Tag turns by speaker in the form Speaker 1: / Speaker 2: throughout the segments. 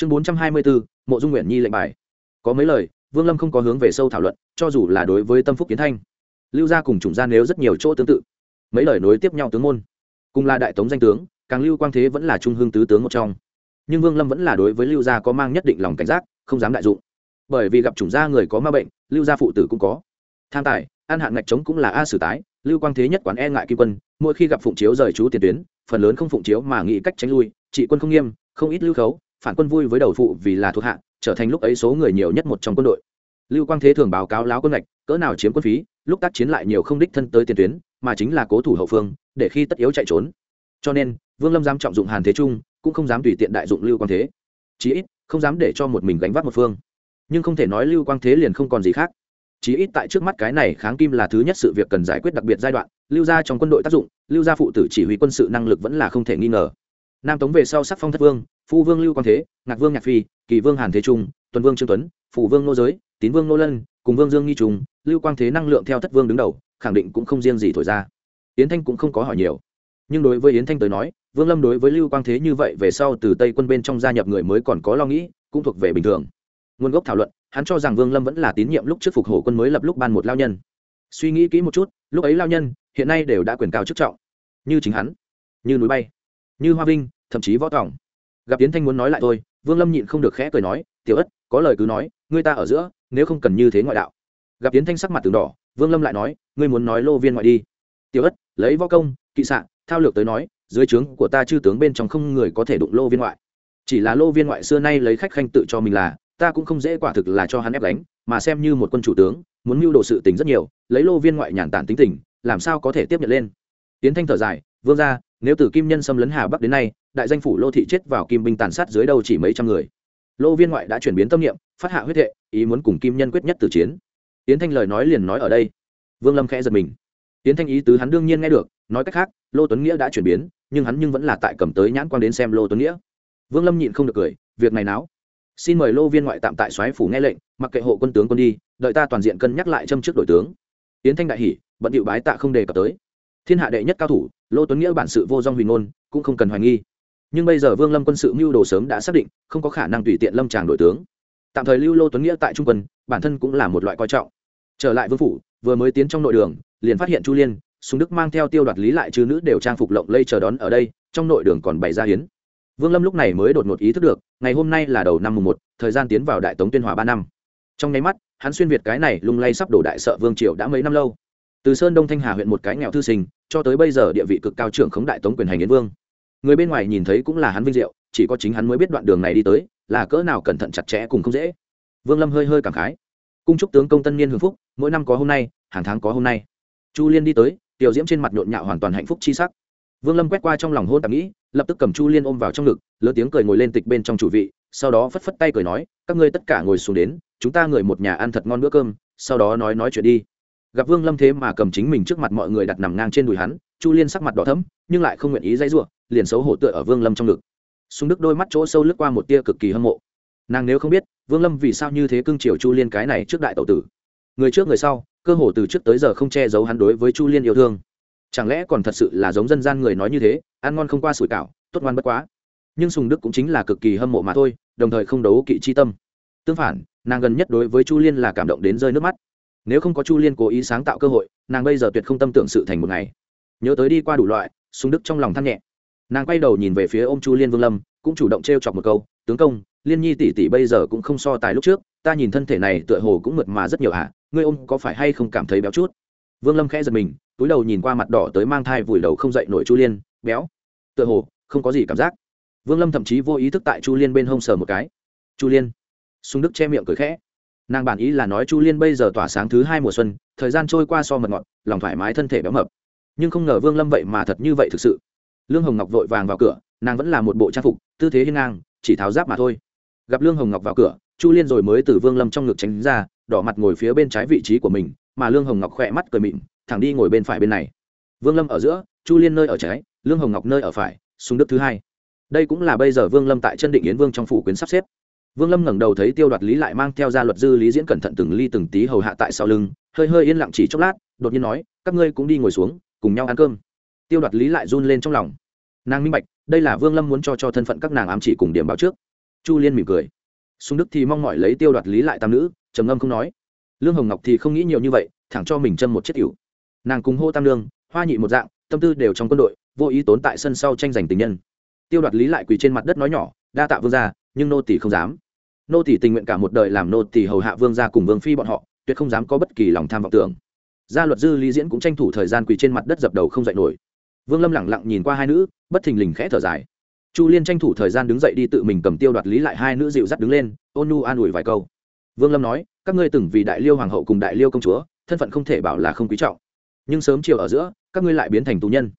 Speaker 1: chương bốn trăm hai mươi bốn mộ dung nguyện nhi lệnh bài. Có mấy lời, vương lâm không có hướng về sâu thảo luận, cho dù là đối với tâm phúc kiến thanh, lưu gia cùng chủng gia nếu rất nhiều chỗ tương tự. Mấy lời nối tiếp nhau tướng môn. Cùng là đại tống danh tướng, càng lưu quang thế vẫn là trung hương tứ tướng một trong. Nhưng vương lâm vẫn là đối với lưu gia có mang nhất định lòng cảnh giác, không dám đại dụng. Bởi vì gặp chủng gia người có ma bệnh, lưu gia phụ tử cũng có. Tham tài, an hạn ngạch trống cũng là a sử tái, lưu quang thế nhất quán e ngại kim quân, mỗi khi gặp phụng chiếu rời chú tiền tuyến, phần lớn không phụng chiếu mà nghĩ cách tránh lui, trị quân không nghiêm, không ít lưu khấu phản quân vui với đầu phụ vì là thuộc hạ, trở thành lúc ấy số người nhiều nhất một trong quân đội. Lưu quang thế thường báo cáo láo quân lệch cỡ nào chiếm quân phí, lúc tác chiến lại nhiều không đích thân tới tiền tuyến, mà chính là cố thủ hậu phương, để khi tất yếu chạy trốn. Cho nên, vương lâm dám trọng dụng hàn thế trung, cũng không dám tùy tiện đại dụng lưu quang thế. Chí ít, không dám để cho một mình gánh vác một phương. Nhưng không thể nói lưu quang thế liền không còn gì khác. Chí ít tại trước mắt cái này kháng kim là thứ nhất sự việc cần giải quyết đặc biệt giai đoạn, lưu gia trong quân đội tác dụng, lưu gia phụ tử chỉ huy quân sự năng lực vẫn là không thể nghi ngờ. Nam tống về sau sắc phong thất vương phu vương lưu quang thế, ngạc vương nhạc phi, kỳ vương hàn thế trung, tuần vương trương tuấn, phủ vương nô giới, tín vương nô lân, cùng vương dương nghi trùng lưu quang thế năng lượng theo thất vương đứng đầu, khẳng định cũng không riêng gì thổi ra. Yến thanh cũng không có hỏi nhiều. Nhưng đối với yến thanh tới nói, vương lâm đối với lưu quang thế như vậy về sau từ tây quân bên trong gia nhập người mới còn có lo nghĩ, cũng thuộc về bình thường. Nguồn gốc thảo luận, hắn cho rằng vương lâm vẫn là tín nhiệm lúc trước phục hổ quân mới lập lúc ban một lao nhân. Suy nghĩ kỹ một chút, lúc ấy lao nhân, hiện nay đều đã quyền cao chức trọng. Như chính hắn, như núi bay, như hoa vinh, thậm chí võ tòng gặp yến thanh muốn nói lại thôi, vương lâm nhịn không được khẽ cười nói, tiểu ất, có lời cứ nói, ngươi ta ở giữa, nếu không cần như thế ngoại đạo. Gặp yến thanh sắc mặt từng đỏ, vương lâm lại nói, ngươi muốn nói lô viên ngoại đi. Tiểu ất, lấy võ công, kỵ sạn thao lược tới nói, dưới trướng của ta chư tướng bên trong không người có thể đụng lô viên ngoại. Chỉ là lô viên ngoại xưa nay lấy khách khanh tự cho mình là, ta cũng không dễ quả thực là cho hắn ép đánh mà xem như một quân chủ tướng, muốn mưu đồ sự tình rất nhiều, lấy lô viên ngoại nhàn tản tính tình, làm sao có thể tiếp nhận lên? Tiến thanh thở dài vương ra nếu từ kim nhân xâm lấn hà bắc đến nay đại danh phủ lô thị chết vào kim binh tàn sát dưới đầu chỉ mấy trăm người. Lô viên ngoại đã chuyển biến tâm niệm phát hạ huyết hệ ý muốn cùng kim nhân quyết nhất từ chiến. Yến thanh lời nói liền nói ở đây. Vương lâm khẽ giật mình. Yến thanh ý tứ hắn đương nhiên nghe được nói cách khác lô tuấn nghĩa đã chuyển biến nhưng hắn nhưng vẫn là tại cầm tới nhãn quan đến xem lô tuấn nghĩa. Vương lâm nhịn không được cười việc này náo. Xin mời lô viên ngoại tạm tại soái phủ nghe lệnh mặc kệ hộ quân tướng quân đi đợi ta toàn diện cân nhắc lại châm trước đội tướng. Yến thanh đại hỉ, bận điệu bái tạ không đề cập tới thiên hạ đệ nhất cao thủ, lô tuấn nghĩa bản sự vô dong huyền ngôn, cũng không cần hoài nghi. Nhưng bây giờ vương lâm quân sự mưu đồ sớm đã xác định, không có khả năng tùy tiện lâm tràng đội tướng. Tạm thời lưu lô tuấn nghĩa tại trung quân, bản thân cũng là một loại coi trọng. Trở lại vương phủ, vừa mới tiến trong nội đường, liền phát hiện chu liên súng đức mang theo tiêu đoạt lý lại chư nữ đều trang phục lộng lây chờ đón ở đây, trong nội đường còn bày ra hiến. Vương lâm lúc này mới đột ngột ý thức được, ngày hôm nay là đầu năm mùng một, thời gian tiến vào đại tống tuyên hòa ba năm. Trong nháy mắt, hắn xuyên việt cái này lung lay sắp đổ đại sợ vương triều đã mấy năm lâu. Từ sơn đông thanh hà huyện một cái nghèo thư sinh cho tới bây giờ địa vị cực cao trưởng khống đại tống quyền hành yến vương. Người bên ngoài nhìn thấy cũng là hắn vinh diệu, chỉ có chính hắn mới biết đoạn đường này đi tới, là cỡ nào cẩn thận chặt chẽ cùng không dễ. Vương lâm hơi hơi cảm khái. Cung chúc tướng công tân niên hưng phúc, mỗi năm có hôm nay, hàng tháng có hôm nay. Chu liên đi tới, tiểu diễm trên mặt nhộn nhạo hoàn toàn hạnh phúc chi sắc. Vương lâm quét qua trong lòng hôn tạm nghĩ, lập tức cầm chu liên ôm vào trong ngực, lớn tiếng cười ngồi lên tịch bên trong chủ vị, sau đó phất phất tay cười nói, các ngươi tất cả ngồi xuống đến, chúng ta người một nhà ăn thật ngon bữa cơm, sau đó nói nói chuyện đi gặp vương lâm thế mà cầm chính mình trước mặt mọi người đặt nằm ngang trên đùi hắn, chu liên sắc mặt đỏ thấm nhưng lại không nguyện ý dãy ruộng liền xấu hổ tựa ở vương lâm trong ngực. Súng đức đôi mắt chỗ sâu lướt qua một tia cực kỳ hâm mộ. Nàng nếu không biết, vương lâm vì sao như thế cưng chiều chu liên cái này trước đại tậu tử. Người trước người sau, cơ hồ từ trước tới giờ không che giấu hắn đối với chu liên yêu thương. Chẳng lẽ còn thật sự là giống dân gian người nói như thế, ăn ngon không qua sủi cảo, tốt ngoan bất quá. Nhưng sùng đức cũng chính là cực kỳ hâm mộ mà thôi, đồng thời không đấu kỵ chi tâm. Tương phản, nàng gần nhất đối với chu liên là cảm động đến rơi nước mắt nếu không có chu liên cố ý sáng tạo cơ hội, nàng bây giờ tuyệt không tâm tưởng sự thành một ngày. Nhớ tới đi qua đủ loại súng đức trong lòng than nhẹ. Nàng quay đầu nhìn về phía ô m chu liên vương lâm, cũng chủ động t r e o chọc một câu, tướng công, liên nhi tỷ tỷ bây giờ cũng không so tài lúc trước, ta nhìn thân thể này tựa hồ cũng mượt mà rất nhiều ạ à. ngươi ôm có phải hay không cảm thấy béo chút? Vương lâm khẽ giật mình, túi đầu nhìn qua mặt đỏ tới mang thai vùi đầu không dậy nổi chu liên, béo. Tựa hồ, không có gì cảm giác. Vương lâm thậm chí vô ý thức tại chu liên bên hông sờ một cái. Chu liên. Súng đức che miệng cười khẽ nàng bản ý là nói chu liên bây giờ tỏa sáng thứ hai mùa xuân, thời gian trôi qua so mật ngọt, lòng thoải mái thân thể béo mập. Nhưng không ngờ vương lâm vậy mà thật như vậy thực sự. Lương hồng ngọc vội vàng vào cửa, nàng vẫn là một bộ trang phục, tư thế hiên ngang, chỉ tháo giáp mà thôi. Gặp lương hồng ngọc vào cửa, chu liên rồi mới từ vương lâm trong ngực tránh ra, đỏ mặt ngồi phía bên trái vị trí của mình, mà lương hồng ngọc khỏe mắt cười mịn, thẳng đi ngồi bên phải bên này. Vương lâm ở giữa, chu liên nơi ở trái, lương hồng ngọc nơi ở phải súng đức thứ hai. Đây cũng là bây giờ vương lâm tại chân định yến vương trong phủ quyến sắp xếp vương lâm ngẩng đầu thấy tiêu đoạt lý lại mang theo ra luật dư lý diễn cẩn thận từng ly từng tí hầu hạ tại sau lưng, hơi hơi yên lặng chỉ chốc lát, đột nhiên nói, các ngươi cũng đi ngồi xuống, cùng nhau ăn cơm. Tiêu đoạt lý lại run lên trong lòng. Nàng minh bạch, đây là vương lâm muốn cho cho thân phận các nàng ám chỉ cùng điểm báo trước. Chu liên mỉm cười. Sung đức thì mong mỏi lấy tiêu đoạt lý lại tam nữ, trầm ngâm không nói. Lương hồng ngọc thì không nghĩ nhiều như vậy, thẳng cho mình chân một chiếc cựu nàng cùng hô tam lương hoa nhị một dạng, tâm tư đều trong quân đội, vô ý tốn tại sân sau tranh giành tình nhân. Tiêu đoạt lý lại quỳ trên mặt đất nói nhỏ, đa tạ vương gia, nhưng nô tỷ không dám nô tỷ tình nguyện cả một đời làm nô tỷ hầu hạ vương gia cùng vương phi bọn họ, tuyệt không dám có bất kỳ lòng tham vọng tưởng. Gia luật dư lý diễn cũng tranh thủ thời gian quỳ trên mặt đất dập đầu không dậy nổi. Vương lâm lẳng lặng nhìn qua hai nữ, bất thình lình khẽ thở dài. Chu liên tranh thủ thời gian đứng dậy đi tự mình cầm tiêu đoạt lý lại hai nữ dịu dắt đứng lên, ôn nu an ủi vài câu. Vương lâm nói, các ngươi từng vì đại liêu hoàng hậu cùng đại liêu công chúa, thân phận không thể bảo là không quý trọng. Nhưng sớm chiều ở giữa, các ngươi lại biến thành tù nhân.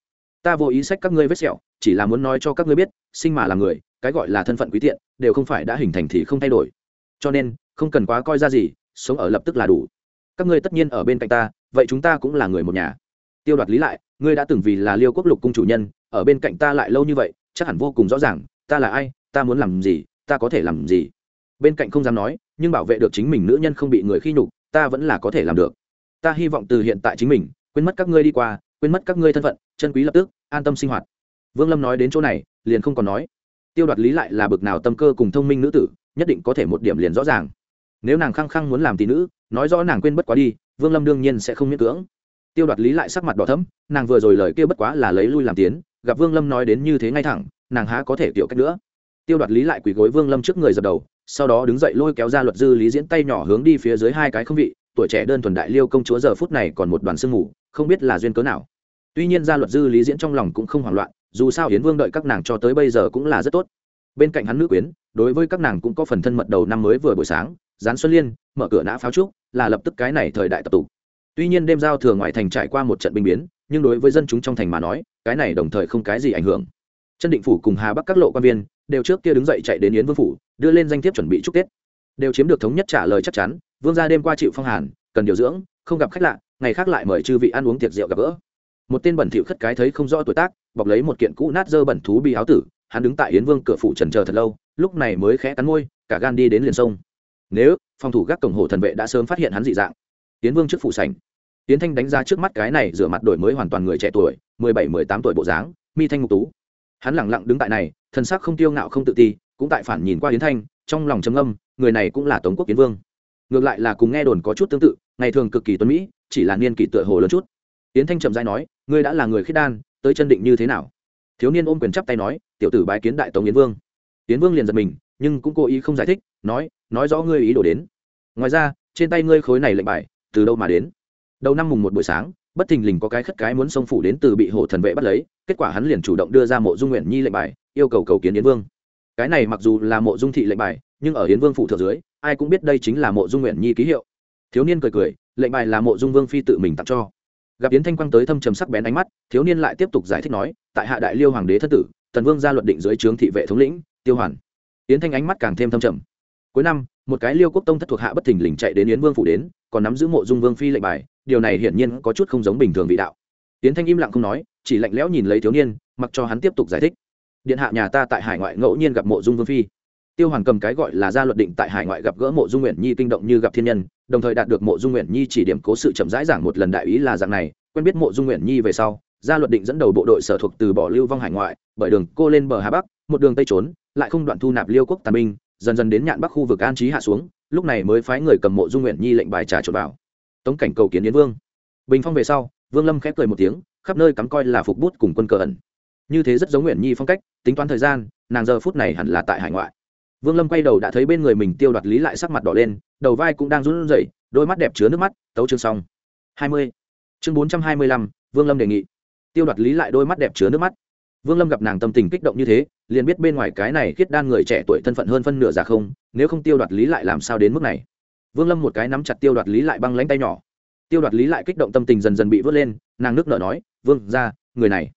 Speaker 1: Ta vô ý sách các ngươi vết sẹo, chỉ là muốn nói cho các ngươi biết, sinh mà là người cái gọi là thân phận quý tiện, đều không phải đã hình thành thì không thay đổi. Cho nên, không cần quá coi ra gì, sống ở lập tức là đủ. Các ngươi tất nhiên ở bên cạnh ta, vậy chúng ta cũng là người một nhà. Tiêu đoạt lý lại, ngươi đã từng vì là liêu quốc lục cung chủ nhân, ở bên cạnh ta lại lâu như vậy, chắc hẳn vô cùng rõ ràng, ta là ai, ta muốn làm gì, ta có thể làm gì. Bên cạnh không dám nói, nhưng bảo vệ được chính mình nữ nhân không bị người khi nhục, ta vẫn là có thể làm được. Ta hy vọng từ hiện tại chính mình, quên mất các ngươi đi qua, quên mất các ngươi thân phận, chân quý lập tức, an tâm sinh hoạt. Vương lâm nói đến chỗ này, liền không còn nói tiêu đoạt lý lại là bực nào tâm cơ cùng thông minh nữ tử, nhất định có thể một điểm liền rõ ràng. Nếu nàng khăng khăng muốn làm tỷ nữ, nói rõ nàng quên bất quá đi, vương lâm đương nhiên sẽ không miễn cưỡng. Tiêu đoạt lý lại sắc mặt đỏ thấm nàng vừa rồi lời kia bất quá là lấy lui làm tiến, gặp vương lâm nói đến như thế ngay thẳng, nàng há có thể tiểu cách nữa. Tiêu đoạt lý lại quỳ gối vương lâm trước người dập đầu, sau đó đứng dậy lôi kéo ra luật dư lý diễn tay nhỏ hướng đi phía dưới hai cái không vị, tuổi trẻ đơn thuần đại liêu công chúa giờ phút này còn một đoàn sương ngủ không biết là duyên cớ nào. Tuy nhiên gia luật dư lý diễn trong lòng cũng không hoảng loạn dù sao hiến vương đợi các nàng cho tới bây giờ cũng là rất tốt. Bên cạnh hắn nữ quyến, đối với các nàng cũng có phần thân mật đầu năm mới vừa buổi sáng, gián xuân liên, mở cửa nã pháo trúc, là lập tức cái này thời đại tập tụ. Tuy nhiên đêm giao thừa ngoại thành trải qua một trận binh biến, nhưng đối với dân chúng trong thành mà nói, cái này đồng thời không cái gì ảnh hưởng. Chân định phủ cùng hà bắc các lộ quan viên, đều trước kia đứng dậy chạy đến yến vương phủ, đưa lên danh thiếp chuẩn bị chúc tết. Đều chiếm được thống nhất trả lời chắc chắn, vương gia đêm qua chịu phong hàn, cần điều dưỡng, không gặp khách lạ, ngày khác lại mời chư vị ăn uống tiệc rượu gặp gỡ một tên bẩn thỉu khất cái thấy không rõ tuổi tác, bọc lấy một kiện cũ nát dơ bẩn thú bị áo tử, hắn đứng tại yến vương cửa phủ trần chờ thật lâu, lúc này mới khẽ cắn môi, cả gan đi đến liền sông. Nếu, phòng thủ gác cổng hồ thần vệ đã sớm phát hiện hắn dị dạng. Yến vương trước phủ sảnh. Yến thanh đánh ra trước mắt cái này, rửa mặt đổi mới hoàn toàn người trẻ tuổi, mười bảy, mười tám tuổi bộ dáng, mi thanh ngục tú. Hắn lẳng lặng đứng tại này, thân sắc không tiêu ngạo không tự ti, cũng tại phản nhìn qua yến thanh, trong lòng trầm âm người này cũng là tống quốc yến vương. Ngược lại là cùng nghe đồn có chút tương tự, ngày thường cực kỳ tuấn mỹ, chỉ là niên kỷ tựa hồ lớn chút. Yến thanh chậm dai nói ngươi đã là người khiết đan, tới chân định như thế nào? Thiếu niên ôm quyền chắp tay nói, tiểu tử bái kiến đại tống yến vương. Yến vương liền giật mình, nhưng cũng cố ý không giải thích, nói nói rõ ngươi ý đồ đến. Ngoài ra, trên tay ngươi khối này lệnh bài, từ đâu mà đến? Đầu năm mùng một buổi sáng, bất thình lình có cái khất cái muốn xông phủ đến từ bị hổ thần vệ bắt lấy, kết quả hắn liền chủ động đưa ra mộ dung nguyện nhi lệnh bài, yêu cầu cầu kiến yến vương. Cái này mặc dù là mộ dung thị lệnh bài, nhưng ở yến vương phủ thượng dưới, ai cũng biết đây chính là mộ dung nguyện nhi ký hiệu. Thiếu niên cười cười, lệnh bài là mộ dung vương phi tự mình tặng cho gặp yến thanh quang tới thâm trầm sắc bén ánh mắt, thiếu niên lại tiếp tục giải thích nói, tại hạ đại liêu hoàng đế thất tử, tần vương ra luật định dưới trướng thị vệ thống lĩnh, tiêu hoàn. Yến thanh ánh mắt càng thêm thâm trầm. Cuối năm, một cái liêu quốc tông thất thuộc hạ bất thình lình chạy đến yến vương phủ đến, còn nắm giữ mộ dung vương phi lệnh bài, điều này hiển nhiên có chút không giống bình thường vị đạo. Yến thanh im lặng không nói, chỉ lạnh lẽo nhìn lấy thiếu niên, mặc cho hắn tiếp tục giải thích. Điện hạ nhà ta tại hải ngoại ngẫu nhiên gặp mộ dung vương phi tiêu hoàn cầm cái gọi là gia luật định tại hải ngoại gặp gỡ mộ dung nguyện nhi kinh động như gặp thiên nhân, đồng thời đạt được mộ dung nguyện nhi chỉ điểm cố sự chậm rãi giảng một lần đại ý là dạng này, quen biết mộ dung nguyện nhi về sau, gia luật định dẫn đầu bộ đội sở thuộc từ bỏ lưu vong hải ngoại, bởi đường cô lên bờ hà bắc, một đường tây trốn, lại không đoạn thu nạp liêu quốc tàn binh, dần dần đến nhạn bắc khu vực an trí hạ xuống, lúc này mới phái người cầm mộ dung nguyện nhi lệnh bài trà trộn vào. Tống cảnh cầu kiến yến vương. Bình phong về sau, vương lâm khép cười một tiếng, khắp nơi cắm coi là phục bút cùng quân cờ ẩn. Như thế rất giống nguyện nhi phong cách, tính toán thời gian, nàng giờ phút này hẳn là tại hải ngoại vương lâm quay đầu đã thấy bên người mình tiêu đoạt lý lại sắc mặt đỏ lên, đầu vai cũng đang run rẩy, đôi mắt đẹp chứa nước mắt, tấu chương xong. Hai mươi. Chương bốn trăm hai mươi lăm, vương lâm đề nghị. Tiêu đoạt lý lại đôi mắt đẹp chứa nước mắt. Vương lâm gặp nàng tâm tình kích động như thế, liền biết bên ngoài cái này khiết đan người trẻ tuổi thân phận hơn phân nửa giả không, nếu không tiêu đoạt lý lại làm sao đến mức này? Vương lâm một cái nắm chặt tiêu đoạt lý lại băng lánh tay nhỏ. Tiêu đoạt lý lại kích động tâm tình dần dần bị vớt lên, nàng nước nở nói, vương ra người này.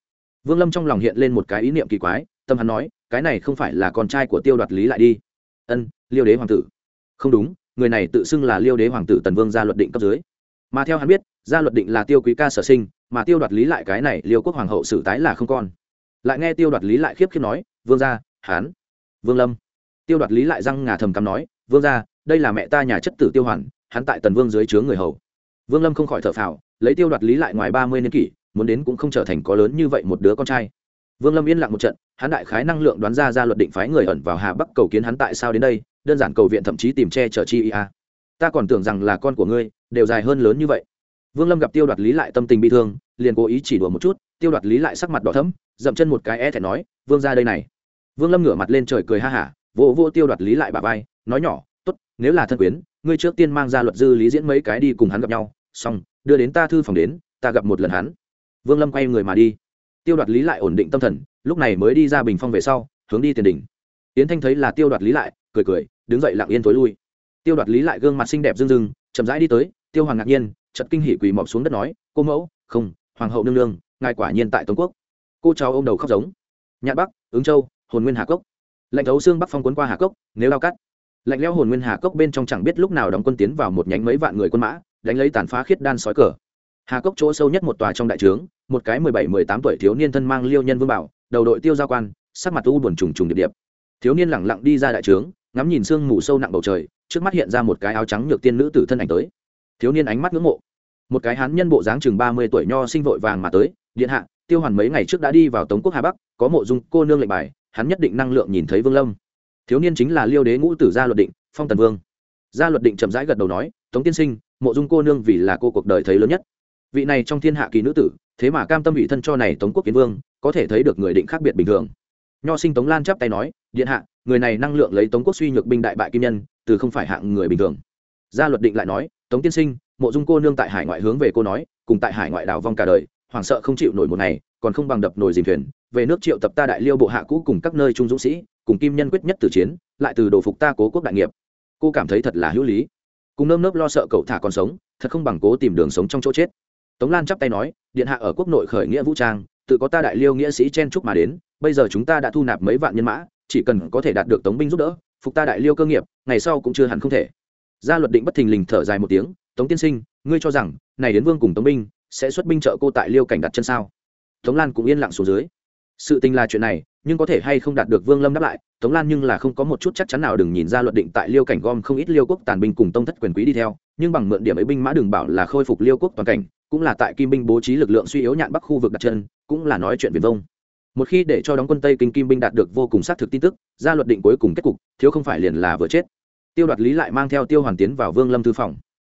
Speaker 1: Vương lâm trong lòng hiện lên một cái ý niệm kỳ quái, tâm hắn nói cái này không phải là con trai của tiêu đoạt lý lại đi. Ân, liêu đế hoàng tử. Không đúng, người này tự xưng là liêu đế hoàng tử tần vương ra luật định cấp dưới. Mà theo hắn biết, gia luật định là tiêu quý ca sở sinh, mà tiêu đoạt lý lại cái này liêu quốc hoàng hậu xử tái là không con lại nghe tiêu đoạt lý lại khiếp khiếp nói, vương gia, hán. Vương lâm. Tiêu đoạt lý lại răng ngà thầm cắm nói, vương gia, đây là mẹ ta nhà chất tử tiêu hoàn, hắn tại tần vương dưới chướng người hầu. Vương lâm không khỏi thở phào, lấy tiêu đoạt lý lại ngoài ba mươi niên kỷ, muốn đến cũng không trở thành có lớn như vậy một đứa con trai. Vương lâm yên lặng một trận hắn đại khái năng lượng đoán ra ra luật định phái người ẩn vào hà bắc cầu kiến hắn tại sao đến đây, đơn giản cầu viện thậm chí tìm che chở chi ia à. ta còn tưởng rằng là con của ngươi, đều dài hơn lớn như vậy. Vương lâm gặp tiêu đoạt lý lại tâm tình bị thương, liền cố ý chỉ đùa một chút, tiêu đoạt lý lại sắc mặt đỏ thấm dậm chân một cái e thẹn nói, vương ra đây này. Vương lâm ngửa mặt lên trời cười ha hả vô vô tiêu đoạt lý lại bà vai, nói nhỏ, tốt, nếu là thân quyến, ngươi trước tiên mang ra luật dư lý diễn mấy cái đi cùng hắn gặp nhau, xong, đưa đến ta thư phòng đến, ta gặp một lần hắn. Vương lâm quay người mà đi. Tiêu đoạt lý lại ổn định tâm thần lúc này mới đi ra bình phong về sau, hướng đi tiền đỉnh. Yến thanh thấy là tiêu đoạt lý lại, cười cười, đứng dậy lặng yên tối lui. Tiêu đoạt lý lại gương mặt xinh đẹp rưng rưng, chậm rãi đi tới, tiêu hoàng ngạc nhiên chật kinh hỉ quỳ mọc xuống đất nói, cô mẫu, không, hoàng hậu nương nương, ngài quả nhiên tại tống quốc. Cô cháu ô m đầu khóc giống. Nhạn bắc, ứng châu, hồn nguyên hà cốc. Lạnh thấu xương bắc phong quấn qua hà cốc, nếu lao cắt. Lạnh leo hồn nguyên hà cốc bên trong chẳng biết lúc nào đóng quân tiến vào một nhánh mấy vạn người quân mã, đánh lấy tàn phá khiết đan sói cờ. Hà cốc chỗ sâu nhất một tòa trong đại trướng, một cái mười bảy, mười tám tuổi thiếu niên thân mang liêu nhân vương bảo đầu đội tiêu giao quan, sắc mặt u buồn trùng trùng điệp điệp. Thiếu niên lẳng lặng đi ra đại trướng, ngắm nhìn sương mù sâu nặng bầu trời, trước mắt hiện ra một cái áo trắng nhược tiên nữ tử thân ảnh tới. Thiếu niên ánh mắt ngưỡng mộ. Một cái hán nhân bộ dáng chừng ba mươi tuổi nho sinh vội vàng mà tới, điện hạ, tiêu hoàn mấy ngày trước đã đi vào tống quốc hà bắc, có mộ dung cô nương lệnh bài, hắn nhất định năng lượng nhìn thấy vương lâm. Thiếu niên chính là liêu đế ngũ tử gia luật định, phong tần vương. Gia luật định chậm rãi gật đầu nói, tống tiên sinh, mộ dung cô nương vì là cô cuộc đời thấy lớn nhất. Vị này trong thiên hạ kỳ nữ tử, thế mà cam tâm ủy thân cho này tống quốc kiến vương có thể thấy được người định khác biệt bình thường. Nho sinh tống lan chắp tay nói, điện hạ, người này năng lượng lấy tống quốc suy nhược binh đại bại kim nhân, từ không phải hạng người bình thường. Gia luật định lại nói, tống tiên sinh, mộ dung cô nương tại hải ngoại hướng về cô nói, cùng tại hải ngoại đào vong cả đời, hoảng sợ không chịu nổi một ngày, còn không bằng đập nồi dìm thuyền, về nước triệu tập ta đại liêu bộ hạ cũ cùng các nơi trung dũng sĩ, cùng kim nhân quyết nhất từ chiến, lại từ đồ phục ta cố quốc đại nghiệp. Cô cảm thấy thật là hữu lý. Cùng nơm nớp lo sợ cậu thả còn sống, thật không bằng cố tìm đường sống trong chỗ chết. Tống lan chắp tay nói, điện hạ ở quốc nội khởi nghĩa vũ trang tự có ta đại liêu nghĩa sĩ chen chúc mà đến, bây giờ chúng ta đã thu nạp mấy vạn nhân mã, chỉ cần có thể đạt được tống binh giúp đỡ, phục ta đại liêu cơ nghiệp, ngày sau cũng chưa hẳn không thể. Gia luật định bất thình lình thở dài một tiếng, tống tiên sinh, ngươi cho rằng, này đến vương cùng tống binh, sẽ xuất binh trợ cô tại liêu cảnh đặt chân sao? Tống lan cũng yên lặng xuống dưới. Sự tình là chuyện này, nhưng có thể hay không đạt được vương lâm đáp lại, tống lan nhưng là không có một chút chắc chắn nào đừng nhìn ra luật định tại liêu cảnh gom không ít liêu quốc tàn binh cùng tông thất quyền quý đi theo, nhưng bằng mượn điểm ấy binh mã đừng bảo là khôi phục liêu quốc toàn cảnh cũng là tại kim binh bố trí lực lượng suy yếu nhạn bắc khu vực đặt chân, cũng là nói chuyện viền vông. Một khi để cho đóng quân tây kinh kim binh đạt được vô cùng xác thực tin tức, ra luật định cuối cùng kết cục, thiếu không phải liền là vừa chết. Tiêu đoạt lý lại mang theo tiêu hoàn tiến vào vương lâm thư phòng.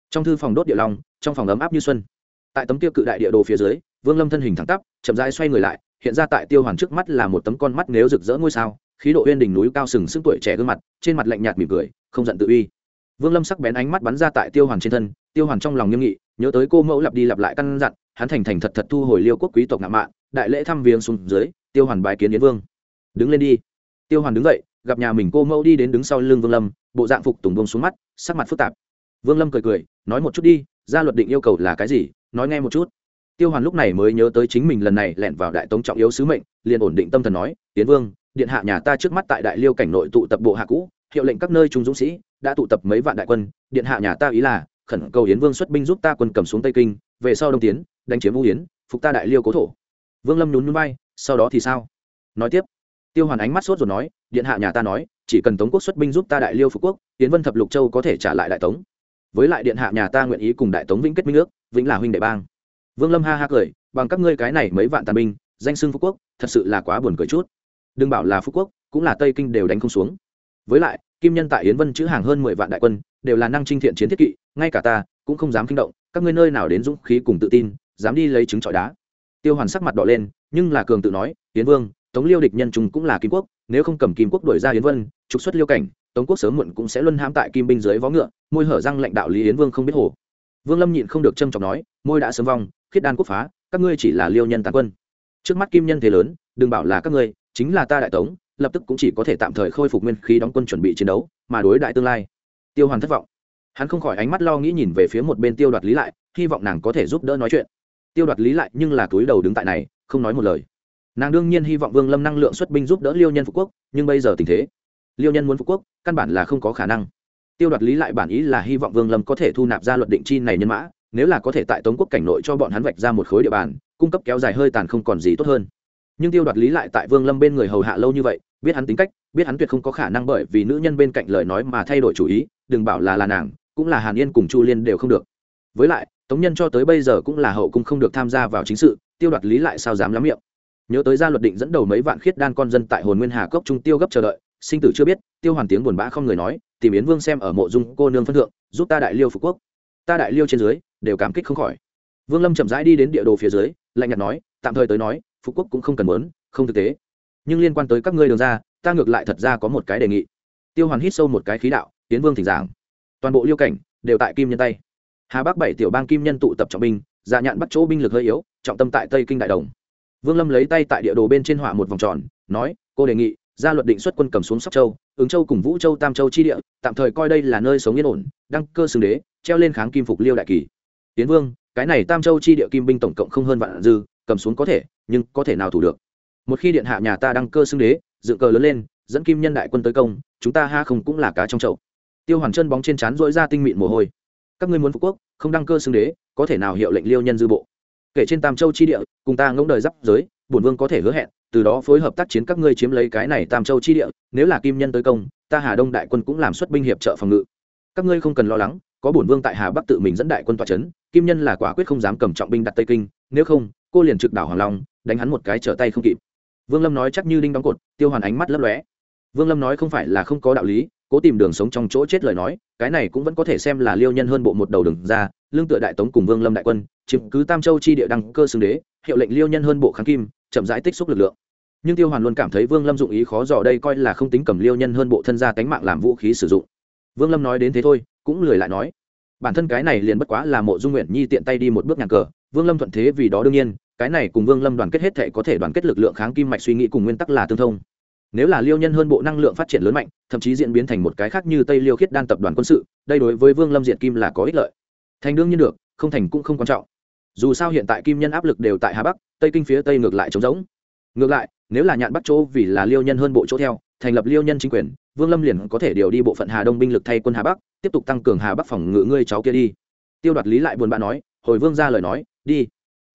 Speaker 1: Trong thư phòng đốt địa long, trong phòng ấm áp như xuân. Tại tấm tiêu cự đại địa đồ phía dưới, vương lâm thân hình thẳng tắp, chậm rãi xoay người lại, hiện ra tại tiêu hoàn trước mắt là một tấm con mắt nếu rực rỡ ngôi sao, khí độ uyên đỉnh núi cao sừng sững tuổi trẻ gương mặt, trên mặt lạnh nhạt mỉm cười, không giận tự uy vương lâm sắc bén ánh mắt bắn ra tại tiêu hoàn trên thân, tiêu hoàn trong lòng nghiêm nghị, nhớ tới cô mẫu lặp đi lặp lại căn dặn, hắn thành thành thật thật thu hồi liêu quốc quý tộc ngạo mạn, đại lễ thăm viếng xuống dưới, tiêu hoàn bài kiến yến vương. Đứng lên đi. Tiêu hoàn đứng dậy, gặp nhà mình cô mẫu đi đến đứng sau lưng vương lâm, bộ dạng phục tùng bông xuống mắt, sắc mặt phức tạp. Vương lâm cười cười, nói một chút đi, gia luật định yêu cầu là cái gì? Nói nghe một chút. Tiêu hoàn lúc này mới nhớ tới chính mình lần này lẻn vào đại tống trọng yếu sứ mệnh, liền ổn định tâm thần nói tiến vương, điện hạ nhà ta trước mắt tại đại liêu cảnh nội tụ tập bộ hạ cũ, hiệu lệnh các nơi trung dũng sĩ đã tụ tập mấy vạn đại quân, điện hạ nhà ta ý là, khẩn cầu yến vương xuất binh giúp ta quân cầm xuống tây kinh, về sau đông tiến, đánh chiếm vũ yến, phục ta đại liêu cố thổ. Vương lâm nhún nhún bay sau đó thì sao? Nói tiếp, tiêu hoàn ánh mắt sốt rồi nói, điện hạ nhà ta nói, chỉ cần tống quốc xuất binh giúp ta đại liêu phục quốc tiến vân thập lục châu có thể trả lại đại tống. Với lại điện hạ nhà ta nguyện ý cùng đại tống vĩnh kết minh nước vĩnh là huynh đệ bang. Vương lâm ha ha cười, bằng các ngươi cái này mấy vạn tàn binh, danh xưng phú quốc, thật sự là quá buồn cười chút. Đừng bảo là phú quốc, cũng là tây kinh đều đánh không xuống. Với lại kim nhân tại yến vân chữ hàng hơn mười vạn đại quân, đều là năng trinh thiện chiến thiết kỵ, ngay cả ta cũng không dám kinh động, các ngươi nơi nào đến dũng khí cùng tự tin, dám đi lấy trứng trọi đá. Tiêu hoàn sắc mặt đỏ lên, nhưng là cường tự nói, yến vương, tống liêu địch nhân chúng cũng là kim quốc, nếu không cầm kim quốc đuổi ra yến vân, trục xuất liêu cảnh, tống quốc sớm muộn cũng sẽ luân hãm tại kim binh dưới vó ngựa. Môi hở răng lãnh đạo lý yến vương không biết hồ. Vương lâm nhịn không được trâm trọng nói, môi đã sớm vong, khiết đan quốc phá, các ngươi chỉ là liêu nhân tàn quân. Trước mắt kim nhân thế lớn, đừng bảo là các ngươi, chính là ta đại tống lập tức cũng chỉ có thể tạm thời khôi phục nguyên khí đóng quân chuẩn bị chiến đấu, mà đối đại tương lai, tiêu hoàn thất vọng. Hắn không khỏi ánh mắt lo nghĩ nhìn về phía một bên tiêu đoạt lý lại, hy vọng nàng có thể giúp đỡ nói chuyện. Tiêu đoạt lý lại nhưng là túi đầu đứng tại này, không nói một lời. Nàng đương nhiên hy vọng vương lâm năng lượng xuất binh giúp đỡ liêu nhân phú quốc, nhưng bây giờ tình thế, liêu nhân muốn phú quốc, căn bản là không có khả năng. Tiêu đoạt lý lại bản ý là hy vọng vương lâm có thể thu nạp ra luật định chi này nhân mã, nếu là có thể tại tống quốc cảnh nội cho bọn hắn vạch ra một khối địa bàn, cung cấp kéo dài hơi tàn không còn gì tốt hơn. Nhưng tiêu đoạt lý lại tại vương lâm bên người hầu hạ lâu như vậy biết hắn tính cách, biết hắn tuyệt không có khả năng bởi vì nữ nhân bên cạnh lời nói mà thay đổi chủ ý, đừng bảo là là nàng, cũng là hàn yên cùng chu liên đều không được. Với lại, tống nhân cho tới bây giờ cũng là hậu cung không được tham gia vào chính sự, tiêu đoạt lý lại sao dám lắm miệng. Nhớ tới gia luật định dẫn đầu mấy vạn khiết đan con dân tại hồn nguyên hà cốc trung tiêu gấp chờ đợi, sinh tử chưa biết, tiêu hoàn tiếng buồn bã không người nói, tìm yến vương xem ở mộ dung cô nương phân thượng, giúp ta đại liêu phục quốc. Ta đại liêu trên dưới, đều cảm kích không khỏi. Vương lâm chậm rãi đi đến địa đồ phía dưới, lạnh nhạt nói, tạm thời tới nói, phục quốc cũng không cần muốn, không thực tế nhưng liên quan tới các ngươi đường ra, ta ngược lại thật ra có một cái đề nghị. Tiêu hoàn hít sâu một cái khí đạo, tiến vương thỉnh giảng. Toàn bộ liêu cảnh đều tại kim nhân tay hà bắc bảy tiểu bang kim nhân tụ tập trọng binh dạ nhạn bắt chỗ binh lực hơi yếu, trọng tâm tại tây kinh đại đồng. Vương lâm lấy tay tại địa đồ bên trên họa một vòng tròn, nói, cô đề nghị, ra luật định xuất quân cầm xuống sóc châu, ứng châu cùng vũ châu, tam châu chi địa, tạm thời coi đây là nơi sống yên ổn, đăng cơ xưng đế, treo lên kháng kim phục liêu đại kỳ. Tiến vương, cái này tam châu chi địa kim binh tổng cộng không hơn vạn dư, cầm xuống có thể, nhưng có thể nào thủ được? Một khi điện hạ nhà ta đăng cơ xưng đế, dựng cờ lớn lên, dẫn kim nhân đại quân tới công, chúng ta ha không cũng là cá trong chậu. Tiêu hoàn chân bóng trên trán dỗi ra tinh mịn mồ hôi. Các ngươi muốn phú quốc, không đăng cơ xưng đế, có thể nào hiệu lệnh liêu nhân dư bộ? Kể trên tam châu chi địa, cùng ta ngỗng đời giáp giới, bổn vương có thể hứa hẹn, từ đó phối hợp tác chiến các ngươi chiếm lấy cái này tam châu chi địa, nếu là kim nhân tới công, ta hà đông đại quân cũng làm xuất binh hiệp trợ phòng ngự. Các ngươi không cần lo lắng, có bổn vương tại hà bắc tự mình dẫn đại quân tòa chấn, kim nhân là quả quyết không dám cầm trọng binh đặt tây kinh, nếu không, cô liền trực đảo hoàng long, đánh hắn một cái trở tay không kịp vương lâm nói chắc như đinh đóng cột, tiêu hoàn ánh mắt lấp lóe. Vương lâm nói không phải là không có đạo lý, cố tìm đường sống trong chỗ chết lời nói, cái này cũng vẫn có thể xem là liêu nhân hơn bộ một đầu đường ra, lương tựa đại tống cùng vương lâm đại quân, chiếm cứ tam châu chi địa đăng cơ xưng đế, hiệu lệnh liêu nhân hơn bộ kháng kim, chậm rãi tích xúc lực lượng. Nhưng tiêu hoàn luôn cảm thấy vương lâm dụng ý khó dò đây coi là không tính cầm liêu nhân hơn bộ thân gia tánh mạng làm vũ khí sử dụng. Vương lâm nói đến thế thôi, cũng lười lại nói. Bản thân cái này liền bất quá là mộ dung nguyện nhi tiện tay đi một bước nhà cờ, vương lâm thuận thế vì đó đương nhiên cái này cùng vương lâm đoàn kết hết thể có thể đoàn kết lực lượng kháng kim mạch suy nghĩ cùng nguyên tắc là tương thông. Nếu là liêu nhân hơn bộ năng lượng phát triển lớn mạnh, thậm chí diễn biến thành một cái khác như tây liêu khiết đan tập đoàn quân sự, đây đối với vương lâm diện kim là có ích lợi. Thành đương nhiên được, không thành cũng không quan trọng. Dù sao hiện tại kim nhân áp lực đều tại hà bắc, tây kinh phía tây ngược lại trống rỗng. Ngược lại, nếu là nhạn bắt chỗ vì là liêu nhân hơn bộ chỗ theo, thành lập liêu nhân chính quyền, vương lâm liền có thể điều đi bộ phận hà đông binh lực thay quân hà bắc, tiếp tục tăng cường hà bắc phòng ngự ngươi cháu kia đi. Tiêu đoạt lý lại buồn bã nói, hồi vương ra lời nói, đi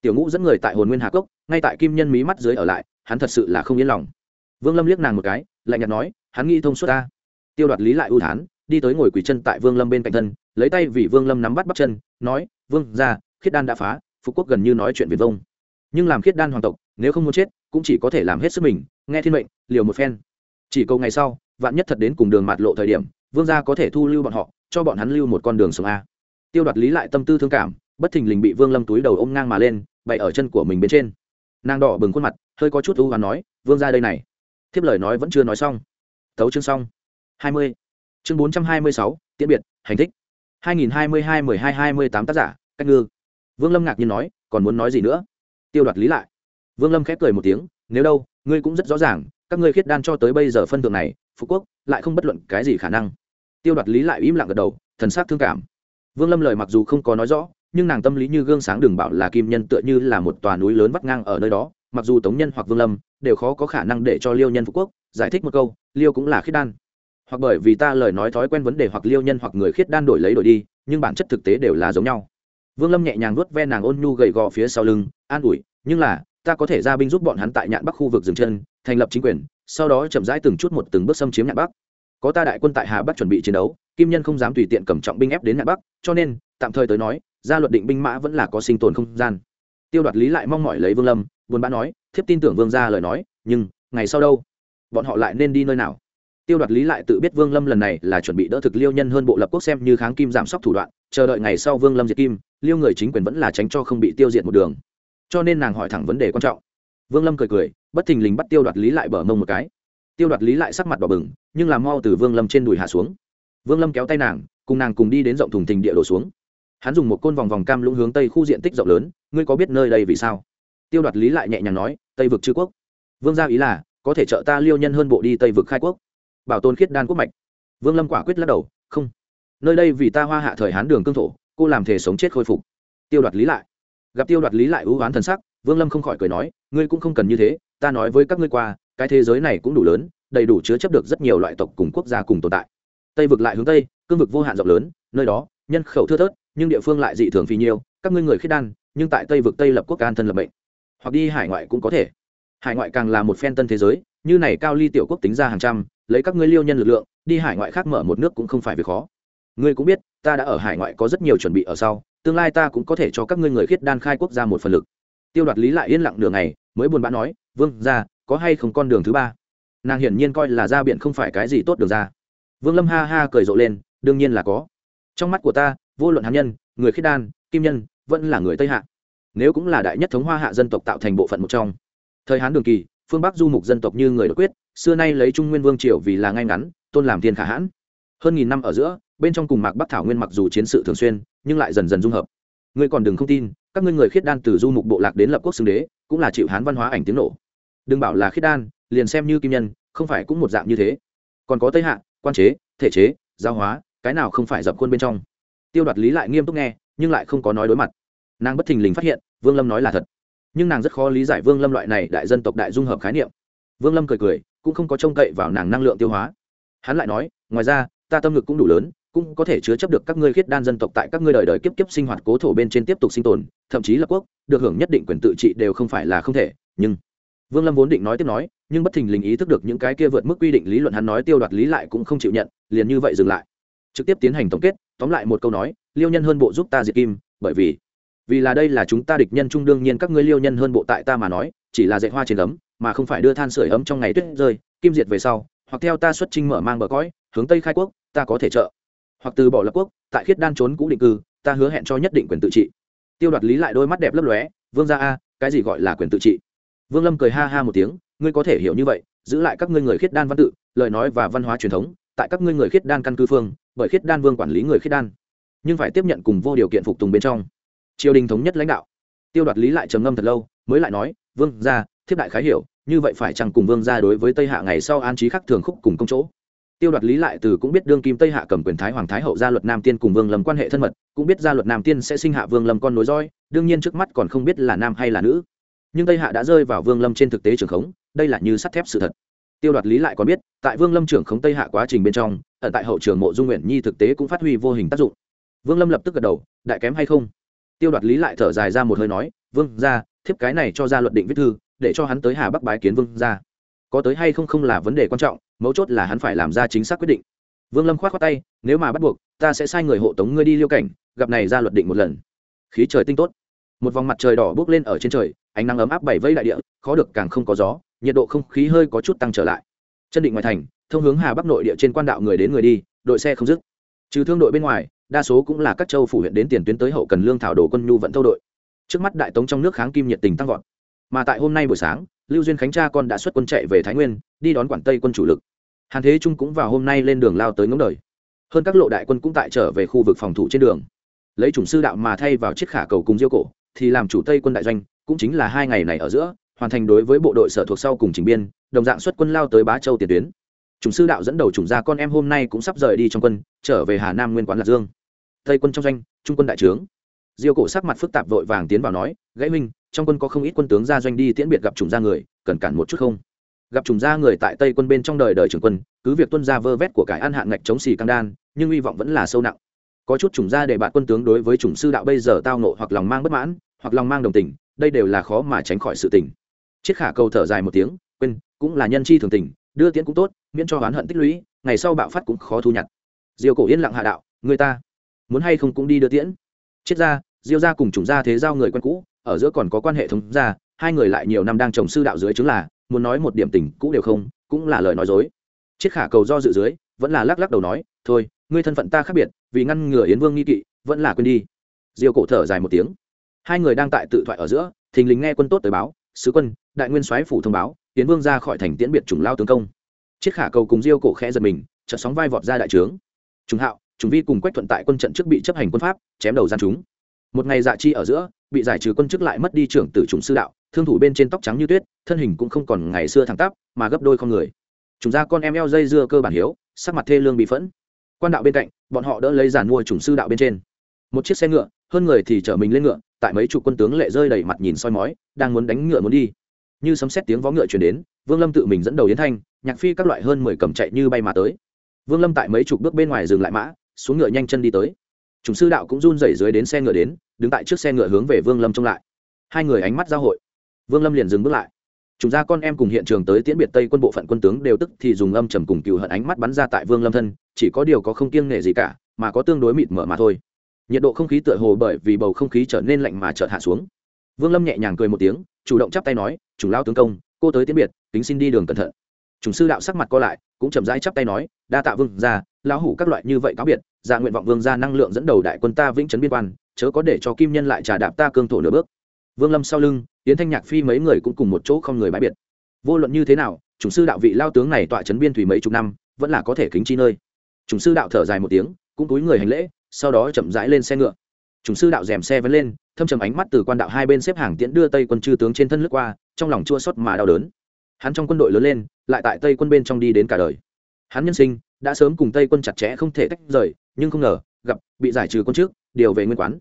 Speaker 1: tiểu ngũ dẫn người tại hồn nguyên hà cốc, ngay tại kim nhân mí mắt dưới ở lại, hắn thật sự là không yên lòng. Vương lâm liếc nàng một cái, lạnh nhạt nói, hắn nghĩ thông suốt ta. Tiêu đoạt lý lại ưu thán, đi tới ngồi quỳ chân tại vương lâm bên cạnh thân, lấy tay vì vương lâm nắm bắt bắt chân, nói, vương ra khiết đan đã phá phú quốc gần như nói chuyện việt vông. Nhưng làm khiết đan hoàng tộc, nếu không muốn chết, cũng chỉ có thể làm hết sức mình, nghe thiên mệnh, liều một phen. Chỉ câu ngày sau, vạn nhất thật đến cùng đường mạt lộ thời điểm, vương gia có thể thu lưu bọn họ, cho bọn hắn lưu một con đường sống a. Tiêu đoạt lý lại tâm tư thương cảm, bất thình lình bị vương lâm túi đầu ôm ngang mà lên bày ở chân của mình bên trên. Nàng đỏ bừng khuôn mặt, hơi có chút ưu và nói, vương ra đây này. Thiếp lời nói vẫn chưa nói xong. Thấu chương xong. Hai mươi. Chương bốn trăm hai mươi sáu, tiễn biệt, hành thích. Hai nghìn hai mươi hai, mười hai hai mươi tám tác giả, cách ngư. Vương lâm ngạc nhiên nói, còn muốn nói gì nữa? Tiêu đoạt lý lại. Vương lâm khép cười một tiếng, nếu đâu, ngươi cũng rất rõ ràng, các ngươi khiết đan cho tới bây giờ phân thượng này, phú quốc, lại không bất luận cái gì khả năng. Tiêu đoạt lý lại im lặng gật đầu, thần sắc thương cảm. Vương lâm lời mặc dù không có nói rõ nhưng nàng tâm lý như gương sáng đừng bảo là kim nhân tựa như là một tòa núi lớn vắt ngang ở nơi đó, mặc dù tống nhân hoặc vương lâm đều khó có khả năng để cho liêu nhân phú quốc, giải thích một câu, liêu cũng là khiết đan. Hoặc bởi vì ta lời nói thói quen vấn đề hoặc liêu nhân hoặc người khiết đan đổi lấy đổi đi, nhưng bản chất thực tế đều là giống nhau. Vương lâm nhẹ nhàng nuốt ve nàng ôn nhu gầy gò phía sau lưng, an ủi, nhưng là, ta có thể ra binh giúp bọn hắn tại nhạn bắc khu vực dừng chân, thành lập chính quyền, sau đó chậm rãi từng chút một từng bước xâm chiếm nhạn bắc. Có ta đại quân tại hà bắc chuẩn bị chiến đấu, kim nhân không dám tùy tiện cầm trọng binh ép đến nhạn bắc, cho nên, tạm thời tới nói gia luật định binh mã vẫn là có sinh tồn không gian. Tiêu đoạt lý lại mong mỏi lấy vương lâm, buồn bã nói, thiếp tin tưởng vương gia lời nói, nhưng ngày sau đâu? Bọn họ lại nên đi nơi nào? Tiêu đoạt lý lại tự biết vương lâm lần này là chuẩn bị đỡ thực liêu nhân hơn bộ lập quốc xem như kháng kim giảm sốc thủ đoạn, chờ đợi ngày sau vương lâm diệt kim, liêu người chính quyền vẫn là tránh cho không bị tiêu diệt một đường. Cho nên nàng hỏi thẳng vấn đề quan trọng. Vương lâm cười cười, bất thình lình bắt tiêu đoạt lý lại bờ mông một cái. Tiêu đoạt lý lại sắc mặt đỏ bừng, nhưng làm mau từ vương lâm trên đùi hạ xuống. Vương lâm kéo tay nàng, cùng nàng cùng đi đến rộng thùng thình địa đổ xuống hắn dùng một côn vòng vòng cam lũng hướng tây khu diện tích rộng lớn, ngươi có biết nơi đây vì sao? Tiêu đoạt lý lại nhẹ nhàng nói, tây vực chư quốc. Vương gia ý là, có thể trợ ta liêu nhân hơn bộ đi tây vực khai quốc. Bảo tồn khiết đan quốc mạch. Vương lâm quả quyết lắc đầu, không. Nơi đây vì ta hoa hạ thời hán đường cương thổ, cô làm thể sống chết khôi phục. Tiêu đoạt lý lại. Gặp tiêu đoạt lý lại ưu oán thần sắc, vương lâm không khỏi cười nói, ngươi cũng không cần như thế, ta nói với các ngươi qua, cái thế giới này cũng đủ lớn, đầy đủ chứa chấp được rất nhiều loại tộc cùng quốc gia cùng tồn tại. Tây vực lại hướng tây, cương vực vô hạn rộng lớn, nơi đó, nhân khẩu thưa thớt nhưng địa phương lại dị thường phi nhiêu, các ngươi người khiết đan, nhưng tại tây vực tây lập quốc an thân lập mệnh. Hoặc đi hải ngoại cũng có thể. Hải ngoại càng là một phen tân thế giới, như này cao ly tiểu quốc tính ra hàng trăm, lấy các ngươi liêu nhân lực lượng, đi hải ngoại khác mở một nước cũng không phải việc khó. Ngươi cũng biết, ta đã ở hải ngoại có rất nhiều chuẩn bị ở sau, tương lai ta cũng có thể cho các ngươi người khiết đan khai quốc gia một phần lực. Tiêu đoạt lý lại yên lặng đường này mới buồn bã nói, vương ra có hay không con đường thứ ba? Nàng hiển nhiên coi là ra biển không phải cái gì tốt đường ra. Vương lâm ha ha cười rộ lên, đương nhiên là có. Trong mắt của ta vô luận hán nhân, người khiết đan, kim nhân, vẫn là người tây hạ. Nếu cũng là đại nhất thống hoa hạ dân tộc tạo thành bộ phận một trong. Thời hán đường kỳ, phương bắc du mục dân tộc như người đột quyết, xưa nay lấy trung nguyên vương triều vì là ngay ngắn, tôn làm thiên khả hãn. Hơn nghìn năm ở giữa, bên trong cùng mạc bắc thảo nguyên mặc dù chiến sự thường xuyên, nhưng lại dần dần dung hợp. Ngươi còn đừng không tin, các ngươi người khiết đan từ du mục bộ lạc đến lập quốc xưng đế, cũng là chịu hán văn hóa ảnh tiếng nổ. Đừng bảo là khiết đan, liền xem như kim nhân, không phải cũng một dạng như thế. Còn có tây hạ, quan chế, thể chế giao hóa, cái nào không phải dập khuôn bên trong? Tiêu đoạt lý lại nghiêm túc nghe, nhưng lại không có nói đối mặt. Nàng bất thình lình phát hiện, vương lâm nói là thật. Nhưng nàng rất khó lý giải vương lâm loại này đại dân tộc đại dung hợp khái niệm. Vương lâm cười cười, cũng không có trông cậy vào nàng năng lượng tiêu hóa. Hắn lại nói, ngoài ra, ta tâm ngực cũng đủ lớn, cũng có thể chứa chấp được các ngươi khiết đan dân tộc tại các ngươi đời đời kiếp kiếp sinh hoạt cố thổ bên trên tiếp tục sinh tồn, thậm chí là quốc, được hưởng nhất định quyền tự trị đều không phải là không thể, nhưng vương lâm vốn định nói tiếp nói, nhưng bất thình lình ý thức được những cái kia vượt mức quy định lý luận hắn nói tiêu đoạt lý lại cũng không chịu nhận, liền như vậy dừng lại. Trực tiếp tiến hành tổng kết tóm lại một câu nói, liêu nhân hơn bộ giúp ta diệt kim, bởi vì vì là đây là chúng ta địch nhân trung đương nhiên các ngươi liêu nhân hơn bộ tại ta mà nói, chỉ là dạy hoa trên ấm mà không phải đưa than sửa ấm trong ngày tuyết rơi, kim diệt về sau, hoặc theo ta xuất trinh mở mang bờ cõi, hướng tây khai quốc, ta có thể trợ. Hoặc từ bỏ lập quốc, tại khiết đan trốn cũ định cư, ta hứa hẹn cho nhất định quyền tự trị. Tiêu đoạt lý lại đôi mắt đẹp lấp lóe, vương gia a, cái gì gọi là quyền tự trị? Vương lâm cười ha ha một tiếng, ngươi có thể hiểu như vậy, giữ lại các ngươi người khiết đan văn tự, lời nói và văn hóa truyền thống tại các ngươi người khiết đan căn cư phương, bởi khiết đan vương quản lý người khiết đan. Nhưng phải tiếp nhận cùng vô điều kiện phục tùng bên trong. Triều đình thống nhất lãnh đạo. Tiêu đoạt lý lại trầm ngâm thật lâu, mới lại nói, vương gia, thiếp đại khái hiểu, như vậy phải chăng cùng vương gia đối với tây hạ ngày sau an trí khắc thường khúc cùng công chỗ? Tiêu đoạt lý lại từ cũng biết đương kim tây hạ cầm quyền thái hoàng thái hậu gia luật nam tiên cùng vương lâm quan hệ thân mật, cũng biết gia luật nam tiên sẽ sinh hạ vương lâm con nối roi đương nhiên trước mắt còn không biết là nam hay là nữ. Nhưng tây hạ đã rơi vào vương lâm trên thực tế trường khống, đây là như sắt thép sự thật tiêu đoạt lý lại còn biết, tại vương lâm trưởng khống tây hạ quá trình bên trong, ẩn tại hậu trường mộ dung nguyện nhi thực tế cũng phát huy vô hình tác dụng. Vương lâm lập tức gật đầu, đại kém hay không? Tiêu đoạt lý lại thở dài ra một hơi nói, vương ra thiếp cái này cho ra luật định viết thư, để cho hắn tới hà bắc bái kiến vương ra có tới hay không không là vấn đề quan trọng, mấu chốt là hắn phải làm ra chính xác quyết định. Vương lâm k h o á t khoác tay, nếu mà bắt buộc, ta sẽ sai người hộ tống ngươi đi liêu cảnh, gặp này ra luật định một lần. Khí trời tinh tốt. Một vòng mặt trời đỏ bước lên ở trên trời, ánh nắng ấm áp bảy vây đại địa, khó được càng không có gió nhiệt độ không khí hơi có chút tăng trở lại. Chân định ngoài thành, thông hướng hà bắc nội địa trên quan đạo người đến người đi, đội xe không dứt. Trừ thương đội bên ngoài, đa số cũng là các châu phủ huyện đến tiền tuyến tới hậu cần lương thảo đồ quân nhu vận thâu đội. Trước mắt đại tống trong nước kháng kim nhiệt tình tăng vọt. Mà tại hôm nay buổi sáng, lưu duyên khánh cha con đã xuất quân chạy về thái nguyên, đi đón quản tây quân chủ lực. Hàn thế trung cũng vào hôm nay lên đường lao tới ngống đời. Hơn các lộ đại quân cũng tại trở về khu vực phòng thủ trên đường. Lấy chủng sư đạo mà thay vào chiếc khả cầu cùng diêu cổ, thì làm chủ tây quân đại doanh, cũng chính là hai ngày này ở giữa hoàn thành đối với bộ đội sở thuộc sau cùng trình biên, đồng dạng xuất quân lao tới bá châu tiền tuyến. Chủng sư đạo dẫn đầu chủng gia con em hôm nay cũng sắp rời đi trong quân, trở về hà nam nguyên quán lạc dương. Tây quân trong doanh, trung quân đại trướng. Diêu cổ sắc mặt phức tạp vội vàng tiến vào nói, gãy minh trong quân có không ít quân tướng ra doanh đi tiễn biệt gặp chủng gia người, cần cản một chút không? Gặp chủng gia người tại tây quân bên trong đời đời trưởng quân, cứ việc tuân ra vơ vét của cải ăn hạn ngạch chống xì căng đan, nhưng hy vọng vẫn là sâu nặng. Có chút chủng gia để bạn quân tướng đối với chủng sư đạo bây giờ tao nộ hoặc lòng mang bất mãn, hoặc lòng mang đồng tình, đây đều là khó mà tránh khỏi sự tình chiết khả cầu thở dài một tiếng, quên, cũng là nhân chi thường tình, đưa tiễn cũng tốt, miễn cho oán hận tích lũy, ngày sau bạo phát cũng khó thu nhặt. Diêu cổ yên lặng hạ đạo, người ta muốn hay không cũng đi đưa tiễn. Chiết ra diêu ra cùng chủng gia thế giao người quen cũ, ở giữa còn có quan hệ thống gia, hai người lại nhiều năm đang trồng sư đạo dưới chứng là, muốn nói một điểm tình cũ đều không, cũng là lời nói dối. Chiết khả cầu do dự dưới, vẫn là lắc lắc đầu nói, thôi, ngươi thân phận ta khác biệt, vì ngăn ngừa yến vương nghi kỵ, vẫn là quên đi. Diêu cổ thở dài một tiếng. Hai người đang tại tự thoại ở giữa, thình lình nghe quân tốt tới báo, sứ quân đại nguyên soái phủ thông báo, Tiến vương ra khỏi thành tiễn biệt chủng lao tướng công. Chiết khả cầu cùng diêu cổ khẽ giật mình, chợt sóng vai vọt ra đại trướng. Trùng hạo, trùng vi cùng quách thuận tại quân trận trước bị chấp hành quân pháp, chém đầu gian chúng. Một ngày dạ chi ở giữa, bị giải trừ quân chức lại mất đi trưởng tử trùng sư đạo, thương thủ bên trên tóc trắng như tuyết, thân hình cũng không còn ngày xưa thẳng tắp, mà gấp đôi con người. Chúng ra con em eo dây dưa cơ bản hiếu, sắc mặt thê lương bị phẫn. Quan đạo bên cạnh, bọn họ đỡ lấy giàn mua trùng sư đạo bên trên. Một chiếc xe ngựa, hơn người thì chở mình lên ngựa, tại mấy chục quân tướng lệ rơi đầy mặt nhìn soi mói, đang muốn đánh ngựa muốn đi như sấm xét tiếng vó ngựa chuyển đến, vương lâm tự mình dẫn đầu yến thanh, nhạc phi các loại hơn mười cầm chạy như bay mà tới. Vương lâm tại mấy chục bước bên ngoài dừng lại mã, xuống ngựa nhanh chân đi tới. Chúng sư đạo cũng run rẩy dưới đến xe ngựa đến, đứng tại trước xe ngựa hướng về vương lâm trông lại. Hai người ánh mắt giao hội. Vương lâm liền dừng bước lại. Chúng ra con em cùng hiện trường tới tiễn biệt tây quân bộ phận quân tướng đều tức thì dùng âm trầm cùng cựu hận ánh mắt bắn ra tại vương lâm thân, chỉ có điều có không kiêng nghệ gì cả, mà có tương đối mịt mở mà thôi. Nhiệt độ không khí tựa hồ bởi vì bầu không khí trở nên lạnh mà chợt hạ xuống vương lâm nhẹ nhàng cười một tiếng, chủ động chắp tay nói chủ lao tướng công, cô tới tiễn biệt, kính xin đi đường cẩn thận. Trùng sư đạo sắc mặt co lại, cũng chậm rãi chắp tay nói, đa tạ vương ra lão hủ các loại như vậy cáo biệt ra nguyện vọng vương ra năng lượng dẫn đầu đại quân ta vĩnh trấn biên quan, chớ có để cho kim nhân lại trà đạp ta cương thổ nửa bước. Vương lâm sau lưng, yến thanh nhạc phi mấy người cũng cùng một chỗ không người bãi biệt. Vô luận như thế nào chủng sư đạo vị lao tướng này tọa trấn biên thủy mấy chục năm, vẫn là có thể kính chi nơi. Chủng sư đạo thở dài một tiếng, cũng túi người hành lễ, sau đó chậm rãi lên xe ngựa. Chủng sư đạo dèm xe vẫn lên thâm trầm ánh mắt từ quan đạo hai bên xếp hàng tiễn đưa tây quân chư tướng trên thân lướt qua, trong lòng chua xót mà đau đớn. Hắn trong quân đội lớn lên, lại tại tây quân bên trong đi đến cả đời. Hắn nhân sinh, đã sớm cùng tây quân chặt chẽ không thể tách rời, nhưng không ngờ, gặp, bị giải trừ quân trước, điều về nguyên quán.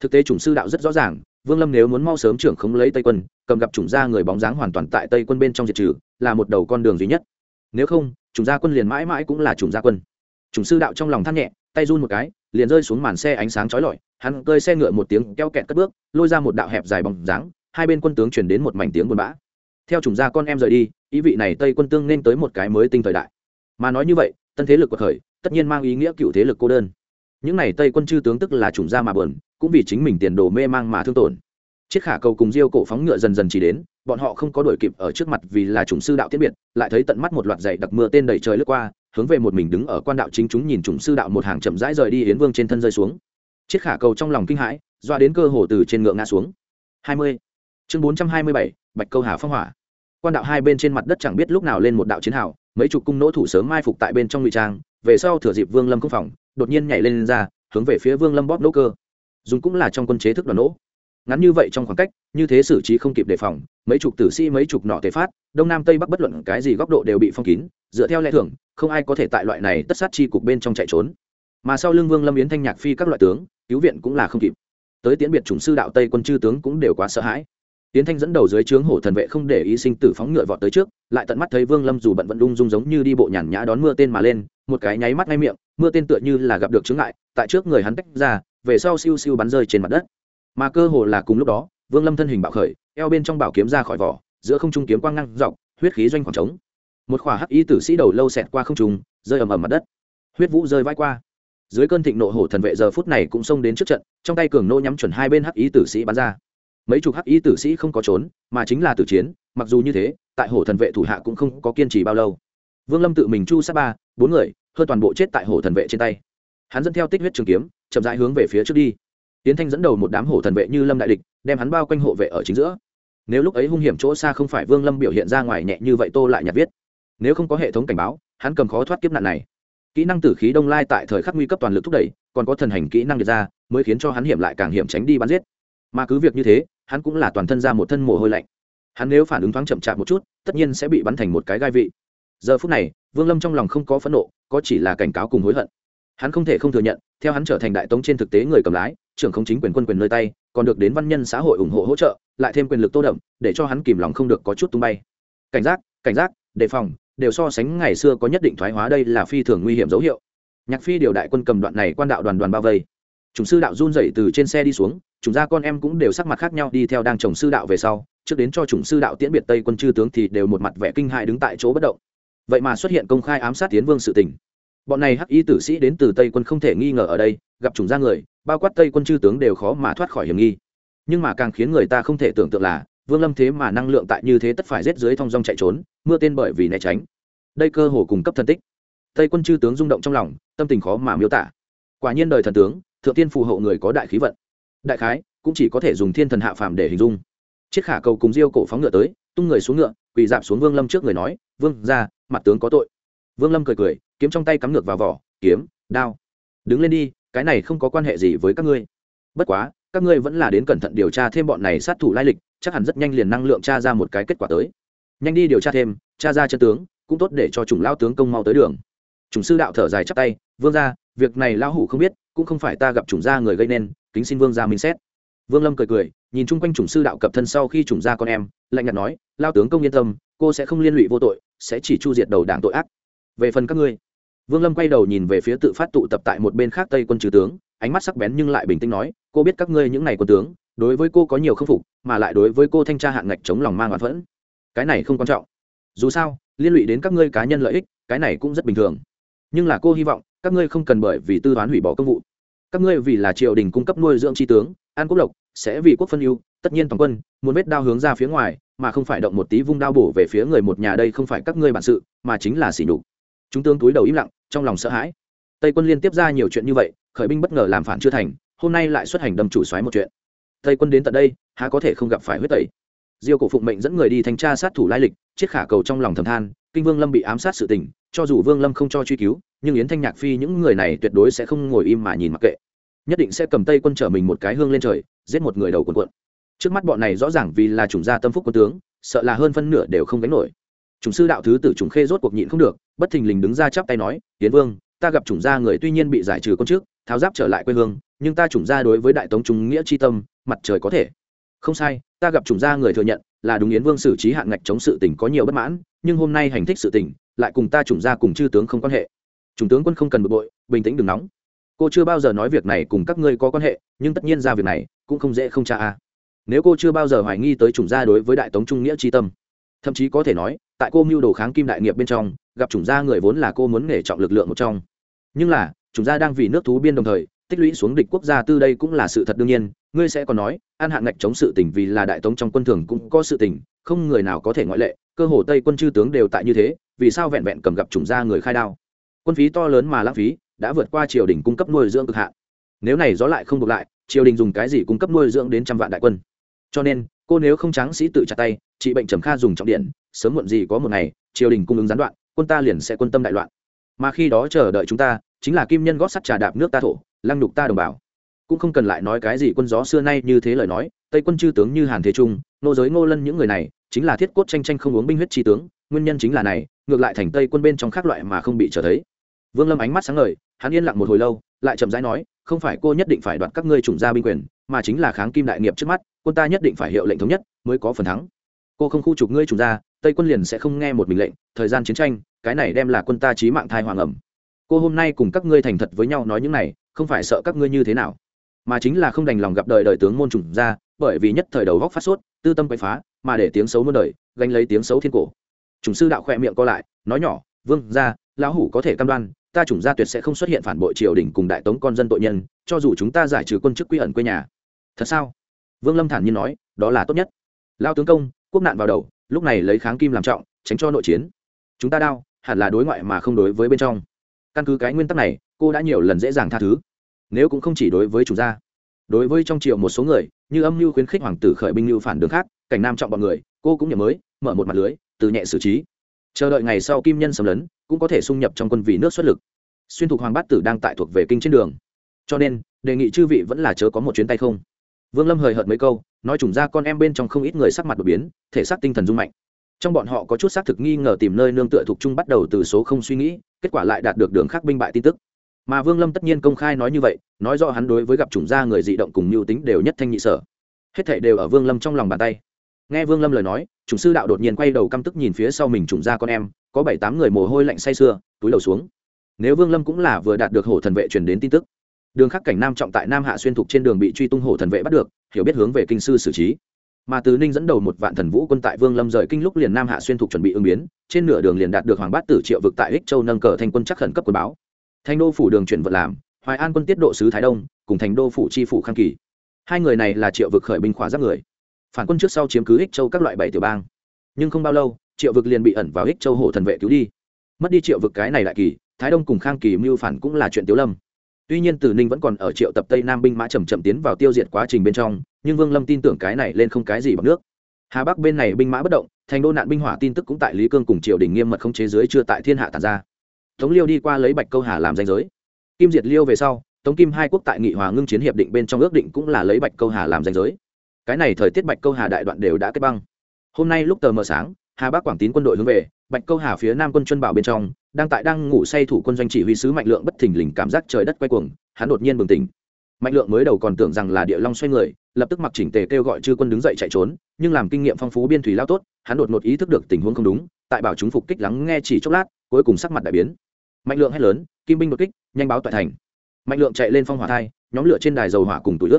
Speaker 1: Thực tế chủng sư đạo rất rõ ràng, vương lâm nếu muốn mau sớm trưởng không lấy tây quân, cầm gặp chủng gia người bóng dáng hoàn toàn tại tây quân bên trong diệt trừ, là một đầu con đường duy nhất. Nếu không, chủng gia quân liền mãi mãi cũng là chủng gia quân. Chủng sư đạo trong lòng than nhẹ, tay run một cái liền rơi xuống màn xe ánh sáng chói lọi hắn cơi xe ngựa một tiếng keo kẹt cất bước lôi ra một đạo hẹp dài bóng dáng hai bên quân tướng chuyển đến một mảnh tiếng buồn bã. Theo chủng gia con em rời đi ý vị này tây quân tương nên tới một cái mới tinh thời đại. Mà nói như vậy tân thế lực của khởi tất nhiên mang ý nghĩa cựu thế lực cô đơn. Những này tây quân chư tướng tức là chủng gia mà buồn, cũng vì chính mình tiền đồ mê mang mà thương tổn. Chiếc khả cầu cùng diêu cổ phóng ngựa dần dần chỉ đến bọn họ không có đuổi kịp ở trước mặt vì là chủng sư đạo tiết biệt lại thấy tận mắt một loạt dày đặc mưa tên đầy trời lướt qua hướng về một mình đứng ở quan đạo chính chúng nhìn chủng sư đạo một hàng chậm rãi rời đi yến vương trên thân rơi xuống. Chiếc khả cầu trong lòng kinh hãi doa đến cơ hồ từ trên ngựa ngã xuống. Hai mươi. Chương bốn trăm hai mươi bảy bạch câu hà phong hỏa. Quan đạo hai bên trên mặt đất chẳng biết lúc nào lên một đạo chiến hào mấy chục cung nỗ thủ sớm mai phục tại bên trong ngụy trang về sau thừa dịp vương lâm công phòng đột nhiên nhảy lên, lên ra hướng về phía vương lâm bóp nỗ cơ. Dùng cũng là trong quân chế thức đoàn nỗ. Ngắn như vậy trong khoảng cách như thế xử trí không kịp đề phòng mấy chục tử sĩ mấy chục nọ tề phát đông nam tây bắc bất luận cái gì góc độ đều bị phong kín dựa theo lẽ thường không ai có thể tại loại này tất sát chi cục bên trong chạy trốn. Mà sau lưng vương lâm yến thanh nhạc phi các loại tướng, cứu viện cũng là không kịp. Tới tiễn biệt chủng sư đạo tây quân chư tướng cũng đều quá sợ hãi. Tiến thanh dẫn đầu dưới trướng hổ thần vệ không để ý sinh tử phóng ngựa vọt tới trước, lại tận mắt thấy vương lâm dù bận vận đung dung giống như đi bộ nhàn nhã đón mưa tên mà lên, một cái nháy mắt ngay miệng, mưa tên tựa như là gặp được chướng ngại, tại trước người hắn tách ra, về sau siêu siêu bắn rơi trên mặt đất. Mà cơ hồ là cùng lúc đó, vương lâm thân hình bạo khởi, eo bên trong bảo kiếm ra khỏi vỏ, giữa không trung kiếm quang ngang dọc, huyết khí doanh khoảng trống một khỏa hắc y tử sĩ đầu lâu xẹt qua không trung, rơi ầm ầm mặt đất. Huyết vũ rơi vãi qua. Dưới cơn thịnh nộ hổ thần vệ giờ phút này cũng xông đến trước trận, trong tay cường nô nhắm chuẩn hai bên hắc y tử sĩ bắn ra. Mấy chục hắc y tử sĩ không có trốn, mà chính là tử chiến, mặc dù như thế, tại hổ thần vệ thủ hạ cũng không có kiên trì bao lâu. Vương lâm tự mình chu sát ba, bốn người hơn toàn bộ chết tại hổ thần vệ trên tay. Hắn dẫn theo tích huyết trường kiếm, chậm rãi hướng về phía trước đi. Tiến thanh dẫn đầu một đám hổ thần vệ như lâm đại địch, đem hắn bao quanh hộ vệ ở chính giữa. Nếu lúc ấy hung hiểm chỗ xa không phải vương lâm biểu hiện ra ngoài nhẹ như vậy, tô lại nhặt viết nếu không có hệ thống cảnh báo, hắn cầm khó thoát kiếp nạn này. Kỹ năng tử khí đông lai tại thời khắc nguy cấp toàn lực thúc đẩy, còn có thần hành kỹ năng được ra, mới khiến cho hắn hiểm lại càng hiểm tránh đi bắn giết. Mà cứ việc như thế, hắn cũng là toàn thân ra một thân mồ hôi lạnh. Hắn nếu phản ứng thoáng chậm chạp một chút, tất nhiên sẽ bị bắn thành một cái gai vị. Giờ phút này, vương lâm trong lòng không có phẫn nộ, có chỉ là cảnh cáo cùng hối hận. Hắn không thể không thừa nhận, theo hắn trở thành đại tống trên thực tế người cầm lái, trưởng không chính quyền quân quyền nơi tay, còn được đến văn nhân xã hội ủng hộ hỗ trợ, lại thêm quyền lực tô đậm, để cho hắn kìm lòng không được có chút tung bay. Cảnh giác cảnh giác, đề phòng đều so sánh ngày xưa có nhất định thoái hóa đây là phi thường nguy hiểm dấu hiệu. Nhạc phi điều đại quân cầm đoạn này quan đạo đoàn đoàn bao vây. Chúng sư đạo run dậy từ trên xe đi xuống chúng ra con em cũng đều sắc mặt khác nhau đi theo đang chồng sư đạo về sau, trước đến cho chủng sư đạo tiễn biệt tây quân chư tướng thì đều một mặt vẻ kinh hại đứng tại chỗ bất động. Vậy mà xuất hiện công khai ám sát tiến vương sự tình. Bọn này hắc y tử sĩ đến từ tây quân không thể nghi ngờ ở đây, gặp chủng ra người, bao quát tây quân chư tướng đều khó mà thoát khỏi hiểm nghi. Nhưng mà càng khiến người ta không thể tưởng tượng là vương lâm thế mà năng lượng tại như thế tất phải rết dưới thong dong chạy trốn, mưa tên bởi vì né tránh. Đây cơ hồ cung cấp thân tích. Tây quân chư tướng rung động trong lòng, tâm tình khó mà miêu tả. Quả nhiên đời thần tướng, thượng tiên phù hộ người có đại khí vận. Đại khái, cũng chỉ có thể dùng thiên thần hạ phàm để hình dung. Chiếc khả cầu cùng diêu cổ phóng ngựa tới, tung người xuống ngựa, quỳ dạp xuống vương lâm trước người nói, vương ra mặt tướng có tội. Vương lâm cười cười, kiếm trong tay cắm ngược vào vỏ, kiếm, đao. Đứng lên đi, cái này không có quan hệ gì với các ngươi. Bất quá, các ngươi vẫn là đến cẩn thận điều tra thêm bọn này sát thủ lai lịch chắc hẳn rất nhanh liền năng lượng tra ra một cái kết quả tới. Nhanh đi điều tra thêm, tra ra chân tướng, cũng tốt để cho chủng lao tướng công mau tới đường. Chủng sư đạo thở dài chắp tay, vương ra việc này lão hủ không biết, cũng không phải ta gặp chủng gia người gây nên, kính xin vương gia minh xét. Vương lâm cười cười, nhìn chung quanh chủng sư đạo cập thân sau khi chủng gia con em, lạnh nhạt nói lao tướng công yên tâm, cô sẽ không liên lụy vô tội, sẽ chỉ chu diệt đầu đảng tội ác. Về phần các ngươi. Vương lâm quay đầu nhìn về phía tự phát tụ tập tại một bên khác tây quân trừ tướng, ánh mắt sắc bén nhưng lại bình tĩnh nói, cô biết các ngươi những n à y quân tướng đối với cô có nhiều khâm phục, mà lại đối với cô thanh tra hạng ngạch chống lòng mang oán phẫn. Cái này không quan trọng. Dù sao, liên lụy đến các ngươi cá nhân lợi ích, cái này cũng rất bình thường. Nhưng là cô hy vọng, các ngươi không cần bởi vì tư toán hủy bỏ công vụ. Các ngươi vì là triều đình cung cấp nuôi dưỡng tri tướng, an quốc lộc sẽ vì quốc phân ưu, tất nhiên toàn quân, muốn vết đao hướng ra phía ngoài, mà không phải động một tí vung đao bổ về phía người một nhà đây không phải các ngươi bản sự, mà chính là xỉ nhục. Chúng tướng túi đầu im lặng, trong lòng sợ hãi. Tây quân liên tiếp ra nhiều chuyện như vậy, khởi binh bất ngờ làm phản chưa thành, hôm nay lại xuất hành đâm chủ xoáy một chuyện tây quân đến tận đây, há có thể không gặp phải huyết tẩy. Diêu cổ phụng mệnh dẫn người đi thanh tra sát thủ lai lịch chiết khả cầu trong lòng thầm than, kinh vương lâm bị ám sát sự tình, cho dù vương lâm không cho truy cứu, nhưng yến thanh nhạc phi những người này tuyệt đối sẽ không ngồi im mà nhìn mặc kệ. Nhất định sẽ cầm tây quân trở mình một cái hương lên trời, giết một người đầu quần quận trước mắt bọn này rõ ràng vì là chủng gia tâm phúc quân tướng, sợ là hơn phân nửa đều không gánh nổi. Chủng sư đạo thứ tử chủng khê rốt cuộc nhịn không được, bất thình lình đứng ra chắp tay nói tiến vương, ta gặp chủng gia người tuy nhiên bị giải trừ con trước, tháo giáp trở lại quê hương, nhưng ta chủng gia đối với đại tống trung nghĩa chi tâm mặt trời có thể. Không sai, ta gặp chủng gia người thừa nhận là đúng yến vương xử trí hạn ngạch chống sự tình có nhiều bất mãn, nhưng hôm nay hành thích sự tình, lại cùng ta chủng gia cùng chư tướng không quan hệ. Chủng tướng quân không cần bực bội, bình tĩnh đừng nóng. Cô chưa bao giờ nói việc này cùng các ngươi có quan hệ, nhưng tất nhiên ra việc này cũng không dễ không cha a. À. Nếu cô chưa bao giờ hoài nghi tới chủng gia đối với đại tống trung nghĩa tri tâm, thậm chí có thể nói, tại cô mưu đồ kháng kim đại nghiệp bên trong, gặp chủng gia người vốn là cô muốn nghề trọng lực lượng một trong. Nhưng là, chủng gia đang vì nước thú biên đồng thời, tích lũy xuống địch quốc gia tư đây cũng là sự thật đương nhiên ngươi sẽ còn nói an hạn ngạch chống sự tình vì là đại tống trong quân thường cũng có sự tình, không người nào có thể ngoại lệ cơ hồ tây quân chư tướng đều tại như thế vì sao vẹn vẹn cầm gặp chủng gia người khai đao? Quân phí to lớn mà lãng phí đã vượt qua triều đình cung cấp nuôi dưỡng cực hạn. Nếu này gió lại không ngược lại triều đình dùng cái gì cung cấp nuôi dưỡng đến trăm vạn đại quân? Cho nên cô nếu không tráng sĩ tự chặt tay trị bệnh trầm kha dùng trọng điện sớm muộn gì có một ngày triều đình cung ứng gián đoạn quân ta liền sẽ quân tâm đại loạn. Mà khi đó chờ đợi chúng ta chính là kim nhân gót sắt trà đạp nước ta thổ lăng nhục ta đồng bào cũng không cần lại nói cái gì quân gió xưa nay như thế lời nói, tây quân chư tướng như hàn thế trung, nô giới ngô lân những người này, chính là thiết cốt tranh tranh không uống binh huyết chi tướng, nguyên nhân chính là này, ngược lại thành tây quân bên trong khác loại mà không bị trở thấy. Vương lâm ánh mắt sáng ngời, hắn yên lặng một hồi lâu, lại chậm rãi nói, không phải cô nhất định phải đoạt các ngươi chủng gia binh quyền, mà chính là kháng kim đại nghiệp trước mắt, quân ta nhất định phải hiệu lệnh thống nhất, mới có phần thắng. Cô không khu trục ngươi chủng gia, tây quân liền sẽ không nghe một mình lệnh, thời gian chiến tranh, cái này đem là quân ta trí mạng thai hoàng ẩm. Cô hôm nay cùng các ngươi thành thật với nhau nói những này, không phải sợ các ngươi như thế nào mà chính là không đành lòng gặp đời đời tướng môn chủng gia bởi vì nhất thời đầu góc phát sốt, tư tâm quậy phá, mà để tiếng xấu muôn đời, gánh lấy tiếng xấu thiên cổ. Chủng sư đạo khoe miệng co lại, nói nhỏ, vương gia, lão hủ có thể cam đoan, ta chủng gia tuyệt sẽ không xuất hiện phản bội triều đình cùng đại tống con dân tội nhân, cho dù chúng ta giải trừ quân chức quy ẩn quê nhà. Thật sao? Vương lâm thản nhiên nói, đó là tốt nhất. Lao tướng công, quốc nạn vào đầu, lúc này lấy kháng kim làm trọng, tránh cho nội chiến. Chúng ta đau, hẳn là đối ngoại mà không đối với bên trong. Căn cứ cái nguyên tắc này, cô đã nhiều lần dễ dàng tha thứ nếu cũng không chỉ đối với chủ gia. Đối với trong triều một số người, như âm mưu khuyến khích hoàng tử khởi binh mưu phản đường khác, cảnh nam trọng bọn người, cô cũng nhậm mới, mở một mặt lưới, từ nhẹ xử trí. Chờ đợi ngày sau kim nhân xâm lấn, cũng có thể xung nhập trong quân vì nước xuất lực. Xuyên thục hoàng bát tử đang tại thuộc về kinh trên đường. Cho nên, đề nghị chư vị vẫn là chớ có một chuyến tay không. Vương lâm hời hợt mấy câu, nói chủng ra con em bên trong không ít người sắc mặt đột biến, thể xác tinh thần rung mạnh. Trong bọn họ có chút xác thực nghi ngờ tìm nơi nương tựa thuộc chung bắt đầu từ số không suy nghĩ, kết quả lại đạt được đường khác binh bại tin tức mà vương lâm tất nhiên công khai nói như vậy nói rõ hắn đối với gặp chủng gia người dị động cùng mưu tính đều nhất thanh nhị sở hết thảy đều ở vương lâm trong lòng bàn tay nghe vương lâm lời nói chủng sư đạo đột nhiên quay đầu căm tức nhìn phía sau mình chủng gia con em có bảy tám người mồ hôi lạnh say sưa túi đầu xuống nếu vương lâm cũng là vừa đạt được hổ thần vệ truyền đến tin tức đường khắc cảnh nam trọng tại nam hạ xuyên thục trên đường bị truy tung hổ thần vệ bắt được hiểu biết hướng về kinh sư xử trí mà từ ninh dẫn đầu một vạn thần vũ quân tại vương lâm rời kinh lúc liền nam hạ xuyên thục chuẩn bị ứng biến trên nửa đường liền đạt được hoàng bát tử triệu vực tại ích châu nâng cờ thành quân chắc khẩn cấp quân báo thành đô phủ đường chuyển vận làm, hoài an quân tiết độ sứ thái đông, cùng thành đô phủ chi phủ khang kỳ. Hai người này là triệu vực khởi binh khỏa giáp người. Phản quân trước sau chiếm cứ ích châu các loại bảy tiểu bang. Nhưng không bao lâu, triệu vực liền bị ẩn vào ích châu hổ thần vệ cứu đi. Mất đi triệu vực cái này lại kỳ, thái đông cùng khang kỳ mưu phản cũng là chuyện tiếu lâm. Tuy nhiên từ ninh vẫn còn ở triệu tập tây nam binh mã chầm chậm tiến vào tiêu diệt quá trình bên trong, nhưng vương lâm tin tưởng cái này lên không cái gì bằng nước. Hà bắc bên này binh mã bất động, thành đô nạn binh hỏa tin tức cũng tại lý cương cùng triều đình nghiêm mật không chế dưới chưa tại thiên hạ tàn ra tống liêu đi qua lấy bạch câu hà làm danh giới. Kim diệt liêu về sau, tống kim hai quốc tại nghị hòa ngưng chiến hiệp định bên trong ước định cũng là lấy bạch câu hà làm danh giới. Cái này thời tiết bạch câu hà đại đoạn đều đã kết băng. Hôm nay lúc tờ mờ sáng, hà bắc quảng tín quân đội hướng về, bạch câu hà phía nam quân chuân bảo bên trong, đang tại đang ngủ say thủ quân doanh chỉ huy sứ mạnh lượng bất thình lình cảm giác trời đất quay cuồng, hắn đột nhiên bừng tỉnh. Mạnh lượng mới đầu còn tưởng rằng là địa long xoay người, lập tức mặc chỉnh tề kêu gọi chư quân đứng dậy chạy trốn, nhưng làm kinh nghiệm phong phú biên thủy lao tốt, hắn đột ngột ý thức được tình huống không đúng, tại bảo chúng phục kích lắng nghe chỉ chốc lát, cuối cùng sắc mặt đại biến mạnh lượng hét lớn, kim binh đột kích, nhanh báo toại thành. Mạnh lượng chạy lên phong hỏa thai, nhóm lửa trên đài dầu hỏa cùng tủi ướt.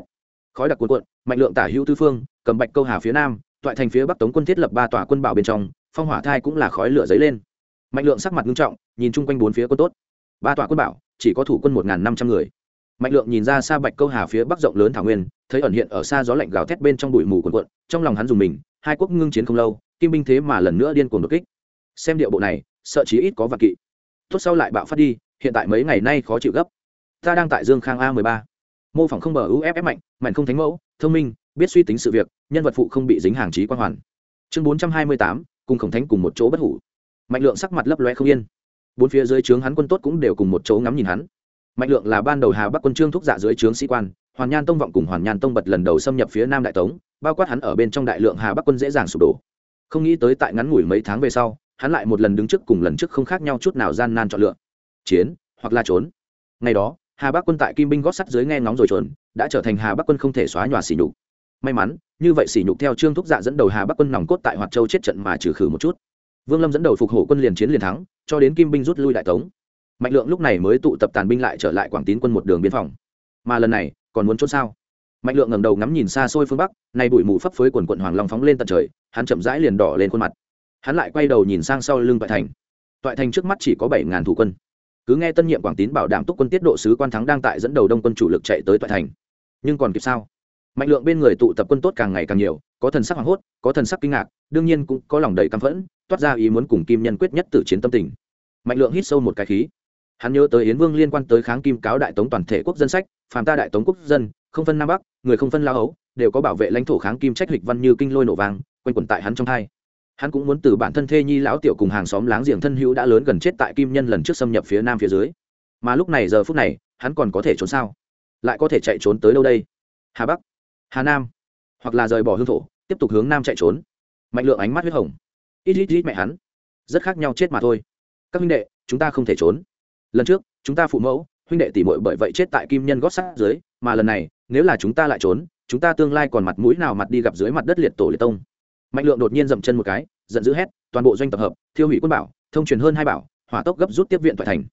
Speaker 1: khói đặc cuộn cuộn, mạnh lượng tả hữu tư phương, cầm bạch câu hà phía nam, toại thành phía bắc tống quân thiết lập ba tòa quân bảo bên trong, phong hỏa thai cũng là khói lửa dấy lên. Mạnh lượng sắc mặt nghiêm trọng, nhìn chung quanh bốn phía quân tốt. Ba tòa quân bảo, chỉ có thủ quân một năm trăm người. Mạnh lượng nhìn ra xa bạch câu hà phía bắc rộng lớn thảo nguyên, thấy ẩn hiện ở xa gió lạnh gào thét bên trong bụi mù quần quận trong lòng hắn dùng mình, hai quốc ngưng chiến không lâu, kim binh thế mà lần nữa điên cuồng đột kích. Xem điệu bộ này, sợ chí ít có vạn kỵ tốt sau lại bạo phát đi, hiện tại mấy ngày nay khó chịu gấp. Ta đang tại dương khang a mười ba. Mô phỏng không bờ uff mạnh mạnh không thánh mẫu, thông minh, biết suy tính sự việc, nhân vật phụ không bị dính hàng trí quan hoàn. Chương bốn trăm hai mươi tám, cùng khổng thánh cùng một chỗ bất hủ. Mạnh lượng sắc mặt lấp loe không yên. Bốn phía dưới trướng hắn quân tốt cũng đều cùng một chỗ ngắm nhìn hắn. Mạnh lượng là ban đầu hà bắc quân trương thúc dạ dưới trướng sĩ quan, hoàn nhan tông vọng cùng hoàn nhan tông bật lần đầu xâm nhập phía nam đại tống, bao quát hắn ở bên trong đại lượng hà bắc quân dễ dàng sụp đổ. Không nghĩ tới tại ngắn ngủi mấy tháng về sau hắn lại một lần đứng trước cùng lần trước không khác nhau chút nào gian nan chọn lựa. Chiến, hoặc là trốn. Ngày đó, hà bắc quân tại kim binh gót sắt dưới nghe ngóng rồi trốn, đã trở thành hà bắc quân không thể xóa nhòa xỉ nhục. May mắn, như vậy xỉ nhục theo trương thúc dạ dẫn đầu hà bắc quân nòng cốt tại hoạt châu chết trận mà trừ khử một chút. Vương lâm dẫn đầu phục hộ quân liền chiến liền thắng, cho đến kim binh rút lui đại tống. Mạnh lượng lúc này mới tụ tập tàn binh lại trở lại quảng tín quân một đường biên phòng. Mà lần này, còn muốn trốn sao? Mạnh lượng ngẩng đầu ngắm nhìn xa xôi phương bắc, nay bụi mù phấp phới quần quận hoàng long phóng lên tận trời, hắn chậm rãi liền đỏ lên khuôn mặt hắn lại quay đầu nhìn sang sau lưng toại thành. Toại thành trước mắt chỉ có bảy ngàn thủ quân. Cứ nghe tân nhiệm quảng tín bảo đảm túc quân tiết độ sứ quan thắng đang tại dẫn đầu đông quân chủ lực chạy tới toại thành. Nhưng còn kịp sao? Mạnh lượng bên người tụ tập quân tốt càng ngày càng nhiều, có thần sắc hoảng hốt, có thần sắc kinh ngạc, đương nhiên cũng có lòng đầy căm phẫn, toát ra ý muốn cùng kim nhân quyết nhất tử chiến tâm tình. Mạnh lượng hít sâu một cái khí. Hắn nhớ tới yến vương liên quan tới kháng kim cáo đại tống toàn thể quốc dân sách, phàm ta đại tống quốc dân, không phân nam bắc, người không phân lao ấu đều có bảo vệ lãnh thổ kháng kim trách lịch văn như kinh lôi nổ vàng quanh quẩn tại hắn trong thai hắn cũng muốn từ bản thân thê nhi lão tiểu cùng hàng xóm láng giềng thân hữu đã lớn gần chết tại kim nhân lần trước xâm nhập phía nam phía dưới. Mà lúc này giờ phút này, hắn còn có thể trốn sao? Lại có thể chạy trốn tới đâu đây? Hà bắc, hà nam, hoặc là rời bỏ hương thổ, tiếp tục hướng nam chạy trốn. Mạnh lượng ánh mắt huyết hồng. Ít ít ít mẹ hắn. Rất khác nhau chết mà thôi. Các huynh đệ, chúng ta không thể trốn. Lần trước, chúng ta phụ mẫu, huynh đệ tỉ mội bởi vậy chết tại kim nhân gót sát dưới, mà lần này, nếu là chúng ta lại trốn, chúng ta tương lai còn mặt mũi nào mặt đi gặp dưới mặt đất liệt tổ liệt tông? Mạnh lượng đột nhiên dậm chân một cái, giận dữ hét, toàn bộ doanh tập hợp, thiêu hủy quân bảo, thông truyền hơn hai bảo, hỏa tốc gấp rút tiếp viện thoại thành.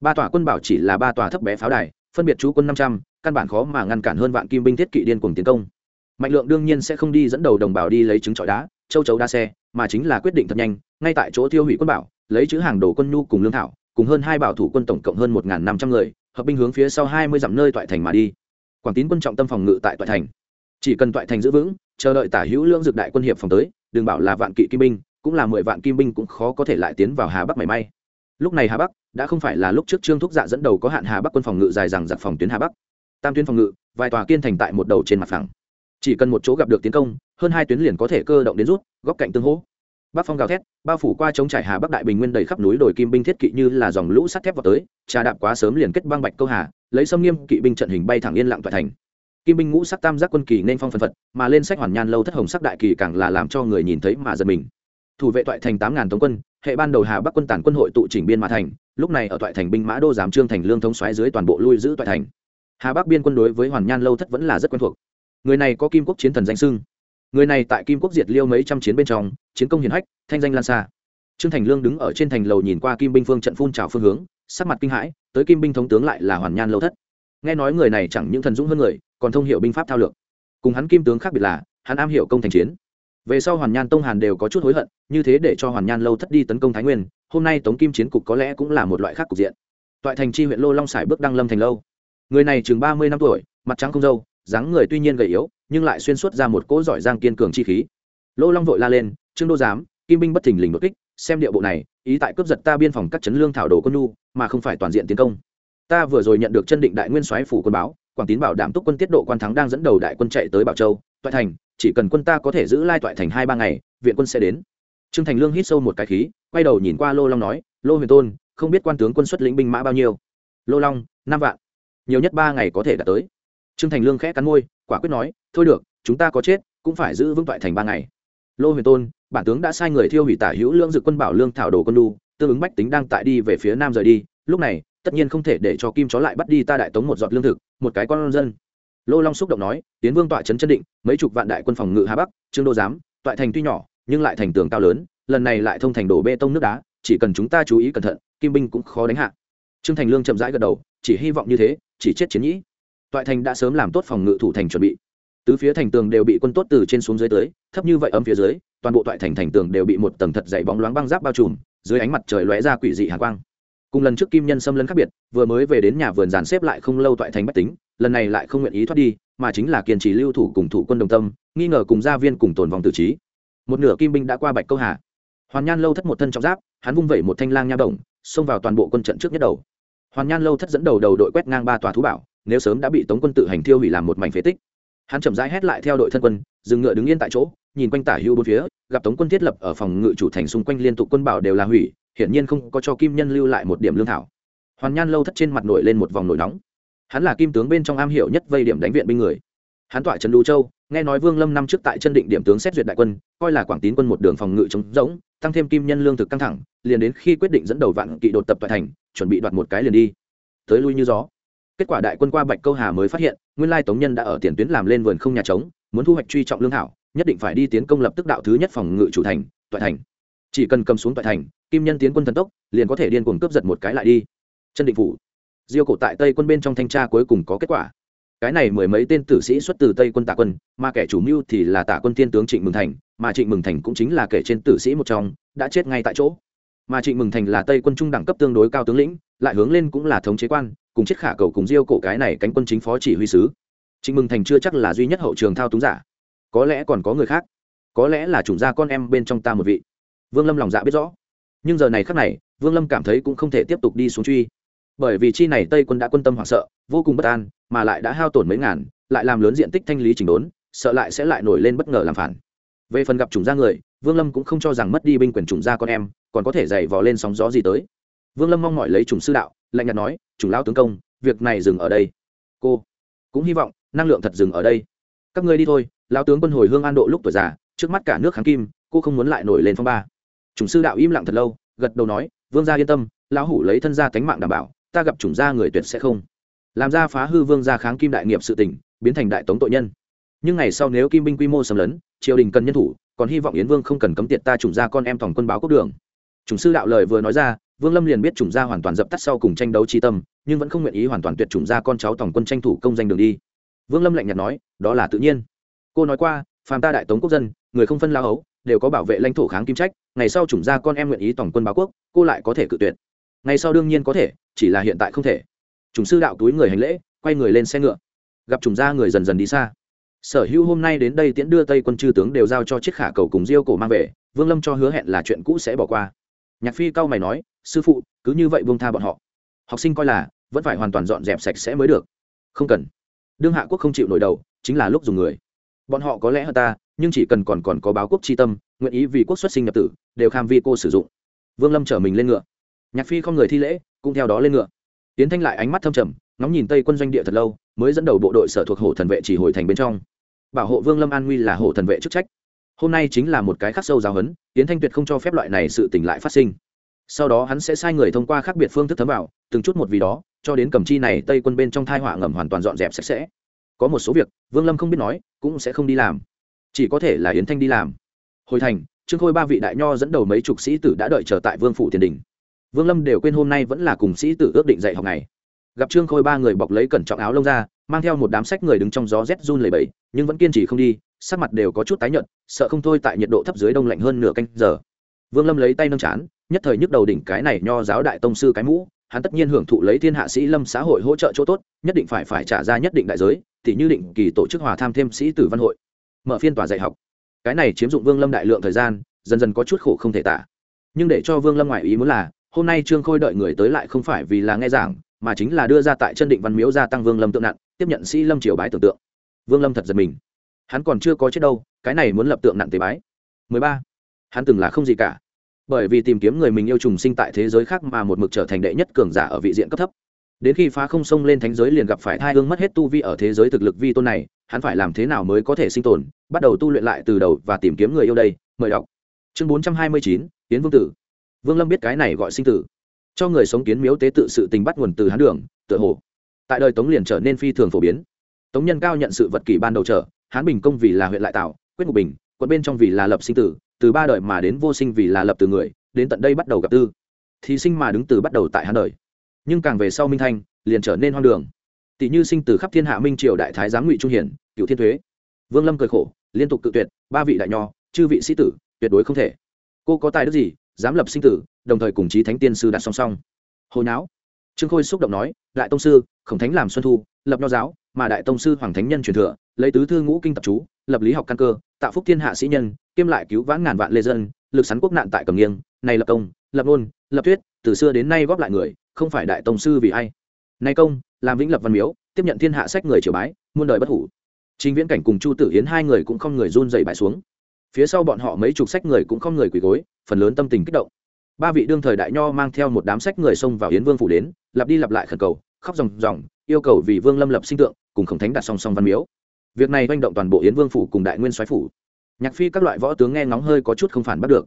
Speaker 1: Ba tòa quân bảo chỉ là ba tòa thấp bé pháo đài, phân biệt chú quân năm trăm, căn bản khó mà ngăn cản hơn vạn kim binh thiết kỵ điên cùng tiến công. Mạnh lượng đương nhiên sẽ không đi dẫn đầu đồng bào đi lấy trứng trọi đá, châu chấu đa xe, mà chính là quyết định thật nhanh, ngay tại chỗ thiêu hủy quân bảo, lấy chữ hàng đồ quân nhu cùng lương thảo, cùng hơn hai bảo thủ quân tổng cộng hơn một năm trăm người, hợp binh hướng phía sau hai mươi dặm nơi toại thành mà đi. Quảng tín quân trọng tâm phòng ngự tại toại thành chỉ cần toại thành giữ vững, chờ đợi tả hữu lương dược đại quân hiệp phòng tới, đừng bảo là vạn kỵ kim binh, cũng là mười vạn kim binh cũng khó có thể lại tiến vào hà bắc mảy may. Lúc này hà bắc, đã không phải là lúc trước trương thúc dạ dẫn đầu có hạn hà bắc quân phòng ngự dài rằng giặc phòng tuyến hà bắc. Tam tuyến phòng ngự, vài tòa kiên thành tại một đầu trên mặt phẳng. Chỉ cần một chỗ gặp được tiến công, hơn hai tuyến liền có thể cơ động đến rút, góc cạnh tương hỗ. Bắc phong gào thét, bao phủ qua chống trải hà bắc đại bình nguyên đầy khắp núi đồi kim binh thiết kỵ như là dòng lũ sắt thép vào tới, trà đạp quá sớm liền kết băng bạch câu hà, lấy sâm nghiêm kỵ binh trận hình bay thẳng yên lặng toại thành kim binh ngũ sắc tam giác quân kỳ nên phong phân phật, mà lên sách hoàn nhan lâu thất hồng sắc đại kỳ càng là làm cho người nhìn thấy mà giật mình. Thủ vệ toại thành tám ngàn tống quân, hệ ban đầu hà bắc quân tản quân hội tụ chỉnh biên mã thành, lúc này ở toại thành binh mã đô giám trương thành lương thống xoáy dưới toàn bộ lui giữ toại thành. Hà bắc biên quân đối với hoàn nhan lâu thất vẫn là rất quen thuộc. Người này có kim quốc chiến thần danh sưng người này tại kim quốc diệt liêu mấy trăm chiến bên trong, chiến công hiển hách, thanh danh lan xa. Trương thành lương đứng ở trên thành lầu nhìn qua kim binh phương trận phun trào phương hướng, sắc mặt kinh hãi, tới kim binh thống tướng lại là hoàn nhan lâu thất. Nghe nói người này chẳng những thần dũng hơn người còn thông hiểu binh pháp thao lược. Cùng hắn kim tướng khác biệt là, hắn am hiểu công thành chiến. Về sau hoàn nhan tông hàn đều có chút hối hận, như thế để cho hoàn nhan lâu thất đi tấn công thái nguyên, hôm nay tống kim chiến cục có lẽ cũng là một loại khác cục diện. Toại thành chi huyện lô long sải bước đăng lâm thành lâu. Người này chừng ba mươi năm tuổi, mặt trắng không dâu dáng người tuy nhiên gầy yếu, nhưng lại xuyên suốt ra một cỗ giỏi giang kiên cường chi khí. Lô long vội la lên, trương đô giám, kim binh bất thình lình đột kích, xem địa bộ này, ý tại cướp giật ta biên phòng các chấn lương thảo đồ quân nu mà không phải toàn diện tiến công. Ta vừa rồi nhận được chân định đại nguyên soái phủ quân báo quảng tín bảo đảm túc quân tiết độ quan thắng đang dẫn đầu đại quân chạy tới bảo châu, toại thành, chỉ cần quân ta có thể giữ lai toại thành hai ba ngày, viện quân sẽ đến. Trương thành lương hít sâu một cái khí, quay đầu nhìn qua lô long nói, lô huyền tôn, không biết quan tướng quân xuất lĩnh binh mã bao nhiêu? Lô long, năm vạn. Nhiều nhất ba ngày có thể đạt tới. Trương thành lương khẽ cắn môi, quả quyết nói, thôi được, chúng ta có chết, cũng phải giữ vững toại thành ba ngày. Lô huyền tôn, bản tướng đã sai người thiêu hủy tả hữu lương dự quân bảo lương thảo đồ quân đu, tương ứng bách tính đang tại đi về phía nam rời đi, lúc này tất nhiên không thể để cho kim chó lại bắt đi ta đại tống một giọt lương thực, một cái con dân. Lô long xúc động nói, tiến vương tọa trấn chân định, mấy chục vạn đại quân phòng ngự hà bắc, trương đô giám, toại thành tuy nhỏ, nhưng lại thành tường cao lớn, lần này lại thông thành đổ bê tông nước đá, chỉ cần chúng ta chú ý cẩn thận, kim binh cũng khó đánh hạ. Trương thành lương chậm rãi gật đầu, chỉ hy vọng như thế, chỉ chết chiến nhĩ. Toại thành đã sớm làm tốt phòng ngự thủ thành chuẩn bị. Tứ phía thành tường đều bị quân tốt từ trên xuống dưới tới, thấp như vậy ấm phía dưới, toàn bộ toại thành thành tường đều bị một tầng thật dày bóng loáng băng giáp bao trùm, dưới ánh mặt trời lóe ra quỷ dị hạ quang cùng lần trước kim nhân xâm lấn khác biệt, vừa mới về đến nhà vườn dàn xếp lại không lâu toại thành bách tính, lần này lại không nguyện ý thoát đi, mà chính là kiên trì lưu thủ cùng thủ quân đồng tâm, nghi ngờ cùng gia viên cùng tồn vòng tử trí. Một nửa kim binh đã qua bạch câu hà. Hoàn nhan lâu thất một thân trọng giáp, hắn vung vẩy một thanh lang nha đồng, xông vào toàn bộ quân trận trước nhất đầu. Hoàn nhan lâu thất dẫn đầu đầu đội quét ngang ba tòa thú bảo, nếu sớm đã bị tống quân tự hành thiêu hủy làm một mảnh phế tích. Hắn chậm rãi hét lại theo đội thân quân, dừng ngựa đứng yên tại chỗ, nhìn quanh tả hữu bốn phía, gặp tống quân thiết lập ở phòng ngự chủ thành xung quanh liên tục quân bảo đều là hủy hiển nhiên không có cho kim nhân lưu lại một điểm lương thảo. Hoàn nhan lâu thất trên mặt nổi lên một vòng nổi nóng. Hắn là kim tướng bên trong am hiểu nhất vây điểm đánh viện binh người. Hắn tọa trần lưu châu, nghe nói vương lâm năm trước tại chân định điểm tướng xét duyệt đại quân, coi là quảng tín quân một đường phòng ngự chống rỗng, tăng thêm kim nhân lương thực căng thẳng, liền đến khi quyết định dẫn đầu vạn kỵ đột tập tại thành, chuẩn bị đoạt một cái liền đi. Tới lui như gió. Kết quả đại quân qua bạch câu hà mới phát hiện, nguyên lai tống nhân đã ở tiền tuyến làm lên vườn không nhà trống, muốn thu hoạch truy trọng lương thảo, nhất định phải đi tiến công lập tức đạo thứ nhất phòng ngự chủ thành toại thành. Chỉ cần cầm xuống toại thành kim nhân tiến quân thần tốc, liền có thể điên cuồng cướp giật một cái lại đi. Chân định phủ. Diêu cổ tại tây quân bên trong thanh tra cuối cùng có kết quả. Cái này mười mấy tên tử sĩ xuất từ tây quân tạ quân, mà kẻ chủ mưu thì là tạ quân thiên tướng trịnh mừng thành, mà trịnh mừng thành cũng chính là kẻ trên tử sĩ một trong, đã chết ngay tại chỗ. Mà trịnh mừng thành là tây quân trung đẳng cấp tương đối cao tướng lĩnh, lại hướng lên cũng là thống chế quan, cùng chiếc khả cầu cùng diêu cổ cái này cánh quân chính phó chỉ huy sứ. Trịnh mừng thành chưa chắc là duy nhất hậu trường thao túng giả. Có lẽ còn có người khác. Có lẽ là chủng gia con em bên trong ta một vị. Vương lâm lòng dạ biết rõ nhưng giờ này khác này, vương lâm cảm thấy cũng không thể tiếp tục đi xuống truy. Bởi vì chi này tây quân đã quân tâm hoảng sợ, vô cùng bất an, mà lại đã hao tổn mấy ngàn, lại làm lớn diện tích thanh lý chỉnh đốn, sợ lại sẽ lại nổi lên bất ngờ làm phản. Về phần gặp chủng gia người, vương lâm cũng không cho rằng mất đi binh quyền chủng gia con em, còn có thể dày vò lên sóng gió gì tới. Vương lâm mong mỏi lấy chủng sư đạo, lạnh nhạt nói, chủng lao tướng công, việc này dừng ở đây. Cô cũng hy vọng năng lượng thật dừng ở đây. Các ngươi đi thôi lao tướng quân hồi hương an độ lúc tuổi già, trước mắt cả nước kháng kim, cô không muốn lại nổi lên phong ba chủng sư đạo im lặng thật lâu, gật đầu nói, vương gia yên tâm, lão hủ lấy thân gia tánh mạng đảm bảo, ta gặp chủng gia người tuyệt sẽ không. Làm ra phá hư vương gia kháng kim đại nghiệp sự tỉnh biến thành đại tống tội nhân. Nhưng ngày sau nếu kim binh quy mô xâm lấn, triều đình cần nhân thủ, còn hy vọng yến vương không cần cấm tiệt ta chủng gia con em tổng quân báo quốc đường. Chủng sư đạo lời vừa nói ra, vương lâm liền biết chủng gia hoàn toàn dập tắt sau cùng tranh đấu chi tâm, nhưng vẫn không nguyện ý hoàn toàn tuyệt chủng gia con cháu tổng quân tranh thủ công danh đường đi. Vương lâm lạnh nhạt nói, đó là tự nhiên. Cô nói qua, phàm ta đại tống quốc dân, người không phân lao ấu đều có bảo vệ lãnh thổ kháng kim trách, ngày sau chủng gia con em nguyện ý tổng quân báo quốc, cô lại có thể cự tuyệt. Ngày sau đương nhiên có thể, chỉ là hiện tại không thể. Chủng sư đạo túi người hành lễ, quay người lên xe ngựa. Gặp chủng gia người dần dần đi xa. Sở hữu hôm nay đến đây tiễn đưa tây quân chư tướng đều giao cho chiếc khả cầu cùng diêu cổ mang về, vương lâm cho hứa hẹn là chuyện cũ sẽ bỏ qua. Nhạc phi cao mày nói, sư phụ, cứ như vậy vương tha bọn họ. Học sinh coi là, vẫn phải hoàn toàn dọn dẹp sạch sẽ mới được. Không cần. Đương hạ quốc không chịu nổi đầu, chính là lúc dùng người. Bọn họ có lẽ hơn ta nhưng chỉ cần còn còn có báo quốc tri tâm, nguyện ý vì quốc xuất sinh nhập tử, đều kham vi cô sử dụng. Vương lâm chở mình lên ngựa. Nhạc phi không người thi lễ, cũng theo đó lên ngựa. Tiến thanh lại ánh mắt thâm trầm, ngóng nhìn tây quân doanh địa thật lâu, mới dẫn đầu bộ đội sở thuộc hổ thần vệ chỉ hồi thành bên trong. Bảo hộ vương lâm an nguy là hổ thần vệ chức trách. Hôm nay chính là một cái khắc sâu giáo hấn tiến thanh tuyệt không cho phép loại này sự tỉnh lại phát sinh. Sau đó hắn sẽ sai người thông qua khác biệt phương thức thấm vào, từng chút một vì đó, cho đến cầm chi này tây quân bên trong thai họa ngầm hoàn toàn dọn dẹp sạch sẽ. Có một số việc, vương lâm không biết nói, cũng sẽ không đi làm chỉ có thể là yến thanh đi làm. Hồi thành, trương khôi ba vị đại nho dẫn đầu mấy chục sĩ tử đã đợi chờ tại vương phủ tiền đình. Vương lâm đều quên hôm nay vẫn là cùng sĩ tử ước định dạy học ngày. Gặp trương khôi ba người bọc lấy cẩn trọng áo lông ra, mang theo một đám sách người đứng trong gió rét run lầy bẫy nhưng vẫn kiên trì không đi, sắc mặt đều có chút tái nhợt, sợ không thôi tại nhiệt độ thấp dưới đông lạnh hơn nửa canh giờ. Vương lâm lấy tay nâng chán, nhất thời nhức đầu đỉnh cái này nho giáo đại tông sư cái mũ, hắn tất nhiên hưởng thụ lấy thiên hạ sĩ lâm xã hội hỗ trợ chỗ tốt, nhất định phải phải trả ra nhất định đại giới thì như định kỳ tổ chức hòa tham thêm sĩ tử văn hội mở phiên tòa dạy học. Cái này chiếm dụng vương lâm đại lượng thời gian, dần dần có chút khổ không thể tả. Nhưng để cho vương lâm ngoại ý muốn là, hôm nay trương khôi đợi người tới lại không phải vì là nghe giảng, mà chính là đưa ra tại chân định văn miếu gia tăng vương lâm tượng nặng, tiếp nhận sĩ lâm triều bái tưởng tượng. Vương lâm thật giật mình. Hắn còn chưa có chết đâu, cái này muốn lập tượng nặng tế bái. 13. hắn từng là không gì cả. Bởi vì tìm kiếm người mình yêu trùng sinh tại thế giới khác mà một mực trở thành đệ nhất cường giả ở vị diện cấp thấp. Đến khi phá không sông lên thánh giới liền gặp phải thai hương mất hết tu vi ở thế giới thực lực vi tôn này hắn phải làm thế nào mới có thể sinh tồn bắt đầu tu luyện lại từ đầu và tìm kiếm người yêu đây mời đọc. Chương 429, tiến vương tử. Vương lâm biết cái này gọi sinh tử. Cho người sống kiến miếu tế tự sự tình bắt nguồn từ hán đường tựa hồ. Tại đời tống liền trở nên phi thường phổ biến. Tống nhân cao nhận sự vật kỷ ban đầu trở hán bình công vì là huyện lại tạo quyết ngục bình quận bên trong vì là lập sinh tử từ ba đời mà đến vô sinh vì là lập từ người đến tận đây bắt đầu gặp tư. Thì sinh mà đứng từ bắt đầu tại hán đời. Nhưng càng về sau minh thanh liền trở nên hoang đường tỷ như sinh từ khắp thiên hạ minh triều đại thái giám ngụy trung hiển cựu thiên thuế. Vương lâm cười khổ, liên tục cự tuyệt, ba vị đại nho, chư vị sĩ tử, tuyệt đối không thể. Cô có tài đức gì, dám lập sinh tử, đồng thời cùng chí thánh tiên sư đặt song song. Hồi não trương khôi xúc động nói, đại tông sư, khổng thánh làm xuân thu, lập nho giáo, mà đại tông sư hoàng thánh nhân truyền thừa, lấy tứ thư ngũ kinh tập chú, lập lý học căn cơ, tạo phúc thiên hạ sĩ nhân, kiêm lại cứu vãn ngàn vạn lê dân, lực sắn quốc nạn tại cầm nghiêng, này lập công, lập ngôn, lập thuyết, từ xưa đến nay góp lại người, không phải đại tông sư vì ai nay công, làm vĩnh lập văn miếu, tiếp nhận thiên hạ sách người triều bái, muôn đời bất hủ. Chính viễn cảnh cùng chu tử hiến hai người cũng không người run dày bãi xuống. Phía sau bọn họ mấy chục sách người cũng không người quỳ gối, phần lớn tâm tình kích động. Ba vị đương thời đại nho mang theo một đám sách người xông vào yến vương phủ đến, lặp đi lặp lại khẩn cầu, khóc ròng ròng, yêu cầu vì vương lâm lập sinh tượng, cùng khổng thánh đặt song song văn miếu. Việc này manh động toàn bộ yến vương phủ cùng đại nguyên soái phủ. Nhạc phi các loại võ tướng nghe ngóng hơi có chút không phản bắt được.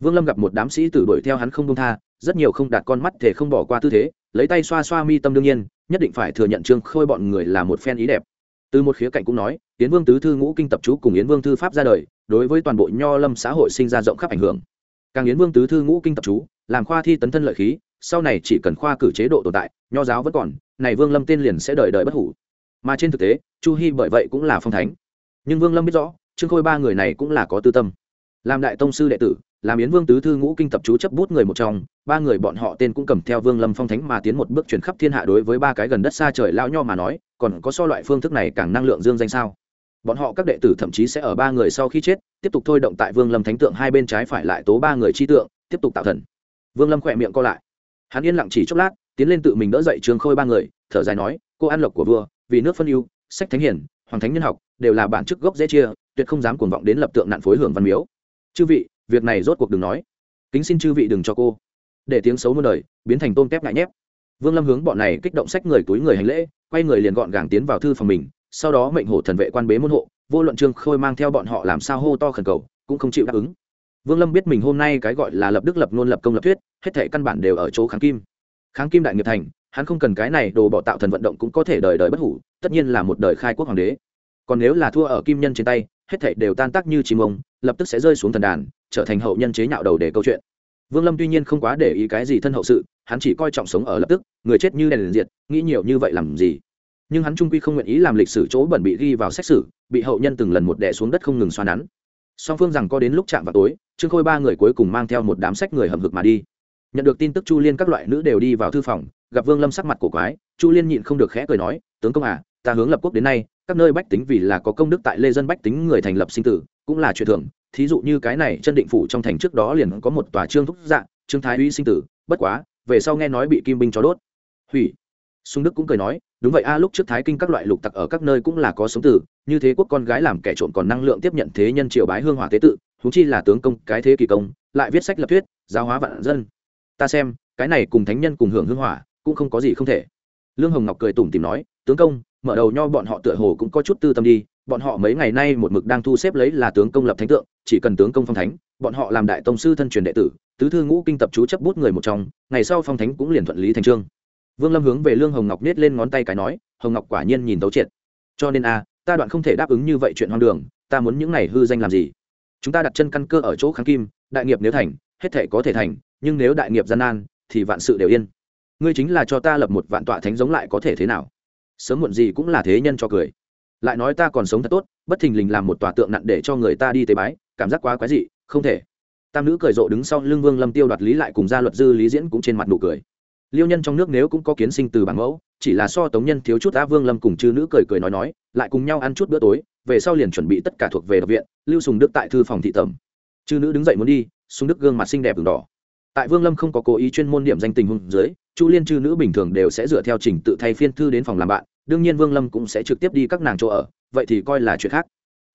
Speaker 1: Vương lâm gặp một đám sĩ tử đuổi theo hắn không công tha, rất nhiều không đạt con mắt thể không bỏ qua tư thế lấy tay xoa xoa mi tâm đương nhiên, nhất định phải thừa nhận trương khôi bọn người là một phen ý đẹp. Từ một khía cạnh cũng nói, yến vương tứ thư ngũ kinh tập chú cùng yến vương thư pháp ra đời, đối với toàn bộ nho lâm xã hội sinh ra rộng khắp ảnh hưởng. Càng yến vương tứ thư ngũ kinh tập chú làm khoa thi tấn thân lợi khí, sau này chỉ cần khoa cử chế độ tồn tại, nho giáo vẫn còn, này vương lâm tên liền sẽ đời đời bất hủ. Mà trên thực tế, chu hy bởi vậy cũng là phong thánh. Nhưng vương lâm biết rõ, trương khôi ba người này cũng là có tư tâm. Làm đại tông sư đệ tử làm yến vương tứ thư ngũ kinh tập chú chấp bút người một trong, ba người bọn họ tên cũng cầm theo vương lâm phong thánh mà tiến một bước chuyển khắp thiên hạ đối với ba cái gần đất xa trời lao nho mà nói, còn có so loại phương thức này càng năng lượng dương danh sao. Bọn họ các đệ tử thậm chí sẽ ở ba người sau khi chết, tiếp tục thôi động tại vương lâm thánh tượng hai bên trái phải lại tố ba người chi tượng, tiếp tục tạo thần. Vương lâm khỏe miệng co lại. Hắn yên lặng chỉ chốc lát, tiến lên tự mình đỡ dậy trường khôi ba người, thở dài nói, cô ăn lộc của vua, vì nước phân ưu, sách thánh hiển, hoàng thánh nhân học, đều là bản chức gốc dễ chia, tuyệt không dám cuồng vọng đến lập tượng nạn phối hưởng văn miếu. Chư vị việc này rốt cuộc đừng nói. Kính xin chư vị đừng cho cô. Để tiếng xấu muôn đời biến thành tôm tép ngại nhép. Vương lâm hướng bọn này kích động sách người túi người hành lễ, quay người liền gọn gàng tiến vào thư phòng mình, sau đó mệnh hổ thần vệ quan bế môn hộ, vô luận trương khôi mang theo bọn họ làm sao hô to khẩn cầu, cũng không chịu đáp ứng. Vương lâm biết mình hôm nay cái gọi là lập đức lập nôn lập công lập thuyết, hết thể căn bản đều ở chỗ kháng kim. Kháng kim đại nghiệp thành, hắn không cần cái này đồ bỏ tạo thần vận động cũng có thể đời đời bất hủ, tất nhiên là một đời khai quốc hoàng đế. Còn nếu là thua ở kim nhân trên tay, hết thảy đều tan tác như chim ông lập tức sẽ rơi xuống thần đàn trở thành hậu nhân chế nhạo đầu để câu chuyện. Vương lâm tuy nhiên không quá để ý cái gì thân hậu sự, hắn chỉ coi trọng sống ở lập tức, người chết như đèn liền diệt, nghĩ nhiều như vậy làm gì? Nhưng hắn trung quy không nguyện ý làm lịch sử chỗ bẩn bị ghi vào xét xử, bị hậu nhân từng lần một đè xuống đất không ngừng xoa nắn. Song phương rằng có đến lúc chạm vào tối, trương khôi ba người cuối cùng mang theo một đám sách người hầm hực mà đi. Nhận được tin tức chu liên các loại nữ đều đi vào thư phòng, gặp vương lâm sắc mặt cổ quái, chu liên nhịn không được khẽ cười nói, tướng công à ta hướng lập quốc đến nay, các nơi bách tính vì là có công đức tại lê dân bách tính người thành lập sinh tử cũng là chuyện thường. Thí dụ như cái này, chân định phủ trong thành trước đó liền có một tòa trương thúc dạng trương thái uy sinh tử. Bất quá, về sau nghe nói bị kim binh cho đốt. Hủy. Sung đức cũng cười nói, đúng vậy a, lúc trước thái kinh các loại lục tặc ở các nơi cũng là có sống tử, như thế quốc con gái làm kẻ trộm còn năng lượng tiếp nhận thế nhân triều bái hương hỏa tế tự thú chi là tướng công cái thế kỳ công, lại viết sách lập thuyết, giáo hóa vạn dân. Ta xem, cái này cùng thánh nhân cùng hưởng hương hỏa, cũng không có gì không thể. Lương hồng ngọc cười tủm tìm nói, tướng công mở đầu nho bọn họ tựa hồ cũng có chút tư tâm đi, bọn họ mấy ngày nay một mực đang thu xếp lấy là tướng công lập thánh tượng, chỉ cần tướng công phong thánh, bọn họ làm đại tông sư thân truyền đệ tử, tứ thư ngũ kinh tập chú chấp bút người một trong, ngày sau phong thánh cũng liền thuận lý thành trương. Vương lâm hướng về lương hồng ngọc nết lên ngón tay cái nói, hồng ngọc quả nhiên nhìn tấu triệt. Cho nên a, ta đoạn không thể đáp ứng như vậy chuyện hoang đường, ta muốn những này hư danh làm gì? Chúng ta đặt chân căn cơ ở chỗ kháng kim, đại nghiệp nếu thành, hết thể có thể thành, nhưng nếu đại nghiệp gian nan, thì vạn sự đều yên. Ngươi chính là cho ta lập một vạn tọa thánh giống lại có thể thế nào? Sớm muộn gì cũng là thế nhân cho cười. Lại nói ta còn sống thật tốt, bất thình lình làm một tòa tượng nặng để cho người ta đi tế bái, cảm giác quá quái dị, không thể. Tam nữ cười rộ đứng sau lưng vương lâm tiêu đoạt lý lại cùng gia luật dư lý diễn cũng trên mặt nụ cười. Liêu nhân trong nước nếu cũng có kiến sinh từ bản mẫu, chỉ là so tống nhân thiếu chút á vương lâm cùng chư nữ cười cười nói nói, lại cùng nhau ăn chút bữa tối, về sau liền chuẩn bị tất cả thuộc về độc viện, lưu sùng đức tại thư phòng thị tẩm. Chư nữ đứng dậy muốn đi, sùng đức gương mặt xinh đẹp v đỏ. Tại vương lâm không có cố ý chuyên môn điểm danh tình hùng dưới chu liên chư nữ bình thường đều sẽ dựa theo trình tự thay phiên thư đến phòng làm bạn, đương nhiên vương lâm cũng sẽ trực tiếp đi các nàng chỗ ở, vậy thì coi là chuyện khác.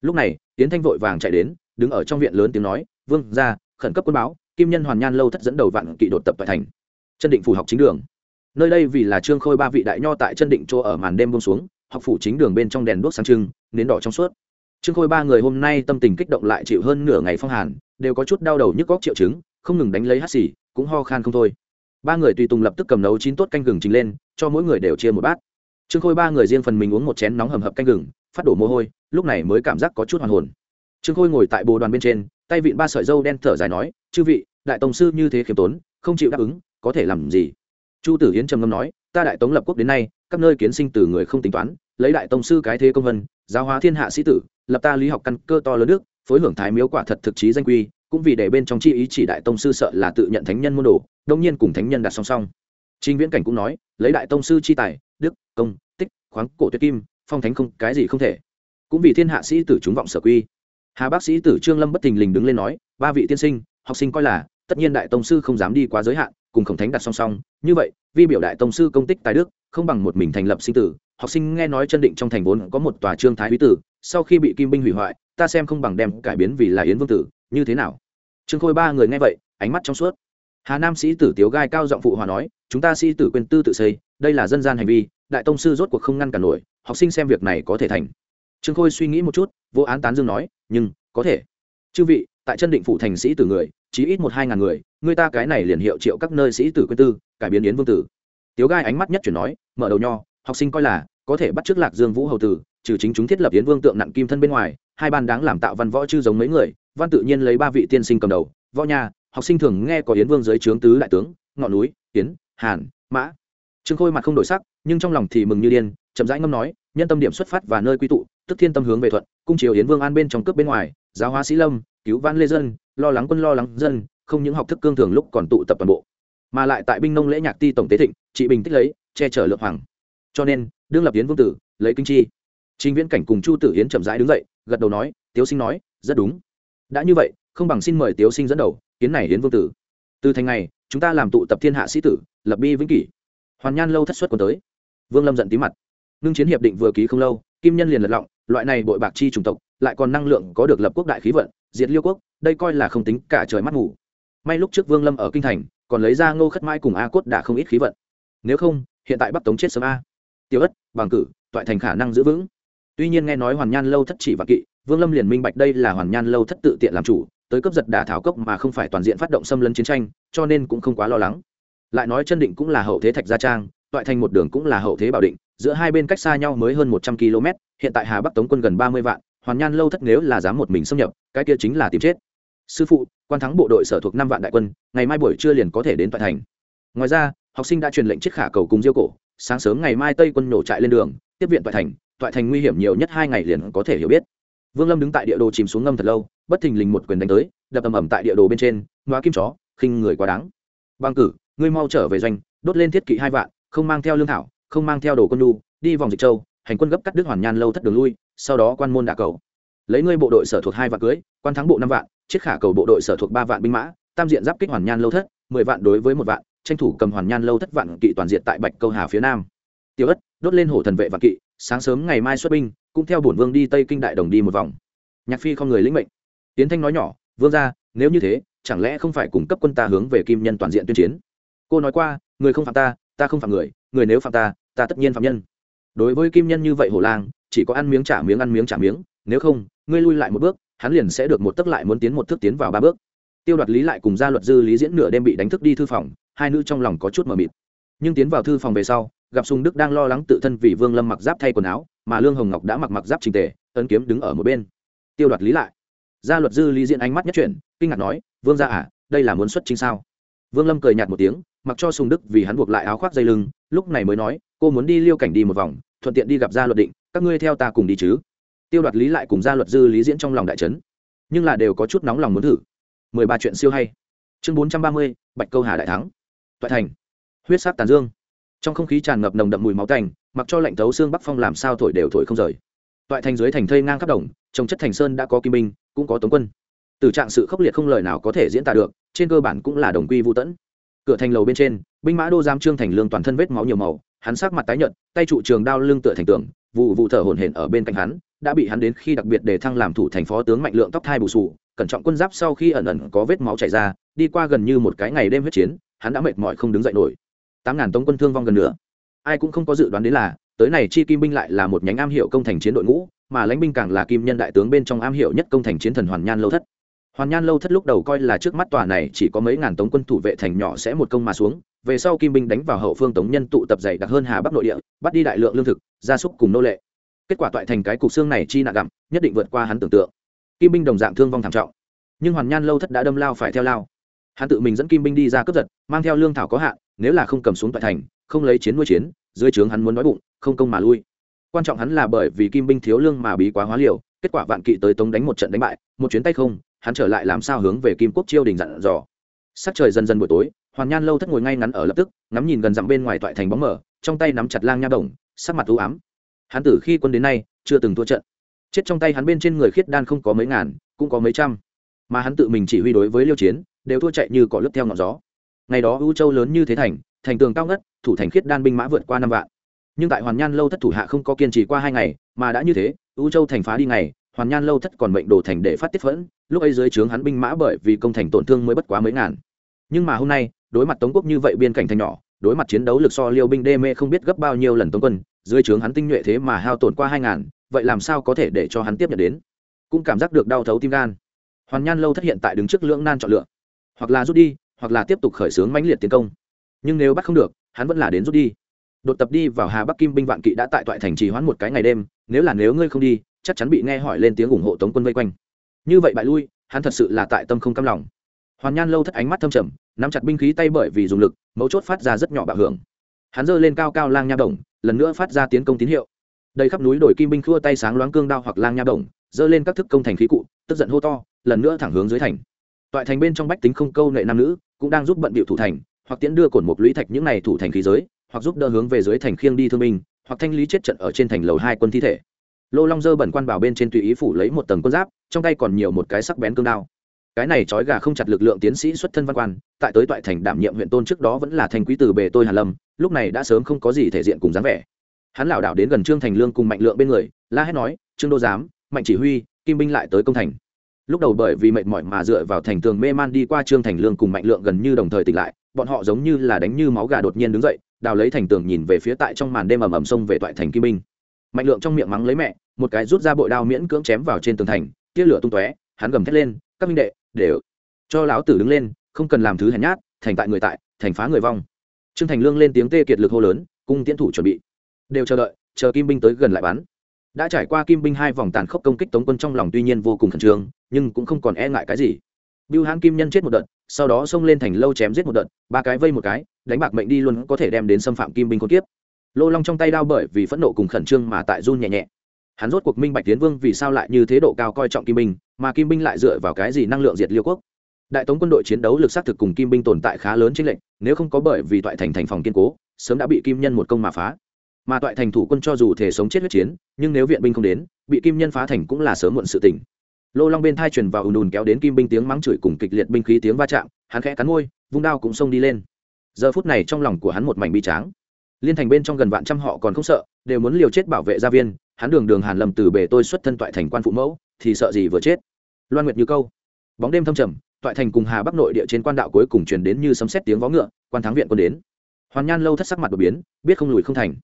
Speaker 1: Lúc này tiến thanh vội vàng chạy đến, đứng ở trong viện lớn tiếng nói, vương ra khẩn cấp quân báo, kim nhân hoàn nhan lâu thất dẫn đầu vạn kỵ đột tập tại thành. Chân định phủ học chính đường. Nơi đây vì là trương khôi ba vị đại nho tại chân định chỗ ở màn đêm bông xuống, học phủ chính đường bên trong đèn đuốc sáng trưng, nến đỏ trong suốt. Trương khôi ba người hôm nay tâm tình kích động lại chịu hơn nửa ngày phong hàn, đều có chút đau đầu nhức góc triệu chứng, không ngừng đánh lấy hắt xì, cũng ho khan không thôi ba người tùy tùng lập tức cầm nấu chín tốt canh gừng chính lên, cho mỗi người đều chia một bát. Trương khôi ba người riêng phần mình uống một chén nóng hầm hập canh gừng, phát đổ mồ hôi, lúc này mới cảm giác có chút hoàn hồn. Trương khôi ngồi tại bồ đoàn bên trên, tay vịn ba sợi dâu đen thở dài nói, chư vị, đại tổng sư như thế khiêm tốn, không chịu đáp ứng, có thể làm gì? Chu tử hiến trầm ngâm nói, ta đại tống lập quốc đến nay, các nơi kiến sinh từ người không tính toán, lấy đại tông sư cái thế công vân, giáo hóa thiên hạ sĩ tử, lập ta lý học căn cơ to lớn nước phối hưởng thái miếu quả thật thực chí danh quy, cũng vì để bên trong chi ý chỉ đại tông sư sợ là tự nhận thánh nhân môn đồ đông nhiên cùng thánh nhân đặt song song. Trình Viễn Cảnh cũng nói, lấy đại tông sư chi tài, đức, công, tích, khoáng cổ tuyệt kim, phong thánh không cái gì không thể. Cũng vì thiên hạ sĩ tử chúng vọng sở quy. hà bác sĩ tử trương lâm bất thình lình đứng lên nói ba vị tiên sinh học sinh coi là tất nhiên đại tông sư không dám đi quá giới hạn cùng khổng thánh đặt song song. Như vậy vi biểu đại tông sư công tích tài đức không bằng một mình thành lập sinh tử. Học sinh nghe nói chân định trong thành vốn có một tòa trương thái quý tử sau khi bị kim binh hủy hoại ta xem không bằng đem cải biến vì là yến vương tử. Như thế nào? Trương khôi ba người nghe vậy ánh mắt trong suốt hà nam sĩ tử tiếu gai cao giọng phụ hòa nói, chúng ta sĩ tử quyền tư tự xây, đây là dân gian hành vi, đại tông sư rốt cuộc không ngăn cản nổi, học sinh xem việc này có thể thành trương khôi suy nghĩ một chút, vô án tán dương nói, nhưng, có thể chư vị, tại chân định phụ thành sĩ tử người, chí ít một hai ngàn người người ta cái này liền hiệu triệu các nơi sĩ tử quyền tư, cải biến yến vương tử tiếu gai ánh mắt nhất chuyển nói, mở đầu nho, học sinh coi là, có thể bắt t lạc dương vũ hầu tử, trừ chính chúng thiết lập yến vương tượng nặng kim thân bên ngoài, hai ban đáng làm tạo văn võ chư giống mấy người, văn tự nhiên lấy ba vị tiên sinh cầm đầu, võ nha học sinh thường nghe có yến vương dưới trướng tứ đại tướng ngọn núi, yến, hàn, mã. Trương khôi mặt không đổi sắc, nhưng trong lòng thì mừng như điên, chậm rãi ngâm nói, nhân tâm điểm xuất phát và nơi quy tụ, tức thiên tâm hướng về thuận, cung triều yến vương an bên trong cướp bên ngoài, giáo hóa sĩ lâm, cứu văn lê dân, lo lắng quân lo lắng dân, không những học thức cương thường lúc còn tụ tập toàn bộ. Mà lại tại binh nông lễ nhạc ti tổng tế thịnh, trị bình tích lấy, che chở lượng hoàng. Cho nên, đương lập yến vương tử, lấy kinh chi. Chính viễn cảnh cùng chu tử yến chậm rãi đứng dậy, gật đầu nói, tiếu sinh nói, rất đúng. Đã như vậy, không bằng xin mời tiếu sinh dẫn đầu kiến này hiến vương tử. Từ thành ngày, chúng ta làm tụ tập thiên hạ sĩ tử, lập bi vĩnh kỷ. Hoàn nhan lâu thất xuất còn tới. Vương lâm giận tí mặt. Ngưng chiến hiệp định vừa ký không lâu, kim nhân liền lật lọng, loại này bội bạc chi chủng tộc, lại còn năng lượng có được lập quốc đại khí vận, diệt liêu quốc, đây coi là không tính cả trời mắt ngủ. May lúc trước vương lâm ở kinh thành, còn lấy ra ngô khất mai cùng a cốt đã không ít khí vận. Nếu không, hiện tại bắc tống chết sớm a. Tiêu ất, bằng cử, toại thành khả năng giữ vững. Tuy nhiên nghe nói hoàn nhan lâu thất chỉ và kỵ, vương lâm liền minh bạch đây là hoàn nhan lâu thất tự tiện làm chủ tới cấp giật đả thảo cốc mà không phải toàn diện phát động xâm lấn chiến tranh, cho nên cũng không quá lo lắng. Lại nói chân định cũng là hậu thế thạch gia trang, toại thành một đường cũng là hậu thế bảo định, giữa hai bên cách xa nhau mới hơn một trăm km, hiện tại hà bắc tống quân gần ba mươi vạn, hoàn nhan lâu thất nếu là dám một mình xâm nhập, cái kia chính là tìm chết. Sư phụ, quan thắng bộ đội sở thuộc năm vạn đại quân, ngày mai buổi trưa liền có thể đến toại thành. Ngoài ra, học sinh đã truyền lệnh chiếc khả cầu cùng diêu cổ, sáng sớm ngày mai tây quân nổ trại lên đường, tiếp viện toại thành toại thành nguy hiểm nhiều nhất hai ngày liền có thể hiểu biết. Vương lâm đứng tại địa đồ chìm xuống ngâm thật lâu bất thình lình một quyền đánh tới đập ầm ầm tại địa đồ bên trên ngoá kim chó khinh người quá đáng. Băng cử ngươi mau trở về doanh đốt lên thiết kỵ hai vạn không mang theo lương thảo không mang theo đồ quân nhu, đi vòng dịch châu hành quân gấp cắt đứt hoàn nhan lâu thất đường lui sau đó quan môn đả cầu. Lấy ngươi bộ đội sở thuộc hai vạn cưới quan thắng bộ năm vạn chiếc khả cầu bộ đội sở thuộc ba vạn binh mã tam diện giáp kích hoàn nhan lâu thất mười vạn đối với một vạn tranh thủ cầm hoàn nhan lâu thất vạn kỵ toàn diện tại bạch câu hà phía nam. Tiêu ất đốt lên hổ thần vệ vạn kỵ sáng sớm ngày mai xuất binh cũng theo bổn vương đi tây kinh đại đồng đi một vòng. Nhạc phi không người lĩnh mệnh tiến thanh nói nhỏ, vương ra nếu như thế, chẳng lẽ không phải cung cấp quân ta hướng về kim nhân toàn diện tuyên chiến? Cô nói qua, người không phạm ta ta không phạm người người nếu phạm ta ta tất nhiên phạm nhân. Đối với kim nhân như vậy hổ lang, chỉ có ăn miếng trả miếng ăn miếng trả miếng, nếu không, ngươi lui lại một bước, hắn liền sẽ được một tấc lại muốn tiến một thước tiến vào ba bước. Tiêu đoạt lý lại cùng gia luật dư lý diễn nửa đêm bị đánh thức đi thư phòng, hai nữ trong lòng có chút mờ mịt. Nhưng tiến vào thư phòng về sau, gặp sùng đức đang lo lắng tự thân vì vương lâm mặc giáp thay quần áo, mà lương hồng ngọc đã mặc mặc giáp trình tề, ấn kiếm đứng ở một bên. Tiêu đoạt lý lại gia luật dư lý diễn ánh mắt nhất chuyển, kinh ngạc nói, vương gia à đây là muốn xuất chính sao? Vương lâm cười nhạt một tiếng, mặc cho sùng đức vì hắn buộc lại áo khoác dây lưng, lúc này mới nói, cô muốn đi liêu cảnh đi một vòng, thuận tiện đi gặp gia luật định, các ngươi theo ta cùng đi chứ. Tiêu đoạt lý lại cùng gia luật dư lý diễn trong lòng đại trấn nhưng là đều có chút nóng lòng muốn thử. Mười ba chuyện siêu hay. Chương bốn trăm ba mươi, bạch câu hà đại thắng. Toại thành. Huyết sát tàn dương. Trong không khí tràn ngập nồng đậm mùi máu tành mặc cho lạnh thấu xương bắc phong làm sao thổi đều thổi không rời. Toại thành dưới thành thây ngang khắp đồng trồng chất thành sơn đã có kim binh, cũng có tống quân. Từ trạng sự khốc liệt không lời nào có thể diễn tả được, trên cơ bản cũng là đồng quy vũ tẫn cửa thành lầu bên trên, binh mã đô giam trương thành lương toàn thân vết máu nhiều màu, hắn sắc mặt tái nhợt, tay trụ trường đao lưng tựa thành tường, vụ vụ thở hổn hển ở bên cạnh hắn, đã bị hắn đến khi đặc biệt để thăng làm thủ thành phó tướng mạnh lượng tóc thai bù sù, cẩn trọng quân giáp sau khi ẩn ẩn có vết máu chảy ra, đi qua gần như một cái ngày đêm huyết chiến, hắn đã mệt mỏi không đứng dậy nổi. Tám ngàn tống quân thương vong gần nữa ai cũng không có dự đoán đến là tới này chi kim binh lại là một nhánh am hiệu công thành chiến đội ngũ, mà lãnh binh càng là kim nhân đại tướng bên trong am hiệu nhất công thành chiến thần hoàn nhan lâu thất. Hoàn nhan lâu thất lúc đầu coi là trước mắt tòa này chỉ có mấy ngàn tống quân thủ vệ thành nhỏ sẽ một công mà xuống, về sau kim binh đánh vào hậu phương tống nhân tụ tập dày đặc hơn hà bắc nội địa, bắt đi đại lượng lương thực, gia súc cùng nô lệ. Kết quả toại thành cái cục xương này chi nạ gặm, nhất định vượt qua hắn tưởng tượng. Kim binh đồng dạng thương vong thảm trọng. Nhưng hoàn nhan lâu thất đã đâm lao phải theo lao. Hắn tự mình dẫn kim binh đi ra cướp giật, mang theo lương thảo có hạn, nếu là không cầm xuống toại thành, không lấy chiến nuôi chiến dưới trướng hắn muốn nói bụng, không công mà lui. Quan trọng hắn là bởi vì kim binh thiếu lương mà bí quá hóa liều, kết quả vạn kỵ tới tống đánh một trận đánh bại, một chuyến tay không, hắn trở lại làm sao hướng về kim quốc chiêu đình dặn dò. Sắc trời dần dần buổi tối, hoàn nhan lâu thất ngồi ngay ngắn ở lập tức, ngắm nhìn gần dặm bên ngoài toại thành bóng mở trong tay nắm chặt lang nha đồng, sắc mặt u ám. Hắn tử khi quân đến nay, chưa từng thua trận. Chết trong tay hắn bên trên người khiết đan không có mấy ngàn, cũng có mấy trăm. Mà hắn tự mình chỉ huy đối với liêu chiến, đều thua chạy như cỏ lướt theo ngọn gió. Ngày đó ưu châu lớn như thế thành thành tường cao ngất thủ thành khiết đan binh mã vượt qua năm vạn. Nhưng tại hoàn nhan lâu thất thủ hạ không có kiên trì qua hai ngày, mà đã như thế, u châu thành phá đi ngày, hoàn nhan lâu thất còn mệnh đồ thành để phát tiết phẫn, lúc ấy dưới trướng hắn binh mã bởi vì công thành tổn thương mới bất quá mấy ngàn. Nhưng mà hôm nay, đối mặt tống quốc như vậy biên cảnh thành nhỏ, đối mặt chiến đấu lực so liêu binh đê mê không biết gấp bao nhiêu lần tống quân, dưới trướng hắn tinh nhuệ thế mà hao tổn qua hai ngàn, vậy làm sao có thể để cho hắn tiếp nhận đến? Cũng cảm giác được đau thấu tim gan. Hoàn nhan lâu thất hiện tại đứng trước lưỡng nan chọn lựa. Hoặc là rút đi, hoặc là tiếp tục khởi xướng mãnh liệt tiến công. Nhưng nếu bắt không được hắn vẫn là đến rút đi. Đột tập đi vào hà bắc kim binh vạn kỵ đã tại toại thành trì hoãn một cái ngày đêm, nếu là nếu ngươi không đi, chắc chắn bị nghe hỏi lên tiếng ủng hộ tống quân vây quanh. Như vậy bại lui, hắn thật sự là tại tâm không cam lòng. Hoàn nhan lâu thất ánh mắt thâm trầm, nắm chặt binh khí tay bởi vì dùng lực, mấu chốt phát ra rất nhỏ bạo hưởng. Hắn giơ lên cao cao lang nha đồng, lần nữa phát ra tiến công tín hiệu. Đầy khắp núi đồi kim binh khua tay sáng loáng cương đao hoặc lang nha đồng, giơ lên các thức công thành khí cụ, tức giận hô to, lần nữa thẳng hướng dưới thành. Toại thành bên trong bách tính không câu nệ nam nữ, cũng đang giúp bận bịu thủ thành hoặc tiễn đưa cổn một lũy thạch những này thủ thành khí giới, hoặc giúp đỡ hướng về dưới thành khiêng đi thương binh, hoặc thanh lý chết trận ở trên thành lầu hai quân thi thể. Lô long dơ bẩn quan bảo bên trên tùy ý phủ lấy một tầng quân giáp, trong tay còn nhiều một cái sắc bén cương đao. Cái này trói gà không chặt lực lượng tiến sĩ xuất thân văn quan, tại tới toại thành đảm nhiệm huyện tôn trước đó vẫn là thành quý từ bề tôi hàn lâm, lúc này đã sớm không có gì thể diện cùng dáng vẻ. Hắn lảo đảo đến gần trương thành lương cùng mạnh lượng bên người, la hét nói, trương đô giám, mạnh chỉ huy, kim binh lại tới công thành. Lúc đầu bởi vì mệt mỏi mà dựa vào thành tường mê man đi qua trương thành lương cùng mạnh lượng gần như đồng thời tỉnh lại bọn họ giống như là đánh như máu gà đột nhiên đứng dậy, đào lấy thành tường nhìn về phía tại trong màn đêm ầm ầm sông về toại thành kim binh mạnh lượng trong miệng mắng lấy mẹ, một cái rút ra bội đao miễn cưỡng chém vào trên tường thành, tia lửa tung tóe, hắn gầm thét lên, các minh đệ, đều cho lão tử đứng lên, không cần làm thứ hèn nhát, thành tại người tại, thành phá người vong. Trương thành lương lên tiếng tê kiệt lực hô lớn, cung tiến thủ chuẩn bị. Đều chờ đợi, chờ kim binh tới gần lại bắn. Đã trải qua kim binh hai vòng tàn khốc công kích tống quân trong lòng tuy nhiên vô cùng khẩn trương, nhưng cũng không còn e ngại cái gì. Bưu Hán Kim Nhân chết một đợt, sau đó xông lên thành lâu chém giết một đợt, ba cái vây một cái, đánh bạc mệnh đi luôn có thể đem đến xâm phạm Kim binh con kiếp. Lô Long trong tay đao bởi vì phẫn nộ cùng khẩn trương mà tại run nhẹ nhẹ. Hắn rốt cuộc minh bạch tiến vương vì sao lại như thế độ cao coi trọng Kim binh, mà Kim binh lại dựa vào cái gì năng lượng diệt Liêu quốc. Đại Tống quân đội chiến đấu lực sát thực cùng Kim binh tồn tại khá lớn trên lệnh, nếu không có bởi vì toại thành thành phòng kiên cố, sớm đã bị Kim nhân một công mà phá. Mà toại thành thủ quân cho dù thể sống chết huyết chiến, nhưng nếu viện binh không đến, bị Kim nhân phá thành cũng là sớm muộn sự tình lô long bên thai truyền vào ùn ùn kéo đến kim binh tiếng mắng chửi cùng kịch liệt binh khí tiếng va chạm, hắn khẽ cắn môi, vung đao cũng xông đi lên. Giờ phút này trong lòng của hắn một mảnh bi tráng. Liên thành bên trong gần vạn trăm họ còn không sợ, đều muốn liều chết bảo vệ gia viên, hắn đường đường hàn lầm từ bể tôi xuất thân toại thành quan phụ mẫu, thì sợ gì vừa chết. Loan nguyệt như câu. Bóng đêm thâm trầm, toại thành cùng hà bắc nội địa trên quan đạo cuối cùng truyền đến như sấm sét tiếng vó ngựa, quan thắng viện quân đến. Hoàn nhan lâu thất sắc mặt đột biến, biết không lùi không thành.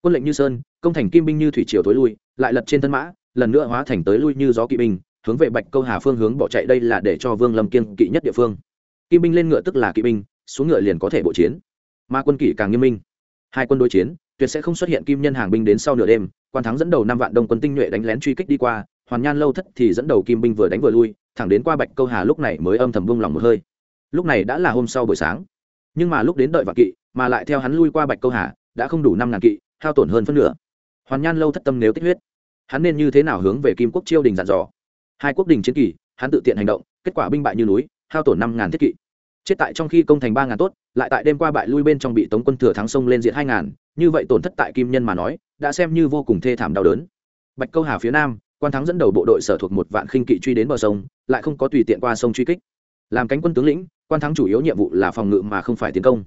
Speaker 1: Quân lệnh như sơn, công thành kim binh như thủy triều tối lui, lại lật trên thân mã, lần nữa hóa thành tới lui như gió kỵ binh hướng về bạch câu hà phương hướng bỏ chạy, đây là để cho vương lâm kiên kỵ nhất địa phương. Kim binh lên ngựa tức là kỵ binh, xuống ngựa liền có thể bộ chiến. Mà quân kỵ càng nghiêm minh. Hai quân đối chiến, tuyệt sẽ không xuất hiện kim nhân hàng binh đến sau nửa đêm. Quan thắng dẫn đầu năm vạn đông quân tinh nhuệ đánh lén truy kích đi qua, hoàn nhan lâu thất thì dẫn đầu kim binh vừa đánh vừa lui, thẳng đến qua bạch câu hà lúc này mới âm thầm vung lòng một hơi. Lúc này đã là hôm sau buổi sáng. Nhưng mà lúc đến đợi vạn kỵ, mà lại theo hắn lui qua bạch câu hà, đã không đủ năm ngàn kỵ, hao tổn hơn phân nửa. Hoàn nhan lâu thất tâm nếu tích huyết. Hắn nên như thế nào hướng về kim quốc chiêu đình dặn dò? Hai quốc đình chiến kỳ, hắn tự tiện hành động, kết quả binh bại như núi, hao tổn năm ngàn thiết kỵ. Chết tại trong khi công thành ba ngàn tốt, lại tại đêm qua bại lui bên trong bị tống quân thừa thắng sông lên diện hai ngàn, như vậy tổn thất tại kim nhân mà nói, đã xem như vô cùng thê thảm đau đớn. Bạch câu hà phía nam, quan thắng dẫn đầu bộ đội sở thuộc một vạn khinh kỵ truy đến bờ sông, lại không có tùy tiện qua sông truy kích. Làm cánh quân tướng lĩnh, quan thắng chủ yếu nhiệm vụ là phòng ngự mà không phải tiến công.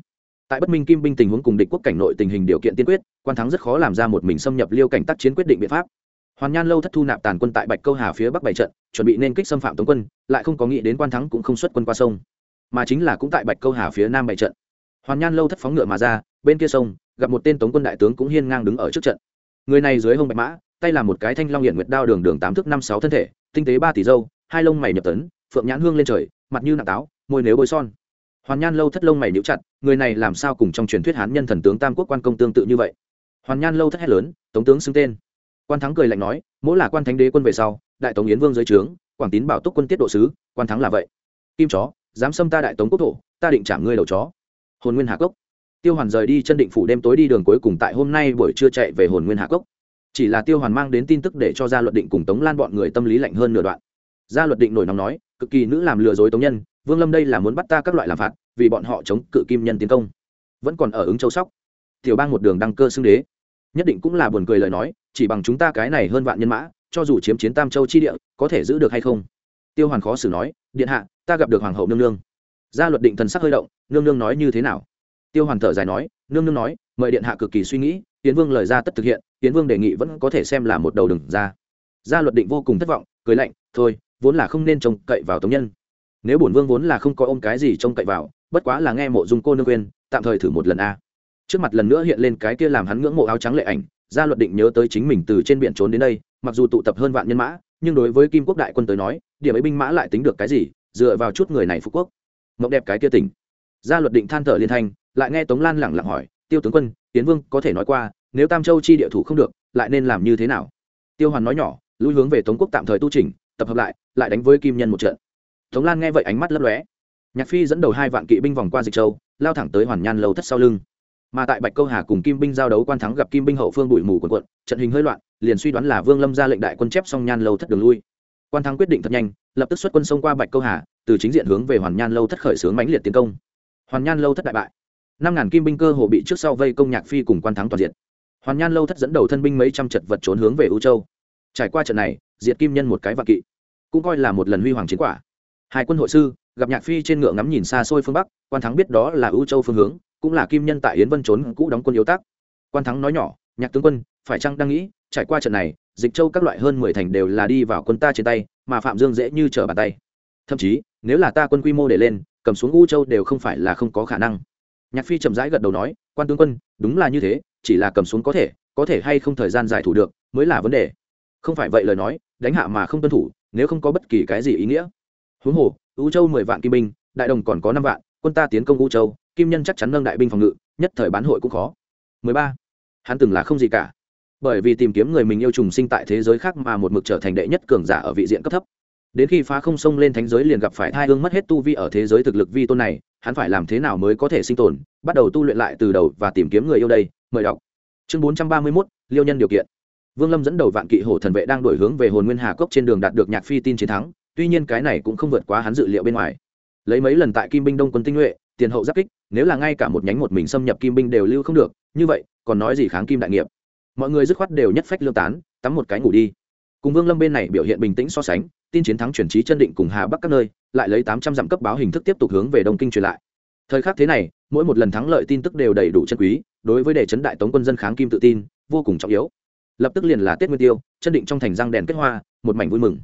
Speaker 1: Tại bất minh kim binh tình huống cùng địch quốc cảnh nội tình hình điều kiện tiên quyết, quan thắng rất khó làm ra một mình xâm nhập liêu cảnh tác chiến quyết định biện pháp hoàn nhan lâu thất thu nạp tàn quân tại bạch câu hà phía bắc bảy trận, chuẩn bị nên kích xâm phạm tống quân, lại không có nghĩ đến quan thắng cũng không xuất quân qua sông. Mà chính là cũng tại bạch câu hà phía nam bảy trận. Hoàn nhan lâu thất phóng ngựa mà ra, bên kia sông, gặp một tên tống quân đại tướng cũng hiên ngang đứng ở trước trận. Người này dưới hông bạch mã, tay là một cái thanh long hiện nguyệt đao đường đường tám thước năm sáu thân thể, tinh tế ba tỷ dâu hai lông mày nhập tấn, phượng nhãn hương lên trời, mặt như nặng táo, môi nếu bôi son. Hoàn nhan lâu thất lông mày níu chặt, người này làm sao cùng trong truyền thuyết hán nhân thần tướng tam quốc quan công tương tự như vậy? Hoàn nhan lâu thất hét lớn, tống tướng xưng tên quan thắng cười lạnh nói, mỗi là quan thánh đế quân về sau, đại tống yến vương dưới trướng, quảng tín bảo túc quân tiết độ sứ, quan thắng là vậy. Kim chó, dám xâm ta đại tống quốc thổ, ta định chạm ngươi đầu chó. Hồn nguyên hạ cốc. Tiêu hoàn rời đi chân định phủ đêm tối đi đường cuối cùng tại hôm nay buổi trưa chạy về hồn nguyên hạ cốc. Chỉ là tiêu hoàn mang đến tin tức để cho gia luật định cùng tống lan bọn người tâm lý lạnh hơn nửa đoạn. Gia luật định nổi nóng nói, cực kỳ nữ làm lừa dối tống nhân, vương lâm đây là muốn bắt ta các loại làm phạt, vì bọn họ chống cự kim nhân tiến công. Vẫn còn ở ứng châu sóc. Tiểu bang một đường đăng cơ xưng đế nhất định cũng là buồn cười lời nói, chỉ bằng chúng ta cái này hơn vạn nhân mã, cho dù chiếm chiến tam châu chi địa, có thể giữ được hay không? Tiêu hoàn khó xử nói, điện hạ, ta gặp được hoàng hậu nương nương. Gia luật định thần sắc hơi động, nương nương nói như thế nào? Tiêu hoàn thở dài nói, nương nương nói, mời điện hạ cực kỳ suy nghĩ tiến vương lời ra tất thực hiện tiến vương đề nghị vẫn có thể xem là một đầu đừng ra. Gia luật định vô cùng thất vọng, cười lạnh, thôi, vốn là không nên trông cậy vào tống nhân. Nếu bổn vương vốn là không có ôm cái gì trông cậy vào, bất quá là nghe mộ dung cô nương quên tạm thời thử một lần a trước mặt lần nữa hiện lên cái kia làm hắn ngưỡng mộ áo trắng lệ ảnh gia luật định nhớ tới chính mình từ trên biển trốn đến đây, mặc dù tụ tập hơn vạn nhân mã, nhưng đối với kim quốc đại quân tới nói, điểm ấy binh mã lại tính được cái gì, dựa vào chút người này phú quốc. Mộng đẹp cái kia tỉnh. Gia luật định than thở liên thanh, lại nghe tống lan lẳng lặng hỏi, tiêu tướng quân, tiến vương có thể nói qua, nếu tam châu chi địa thủ không được, lại nên làm như thế nào? Tiêu hoàn nói nhỏ, lui hướng về tống quốc tạm thời tu trình tập hợp lại lại đánh với kim nhân một trận. Tống lan nghe vậy ánh mắt lấp lóe. Nhạc phi dẫn đầu hai vạn kỵ binh vòng qua dịch châu, lao thẳng tới hoàn nhan lâu thất sau lưng mà tại bạch câu hà cùng kim binh giao đấu quan thắng gặp kim binh hậu phương bụi mù quần quận trận hình hơi loạn, liền suy đoán là vương lâm ra lệnh đại quân chép xong nhan lâu thất đường lui. Quan thắng quyết định thật nhanh, lập tức xuất quân xông qua bạch câu hà, từ chính diện hướng về hoàn nhan lâu thất khởi xướng mãnh liệt tiến công. Hoàn nhan lâu thất đại bại. Năm ngàn kim binh cơ hồ bị trước sau vây công nhạc phi cùng quan thắng toàn diện. Hoàn nhan lâu thất dẫn đầu thân binh mấy trăm chật vật trốn hướng về ưu châu. Trải qua trận này, diệt kim nhân một cái vạn kỵ, cũng coi là một lần huy hoàng chiến quả. Hai quân hội sư, gặp nhạc phi trên ngựa ngắm nhìn xa xôi phương bắc, quan thắng biết đó là ưu châu phương hướng cũng là kim nhân tại yến vân trốn cũ đóng quân yếu tác quan thắng nói nhỏ, nhạc tướng quân, phải chăng đang nghĩ, trải qua trận này, dịch châu các loại hơn mười thành đều là đi vào quân ta trên tay, mà phạm dương dễ như trở bàn tay. Thậm chí, nếu là ta quân quy mô để lên, cầm xuống u châu đều không phải là không có khả năng. Nhạc phi chậm rãi gật đầu nói, quan tướng quân, đúng là như thế, chỉ là cầm xuống có thể có thể hay không thời gian giải thủ được, mới là vấn đề. Không phải vậy lời nói, đánh hạ mà không tuân thủ, nếu không có bất kỳ cái gì ý nghĩa. Huống hồ, u châu mười vạn kim binh, đại đồng còn có năm vạn, quân ta tiến công u châu kim nhân chắc chắn nâng đại binh phòng ngự nhất thời bán hội cũng khó. 13. hắn từng là không gì cả. Bởi vì tìm kiếm người mình yêu trùng sinh tại thế giới khác mà một mực trở thành đệ nhất cường giả ở vị diện cấp thấp. Đến khi phá không sông lên thánh giới liền gặp phải thai hương mất hết tu vi ở thế giới thực lực vi tôn này hắn phải làm thế nào mới có thể sinh tồn bắt đầu tu luyện lại từ đầu và tìm kiếm người yêu đây mời đọc. Chương 431, liêu nhân điều kiện. Vương lâm dẫn đầu vạn kỵ hổ thần vệ đang đổi hướng về hồn nguyên hà cốc trên đường đạt được nhạc phi tin chiến thắng tuy nhiên cái này cũng không vượt quá hắn dự liệu bên ngoài. Lấy mấy lần tại kim binh đông quân tinh nhuệ tiền hậu giáp kích, nếu là ngay cả một nhánh một mình xâm nhập kim binh đều lưu không được, như vậy, còn nói gì kháng kim đại nghiệp. Mọi người dứt khoát đều nhất phách lương tán, tắm một cái ngủ đi. Cùng vương lâm bên này biểu hiện bình tĩnh so sánh, tin chiến thắng chuyển trí chân định cùng hà bắc các nơi, lại lấy tám trăm dặm cấp báo hình thức tiếp tục hướng về đông kinh truyền lại. Thời khắc thế này, mỗi một lần thắng lợi tin tức đều đầy đủ chân quý, đối với đề chấn đại tống quân dân kháng kim tự tin, vô cùng trọng yếu. Lập tức liền là tết nguyên tiêu, chân định trong thành răng đèn kết hoa, một mảnh vui mừng.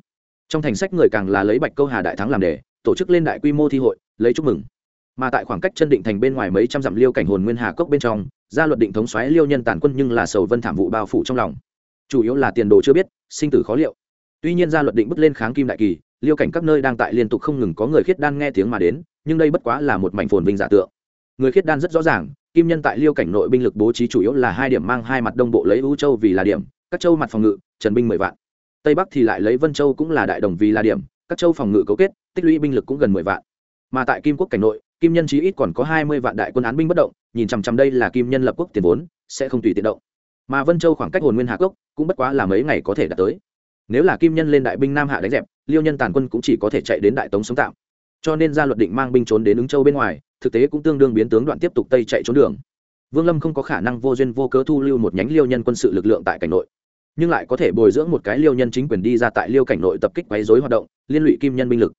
Speaker 1: Trong thành sách người càng là lấy bạch câu hà đại thắng làm đề, tổ chức lên đại quy mô thi hội, lấy chúc mừng mà tại khoảng cách chân định thành bên ngoài mấy trăm dặm liêu cảnh hồn nguyên hà cốc bên trong, gia luật định thống xoáy liêu nhân tàn quân nhưng là sầu vân thảm vụ bao phủ trong lòng. Chủ yếu là tiền đồ chưa biết, sinh tử khó liệu. Tuy nhiên gia luật định bước lên kháng kim đại kỳ, liêu cảnh các nơi đang tại liên tục không ngừng có người khiết đan nghe tiếng mà đến, nhưng đây bất quá là một mảnh phồn vinh giả tượng. Người khiết đan rất rõ ràng, kim nhân tại liêu cảnh nội binh lực bố trí chủ yếu là hai điểm mang hai mặt đông bộ lấy ưu châu vì là điểm, các châu mặt phòng ngự, trần binh mười vạn. Tây bắc thì lại lấy vân châu cũng là đại đồng vì là điểm, các châu phòng ngự cấu kết, tích lũy binh lực cũng gần mười vạn mà tại kim quốc cảnh nội, kim nhân chí ít còn có hai mươi vạn đại quân án binh bất động, nhìn chằm chằm đây là kim nhân lập quốc tiền vốn, sẽ không tùy tiện động. Mà vân châu khoảng cách hồn nguyên hạ cốc cũng bất quá là mấy ngày có thể đạt tới. Nếu là kim nhân lên đại binh nam hạ đánh dẹp, liêu nhân tàn quân cũng chỉ có thể chạy đến đại tống sống tạm. Cho nên ra luật định mang binh trốn đến ứng châu bên ngoài, thực tế cũng tương đương biến tướng đoạn tiếp tục tây chạy trốn đường. Vương lâm không có khả năng vô duyên vô cớ thu lưu một nhánh liêu nhân quân sự lực lượng tại cảnh nội. Nhưng lại có thể bồi dưỡng một cái liêu nhân chính quyền đi ra tại liêu cảnh nội tập kích quấy dối hoạt động, liên lụy kim nhân binh lực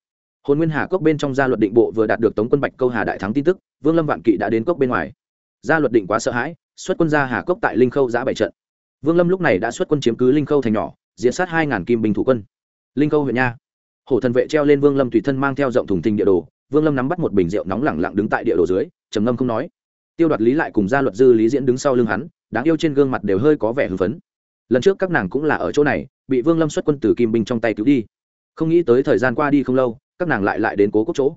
Speaker 1: hồn nguyên hà cốc bên trong gia luật định bộ vừa đạt được tống quân bạch câu hà đại thắng tin tức, vương lâm vạn kỵ đã đến cốc bên ngoài. Gia luật định quá sợ hãi, xuất quân ra hà cốc tại linh khâu giã bảy trận. Vương lâm lúc này đã xuất quân chiếm cứ linh khâu thành nhỏ diễn sát hai ngàn kim binh thủ quân. Linh khâu huyện nha. Hổ thần vệ treo lên vương lâm tùy thân mang theo rộng thùng thình địa đồ, vương lâm nắm bắt một bình rượu nóng lẳng lặng đứng tại địa đồ dưới, trầm ngâm không nói. Tiêu đoạt lý lại cùng gia luật dư lý diễn đứng sau lưng hắn, đáng yêu trên gương mặt đều hơi có vẻ hưng phấn. Lần trước các nàng cũng là ở chỗ này, bị vương lâm xuất quân từ kim binh trong tay cứu đi. Không nghĩ tới thời gian qua đi không lâu các nàng lại lại đến cố cốc chỗ.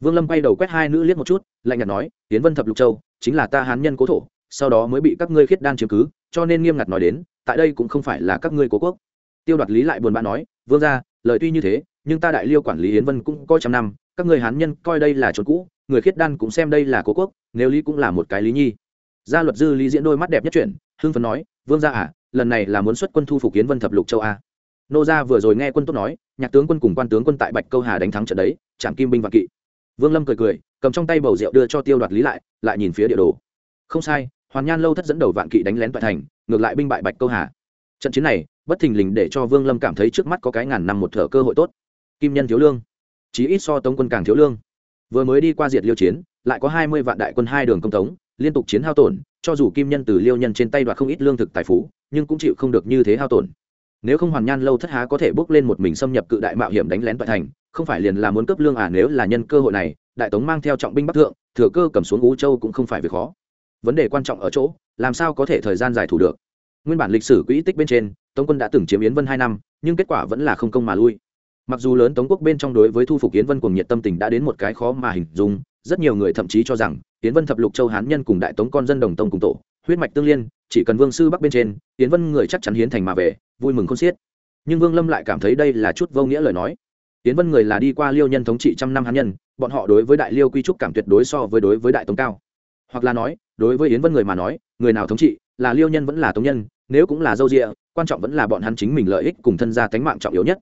Speaker 1: Vương lâm quay đầu quét hai nữ liếc một chút, lạnh nhạt nói tiến vân thập lục châu, chính là ta hán nhân cố thổ, sau đó mới bị các ngươi khiết đan chiếm cứ, cho nên nghiêm ngặt nói đến, tại đây cũng không phải là các ngươi cố quốc. Tiêu đoạt lý lại buồn bã nói, vương ra lời tuy như thế, nhưng ta đại liêu quản lý yến vân cũng coi trăm năm, các người hán nhân coi đây là trốn cũ, người khiết đan cũng xem đây là cố quốc, nếu lý cũng là một cái lý nhi. Gia luật dư lý diễn đôi mắt đẹp nhất chuyển, hưng phấn nói, vương gia à lần này là muốn xuất quân thu phục yến vân thập lục châu a nô gia vừa rồi nghe quân tốt nói, nhạc tướng quân cùng quan tướng quân tại bạch câu hà đánh thắng trận đấy chạm kim binh vạn kỵ. Vương lâm cười cười, cầm trong tay bầu rượu đưa cho tiêu đoạt lý lại lại nhìn phía địa đồ. Không sai, hoàn nhan lâu thất dẫn đầu vạn kỵ đánh lén toại thành, ngược lại binh bại bạch câu hà. Trận chiến này, bất thình lình để cho vương lâm cảm thấy trước mắt có cái ngàn năm một thở cơ hội tốt. Kim nhân thiếu lương. Chí ít so tống quân càng thiếu lương. Vừa mới đi qua diệt liêu chiến, lại có hai mươi vạn đại quân hai đường công tống, liên tục chiến hao tổn, cho dù kim nhân từ liêu nhân trên tay đoạt không ít lương thực tài phú, nhưng cũng chịu không được như thế hao tổn nếu không hoàn nhan lâu thất há có thể bước lên một mình xâm nhập cự đại mạo hiểm đánh lén toại thành, không phải liền là muốn cấp lương à nếu là nhân cơ hội này, đại tống mang theo trọng binh bắc thượng, thừa cơ cầm xuống ú châu cũng không phải việc khó. Vấn đề quan trọng ở chỗ, làm sao có thể thời gian giải thủ được? Nguyên bản lịch sử quỹ tích bên trên, tống quân đã từng chiếm yến vân hai năm, nhưng kết quả vẫn là không công mà lui. Mặc dù lớn tống quốc bên trong đối với thu phục yến vân cùng nhiệt tâm tình đã đến một cái khó mà hình dung, rất nhiều người thậm chí cho rằng, yến vân thập lục châu hán nhân cùng đại tống con dân đồng tông cùng tổ huyết mạch tương liên, chỉ cần vương sư bắc bên trên, yến vân người chắc chắn hiến thành mà về, vui mừng không xiết. Nhưng vương lâm lại cảm thấy đây là chút vô nghĩa lời nói. Yến vân người là đi qua liêu nhân thống trị trăm năm hán nhân, bọn họ đối với đại liêu quy trúc cảm tuyệt đối so với đối với đại tống cao. Hoặc là nói, đối với yến vân người mà nói, người nào thống trị, là liêu nhân vẫn là tống nhân, nếu cũng là dâu rịa, quan trọng vẫn là bọn hắn chính mình lợi ích cùng thân gia tánh mạng trọng yếu nhất.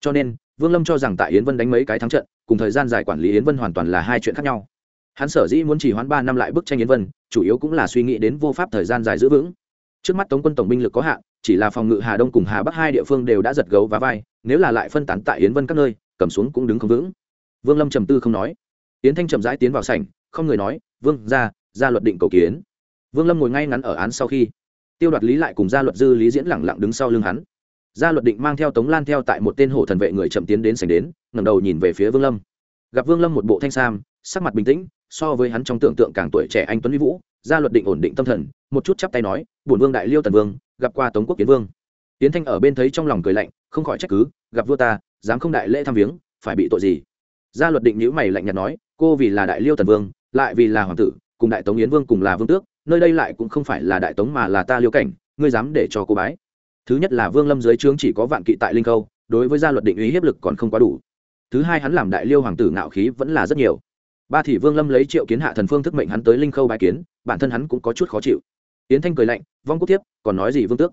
Speaker 1: Cho nên, vương lâm cho rằng tại yến vân đánh mấy cái thắng trận, cùng thời gian dài quản lý yến vân hoàn toàn là hai chuyện khác nhau hắn sở dĩ muốn chỉ hoãn ba năm lại bức tranh yến vân, chủ yếu cũng là suy nghĩ đến vô pháp thời gian dài giữ vững. Trước mắt tống quân tổng binh lực có hạn, chỉ là phòng ngự hà đông cùng hà bắc hai địa phương đều đã giật gấu và vai, nếu là lại phân tán tại yến vân các nơi, cầm xuống cũng đứng không vững. Vương lâm trầm tư không nói. Yến thanh chậm rãi tiến vào sảnh, không người nói, vương ra ra luật định cầu kiến. Vương lâm ngồi ngay ngắn ở án sau khi, tiêu đoạt lý lại cùng gia luật dư lý diễn lẳng lặng đứng sau lưng hắn. Gia luật định mang theo tống lan theo tại một tên hổ thần vệ người chậm tiến đến sảnh đến, ngẩng đầu nhìn về phía vương lâm. Gặp vương lâm một bộ thanh sam, sắc mặt bình tĩnh so với hắn trong tưởng tượng càng tuổi trẻ anh tuấn vĩ vũ gia luật định ổn định tâm thần, một chút chắp tay nói, bổn vương đại liêu tần vương, gặp qua tống quốc kiến vương. Tiến thanh ở bên thấy trong lòng cười lạnh, không khỏi trách cứ, gặp vua ta, dám không đại lễ thăm viếng, phải bị tội gì? Gia luật định nhữ mày lạnh nhạt nói, cô vì là đại liêu tần vương, lại vì là hoàng tử, cùng đại tống yến vương cùng là vương tước, nơi đây lại cũng không phải là đại tống mà là ta liêu cảnh, ngươi dám để cho cô bái. Thứ nhất là vương lâm dưới trướng chỉ có vạn kỵ tại linh câu đối với gia luật định ý hiếp lực còn không quá đủ. Thứ hai hắn làm đại liêu hoàng tử ngạo khí vẫn là rất nhiều ba thì vương lâm lấy triệu kiến hạ thần phương thức mệnh hắn tới linh khâu bài kiến, bản thân hắn cũng có chút khó chịu. Yến thanh cười lạnh, vong quốc tiếp còn nói gì vương tước?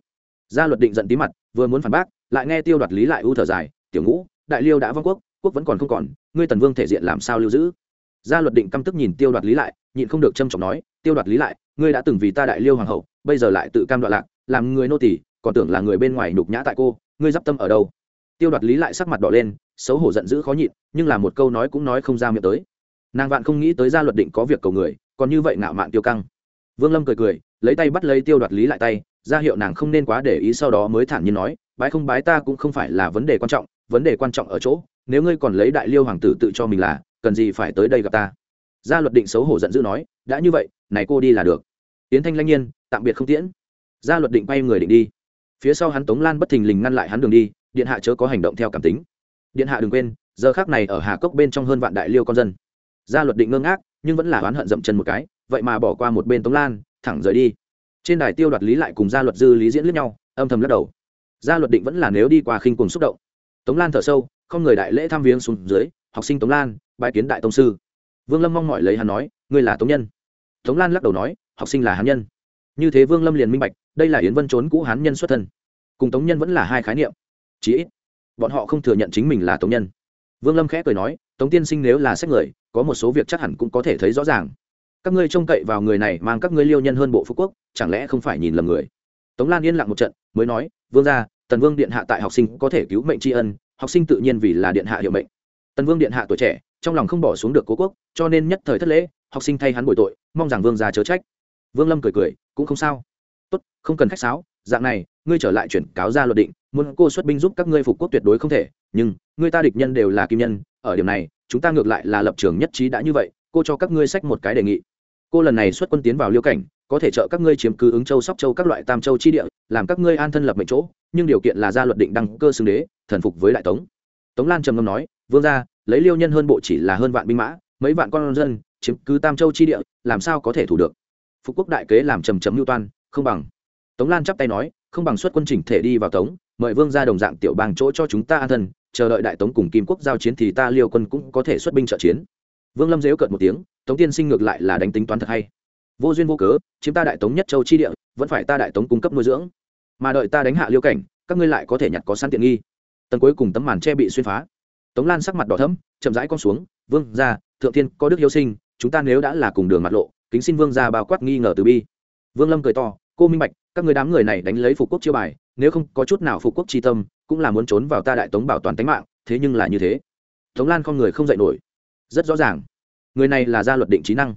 Speaker 1: Gia luật định giận tí mặt, vừa muốn phản bác, lại nghe tiêu đoạt lý lại ưu thở dài, tiểu ngũ, đại liêu đã vong quốc quốc vẫn còn không còn, ngươi tần vương thể diện làm sao lưu giữ? Gia luật định căm tức nhìn tiêu đoạt lý lại, nhịn không được trâm trọng nói, tiêu đoạt lý lại, ngươi đã từng vì ta đại liêu hoàng hậu, bây giờ lại tự cam đoạn lạc, làm người nô tỳ, còn tưởng là người bên ngoài nhục nhã tại cô, ngươi d tâm ở đâu? Tiêu đoạt lý lại sắc mặt đỏ lên, xấu hổ giận dữ khó nhịn, nhưng là một câu nói cũng nói không ra miệng tới nàng vạn không nghĩ tới gia luật định có việc cầu người, còn như vậy ngạo mạn tiêu căng. Vương lâm cười cười, lấy tay bắt lấy tiêu đoạt lý lại tay, ra hiệu nàng không nên quá để ý sau đó mới thản nhiên nói, bái không bái ta cũng không phải là vấn đề quan trọng, vấn đề quan trọng ở chỗ, nếu ngươi còn lấy đại liêu hoàng tử tự cho mình là, cần gì phải tới đây gặp ta? Gia luật định xấu hổ giận dữ nói, đã như vậy, này cô đi là được. Tiến thanh lanh nhiên, tạm biệt không tiễn. Gia luật định bay người định đi. Phía sau hắn tống lan bất thình lình ngăn lại hắn đường đi, điện hạ chớ có hành động theo cảm tính. Điện hạ đừng quên, giờ khác này ở hà cốc bên trong hơn vạn đại liêu con dân gia luật định ngơ ngác, nhưng vẫn là oán hận dậm chân một cái, vậy mà bỏ qua một bên tống lan, thẳng rời đi. Trên đài tiêu đoạt lý lại cùng gia luật dư lý diễn lướt nhau, âm thầm lắc đầu. Gia luật định vẫn là nếu đi qua khinh cùng xúc động. Tống lan thở sâu, không người đại lễ tham viếng xuống dưới, học sinh tống lan bãi kiến đại tông sư. Vương lâm mong mỏi lấy hắn nói, ngươi là tống nhân. Tống lan lắc đầu nói, học sinh là hán nhân. Như thế vương lâm liền minh bạch, đây là yến vân trốn cũ hán nhân xuất thân. Cùng tống nhân vẫn là hai khái niệm. Chí ít, bọn họ không thừa nhận chính mình là tống nhân. Vương lâm khẽ cười nói, tống tiên sinh nếu là sách người có một số việc chắc hẳn cũng có thể thấy rõ ràng. Các ngươi trông cậy vào người này mang các ngươi liêu nhân hơn bộ phú quốc, chẳng lẽ không phải nhìn lầm người? Tống lan yên lặng một trận, mới nói, vương ra tần vương điện hạ tại học sinh có thể cứu mệnh tri ân, học sinh tự nhiên vì là điện hạ hiệu mệnh. Tần vương điện hạ tuổi trẻ, trong lòng không bỏ xuống được cố quốc, cho nên nhất thời thất lễ, học sinh thay hắn bồi tội, mong rằng vương ra chớ trách. Vương lâm cười cười, cũng không sao. Tốt, không cần khách sáo, dạng này, ngươi trở lại chuyển cáo ra luật định, muốn cô xuất binh giúp các ngươi phục quốc tuyệt đối không thể, nhưng, ngươi ta địch nhân đều là kim nhân ở điểm này, chúng ta ngược lại là lập trường nhất trí đã như vậy, cô cho các ngươi sách một cái đề nghị. Cô lần này xuất quân tiến vào liêu cảnh, có thể trợ các ngươi chiếm cứ ứng châu, sóc châu, các loại tam châu chi địa, làm các ngươi an thân lập mệnh chỗ, nhưng điều kiện là ra luật định đăng cơ xưng đế, thần phục với đại tống. Tống lan trầm ngâm nói, vương gia, lấy liêu nhân hơn bộ chỉ là hơn vạn binh mã, mấy vạn con dân, chiếm cứ tam châu chi địa, làm sao có thể thủ được? Phục quốc đại kế làm trầm trầm mưu toan, không bằng. Tống lan chắp tay nói, không bằng xuất quân chỉnh thể đi vào tống, mời vương ra đồng dạng tiểu bang chỗ cho chúng ta an thân chờ đợi đại tống cùng kim quốc giao chiến thì ta liêu quân cũng có thể xuất binh trợ chiến vương lâm dếu cợt một tiếng tống tiên sinh ngược lại là đánh tính toán thật hay vô duyên vô cớ chiếm ta đại tống nhất châu chi địa vẫn phải ta đại tống cung cấp nuôi dưỡng mà đợi ta đánh hạ liêu cảnh các ngươi lại có thể nhặt có sẵn tiện nghi tầng cuối cùng tấm màn che bị xuyên phá tống lan sắc mặt đỏ thấm chậm rãi con xuống vương ra thượng thiên có đức hiếu sinh chúng ta nếu đã là cùng đường mặt lộ kính xin vương ra bao quát nghi ngờ từ bi vương lâm cười to cô minh bạch các người đám người này đánh lấy phục quốc chiêu bài nếu không có chút nào phục quốc chi tâm cũng là muốn trốn vào ta đại tống bảo toàn tính mạng, thế nhưng là như thế. Tống lan con người không dạy nổi. Rất rõ ràng, người này là gia luật định trí năng.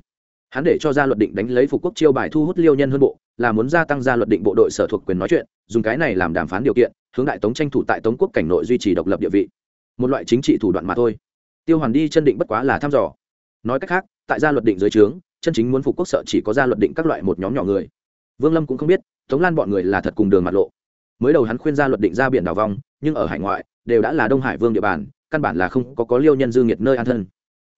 Speaker 1: Hắn để cho gia luật định đánh lấy phục quốc chiêu bài thu hút liêu nhân hơn bộ, là muốn gia tăng gia luật định bộ đội sở thuộc quyền nói chuyện, dùng cái này làm đàm phán điều kiện, hướng đại tống tranh thủ tại tống quốc cảnh nội duy trì độc lập địa vị. Một loại chính trị thủ đoạn mà thôi. Tiêu hoàn đi chân định bất quá là thăm dò. Nói cách khác, tại gia luật định dưới trướng, chân chính muốn phục quốc sợ chỉ có gia luật định các loại một nhóm nhỏ người. Vương lâm cũng không biết, tống lan bọn người là thật cùng đường mặt lộ mới đầu hắn khuyên gia luật định ra biển đảo vong, nhưng ở hải ngoại, đều đã là đông hải vương địa bàn, căn bản là không có có liêu nhân dư nghiệt nơi an thân.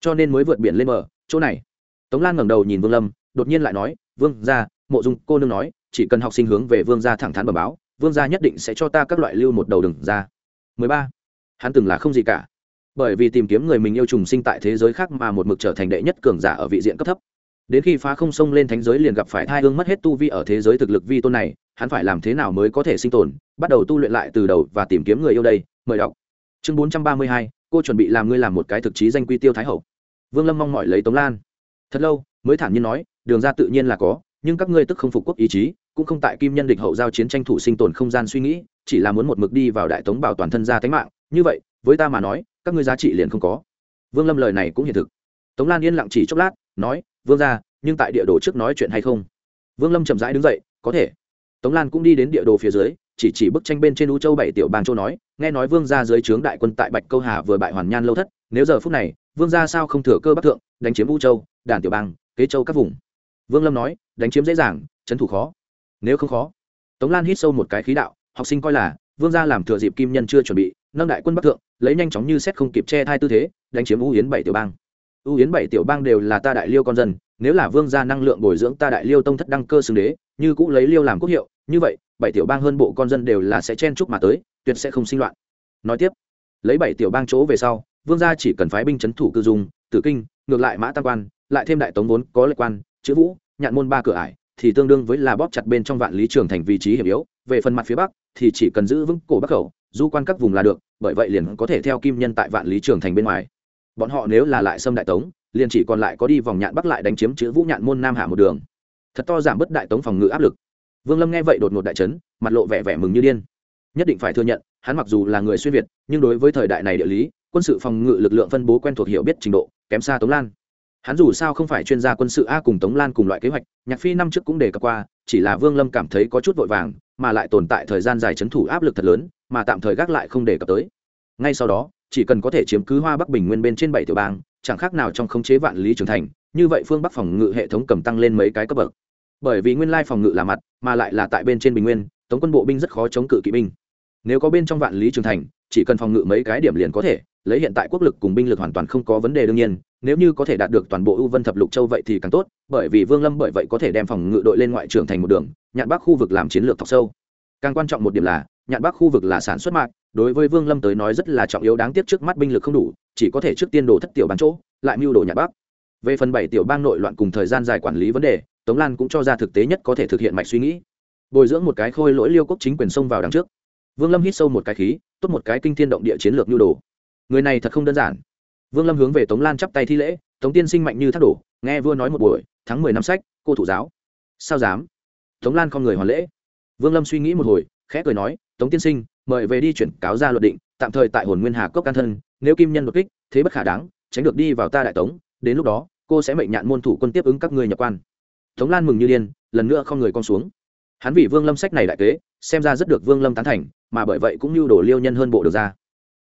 Speaker 1: Cho nên mới vượt biển lên bờ, chỗ này. Tống lan ngẩng đầu nhìn vương lâm, đột nhiên lại nói, vương gia, mộ dung cô nương nói, chỉ cần học sinh hướng về vương gia thẳng thắn bờ báo, vương gia nhất định sẽ cho ta các loại lưu một đầu đừng ra. 13. hắn từng là không gì cả. Bởi vì tìm kiếm người mình yêu trùng sinh tại thế giới khác mà một mực trở thành đệ nhất cường giả ở vị diện cấp thấp. Đến khi phá không sông lên thánh giới liền gặp phải thai hương mất hết tu vi ở thế giới thực lực vi tôn này hắn phải làm thế nào mới có thể sinh tồn bắt đầu tu luyện lại từ đầu và tìm kiếm người yêu đây mời đọc. Chương 432, cô chuẩn bị làm ngươi làm một cái thực chí danh quy tiêu thái hậu. Vương lâm mong mỏi lấy tống lan. Thật lâu mới thản nhiên nói đường ra tự nhiên là có nhưng các ngươi tức không phục quốc ý chí cũng không tại kim nhân địch hậu giao chiến tranh thủ sinh tồn không gian suy nghĩ chỉ là muốn một mực đi vào đại tống bảo toàn thân gia tánh mạng. Như vậy với ta mà nói các ngươi giá trị liền không có. Vương lâm lời này cũng hiện thực. Tống lan yên lặng chỉ chốc lát nói vương ra nhưng tại địa đồ trước nói chuyện hay không? Vương lâm chậm rãi đứng dậy có thể tống lan cũng đi đến địa đồ phía dưới, chỉ chỉ bức tranh bên trên u châu bảy tiểu bang châu nói, nghe nói vương gia dưới trướng đại quân tại bạch câu hà vừa bại hoàn nhan lâu thất, nếu giờ phút này, vương gia sao không thừa cơ bắc thượng, đánh chiếm u châu đàn tiểu bang, kế châu các vùng. Vương lâm nói, đánh chiếm dễ dàng, trấn thủ khó. Nếu không khó. Tống lan hít sâu một cái khí đạo, học sinh coi là, vương gia làm thừa dịp kim nhân chưa chuẩn bị, nâng đại quân bắc thượng, lấy nhanh chóng như xét không kịp che thai tư thế, đánh chiếm u yến bảy tiểu bang. U yến bảy tiểu bang đều là ta đại liêu con dân nếu là vương gia năng lượng bồi dưỡng ta đại liêu tông thất đăng cơ xưng đế, như cũ lấy liêu làm quốc hiệu, như vậy, bảy tiểu bang hơn bộ con dân đều là sẽ chen chúc mà tới, tuyệt sẽ không sinh loạn. Nói tiếp, lấy bảy tiểu bang chỗ về sau, vương gia chỉ cần phái binh chấn thủ cư dùng tử kinh, ngược lại mã tam quan, lại thêm đại tống vốn có lệ quan, chữ vũ, nhạn môn ba cửa ải, thì tương đương với là bóp chặt bên trong vạn lý trường thành vị trí hiểm yếu, về phần mặt phía bắc, thì chỉ cần giữ vững cổ bắc khẩu du quan các vùng là được, bởi vậy liền có thể theo kim nhân tại vạn lý trường thành bên ngoài. Bọn họ nếu là lại xâm đại tống liền chỉ còn lại có đi vòng nhạn bắc lại đánh chiếm chữ vũ nhạn môn nam hạ một đường. Thật to giảm bớt đại tống phòng ngự áp lực. Vương lâm nghe vậy đột ngột đại trấn mặt lộ vẻ vẻ mừng như điên. Nhất định phải thừa nhận, hắn mặc dù là người xuyên việt, nhưng đối với thời đại này địa lý, quân sự phòng ngự lực lượng phân bố quen thuộc hiểu biết trình độ, kém xa tống lan. Hắn dù sao không phải chuyên gia quân sự a cùng tống lan cùng loại kế hoạch, nhạc phi năm trước cũng đề cập qua, chỉ là vương lâm cảm thấy có chút vội vàng, mà lại tồn tại thời gian dài c h ấ n thủ áp lực thật lớn, mà tạm thời gác lại không đề cập tới. Ngay sau đó, chỉ cần có thể chiếm cứ hoa bắc bình nguyên bên trên bảy tiểu bang chẳng khác nào trong khống chế vạn lý trưởng thành, như vậy phương bắc phòng ngự hệ thống cầm tăng lên mấy cái cấp bậc. Bởi vì nguyên lai phòng ngự là mặt, mà lại là tại bên trên bình nguyên, tống quân bộ binh rất khó chống cự kỵ binh. Nếu có bên trong vạn lý trưởng thành, chỉ cần phòng ngự mấy cái điểm liền có thể, lấy hiện tại quốc lực cùng binh lực hoàn toàn không có vấn đề đương nhiên, nếu như có thể đạt được toàn bộ ưu vân thập lục châu vậy thì càng tốt, bởi vì vương lâm bởi vậy có thể đem phòng ngự đội lên ngoại trưởng thành một đường, nhạn bắc khu vực làm chiến lược thọc sâu. Càng quan trọng một điểm là, nhạn bắc khu vực là sản xuất mạng đối với vương lâm tới nói rất là trọng yếu, đáng tiếc trước mắt binh lực không đủ, chỉ có thể trước tiên đồ thất tiểu bán chỗ, lại mưu đồ nhạn bắc về phần bảy tiểu bang nội loạn cùng thời gian dài quản lý vấn đề, tống lan cũng cho ra thực tế nhất có thể thực hiện mạch suy nghĩ. Bồi dưỡng một cái khôi lỗi liêu quốc chính quyền xông vào đằng trước. Vương lâm hít sâu một cái khí, tốt một cái kinh thiên động địa chiến lược nhu đồ. Người này thật không đơn giản. Vương lâm hướng về tống lan chắp tay thi lễ, tống tiên sinh mạnh như thác đổ, nghe vua nói một buổi, tháng mười năm sách, cô thủ giáo. Sao dám? Tống lan con người hoàn lễ. Vương lâm suy nghĩ một hồi, khẽ cười nói, tống tiên sinh mời về đi chuyển cáo ra luật định, tạm thời tại hồn nguyên hà cốc can thân, nếu kim nhân đột kích, thế bất khả đáng, tránh được đi vào ta đại tống, đến lúc đó, cô sẽ mệnh nhạn môn thủ quân tiếp ứng các ngươi nhập quan. Tống lan mừng như điên, lần nữa không người con xuống. Hắn vì vương lâm sách này đại kế, xem ra rất được vương lâm tán thành, mà bởi vậy cũng như đổ liêu nhân hơn bộ được ra.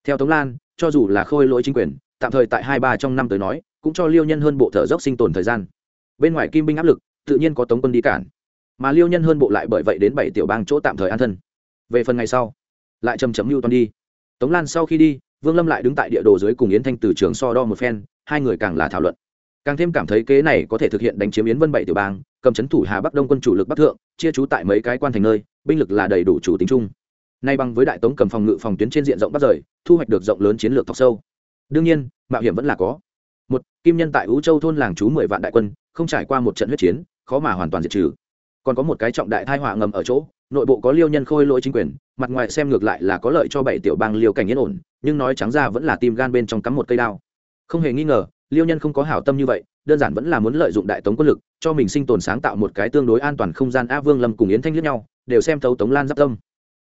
Speaker 1: Theo tống lan, cho dù là khôi lỗi chính quyền, tạm thời tại hai ba trong năm tới nói, cũng cho liêu nhân hơn bộ thở dốc sinh tồn thời gian. Bên ngoài kim binh áp lực, tự nhiên có tống quân đi cản. Mà liêu nhân hơn bộ lại bởi vậy đến bảy tiểu bang chỗ tạm thời an thân. Về phần ngày sau lại chầm chấm mưu toàn đi. Tống lan sau khi đi, vương lâm lại đứng tại địa đồ dưới cùng yến thanh từ trường so đo một phen, hai người càng là thảo luận. Càng thêm cảm thấy kế này có thể thực hiện đánh chiếm yến vân bảy tiểu bang, cầm c thủ hà bắc đông quân chủ lực bắc thượng, chia trú tại mấy cái quan thành nơi, binh lực là đầy đủ chủ tính chung. Nay bằng với đại tống cầm phòng ngự phòng tuyến trên diện rộng bắt rời, thu hoạch được rộng lớn chiến lược thọc sâu. Đương nhiên, mạo hiểm vẫn là có. Một, kim nhân tại ú châu thôn làng trú mười vạn đại quân, không trải qua một trận huyết chiến, khó mà hoàn toàn diệt trừ. Còn có một cái trọng đại thai họa ngầm ở chỗ nội bộ có liêu nhân khôi lỗi chính quyền, mặt ngoài xem ngược lại là có lợi cho bảy tiểu bang liêu cảnh yên ổn, nhưng nói trắng ra vẫn là tim gan bên trong cắm một cây đao. Không hề nghi ngờ, liêu nhân không có hảo tâm như vậy, đơn giản vẫn là muốn lợi dụng đại tống quân lực, cho mình sinh tồn sáng tạo một cái tương đối an toàn không gian a vương lâm cùng yến thanh liếc nhau, đều xem thấu tống lan giáp tâm.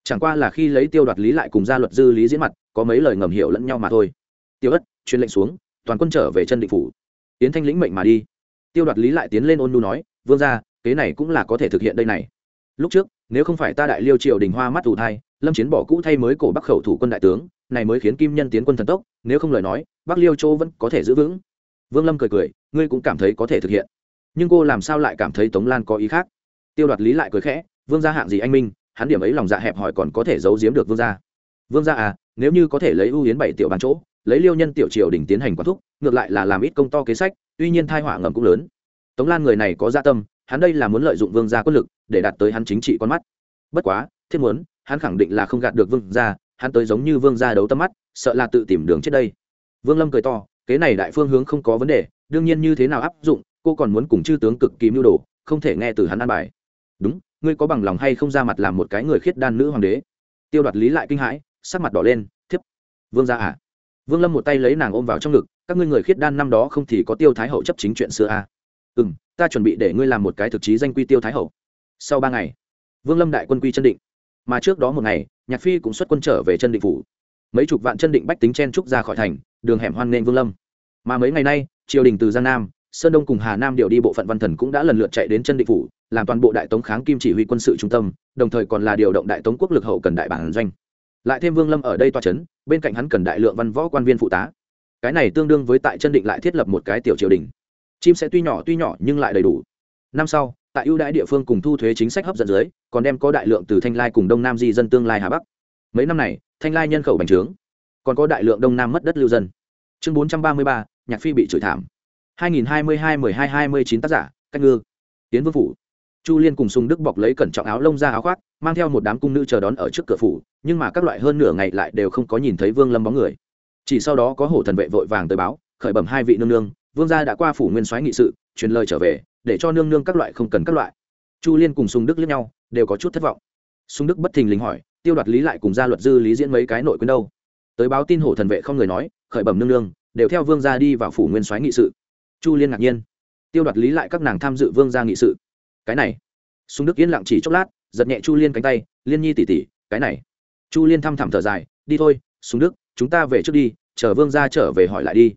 Speaker 1: Chẳng qua là khi lấy tiêu đoạt lý lại cùng gia luật dư lý diễn mặt, có mấy lời ngầm hiểu lẫn nhau mà thôi. Tiêu ất, truyền lệnh xuống, toàn quân trở về chân định phủ. Yến thanh lĩnh mệnh mà đi. Tiêu đoạt lý lại tiến lên ôn nu nói, vương ra kế này cũng là có thể thực hiện đây này lúc trước, nếu không phải ta đại liêu triều đình hoa mắt ủ thai, lâm chiến bỏ cũ thay mới cổ bắc khẩu thủ quân đại tướng, này mới khiến kim nhân tiến quân thần tốc, nếu không lời nói, bắc liêu châu vẫn có thể giữ vững. Vương lâm cười cười, ngươi cũng cảm thấy có thể thực hiện. Nhưng cô làm sao lại cảm thấy tống lan có ý khác? Tiêu đoạt lý lại cười khẽ, vương gia hạng gì anh minh, hắn điểm ấy lòng dạ hẹp hỏi còn có thể giấu giếm được vương gia. Vương gia à nếu như có thể lấy ưu yến bảy tiểu bàn chỗ, lấy liêu nhân tiểu triều đình tiến hành quán thúc, ngược lại là làm ít công to kế sách, tuy nhiên thai họa ngầm cũng lớn. Tống lan người này có gia tâm hắn đây là muốn lợi dụng vương gia quân lực để đạt tới hắn chính trị con mắt. Bất quá, thiết muốn, hắn khẳng định là không gạt được vương gia, hắn tới giống như vương gia đấu tâm mắt, sợ là tự tìm đường trước đây. Vương lâm cười to kế này đại phương hướng không có vấn đề, đương nhiên như thế nào áp dụng, cô còn muốn cùng chư tướng cực kỳ mưu đồ, không thể nghe từ hắn an bài. Đúng, ngươi có bằng lòng hay không ra mặt làm một cái người khiết đan nữ hoàng đế? Tiêu đoạt lý lại kinh hãi, sắc mặt đỏ lên, thiếp, vương gia à? Vương lâm một tay lấy nàng ôm vào trong ngực, các ngươi người khiết đan năm đó không thì có tiêu thái hậu chấp chính chuyện xưa à. ừ m ta chuẩn bị để ngươi làm một cái thực chí danh quy tiêu thái hậu. Sau ba ngày, vương lâm đại quân quy chân định. Mà trước đó một ngày, nhạc phi cũng xuất quân trở về chân định phủ. Mấy chục vạn chân định bách tính chen trúc ra khỏi thành, đường hẻm hoan nghênh vương lâm. Mà mấy ngày nay, triều đình từ giang nam, sơn đông cùng hà nam điều đi bộ phận văn thần cũng đã lần lượt chạy đến chân định phủ, làm toàn bộ đại tống kháng kim chỉ huy quân sự trung tâm, đồng thời còn là điều động đại tống quốc lực hậu cần đại bản doanh. Lại thêm vương lâm ở đây toa c h ấ n bên cạnh hắn cần đại lượng văn võ quan viên phụ tá. Cái này tương đương với tại chân định lại thiết lập một cái tiểu triều đình chim sẽ tuy nhỏ tuy nhỏ nhưng lại đầy đủ năm sau tại ưu đãi địa phương cùng thu thuế chính sách hấp dẫn dưới còn đem có đại lượng từ thanh lai cùng đông nam di dân tương lai hà bắc mấy năm này thanh lai nhân khẩu bành trướng còn có đại lượng đông nam mất đất lưu dân chương bốn trăm ba mươi ba nhạc phi bị chửi thảm 2022-12-29 tác giả, cách ngư. Tiến vương phủ. Chu Liên cùng Sùng Đức bọc lấy cẩn trọng áo lông ra áo khoác, mang theo một đám cung nữ chờ đón ở trước cửa phủ, nhưng mà các loại hơn nửa ngày lại đều không có nhìn thấy Vương Lâm bóng người. Chỉ sau đó có hổ thần vệ vội vàng tới báo, khởi bẩm hai vị nương nương, vương gia đã qua phủ nguyên soái nghị sự, truyền lời trở về, để cho nương nương các loại không cần các loại. Chu Liên cùng Sùng Đức liếc nhau, đều có chút thất vọng. Sùng Đức bất thình lình hỏi, Tiêu Đoạt Lý lại cùng gia luật dư lý diễn mấy cái nội quyến đâu? Tới báo tin hổ thần vệ không người nói, khởi bẩm nương nương, đều theo vương gia đi vào phủ nguyên soái nghị sự chu liên ngạc nhiên tiêu đoạt lý lại các nàng tham dự vương gia nghị sự cái này sùng đức yên lặng chỉ chốc lát giật nhẹ chu liên cánh tay liên nhi tỉ tỉ cái này chu liên thăm thẳm thở dài đi thôi sùng đức chúng ta về trước đi chờ vương gia trở về hỏi lại đi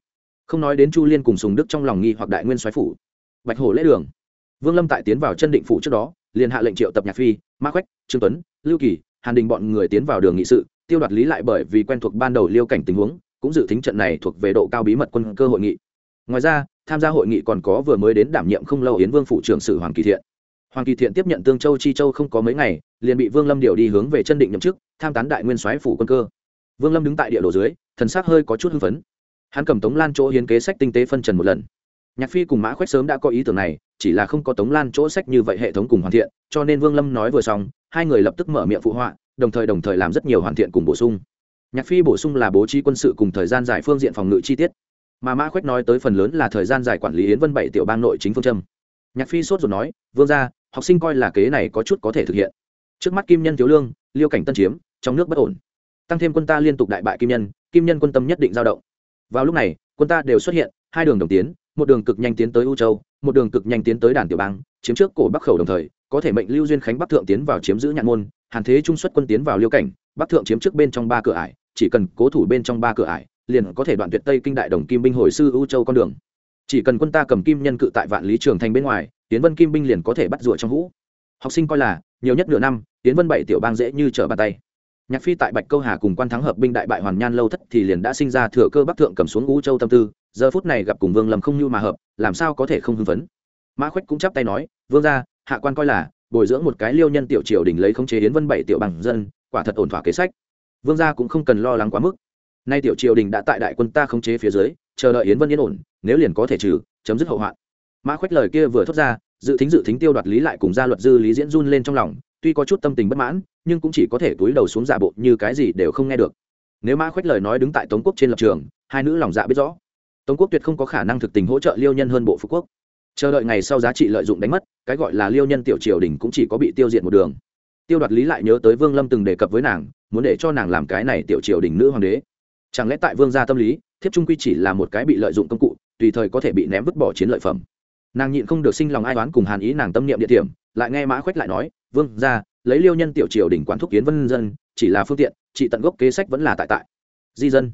Speaker 1: không nói đến chu liên cùng sùng đức trong lòng nghi hoặc đại nguyên soái phủ bạch hổ lễ đường vương lâm tại tiến vào chân định phủ trước đó liền hạ lệnh triệu tập nhạc phi ma khoách trương tuấn lưu kỳ hàn đình bọn người tiến vào đường nghị sự tiêu đoạt lý lại bởi vì quen thuộc ban đầu liêu cảnh tình huống cũng dự tính trận này thuộc về độ cao bí mật quân cơ hội nghị ngoài ra tham gia hội nghị còn có vừa mới đến đảm nhiệm không lâu yến vương phụ trưởng sử hoàng kỳ thiện hoàng kỳ thiện tiếp nhận tương châu chi châu không có mấy ngày liền bị vương lâm điều đi hướng về chân định nhậm chức tham tán đại nguyên soái phủ quân cơ vương lâm đứng tại địa đồ dưới thần sắc hơi có chút hưng phấn hắn cầm tống lan chỗ hiến kế sách tinh tế phân trần một lần. Nhạc phi cùng mã khoách sớm đã có ý tưởng này, chỉ là không có tống lan chỗ sách như vậy hệ thống cùng hoàn thiện, cho nên vương lâm nói vừa xong, hai người lập tức mở miệng phụ họa, đồng thời đồng thời làm rất nhiều hoàn thiện cùng bổ sung. Nhạc phi bổ sung là bố trí quân sự cùng thời gian giải phương diện phòng ngự chi tiết. Mà mã khoách nói tới phần lớn là thời gian giải quản lý yến vân bảy tiểu bang nội chính phương châm. Nhạc phi sốt rồi nói, vương ra học sinh coi là kế này có chút có thể thực hiện. Trước mắt kim nhân thiếu lương, liêu cảnh tân chiếm, trong nước bất ổn. Tăng thêm quân ta liên tục đại bại kim nhân kim nhân quân tâm nhất định giao động vào lúc này, quân ta đều xuất hiện, hai đường đồng tiến, một đường cực nhanh tiến tới u châu, một đường cực nhanh tiến tới đàn tiểu bang, chiếm trước cổ bắc khẩu đồng thời, có thể mệnh lưu duyên khánh bắc thượng tiến vào chiếm giữ nhạn môn, hàn thế trung xuất quân tiến vào liêu cảnh, bắc thượng chiếm trước bên trong ba cửa ải, chỉ cần cố thủ bên trong ba cửa ải, liền có thể đoạn tuyệt tây kinh đại đồng kim binh hồi sư U châu con đường. Chỉ cần quân ta cầm kim nhân cự tại vạn lý trường thành bên ngoài tiến vân kim binh liền có thể bắt rùa trong hũ. Học sinh coi là, nhiều nhất nửa năm tiến vân bảy tiểu bang dễ như trở bàn tay nhạc phi tại bạch câu hà cùng quan thắng hợp binh đại bại hoàn nhan lâu thất thì liền đã sinh ra thừa cơ bắc thượng cầm xuống U châu tâm tư, giờ phút này gặp cùng vương lâm không như mà hợp, làm sao có thể không hưng phấn? Mã khuếch cũng chắp tay nói, vương ra hạ quan coi là, bồi dưỡng một cái liêu nhân tiểu triều đình lấy khống chế yến vân bảy tiểu bằng dân, quả thật ổn thỏa kế sách. Vương gia cũng không cần lo lắng quá mức. Nay tiểu triều đình đã tại đại quân ta khống chế phía dưới, chờ đợi yến vân yên ổn, nếu liền có thể trừ, chấm dứt hậu hoạn. Mã khuếch lời kia vừa thốt ra, dự tính dự tính tiêu đoạt lý lại cùng gia luật dư lý diễn run lên trong lòng, tuy có chút tâm tình bất mãn nhưng cũng chỉ có thể túi đầu xuống giả bộ như cái gì đều không nghe được. Nếu mã khoách lời nói đứng tại tống quốc trên lập trường, hai nữ lòng dạ biết rõ. Tống quốc tuyệt không có khả năng thực tình hỗ trợ liêu nhân hơn bộ phú quốc. Chờ đợi ngày sau giá trị lợi dụng đánh mất, cái gọi là liêu nhân tiểu triều đình cũng chỉ có bị tiêu diệt một đường. Tiêu đoạt lý lại nhớ tới vương lâm từng đề cập với nàng, muốn để cho nàng làm cái này tiểu triều đình nữ hoàng đế. Chẳng lẽ tại vương gia tâm lý, thiếp trung quy chỉ là một cái bị lợi dụng công cụ, tùy thời có thể bị ném vứt bỏ chiến lợi phẩm. Nàng nhịn không được sinh lòng ai toán cùng hàn ý nàng tâm niệm địa điểm, lại nghe mã khoách lại nói, vương gia lấy liêu nhân tiểu triều đỉnh quán thúc kiến vân dân, chỉ là phương tiện trị tận gốc kế sách vẫn là tại tại. Di dân.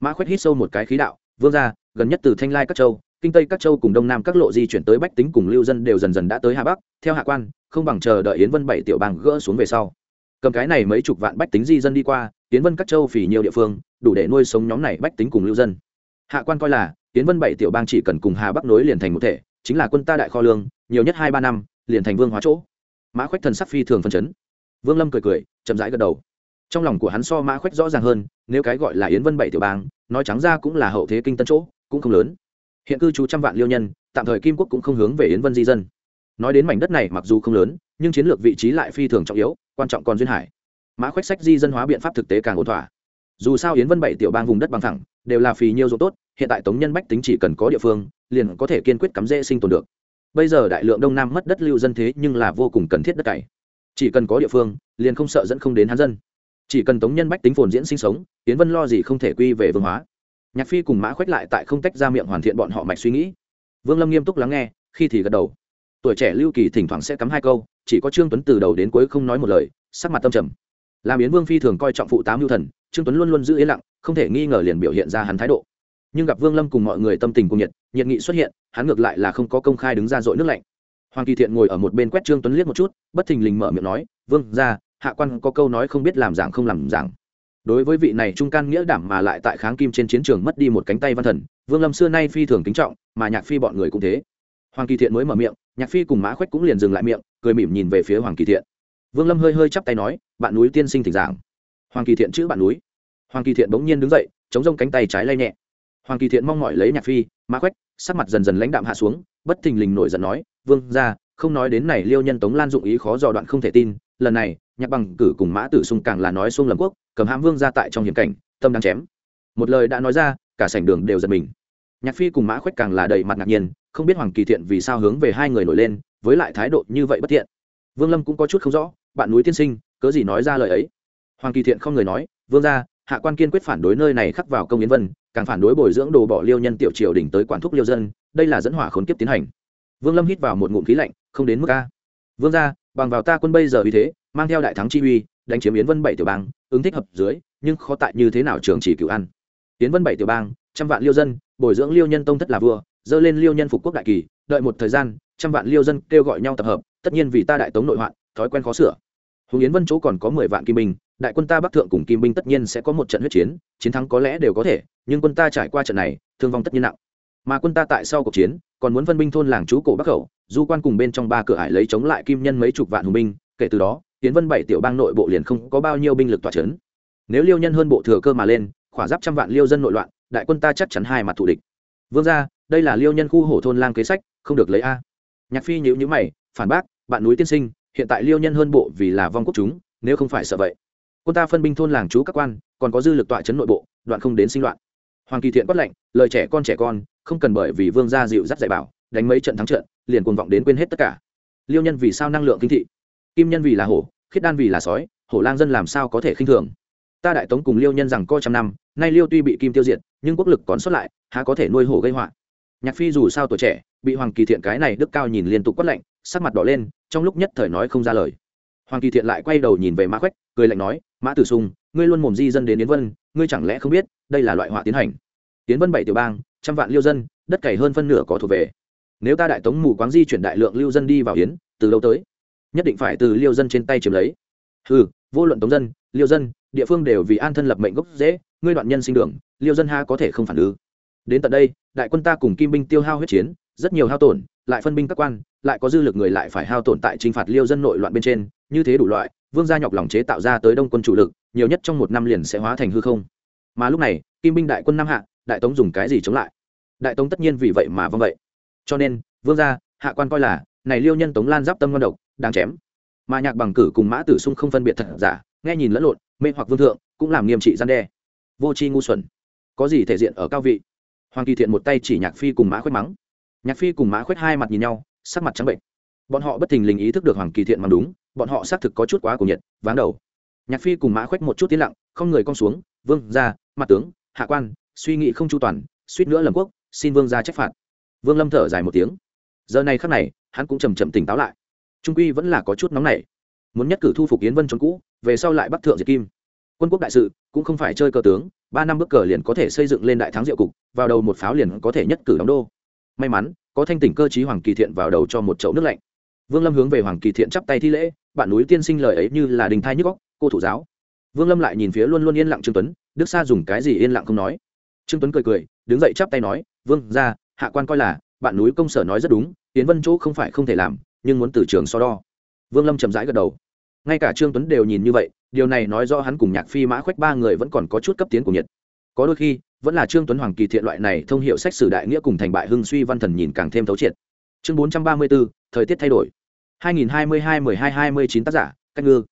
Speaker 1: Mã khuyết hít sâu một cái khí đạo, vương gia, gần nhất từ thanh lai các châu, kinh tây các châu cùng đông nam các lộ di chuyển tới bách tính cùng lưu dân đều dần dần đã tới hà bắc, theo hạ quan, không bằng chờ đợi yến vân bảy tiểu bang gỡ xuống về sau. Cầm cái này mấy chục vạn bách tính di dân đi qua, yến vân các châu phỉ nhiều địa phương, đủ để nuôi sống nhóm này bách tính cùng lưu dân. Hạ quan coi là, yến vân bảy tiểu bang chỉ cần cùng hà bắc nối liền thành một thể, chính là quân ta đại kho lương, nhiều nhất hai ba năm, liền thành vương hóa chỗ mã khoách thần sắc phi thường phân chấn. Vương lâm cười cười, chậm rãi gật đầu. Trong lòng của hắn so mã khoách rõ ràng hơn, nếu cái gọi là yến vân bảy tiểu bang, nói trắng ra cũng là hậu thế kinh tân chỗ, cũng không lớn. Hiện cư trú trăm vạn liêu nhân, tạm thời kim quốc cũng không hướng về yến vân di dân. Nói đến mảnh đất này mặc dù không lớn, nhưng chiến lược vị trí lại phi thường trọng yếu, quan trọng còn duyên hải. Mã khoách sách di dân hóa biện pháp thực tế càng ổn thỏa. Dù sao yến vân bảy tiểu bang vùng đất bằng thẳng, đều là phì nhiêu dụng tốt, hiện tại tống nhân bách tính chỉ cần có địa phương, liền có thể kiên quyết cắm rễ sinh tồn được bây giờ đại lượng đông nam mất đất lưu dân thế nhưng là vô cùng cần thiết đất cày. Chỉ cần có địa phương, liền không sợ dẫn không đến hán dân. Chỉ cần tống nhân bách tính phồn diễn sinh sống tiến vân lo gì không thể quy về vương hóa. Nhạc phi cùng mã khoách lại tại không tách ra miệng hoàn thiện bọn họ mạch suy nghĩ. Vương lâm nghiêm túc lắng nghe, khi thì gật đầu. Tuổi trẻ lưu kỳ thỉnh thoảng sẽ cắm hai câu, chỉ có trương tuấn từ đầu đến cuối không nói một lời, sắc mặt tâm trầm. Làm yến vương phi thường coi trọng phụ tám lưu thần, trương tuấn luôn luôn giữ yên lặng, không thể nghi ngờ liền biểu hiện ra hắn thái độ nhưng gặp vương lâm cùng mọi người tâm tình cùng nhiệt nhiệt nghị xuất hiện, hắn ngược lại là không có công khai đứng ra dội nước lạnh. Hoàng kỳ thiện ngồi ở một bên quét trương tuấn liếc một chút, bất thình lình mở miệng nói, vương ra hạ quan có câu nói không biết làm giảng không làm giảng đối với vị này trung can nghĩa đảm mà lại tại kháng kim trên chiến trường mất đi một cánh tay văn thần, vương lâm xưa nay phi thường kính trọng, mà nhạc phi bọn người cũng thế. Hoàng kỳ thiện mới mở miệng, nhạc phi cùng mã khoách cũng liền dừng lại miệng, cười mỉm nhìn về phía hoàng kỳ thiện. Vương lâm hơi hơi chắp tay nói, bạn núi tiên sinh thỉnh giảng. Hoàng kỳ thiện chữ bạn núi. Hoàng kỳ thiện bỗng nhiên đứng dậy, chống rông cánh tay trái lay nhẹ hoàng kỳ thiện mong mỏi lấy nhạc phi, mã khoách sắc mặt dần dần lãnh đạm hạ xuống, bất thình lình nổi giận nói, vương ra không nói đến này liêu nhân tống lan dụng ý khó dò đoạn không thể tin, lần này, nhạc bằng cử cùng mã tử sung càng là nói xuông lầm quốc, cầm hãm vương ra tại trong hiểm cảnh, tâm đang chém. Một lời đã nói ra, cả sảnh đường đều giật mình. Nhạc phi cùng mã khoách càng là đầy mặt ngạc nhiên, không biết hoàng kỳ thiện vì sao hướng về hai người nổi lên, với lại thái độ như vậy bất thiện. Vương lâm cũng có chút không rõ, bạn núi tiên sinh, cớ gì nói ra lời ấy? Hoàng kỳ thiện không người nói, vương ra hạ quan kiên quyết phản đối nơi này khắc vào công yến vân, càng phản đối bồi dưỡng đồ bỏ liêu nhân tiểu triều đỉnh tới quản thúc liêu dân, đây là dẫn hỏa khốn kiếp tiến hành. Vương lâm hít vào một ngụm khí lạnh, không đến mức a vương ra bằng vào ta quân bây giờ vì thế, mang theo đại thắng chi uy, đánh chiếm yến vân bảy tiểu bang, ứng thích hợp dưới, nhưng khó tại như thế nào trường chỉ cựu ăn. Yến vân bảy tiểu bang, trăm vạn liêu dân, bồi dưỡng liêu nhân tông thất là vua, dơ lên liêu nhân phục quốc đại kỳ, đợi một thời gian, trăm vạn liêu dân kêu gọi nhau tập hợp, tất nhiên vì ta đại tống nội hoạn, thói quen khó sửa. Hùng yến vân chỗ còn có mười vạn kim bình đại quân ta bắc thượng cùng kim binh tất nhiên sẽ có một trận huyết chiến chiến thắng có lẽ đều có thể, nhưng quân ta trải qua trận này, thương vong tất nhiên nặng. Mà quân ta tại sau cuộc chiến, còn muốn vân binh thôn làng chú cổ bắc khẩu du quan cùng bên trong ba cửa ải lấy chống lại kim nhân mấy chục vạn hùng binh, kể từ đó, tiến vân bảy tiểu bang nội bộ liền không có bao nhiêu binh lực tỏa trấn nếu liêu nhân hơn bộ thừa cơ mà lên, khỏa giáp trăm vạn liêu dân nội loạn, đại quân ta chắc chắn hai mặt thủ địch. Vương ra đây là liêu nhân khu hổ thôn lang kế sách, không được lấy a. Nhạc phi nhữ nhữ mày, phản bác, bạn núi tiên sinh, hiện tại liêu nhân hơn bộ vì là vong quốc chúng, nếu không phải sợ vậy quân ta phân binh thôn làng chú các quan, còn có dư lực tọa chấn nội bộ, đoạn không đến sinh loạn. Hoàng kỳ thiện quát lệnh lời trẻ con trẻ con, không cần bởi vì vương gia dịu dắt dạy bảo, đánh mấy trận thắng trận, liền cuồng vọng đến quên hết tất cả. Liêu nhân vì sao năng lượng kinh thị? Kim nhân vì là hổ, khiết đan vì là sói, hổ lang dân làm sao có thể khinh thường? Ta đại tống cùng liêu nhân rằng coi trăm năm, nay liêu tuy bị kim tiêu diệt, nhưng quốc lực còn xuất lại, há có thể nuôi hổ gây họa? Nhạc phi dù sao tuổi trẻ, bị hoàng kỳ thiện cái này đức cao nhìn liên tục quát lạnh, sắc mặt đỏ lên, trong lúc nhất thời nói không ra lời hoàng kỳ thiện lại quay đầu nhìn về mã khoách cười lạnh nói, mã tử sung ngươi luôn mồm di dân đến yến vân, ngươi chẳng lẽ không biết, đây là loại họa tiến hành. Yến vân bảy tiểu bang, trăm vạn liêu dân, đất cày hơn phân nửa có thuộc về. Nếu ta đại tống mù quáng di chuyển đại lượng lưu dân đi vào yến, từ lâu tới? Nhất định phải từ liêu dân trên tay chiếm lấy. Ừ vô luận tống dân, liêu dân, địa phương đều vì an thân lập mệnh gốc dễ ngươi đoạn nhân sinh đường, liêu dân ha có thể không phản ứng. đến tận đây, đại quân ta cùng kim binh tiêu hao huyết chiến, rất nhiều hao tổn, lại phân binh các quan, lại có dư lực người lại phải hao tổn tại t phạt liêu dân nội loạn bên trên như thế đủ loại, vương gia nhọc lòng chế tạo ra tới đông quân chủ lực, nhiều nhất trong một năm liền sẽ hóa thành hư không. Mà lúc này, kim binh đại quân nam hạ, đại tống dùng cái gì chống lại? Đại tống tất nhiên vì vậy mà vâng vậy. Cho nên, vương gia, hạ quan coi là, này liêu nhân tống lan giáp tâm ngon độc đang chém. Mà nhạc bằng cử cùng mã tử sung không phân biệt thật giả, nghe nhìn lẫn lộn, mê hoặc vương thượng, cũng làm nghiêm trị gian đe. Vô tri ngu xuẩn. Có gì thể diện ở cao vị? Hoàng kỳ thiện một tay chỉ nhạc phi cùng mã khuyết mắng. Nhạc phi cùng mã khuyết hai mặt nhìn nhau, sắc mặt trắng bệnh bọn họ bất thình lình ý thức được hoàng kỳ thiện mắng đúng, bọn họ xác thực có chút quá cùng nhiệt, váng đầu. Nhạc phi cùng mã khoách một chút tiến lặng, không người con xuống, vương ra mặt tướng, hạ quan, suy nghĩ không chu toàn, suýt nữa lầm quốc, xin vương ra trách phạt. Vương lâm thở dài một tiếng. Giờ này khắc này, hắn cũng chầm chậm tỉnh táo lại. Trung quy vẫn là có chút nóng nảy. Muốn nhất cử thu phục yến vân trốn cũ, về sau lại bắt thượng diệt kim. Quân quốc đại sự, cũng không phải chơi cờ tướng, ba năm bước cờ liền có thể xây dựng lên đại thắng diệu cục, vào đầu một pháo liền có thể nhất cử đóng đô. May mắn, có thanh tỉnh cơ chí hoàng kỳ thiện vào đầu cho một chậu nước lạnh vương lâm hướng về hoàng kỳ thiện chắp tay thi lễ, bạn núi tiên sinh lời ấy như là đình thai nhức góc cô thủ giáo. Vương lâm lại nhìn phía luôn luôn yên lặng trương tuấn, đức sa dùng cái gì yên lặng không nói. Trương tuấn cười cười, đứng dậy chắp tay nói, vương ra hạ quan coi là, bạn núi công sở nói rất đúng tiến vân chỗ không phải không thể làm, nhưng muốn từ trường so đo. Vương lâm chậm rãi gật đầu. Ngay cả trương tuấn đều nhìn như vậy, điều này nói rõ hắn cùng nhạc phi, mã khoách ba người vẫn còn có chút cấp tiến của nhiệt. Có đôi khi, vẫn là trương tuấn hoàng kỳ thiện loại này thông hiệu sách sử đại nghĩa cùng thành bại hưng suy văn thần nhìn càng thêm thấu triệt chương bốn trăm ba mươi bốn, thời tiết thay đổi. 2022 12 29 tác giả, cách ngư.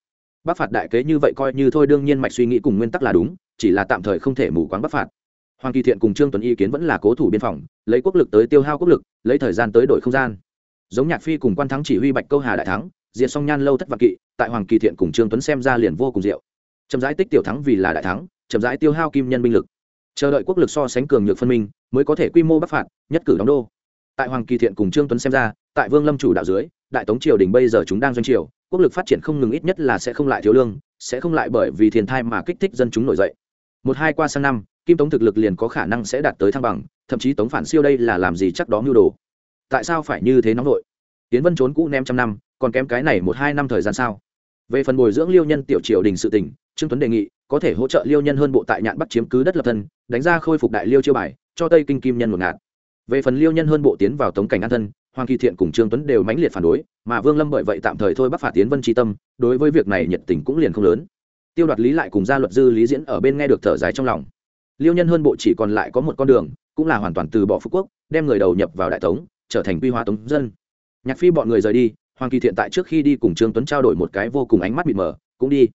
Speaker 1: Bắc phạt đại kế như vậy coi như thôi, đương nhiên mạch suy nghĩ cùng nguyên tắc là đúng, chỉ là tạm thời không thể mù quáng bắc phạt. Hoàng kỳ thiện cùng trương tuấn ý kiến vẫn là cố thủ biên phòng, lấy quốc lực tới tiêu hao quốc lực, lấy thời gian tới đổi không gian. Giống nhạc phi cùng quan thắng chỉ huy bạch câu hà đại thắng, diệt song nhan lâu thất vạn kỵ, tại hoàng kỳ thiện cùng trương tuấn xem ra liền vô cùng diệu. Chậm rãi tích tiểu thắng vì là đại thắng, chậm rãi tiêu hao kim nhân binh lực. Chờ đợi quốc lực so sánh cường nhược phân minh, mới có thể quy mô bắc phạt, nhất cử đóng đô tại hoàng kỳ thiện cùng trương tuấn xem ra, tại vương lâm chủ đạo dưới, đại tống triều đình bây giờ chúng đang doanh triều, quốc lực phát triển không ngừng ít nhất là sẽ không lại thiếu lương, sẽ không lại bởi vì thiên thai mà kích thích dân chúng nổi dậy. Một hai qua sang năm, kim tống thực lực liền có khả năng sẽ đạt tới thăng bằng, thậm chí tống phản siêu đây là làm gì chắc đó mưu đồ. Tại sao phải như thế nóng vội tiến vân trốn cũ nem trăm năm, còn kém cái này một hai năm thời gian sao? Về phần bồi dưỡng liêu nhân tiểu triều đình sự tỉnh trương tuấn đề nghị, có thể hỗ trợ liêu nhân hơn bộ tại nhạn bắt chiếm cứ đất lập thân, đánh ra khôi phục đại liêu chiêu bài, cho tây kinh kim nhân một ngạt về phần liêu nhân hơn bộ tiến vào tống cảnh an thân, hoàng kỳ thiện cùng trương tuấn đều mãnh liệt phản đối, mà vương lâm bởi vậy tạm thời thôi bắc phạt tiến vân tri tâm, đối với việc này nhiệt tình cũng liền không lớn. Tiêu đoạt lý lại cùng gia luật dư lý diễn ở bên nghe được thở dài trong lòng. Liêu nhân hơn bộ chỉ còn lại có một con đường, cũng là hoàn toàn từ bỏ phú quốc, đem người đầu nhập vào đại tống, trở thành quy hóa tống dân. Nhạc phi bọn người rời đi, hoàng kỳ thiện tại trước khi đi cùng trương tuấn trao đổi một cái vô cùng ánh mắt mịt mờ, cũng đi.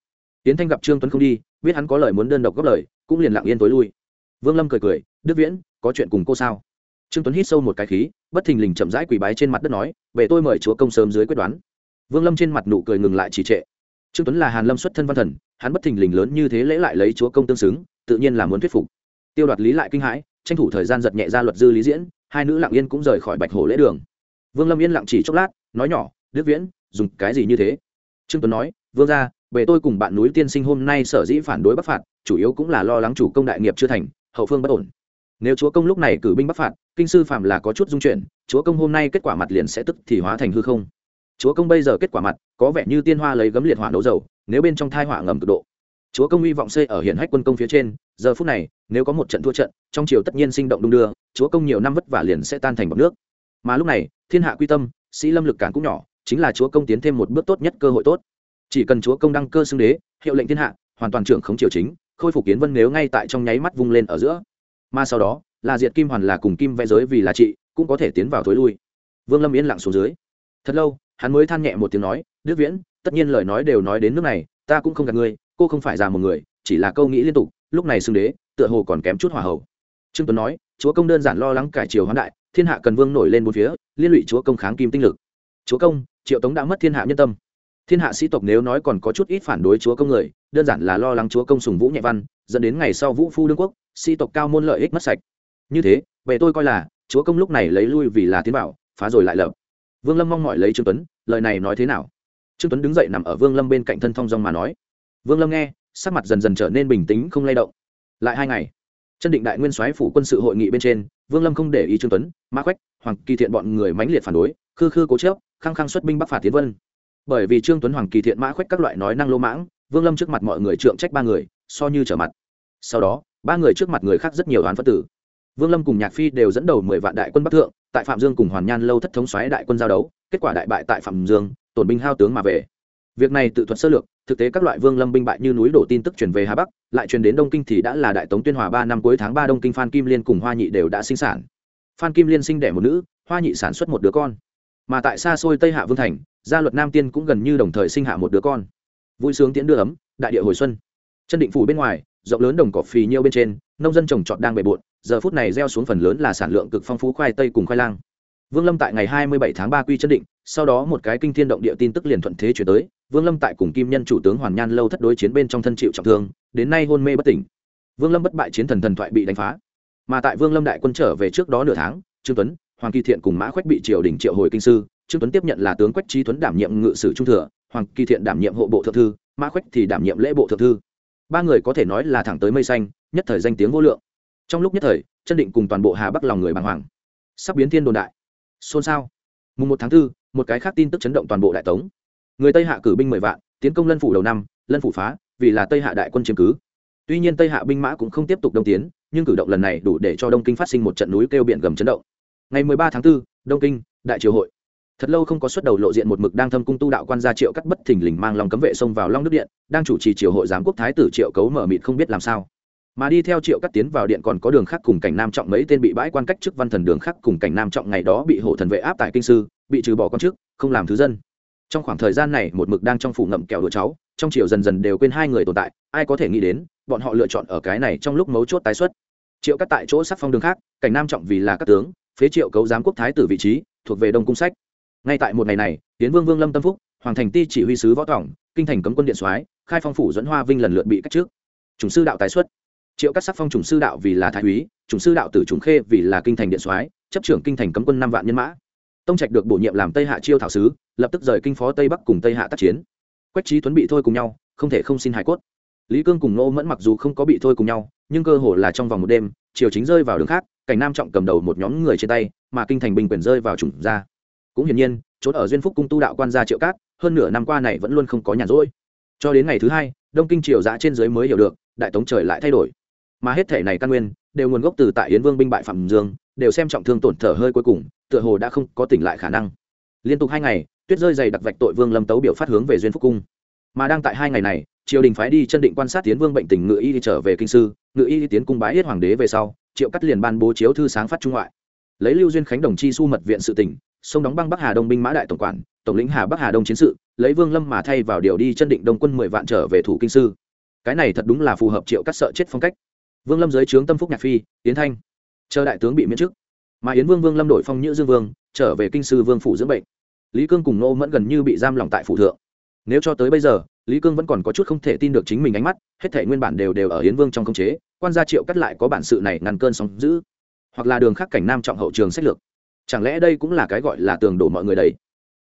Speaker 1: Tiến thanh gặp trương tuấn không đi, biết hắn có lời muốn đơn độc góp lời, cũng liền lặng yên tối lui. Vương lâm cười cười, đức viễn, có chuyện cùng cô sao? Trương tuấn hít sâu một cái khí, bất thình lình chậm rãi quỳ bái trên mặt đất nói, về tôi mời chúa công sớm dưới quyết đoán. Vương lâm trên mặt nụ cười ngừng lại trì trệ. Trương tuấn là hàn lâm xuất thân văn thần, hắn bất thình lình lớn như thế lễ lại lấy chúa công tương xứng, tự nhiên là muốn thuyết phục. Tiêu đoạt lý lại kinh hãi, tranh thủ thời gian giật nhẹ ra luật dư lý diễn, hai nữ lặng yên cũng rời khỏi bạch hồ lễ đường. Vương lâm yên lặng chỉ chốc lát, nói nhỏ, đức viễn, dùng cái gì như thế? Trương tuấn nói, vương ra về tôi cùng bạn núi tiên sinh hôm nay sở dĩ phản đối bắc phạt, chủ yếu cũng là lo lắng chủ công đại nghiệp chưa thành, hậu phương bất ổn. Nếu chúa công lúc này cử binh bắc phạt kinh sư phạm là có chút dung chuyển, chúa công hôm nay kết quả mặt liền sẽ tức thì hóa thành hư không. Chúa công bây giờ kết quả mặt có vẻ như tiên hoa lấy gấm liệt hỏa nấu dầu, nếu bên trong thai hỏa ngầm cực độ. Chúa công hy vọng xây ở hiện hách quân công phía trên, giờ phút này, nếu có một trận thua trận, trong triều tất nhiên sinh động đung đưa, chúa công nhiều năm vất vả liền sẽ tan thành bọc nước. Mà lúc này, thiên hạ quy tâm, sĩ lâm lực cản cũng nhỏ, chính là chúa công tiến thêm một bước tốt nhất cơ hội tốt. Chỉ cần chúa công đăng cơ xưng đế, hiệu lệnh thiên hạ, hoàn toàn trưởng khống triều chính, khôi phục kiến vân nếu ngay tại trong nháy mắt vung lên ở giữa. Mà sau đó là diệt kim hoàn là cùng kim vẽ giới vì là chị, cũng có thể tiến vào thối lui. Vương lâm yên lặng xuống dưới. Thật lâu, hắn mới than nhẹ một tiếng nói, đức viễn, tất nhiên lời nói đều nói đến nước này, ta cũng không gạt ngươi, cô không phải già một người, chỉ là câu nghĩ liên tục, lúc này xưng đế, tựa hồ còn kém chút hòa hậu trương tuấn nói, chúa công đơn giản lo lắng cải triều hoán đại, thiên hạ cần vương nổi lên bốn phía, liên lụy chúa công kháng kim tinh lực. Chúa công, triệu tống đã mất thiên hạ nhân tâm. Thiên hạ sĩ tộc nếu nói còn có chút ít phản đối chúa công người, đơn giản là lo lắng chúa công sùng vũ nhẹ văn, dẫn đến ngày sau vũ phu đương quốc, sĩ tộc cao môn lợi ích mất sạch như thế về tôi coi là, chúa công lúc này lấy lui vì là tiến bảo, phá rồi lại lợp vương lâm mong mỏi lấy trương tuấn, lời này nói thế nào? Trương tuấn đứng dậy nằm ở vương lâm bên cạnh thân thong dong mà nói. Vương lâm nghe, sắc mặt dần dần trở nên bình tĩnh không lay động. Lại hai ngày, chân định đại nguyên soái phủ quân sự hội nghị bên trên, vương lâm không để ý trương tuấn, mã khoách, hoàng kỳ thiện bọn người mãnh liệt phản đối, khư khư cố chớp khăng khăng xuất binh bắc phạt tiến vân. Bởi vì trương tuấn, hoàng kỳ thiện, mã khoách các loại nói năng lô mãng, vương lâm trước mặt mọi người trượng trách ba người, so như trở mặt. Sau đó, ba người trước mặt người khác rất nhiều đoán phật tử vương lâm cùng nhạc phi đều dẫn đầu mười vạn đại quân bắc thượng, tại phạm dương cùng hoàn nhan lâu thất thống xoáy đại quân giao đấu, kết quả đại bại tại phạm dương, tổn binh hao tướng mà về. Việc này tự thuật sơ lược, thực tế các loại vương lâm binh bại như núi đổ tin tức truyền về hà bắc, lại truyền đến đông kinh thì đã là đại tống tuyên hòa ba năm cuối tháng ba đông kinh phan kim liên cùng hoa nhị đều đã sinh sản. Phan kim liên sinh đẻ một nữ, hoa nhị sản xuất một đứa con. Mà tại xa xôi tây hạ vương thành, gia luật nam tiên cũng gần như đồng thời sinh hạ một đứa con. Vui sướng tiễn đưa ấm, đại địa hồi xuân. Chân định phủ bên ngoài rộng lớn đồng cỏ phì nhiêu bên trên, nông dân trồng trọt đang bề bộn, giờ phút này gieo xuống phần lớn là sản lượng cực phong phú khoai tây cùng khoai lang. Vương lâm tại ngày hai mươi bảy tháng ba quy chân định, sau đó một cái kinh thiên động địa tin tức liền thuận thế chuyển tới, vương lâm tại cùng kim nhân chủ tướng hoàn nhan lâu thất đối chiến bên trong thân chịu trọng thương, đến nay hôn mê bất tỉnh. Vương lâm bất bại chiến thần thần thoại bị đánh phá. Mà tại vương lâm đại quân trở về trước đó nửa tháng, trương tuấn, hoàng kỳ thiện cùng mã khoách bị triều đình triệu hồi kinh sư, trương tuấn tiếp nhận là tướng quách trí tuấn đảm nhiệm ngự sử trung thừa, hoàng kỳ thiện đảm nhiệm hộ bộ thượng thư, mã khoách thì đảm nhiệm lễ bộ thượng thư ba người có thể nói là thẳng tới mây xanh nhất thời danh tiếng vô lượng. Trong lúc nhất thời chân định cùng toàn bộ hà bắc lòng người bàng hoàng. Sắp biến thiên đồn đại. Xôn xao. Mùng một tháng 4, một cái khác tin tức chấn động toàn bộ đại tống. Người tây hạ cử binh mười vạn tiến công lân phủ đầu năm lân phủ phá vì là tây hạ đại quân chiếm cứ. Tuy nhiên tây hạ binh mã cũng không tiếp tục đông tiến nhưng cử động lần này đủ để cho đông kinh phát sinh một trận núi kêu biển gầm chấn động. Ngày 13 tháng 4, đông kinh đại triều hội thật lâu không có xuất đầu lộ diện một mực đang thâm cung tu đạo quan gia triệu cắt bất thình lình mang lòng cấm vệ xông vào long nước điện, đang chủ trì triều hội giám quốc thái tử triệu cấu mở mịt không biết làm sao. Mà đi theo triệu cắt tiến vào điện còn có đường khác cùng cảnh nam trọng mấy tên bị bãi quan cách chức văn thần đường khác cùng cảnh nam trọng ngày đó bị hộ thần vệ áp tại kinh sư, bị trừ bỏ con chức, không làm thứ dân. Trong khoảng thời gian này, một mực đang trong phủ ngậm kẹo đùa cháu, trong triều dần dần đều quên hai người tồn tại, ai có thể nghĩ đến, bọn họ lựa chọn ở cái này trong lúc mấu chốt tái xuất. Triệu cắt tại chỗ sắc phong đường khác, cảnh nam trọng vì là các tướng, phế triệu cấu giám quốc thái tử vị trí, thuộc về đông cung sách ngay tại một ngày này, tiến vương vương lâm tâm phúc, hoàng thành ti chỉ huy sứ võ tổng, kinh thành cấm quân điện soái, khai phong phủ dẫn hoa vinh lần lượt bị cách trước. Chủng sư đạo tái xuất. Triệu các sắc phong chủng sư đạo vì là thái úy, chủng sư đạo tử chủng khê vì là kinh thành điện soái, chấp trưởng kinh thành cấm quân năm vạn nhân mã. Tông trạch được bổ nhiệm làm tây hạ chiêu thảo sứ, lập tức rời kinh phó tây bắc cùng tây hạ tác chiến. Quách trí tuấn bị thôi cùng nhau, không thể không xin hải cốt. Lý cương cùng nô mẫn mặc dù không có bị thôi cùng nhau, nhưng cơ hồ là trong vòng một đêm, triều chính rơi vào đường khác, cảnh nam trọng cầm đầu một nhóm người trên tay, mà kinh thành bình quyền rơi vào chủng ra cũng hiển nhiên, trốn ở duyên phúc cung tu đạo quan gia triệu cát, hơn nửa năm qua này vẫn luôn không có nhàn rỗi. Cho đến ngày thứ hai, đông kinh triều giã trên dưới mới hiểu được, đại tống trời lại thay đổi. Mà hết thể này căn nguyên, đều nguồn gốc từ tại yến vương binh bại phạm dương, đều xem trọng thương tổn thở hơi cuối cùng, tựa hồ đã không có tỉnh lại khả năng. Liên tục hai ngày, tuyết rơi dày đặc vạch tội vương lâm tấu biểu phát hướng về duyên phúc cung. Mà đang tại hai ngày này, triều đình phái đi chân định quan sát tiến vương bệnh tình ngự y đi trở về kinh sư, ngự y đi tiến cung bái yết hoàng đế về sau, triệu cắt liền ban bố chiếu thư sáng phát trung ngoại. Lấy lưu duyên khánh đồng chi su mật viện sự tỉnh sông đóng băng bắc hà đông binh mã đại tổng quản, tổng lĩnh hà bắc hà đông chiến sự, lấy vương lâm mà thay vào điều đi chân định đông quân mười vạn trở về thủ kinh sư. Cái này thật đúng là phù hợp triệu cắt sợ chết phong cách. Vương lâm dưới trướng tâm phúc nhạc phi tiến thanh. Chờ đại tướng bị miễn chức. Mà yến vương vương lâm đổi phong nhữ dương vương, trở về kinh sư vương phủ dưỡng bệnh. Lý cương cùng nô mẫn gần như bị giam lòng tại phủ thượng. Nếu cho tới bây giờ, lý cương vẫn còn có chút không thể tin được chính mình ánh mắt, hết thể nguyên bản đều đều ở yến vương trong công chế, quan gia triệu cắt lại có bản sự này ngăn cơn sóng giữ hoặc là đường khác cảnh nam trọng hậu trường sách lược chẳng lẽ đây cũng là cái gọi là tường đổ mọi người đấy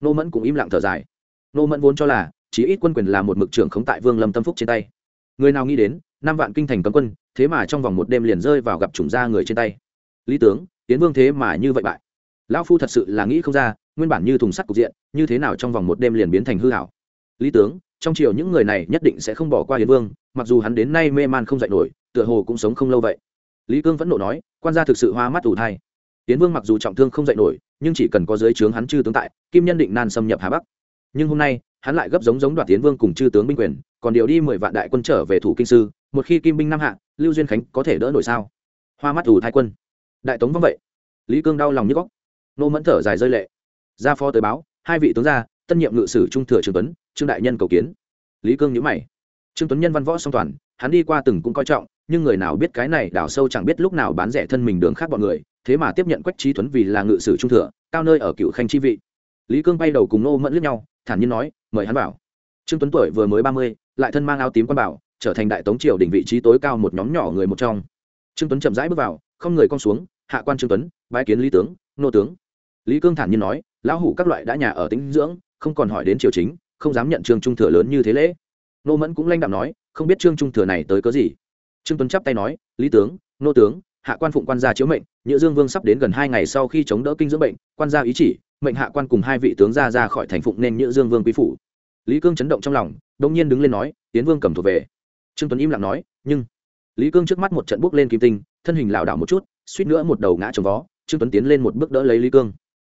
Speaker 1: nô mẫn cũng im lặng thở dài. Nô mẫn vốn cho là chỉ ít quân quyền là một mực trưởng khống tại vương lâm tâm phúc trên tay. Người nào nghĩ đến, năm vạn kinh thành cấm quân, thế mà trong vòng một đêm liền rơi vào gặp chủng gia người trên tay. Lý tướng tiến vương thế mà như vậy bại. Lão phu thật sự là nghĩ không ra, nguyên bản như thùng sắt cục diện, như thế nào trong vòng một đêm liền biến thành hư hảo. Lý tướng, trong triều những người này nhất định sẽ không bỏ qua hiến vương, mặc dù hắn đến nay mê man không dạy nổi, tựa hồ cũng sống không lâu vậy. Lý cương vẫn nộ nói, quan gia thực sự hoa mắt ủ thai tiến vương mặc dù trọng thương không dạy nổi, nhưng chỉ cần có dưới trướng hắn chư tướng tại, kim nhân định nan xâm nhập hà bắc. Nhưng hôm nay, hắn lại gấp giống giống đoạt tiến vương cùng chư tướng binh quyền, còn điều đi mười vạn đại quân trở về thủ kinh sư, một khi kim binh năm hạ, lưu duyên khánh có thể đỡ nổi sao? Hoa mắt ủ thái quân. Đại tống vắng vậy. Lý cương đau lòng như góc. Nô mẫn thở dài rơi lệ. Gia phó tới báo, hai vị tướng gia, tân nhiệm ngự sử trung thừa trương tuấn, trương đại nhân cầu kiến. Lý cương nhữ mày. Trương tuấn nhân văn võ song toàn, hắn đi qua từng cũng coi trọng, nhưng người nào biết cái này đào sâu chẳng biết lúc nào bán rẻ thân mình đường khác bọn người thế mà tiếp nhận quách trí tuấn vì là ngự sử trung thừa, cao nơi ở cựu khanh chi vị. Lý cương bay đầu cùng nô mẫn lướt nhau, thản nhiên nói, mời hắn bảo trương tuấn tuổi vừa mới ba mươi, lại thân mang áo tím quan bảo, trở thành đại tống triều đỉnh vị trí tối cao một nhóm nhỏ người một trong. Trương tuấn chậm rãi bước vào, không người con xuống, hạ quan trương tuấn, bái kiến lý tướng, nô tướng. Lý cương thản nhiên nói, lão hủ các loại đã nhà ở tĩnh dưỡng, không còn hỏi đến triều chính, không dám nhận trương trung thừa lớn như thế lễ. Nô mẫn cũng lanh đạm nói, không biết trương trung thừa này tới cớ gì? Trương tuấn chắp tay nói, lý tướng, nô tướng hạ quan phụng quan gia chiếu mệnh, nhữ dương vương sắp đến gần hai ngày sau khi chống đỡ kinh dưỡng bệnh, quan gia ý chỉ, mệnh hạ quan cùng hai vị tướng ra ra khỏi thành phụng nên nhữ dương vương quý phủ. Lý cương chấn động trong lòng đông nhiên đứng lên nói, tiến vương cầm thuộc về. Trương tuấn im lặng nói, nhưng lý cương trước mắt một trận bước lên kim tinh, thân hình lảo đảo một chút, suýt nữa một đầu ngã trồng vó, trương tuấn tiến lên một bước đỡ lấy lý cương.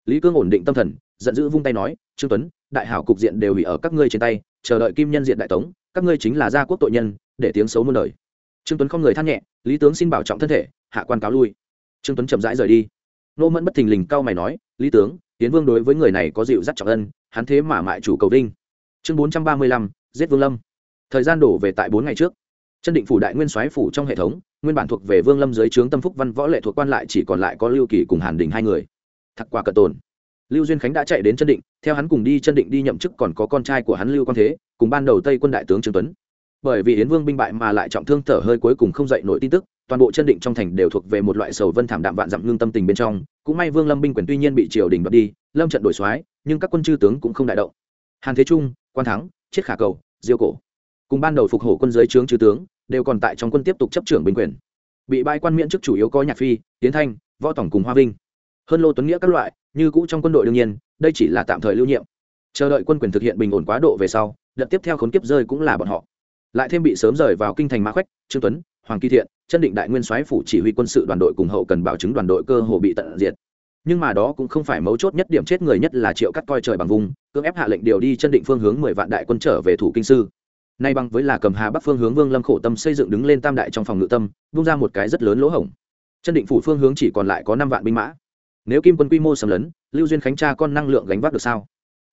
Speaker 1: Lý cương ổn định tâm thần, giận dữ vung tay nói, trương tuấn, đại hảo cục diện đều bị ở các ngươi trên tay, chờ đợi kim nhân diện đại tống, các ngươi chính là gia quốc tội nhân, để tiếng xấu muôn đời trương tuấn không người than nhẹ lý tướng xin bảo trọng thân thể hạ quan cáo lui trương tuấn chậm rãi rời đi nô mẫn bất thình lình cau mày nói lý tướng tiến vương đối với người này có dịu dắt trọng ân hắn thế mà mại chủ cầu đinh chương bốn trăm ba mươi lăm giết vương lâm thời gian đổ về tại bốn ngày trước chân định phủ đại nguyên soái phủ trong hệ thống nguyên bản thuộc về vương lâm dưới trướng tâm phúc văn võ lệ thuộc quan lại chỉ còn lại có lưu kỳ cùng hàn đình hai người thật quả cận tồn lưu duyên khánh đã chạy đến chân định theo hắn cùng đi chân định đi nhậm chức còn có con trai của hắn lưu quang thế cùng ban đầu tây quân đại tướng trương tuấn bởi vì yến vương binh bại mà lại trọng thương thở hơi cuối cùng không dậy nổi tin tức, toàn bộ chân định trong thành đều thuộc về một loại sầu vân thảm đạm vạn dặm ngưng tâm tình bên trong, cũng may vương lâm binh quyền tuy nhiên bị triều đình đoạt đi, lâm trận đổi soái, nhưng các quân chư tướng cũng không đại động. Hàn thế trung, quan thắng, chiết khả cầu, diêu cổ cùng ban đầu phục hổ quân giới trướng chư tướng đều còn tại trong quân tiếp tục chấp trưởng binh quyền. Bị bãi quan miễn chức chủ yếu có nhạc phi, tiến thanh, võ tổng cùng hoa vinh. Hơn lô tuấn nghĩa các loại, như cũ trong quân đội đương nhiên, đây chỉ là tạm thời lưu nhiệm. Chờ đợi quân quyền thực hiện bình ổn quá độ về sau, đợt tiếp theo khốn kiếp rơi cũng là bọn họ lại thêm bị sớm rời vào kinh thành mã khoách trương tuấn, hoàng kỳ thiện, chân định đại nguyên soái phủ chỉ huy quân sự đoàn đội cùng hậu cần bảo chứng đoàn đội cơ hồ bị tận diệt. Nhưng mà đó cũng không phải mấu chốt nhất điểm chết người nhất là triệu cắt coi trời bằng vùng, cưỡng ép hạ lệnh điều đi chân định phương hướng mười vạn đại quân trở về thủ kinh sư. Nay bằng với là cầm hà bắc phương hướng vương lâm khổ tâm xây dựng đứng lên tam đại trong phòng ngự tâm bung ra một cái rất lớn lỗ hổng. Chân định phủ phương hướng chỉ còn lại có năm vạn binh mã. Nếu kim quân quy mô sầm lấn, lưu duyên khánh cha con năng lượng gánh vác được sao?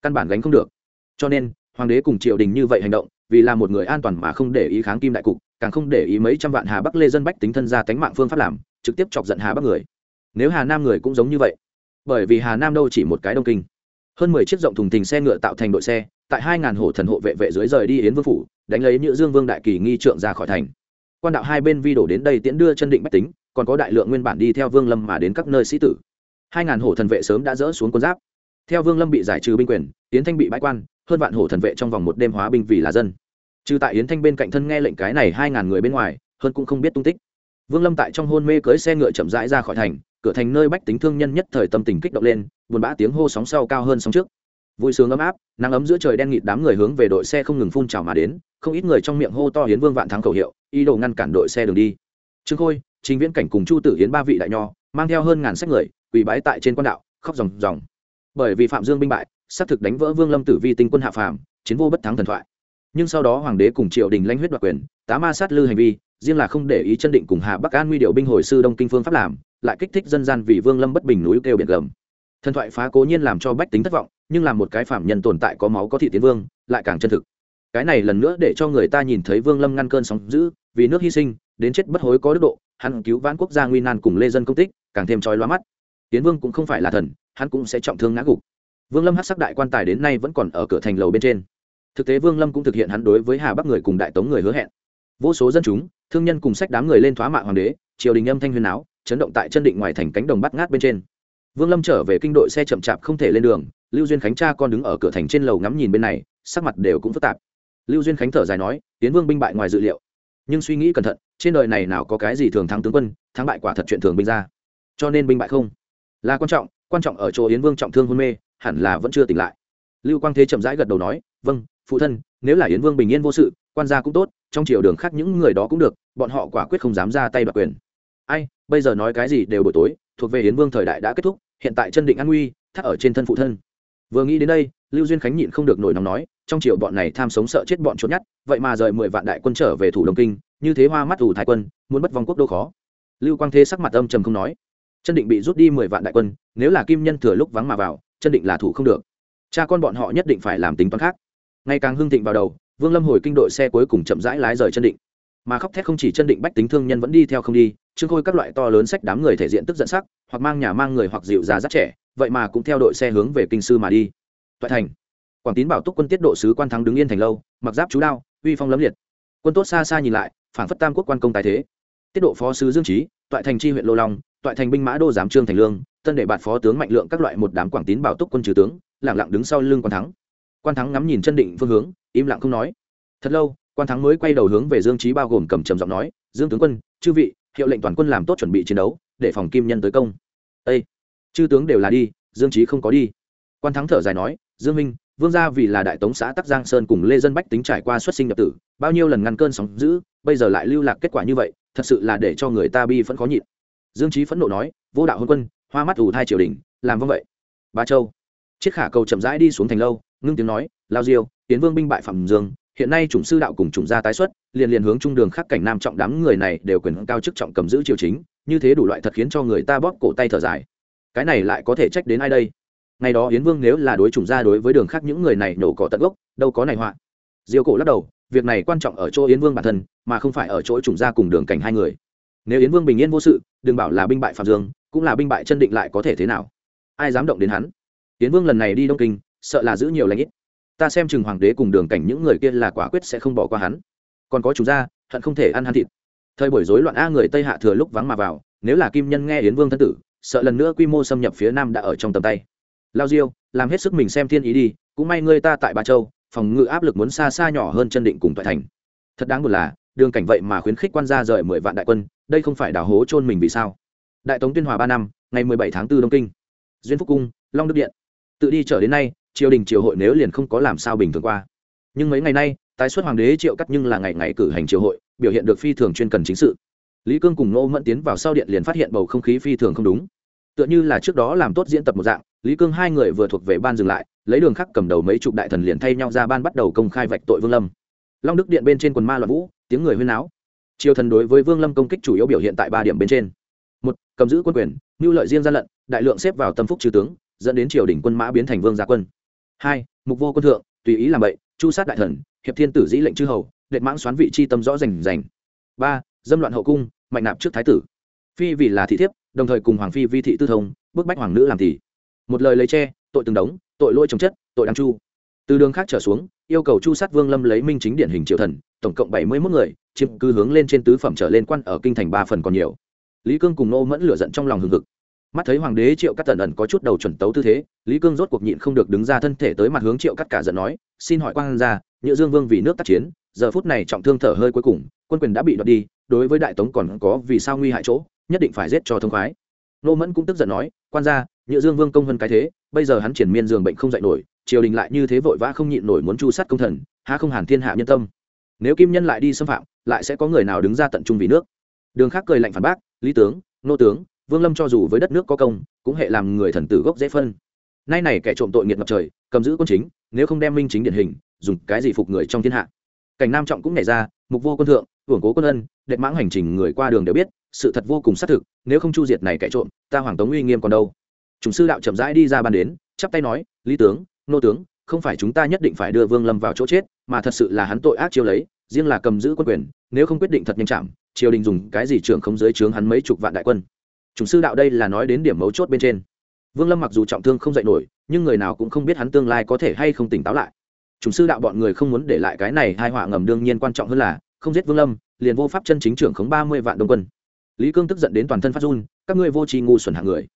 Speaker 1: Căn bản gánh không được. Cho nên, hoàng đế cùng triều đình như vậy hành động vì là một người an toàn mà không để ý kháng kim đại cục, càng không để ý mấy trăm vạn hà bắc lê dân bách tính thân ra tánh mạng phương pháp làm, trực tiếp chọc giận hà bắc người. Nếu hà nam người cũng giống như vậy, bởi vì hà nam đâu chỉ một cái đông kinh. Hơn mười chiếc rộng thùng thình xe ngựa tạo thành đội xe, tại hai ngàn hổ thần hộ vệ vệ dưới rời đi yến vương phủ, đánh lấy nhữ dương vương đại kỳ nghi trượng ra khỏi thành. Quan đạo hai bên vi đổ đến đây tiễn đưa chân định bách tính, còn có đại lượng nguyên bản đi theo vương lâm mà đến các nơi sĩ tử. Hai ngàn hổ thần vệ sớm đã dỡ xuống quân giáp. Theo vương lâm bị giải trừ binh quyền, yến thanh bị bãi quan, hơn vạn hổ thần vệ trong vòng một đêm hóa binh vì là dân trừ tại yến thanh bên cạnh thân nghe lệnh cái này hai ngàn người bên ngoài, hơn cũng không biết tung tích. Vương lâm tại trong hôn mê cưới xe ngựa chậm rãi ra khỏi thành, cửa thành nơi bách tính thương nhân nhất thời tâm tình kích động lên, buồn bã tiếng hô sóng sau cao hơn sóng trước. Vui sướng ấm áp, nắng ấm giữa trời đen nghịt đám người hướng về đội xe không ngừng phun trào mà đến, không ít người trong miệng hô to hiến vương vạn thắng khẩu hiệu, ý đồ ngăn cản đội xe đường đi. Trương khôi chính viễn cảnh cùng chu tử hiến ba vị đại nho, mang theo hơn ngàn sách người, quỳ bái tại trên quan đạo, khóc ròng ròng. Bởi vì phạm dương binh bại, xác thực đánh vỡ vương lâm tử vi tinh quân hạ phàm, chiến vô bất thắng thần thoại nhưng sau đó hoàng đế cùng triều đình lãnh huyết đoạt quyền, tá ma sát lư hành vi, riêng là không để ý chân định cùng hạ bắc an nguy điệu binh hồi sư đông kinh phương pháp làm, lại kích thích dân gian vì vương lâm bất bình núi kêu biển gầm. Thần thoại phá cố nhiên làm cho bách tính thất vọng, nhưng làm một cái phạm nhân tồn tại có máu có thị tiến vương, lại càng chân thực. Cái này lần nữa để cho người ta nhìn thấy vương lâm ngăn cơn sóng giữ vì nước hy sinh, đến chết bất hối có đức độ, hắn cứu vãn quốc gia nguy nan cùng lê dân công tích, càng thêm trói loa mắt. Tiến vương cũng không phải là thần, hắn cũng sẽ trọng thương ngã gục. Vương lâm hát sắc đại quan tài đến nay vẫn còn ở cửa thành lầu bên trên thực tế vương lâm cũng thực hiện hắn đối với hà bắc người cùng đại tống người hứa hẹn. Vô số dân chúng, thương nhân cùng sách đám người lên thoá mạ hoàng đế, triều đình âm thanh huyền áo chấn động tại chân định ngoài thành cánh đồng bắt ngát bên trên. Vương lâm trở về kinh đội xe chậm chạp không thể lên đường, lưu duyên khánh cha con đứng ở cửa thành trên lầu ngắm nhìn bên này, sắc mặt đều cũng phức tạp. Lưu duyên khánh thở dài nói, tiến vương binh bại ngoài dự liệu. Nhưng suy nghĩ cẩn thận, trên đời này nào có cái gì thường thắng tướng quân, thắng bại quả thật chuyện thường binh ra. Cho nên binh bại không. Là quan trọng quan trọng ở chỗ yến vương trọng thương hôn mê, hẳn là vẫn chưa tỉnh lại. Lưu quang thế chậm rãi gật đầu nói vâng phụ thân, nếu là yến vương bình yên vô sự, quan gia cũng tốt, trong triều đường khác những người đó cũng được, bọn họ quả quyết không dám ra tay đoạt quyền. Ai, bây giờ nói cái gì đều buổi tối, thuộc về yến vương thời đại đã kết thúc, hiện tại chân định an nguy, thắt ở trên thân phụ thân. Vừa nghĩ đến đây, lưu duyên khánh nhịn không được nổi nóng nói, trong triều bọn này tham sống sợ chết bọn trốn nhát vậy mà rời mười vạn đại quân trở về thủ đông kinh, như thế hoa mắt thủ thái quân, muốn bất vong quốc đô khó. Lưu quang thế sắc mặt âm trầm không nói, chân định bị rút đi mười vạn đại quân, nếu là kim nhân thừa lúc vắng mà vào, chân định là thủ không được. Cha con bọn họ nhất định phải làm tính toán khác ngày càng hưng thịnh vào đầu, vương lâm hồi kinh đội xe cuối cùng chậm rãi lái rời chân định. Mà khóc thét không chỉ chân định bách tính thương nhân vẫn đi theo không đi, trương khôi các loại to lớn sách đám người thể diện tức giận sắc, hoặc mang nhà mang người hoặc dịu già rất trẻ, vậy mà cũng theo đội xe hướng về kinh sư mà đi. Toại thành. Quảng tín bảo túc quân tiết độ sứ quan thắng đứng yên thành lâu, mặc giáp chú đao, uy phong lấm liệt. Quân tốt xa xa nhìn lại phản phất tam quốc quan công tài thế. Tiết độ phó sứ dương trí toại thành chi huyện lô long, toại thành binh mã đô giám trương thành lương, tân đệ bạt phó tướng mạnh lượng các loại một đám quảng tín bảo túc quân trừ tướng lẳng lặng đứng sau lưng quan thắng quan thắng ngắm nhìn chân định phương hướng, im lặng không nói. Thật lâu, quan thắng mới quay đầu hướng về dương trí bao gồm cầm trầm giọng nói, dương tướng quân, chư vị, hiệu lệnh toàn quân làm tốt chuẩn bị chiến đấu, để phòng kim nhân tới công. Ây chư tướng đều là đi, dương trí không có đi. Quan thắng thở dài nói, dương minh vương gia vì là đại tống xã tắc giang sơn cùng lê dân bách tính trải qua xuất sinh nhập tử, bao nhiêu lần ngăn cơn sóng giữ bây giờ lại lưu lạc kết quả như vậy, thật sự là để cho người ta bi vẫn khó nhịn. Dương trí phẫn nộ nói, vô đạo hôn quân, hoa mắt ủ thai triều đình, làm vâng vậy. Ba châu. Chiếc khả cầu chậm rãi đi xuống thành lâu ngưng tiếng nói, lao diêu tiến vương binh bại phạm dương, hiện nay chủng sư đạo cùng chủng gia tái xuất, liền liền hướng trung đường khắc cảnh nam trọng đám người này đều quyền cao chức trọng cầm giữ triều chính, như thế đủ loại thật khiến cho người ta bóp cổ tay thở dài. Cái này lại có thể trách đến ai đây? Ngày đó yến vương nếu là đối chủng gia đối với đường khác những người này nổ cỏ tận gốc, đâu có này họa. Diêu cổ lắc đầu, việc này quan trọng ở chỗ yến vương bản thân, mà không phải ở chỗ chủng gia cùng đường cảnh hai người. Nếu yến vương bình yên vô sự, đừng bảo là binh bại phạm dương, cũng là binh bại chân định lại có thể thế nào? Ai dám động đến hắn? Yến vương lần này đi đông kinh sợ là giữ nhiều lãnh ít. Ta xem chừng hoàng đế cùng đường cảnh những người kia là quả quyết sẽ không bỏ qua hắn. Còn có chúng ra hận không thể ăn hắn thịt. Thời buổi rối loạn a người tây hạ thừa lúc vắng mà vào, nếu là kim nhân nghe yến vương thân tử, sợ lần nữa quy mô xâm nhập phía nam đã ở trong tầm tay. Lao diêu, làm hết sức mình xem thiên ý đi, cũng may ngươi ta tại ba châu, phòng ngự áp lực muốn xa xa nhỏ hơn chân định cùng toại thành. Thật đáng buồn là, đường cảnh vậy mà khuyến khích quan gia rời mười vạn đại quân, đây không phải đào hố chôn mình vì sao? Đại tống tuyên hòa ba năm, ngày mười bảy tháng 4 đông kinh. Duyên phúc cung, long đức điện. Tự đi trở đến nay triều đình triều hội nếu liền không có làm sao bình thường qua. Nhưng mấy ngày nay, tái xuất hoàng đế triệu cắt nhưng là ngày ngày cử hành triều hội, biểu hiện được phi thường chuyên cần chính sự. Lý cương cùng nô mẫn tiến vào sau điện liền phát hiện bầu không khí phi thường không đúng. Tựa như là trước đó làm tốt diễn tập một dạng, lý cương hai người vừa thuộc về ban dừng lại, lấy đường khắc cầm đầu mấy chục đại thần liền thay nhau ra ban bắt đầu công khai vạch tội vương lâm. Long đức điện bên trên quần ma loạn vũ, tiếng người huyên náo. Triều thần đối với vương lâm công kích chủ yếu biểu hiện tại ba điểm bên trên. Một, cầm giữ quân quyền, mưu lợi riêng gian lận, đại lượng xếp vào tâm phúc trừ tướng, dẫn đến triều đình quân mã biến thành vương gia quân hai, mục vô quân thượng, tùy ý làm bậy, chu sát đại thần, hiệp thiên tử dĩ lệnh chư hầu, đệt mãng xoán vị chi tâm rõ rành rành. Ba, dâm loạn hậu cung, mạnh nạp trước thái tử. Phi vì là thị thiếp, đồng thời cùng hoàng phi vi thị tư thông, bức bách hoàng nữ làm thị một lời lấy che, tội từng đống, tội lỗi trồng chất, tội đáng chu. Từ đường khác trở xuống, yêu cầu chu sát vương lâm lấy minh chính điển hình triều thần, tổng cộng bảy mươi mốt người, chiếm cứ hướng lên trên tứ phẩm trở lên quan ở kinh thành ba phần còn nhiều. Lý cương cùng nô mẫn lửa giận trong lòng hừng hực mắt thấy hoàng đế triệu cắt tần ẩn có chút đầu chuẩn tấu tư thế, lý cương rốt cuộc nhịn không được đứng ra thân thể tới mặt hướng triệu cắt cả giận nói, xin hỏi quan ra nhựa dương vương vì nước tác chiến, giờ phút này trọng thương thở hơi cuối cùng, quân quyền đã bị đoạt đi, đối với đại tống còn có vì sao nguy hại chỗ, nhất định phải giết cho thông khoái. Nô mẫn cũng tức giận nói, quan gia nhựa dương vương công hơn cái thế, bây giờ hắn triển miên giường bệnh không dạy nổi, triều đình lại như thế vội vã không nhịn nổi muốn chu sát công thần, há không hàn thiên hạ nhân tâm. Nếu kim nhân lại đi xâm phạm, lại sẽ có người nào đứng ra tận trung vì nước? Đường khác cười lạnh phản bác, lý tướng, nô tướng vương lâm cho dù với đất nước có công, cũng hệ làm người thần tử gốc dễ phân. Nay này kẻ trộm tội nghiệt ngập trời, cầm giữ quân chính, nếu không đem minh chính điển hình, dùng cái gì phục người trong thiên hạ? Cảnh nam trọng cũng nảy ra, mục vô quân thượng, hưởng cố quân ân, đệ mãng hành trình người qua đường đều biết, sự thật vô cùng xác thực, nếu không chu diệt này kẻ trộm, ta hoàng tống uy nghiêm còn đâu. Chúng sư đạo chậm rãi đi ra ban đến, chắp tay nói, lý tướng, nô tướng, không phải chúng ta nhất định phải đưa vương lâm vào chỗ chết, mà thật sự là hắn tội ác chiêu lấy, riêng là cầm giữ quân quyền, nếu không quyết định thật nhanh chạm, triều đình dùng cái gì trưởng không giới trướng hắn mấy chục vạn đại quân chủng sư đạo đây là nói đến điểm mấu chốt bên trên. Vương lâm mặc dù trọng thương không dạy nổi nhưng người nào cũng không biết hắn tương lai có thể hay không tỉnh táo lại. Chủng sư đạo bọn người không muốn để lại cái này hai họa ngầm đương nhiên quan trọng hơn là không giết vương lâm liền vô pháp chân chính trưởng khống ba mươi vạn đông quân. Lý cương tức giận đến toàn thân phát run các ngươi vô tri ngu xuẩn hạng người.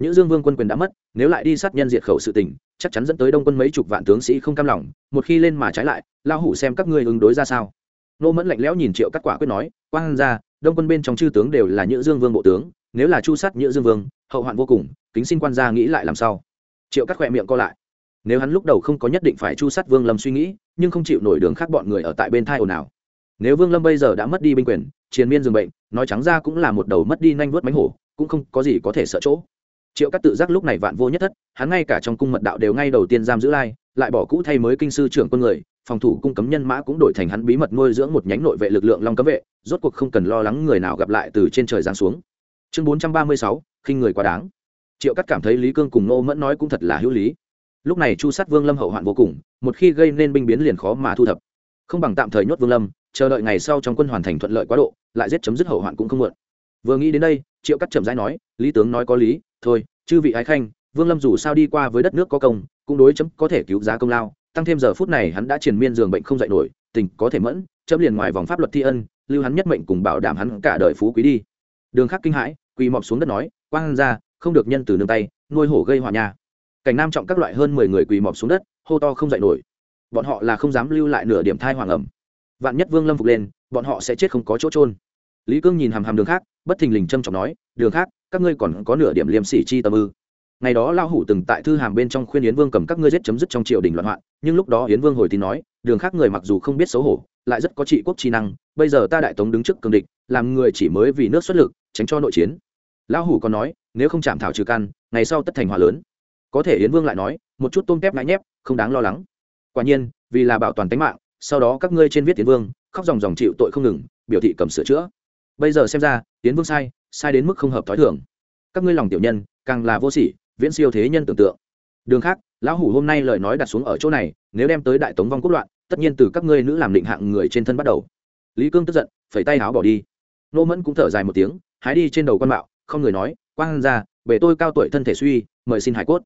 Speaker 1: Nhữ Dương Vương quân quyền đã mất, nếu lại đi sát nhân diệt khẩu sự tình, chắc chắn dẫn tới đông quân mấy chục vạn tướng sĩ không cam lòng, một khi lên mà trái lại, lao hủ xem các ngươi ứng đối ra sao. Nô Mẫn lạnh lẽo nhìn Triệu Cắt Quả quyết nói, quang ra, đông quân bên trong chư tướng đều là Nhữ Dương Vương bộ tướng, nếu là chu sát Nhữ Dương Vương, hậu hoạn vô cùng, kính xin quan gia nghĩ lại làm sao. Triệu Cắt khỏe miệng co lại. Nếu hắn lúc đầu không có nhất định phải chu sát Vương Lâm suy nghĩ, nhưng không chịu nổi đường khác bọn người ở tại bên thai ồn nào. Nếu Vương Lâm bây giờ đã mất đi binh quyền, chiến miên dường bệnh, nói trắng ra cũng là một đầu mất đi nhanh vớt mánh hổ, cũng không có gì có thể sợ chỗ triệu cắt tự giác lúc này vạn vô nhất thất hắn ngay cả trong cung mật đạo đều ngay đầu tiên giam giữ lai lại bỏ cũ thay mới kinh sư trưởng quân người phòng thủ cung cấm nhân mã cũng đổi thành hắn bí mật nuôi dưỡng một nhánh nội vệ lực lượng long cấm vệ rốt cuộc không cần lo lắng người nào gặp lại từ trên trời giáng xuống chương bốn trăm ba mươi sáu, khinh người quá đáng. Triệu cắt cảm thấy lý cương cùng nô mẫn nói cũng thật là hữu lý. Lúc này chu sát vương lâm hậu hoạn vô cùng, một khi gây nên binh biến liền khó mà thu thập. Không bằng tạm thời nhốt vương lâm, chờ đợi ngày sau trong quân hoàn thành thuận lợi quá độ, lại giết chấm dứt hậu hoạn cũng không muộn. Vừa nghĩ đến đây, triệu cắt chậm rãi nói, lý tướng nói có lý, thôi, chư vị ái khanh, vương lâm dù sao đi qua với đất nước có công, cũng đối chấm có thể cứu giá công lao, tăng thêm giờ phút này hắn đã triền miên giường bệnh không dạy nổi, tình có thể mẫn, chấm liền ngoài vòng pháp luật thi ân, lưu hắn nhất mệnh cùng bảo đảm hắn cả đời phú quý đi. Đường khắc kinh hãi quỳ mọp xuống đất nói, quang ra, không được nhân từ nương tay, nuôi hổ gây hòa nhà cảnh nam trọng các loại hơn mười người quỳ mọp xuống đất, hô to không dạy nổi. Bọn họ là không dám lưu lại nửa điểm thai hoàng ẩm. Vạn nhất vương lâm phục lên, bọn họ sẽ chết không có chỗ trôn lý cương nhìn hàm hàm đường khác, bất thình lình trâm trọng nói, đường khác, các ngươi còn có nửa điểm liêm sỉ chi tâm ư? Ngày đó lao hủ từng tại thư hàm bên trong khuyên yến vương cầm các ngươi giết chấm dứt trong triều đình loạn hoạn, nhưng lúc đó yến vương hồi tin nói, đường khác người mặc dù không biết xấu hổ, lại rất có trị quốc trí năng, bây giờ ta đại tống đứng trước cường địch, làm người chỉ mới vì nước xuất lực, tránh cho nội chiến lão hủ còn nói, nếu không chạm thảo trừ căn, ngày sau tất thành hòa lớn. Có thể yến vương lại nói, một chút tôm tép ngãi nhép, không đáng lo lắng. Quả nhiên, vì là bảo toàn tính mạng, sau đó các ngươi trên viết tiến vương, khóc dòng dòng chịu tội không ngừng, biểu thị cầm sửa chữa. Bây giờ xem ra tiến vương sai sai đến mức không hợp thói thường. Các ngươi lòng tiểu nhân, càng là vô sỉ, viễn siêu thế nhân tưởng tượng. Đường khác, lão hủ hôm nay lời nói đặt xuống ở chỗ này, nếu đem tới đại tống vong quốc loạn, tất nhiên từ các ngươi nữ làm định hạng người trên thân bắt đầu. Lý cương tức giận, phẩy tay áo bỏ đi. Nô mẫn cũng thở dài một tiếng, hái đi trên đầu quan mạo không người nói quang ra bể tôi cao tuổi thân thể suy mời xin hải cốt.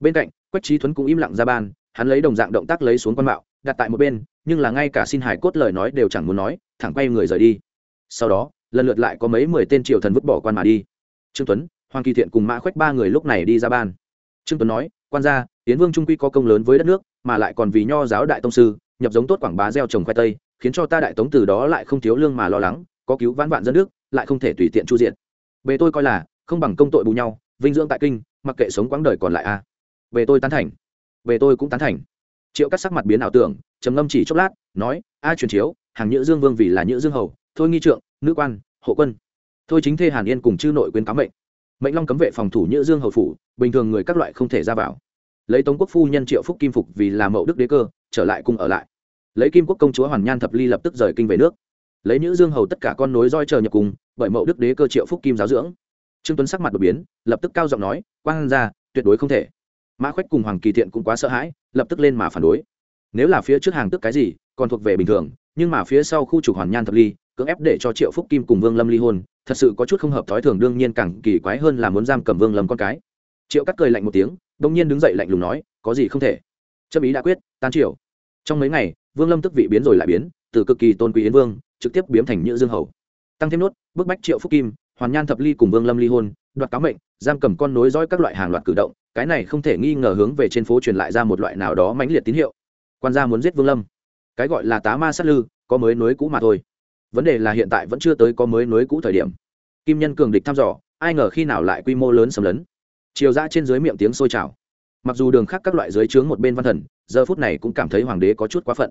Speaker 1: Bên cạnh quách trí thuấn cũng im lặng ra ban hắn lấy đồng dạng động tác lấy xuống quan mạo, đặt tại một bên nhưng là ngay cả xin hải cốt lời nói đều chẳng muốn nói thẳng quay người rời đi. Sau đó lần lượt lại có mấy mười tên triều thần vứt bỏ quan mà đi. Trương tuấn hoàng kỳ thiện cùng mã khoách ba người lúc này đi ra ban. Trương tuấn nói quan gia tiến vương trung quy có công lớn với đất nước mà lại còn vì nho giáo đại tông sư nhập giống tốt quảng bá gieo trồng khoai tây khiến cho ta đại tống từ đó lại không thiếu lương mà lo lắng có cứu vãn vạn dân nước lại không thể tùy tiện chu diện về tôi coi là, không bằng công tội bù nhau, vinh dưỡng tại kinh, mặc kệ sống quãng đời còn lại a. Về tôi tán thành. Về tôi cũng tán thành. Triệu cắt sắc mặt biến ảo tưởng, trầm ngâm chỉ chốc lát, nói, a truyền chiếu, hàng nhữ dương vương vì là nhữ dương hầu, thôi nghi trượng, nữ quan, hộ quân. Thôi chính thê hàn yên cùng chư nội quyến cám mệnh. Mệnh long cấm vệ phòng thủ nhữ dương hầu phủ, bình thường người các loại không thể ra vào. Lấy tống quốc phu nhân triệu phúc kim phục vì là mậu đức đế cơ, trở lại cùng ở lại. Lấy kim quốc công chúa hoàn nhan thập ly lập tức rời kinh về nước. Lấy nhữ dương hầu tất cả con nối roi chờ nhập cùng bởi mậu đức đế cơ triệu phúc kim giáo dưỡng. Trương tuấn sắc mặt đột biến, lập tức cao giọng nói, quang ra tuyệt đối không thể. Mã khoách cùng hoàng kỳ thiện cũng quá sợ hãi, lập tức lên mà phản đối. Nếu là phía trước hàng tức cái gì, còn thuộc về bình thường, nhưng mà phía sau khu trục hoàn nhan thập ly, cưỡng ép để cho triệu phúc kim cùng vương lâm ly hôn, thật sự có chút không hợp thói thường, đương nhiên càng kỳ quái hơn là muốn giam cầm vương lâm con cái. Triệu cắt cười lạnh một tiếng đông nhiên đứng dậy lạnh lùng nói, có gì không thể? Chấp ý đã quyết, tan triều. Trong mấy ngày, vương lâm tức vị biến rồi lại biến, từ cực kỳ tôn quý yến vương, trực tiếp biến thành nhữ dương hầu tăng thêm nốt, bức bách triệu phúc kim, hoàn nhan thập ly cùng vương lâm ly hôn, đoạt cáo mệnh, giam cầm con nối dõi các loại hàng loạt cử động, cái này không thể nghi ngờ hướng về trên phố truyền lại ra một loại nào đó mãnh liệt tín hiệu. Quan gia muốn giết vương lâm. Cái gọi là tá ma sát lư, có mới nối cũ mà thôi. Vấn đề là hiện tại vẫn chưa tới có mới nối cũ thời điểm. Kim nhân cường địch thăm dò, ai ngờ khi nào lại quy mô lớn sầm lấn. Chiều ra trên dưới miệng tiếng sôi trào. Mặc dù đường khác các loại dưới trướng một bên văn thần, giờ phút này cũng cảm thấy hoàng đế có chút quá phận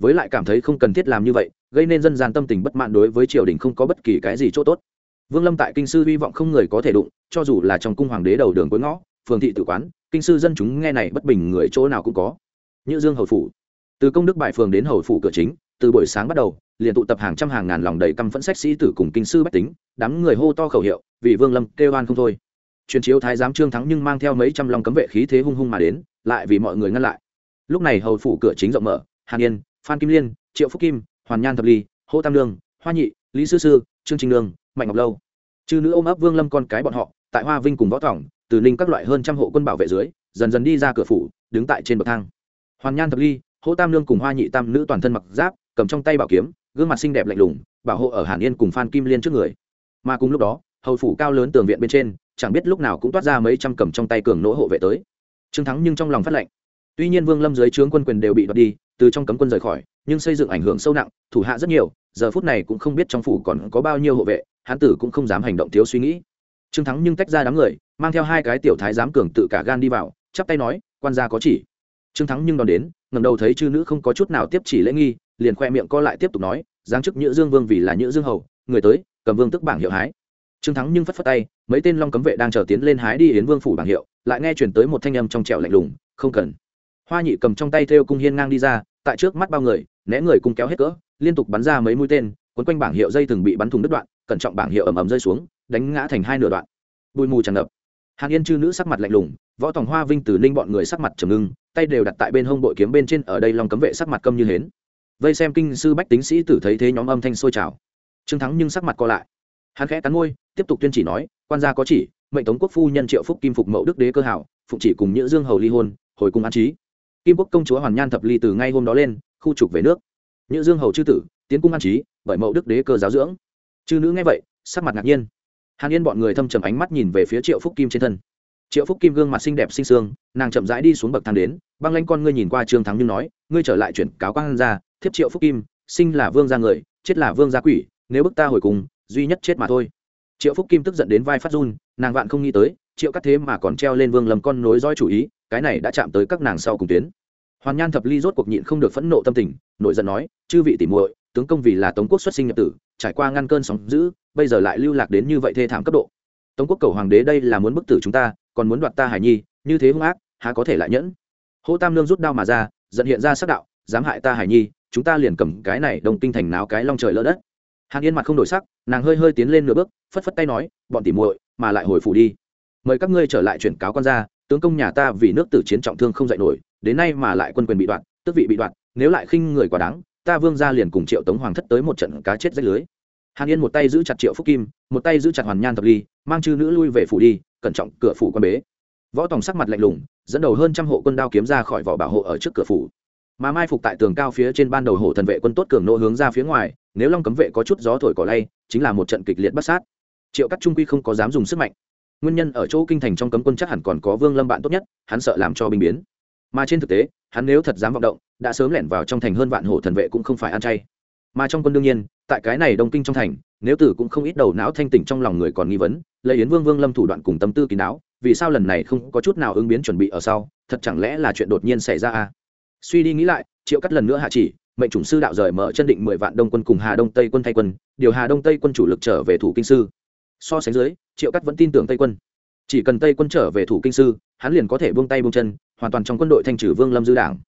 Speaker 1: với lại cảm thấy không cần thiết làm như vậy, gây nên dân gian tâm tình bất mãn đối với triều đình không có bất kỳ cái gì chỗ tốt. Vương lâm tại kinh sư hy vọng không người có thể đụng, cho dù là trong cung hoàng đế đầu đường cuối ngõ, phường thị tự quán, kinh sư dân chúng nghe này bất bình người chỗ nào cũng có. Như dương hầu phủ. Từ công đức bại phường đến hầu phủ cửa chính, từ buổi sáng bắt đầu, liền tụ tập hàng trăm hàng ngàn lòng đầy căm phẫn sách sĩ tử cùng kinh sư bách tính, đám người hô to khẩu hiệu, vì vương lâm kêu oan không thôi. Truyền chiếu thái giám trương thắng nhưng mang theo mấy trăm lòng cấm vệ khí thế hung hung mà đến, lại vì mọi người ngăn lại. Lúc này hầu phủ cửa chính rộng mở, hàn yên phan kim liên, triệu phúc kim, hoàn nhan thập ly, hô tam lương, hoa nhị, lý sư sư, trương Trình lương, mạnh ngọc lâu. Chư nữ ôm ấp vương lâm con cái bọn họ, tại hoa vinh cùng võ thỏng từ ninh các loại hơn trăm hộ quân bảo vệ dưới, dần dần đi ra cửa phủ, đứng tại trên bậc thang. Hoàn nhan thập ly, hô tam lương cùng hoa nhị tam nữ toàn thân mặc giáp, cầm trong tay bảo kiếm, gương mặt xinh đẹp lạnh lùng, bảo hộ ở hàn yên cùng phan kim liên trước người. Mà cùng lúc đó, hầu phủ cao lớn tường viện bên trên, chẳng biết lúc nào cũng toát ra mấy trăm cầm trong tay cường nỗ hộ vệ tới. Trương thắng nhưng trong lòng phát lệnh. Tuy nhiên vương lâm dưới trướng quân quyền đều bị đoạt đi từ trong cấm quân rời khỏi, nhưng xây dựng ảnh hưởng sâu nặng, thủ hạ rất nhiều, giờ phút này cũng không biết trong phủ còn có bao nhiêu hộ vệ, hán tử cũng không dám hành động thiếu suy nghĩ. Trương thắng nhưng tách ra đám người, mang theo hai cái tiểu thái giám cường tự cả gan đi vào, chắp tay nói, quan gia có chỉ. Trương thắng nhưng đón đến ngầm đầu thấy chư nữ không có chút nào tiếp chỉ lễ nghi, liền khoe miệng co lại tiếp tục nói, giáng chức nhữ dương vương vì là nhữ dương hầu, người tới, cầm vương tức bảng hiệu hái. Trương thắng nhưng phất phất tay, mấy tên long cấm vệ đang chờ tiến lên hái đi yến vương phủ bảng hiệu, lại nghe chuyển tới một thanh âm trong trẻo lạnh lùng, không cần. Hoa nhị cầm trong tay theo cung hiên ngang đi ra tại trước mắt bao người, né người cung kéo hết cỡ, liên tục bắn ra mấy mũi tên, quấn quanh bảng hiệu dây từng bị bắn thùng đứt đoạn, cẩn trọng bảng hiệu ầm ầm rơi xuống, đánh ngã thành hai nửa đoạn. Bụi mù tràn ngập. Hàn yên chư nữ sắc mặt lạnh lùng, võ tòng hoa vinh từ ninh bọn người sắc mặt trầm ngưng, tay đều đặt tại bên hông bội kiếm bên trên ở đây long cấm vệ sắc mặt câm như hến. Vây xem kinh sư bách tính sĩ tử thấy thế nhóm âm thanh sôi trào. Trương thắng nhưng sắc mặt co lại. Hắn khẽ cắn môi, tiếp tục tuyên chỉ nói, quan gia có chỉ, mệnh tống quốc phu nhân triệu phúc kim phục mậu đức đế cơ hảo, phụng chỉ cùng nhữ dương hầu ly hôn, hồi cung an trí kim quốc công chúa hoàn nhan thập ly từ ngay hôm đó lên, khu trục về nước. Nhữ dương hầu chư tử, tiến cung an trí, bởi mẫu đức đế cơ giáo dưỡng. Chư nữ nghe vậy, sắc mặt ngạc nhiên. Hàn yên bọn người thâm trầm ánh mắt nhìn về phía triệu phúc kim trên thân. Triệu phúc kim gương mặt xinh đẹp xinh xương nàng chậm rãi đi xuống bậc thang đến, băng lanh con ngươi nhìn qua trương thắng nhưng nói, ngươi trở lại chuyển cáo quang ra thiếp triệu phúc kim, sinh là vương gia người, chết là vương gia quỷ, nếu bức ta hồi cùng, duy nhất chết mà thôi. Triệu phúc kim tức giận đến vai phát run, nàng vạn không nghĩ tới triệu cắt thế mà còn treo lên vương lầm con nối dõi chủ ý, cái này đã chạm tới các nàng sau cùng tuyến. Hoàn nhan thập ly rốt cuộc nhịn không được phẫn nộ tâm tình nội giận nói, chư vị tỉ muội, tướng công vì là tống quốc xuất sinh nhập tử, trải qua ngăn cơn sóng dữ, bây giờ lại lưu lạc đến như vậy thê thảm cấp độ. Tống quốc cầu hoàng đế đây là muốn bức tử chúng ta, còn muốn đoạt ta hải nhi, như thế hung ác, há có thể lại nhẫn? Hô tam lương rút đao mà ra, giận hiện ra sắc đạo, dám hại ta hải nhi, chúng ta liền cầm cái này đồng tinh thành náo cái long trời lỡ đất. Hàn yên mặt không đổi sắc, nàng hơi hơi tiến lên nửa bước, phất phất tay nói, bọn tỉ muội, mà lại hồi phủ đi mời các ngươi trở lại chuyển cáo quan gia, tướng công nhà ta vì nước tử chiến trọng thương không dạy nổi đến nay mà lại quân quyền bị đoạt tước vị bị đoạt nếu lại khinh người quá đáng ta vương ra liền cùng triệu tống hoàng thất tới một trận cá chết rách lưới. Hàn yên một tay giữ chặt triệu phúc kim một tay giữ chặt hoàn nhan thập ly mang chư nữ lui về phủ đi cẩn trọng cửa phủ quan bế. Võ tòng sắc mặt lạnh lùng dẫn đầu hơn trăm hộ quân đao kiếm ra khỏi vỏ bảo hộ ở trước cửa phủ. Mà mai phục tại tường cao phía trên ban đầu hổ thần vệ quân tốt cường nộ hướng ra phía ngoài nếu long cấm vệ có chút gió thổi cỏ lay chính là một trận kịch liệt bắt sát. Triệu cắt trung quy không có dám dùng sức mạnh nguyên nhân ở chỗ kinh thành trong cấm quân chắc hẳn còn có vương lâm bạn tốt nhất, hắn sợ làm cho binh biến. Mà trên thực tế, hắn nếu thật dám vọng động, đã sớm lẻn vào trong thành hơn vạn hổ thần vệ cũng không phải ăn chay. Mà trong quân đương nhiên, tại cái này đông kinh trong thành, nếu tử cũng không ít đầu não thanh tỉnh trong lòng người còn nghi vấn lấy yến vương vương lâm thủ đoạn cùng tâm tư kín đáo, vì sao lần này không có chút nào ứng biến chuẩn bị ở sau, thật chẳng lẽ là chuyện đột nhiên xảy ra à? Suy đi nghĩ lại, triệu cắt lần nữa hạ chỉ, mệnh chủng sư đạo rời mở chân định mười vạn đông quân cùng hà đông tây quân thay quân, điều hà đông tây quân chủ lực trở về thủ kinh sư so sánh dưới, triệu cắt vẫn tin tưởng tây quân. Chỉ cần tây quân trở về thủ kinh sư, hắn liền có thể buông tay buông chân, hoàn toàn trong quân đội thanh trừ vương lâm dư đảng.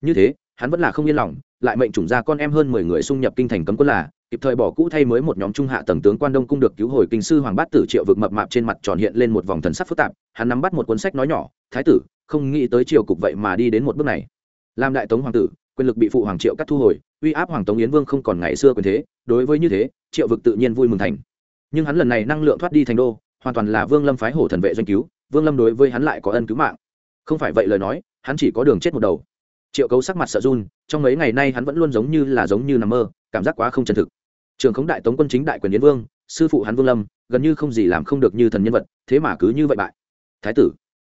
Speaker 1: Như thế, hắn vẫn là không yên lòng, lại mệnh chủng ra con em hơn mười người xung nhập kinh thành cấm quân là, kịp thời bỏ cũ thay mới một nhóm trung hạ tầng tướng quan đông cung được cứu hồi kinh sư hoàng bát tử triệu vực mập mạp trên mặt tròn hiện lên một vòng thần sắc phức tạp, hắn nắm bắt một cuốn sách nói nhỏ, thái tử, không nghĩ tới triều cục vậy mà đi đến một bước này. Làm đại tống hoàng tử, quyền lực bị phụ hoàng triệu cắt thu hồi, uy áp hoàng tống yến vương không còn ngày xưa quyền thế, đối với như thế, triệu vực tự nhiên vui mừng thành nhưng hắn lần này năng lượng thoát đi thành đô, hoàn toàn là vương lâm phái hổ thần vệ doanh cứu, vương lâm đối với hắn lại có ân cứu mạng. Không phải vậy lời nói, hắn chỉ có đường chết một đầu. Triệu cấu sắc mặt sợ run, trong mấy ngày nay hắn vẫn luôn giống như là giống như nằm mơ, cảm giác quá không chân thực. Trường khống đại tống quân chính đại quyền yến vương, sư phụ hắn vương lâm, gần như không gì làm không được như thần nhân vật, thế mà cứ như vậy bại. Thái tử.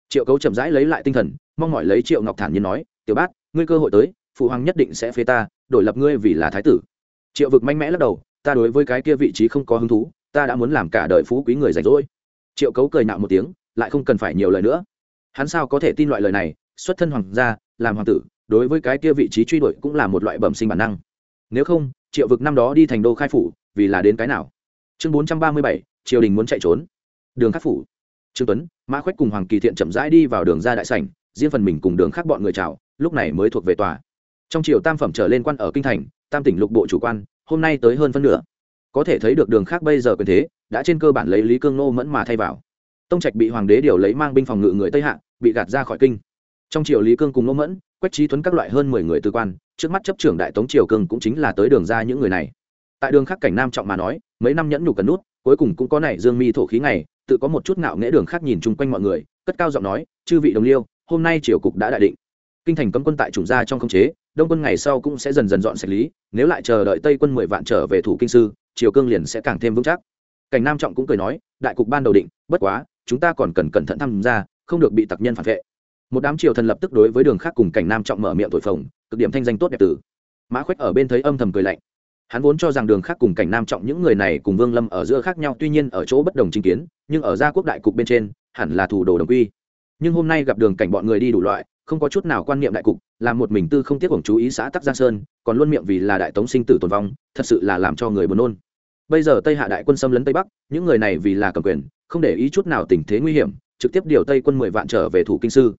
Speaker 1: Triệu cấu chậm rãi lấy lại tinh thần, mong mỏi lấy triệu ngọc thản nhiên nói, tiểu bát, ngươi cơ hội tới, phụ hoàng nhất định sẽ phế ta, đổi lập ngươi vì là thái tử. Triệu vực mạnh mẽ lắc đầu, ta đối với cái kia vị trí không có hứng thú ta đã muốn làm cả đời phú quý người rảnh rỗi. Triệu cấu cười nạo một tiếng, lại không cần phải nhiều lời nữa. Hắn sao có thể tin loại lời này? Xuất thân hoàng gia, làm hoàng tử, đối với cái kia vị trí truy đuổi cũng là một loại bẩm sinh bản năng. Nếu không, triệu vực năm đó đi thành đô khai phủ, vì là đến cái nào? Chương bốn trăm ba mươi bảy, triều đình muốn chạy trốn. Đường khắc phủ. Trương tuấn, mã khoách cùng hoàng kỳ thiện chậm rãi đi vào đường ra đại sảnh, riêng phần mình cùng đường khác bọn người chào, lúc này mới thuộc về tòa. Trong triều tam phẩm trở lên quan ở kinh thành, tam tỉnh lục bộ chủ quan, hôm nay tới hơn phân nửa có thể thấy được đường khác bây giờ quyền thế, đã trên cơ bản lấy lý cương nô mẫn mà thay vào. Tông trạch bị hoàng đế điều lấy mang binh phòng ngự người tây hạ, bị gạt ra khỏi kinh. Trong triều lý cương cùng nô mẫn, quách trí tuấn các loại hơn mười người tư quan, trước mắt chấp trưởng đại tống triều cương cũng chính là tới đường ra những người này. Tại đường khác cảnh nam trọng mà nói, mấy năm nhẫn nhục cần nút, cuối cùng cũng có này dương mi thổ khí ngày, tự có một chút ngạo nghễ đường khác nhìn chung quanh mọi người, cất cao giọng nói, chư vị đồng liêu, hôm nay triều cục đã đại định. Kinh thành cấm quân tại chủng gia trong không chế, đông quân ngày sau cũng sẽ dần dần dọn sạch lý, nếu lại chờ đợi tây quân mười vạn trở về thủ kinh sư triều cương liền sẽ càng thêm vững chắc. Cảnh nam trọng cũng cười nói, đại cục ban đầu định, bất quá, chúng ta còn cần cẩn thận tham gia, không được bị tặc nhân phản vệ. Một đám triều thần lập tức đối với đường khác cùng cảnh nam trọng mở miệng thổi phồng, cực điểm thanh danh tốt đẹp tử. Mã khuếch ở bên thấy âm thầm cười lạnh. Hắn vốn cho rằng đường khác cùng cảnh nam trọng những người này cùng vương lâm ở giữa khác nhau, tuy nhiên ở chỗ bất đồng chính kiến, nhưng ở gia quốc đại cục bên trên, hẳn là thủ đồ đồng quy. Nhưng hôm nay gặp đường cảnh bọn người đi đủ loại không có chút nào quan niệm đại cục làm một mình tư không tiếc hưởng chú ý xã tắc giang sơn, còn luôn miệng vì là đại tống sinh tử tồn vong, thật sự là làm cho người buồn nôn. Bây giờ tây hạ đại quân xâm lấn tây bắc, những người này vì là cầm quyền, không để ý chút nào tình thế nguy hiểm, trực tiếp điều tây quân mười vạn trở về thủ kinh sư.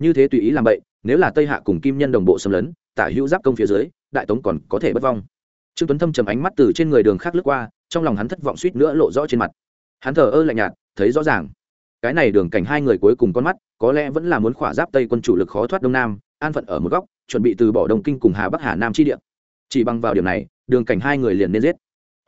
Speaker 1: Như thế tùy ý làm vậy nếu là tây hạ cùng kim nhân đồng bộ xâm lấn, tả hữu giáp công phía dưới, đại tống còn có thể bất vong. Trương tuấn thâm trầm ánh mắt từ trên người đường khác lướt qua, trong lòng hắn thất vọng suýt nữa lộ rõ trên mặt. Hắn thờ ơ lạnh nhạt, thấy rõ ràng cái này đường cảnh hai người cuối cùng con mắt, có lẽ vẫn là muốn khỏa giáp tây quân chủ lực khó thoát đông nam, an phận ở một góc, chuẩn bị từ bỏ đông kinh cùng hà bắc hà nam chi địa. Chỉ bằng vào điểm này, đường cảnh hai người liền nên giết.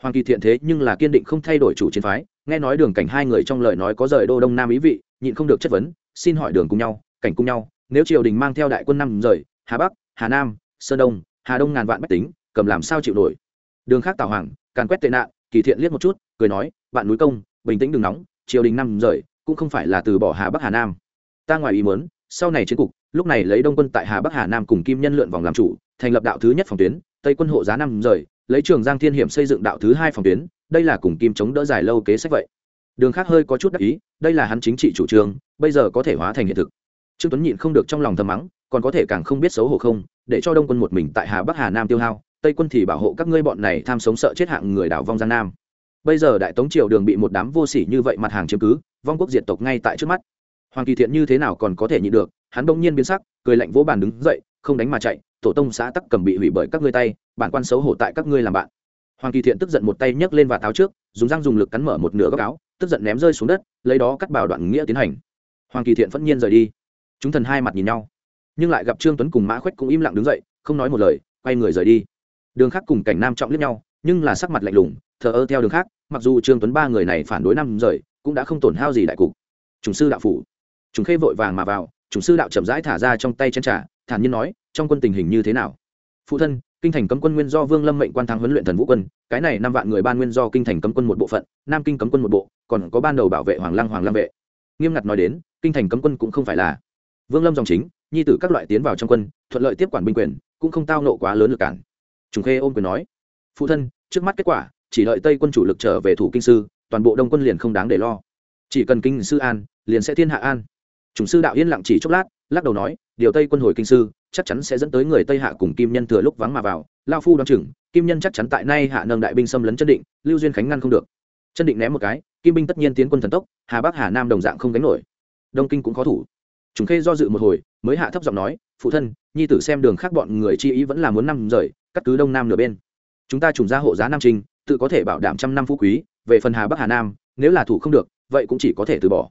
Speaker 1: Hoàng kỳ thiện thế nhưng là kiên định không thay đổi chủ chiến phái, nghe nói đường cảnh hai người trong lời nói có rời đô đông nam ý vị, nhịn không được chất vấn, xin hỏi đường cùng nhau, cảnh cùng nhau, nếu triều đình mang theo đại quân năm rời, hà bắc, hà nam, sơn đông, hà đông ngàn vạn bách tính, cầm làm sao chịu nổi? Đường khác tào hoàng, càn quét tệ nạn, kỳ thiện liếc một chút, cười nói, bạn núi công, bình tĩnh đừng nóng, triều đình năm rời cũng không phải là từ bỏ hà bắc hà nam. Ta ngoài ý muốn, sau này chiến cục, lúc này lấy đông quân tại hà bắc hà nam cùng kim nhân lượn vòng làm chủ, thành lập đạo thứ nhất phòng tuyến, tây quân hộ giá năm rời, lấy trường giang thiên hiểm xây dựng đạo thứ hai phòng tuyến, đây là cùng kim chống đỡ dài lâu kế sách vậy. Đường khác hơi có chút đắc ý, đây là hắn chính trị chủ trương, bây giờ có thể hóa thành hiện thực. Trương tuấn nhịn không được trong lòng thầm mắng, còn có thể càng không biết xấu hổ không, để cho đông quân một mình tại hà bắc hà nam tiêu hao, tây quân thì bảo hộ các ngươi bọn này tham sống sợ chết hạng người đảo vong giang nam bây giờ đại tống triều đường bị một đám vô sỉ như vậy mặt hàng chiếm cứ, vong quốc diệt tộc ngay tại trước mắt. Hoàng kỳ thiện như thế nào còn có thể nhịn được, hắn bỗng nhiên biến sắc, cười lạnh vỗ bàn đứng dậy, không đánh mà chạy, tổ tông xã tắc cầm bị hủy bởi các ngươi tay, bản quan xấu hổ tại các ngươi làm bạn. Hoàng kỳ thiện tức giận một tay nhấc lên và tháo trước, dùng răng dùng lực cắn mở một nửa góc áo, tức giận ném rơi xuống đất, lấy đó cắt bảo đoạn nghĩa tiến hành. Hoàng kỳ thiện phẫn nhiên rời đi. Chúng thần hai mặt nhìn nhau, nhưng lại gặp trương tuấn cùng mã khuếch cũng im lặng đứng dậy, không nói một lời, quay người rời đi. Đường khác cùng cảnh nam trọng liếc nhau, nhưng là sắc mặt lạnh lùng thờ ơ theo đường khác, mặc dù trương tuấn ba người này phản đối năm rời, cũng đã không tổn hao gì đại cục. Chúng sư đạo phủ. Chúng khê vội vàng mà vào chúng sư đạo chậm rãi thả ra trong tay chân trà, thản nhiên nói, trong quân tình hình như thế nào? Phụ thân, kinh thành cấm quân nguyên do vương lâm mệnh quan thắng huấn luyện thần vũ quân, cái này năm vạn người ban nguyên do kinh thành cấm quân một bộ phận, nam kinh cấm quân một bộ, còn có ban đầu bảo vệ hoàng lăng hoàng lăng vệ. Nghiêm ngặt nói đến, kinh thành cấm quân cũng không phải là vương lâm dòng chính, nhi tử các loại tiến vào trong quân, thuận lợi tiếp quản binh quyền, cũng không tao nộ quá lớn lực cản. Trùng khê ôm quyền nói, phụ thân, trước mắt kết quả chỉ đợi tây quân chủ lực trở về thủ kinh sư, toàn bộ đông quân liền không đáng để lo. Chỉ cần kinh sư an, liền sẽ thiên hạ an. Chủng sư đạo yên lặng chỉ chốc lát, lắc đầu nói, điều tây quân hồi kinh sư, chắc chắn sẽ dẫn tới người tây hạ cùng kim nhân thừa lúc vắng mà vào. Lao phu đ o á n chừng, kim nhân chắc chắn tại nay hạ nâng đại binh xâm lấn chân định, lưu duyên khánh ngăn không được. Chân định ném một cái, kim binh tất nhiên tiến quân thần tốc, hà bắc hà nam đồng dạng không đánh nổi. Đông kinh cũng khó thủ. Chúng khê do dự một hồi, mới hạ thấp giọng nói, phụ thân, nhi tử xem đường khác bọn người chi ý vẫn là muốn năm rời, cắt cứ đông nam nửa bên. Chúng ta trùng ra hộ giá nam trinh tự có thể bảo đảm trăm năm phú quý, về phần hà bắc hà nam, nếu là thủ không được, vậy cũng chỉ có thể từ bỏ.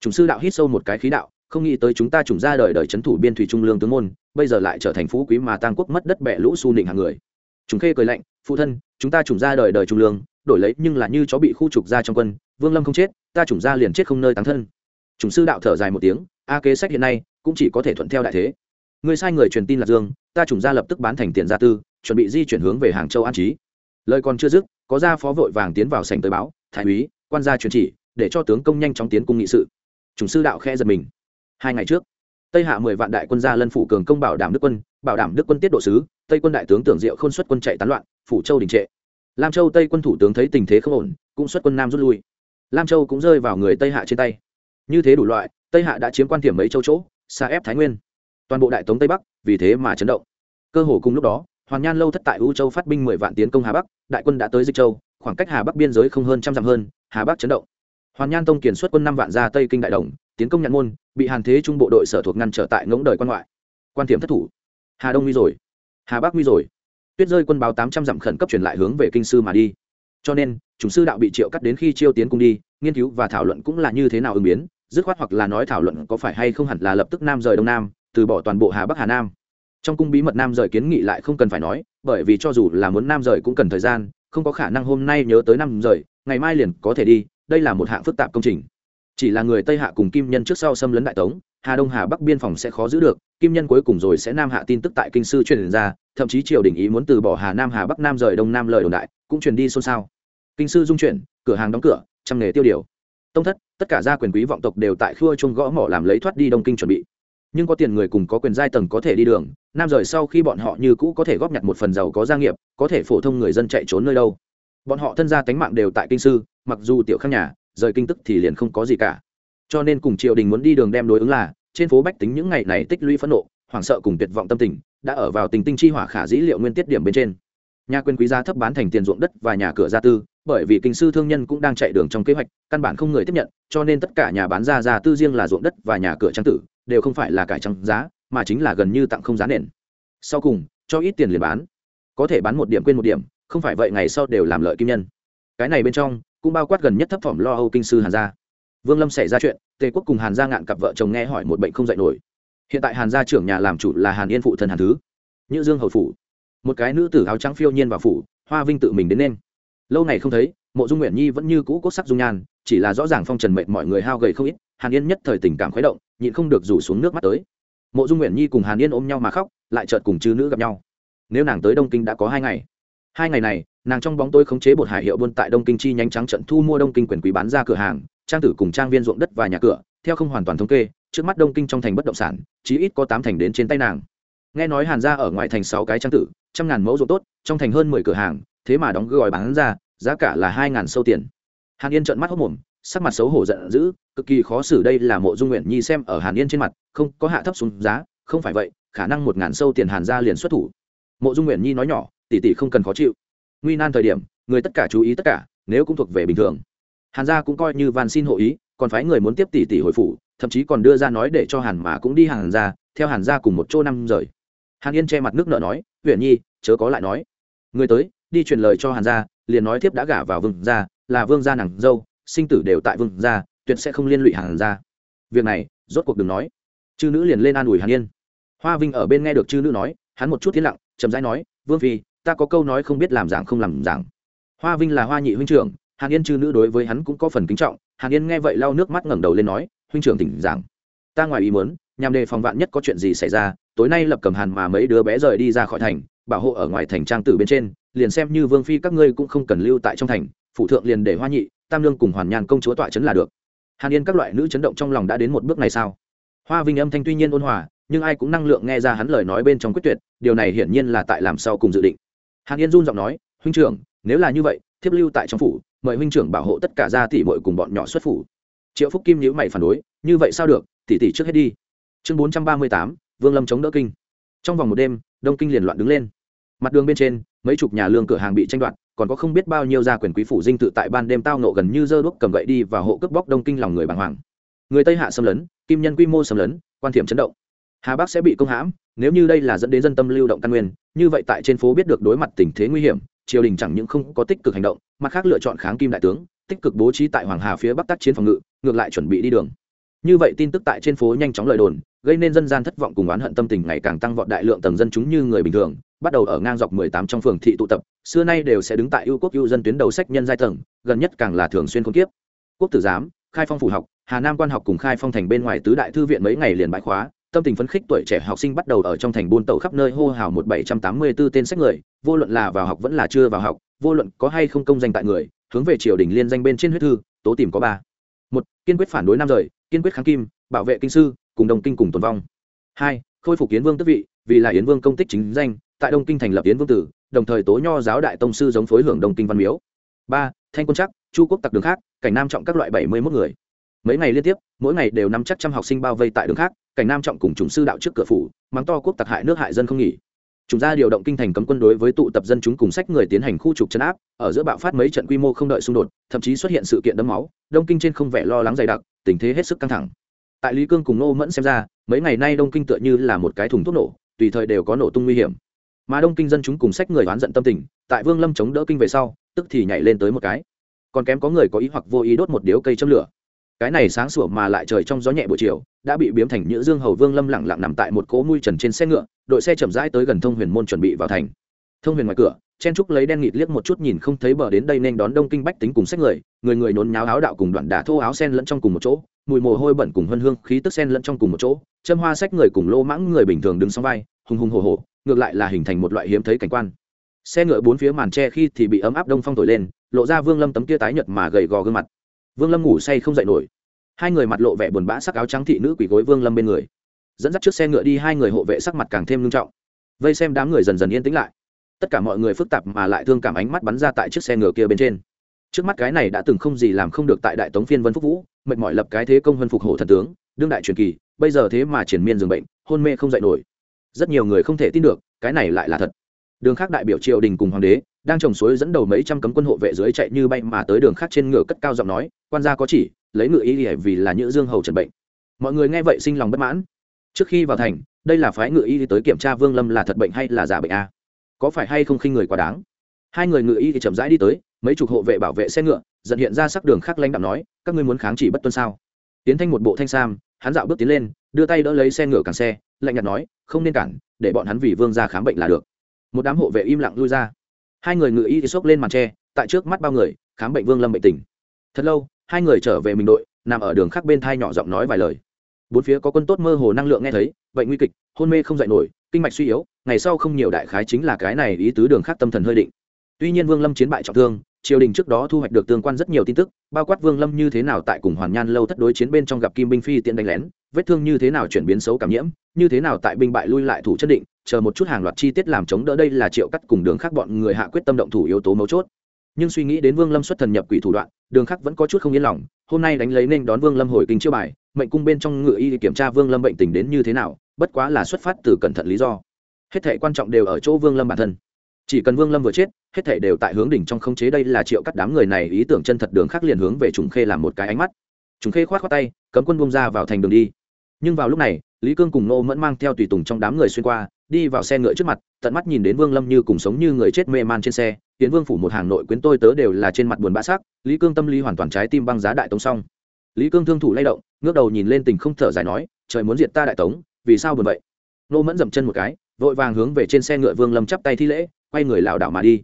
Speaker 1: Chủng sư đạo hít sâu một cái khí đạo, không nghĩ tới chúng ta trùng ra đời đời c thủ biên thủy trung lương tướng môn, bây giờ lại trở thành phú quý mà tăng quốc mất đất bẹ lũ su nịnh hàng người. Chúng khê cười lạnh, phụ thân, chúng ta trùng ra đời đời trung lương, đổi lấy nhưng là như chó bị khu trục ra trong quân, vương lâm không chết, ta trùng ra liền chết không nơi tán thân. Chủng sư đạo thở dài một tiếng, a kế sách hiện nay, cũng chỉ có thể thuận theo đại thế. Người sai người truyền tin lạc dương, ta trùng ra lập tức bán thành tiền gia tư, chuẩn bị di chuyển hướng về hàng châu an trí lời còn chưa dứt, có gia phó vội vàng tiến vào sành tới báo, thái úy, quan gia truyền chỉ, để cho tướng công nhanh chóng tiến cung nghị sự. Chủng sư đạo khe giật mình. Hai ngày trước, tây hạ mười vạn đại quân gia lân phủ cường công bảo đảm đức quân, bảo đảm đức quân tiết độ sứ, tây quân đại tướng tưởng diệu không xuất quân chạy tán loạn, phủ châu đình trệ. Lam châu tây quân thủ tướng thấy tình thế không ổn, cũng xuất quân nam rút lui. Lam châu cũng rơi vào người tây hạ trên tay. Như thế đủ loại, tây hạ đã chiếm quan điểm mấy châu chỗ xa ép thái nguyên. Toàn bộ đại tống tây bắc, vì thế mà chấn động. Cơ hồ cùng lúc đó hoàn nhan lâu thất tại u châu phát binh mười vạn tiến công hà bắc, đại quân đã tới dịch châu, khoảng cách hà bắc biên giới không hơn trăm dặm hơn, hà bắc chấn động. Hoàn nhan tông kiển xuất quân năm vạn ra tây kinh đại đồng, tiến công nhạn môn, bị hàn thế trung bộ đội sở thuộc ngăn trở tại ngỗng đời quan ngoại. Quan thiểm thất thủ. Hà đông nguy rồi. Hà bắc nguy rồi. Tuyết rơi quân báo tám trăm dặm khẩn cấp truyền lại hướng về kinh sư mà đi. Cho nên chúng sư đạo bị triệu cắt đến khi chiêu tiến cung đi, nghiên cứu và thảo luận cũng là như thế nào ứng biến, dứt khoát hoặc là nói thảo luận có phải hay không hẳn là lập tức nam rời đông nam, từ bỏ toàn bộ hà bắc hà nam trong cung bí mật nam rời kiến nghị lại không cần phải nói, bởi vì cho dù là muốn nam rời cũng cần thời gian, không có khả năng hôm nay nhớ tới năm rời, ngày mai liền có thể đi, đây là một hạng phức tạp công trình. Chỉ là người tây hạ cùng kim nhân trước sau xâm lấn đại tống, hà đông hà bắc biên phòng sẽ khó giữ được, kim nhân cuối cùng rồi sẽ nam hạ tin tức tại kinh sư truyền ra, thậm chí triều đình ý muốn từ bỏ hà nam hà bắc nam rời đông nam lời đồn đại, cũng truyền đi xôn xao. Kinh sư dung chuyển, cửa hàng đóng cửa, trăm nghề tiêu điều. Tông thất, tất cả gia quyền quý vọng tộc đều tại khua chung gõ mỏ làm lấy thoát đi đông kinh chuẩn bị nhưng có tiền người cùng có quyền giai tầng có thể đi đường, nam rời sau khi bọn họ như cũ có thể góp nhặt một phần giàu có gia nghiệp, có thể phổ thông người dân chạy trốn nơi đâu. Bọn họ thân gia tánh mạng đều tại kinh sư, mặc dù tiểu khang nhà, rời kinh tức thì liền không có gì cả. Cho nên cùng triều đình muốn đi đường đem đối ứng là, trên phố bách tính những ngày này tích lũy phẫn nộ, hoảng sợ cùng tuyệt vọng tâm tình, đã ở vào tình tinh chi hỏa khả dĩ liệu nguyên tiết điểm bên trên. Nhà quyền quý giá thấp bán thành tiền ruộng đất và nhà cửa gia tư bởi vì kinh sư thương nhân cũng đang chạy đường trong kế hoạch, căn bản không người tiếp nhận, cho nên tất cả nhà bán ra ra tư riêng là ruộng đất và nhà cửa trang tử, đều không phải là cải trắng giá, mà chính là gần như tặng không giá nền. Sau cùng, cho ít tiền liền bán. Có thể bán một điểm quên một điểm, không phải vậy ngày sau đều làm lợi kim nhân. Cái này bên trong, cũng bao quát gần nhất thấp phẩm lo âu kinh sư hàn gia. Vương lâm xảy ra chuyện, tề quốc cùng hàn gia ngạn cặp vợ chồng nghe hỏi một bệnh không dạy nổi. Hiện tại hàn gia trưởng nhà làm chủ là hàn yên phụ thần hàn thứ. Như dương hầu phủ. Một cái nữ tử áo trắng phiêu nhiên vào phủ, hoa vinh tự mình đến nên lâu ngày không thấy, mộ dung nguyện nhi vẫn như cũ cốt sắc dung nhan, chỉ là rõ ràng phong trần mệnh mọi người hao gầy không ít, hàn yên nhất thời tình cảm khuấy động, nhịn không được rủ xuống nước mắt tới. Mộ dung nguyện nhi cùng hàn yên ôm nhau mà khóc, lại chợt cùng chư nữ gặp nhau. Nếu nàng tới đông kinh đã có hai ngày. Hai ngày này, nàng trong bóng tôi khống chế bột hải hiệu buôn tại đông kinh chi nhanh trắng trận thu mua đông kinh quyền quý bán ra cửa hàng, trang tử cùng trang viên ruộng đất và nhà cửa, theo không hoàn toàn thống kê, trước mắt đông kinh trong thành bất động sản, chí ít có tám thành đến trên tay nàng. Nghe nói hàn ra ở ngoài thành sáu cái trang tử, trăm ngàn mẫu ruộng tốt, trong thành hơn mười cửa hàng, thế mà đóng gói bán ra giá cả là hai ngàn sâu tiền. Hàn yên trợn mắt hốc mồm, sắc mặt xấu hổ giận dữ, cực kỳ khó xử đây là mộ dung nguyện nhi xem ở hàn yên trên mặt, không có hạ thấp xuống giá, không phải vậy, khả năng một ngàn sâu tiền hàn ra liền xuất thủ. Mộ dung nguyện nhi nói nhỏ tỷ tỷ không cần khó chịu. Nguy nan thời điểm, người tất cả chú ý tất cả, nếu cũng thuộc về bình thường. Hàn gia cũng coi như van xin hộ ý, còn phái người muốn tiếp tỷ tỷ hồi phủ, thậm chí còn đưa ra nói để cho hàn mà cũng đi hàn gia, theo hàn gia cùng một chỗ năm rời. Hàn yên che mặt nước nợ nói huyện nhi, chớ có lại nói. Người tới, đi truyền lời cho hàn gia liền nói thiếp đã gả vào vương gia, là vương gia nàng dâu, sinh tử đều tại vương gia, tuyệt sẽ không liên lụy hàn gia. Việc này, rốt cuộc đừng nói. Chư nữ liền lên an ủi hàn yên. Hoa vinh ở bên nghe được chư nữ nói, hắn một chút tiến lặng, chậm rãi nói, vương phi, ta có câu nói không biết làm giảng không làm giảng. Hoa vinh là hoa nhị huynh trưởng, hàn yên chư nữ đối với hắn cũng có phần kính trọng, hàn yên nghe vậy lau nước mắt ngẩng đầu lên nói, huynh trưởng tỉnh giảng. Ta ngoài ý muốn, nhằm đề phòng vạn nhất có chuyện gì xảy ra, tối nay lập cầm hàn mà mấy đứa bé rời đi ra khỏi thành bảo hộ ở ngoài thành trang tử bên trên, liền xem như vương phi các ngươi cũng không cần lưu tại trong thành, phụ thượng liền để hoa nhị, tam lương cùng hoàn nhàn công chúa tọa chấn là được. Hàn yên các loại nữ chấn động trong lòng đã đến một bước này sao? Hoa vinh âm thanh tuy nhiên ôn hòa, nhưng ai cũng năng lượng nghe ra hắn lời nói bên trong quyết tuyệt, điều này hiển nhiên là tại làm sao cùng dự định. Hàn yên run giọng nói, huynh trưởng, nếu là như vậy, thiếp lưu tại trong phủ, mời huynh trưởng bảo hộ tất cả gia tỷ muội cùng bọn nhỏ xuất phủ. Triệu phúc kim nhữ mày phản đối, như vậy sao được, tỷ tỷ trước hết đi. Chương bốn trăm ba mươi tám, vương lâm chống đỡ kinh. Trong vòng một đêm đông kinh liền loạn đứng lên. Mặt đường bên trên, mấy chục nhà lương cửa hàng bị tranh đoạt, còn có không biết bao nhiêu gia quyền quý phủ dinh tự tại ban đêm tao nộ gần như dơ đuốc cầm gậy đi và hộ cướp bóc đông kinh lòng người bàng hoàng. Người tây hạ xâm lấn, kim nhân quy mô xâm lấn, quan thiểm chấn động. Hà bắc sẽ bị công hãm, nếu như đây là dẫn đến dân tâm lưu động căn nguyên, như vậy tại trên phố biết được đối mặt tình thế nguy hiểm, triều đình chẳng những không có tích cực hành động mặt khác lựa chọn kháng kim đại tướng, tích cực bố trí tại hoàng hà phía bắc tác chiến phòng ngự, ngược lại chuẩn bị đi đường như vậy tin tức tại trên phố nhanh chóng lời đồn, gây nên dân gian thất vọng cùng oán hận tâm tình ngày càng tăng vọt đại lượng tầng dân chúng như người bình thường, bắt đầu ở ngang dọc 18 trong phường thị tụ tập, xưa nay đều sẽ đứng tại ưu quốc ưu dân tuyến đầu sách nhân giai tầng, gần nhất càng là thường xuyên khôn kiếp. Quốc tử giám, khai phong phủ học, hà nam quan học cùng khai phong thành bên ngoài tứ đại thư viện mấy ngày liền bãi khóa, tâm tình phấn khích tuổi trẻ học sinh bắt đầu ở trong thành buôn tàu khắp nơi hô hào một bảy trăm tám mươi 1784 tên sách người, vô luận là vào học vẫn là chưa vào học, vô luận có hay không công danh tại người, hướng về triều đình liên danh bên trên huyết thư, tố tìm có ba kiên quyết phản đối nam rời, kiên quyết kháng kim, bảo vệ kinh sư, cùng đồng kinh cùng tồn vong. Hai, khôi phục yến vương tước vị, vì là yến vương công tích chính danh, tại đông kinh thành lập yến vương tử, đồng thời tố nho giáo đại tông sư giống phối hưởng đông kinh văn miếu. Ba, thanh quân chắc chu quốc tặc đường khác, cảnh nam trọng các loại bảy mươi mốt người. Mấy ngày liên tiếp, mỗi ngày đều năm chắc trăm học sinh bao vây tại đường khác, cảnh nam trọng cùng chủng sư đạo trước cửa phủ, mắng to quốc tặc hại nước hại dân không nghỉ chúng ra điều động kinh thành cấm quân đối với tụ tập dân chúng cùng sách người tiến hành khu trục chấn áp, ở giữa bạo phát mấy trận quy mô không đợi xung đột, thậm chí xuất hiện sự kiện đẫm máu, đông kinh trên không vẻ lo lắng dày đặc, tình thế hết sức căng thẳng. Tại lý cương cùng nô mẫn xem ra, mấy ngày nay đông kinh tựa như là một cái thùng thuốc nổ, tùy thời đều có nổ tung nguy hiểm. Mà đông kinh dân chúng cùng sách người oán giận tâm tình, tại vương lâm chống đỡ kinh về sau, tức thì nhảy lên tới một cái. Còn kém có người có ý hoặc vô ý đốt một điếu cây châm lửa cái này sáng sủa mà lại trời trong gió nhẹ buổi chiều, đã bị biếm thành nhữ dương hầu vương lâm lẳng lặng nằm tại một cỗ mui trần trên xe ngựa, đội xe chậm rãi tới gần thông huyền môn chuẩn bị vào thành. Thông huyền ngoài cửa, chen trúc lấy đen nghịt liếc một chút nhìn không thấy bờ đến đây nên đón đông kinh bách tính cùng sách người người người nhốn nháo áo đạo cùng đoạn đả thô áo sen lẫn trong cùng một chỗ, mùi mồ hôi bẩn cùng hân hương khí tức sen lẫn trong cùng một chỗ, châm hoa sách người cùng lô mãng người bình thường đứng song vai, hùng hùng hồ hồ ngược lại là hình thành một loại hiếm thấy cảnh quan. Xe ngựa bốn phía màn tre khi thì bị ấm áp đông phong thổi lên, lộ ra vương lâm tấm kia tái nhợt mà gầy gò gương mặt vương lâm ngủ say không dậy nổi. Hai người mặt lộ vẻ buồn bã sắc áo trắng thị nữ quỳ gối vương lâm bên người. Dẫn dắt chiếc xe ngựa đi, hai người hộ vệ sắc mặt càng thêm nghiêm trọng. Vây xem đám người dần dần yên tĩnh lại. Tất cả mọi người phức tạp mà lại thương cảm ánh mắt bắn ra tại chiếc xe ngựa kia bên trên. Trước mắt cái này đã từng không gì làm không được tại đại tống phiên vân phúc vũ, mệt mỏi lập cái thế công vân phục hổ thần tướng, đương đại truyền kỳ, bây giờ thế mà triển miên dường bệnh, hôn mê không dậy nổi. Rất nhiều người không thể tin được, cái này lại là thật đường khác đại biểu triều đình cùng hoàng đế, đang trồng suối dẫn đầu mấy trăm cấm quân hộ vệ dưới chạy như bay mà tới đường khác trên ngựa cất cao giọng nói, quan gia có chỉ, lấy ngựa ý ỉa vì là nhữ dương hầu trần bệnh. Mọi người nghe vậy sinh lòng bất mãn. Trước khi vào thành, đây là phái ngựa y tới kiểm tra vương lâm là thật bệnh hay là giả bệnh a? Có phải hay không khinh người quá đáng? Hai người ngựa y thì chậm rãi đi tới, mấy chục hộ vệ bảo vệ xe ngựa, dần hiện ra sắc đường khác lãnh đạo nói, các ngươi muốn kháng chỉ bất tuân sao? Tiến thanh một bộ thanh sam, hắn dạo bước tiến lên, đưa tay đỡ lấy xe ngựa càng xe, lạnh nhạt nói, không nên cản, để bọn hắn vì vương ra khám bệnh là được một đám hộ vệ im lặng lui ra. Hai người ngự y thì xốc lên màn tre, tại trước mắt bao người, khám bệnh vương lâm bệnh tình. Thật lâu, hai người trở về mình đội, nằm ở đường khác bên thai nhỏ giọng nói vài lời. Bốn phía có quân tốt mơ hồ năng lượng nghe thấy, bệnh nguy kịch, hôn mê không dạy nổi, kinh mạch suy yếu, ngày sau không nhiều đại khái chính là cái này ý tứ đường khác tâm thần hơi định. Tuy nhiên vương lâm chiến bại trọng thương, triều đình trước đó thu hoạch được tương quan rất nhiều tin tức, bao quát vương lâm như thế nào tại cùng hoàn nhan lâu thất đối chiến bên trong gặp kim binh phi tiện đánh lén, vết thương như thế nào chuyển biến xấu cảm nhiễm như thế nào tại binh bại lui lại thủ chất định, chờ một chút hàng loạt chi tiết làm chống đỡ đây là triệu cắt cùng đường khác bọn người hạ quyết tâm động thủ yếu tố mấu chốt. Nhưng suy nghĩ đến vương lâm xuất thần nhập quỷ thủ đoạn, đường khác vẫn có chút không yên lòng, hôm nay đánh lấy nên đón vương lâm hồi kinh chiêu bài, mệnh cung bên trong ngựa y kiểm tra vương lâm bệnh tình đến như thế nào, bất quá là xuất phát từ cẩn thận lý do. Hết thể quan trọng đều ở chỗ vương lâm bản thân. Chỉ cần vương lâm vừa chết, hết thể đều tại hướng đỉnh trong không chế đây là triệu cắt đám người này, ý tưởng chân thật đường khác liền hướng về trùng khê làm một cái ánh mắt. Trùng khê khoát khoát tay, cấm quân bông ra vào thành đường đi. Nhưng vào lúc này lý cương cùng nô mẫn mang theo tùy tùng trong đám người xuyên qua, đi vào xe ngựa trước mặt, tận mắt nhìn đến vương lâm như cùng sống như người chết mê man trên xe. Tiến vương phủ một hàng nội quyến tôi tớ đều là trên mặt buồn bã sắc, lý cương tâm lý hoàn toàn trái tim băng giá đại tống xong. Lý cương thương thủ lay động, ngước đầu nhìn lên tình không thở dài nói, trời muốn diệt ta đại tống, vì sao buồn vậy? Nô mẫn dậm chân một cái, vội vàng hướng về trên xe ngựa vương lâm chắp tay thi lễ, quay người lảo đảo mà đi.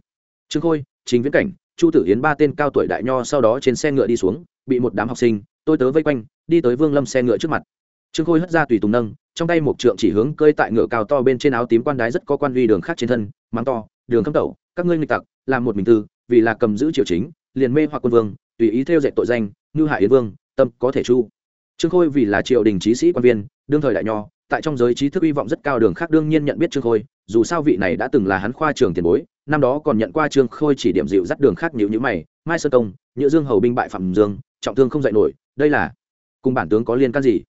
Speaker 1: Trương khôi chính viễn cảnh, chu tử yến ba tên cao tuổi đại nho sau đó trên xe ngựa đi xuống, bị một đám học sinh, tôi tớ vây quanh, đi tới vương lâm xe ngựa trước mặt trương khôi hất ra tùy tùng nâng, trong tay một trượng chỉ hướng cơi tại ngựa cao to bên trên áo tím quan đái rất có quan vi đường khác trên thân, mắng to, đường khâm tẩu, các ngươi nghịch tặc, làm một mình tư, vì là cầm giữ triều chính, liền mê hoặc quân vương, tùy ý theo dệt tội danh, như hại yến vương, tâm có thể chu. Trương khôi vì là triều đình trí sĩ quan viên, đương thời đại nho, tại trong giới trí thức hy vọng rất cao đường khác đương nhiên nhận biết trương khôi, dù sao vị này đã từng là hắn khoa trường tiền bối, năm đó còn nhận qua trương khôi chỉ điểm dịu dắt đường khác nhịu nhữ mày, mai sơn công nhữ dương hầu binh bại phạm dương, trọng thương không dạy nổi, đây là cùng bản tướng có liên can gì?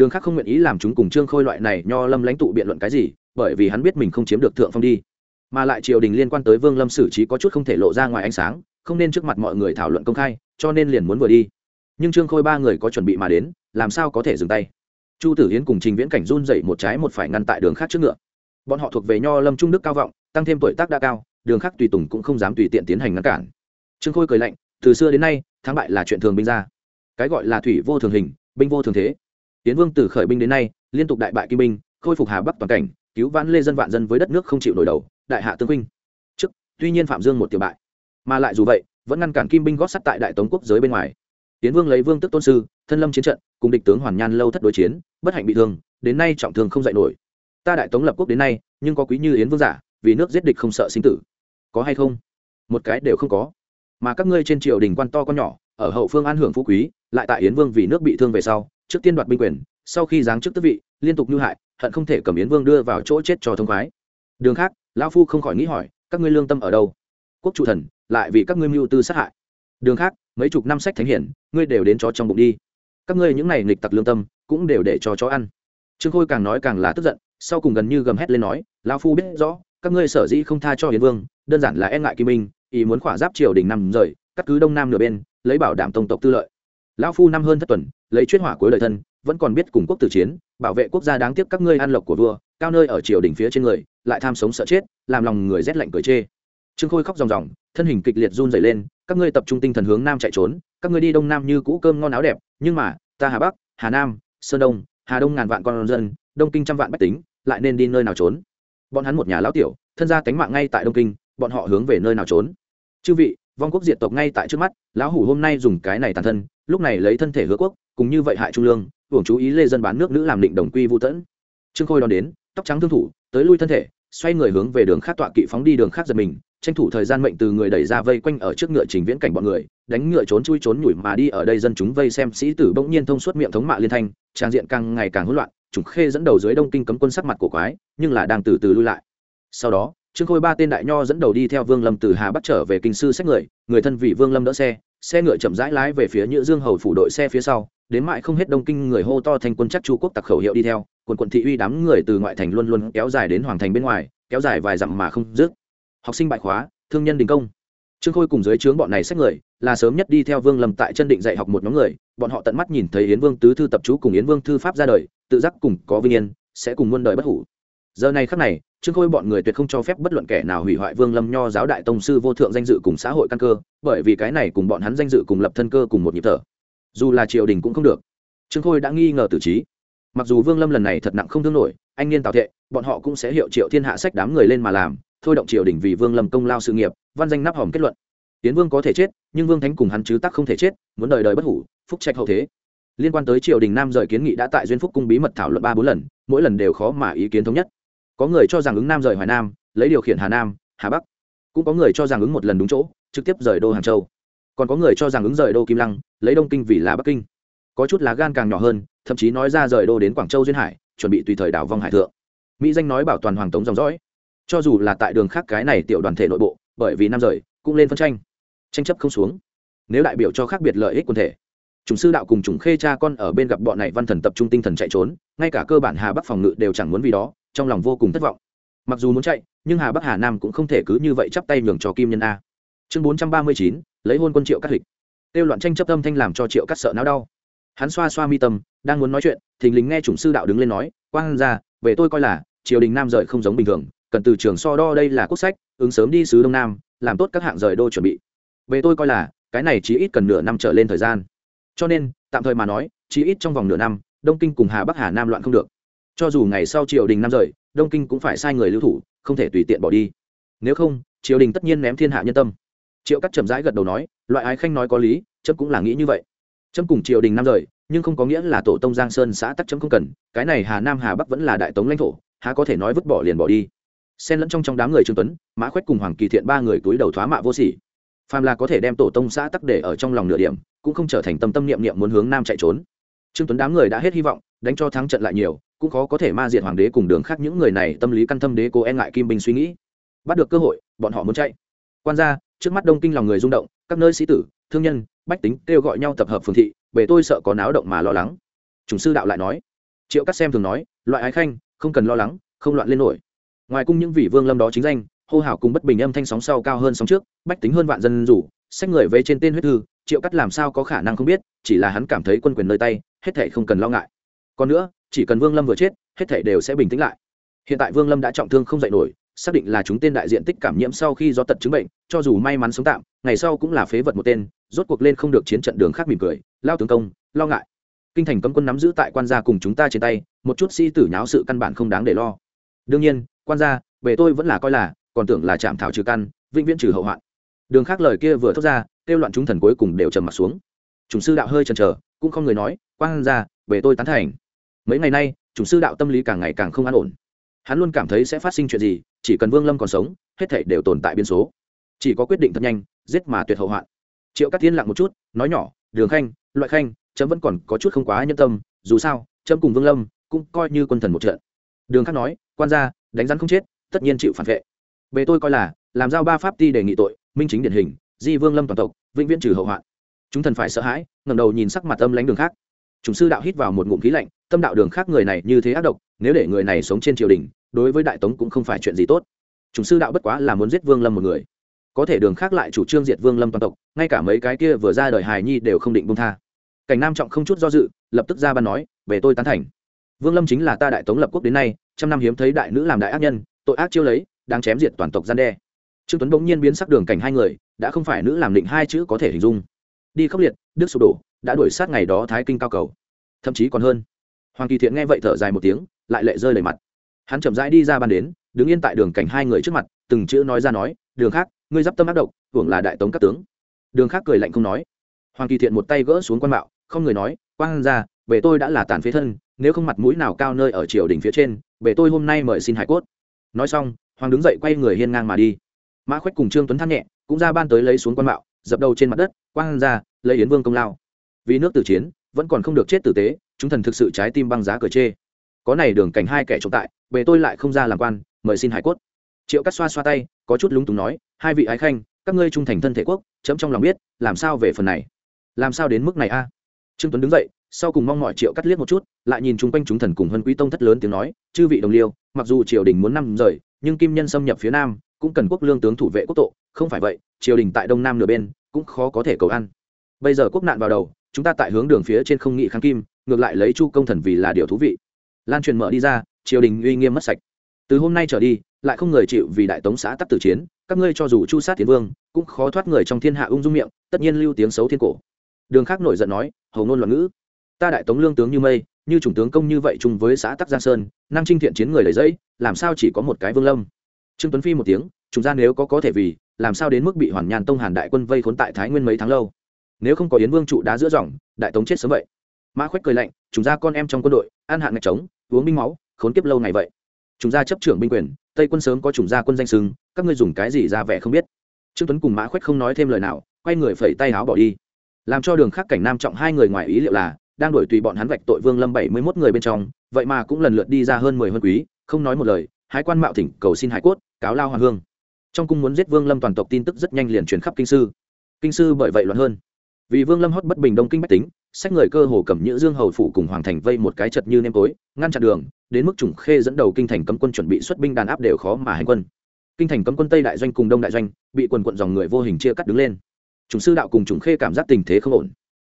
Speaker 1: Đường khác không nguyện ý làm chúng cùng trương khôi loại này nho lâm lãnh tụ biện luận cái gì, bởi vì hắn biết mình không chiếm được thượng phong đi. Mà lại triều đình liên quan tới vương lâm xử trí có chút không thể lộ ra ngoài ánh sáng, không nên trước mặt mọi người thảo luận công khai, cho nên liền muốn vừa đi. Nhưng trương khôi ba người có chuẩn bị mà đến, làm sao có thể dừng tay? Chu tử hiến cùng trình viễn cảnh run dậy một trái một phải ngăn tại đường khác trước ngựa. Bọn họ thuộc về nho lâm trung đức cao vọng, tăng thêm tuổi tác đã cao, đường khác tùy tùng cũng không dám tùy tiện tiến hành ngăn cản. Trương khôi cười lạnh, từ xưa đến nay, thắng bại là chuyện thường binh ra. Cái gọi là thủy vô thường hình, binh vô thường thế tiến vương từ khởi binh đến nay, liên tục đại bại kim binh, khôi phục hà bắc toàn cảnh, cứu vãn lê dân vạn dân với đất nước không chịu nổi đầu, đại hạ tương huynh. Trước, tuy nhiên phạm dương một tiểu bại, mà lại dù vậy, vẫn ngăn cản kim binh gót sắt tại đại tống quốc giới bên ngoài. Tiến vương lấy vương tức tôn sư, thân lâm chiến trận, cùng địch tướng hoàn nhan lâu thất đối chiến, bất hạnh bị thương, đến nay trọng thương không dạy nổi. Ta đại tống lập quốc đến nay, nhưng có quý như yến vương giả, vì nước giết địch không sợ sinh tử. Có hay không? Một cái đều không có. Mà các ngươi trên triều đình quan to con nhỏ, ở hậu phương an hưởng phú quý, lại tại yến vương vì nước bị thương về sau trước tiên đoạt binh quyền, sau khi giáng chức tước vị, liên tục như hại, hận không thể cầm yến vương đưa vào chỗ chết cho thông khoái. Đường khác, lão phu không khỏi nghĩ hỏi, các ngươi lương tâm ở đâu? Quốc chủ thần, lại vì các ngươi mưu tư sát hại. Đường khác, mấy chục năm sách thánh hiển, ngươi đều đến chó trong bụng đi. Các ngươi những này nghịch tặc lương tâm, cũng đều để cho chó ăn. Trương khôi càng nói càng là tức giận, sau cùng gần như gầm hét lên nói, lão phu biết rõ, các ngươi sở dĩ không tha cho hiến vương, đơn giản là e ngại kim minh, ý muốn khỏa giáp triều đình nằm rời, cắt cứ đông nam nửa bên, lấy bảo đảm tông tộc tư lợi lão phu năm hơn thất tuần, lấy chuyết hỏa cuối đời thân, vẫn còn biết cùng quốc tử chiến, bảo vệ quốc gia đáng tiếc các ngươi an lộc của vua, cao nơi ở triều đình phía trên người, lại tham sống sợ chết, làm lòng người rét lạnh cười chê. Trương khôi khóc ròng ròng, thân hình kịch liệt run dày lên, các ngươi tập trung tinh thần hướng nam chạy trốn, các ngươi đi đông nam như cũ cơm ngon áo đẹp, nhưng mà, ta hà bắc, hà nam, sơn đông, hà đông ngàn vạn con dân, đông kinh trăm vạn bách tính, lại nên đi nơi nào trốn? Bọn hắn một nhà lão tiểu, thân gia cánh mạng ngay tại đông kinh, bọn họ hướng về nơi nào trốn? Chư vị vong quốc diệt tộc ngay tại trước mắt, lão hủ hôm nay dùng cái này tàn thân, lúc này lấy thân thể hứa quốc, cùng như vậy hại trung lương, hưởng chú ý lê dân bán nước nữ làm định đồng quy vũ tẫn. Trương khôi đón đến, tóc trắng thương thủ, tới lui thân thể, xoay người hướng về đường khác tọa kỵ phóng đi đường khác giật mình, tranh thủ thời gian mệnh từ người đẩy ra vây quanh ở trước ngựa trình viễn cảnh bọn người, đánh ngựa trốn chui trốn nhủi mà đi ở đây dân chúng vây xem sĩ tử bỗng nhiên thông suốt miệng thống mạ liên thanh, trang diện càng ngày càng hỗn loạn, trùng khê dẫn đầu dưới đông kinh cấm quân sắc mặt của quái, nhưng là đang từ từ lui lại. Sau đó trương khôi ba tên đại nho dẫn đầu đi theo vương lâm từ hà bắt trở về kinh sư sách người người thân vị vương lâm đỡ xe xe ngựa chậm rãi lái về phía nhữ dương hầu phủ đội xe phía sau, đến mãi không hết đông kinh người hô to thành quân chắc chu quốc tặc khẩu hiệu đi theo, quần quận thị uy đám người từ ngoại thành luôn luôn kéo dài đến hoàng thành bên ngoài, kéo dài vài dặm mà không dứt. Học sinh bại khóa, thương nhân đình công. Trương khôi cùng dưới trướng bọn này sách người, là sớm nhất đi theo vương lâm tại chân định dạy học một nhóm người, bọn họ tận mắt nhìn thấy yến vương tứ thư tập chú cùng yến vương thư pháp ra đời, tự giác cùng có vinh yên, sẽ cùng muôn đời bất hủ giờ này khắc này, trương khôi bọn người tuyệt không cho phép bất luận kẻ nào hủy hoại vương lâm nho giáo đại tông sư vô thượng danh dự cùng xã hội căn cơ, bởi vì cái này cùng bọn hắn danh dự cùng lập thân cơ cùng một nhịp thở. Dù là triều đình cũng không được. Trương khôi đã nghi ngờ tử trí. Mặc dù vương lâm lần này thật nặng không thương nổi, anh niên tạo thệ, bọn họ cũng sẽ hiệu triệu thiên hạ sách đám người lên mà làm, thôi động triều đình vì vương lâm công lao sự nghiệp, văn danh nắp hòm kết luận. Tiến vương có thể chết, nhưng vương thánh cùng hắn chứ tắc không thể chết, muốn đời đời bất hủ, phúc trạch hậu thế. Liên quan tới triều đình nam rời kiến nghị đã tại duyên phúc cung bí mật thảo luận ba bốn lần, mỗi lần đều khó mà ý kiến thống nhất có người cho rằng ứng nam rời hoài nam, lấy điều khiển hà nam, hà bắc. Cũng có người cho rằng ứng một lần đúng chỗ, trực tiếp rời đô hàng châu. Còn có người cho rằng ứng rời đô kim lăng, lấy đông kinh vì là bắc kinh. Có chút lá gan càng nhỏ hơn, thậm chí nói ra rời đô đến quảng châu duyên hải, chuẩn bị tùy thời đảo vong hải thượng. Mỹ danh nói bảo toàn hoàng tống dòng dõi. Cho dù là tại đường khác cái này tiểu đoàn thể nội bộ, bởi vì nam rời, cũng lên phân tranh. Tranh chấp không xuống. Nếu đại biểu cho khác biệt lợi ích quần thể, chủng sư đạo cùng chủng khê cha con ở bên gặp bọn này văn thần tập trung tinh thần chạy trốn, ngay cả cơ bản hà bắc phòng ngự đều chẳng muốn vì đó trong lòng vô cùng thất vọng. Mặc dù muốn chạy, nhưng hà bắc hà nam cũng không thể cứ như vậy chắp tay nhường cho kim nhân a. Chương bốn trăm ba mươi chín, lấy hôn quân triệu cắt hịch. Tiêu loạn tranh chấp âm thanh làm cho triệu cắt sợ não đau. Hắn xoa xoa mi tâm, đang muốn nói chuyện, thình lình nghe chủng sư đạo đứng lên nói, quang ra, về tôi coi là, triều đình nam rời không giống bình thường, cần từ trường so đo đây là quốc sách, ứng sớm đi sứ đông nam, làm tốt các hạng rời đô chuẩn bị. Về tôi coi là, cái này chỉ ít cần nửa năm trở lên thời gian. Cho nên, tạm thời mà nói chỉ ít trong vòng nửa năm, đông kinh cùng hà bắc hà nam loạn không được cho dù ngày sau triều đình năm rời, đông kinh cũng phải sai người lưu thủ, không thể tùy tiện bỏ đi. Nếu không, triều đình tất nhiên ném thiên hạ nhân tâm. Triệu cắt chậm rãi gật đầu nói, loại ái khanh nói có lý, chấm cũng là nghĩ như vậy. Chấm cùng triều đình năm rời, nhưng không có nghĩa là tổ tông giang sơn xã tắc chấm không cần, cái này hà nam hà bắc vẫn là đại tống lãnh thổ, há có thể nói vứt bỏ liền bỏ đi. Xen lẫn trong trong đám người trương tuấn, mã khoách cùng hoàng kỳ thiện ba người túi đầu thoá mạ vô sỉ. Phàm là có thể đem tổ tông xã tắc để ở trong lòng nửa điểm, cũng không trở thành tâm tâm niệm niệm muốn hướng nam chạy trốn. Trương tuấn đám người đã hết hy vọng, đánh cho thắng trận lại nhiều cũng khó có thể ma diệt hoàng đế cùng đường khác những người này, tâm lý căn tâm đế cố e ngại kim binh suy nghĩ. Bắt được cơ hội, bọn họ muốn chạy. Quan gia, trước mắt đông kinh lòng người rung động, các nơi sĩ tử, thương nhân, bách tính kêu gọi nhau tập hợp phường thị, về tôi sợ có náo động mà lo lắng. Chủng sư đạo lại nói. Triệu cắt xem thường nói, loại ái khanh, không cần lo lắng, không loạn lên nổi. Ngoài cung những vị vương lâm đó chính danh, hô hào cùng bất bình âm thanh sóng sau cao hơn sóng trước, bách tính hơn vạn dân rủ sách người về trên tên huyết thư, triệu cắt làm sao có khả năng không biết, chỉ là hắn cảm thấy quân quyền nơi tay, hết thảy không cần lo ngại. Còn nữa chỉ cần vương lâm vừa chết, hết thể đều sẽ bình tĩnh lại. Hiện tại vương lâm đã trọng thương không dậy nổi, xác định là chúng tên đại diện tích cảm nhiễm sau khi do tật chứng bệnh, cho dù may mắn sống tạm, ngày sau cũng là phế vật một tên, rốt cuộc lên không được chiến trận đường khác mỉm cười, lao tướng công, lo ngại. Kinh thành cấm quân nắm giữ tại quan gia cùng chúng ta trên tay, một chút sĩ tử nháo sự căn bản không đáng để lo. Đương nhiên, quan gia, về tôi vẫn là coi là, còn tưởng là chạm thảo trừ căn, vĩnh viễn trừ hậu hoạn. Đường khác lời kia vừa thốt ra, kêu loạn chúng thần cuối cùng đều trầm mặt xuống. Chủng sư đạo hơi chần chờ, cũng không người nói, quan gia, về tôi tán thành mấy ngày nay, chủng sư đạo tâm lý càng ngày càng không an ổn. Hắn luôn cảm thấy sẽ phát sinh chuyện gì, chỉ cần vương lâm còn sống, hết thể đều tồn tại biên số. Chỉ có quyết định thật nhanh, giết mà tuyệt hậu hoạn. Triệu cát thiên lặng một chút, nói nhỏ, đường khanh, loại khanh chấm vẫn còn có chút không quá nhân tâm, dù sao chấm cùng vương lâm cũng coi như quân thần một trận. Đường khác nói, quan gia, đánh rắn không chết, tất nhiên chịu phản vệ. Về tôi coi là, làm giao ba pháp ti đề nghị tội, minh chính điển hình, di vương lâm toàn tộc, vĩnh viễn trừ hậu hoạn. Chúng thần phải sợ hãi, ngẩng đầu nhìn sắc mặt âm lánh đường khác chúng sư đạo hít vào một ngụm khí lạnh, tâm đạo đường khác người này như thế ác độc, nếu để người này sống trên triều đình, đối với đại tống cũng không phải chuyện gì tốt. Chúng sư đạo bất quá là muốn giết vương lâm một người. Có thể đường khác lại chủ trương diệt vương lâm toàn tộc, ngay cả mấy cái kia vừa ra đời hài nhi đều không định bông tha. Cảnh nam trọng không chút do dự, lập tức ra ban nói, về tôi tán thành. Vương lâm chính là ta đại tống lập quốc đến nay, trăm năm hiếm thấy đại nữ làm đại ác nhân, tội ác chiêu lấy, đang chém diệt toàn tộc gian đe. Trương tuấn bỗng nhiên biến sắc đường cảnh hai người, đã không phải nữ làm định hai chữ có thể hình dung. Đi khốc liệt, đức sụp đổ đã đuổi sát ngày đó thái kinh cao cầu. Thậm chí còn hơn. Hoàng kỳ thiện nghe vậy thở dài một tiếng, lại lệ rơi lầy mặt. Hắn chậm rãi đi ra ban đến, đứng yên tại đường cảnh hai người trước mặt, từng chữ nói ra nói, đường khác, ngươi d i p tâm ác độc, hưởng là đại tống các tướng. Đường khác cười lạnh không nói. Hoàng kỳ thiện một tay gỡ xuống quan mạo, không người nói, quang ra bề tôi đã là tàn phế thân, nếu không mặt mũi nào cao nơi ở triều đình phía trên bề tôi hôm nay mời xin hải cốt. Nói xong, hoàng đứng dậy quay người hiên ngang mà đi. Mã khoách cùng trương tuấn than nhẹ, cũng ra ban tới lấy xuống quan mạo, dập đầu trên mặt đất, quang ra, lấy yến vương công lao vì nước tử chiến, vẫn còn không được chết tử tế, chúng thần thực sự trái tim băng giá cờ chê. Có này đường cảnh hai kẻ trọng tại, bề tôi lại không ra làm quan, mời xin hải cốt. Triệu cắt xoa xoa tay, có chút lúng túng nói, hai vị ái khanh, các ngươi trung thành thân thể quốc, chấm trong lòng biết, làm sao về phần này? Làm sao đến mức này a? Trương tuấn đứng dậy, sau cùng mong mọi triệu cắt liếc một chút, lại nhìn chung quanh chúng thần cùng hân quý tông thất lớn tiếng nói, chư vị đồng liêu, mặc dù triều đình muốn năm rời, nhưng kim nhân xâm nhập phía nam, cũng cần quốc lương tướng thủ vệ quốc tộ không phải vậy, triều đình tại đông nam nửa bên, cũng khó có thể cầu ăn bây giờ quốc nạn vào đầu chúng ta tại hướng đường phía trên không nghị kháng kim, ngược lại lấy chu công thần vì là điều thú vị. Lan truyền mở đi ra, triều đình uy nghiêm mất sạch. Từ hôm nay trở đi, lại không người chịu vì đại tống xã tắc tử chiến, các ngươi cho dù chu sát tiến vương, cũng khó thoát người trong thiên hạ ung dung miệng, tất nhiên lưu tiếng xấu thiên cổ. Đường khác nổi giận nói, hầu ngôn loạn ngữ. Ta đại tống lương tướng như mây, như chủng tướng công như vậy chung với xã tắc giang sơn nam trinh thiện chiến người lấy dẫy, làm sao chỉ có một cái vương lâm? Trương tuấn phi một tiếng, chúng ra nếu có có thể vì, làm sao đến mức bị hoàn nhàn tông hàn đại quân vây khốn tại thái nguyên mấy tháng lâu? Nếu không có yến vương trụ đá giữa dòng, đại tống chết sớm vậy. Mã khoách cười lạnh, chúng ra con em trong quân đội an hạn ngạch trống, uống binh máu, khốn kiếp lâu ngày vậy. Chúng ra chấp trưởng binh quyền, tây quân sớm có chủng gia quân danh sưng các ngươi dùng cái gì ra vẻ không biết. Trương tuấn cùng mã khoách không nói thêm lời nào, quay người phẩy tay áo bỏ đi. Làm cho đường khắc cảnh nam trọng hai người ngoài ý liệu là, đang đổi tùy bọn hắn vạch tội vương lâm bảy mươi mốt người bên trong, vậy mà cũng lần lượt đi ra hơn mười huân quý, không nói một lời, hái quan mạo thỉnh cầu xin hải cốt, cáo lao hoàng hương. Trong cung muốn giết vương lâm toàn tộc tin tức rất nhanh liền truyền khắp kinh sư. Kinh sư bởi vậy loạn hơn vì vương lâm hót bất bình đông kinh bách tính, sách người cơ hồ cầm nhữ dương hầu phủ cùng hoàng thành vây một cái chật như nêm tối, ngăn chặn đường, đến mức trùng khê dẫn đầu kinh thành cấm quân chuẩn bị xuất binh đàn áp đều khó mà hành quân. Kinh thành cấm quân tây đại doanh cùng đông đại doanh, bị quần quận dòng người vô hình chia cắt đứng lên. Chúng sư đạo cùng trùng khê cảm giác tình thế không ổn.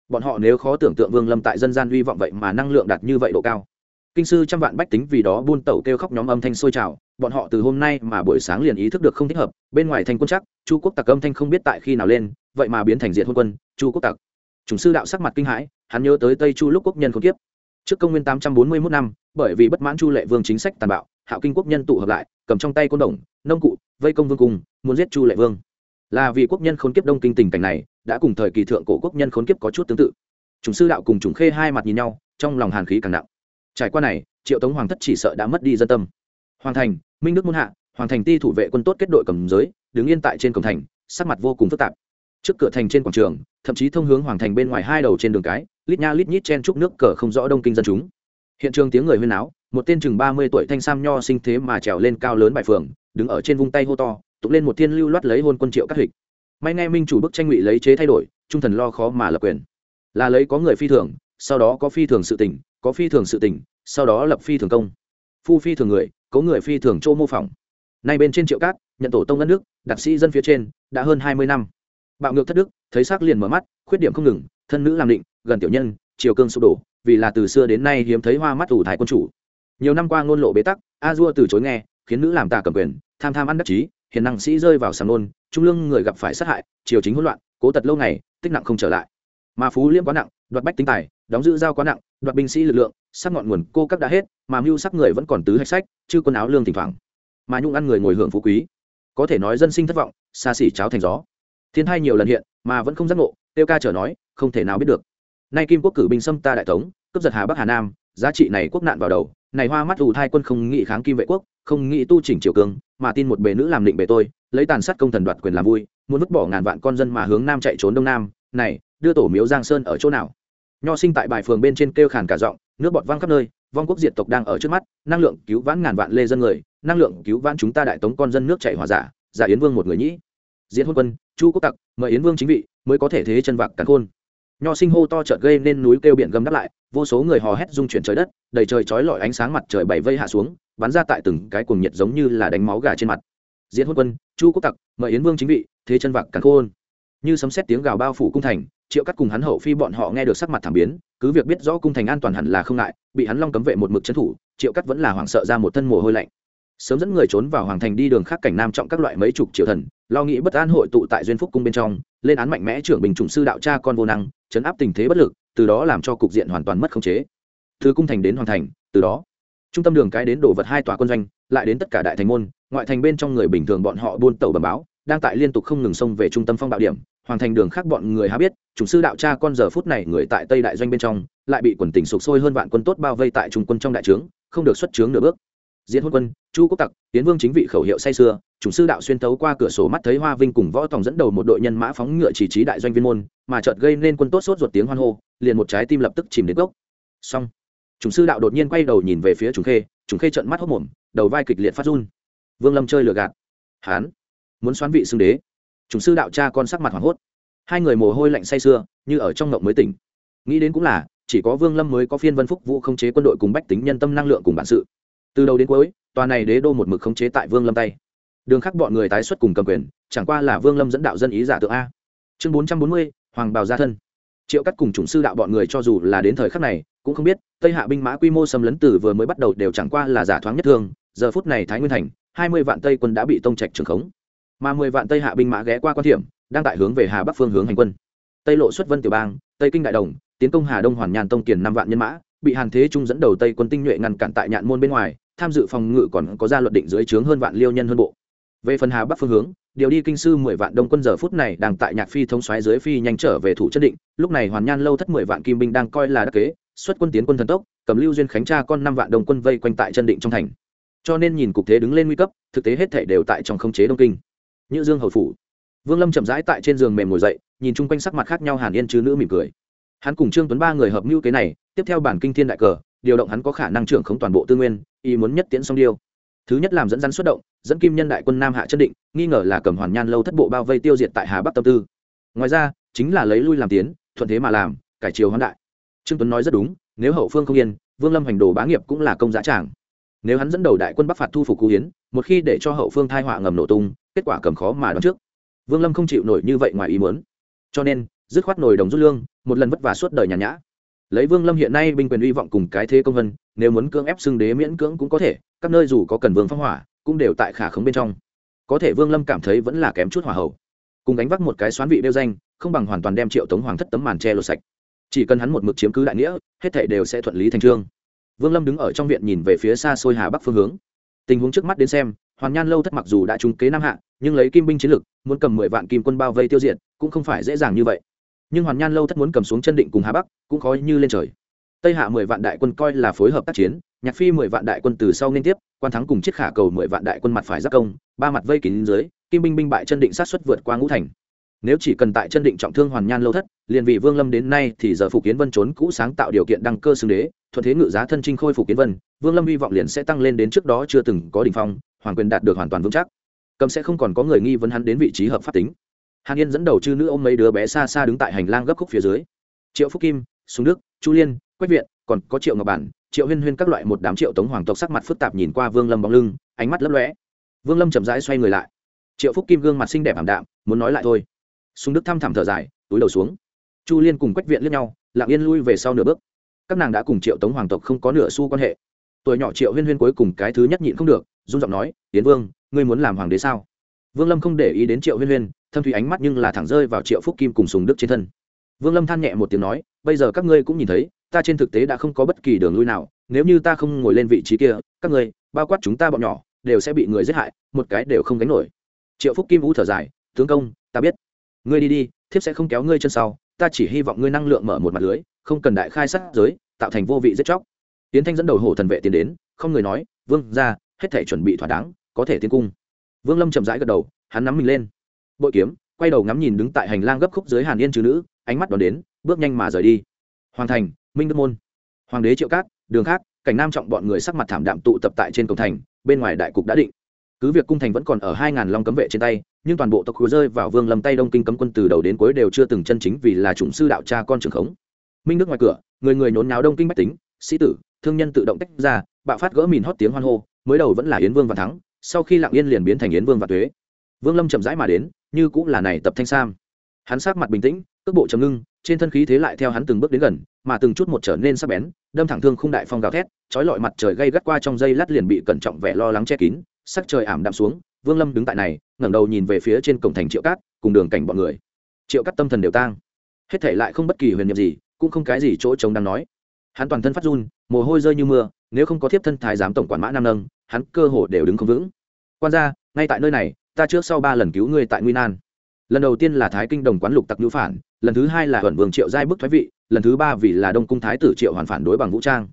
Speaker 1: Bọn họ nếu khó tưởng tượng vương lâm tại dân gian hy vọng vậy mà năng lượng đạt như vậy độ cao kinh sư trăm vạn bách tính vì đó buôn tẩu kêu khóc nhóm âm thanh sôi trào, bọn họ từ hôm nay mà buổi sáng liền ý thức được không thích hợp, bên ngoài thành quân chắc, chu quốc tặc âm thanh không biết tại khi nào lên, vậy mà biến thành diện hôn quân, chu quốc tặc. Chủng sư đạo sắc mặt kinh hãi, hắn nhớ tới tây chu lúc quốc nhân khốn kiếp. Trước công nguyên tám trăm bốn mươi 841 năm, bởi vì bất mãn chu lệ vương chính sách tàn bạo, hạo kinh quốc nhân tụ hợp lại, cầm trong tay côn đồng, nông cụ, vây công vương cung, muốn giết chu lệ vương. Là vì quốc nhân khốn kiếp đông kinh tình cảnh này, đã cùng thời kỳ thượng cổ quốc nhân khốn kiếp có chút tương tự. Chủng sư đạo cùng chủng khê hai mặt nhìn nhau, trong lòng hàn khí càng nặng trải qua này, triệu tống hoàng thất chỉ sợ đã mất đi dân tâm. Hoàng thành, minh đức muôn hạ, hoàng thành ti thủ vệ quân tốt kết đội cầm giới, đứng yên tại trên cổng thành, sắc mặt vô cùng phức tạp. Trước cửa thành trên quảng trường, thậm chí thông hướng hoàng thành bên ngoài hai đầu trên đường cái, lít nha lít nhít chen trúc nước cờ không rõ đông kinh dân chúng. Hiện trường tiếng người huyên náo, một tên chừng ba mươi tuổi thanh sam nho sinh thế mà trèo lên cao lớn bài phường, đứng ở trên vung tay hô to tụng lên một thiên lưu loát lấy hôn quân triệu các hịch. May nghe minh chủ bức tranh ngụy lấy chế thay đổi, trung thần lo khó mà lập quyền. Là lấy có người phi thường sau đó có phi thường sự tỉnh, có phi thường sự tỉnh, sau đó lập phi thường công. Phu phi thường người có người phi thường chỗ mô phỏng. Nay bên trên triệu cát nhận tổ tông đất nước đặc sĩ dân phía trên đã hơn hai mươi năm. Bạo ngược thất đức thấy xác liền mở mắt khuyết điểm không ngừng thân nữ làm định gần tiểu nhân triều cương sụp đổ vì là từ xưa đến nay hiếm thấy hoa mắt ủ thái quân chủ. Nhiều năm qua ngôn lộ bế tắc a dua từ chối nghe khiến nữ làm tà cầm quyền tham tham ăn đắc chí hiền năng sĩ rơi vào sàng nôn trung lương người gặp phải sát hại triều chính hỗn loạn cố tật lâu ngày tích nặng không trở lại. Mà phú liêm quá nặng đoạt bách tính tài đóng giữ giao quá nặng đoạt binh sĩ lực lượng sắc ngọn nguồn cô các đã hết mà mưu sắc người vẫn còn tứ hạch sách chứ quần áo lương thỉnh thoảng. Mà nhung ăn người ngồi hưởng phú quý. Có thể nói dân sinh thất vọng xa xỉ cháo thành gió. Thiên hai nhiều lần hiện mà vẫn không giác ngộ tiêu ca trở nói không thể nào biết được. Nay kim quốc cử binh xâm ta đại tống cướp giật hà bắc hà nam giá trị này quốc nạn vào đầu. Này hoa mắt ù thai quân không nghị kháng kim vệ quốc không nghĩ tu chỉnh triều cường, mà tin một bề nữ làm định bề tôi lấy tàn sát công thần đoạt quyền làm vui muốn vứt bỏ ngàn vạn con dân mà hướng nam chạy trốn đông nam. Này đưa tổ miếu giang sơn ở chỗ nào? Nho sinh tại bài phường bên trên kêu khàn cả giọng, nước bọt văng khắp nơi, vong quốc diệt tộc đang ở trước mắt, năng lượng cứu vãn ngàn vạn lê dân người, năng lượng cứu vãn chúng ta đại tống con dân nước chạy hòa giả giả yến vương một người nhĩ. Diễn hôn quân, chu quốc tặc, mời yến vương chính vị, mới có thể thế chân vạc cắn khôn. Nho sinh hô to chợt gây nên núi kêu biển gầm đáp lại, vô số người hò hét dung chuyển trời đất, đầy trời chói lọi ánh sáng mặt trời bảy vây hạ xuống, bắn ra tại từng cái cuồng nhiệt giống như là đánh máu gà trên mặt. Diễn hôn quân, chu quốc tặc, mời yến vương chính vị, thế chân vạc cắn khôn. Như sấm xét tiếng gào bao phủ cung thành triệu cắt cùng hắn hậu phi bọn họ nghe được sắc mặt thảm biến, cứ việc biết rõ cung thành an toàn hẳn là không ngại, bị hắn long cấm vệ một mực trấn thủ, triệu cắt vẫn là hoảng sợ ra một thân mồ hôi lạnh. Sớm dẫn người trốn vào hoàng thành đi đường khác cảnh nam trọng các loại mấy chục triệu thần, lo nghĩ bất an hội tụ tại duyên phúc cung bên trong, lên án mạnh mẽ trưởng bình chủng sư đạo cha con vô năng, chấn áp tình thế bất lực, từ đó làm cho cục diện hoàn toàn mất khống chế. Từ cung thành đến hoàng thành, từ đó, trung tâm đường cái đến đổ vật hai tòa quân doanh, lại đến tất cả đại thành môn, ngoại thành bên trong người bình thường bọn họ buôn tàu bầm báo đang tại liên tục không ngừng xông về trung tâm phong bạo điểm hoàng thành đường khác bọn người há biết, chủng sư đạo cha con giờ phút này người tại tây đại doanh bên trong, lại bị quần tỉnh sụp sôi hơn vạn quân tốt bao vây tại trung quân trong đại trướng, không được xuất trướng nửa bước. Diễn hôn quân, chu quốc tặc, tiến vương chính vị khẩu hiệu say sưa, chủng sư đạo xuyên tấu qua cửa sổ mắt thấy hoa vinh cùng võ tòng dẫn đầu một đội nhân mã phóng ngựa chỉ trí đại doanh viên môn, mà chợt gây nên quân tốt sốt ruột tiếng hoan hô, liền một trái tim lập tức chìm đến gốc. Xong, chủng sư đạo đột nhiên quay đầu nhìn về phía chúng khê chúng khê trợn mắt hốc mồm, đầu vai kịch liệt phát run. Vương lâm chơi lừa gạt. Hán muốn xoán vị xưng đế. Chủng sư đạo cha con sắc mặt hoảng hốt. Hai người mồ hôi lạnh say sưa, như ở trong ngộng mới tỉnh. Nghĩ đến cũng là, chỉ có vương lâm mới có phiên vân phúc vũ khống chế quân đội cùng bách tính nhân tâm năng lượng cùng bản sự. Từ đầu đến cuối, tòa này đế đô một mực khống chế tại vương lâm tay. Đường khắc bọn người tái xuất cùng cầm quyền, chẳng qua là vương lâm dẫn đạo dân ý giả tượng a. Chương bốn trăm bốn mươi, hoàng bào gia thân. Triệu cắt cùng chủng sư đạo bọn người cho dù là đến thời khắc này, cũng không biết, tây hạ binh mã quy mô xâm lấn từ vừa mới bắt đầu đều chẳng qua là giả thoáng nhất thương, giờ phút này thái nguyên thành, hai mươi vạn tây quân đã bị tông trạch trường khống mà mười vạn tây hạ binh mã ghé qua quan thiểm, đang tại hướng về hà bắc phương hướng hành quân. Tây lộ xuất vân tiểu bang, tây kinh đại đồng, tiến công hà đông hoàn nhàn tông kiền năm vạn nhân mã, bị hàn thế trung dẫn đầu tây quân tinh nhuệ ngăn cản tại nhạn môn bên ngoài, tham dự phòng ngự còn có ra luật định dưới trướng hơn vạn liêu nhân hơn bộ. Về phần hà bắc phương hướng, điều đi kinh sư mười vạn đông quân giờ phút này đang tại nhạc phi thống xoáy dưới phi nhanh trở về thủ chân định, lúc này hoàn nhan lâu thất mười vạn kim binh đang coi là đắc kế, xuất quân tiến quân thần tốc, cầm lưu duyên khánh cha con năm vạn đông quân vây quanh tại chân định trong thành. Cho nên nhìn cục thế đứng lên nguy cấp, thực tế hết thể đều tại trong không chế đông kinh như dương hầu phủ. Vương lâm chậm rãi tại trên giường mềm ngồi dậy, nhìn chung quanh sắc mặt khác nhau hàn yên chứ nữ mỉm cười. Hắn cùng trương tuấn ba người hợp mưu kế này, tiếp theo bản kinh thiên đại cờ, điều động hắn có khả năng trưởng khống toàn bộ tư nguyên, ý muốn nhất tiễn song điêu. Thứ nhất làm dẫn dắn xuất động, dẫn kim nhân đại quân nam hạ chân định, nghi ngờ là cầm hoàn nhan lâu thất bộ bao vây tiêu diệt tại hà bắc tâm tư. Ngoài ra, chính là lấy lui làm tiến, thuận thế mà làm, cải chiều hoán đại. Trương tuấn nói rất đúng, nếu hậu phương không yên, vương lâm hành đồ bá nghiệp cũng là công giá tràng. Nếu hắn dẫn đầu đại quân bắc phạt thu phục cú hiến một khi để cho hậu phương thai họa ngầm nổ tung, kết quả cầm khó mà đoán trước. Vương lâm không chịu nổi như vậy ngoài ý muốn. Cho nên, dứt khoát nổi đồng rút lương, một lần vất vả suốt đời nhàn nhã. Lấy vương lâm hiện nay binh quyền uy vọng cùng cái thế công vân, nếu muốn cưỡng ép xưng đế miễn cưỡng cũng có thể, các nơi dù có cần vương phong hỏa, cũng đều tại khả khống bên trong. Có thể vương lâm cảm thấy vẫn là kém chút hỏa hậu cùng đánh vác một cái xoán vị đeo danh, không bằng hoàn toàn đem triệu tống hoàng thất tấm màn che lột sạch. Chỉ cần hắn một mực chiếm cứ đại nghĩa, hết thể đều sẽ thuận lý thành trương. Vương lâm đứng ở trong viện nhìn về phía xa xôi hà bắc phương hướng tình huống trước mắt đến xem, hoàn nhan lâu thất mặc dù đã trúng kế nam hạ, nhưng lấy kim binh chiến lực muốn cầm mười vạn kim quân bao vây tiêu diệt, cũng không phải dễ dàng như vậy. Nhưng hoàn nhan lâu thất muốn cầm xuống chân định cùng hà bắc, cũng khó như lên trời. Tây hạ mười vạn đại quân coi là phối hợp tác chiến, nhạc phi mười vạn đại quân từ sau liên tiếp, quan thắng cùng chiết khả cầu mười vạn đại quân mặt phải giác công, ba mặt vây kín dưới, kim binh binh bại chân định sát xuất vượt qua ngũ thành nếu chỉ cần tại chân định trọng thương hoàn nhan lâu thất, liền vì vương lâm đến nay thì giờ phục kiến vân trốn cũ sáng tạo điều kiện đăng cơ xưng đế, thuận thế ngự giá thân trinh khôi phục kiến vân, vương lâm hy vọng liền sẽ tăng lên đến trước đó chưa từng có đ ỉ n h phong, hoàng quyền đạt được hoàn toàn vững chắc. Cầm sẽ không còn có người nghi vấn hắn đến vị trí hợp pháp tính. Hàn yên dẫn đầu chư nữ ôm mấy đứa bé xa xa đứng tại hành lang gấp khúc phía dưới. Triệu phúc kim súng đức, chu liên, quách viện, còn có triệu ngọc bản, triệu huyên huyên các loại một đám triệu tống hoàng tộc sắc mặt phức tạp nhìn qua vương lâm bóng lưng, ánh mắt lấp lóe. Vương lâm chậm rãi xoay người lại. Triệu phúc kim gương mặt xinh đẹp ảm đạm, muốn nói lại thôi súng đức thăm thẳm thở dài, túi đầu xuống. Chu liên cùng quách viện lướt nhau, lặng yên lui về sau nửa bước. Các nàng đã cùng triệu tống hoàng tộc không có nửa xu quan hệ. Tuổi nhỏ triệu huyên huyên cuối cùng cái thứ nhất nhịn không được dung giọng nói tiến vương, ngươi muốn làm hoàng đế sao? Vương lâm không để ý đến triệu huyên huyên, thâm thủy ánh mắt nhưng là thẳng rơi vào triệu phúc kim cùng sùng đức trên thân. Vương lâm than nhẹ một tiếng nói, bây giờ các ngươi cũng nhìn thấy, ta trên thực tế đã không có bất kỳ đường lui nào, nếu như ta không ngồi lên vị trí kia, các ngươi, bao quát chúng ta bọn nhỏ, đều sẽ bị người giết hại, một cái đều không gánh nổi. Triệu phúc kim vũ thở dài, tướng công, ta biết ngươi đi đi, thiếp sẽ không kéo ngươi chân sau, ta chỉ hy vọng ngươi năng lượng mở một mặt lưới, không cần đại khai sát giới, tạo thành vô vị giết chóc. Tiến thanh dẫn đầu hổ thần vệ tiến đến, không người nói, vương ra, hết thể chuẩn bị thỏa đáng, có thể tiến cung. Vương lâm chậm rãi gật đầu, hắn nắm mình lên. Bội kiếm, quay đầu ngắm nhìn đứng tại hành lang gấp khúc dưới hàn yên chữ nữ, ánh mắt đón đến, bước nhanh mà rời đi. Hoàng thành, minh đức môn. Hoàng đế triệu cát, đường khác, cảnh nam trọng bọn người sắc mặt thảm đạm tụ tập tại trên cổng thành, bên ngoài đại cục đã định cứ việc cung thành vẫn còn ở hai ngàn long cấm vệ trên tay, nhưng toàn bộ tộc khứa rơi vào vương lâm tay đông kinh cấm quân từ đầu đến cuối đều chưa từng chân chính vì là chủng sư đạo cha con trường khống. Minh đức ngoài cửa, người người nhốn náo đông kinh bách tính, sĩ tử, thương nhân tự động tách ra, bạo phát gỡ mìn hót tiếng hoan hô, mới đầu vẫn là yến vương và thắng, sau khi lặng yên liền biến thành yến vương và tuế. Vương lâm chậm rãi mà đến, như cũng là này tập thanh sam. Hắn sát mặt bình tĩnh, cước bộ chầm ngưng, trên thân khí thế lại theo hắn từng bước đến gần, mà từng chút một trở nên sắc bén, đâm thẳng thương khung đại phong gào thét, trói lọi mặt trời gây gắt qua trong dây lát liền bị cẩn trọng vẻ lo lắng che kín sắc trời ảm đạm xuống, vương lâm đứng tại này, ngẩng đầu nhìn về phía trên cổng thành triệu cát, cùng đường cảnh bọn người. Triệu cát tâm thần đều tang. Hết thể lại không bất kỳ huyền nhiệm gì, cũng không cái gì chỗ trống đang nói. Hắn toàn thân phát run, mồ hôi rơi như mưa, nếu không có thiếp thân thái giám tổng quản mã nam nâng, hắn cơ hồ đều đứng không vững. Quan ra ngay tại nơi này, ta trước sau ba lần cứu ngươi tại nguy nan. Lần đầu tiên là thái kinh đồng quán lục tặc nhũ phản, lần thứ hai là huẩn vương triệu giai bức thoái vị, lần thứ ba vì là đông cung thái tử triệu hoàn phản đối bằng vũ trang.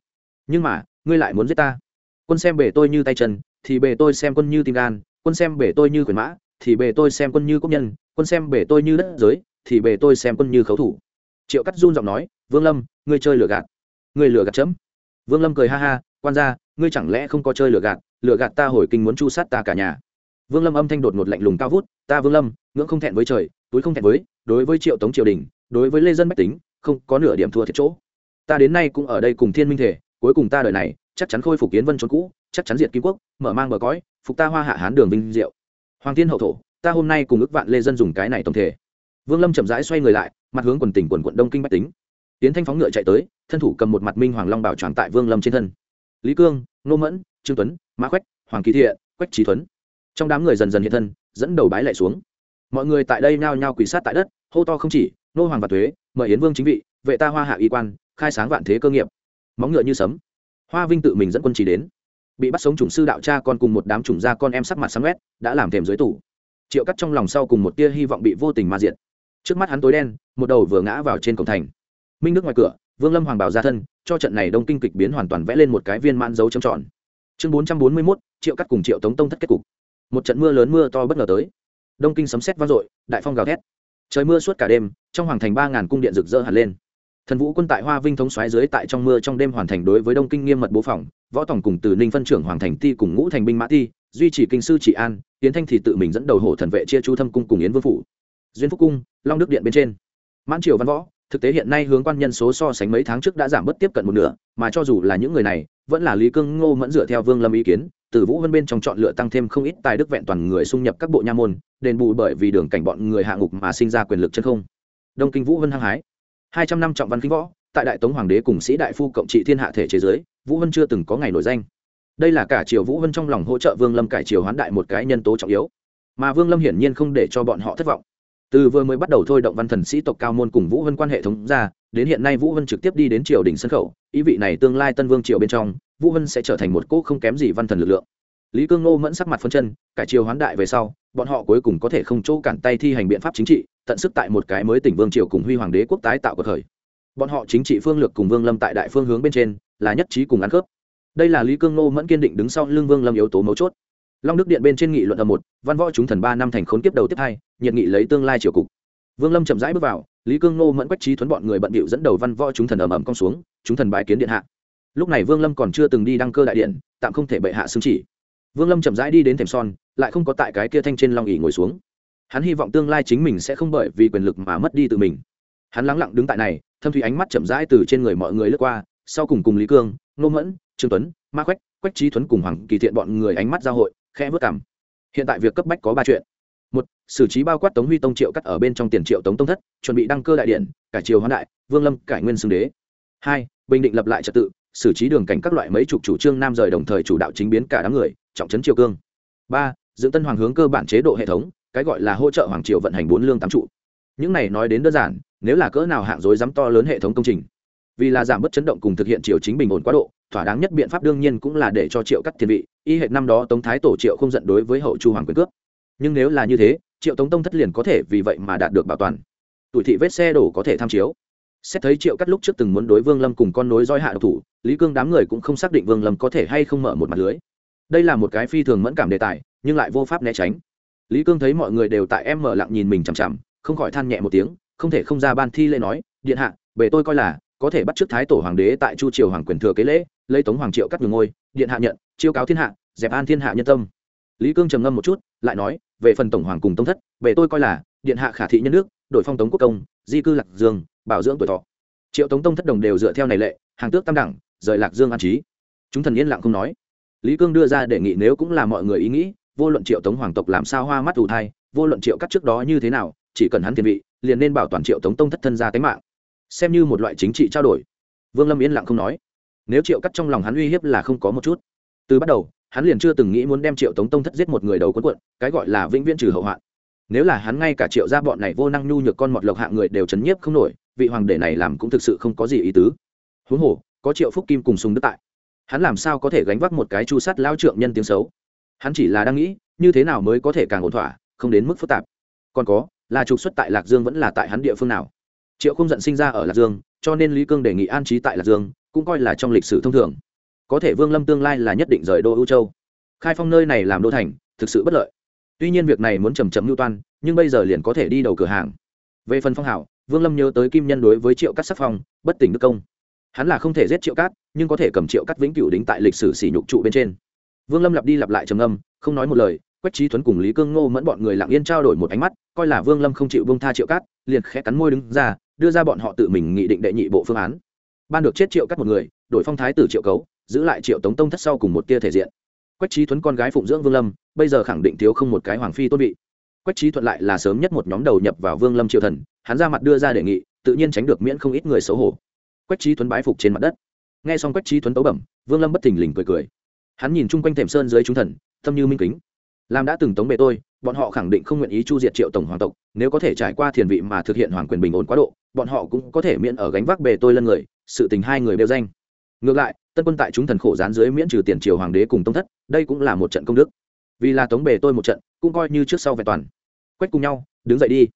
Speaker 1: Nhưng mà, ngươi lại muốn giết ta. Quân xem bể tôi như tay chân thì bề tôi xem quân như tim gan, quân xem bể tôi như quyền mã, thì bề tôi xem quân như quốc nhân, quân xem bể tôi như đất giới, thì bề tôi xem quân như khấu thủ. Triệu cắt run giọng nói, vương lâm, ngươi chơi lừa gạt. Ngươi lừa gạt chấm. Vương lâm cười ha ha, quan ra ngươi chẳng lẽ không có chơi lừa gạt lừa gạt ta hồi kinh muốn chu sát ta cả nhà. Vương lâm âm thanh đột ngột lạnh lùng cao vút, ta vương lâm, ngưỡng không thẹn với trời, túi không thẹn với, đối với triệu tống triều đình, đối với lê dân bách tính, không có nửa điểm thua thiệt chỗ. Ta đến nay cũng ở đây cùng thiên minh thể, cuối cùng ta đời này chắc chắn khôi phục kiến vân trốn cũ, chắc chắn diệt kim quốc, mở mang bờ cõi, phục ta hoa hạ hán đường vinh diệu. Hoàng thiên hậu thổ, ta hôm nay cùng ước vạn lê dân dùng cái này tổng thể. Vương lâm chậm rãi xoay người lại, mặt hướng quần tỉnh quần quận đông kinh bách tính. Tiến thanh phóng ngựa chạy tới, thân thủ cầm một mặt minh hoàng long bảo tròn tại vương lâm trên thân. Lý cương, nô mẫn, trương tuấn, mã khoách hoàng kỳ thiện quách trí tuấn trong đám người dần dần hiện thân, dẫn đầu bái lại xuống. Mọi người tại đây nhao nhao quỳ sát tại đất, hô to không chỉ, nô hoàng và thuế, mời yến vương chính vị, vệ ta hoa hạ y quan, khai sáng vạn thế cơ nghiệp. Móng ngựa như sấm hoa vinh tự mình dẫn quân chỉ đến. Bị bắt sống chủng sư đạo cha con cùng một đám chủng gia con em sắc mặt sáng quét đã làm thềm dưới tủ. Triệu cắt trong lòng sau cùng một tia hy vọng bị vô tình ma diệt. trước mắt hắn tối đen, một đầu vừa ngã vào trên cổng thành. Minh nước ngoài cửa, vương lâm hoàng bảo ra thân, cho trận này đông kinh kịch biến hoàn toàn vẽ lên một cái viên man dấu trầm tròn. Chương bốn trăm bốn mươi mốt, triệu cắt cùng triệu tống tông thất kết cục. Một trận mưa lớn mưa to bất ngờ tới. Đông kinh sấm sét vang dội, đại phong gào thét. Trời mưa suốt cả đêm, trong hoàng thành ba ngàn cung điện rực rỡ hẳn lên thần vũ quân tại hoa vinh thống xoáy dưới tại trong mưa trong đêm hoàn thành đối với đông kinh nghiêm mật bố phòng, võ tổng cùng từ ninh phân trưởng hoàng thành ti cùng ngũ thành binh mã ti, duy trì kinh sư trị an tiến thanh thì tự mình dẫn đầu hổ thần vệ chia chu thâm cung cùng yến vương phủ. Duyên phúc cung, long đức điện bên trên. Mãn triều văn võ, thực tế hiện nay hướng quan nhân số so sánh mấy tháng trước đã giảm bớt tiếp cận một nửa, mà cho dù là những người này, vẫn là lý cương ngô mẫn dựa theo vương lâm ý kiến, từ vũ vân bên trong chọn lựa tăng thêm không ít tài đức vẹn toàn người xung nhập các bộ nha môn, đền bù bởi vì đường cảnh bọn người hạ ngục mà sinh ra quyền lực chân không. Đông kinh vũ vân hăng hái hai trăm năm trọng văn kinh võ, tại đại tống hoàng đế cùng sĩ đại phu cộng trị thiên hạ thể chế giới, vũ vân chưa từng có ngày nổi danh. Đây là cả triều vũ vân trong lòng hỗ trợ vương lâm cải triều hoán đại một cái nhân tố trọng yếu. Mà vương lâm hiển nhiên không để cho bọn họ thất vọng. Từ vừa mới bắt đầu thôi động văn thần sĩ tộc cao môn cùng vũ vân quan hệ thống ra, đến hiện nay vũ vân trực tiếp đi đến triều đình sân khẩu, ý vị này tương lai tân vương triều bên trong, vũ vân sẽ trở thành một cỗ không kém gì văn thần lực lượng. Lý cương ngô mẫn sắc mặt phân chân, cải triều hoán đại về sau, bọn họ cuối cùng có thể không chỗ cản tay thi hành biện pháp chính trị tận sức tại một cái mới tỉnh vương triều cùng huy hoàng đế quốc tái tạo cuộc khởi bọn họ chính trị phương lược cùng vương lâm tại đại phương hướng bên trên, là nhất trí cùng ăn khớp. Đây là lý cương ngô mẫn kiên định đứng sau lưng vương lâm yếu tố mấu chốt. Long đức điện bên trên nghị luận âm một, văn võ chúng thần ba năm thành khốn kiếp đầu tiếp hai, nhiệt nghị lấy tương lai triều cục. Vương lâm chậm rãi bước vào, lý cương ngô mẫn quách trí thuấn bọn người bận bịu dẫn đầu văn võ chúng thần ầm ầm cong xuống, chúng thần bái kiến điện hạ. Lúc này vương lâm còn chưa từng đi đăng cơ đại điện, tạm không thể bệ hạ xứng chỉ. Vương lâm chậm rãi đi đến thềm son, lại không có tại cái kia thanh trên long ỉ ngồi xuống hắn hy vọng tương lai chính mình sẽ không bởi vì quyền lực mà mất đi tự mình. Hắn lắng lặng đứng tại này, thâm thủy ánh mắt chậm rãi từ trên người mọi người lướt qua, sau cùng cùng lý cương nô mẫn, trương tuấn, ma quách quách trí tuấn cùng hoàng kỳ thiện bọn người ánh mắt giao hội, khẽ vớt cảm. Hiện tại việc cấp bách có ba chuyện. Một, xử trí bao quát tống huy tông triệu cắt ở bên trong tiền triệu tống tông thất, chuẩn bị đăng cơ đại điện, cải triều hoán đại, vương lâm cải nguyên xưng đế. Hai, bình định lập lại trật tự, xử trí đường cảnh các loại mấy chục chủ trương nam rời đồng thời chủ đạo chính biến cả đám người, trọng trấn triều cương. Ba, dựng tân hoàng hướng cơ bản chế độ hệ thống cái gọi là hỗ trợ hoàng triều vận hành bốn lương tám trụ. Những này nói đến đơn giản, nếu là cỡ nào hạng dối dám to lớn hệ thống công trình. Vì là giảm bớt chấn động cùng thực hiện triều chính bình ổn quá độ, thỏa đáng nhất biện pháp đương nhiên cũng là để cho triệu cắt thiên vị, y hệ năm đó tống thái tổ triệu không giận đối với hậu chu hoàng quyền cướp nhưng nếu là như thế, triệu tống tông thất liền có thể vì vậy mà đạt được bảo toàn. Tuổi thị vết xe đổ có thể tham chiếu. Xét thấy triệu cắt lúc trước từng muốn đối vương lâm cùng con nối roi hạ độc thủ, lý cương đám người cũng không xác định vương lâm có thể hay không mở một mặt lưới. Đây là một cái phi thường mẫn cảm đề tài, nhưng lại vô pháp né tránh lý cương thấy mọi người đều tại em mở lặng nhìn mình chằm chằm, không khỏi than nhẹ một tiếng, không thể không ra ban thi lễ nói, điện hạ, về tôi coi là, có thể bắt t thái tổ hoàng đế tại chu triều hoàng quyền thừa kế lễ, lấy tống hoàng triệu cắt nhường ngôi, điện hạ nhận, chiêu cáo thiên hạ, dẹp an thiên hạ nhân tâm. Lý cương trầm ngâm một chút, lại nói, về phần tổng hoàng cùng tông thất, về tôi coi là, điện hạ khả thị nhân nước, đổi phong tống quốc công, di cư lạc dương, bảo dưỡng tuổi thọ. Triệu tống tông thất đồng đều dựa theo này lệ, hàng tước tam đẳng, rời lạc dương an trí. Chúng thần yên lặng không nói. Lý cương đưa ra đề nghị nếu cũng là mọi người ý nghĩ vô luận triệu tống hoàng tộc làm sao hoa mắt ủ thai, vô luận triệu cắt trước đó như thế nào, chỉ cần hắn tiền vị, liền nên bảo toàn triệu tống tông thất thân ra tính mạng. Xem như một loại chính trị trao đổi. Vương lâm yên lặng không nói. Nếu triệu cắt trong lòng hắn uy hiếp là không có một chút. Từ bắt đầu, hắn liền chưa từng nghĩ muốn đem triệu tống tông thất giết một người đầu quấn quận, cái gọi là vĩnh viễn trừ hậu hoạn. Nếu là hắn ngay cả triệu gia bọn này vô năng nhu nhược con mọt lộc hạng người đều chấn nhiếp không nổi, vị hoàng đệ này làm cũng thực sự không có gì ý tứ. Huống hồ, có triệu phúc kim cùng sùng đức tại. Hắn làm sao có thể gánh vác một cái chu sát lao trượng nhân tiếng xấu? Hắn chỉ là đang nghĩ, như thế nào mới có thể càng ổn thỏa, không đến mức phức tạp. Còn có là trục xuất tại lạc dương vẫn là tại hắn địa phương nào? Triệu không giận sinh ra ở lạc dương, cho nên lý cương đề nghị an trí tại lạc dương, cũng coi là trong lịch sử thông thường. Có thể vương lâm tương lai là nhất định rời đô ưu châu. Khai phong nơi này làm đô thành, thực sự bất lợi. Tuy nhiên việc này muốn chầm chậm mưu toan, nhưng bây giờ liền có thể đi đầu cửa hàng. Về phần phong hảo, vương lâm nhớ tới kim nhân đối với triệu cắt sắc phong, bất tỉnh đức công. Hắn là không thể giết triệu cát, nhưng có thể cầm triệu cắt vĩnh cửu đính tại lịch sử sỉ nhục trụ bên trên vương lâm lặp đi lặp lại trầm âm không nói một lời, quách trí tuấn cùng lý cương ngô mẫn bọn người lặng yên trao đổi một ánh mắt, coi là vương lâm không chịu bông tha triệu cát, liền khẽ cắn môi đứng ra, đưa ra bọn họ tự mình nghị định đệ nhị bộ phương án. Ban được chết triệu cắt một người, đổi phong thái tử triệu cấu, giữ lại triệu tống tông thất sau cùng một tia thể diện. Quách trí tuấn con gái phụng dưỡng vương lâm, bây giờ khẳng định thiếu không một cái hoàng phi tôn vị. Quách trí thuận lại là sớm nhất một nhóm đầu nhập vào vương lâm triệu thần, hắn ra mặt đưa ra đề nghị, tự nhiên tránh được miễn không ít người xấu hổ. Quách trí tuấn bái phục trên mặt đất. Nghe xong quách trí tuấn tấu bẩm, vương lâm bất thình lình cười cười hắn nhìn chung quanh thềm sơn dưới chúng thần tâm như minh kính. Làm đã từng tống bề tôi, bọn họ khẳng định không nguyện ý chu diệt triệu tổng hoàng tộc, nếu có thể trải qua thiền vị mà thực hiện hoàng quyền bình ổn quá độ, bọn họ cũng có thể miễn ở gánh vác bề tôi lân người, sự tình hai người đều danh. Ngược lại, tân quân tại chúng thần khổ gián dưới miễn trừ tiền triều hoàng đế cùng tông thất, đây cũng là một trận công đức. Vì là tống bề tôi một trận, cũng coi như trước sau vẹn toàn. Quách cùng nhau, đứng dậy đi.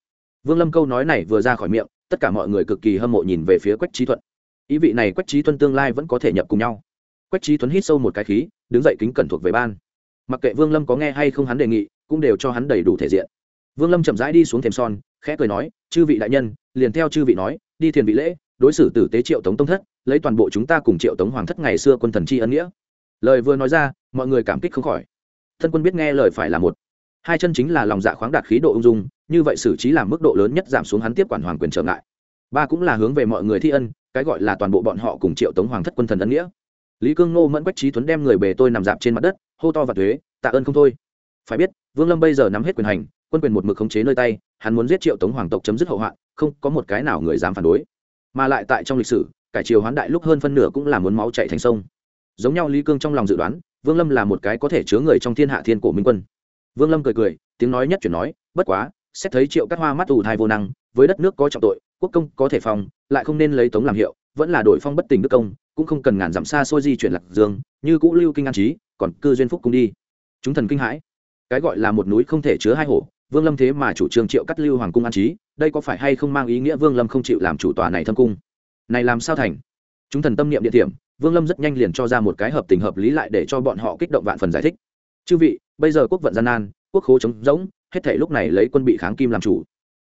Speaker 1: Vương lâm câu nói này vừa ra khỏi miệng, tất cả mọi người cực kỳ hâm mộ nhìn về phía quách trí thuận. Ý vị này quách trí thuận tương lai vẫn có thể nhập cùng nhau. Quách trí thuấn hít sâu một cái khí đứng dậy kính cẩn thuộc về ban. Mặc kệ vương lâm có nghe hay không hắn đề nghị, cũng đều cho hắn đầy đủ thể diện. Vương lâm chậm rãi đi xuống thềm son, khẽ cười nói, chư vị đại nhân, liền theo chư vị nói, đi thiền vị lễ, đối xử tử tế triệu tống tông thất, lấy toàn bộ chúng ta cùng triệu tống hoàng thất ngày xưa quân thần chi ân nghĩa. Lời vừa nói ra, mọi người cảm kích không khỏi. Thân quân biết nghe lời phải là một. Hai chân chính là lòng dạ khoáng đạt khí độ ung dung, như vậy xử trí làm mức độ lớn nhất giảm xuống hắn tiếp quản hoàng quyền trở ngại. Ba cũng là hướng về mọi người thi ân, cái gọi là toàn bộ bọn họ cùng triệu tống hoàng thất quân thần ân nghĩa lý cương nô mẫn quách trí tuấn đem người bề tôi nằm dạp trên mặt đất, hô to và thuế, tạ ơn không thôi. Phải biết, vương lâm bây giờ nắm hết quyền hành, quân quyền một mực khống chế nơi tay, hắn muốn giết triệu tống hoàng tộc chấm dứt hậu hoạn, không có một cái nào người dám phản đối. Mà lại tại trong lịch sử, cải triều hoán đại lúc hơn phân nửa cũng là muốn máu chạy thành sông. Giống nhau lý cương trong lòng dự đoán, vương lâm là một cái có thể chứa người trong thiên hạ thiên cổ minh quân. Vương lâm cười cười, tiếng nói nhất chuyển nói, bất quá, xét thấy triệu các hoa mắt ù thai vô năng, với đất nước có trọng tội, quốc công có thể phòng, lại không nên lấy tống làm hiệu vẫn là đổi phong bất tình đức công, cũng không cần ngàn dặm xa xôi di chuyển lạc dương, như cũ lưu kinh an trí, còn cư duyên phúc cung đi. Chúng thần kinh hãi. Cái gọi là một núi không thể chứa hai hổ, vương lâm thế mà chủ trương triệu cắt lưu hoàng cung an trí, đây có phải hay không mang ý nghĩa vương lâm không chịu làm chủ tòa này thâm cung? Này làm sao thành? Chúng thần tâm niệm địa điểm, vương lâm rất nhanh liền cho ra một cái hợp tình hợp lý lại để cho bọn họ kích động vạn phần giải thích. Chư vị, bây giờ quốc vận gian nan, quốc khố trống rỗng, hết thể lúc này lấy quân bị kháng kim làm chủ.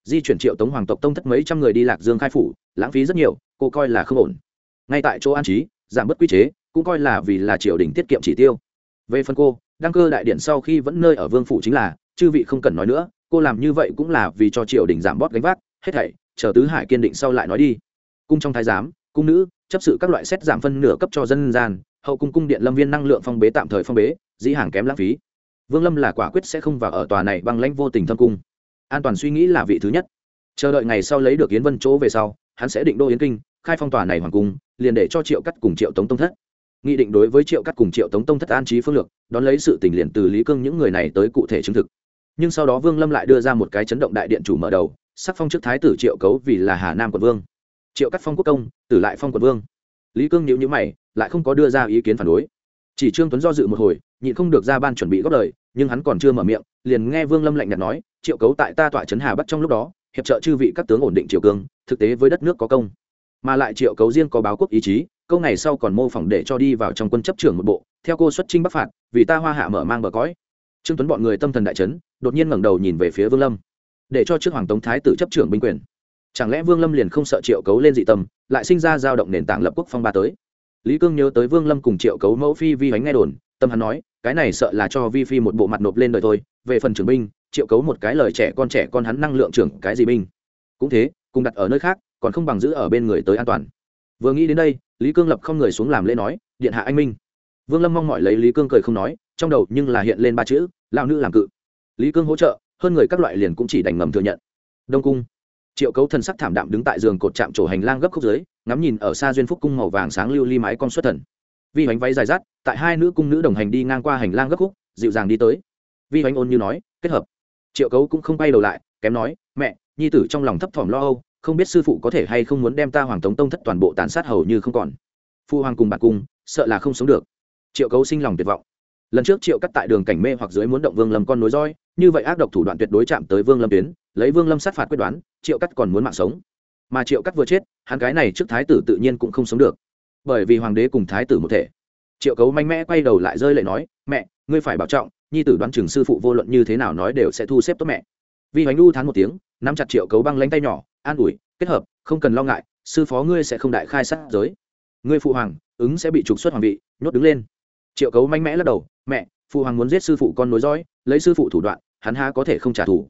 Speaker 1: Di chuyển triệu tống hoàng tộc tông thất mấy trăm người đi lạc dương khai phủ, lãng phí rất nhiều cô coi là không ổn. Ngay tại chỗ an trí, giảm bớt quy chế, cũng coi là vì là triều đình tiết kiệm chỉ tiêu. Về phần cô, đăng cơ đại điện sau khi vẫn nơi ở vương phủ chính là, chư vị không cần nói nữa, cô làm như vậy cũng là vì cho triều đình giảm bót gánh vác, hết thảy, chờ tứ hải kiên định sau lại nói đi. Cung trong thái giám, cung nữ, chấp sự các loại xét giảm phân nửa cấp cho dân gian, hậu cung cung điện lâm viên năng lượng phong bế tạm thời phong bế, dĩ hàng kém lãng phí. Vương lâm là quả quyết sẽ không vào ở tòa này bằng lãnh vô tình thâm cung. An toàn suy nghĩ là vị thứ nhất. Chờ đợi ngày sau lấy được yến vân chỗ về sau hắn sẽ định đô yến kinh, khai phong tòa này hoàng cung, liền để cho triệu cắt cùng triệu tống tông thất. Nghị định đối với triệu cắt cùng triệu tống tông thất an trí phương lược, đón lấy sự tình liền từ lý cương những người này tới cụ thể chứng thực. Nhưng sau đó vương lâm lại đưa ra một cái chấn động đại điện chủ mở đầu, sắc phong trước thái tử triệu cấu vì là hà nam quận vương. Triệu cắt phong quốc công, tử lại phong quận vương. Lý cương nhịu nhữ mày, lại không có đưa ra ý kiến phản đối. Chỉ trương tuấn do dự một hồi, nhịn không được ra ban chuẩn bị góp lời, nhưng hắn còn chưa mở miệng, liền nghe vương lâm lạnh nhạt nói, triệu cấu tại ta tọa trấn hà bắc trong lúc đó hiệp trợ chư vị các tướng ổn định triều cương, thực tế với đất nước có công. Mà lại triệu cấu riêng có báo quốc ý chí, câu ngày sau còn mô phỏng để cho đi vào trong quân chấp trưởng một bộ, theo cô xuất trinh bắc phạt, vì ta hoa hạ mở mang bờ cõi. Trương tuấn bọn người tâm thần đại chấn, đột nhiên ngẩng đầu nhìn về phía vương lâm. Để cho trước hoàng tống thái tử chấp trưởng binh quyền. Chẳng lẽ vương lâm liền không sợ triệu cấu lên dị tâm, lại sinh ra dao động nền tảng lập quốc phong ba tới? Lý cương nhớ tới vương lâm cùng triệu cấu mẫu phi vi hoánh nghe đồn, tâm hắn nói, cái này sợ là cho vi phi một bộ mặt nộp lên đời thôi, về phần trưởng binh triệu cấu một cái lời trẻ con trẻ con hắn năng lượng trưởng cái gì binh cũng thế, cùng đặt ở nơi khác, còn không bằng giữ ở bên người tới an toàn. Vừa nghĩ đến đây, lý cương lập không người xuống làm lễ nói, điện hạ anh minh. Vương lâm mong mọi lấy lý cương cười không nói, trong đầu nhưng là hiện lên ba chữ lao nữ làm cự. Lý cương hỗ trợ, hơn người các loại liền cũng chỉ đành ngầm thừa nhận. Đông cung. Triệu cấu thần sắc thảm đạm đứng tại giường cột chạm trổ hành lang gấp khúc dưới, ngắm nhìn ở xa duyên phúc cung màu vàng sáng lưu ly mái con xuất thần. Vi hoánh váy dài rát tại hai nữ cung nữ đồng hành đi ngang qua hành lang gấp khúc, dịu dàng đi tới. Vi hoánh ôn như nói, kết hợp triệu cấu cũng không bay đầu lại, kém nói, mẹ, nhi tử trong lòng thấp thỏm lo âu, không biết sư phụ có thể hay không muốn đem ta hoàng tống tông thất toàn bộ tàn sát hầu như không còn. Phu hoàng cùng bà cung, sợ là không sống được. Triệu cấu sinh lòng tuyệt vọng. Lần trước triệu cắt tại đường cảnh mê hoặc dưới muốn động vương lâm con nối roi, như vậy ác độc thủ đoạn tuyệt đối chạm tới vương lâm tuyến, lấy vương lâm sát phạt quyết đoán, triệu cắt còn muốn mạng sống. Mà triệu cắt vừa chết, hắn cái này trước thái tử tự nhiên cũng không sống được. Bởi vì hoàng đế cùng thái tử một thể. Triệu cấu mạnh mẽ quay đầu lại rơi lại nói, mẹ, ngươi phải bảo trọng nhi tử đoán chừng sư phụ vô luận như thế nào nói đều sẽ thu xếp tốt mẹ. Vi hoành u thán một tiếng, nắm chặt triệu cấu băng lánh tay nhỏ, an ủi, kết hợp, không cần lo ngại, sư phó ngươi sẽ không đại khai sát giới. Ngươi phụ hoàng, ứng sẽ bị trục xuất hoàng vị, nhốt đứng lên. Triệu cấu mạnh mẽ lắc đầu, mẹ, phụ hoàng muốn giết sư phụ con nối dõi, lấy sư phụ thủ đoạn, hắn há có thể không trả thù.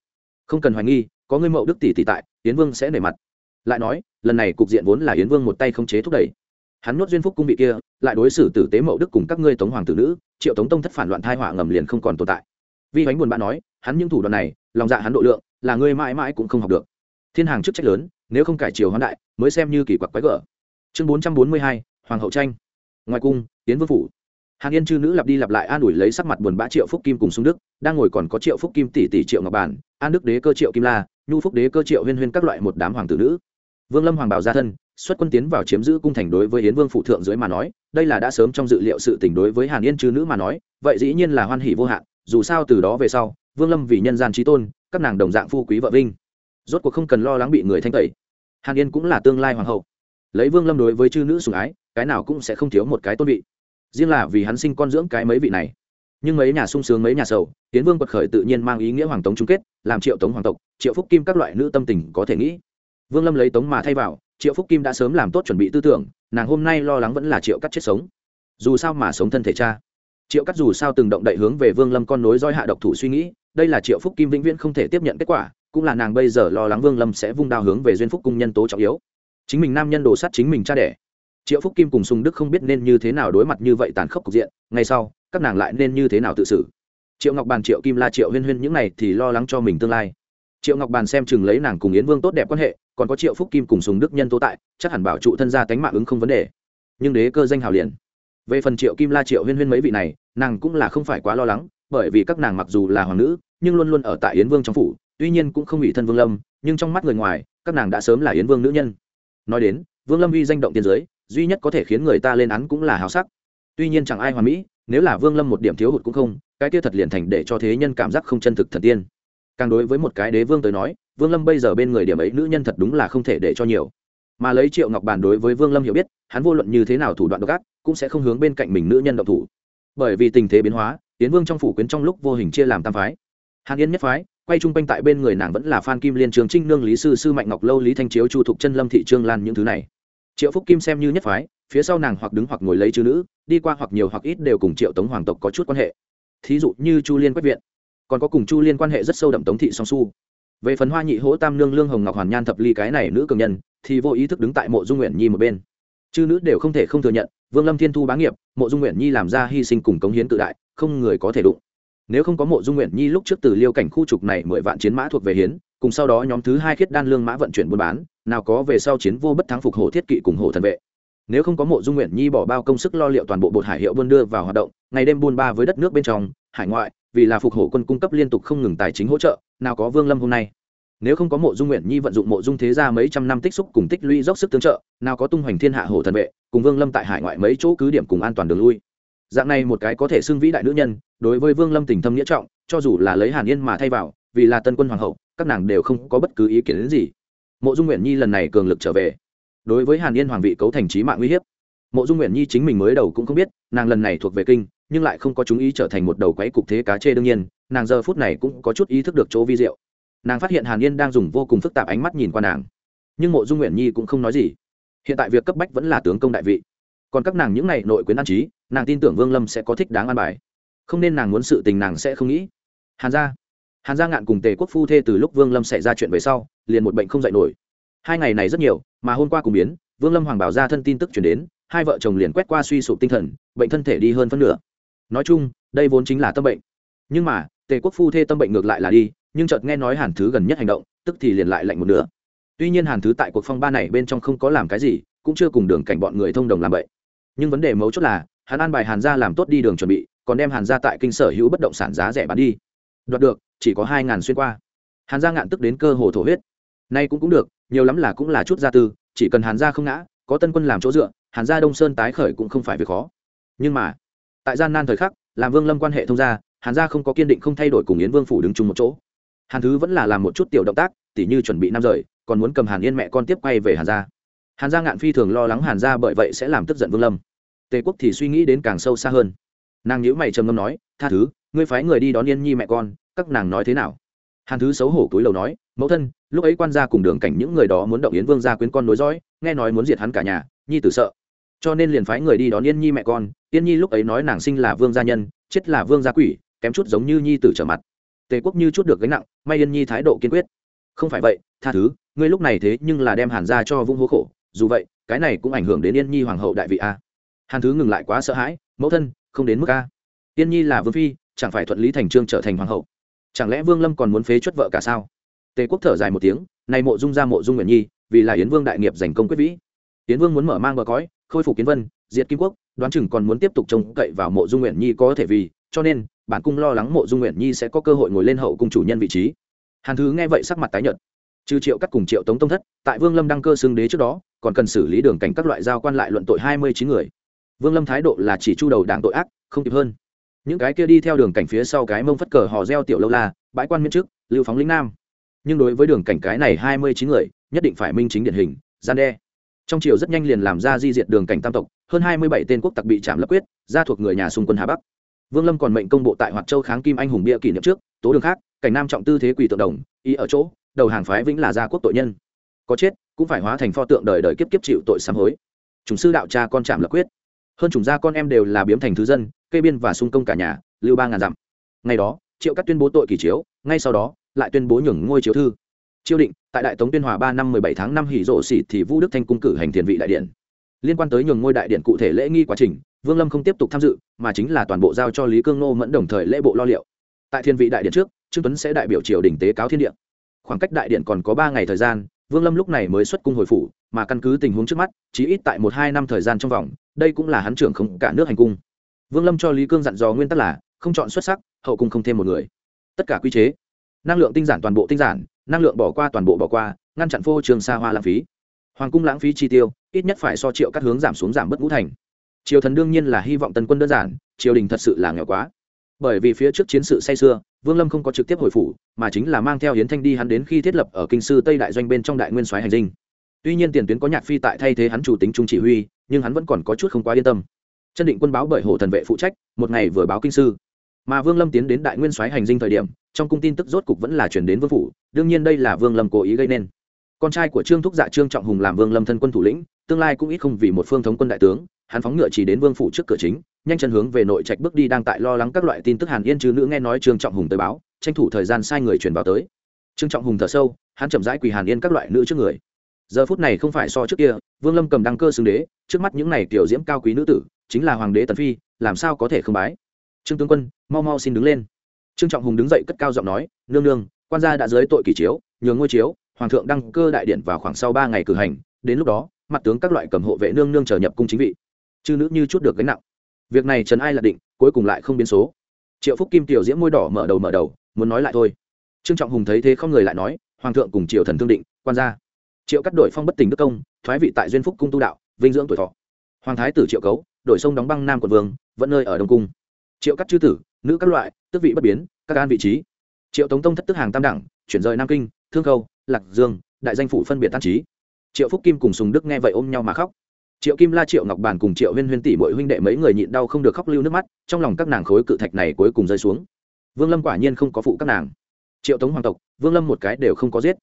Speaker 1: Không cần hoài nghi, có ngươi mậu đức tỷ tỷ tại, yến vương sẽ nể mặt. Lại nói, lần này cục diện vốn là yến vương một tay không chế thúc đẩy hắn nuốt duyên phúc cung bị kia, lại đối xử tử tế mậu đức cùng các ngươi tống hoàng tử nữ, triệu tống tông thất phản loạn thai họa ngầm liền không còn tồn tại. Vi bánh buồn bã nói, hắn những thủ đoạn này, lòng dạ hắn độ lượng, là ngươi mãi mãi cũng không học được. Thiên hàng chức trách lớn, nếu không cải chiều hoán đại, mới xem như kỳ quặc quái gở. Chương bốn trăm bốn mươi hai, hoàng hậu tranh. Ngoài cung tiến vương phủ. Hàn yên chư nữ lặp đi lặp lại an ủi lấy sắc mặt buồn bã triệu phúc kim cùng sung đức, đang ngồi còn có triệu phúc kim tỷ tỷ triệu ngọc bản, an đức đế cơ triệu kim la, nhu phúc đế cơ triệu huyên huyên các loại một đám hoàng tử nữ. Vương lâm hoàng bảo gia thân xuất quân tiến vào chiếm giữ cung thành đối với yến vương phụ thượng dưới mà nói, đây là đã sớm trong dự liệu sự tình đối với hàn yên chư nữ mà nói, vậy dĩ nhiên là hoan hỷ vô hạn, dù sao từ đó về sau, vương lâm vì nhân gian trí tôn, các nàng đồng dạng phu quý vợ vinh. Rốt cuộc không cần lo lắng bị người thanh tẩy. Hàn yên cũng là tương lai hoàng hậu. Lấy vương lâm đối với chư nữ sùng ái, cái nào cũng sẽ không thiếu một cái tôn vị. Riêng là vì hắn sinh con dưỡng cái mấy vị này. Nhưng mấy nhà sung sướng mấy nhà sầu tiến vương quật khởi tự nhiên mang ý nghĩa hoàng tống chung kết, làm triệu tống hoàng tộc, triệu phúc kim các loại nữ tâm tình có thể nghĩ. Vương lâm lấy tống mà thay vào triệu phúc kim đã sớm làm tốt chuẩn bị tư tưởng, nàng hôm nay lo lắng vẫn là triệu cắt chết sống. Dù sao mà sống thân thể cha. Triệu cắt dù sao từng động đậy hướng về vương lâm con nối roi hạ độc thủ suy nghĩ, đây là triệu phúc kim vĩnh viễn không thể tiếp nhận kết quả, cũng là nàng bây giờ lo lắng vương lâm sẽ vung đao hướng về duyên phúc cung nhân tố trọng yếu. Chính mình nam nhân đồ sát chính mình cha đẻ. Triệu phúc kim cùng sùng đức không biết nên như thế nào đối mặt như vậy tàn khốc cục diện ngay sau, các nàng lại nên như thế nào tự xử? Triệu ngọc bàn, triệu kim la, triệu huyên huyên những này thì lo lắng cho mình tương lai. Triệu ngọc bàn xem chừng lấy nàng cùng yến vương tốt đẹp quan hệ còn có triệu phúc kim cùng sùng đức nhân tố tại, chắc hẳn bảo trụ thân gia tánh mạng ứng không vấn đề. Nhưng đế cơ danh hào liền. Về phần triệu kim la triệu huyên huyên mấy vị này, nàng cũng là không phải quá lo lắng, bởi vì các nàng mặc dù là hoàng nữ, nhưng luôn luôn ở tại yến vương trong phủ, tuy nhiên cũng không bị thân vương lâm, nhưng trong mắt người ngoài, các nàng đã sớm là yến vương nữ nhân. Nói đến, vương lâm uy danh động tiên giới, duy nhất có thể khiến người ta lên án cũng là hào sắc. Tuy nhiên chẳng ai hoàn mỹ, nếu là vương lâm một điểm thiếu hụt cũng không, cái kia thật liền thành để cho thế nhân cảm giác không chân thực thần tiên. Càng đối với một cái đế vương tới nói vương lâm bây giờ bên người điểm ấy nữ nhân thật đúng là không thể để cho nhiều. Mà lấy triệu ngọc bàn đối với vương lâm hiểu biết, hắn vô luận như thế nào thủ đoạn độc ác, cũng sẽ không hướng bên cạnh mình nữ nhân độc thủ. Bởi vì tình thế biến hóa tiến vương trong phủ quyến trong lúc vô hình chia làm tam phái. Hàn yên nhất phái, quay chung quanh tại bên người nàng vẫn là phan kim liên, trường trinh nương, lý sư sư, mạnh ngọc lâu, lý thanh chiếu, chu thục chân, lâm thị trương lan những thứ này. Triệu phúc kim xem như nhất phái, phía sau nàng hoặc đứng hoặc ngồi lấy chữ nữ, đi qua hoặc nhiều hoặc ít đều cùng triệu tống hoàng tộc có chút quan hệ. Thí dụ như chu liên quách viện. Còn có cùng chu liên quan hệ rất sâu đậm tống thị song su về phần hoa nhị hỗ tam nương lương hồng ngọc hoàn nhan thập ly cái này nữ cường nhân, thì vô ý thức đứng tại mộ dung nguyện nhi một bên. Chư nữ đều không thể không thừa nhận, vương lâm thiên thu bá nghiệp, mộ dung nguyện nhi làm ra hy sinh cùng cống hiến tự đại, không người có thể đụng. Nếu không có mộ dung nguyện nhi lúc trước từ liêu cảnh khu trục này mười vạn chiến mã thuộc về hiến, cùng sau đó nhóm thứ hai khiết đan lương mã vận chuyển buôn bán, nào có về sau chiến vô bất thắng phục hổ thiết kỵ cùng hổ thần vệ. Nếu không có mộ dung nguyện nhi bỏ bao công sức lo liệu toàn bộ bột hải hiệu buôn đưa vào hoạt động, ngày đêm buôn ba với đất nước bên trong, hải ngoại, vì là phục hổ quân cung cấp liên tục không ngừng tài chính hỗ trợ nào có vương lâm hôm nay. Nếu không có mộ dung nguyện nhi vận dụng mộ dung thế gia mấy trăm năm tích xúc cùng tích lũy dốc sức tương trợ, nào có tung hoành thiên hạ hồ thần vệ, cùng vương lâm tại hải ngoại mấy chỗ cứ điểm cùng an toàn đường lui. Dạng này một cái có thể xưng vĩ đại nữ nhân, đối với vương lâm tình thâm nghĩa trọng, cho dù là lấy hàn yên mà thay vào, vì là tân quân hoàng hậu, các nàng đều không có bất cứ ý kiến đến gì. Mộ dung nguyện nhi lần này cường lực trở về. Đối với hàn yên hoàng vị cấu thành trí mạng uy hiếp mộ dung nguyện nhi chính mình mới đầu cũng không biết, nàng lần này thuộc về kinh, nhưng lại không có chúng ý trở thành một đầu quái cục thế cá chê đương nhiên, nàng giờ phút này cũng có chút ý thức được chỗ vi diệu. Nàng phát hiện hàn yên đang dùng vô cùng phức tạp ánh mắt nhìn qua nàng. Nhưng mộ dung nguyện nhi cũng không nói gì. Hiện tại việc cấp bách vẫn là tướng công đại vị. Còn các nàng những n à y nội quyến an trí, nàng tin tưởng vương lâm sẽ có thích đáng an bài. Không nên nàng muốn sự tình nàng sẽ không nghĩ. Hàn gia. Hàn gia ngạn cùng tề quốc phu thê từ lúc vương lâm xảy ra chuyện về sau, liền một bệnh không dạy nổi. Hai ngày này rất nhiều, mà hôm qua cùng biến, vương lâm hoàng bảo ra thân tin tức chuyển đến hai vợ chồng liền quét qua suy sụp tinh thần, bệnh thân thể đi hơn phân nửa. Nói chung, đây vốn chính là tâm bệnh. Nhưng mà, tề quốc phu thê tâm bệnh ngược lại là đi, nhưng chợt nghe nói hàn thứ gần nhất hành động, tức thì liền lại lạnh một nửa. Tuy nhiên hàn thứ tại cuộc phong ba này bên trong không có làm cái gì, cũng chưa cùng đường cảnh bọn người thông đồng làm vậy. Nhưng vấn đề mấu chốt là, hắn an bài hàn gia làm tốt đi đường chuẩn bị, còn đem hàn gia tại kinh sở hữu bất động sản giá rẻ bán đi. Đoạt được, chỉ có hai ngàn xuyên qua. Hàn gia ngạn tức đến cơ hồ thổ huyết. Nay cũng cũng được, nhiều lắm là cũng là chút gia tư, chỉ cần hàn gia không ngã, có tân quân làm chỗ dựa hàn gia đông sơn tái khởi cũng không phải việc khó. Nhưng mà, tại gian nan thời khắc, làm vương lâm quan hệ thông gia, hàn gia không có kiên định không thay đổi cùng yến vương phủ đứng chung một chỗ. Hàn thứ vẫn là làm một chút tiểu động tác, tỉ như chuẩn bị năm rời, còn muốn cầm hàn yên mẹ con tiếp quay về hàn gia. Hàn gia ngạn phi thường lo lắng hàn gia bởi vậy sẽ làm tức giận vương lâm. Tề quốc thì suy nghĩ đến càng sâu xa hơn. Nàng nhữ mày trầm ngâm nói, tha thứ, ngươi phái người đi đón yên nhi mẹ con, các nàng nói thế nào? Hàn thứ xấu hổ túi lầu nói mẫu thân, lúc ấy quan gia cùng đường cảnh những người đó muốn động yến vương gia quyến con nối dõi, nghe nói muốn diệt hắn cả nhà, nhi tử sợ. Cho nên liền phái người đi đón yên nhi mẹ con, yên nhi lúc ấy nói nàng sinh là vương gia nhân, chết là vương gia quỷ, kém chút giống như nhi tử trở mặt. Tề quốc như chút được gánh nặng, may yên nhi thái độ kiên quyết. Không phải vậy, tha thứ, ngươi lúc này thế nhưng là đem hàn ra cho vung hố khổ, dù vậy, cái này cũng ảnh hưởng đến yên nhi hoàng hậu đại vị a. Hàn thứ ngừng lại quá sợ hãi, mẫu thân, không đến mức a. Yên nhi là vương phi, chẳng phải thuận lý thành trương trở thành hoàng hậu. Chẳng lẽ vương lâm còn muốn phế chuất vợ cả sao? Tề quốc thở dài một tiếng, này mộ dung ra mộ dung nguyện nhi, vì là yến vương đại nghiệp giành công quyết vĩ. Yến vương muốn mở mang bờ cõi, khôi phục kiến vân, diệt kim quốc, đoán chừng còn muốn tiếp tục trông cậy vào mộ dung nguyện nhi có thể vì, cho nên, bản cung lo lắng mộ dung nguyện nhi sẽ có cơ hội ngồi lên hậu cung chủ nhân vị trí. Hàn thứ nghe vậy sắc mặt tái nhợt. Trừ triệu cắt cùng triệu tống tông thất, tại vương lâm đăng cơ xưng đế trước đó, còn cần xử lý đường cảnh các loại giao quan lại luận tội hai mươi chín người. Vương lâm thái độ là chỉ chu đầu đảng tội ác, không kịp hơn. Những cái kia đi theo đường cảnh phía sau cái mông phất cờ hò reo tiểu lâu la, bãi quan miễn trước, lưu phóng lĩnh nam nhưng đối với đường cảnh cái này hai mươi chín người, nhất định phải minh chính điển hình, gian đe. Trong triều rất nhanh liền làm ra di diệt đường cảnh tam tộc, hơn hai mươi bảy tên quốc tặc bị chạm lập quyết, ra thuộc người nhà xung quân hà bắc. Vương lâm còn mệnh công bộ tại hoạt châu kháng kim anh hùng bia kỷ niệm trước, tố đường khác, cảnh nam trọng tư thế quỳ tượng đồng ý ở chỗ, đầu hàng phái vĩnh là gia quốc tội nhân. Có chết, cũng phải hóa thành pho tượng đời đời kiếp kiếp chịu tội sám hối. Chúng sư đạo cha con chạm lập quyết. Hơn chủng gia con em đều là biếm thành thứ dân cây biên và xung công cả nhà, lưu ba ngàn dặm. Ngày đó, triệu cắt tuyên bố tội kỳ chiếu, ngay sau đó lại tuyên bố nhường ngôi chiếu thư. Chiêu định, tại đại tống tuyên hòa ba năm mười bảy tháng năm hỷ rộ xỉ thì vũ đức thanh cung cử hành thiền vị đại điện. Liên quan tới nhường ngôi đại điện cụ thể lễ nghi quá trình, vương lâm không tiếp tục tham dự, mà chính là toàn bộ giao cho lý cương nô mẫn đồng thời lễ bộ lo liệu. Tại thiên vị đại điện trước, trương tuấn sẽ đại biểu triều đình tế cáo thiên điện khoảng cách đại điện còn có ba ngày thời gian, vương lâm lúc này mới xuất cung hồi phủ, mà căn cứ tình huống trước mắt chỉ ít tại một hai năm thời gian trong vòng, đây cũng là hắn trưởng không cả nước hành cung. Vương lâm cho lý cương dặn dò nguyên tắc là, không chọn xuất sắc, hậu cung không thêm một người. Tất cả quy chế năng lượng tinh giản toàn bộ tinh giản, năng lượng bỏ qua toàn bộ bỏ qua, ngăn chặn phô trường xa hoa lãng phí. Hoàng cung lãng phí chi tiêu, ít nhất phải so triệu các hướng giảm xuống giảm bất ngũ thành. Triều thần đương nhiên là hy vọng tân quân đơn giản, triều đình thật sự là nghèo quá. Bởi vì phía trước chiến sự say xưa vương lâm không có trực tiếp hồi phủ, mà chính là mang theo hiến thanh đi hắn đến khi thiết lập ở kinh sư tây đại doanh bên trong đại nguyên soái hành dinh. Tuy nhiên tiền tuyến có nhạc phi tại thay thế hắn chủ tính trung chỉ huy, nhưng hắn vẫn còn có chút không quá yên tâm. Chân định quân báo bởi hồ thần vệ phụ trách, một ngày vừa báo kinh sư mà vương lâm tiến đến đại nguyên soái hành dinh thời điểm, trong cung tin tức rốt cục vẫn là chuyển đến vương phủ, đương nhiên đây là vương lâm cố ý gây nên. Con trai của trương thúc dạ trương trọng hùng làm vương lâm thân quân thủ lĩnh, tương lai cũng ít không vì một phương thống quân đại tướng, hắn phóng ngựa chỉ đến vương phủ trước cửa chính, nhanh chân hướng về nội trạch bước đi đang tại lo lắng các loại tin tức hàn yên chứ nữ nghe nói trương trọng hùng tới báo, tranh thủ thời gian sai người truyền báo tới. Trương trọng hùng thở sâu, hắn chậm rãi quỳ hàn yên các loại nữ trước người. Giờ phút này không phải so trước kia, vương lâm cầm đăng cơ xưng đế, trước mắt những này tiểu diễm cao quý nữ tử, chính là hoàng đế tần phi, làm sao có thể không bái? Trương tướng quân, mau mau xin đứng lên. Trương trọng hùng đứng dậy cất cao giọng nói, nương nương, quan gia đã dưới tội kỷ chiếu, nhường ngôi chiếu, hoàng thượng đăng cơ đại điện vào khoảng sau ba ngày cử hành, đến lúc đó, mặt tướng các loại cầm hộ vệ nương nương trở nhập cung chính vị. Chư nữ như chút được gánh nặng. Việc này trần ai là định, cuối cùng lại không biến số. Triệu phúc kim tiểu diễm môi đỏ mở đầu mở đầu, muốn nói lại thôi. Trương trọng hùng thấy thế không người lại nói, hoàng thượng cùng triều thần thương định, quan gia. Triệu cắt đổi phong bất tình đức công, thoái vị tại duyên phúc cung tu đạo, vinh dưỡng tuổi thọ. Hoàng thái tử triệu cấu, đổi sông đóng băng nam quận vương, vẫn nơi ở đông cung triệu các chư tử, nữ các loại, tước vị bất biến, các an vị trí. Triệu tống tông thất tức hàng tam đẳng, chuyển rời nam kinh, thương khâu, lạc dương, đại danh phủ phân biệt tan trí. Triệu phúc kim cùng sùng đức nghe vậy ôm nhau mà khóc. Triệu kim la, triệu ngọc bàn cùng triệu huyên huyên tỷ mỗi huynh đệ mấy người nhịn đau không được khóc lưu nước mắt, trong lòng các nàng khối cự thạch này cuối cùng rơi xuống. Vương lâm quả nhiên không có phụ các nàng. Triệu tống hoàng tộc, vương lâm một cái đều không có giết.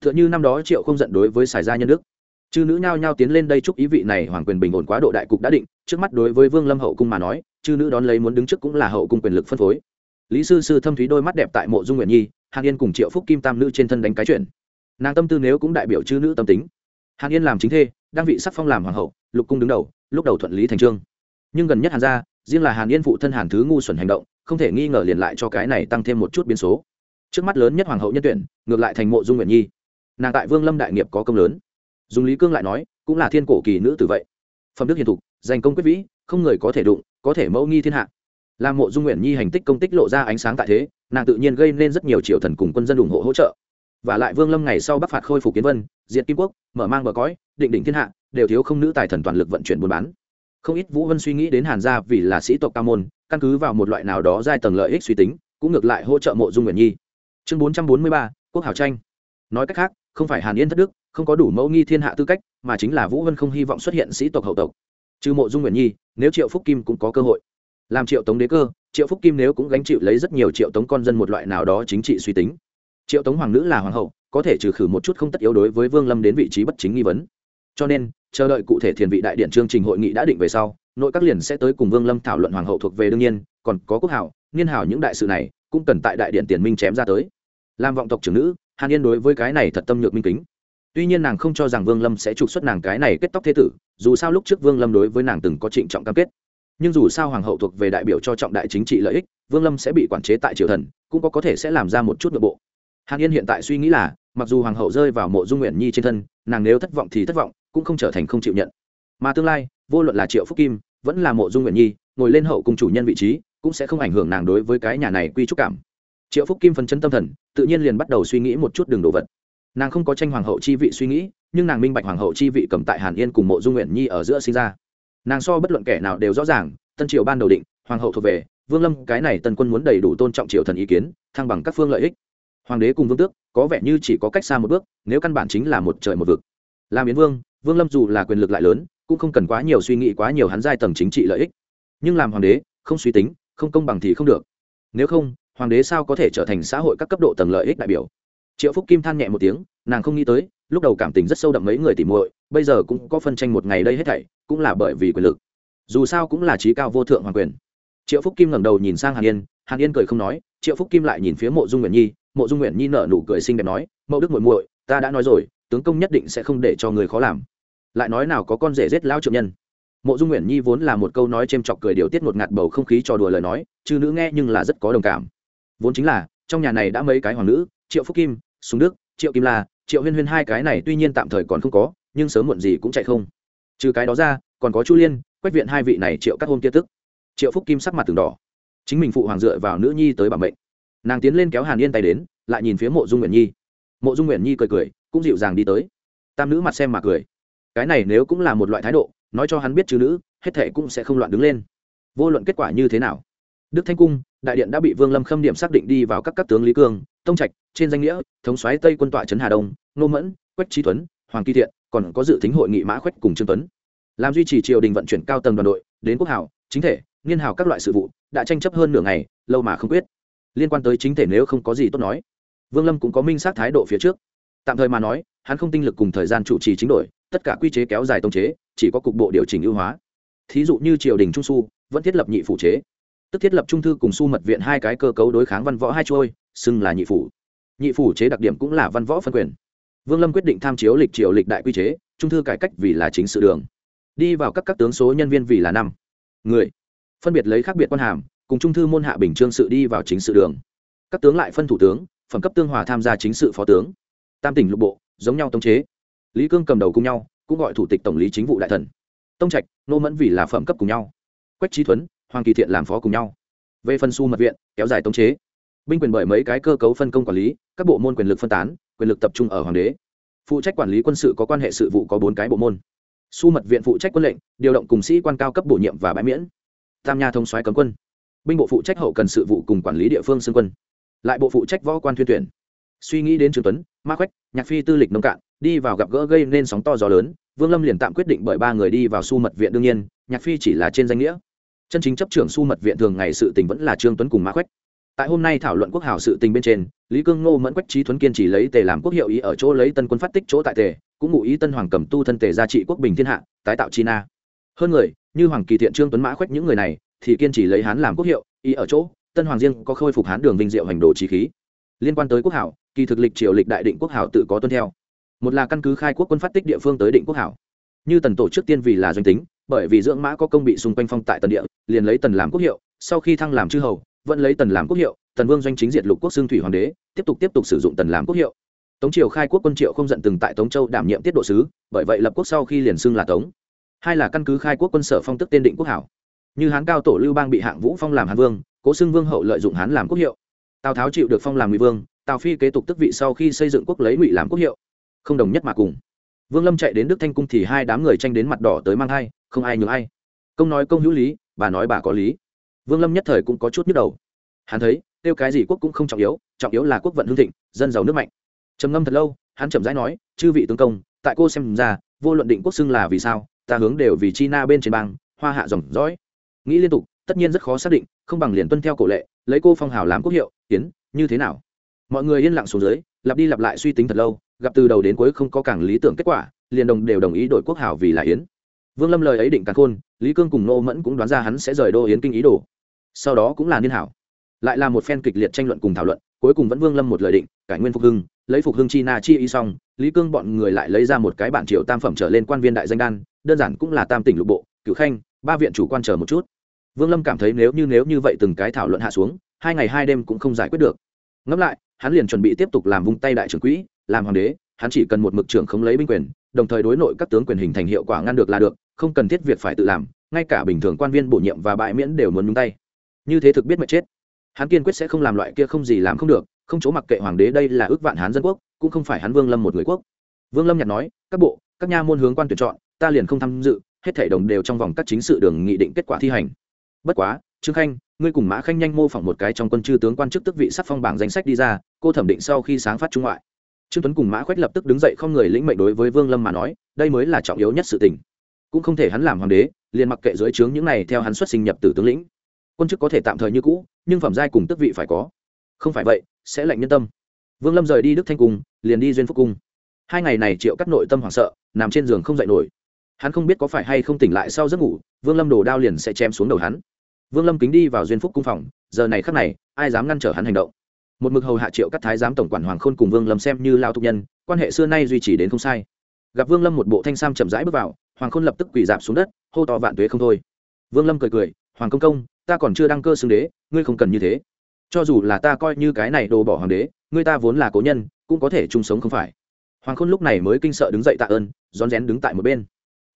Speaker 1: T h ư ợ n h ư năm đó triệu không giận đối với sài gia nhân đức. Chư nữ nhao nhao tiến lên đây chúc ý vị này hoàng quyền bình ổn quá độ đại cục đã định, trước mắt đối với vương lâm hậu cung mà nói chư nữ đón lấy muốn đứng trước cũng là hậu cung quyền lực phân phối. Lý sư sư thâm thúy đôi mắt đẹp tại mộ dung nguyện nhi, hàn yên cùng triệu phúc kim tam nữ trên thân đánh cái chuyện. Nàng tâm tư nếu cũng đại biểu chư nữ tâm tính. Hàn yên làm chính thê, đang vị sắc phong làm hoàng hậu, lục cung đứng đầu, lúc đầu thuận lý thành trương. Nhưng gần nhất hàn gia, riêng là hàn yên phụ thân hàn thứ ngu xuẩn hành động, không thể nghi ngờ liền lại cho cái này tăng thêm một chút biến số. Trước mắt lớn nhất hoàng hậu nhân tuyển, ngược lại thành mộ dung nguyện nhi. Nàng tại vương lâm đại nghiệp có công lớn. Dùng lý cương lại nói, cũng là thiên cổ kỳ nữ tử vậy. Phẩm đức hiền thục, giành công quyết vĩ, không người có thể đụng có thể mẫu nghi thiên hạ. Làm mộ dung nguyện nhi hành tích công tích lộ ra ánh sáng tại thế, nàng tự nhiên gây nên rất nhiều triều thần cùng quân dân ủng hộ hỗ trợ. Và lại vương lâm ngày sau bắc phạt khôi phục kiến vân diện kim quốc, mở mang bờ cõi, định đỉnh thiên hạ, đều thiếu không nữ tài thần toàn lực vận chuyển buôn bán. Không ít vũ vân suy nghĩ đến hàn gia vì là sĩ tộc cao môn, căn cứ vào một loại nào đó giai tầng lợi ích suy tính, cũng ngược lại hỗ trợ mộ dung nguyện nhi. Chương bốn trăm bốn mươi ba, quốc hảo tranh. Nói cách khác, không phải hàn yên thất đức, không có đủ mẫu nghi thiên hạ tư cách, mà chính là vũ vân không hy vọng xuất hiện sĩ tộc hậu tộc. Trừ mộ dung nguyện nhi nếu triệu phúc kim cũng có cơ hội. Làm triệu tống đế cơ, triệu phúc kim nếu cũng gánh chịu lấy rất nhiều triệu tống con dân một loại nào đó chính trị suy tính. Triệu tống hoàng nữ là hoàng hậu, có thể trừ khử một chút không tất yếu đối với vương lâm đến vị trí bất chính nghi vấn. Cho nên, chờ đợi cụ thể thiền vị đại điện chương trình hội nghị đã định về sau, nội các liền sẽ tới cùng vương lâm thảo luận hoàng hậu thuộc về đương nhiên, còn có quốc hảo, niên hảo những đại sự này, cũng cần tại đại điện tiền minh chém ra tới. Làm vọng tộc trưởng nữ, hàn yên đối với cái này thật tâm nhược minh kính tuy nhiên nàng không cho rằng vương lâm sẽ trục xuất nàng cái này kết tóc thế tử, dù sao lúc trước vương lâm đối với nàng từng có trịnh trọng cam kết. Nhưng dù sao hoàng hậu thuộc về đại biểu cho trọng đại chính trị lợi ích, vương lâm sẽ bị quản chế tại triều thần, cũng có có thể sẽ làm ra một chút nội bộ. Hàn yên hiện tại suy nghĩ là, mặc dù hoàng hậu rơi vào mộ dung nguyện nhi trên thân, nàng nếu thất vọng thì thất vọng, cũng không trở thành không chịu nhận. Mà tương lai, vô luận là triệu phúc kim, vẫn là mộ dung nguyện nhi, ngồi lên hậu cùng chủ nhân vị trí, cũng sẽ không ảnh hưởng nàng đối với cái nhà này quy trúc cảm. Triệu phúc kim phấn chấn tâm thần, tự nhiên liền bắt đầu suy nghĩ một chút đường đồ vật nàng không có tranh hoàng hậu chi vị suy nghĩ, nhưng nàng minh bạch hoàng hậu chi vị cầm tại hàn yên cùng mộ dung nguyện nhi ở giữa sinh ra. Nàng so bất luận kẻ nào đều rõ ràng, tân triều ban đầu định, hoàng hậu thuộc về, vương lâm, cái này tân quân muốn đầy đủ tôn trọng triều thần ý kiến, thăng bằng các phương lợi ích. Hoàng đế cùng vương tước, có vẻ như chỉ có cách xa một bước, nếu căn bản chính là một trời một vực. Làm yến vương vương lâm dù là quyền lực lại lớn, cũng không cần quá nhiều suy nghĩ, quá nhiều hắn giai tầng chính trị lợi ích. Nhưng làm hoàng đế, không suy tính, không công bằng thì không được. Nếu không, hoàng đế sao có thể trở thành xã hội các cấp độ tầng lợi ích đại biểu? Triệu phúc kim than nhẹ một tiếng nàng không nghĩ tới lúc đầu cảm tình rất sâu đậm mấy người tìm muội bây giờ cũng có phân tranh một ngày đây hết thảy cũng là bởi vì quyền lực dù sao cũng là trí cao vô thượng hoàng quyền triệu phúc kim ngẩng đầu nhìn sang hàn yên hàn yên cười không nói triệu phúc kim lại nhìn phía mộ dung nguyện nhi mộ dung nguyện nhi nở nụ cười xinh đẹp nói mẫu đức muội muội ta đã nói rồi tướng công nhất định sẽ không để cho người khó làm lại nói nào có con rể giết lao trượng nhân mộ dung nguyện nhi vốn là một câu nói c h ê m chọc cười điều tiết một ngạt bầu không khí trò đùa lời nói chứ nữ nghe nhưng là rất có đồng cảm vốn chính là trong nhà này đã mấy cái hoàng nữ triệu phúc kim súng đức, triệu kim la, triệu huyên huyên hai cái này tuy nhiên tạm thời còn không có, nhưng sớm muộn gì cũng chạy không. Trừ cái đó ra, còn có chu liên, quách viện hai vị này triệu các hôm kia tức. Triệu phúc kim sắc mặt từng đỏ. Chính mình phụ hoàng dựa vào nữ nhi tới bảo mệnh. Nàng tiến lên kéo hàn yên tay đến, lại nhìn phía mộ dung nguyện nhi. Mộ dung nguyện nhi cười cười, cũng dịu dàng đi tới. Tam nữ mặt xem mà cười. Cái này nếu cũng là một loại thái độ, nói cho hắn biết chứ nữ, hết thệ cũng sẽ không loạn đứng lên. Vô luận kết quả như thế nào. Đức thanh cung, đại điện đã bị vương lâm khâm điểm xác định đi vào các các tướng lý cương tông trạch, trên danh nghĩa, thống soái tây quân tọa trấn hà đông nô mẫn, quách trí tuấn, hoàng kỳ thiện, còn có dự tính hội nghị mã Quách cùng trương tuấn. Làm duy trì triều đình vận chuyển cao tầng đoàn đội, đến quốc hảo chính thể, nghiên hảo các loại sự vụ, đã tranh chấp hơn nửa ngày, lâu mà không quyết. Liên quan tới chính thể nếu không có gì tốt nói. Vương lâm cũng có minh sát thái độ phía trước. Tạm thời mà nói, hắn không tinh lực cùng thời gian chủ trì chính đổi, tất cả quy chế kéo dài tông chế, chỉ có cục bộ điều chỉnh ưu hóa. Thí dụ như triều đình trung su, vẫn thiết lập nhị phủ chế. Tức thiết lập trung thư cùng su mật viện hai cái cơ cấu đối kháng văn võ hai trôi xưng là nhị phủ. Nhị phủ chế đặc điểm cũng là văn võ phân quyền. Vương lâm quyết định tham chiếu lịch triều lịch đại quy chế, trung thư cải cách vì là chính sự đường. Đi vào các các tướng số nhân viên vì là năm. Người. Phân biệt lấy khác biệt quan hàm, cùng trung thư môn hạ bình trương sự đi vào chính sự đường. Các tướng lại phân thủ tướng, phẩm cấp tương hòa tham gia chính sự phó tướng. Tam tỉnh lục bộ, giống nhau tống chế. Lý cương cầm đầu cùng nhau, cũng gọi thủ tịch tổng lý chính vụ đại thần. Tông trạch, nô mẫn vì là phẩm cấp cùng nhau. Quách trí thuấn, hoàng kỳ thiện làm phó cùng nhau. Về phân su mật viện, kéo dài tống chế binh quyền bởi mấy cái cơ cấu phân công quản lý, các bộ môn quyền lực phân tán, quyền lực tập trung ở hoàng đế. Phụ trách quản lý quân sự có quan hệ sự vụ có bốn cái bộ môn. Su mật viện phụ trách quân lệnh, điều động cùng sĩ quan cao cấp bổ nhiệm và bãi miễn. Tam nha thông soái cấm quân. Binh bộ phụ trách hậu cần sự vụ cùng quản lý địa phương xương quân. Lại bộ phụ trách võ quan thuyên tuyển. Suy nghĩ đến trường tuấn, ma khoách nhạc phi tư lịch nông cạn, đi vào gặp gỡ gây nên sóng to gió lớn, vương lâm liền tạm quyết định bởi ba người đi vào su mật viện đương nhiên, nhạc phi chỉ là trên danh nghĩa. Chân chính chấp trưởng su mật viện thường ngày sự tình vẫn là trương tuấn cùng ma khoách tại hôm nay thảo luận quốc hảo sự tình bên trên, lý cương ngô mẫn quách trí thuấn kiên chỉ lấy tề làm quốc hiệu ý ở chỗ lấy tân quân phát tích chỗ tại tề, cũng ngụ ý tân hoàng cầm tu thân tề gia trị quốc bình thiên hạ, tái tạo china hơn người, như hoàng kỳ thiện trương tuấn mã khoách những người này, thì kiên Chỉ lấy hán làm quốc hiệu, ý ở chỗ, tân hoàng riêng có khôi phục hán đường vinh diệu hành đồ trí khí. Liên quan tới quốc hảo, kỳ thực lịch triều lịch đại định quốc hảo tự có tuân theo. Một là căn cứ khai quốc quân phát tích địa phương tới định quốc hảo. Như tần tổ trước tiên vì là doanh tính, bởi vì dưỡng mã có công bị xung quanh phong tại tần địa, liền lấy tần làm quốc hiệu, sau khi thăng làm chư hầu vẫn lấy tần làm quốc hiệu, tần vương doanh chính diệt lục quốc xương thủy hoàng đế, tiếp tục tiếp tục sử dụng tần làm quốc hiệu. Tống triều khai quốc quân triệu không giận từng tại tống châu đảm nhiệm tiết độ sứ, bởi vậy lập quốc sau khi liền xưng là tống. Hai là căn cứ khai quốc quân sở phong tức tên định quốc hảo. Như hán cao tổ lưu bang bị hạng vũ phong làm hán vương, cố xưng vương hậu lợi dụng hán làm quốc hiệu. Tào tháo chịu được phong làm ngụy vương, tào phi kế tục tức vị sau khi xây dựng quốc lấy ngụy làm quốc hiệu. Không đồng nhất mà cùng. Vương lâm chạy đến đức thanh cung thì hai đám người tranh đến mặt đỏ tới mang hai không ai nhường ai. Công nói công hữu lý, bà nói bà có lý vương lâm nhất thời cũng có chút nhức đầu. Hắn thấy tiêu cái gì quốc cũng không trọng yếu trọng yếu là quốc vận hương thịnh, dân giàu nước mạnh. Trầm ngâm thật lâu, hắn chậm rãi nói, chư vị tướng công, tại cô xem ra, vô luận định quốc xưng là vì sao, ta hướng đều vì chi na bên trên bang, hoa hạ dòng dõi. Nghĩ liên tục, tất nhiên rất khó xác định, không bằng liền tuân theo cổ lệ, lấy cô phong hào làm quốc hiệu tiến như thế nào? Mọi người yên lặng xuống dưới, lặp đi lặp lại suy tính thật lâu, gặp từ đầu đến cuối không có càng lý tưởng kết quả, liền đồng đều đồng ý đổi quốc hào vì là yến. Vương lâm lời ấy định càng khôn, lý cương cùng nô mẫn cũng đoán ra hắn sẽ rời đô yến kinh ý đồ sau đó cũng là niên hảo. Lại là một phen kịch liệt tranh luận cùng thảo luận, cuối cùng vẫn vương lâm một lời định, cải nguyên phục hưng, lấy phục hưng chi na chi y xong, lý cương bọn người lại lấy ra một cái bản triệu tam phẩm trở lên quan viên đại danh đan, đơn giản cũng là tam tỉnh lục bộ cựu khanh, ba viện chủ quan chờ một chút. Vương lâm cảm thấy nếu như nếu như vậy từng cái thảo luận hạ xuống, hai ngày hai đêm cũng không giải quyết được. Ngẫm lại, hắn liền chuẩn bị tiếp tục làm vung tay đại trưởng quỹ, làm hoàng đế, hắn chỉ cần một mực trưởng không lấy binh quyền, đồng thời đối nội các tướng quyền hình thành hiệu quả ngăn được là được, không cần thiết việc phải tự làm, ngay cả bình thường quan viên bổ nhiệm và bãi miễn đều muốn nhúng tay như thế thực biết mệt chết. Hắn kiên quyết sẽ không làm loại kia không gì làm không được, không chỗ mặc kệ hoàng đế đây là ước vạn hán dân quốc, cũng không phải hắn vương lâm một người quốc. Vương lâm nhặt nói, các bộ, các nha môn hướng quan tuyển chọn, ta liền không tham dự, hết thể đồng đều trong vòng các chính sự đường nghị định kết quả thi hành. Bất quá, trương khanh, ngươi cùng mã khanh nhanh mô phỏng một cái trong quân chư tướng quan chức tức vị sắc phong bảng danh sách đi ra, cô thẩm định sau khi sáng phát trung ngoại. Trương tuấn cùng mã khoách lập tức đứng dậy không người lĩnh mệnh đối với vương lâm mà nói, đây mới là trọng yếu nhất sự tình. Cũng không thể hắn làm hoàng đế, liền mặc kệ dưới trướng những này theo hắn xuất sinh nhập tử tướng lĩnh quân chức có thể tạm thời như cũ, nhưng phẩm giai cùng tức vị phải có. Không phải vậy, sẽ lệnh nhân tâm. Vương lâm rời đi đức thanh cung, liền đi duyên phúc cung. Hai ngày này triệu cắt nội tâm hoảng sợ, nằm trên giường không dậy nổi. Hắn không biết có phải hay không tỉnh lại sau giấc ngủ, vương lâm đổ đao liền sẽ chém xuống đầu hắn. Vương lâm kính đi vào duyên phúc cung phòng, giờ này khắc này, ai dám ngăn trở hắn hành động? Một mực hầu hạ triệu các thái giám tổng quản hoàng khôn cùng vương lâm xem như lao tục nhân, quan hệ xưa nay duy trì đến không sai. Gặp vương lâm một bộ thanh sam chậm rãi bước vào, hoàng khôn lập tức quỳ dạp xuống đất, hô to vạn tuế không thôi. Vương lâm cười cười, hoàng công công ta còn chưa đăng cơ xưng đế, ngươi không cần như thế. Cho dù là ta coi như cái này đồ bỏ hoàng đế, ngươi ta vốn là cố nhân, cũng có thể chung sống không phải. Hoàng khôn lúc này mới kinh sợ đứng dậy tạ ơn, rón rén đứng tại một bên.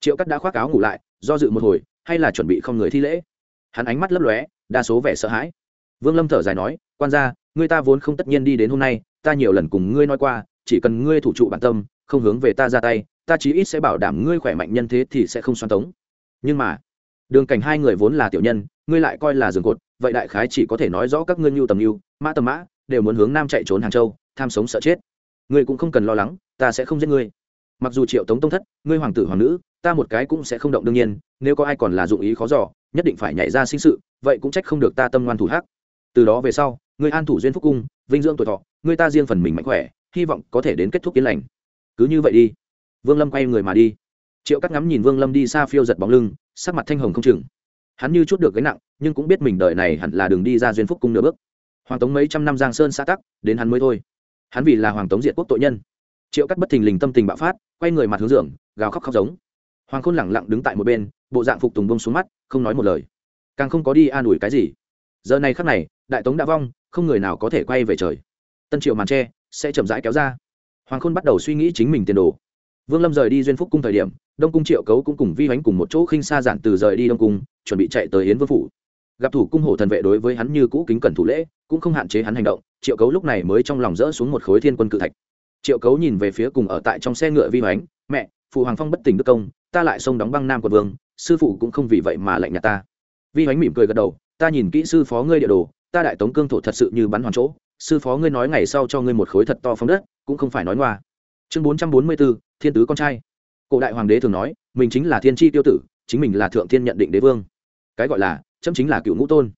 Speaker 1: Triệu cắt đã khoác áo ngủ lại, do dự một hồi, hay là chuẩn bị không người thi lễ. Hắn ánh mắt lấp lóe, đa số vẻ sợ hãi. Vương lâm thở dài nói, quan gia, ngươi ta vốn không tất nhiên đi đến hôm nay, ta nhiều lần cùng ngươi nói qua, chỉ cần ngươi thủ trụ bản tâm, không hướng về ta ra tay, ta chí ít sẽ bảo đảm ngươi khỏe mạnh nhân thế thì sẽ không xoan tống. Nhưng mà đường cảnh hai người vốn là tiểu nhân, ngươi lại coi là giường cột, vậy đại khái chỉ có thể nói rõ các ngươi nhu tầm nhu mã tầm mã, đều muốn hướng nam chạy trốn hàng châu, tham sống sợ chết. Ngươi cũng không cần lo lắng, ta sẽ không giết ngươi. Mặc dù triệu tống tông thất, ngươi hoàng tử, hoàng nữ, ta một cái cũng sẽ không động đương nhiên, nếu có ai còn là dụng ý khó giỏ nhất định phải nhảy ra sinh sự, vậy cũng trách không được ta tâm ngoan thủ hắc. Từ đó về sau, ngươi an thủ duyên phúc cung, vinh dưỡng tuổi thọ, ngươi ta riêng phần mình mạnh khỏe, hy vọng có thể đến kết thúc yên lành. Cứ như vậy đi. Vương lâm quay người mà đi triệu cắt ngắm nhìn vương lâm đi xa phiêu giật bóng lưng, sắc mặt thanh hồng không chừng. Hắn như chút được gánh nặng, nhưng cũng biết mình đời này hẳn là đường đi ra duyên phúc cung nửa bước. Hoàng tống mấy trăm năm giang sơn xã tắc, đến hắn mới thôi. Hắn vì là hoàng tống diệt quốc tội nhân. Triệu cắt bất thình lình tâm tình bạo phát, quay người mặt hướng dưỡng gào khóc khóc giống. Hoàng khôn lẳng lặng đứng tại một bên, bộ dạng phục tùng bông xuống mắt, không nói một lời. Càng không có đi an ủi cái gì. Giờ này khắc này, đại tống đã vong, không người nào có thể quay về trời. Tân triệu màn tre sẽ chậm rãi kéo ra. Hoàng khôn bắt đầu suy nghĩ chính mình tiền đồ vương lâm rời đi duyên phúc cung thời điểm, đông cung triệu cấu cũng cùng vi hoánh cùng một chỗ khinh xa giản từ rời đi đông cung, chuẩn bị chạy tới yến vương phủ. Gặp thủ cung hổ thần vệ đối với hắn như cũ kính cẩn thủ lễ, cũng không hạn chế hắn hành động, triệu cấu lúc này mới trong lòng rỡ xuống một khối thiên quân cự thạch. Triệu cấu nhìn về phía cùng ở tại trong xe ngựa vi hoánh, mẹ, phụ hoàng phong bất tỉnh đức công, ta lại sông đóng băng nam quận vương, sư phụ cũng không vì vậy mà lạnh nhạt ta. Vi hoánh mỉm cười gật đầu, ta nhìn kỹ sư phó ngươi địa đồ, ta đại tống cương thổ thật sự như bắn hoàn chỗ, sư phó ngươi nói ngày sau cho ngươi một khối thật to phong đất, cũng không phải nói ngoa. Chương bốn trăm bốn mươi bốn thiên tứ con trai. Cổ đại hoàng đế thường nói, mình chính là thiên tri tiêu tử, chính mình là thượng thiên nhận định đế vương. Cái gọi là, chấm chính là cựu ngũ tôn.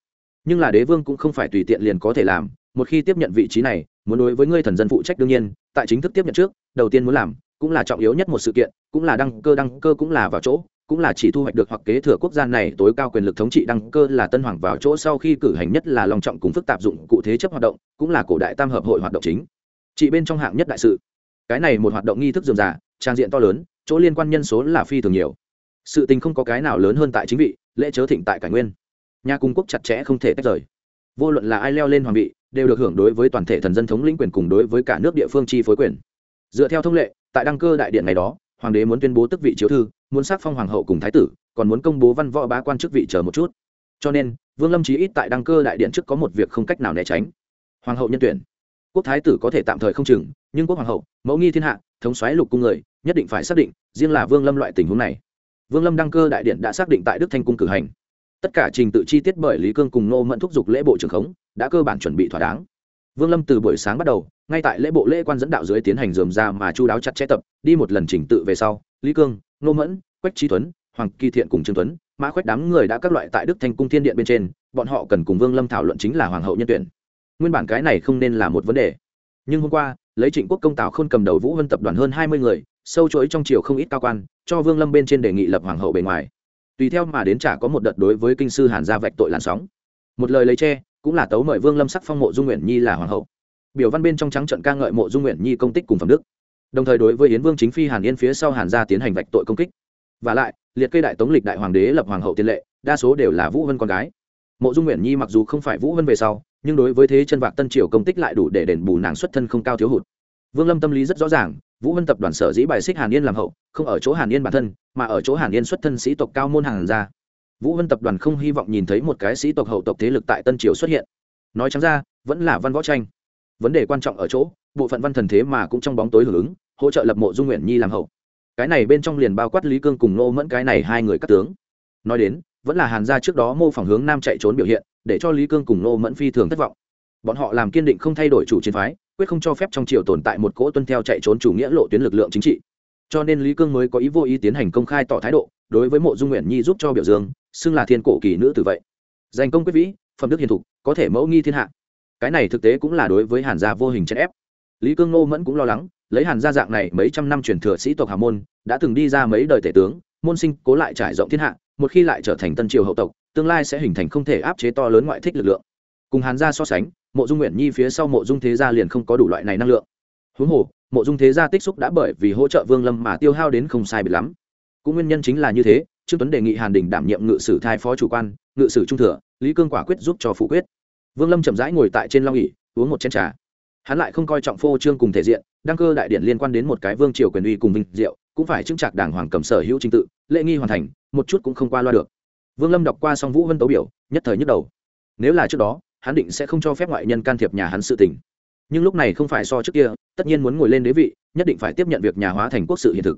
Speaker 1: Nhưng là đế vương cũng không phải tùy tiện liền có thể làm, một khi tiếp nhận vị trí này, muốn đối với ngươi thần dân phụ trách đương nhiên, tại chính thức tiếp nhận trước, đầu tiên muốn làm, cũng là trọng yếu nhất một sự kiện, cũng là đăng cơ đăng cơ cũng là vào chỗ, cũng là chỉ thu hoạch được hoặc kế thừa quốc gia này tối cao quyền lực thống trị đăng cơ là tân hoàng vào chỗ sau khi cử hành nhất là lòng trọng cùng phức tạp dụng cụ thế chấp hoạt động, cũng là cổ đại tam hợp hội hoạt động chính. Trị bên trong hạng nhất đại sự. Cái này một hoạt động nghi thức dườm già trang diện to lớn, chỗ liên quan nhân số là phi thường nhiều. Sự tình không có cái nào lớn hơn tại chính vị, lễ chớ thịnh tại cải nguyên. Nhà cung quốc chặt chẽ không thể tách rời. Vô luận là ai leo lên hoàng vị, đều được hưởng đối với toàn thể thần dân thống lĩnh quyền cùng đối với cả nước địa phương chi phối quyền. Dựa theo thông lệ, tại đăng cơ đại điện này đó, hoàng đế muốn tuyên bố tức vị chiếu thư, muốn xác phong hoàng hậu cùng thái tử, còn muốn công bố văn võ bá quan chức vị chờ một chút. Cho nên, vương lâm chí ít tại đăng cơ đại điện trước có một việc không cách nào né tránh. Hoàng hậu nhân tuyển quốc thái tử có thể tạm thời không chừng, nhưng quốc hoàng hậu, mẫu nghi thiên hạ, thống xoáy lục cung người, nhất định phải xác định, riêng là vương lâm loại tình huống này. Vương lâm đăng cơ đại điện đã xác định tại đức thanh cung cử hành. Tất cả trình tự chi tiết bởi lý cương cùng nô mẫn thúc giục lễ bộ trưởng khống, đã cơ bản chuẩn bị thỏa đáng. Vương lâm từ buổi sáng bắt đầu, ngay tại lễ bộ lễ quan dẫn đạo dưới tiến hành dườm ra mà chu đáo chặt chẽ tập, đi một lần trình tự về sau, lý cương nô mẫn, quách trí tuấn, hoàng kỳ thiện cùng trương tuấn, mã khoách đám người đã các loại tại đức thanh cung thiên điện bên trên, bọn họ cần cùng vương lâm thảo luận chính là hoàng hậu nhân tuyển nguyên bản cái này không nên là một vấn đề. Nhưng hôm qua, lấy trịnh quốc công tào k h ô n cầm đầu vũ vân tập đoàn hơn hai mươi người, sâu chuỗi trong triều không ít cao quan, cho vương lâm bên trên đề nghị lập hoàng hậu bề ngoài. Tùy theo mà đến trả có một đợt đối với kinh sư hàn gia vạch tội làn sóng. Một lời lấy tre cũng là tấu mời vương lâm sắc phong mộ dung nguyện nhi là hoàng hậu. Biểu văn bên trong trắng trận ca ngợi mộ dung nguyện nhi công tích cùng phẩm đức. Đồng thời đối với yến vương chính phi hàn yên phía sau hàn gia tiến hành vạch tội công kích. Và lại, liệt kê đại tống lịch đại hoàng đế lập hoàng hậu tiền lệ, đa số đều là vũ vân con gái. Mộ dung nguyện nhi mặc dù không phải vũ vân về sau nhưng đối với thế chân vạc tân triều công tích lại đủ để đền bù nàng xuất thân không cao thiếu hụt. Vương lâm tâm lý rất rõ ràng, vũ vân tập đoàn sở dĩ bài xích hàn yên làm hậu, không ở chỗ hàn yên bản thân, mà ở chỗ hàn yên xuất thân sĩ tộc cao môn hàn gia. Vũ vân tập đoàn không hy vọng nhìn thấy một cái sĩ tộc hậu tộc thế lực tại tân triều xuất hiện. Nói chẳng ra, vẫn là văn võ tranh. Vấn đề quan trọng ở chỗ, bộ phận văn thần thế mà cũng trong bóng tối hưởng ứng, hỗ trợ lập mộ dung nguyện nhi làm hậu. Cái này bên trong liền bao quát lý cương cùng nô mẫn cái này hai người các tướng. Nói đến, vẫn là hàn gia trước đó mô phỏng hướng nam chạy trốn biểu hiện để cho lý cương cùng nô mẫn phi thường thất vọng. Bọn họ làm kiên định không thay đổi chủ chiến phái, quyết không cho phép trong triều tồn tại một cỗ tuân theo chạy trốn chủ nghĩa lộ tuyến lực lượng chính trị. Cho nên lý cương mới có ý vô ý tiến hành công khai tỏ thái độ, đối với mộ dung nguyện nhi giúp cho biểu dương, xưng là thiên cổ kỳ nữ tử vậy. Giành công quyết vĩ, phẩm đức hiền thục, có thể mẫu nghi thiên hạ. Cái này thực tế cũng là đối với hàn gia vô hình chèn ép. Lý cương nô mẫn cũng lo lắng, lấy hàn gia dạng này mấy trăm năm truyền thừa sĩ tộc hà môn, đã từng đi ra mấy đời tể tướng, môn sinh cố lại trải rộng thiên hạ, một khi lại trở thành tân triều hậu tộc tương lai sẽ hình thành không thể áp chế to lớn ngoại thích lực lượng. Cùng hàn gia so sánh, mộ dung nguyện nhi phía sau mộ dung thế gia liền không có đủ loại này năng lượng. Huống hồ, mộ dung thế gia tích xúc đã bởi vì hỗ trợ vương lâm mà tiêu hao đến không sai biệt lắm. Cũng nguyên nhân chính là như thế, trương tuấn đề nghị hàn đình đảm nhiệm ngự sử thai phó chủ quan, ngự sử trung thừa, lý cương quả quyết giúp cho phủ quyết. Vương lâm chậm rãi ngồi tại trên long ỉ uống một chén trà. Hắn lại không coi trọng phô trương cùng thể diện, đăng cơ đại điện liên quan đến một cái vương triều quyền uy cùng vinh diệu, cũng phải chứng trạc đảng hoàng cầm sở hữu trình tự, lễ nghi hoàn thành, một chút cũng không qua loa được vương lâm đọc qua xong vũ vân tấu biểu, nhất thời nhức đầu. Nếu là trước đó, hắn định sẽ không cho phép ngoại nhân can thiệp nhà hắn sự tình. Nhưng lúc này không phải so trước kia, tất nhiên muốn ngồi lên đế vị, nhất định phải tiếp nhận việc nhà hóa thành quốc sự hiện thực.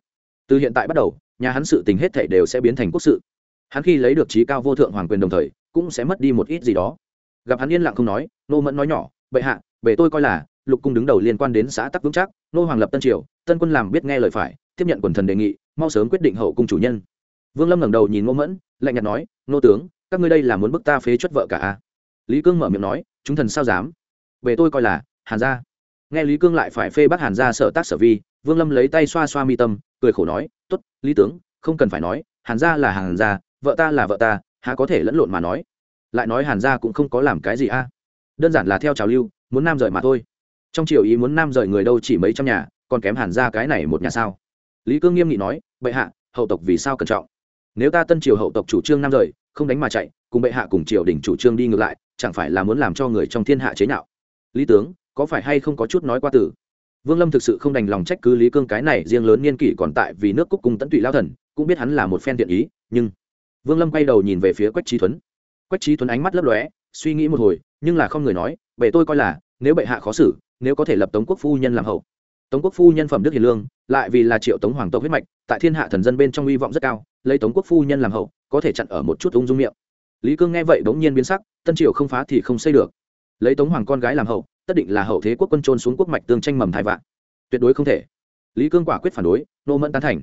Speaker 1: Từ hiện tại bắt đầu, nhà hắn sự tình hết thể đều sẽ biến thành quốc sự. Hắn khi lấy được trí cao vô thượng hoàng quyền đồng thời, cũng sẽ mất đi một ít gì đó. Gặp hắn yên lặng không nói, nô mẫn nói nhỏ, bệ hạ, bệ tôi coi là, lục cung đứng đầu liên quan đến xã tắc vững chắc, nô hoàng lập tân triều, tân quân làm biết nghe lời phải, tiếp nhận quần thần đề nghị, mau sớm quyết định hậu cung chủ nhân. Vương lâm ngẩng đầu nhìn ngô mẫn lạnh nhạt nói, nô tướng, các ngươi đây là muốn bức ta phế chuất vợ cả a lý cương mở miệng nói, chúng thần sao dám? Về tôi coi là hàn gia. Nghe lý cương lại phải phê bác hàn gia sở tác sở vi, vương lâm lấy tay xoa xoa mi tâm, cười khổ nói t ố t lý tướng, không cần phải nói, hàn gia là hàn gia, vợ ta là vợ ta, há có thể lẫn lộn mà nói? Lại nói hàn gia cũng không có làm cái gì a. Đơn giản là theo trào lưu, muốn nam rời mà thôi. Trong triều ý muốn nam rời người đâu chỉ mấy trăm nhà, còn kém hàn gia cái này một nhà sao? Lý cương nghiêm nghị nói, bệ hạ, hậu tộc vì sao cẩn trọng? Nếu ta tân triều hậu tộc chủ trương năm rời, không đánh mà chạy, cùng bệ hạ cùng triều đình chủ trương đi ngược lại, chẳng phải là muốn làm cho người trong thiên hạ chế nhạo? Lý tướng, có phải hay không có chút nói qua từ? Vương lâm thực sự không đành lòng trách cứ lý cương cái này riêng lớn niên kỷ còn tại vì nước cúc cùng tận tụy lao thần, cũng biết hắn là một phen tiện ý, nhưng vương lâm quay đầu nhìn về phía quách trí tuấn quách trí tuấn ánh mắt lấp lóe, suy nghĩ một hồi, nhưng là không người nói, bệ tôi coi là, nếu bệ hạ khó xử, nếu có thể lập tống quốc phu nhân làm hậu. Tống quốc phu nhân phẩm đức hiền lương, lại vì là triệu tống hoàng tộc huyết mạch, tại thiên hạ thần dân bên trong hy vọng rất cao lấy tống quốc phu nhân làm hậu, có thể chặn ở một chút ung dung miệng. Lý cương nghe vậy bỗng nhiên biến sắc, tân triều không phá thì không xây được. Lấy tống hoàng con gái làm hậu, tất định là hậu thế quốc quân trôn xuống quốc mạch tương tranh mầm thai vạn. Tuyệt đối không thể. Lý cương quả quyết phản đối, nô mẫn tán thành.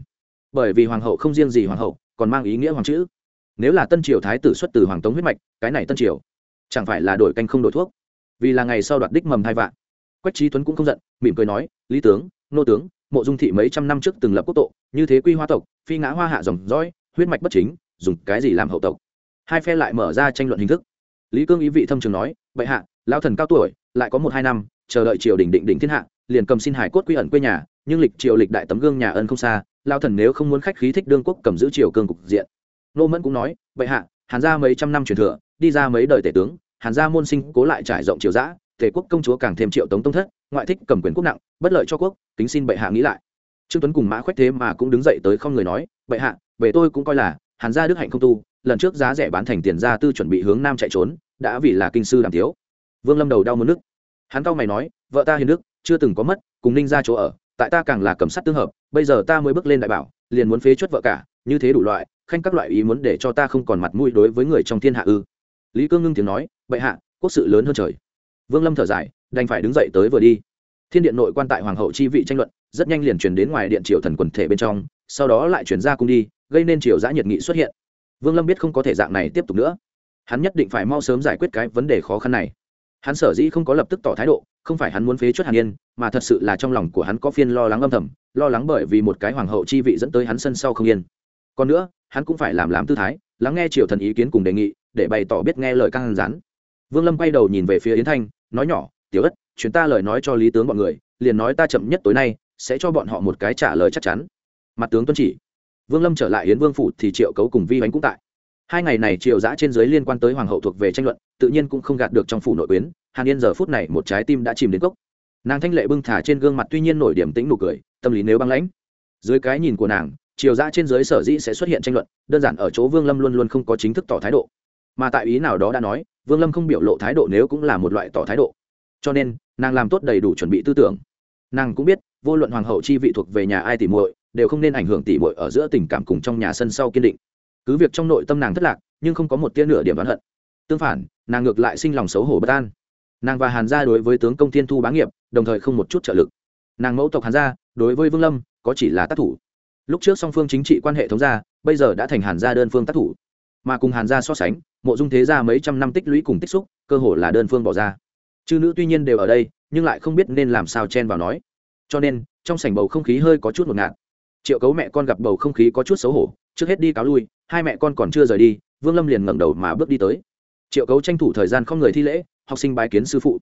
Speaker 1: Bởi vì hoàng hậu không riêng gì hoàng hậu, còn mang ý nghĩa hoàng chữ. Nếu là tân triều thái tử xuất từ hoàng tống huyết mạch, cái này tân triều chẳng phải là đổi canh không đổi thuốc. Vì là ngày sau đoạt đích mầm thai vạn. Quách trí tuấn cũng không giận, mỉm cười nói, lý tướng, nô tướng mộ dung thị mấy trăm năm trước từng lập quốc tộ như thế quy hoa tộc, phi ngã hoa hạ dòng dõi, huyết mạch bất chính, dùng cái gì làm hậu tộc? Hai phe lại mở ra tranh luận hình thức. Lý cương ý vị thâm trường nói vậy hạ lao thần cao tuổi, lại có một hai năm, chờ đợi triều đình định định thiên hạ, liền cầm xin hải cốt quy ẩn quê nhà, nhưng lịch triều lịch đại tấm gương nhà ân không xa lao thần nếu không muốn khách khí thích đương quốc cầm giữ triều cương cục diện. Nô mẫn cũng nói vậy hạ, hàn gia mấy trăm năm truyền thừa, đi ra mấy đời tể tướng, hàn gia môn sinh cố lại trải rộng triều giã tể quốc công chúa càng thêm triệu tống tông thất ngoại thích cầm quyền quốc nặng, bất lợi cho quốc, kính xin bệ hạ nghĩ lại. Trương tuấn cùng mã khoách thế mà cũng đứng dậy tới không người nói, bệ hạ, về tôi cũng coi là, hàn gia đức hạnh không tu, lần trước giá rẻ bán thành tiền gia tư chuẩn bị hướng nam chạy trốn, đã vì là kinh sư đàm thiếu. Vương lâm đầu đau mất nước hắn cau mày nói, vợ ta hiền đức, chưa từng có mất, cùng ninh ra chỗ ở, tại ta càng là cầm sắt tương hợp, bây giờ ta mới bước lên đại bảo, liền muốn phế chuất vợ cả, như thế đủ loại, khanh các loại ý muốn để cho ta không còn mặt mũi đối với người trong thiên hạ ư. Lý cương ngưng tiếng nói, bệ hạ, quốc sự lớn hơn trời. Vương lâm thở dài đành phải đứng dậy tới vừa đi. Thiên điện nội quan tại hoàng hậu chi vị tranh luận, rất nhanh liền truyền đến ngoài điện triều thần quần thể bên trong, sau đó lại chuyển ra cung đi, gây nên triều giã nhiệt nghị xuất hiện. Vương lâm biết không có thể dạng này tiếp tục nữa. Hắn nhất định phải mau sớm giải quyết cái vấn đề khó khăn này. Hắn sở dĩ không có lập tức tỏ thái độ, không phải hắn muốn phế chuất hàn yên, mà thật sự là trong lòng của hắn có phiên lo lắng âm thầm, lo lắng bởi vì một cái hoàng hậu chi vị dẫn tới hắn sân sau không yên. Còn nữa, hắn cũng phải làm làm tư thái, lắng nghe triều thần ý kiến cùng đề nghị, để bày tỏ biết nghe lời căng rán vương lâm quay đầu nhìn về phía yến thanh, nói nhỏ tiểu ất chuyến ta lời nói cho lý tướng bọn người, liền nói ta chậm nhất tối nay, sẽ cho bọn họ một cái trả lời chắc chắn. Mặt tướng tuân chỉ. Vương lâm trở lại yến vương phủ thì triệu cấu cùng vi bánh cũng tại. Hai ngày này triều giã trên giới liên quan tới hoàng hậu thuộc về tranh luận, tự nhiên cũng không gạt được trong phủ nội quyến, hàn yên giờ phút này một trái tim đã chìm đến cốc. Nàng thanh lệ bưng thả trên gương mặt tuy nhiên nổi điểm tĩnh nụ cười, tâm lý nếu băng lãnh. Dưới cái nhìn của nàng triều giã trên giới sở dĩ sẽ xuất hiện tranh luận, đơn giản ở chỗ vương lâm luôn luôn không có chính thức tỏ thái độ. Mà tại ý nào đó đã nói, vương lâm không biểu lộ thái độ nếu cũng là một loại tỏ thái độ cho nên, nàng làm tốt đầy đủ chuẩn bị tư tưởng. Nàng cũng biết, vô luận hoàng hậu chi vị thuộc về nhà ai tỉ muội, đều không nên ảnh hưởng tỉ muội ở giữa tình cảm cùng trong nhà sân sau kiên định. Cứ việc trong nội tâm nàng thất lạc, nhưng không có một tia nửa điểm oán hận. Tương phản, nàng ngược lại sinh lòng xấu hổ bất an. Nàng và hàn gia đối với tướng công thiên thu bá nghiệp, đồng thời không một chút trợ lực. Nàng mẫu tộc hàn gia, đối với vương lâm, có chỉ là tác thủ. Lúc trước song phương chính trị quan hệ thống gia, bây giờ đã thành hàn gia đơn phương tác thủ. Mà cùng hàn gia so sánh, mộ dung thế gia mấy trăm năm tích lũy cùng tích xúc, cơ hồ là đơn phương bỏ ra chư nữ tuy nhiên đều ở đây, nhưng lại không biết nên làm sao chen vào nói. Cho nên, trong sảnh bầu không khí hơi có chút ngột ngạt. Triệu cấu mẹ con gặp bầu không khí có chút xấu hổ, trước hết đi cáo lui, hai mẹ con còn chưa rời đi, vương lâm liền ngẩng đầu mà bước đi tới. Triệu cấu tranh thủ thời gian không người thi lễ, học sinh bái kiến sư phụ.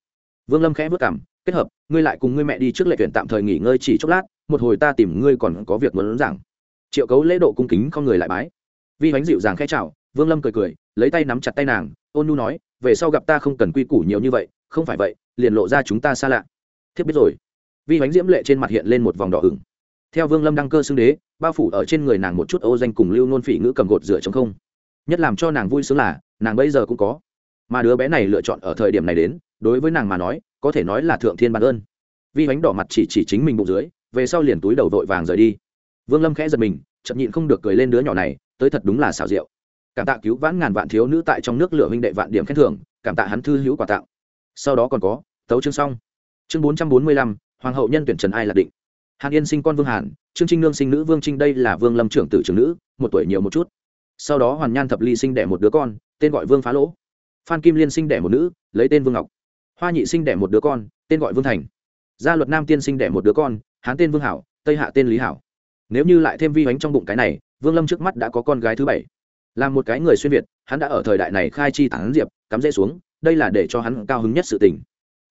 Speaker 1: Vương lâm khẽ vất cảm, kết hợp, ngươi lại cùng ngươi mẹ đi trước lệ tuyển tạm thời nghỉ ngơi chỉ chốc lát, một hồi ta tìm ngươi còn có việc muốn giảng. Triệu cấu lễ độ cung kính không người lại bái. Vi bánh dịu dàng khẽ chào, vương lâm cười cười, lấy tay nắm chặt tay nàng, ôn nu nói về sau gặp ta không cần quy củ nhiều như vậy, không phải vậy, liền lộ ra chúng ta xa lạ. Thiết biết rồi. Vi bánh diễm lệ trên mặt hiện lên một vòng đỏ ửng. Theo vương lâm đăng cơ xưng đế, bao phủ ở trên người nàng một chút ô danh cùng lưu nôn phỉ ngữ cầm gột rửa chống không. Nhất làm cho nàng vui sướng là, nàng bây giờ cũng có. Mà đứa bé này lựa chọn ở thời điểm này đến, đối với nàng mà nói, có thể nói là thượng thiên bản ơn. Vi bánh đỏ mặt chỉ chỉ chính mình bụng dưới, về sau liền túi đầu vội vàng rời đi. Vương lâm khẽ giật mình, chậm nhịn không được cười lên đứa nhỏ này, tới thật đúng là xảo diệu cảm tạ cứu vãn ngàn vạn thiếu nữ tại trong nước lửa huynh đệ vạn điểm khen thưởng, cảm tạ hắn thư hữu quà tặng. Sau đó còn có, tấu chương xong. Chương bốn trăm bốn mươi lăm, hoàng hậu nhân tuyển trần ai là định. Hàn yên sinh con vương hàn, trương trinh nương sinh nữ vương trinh, đây là vương lâm trưởng tử trưởng nữ, một tuổi nhiều một chút. Sau đó hoàn nhan thập ly sinh đẻ một đứa con, tên gọi vương phá lỗ. Phan kim liên sinh đẻ một nữ, lấy tên vương ngọc. Hoa nhị sinh đẻ một đứa con, tên gọi vương thành. Gia luật nam tiên sinh đẻ một đứa con, hán tên vương hảo, tây hạ tên lý hảo. Nếu như lại thêm vi bánh trong bụng cái này, vương lâm trước mắt đã có con gái thứ bảy là một cái người xuyên việt, hắn đã ở thời đại này khai chi tán diệp, cắm rễ xuống, đây là để cho hắn cao hứng nhất sự tình.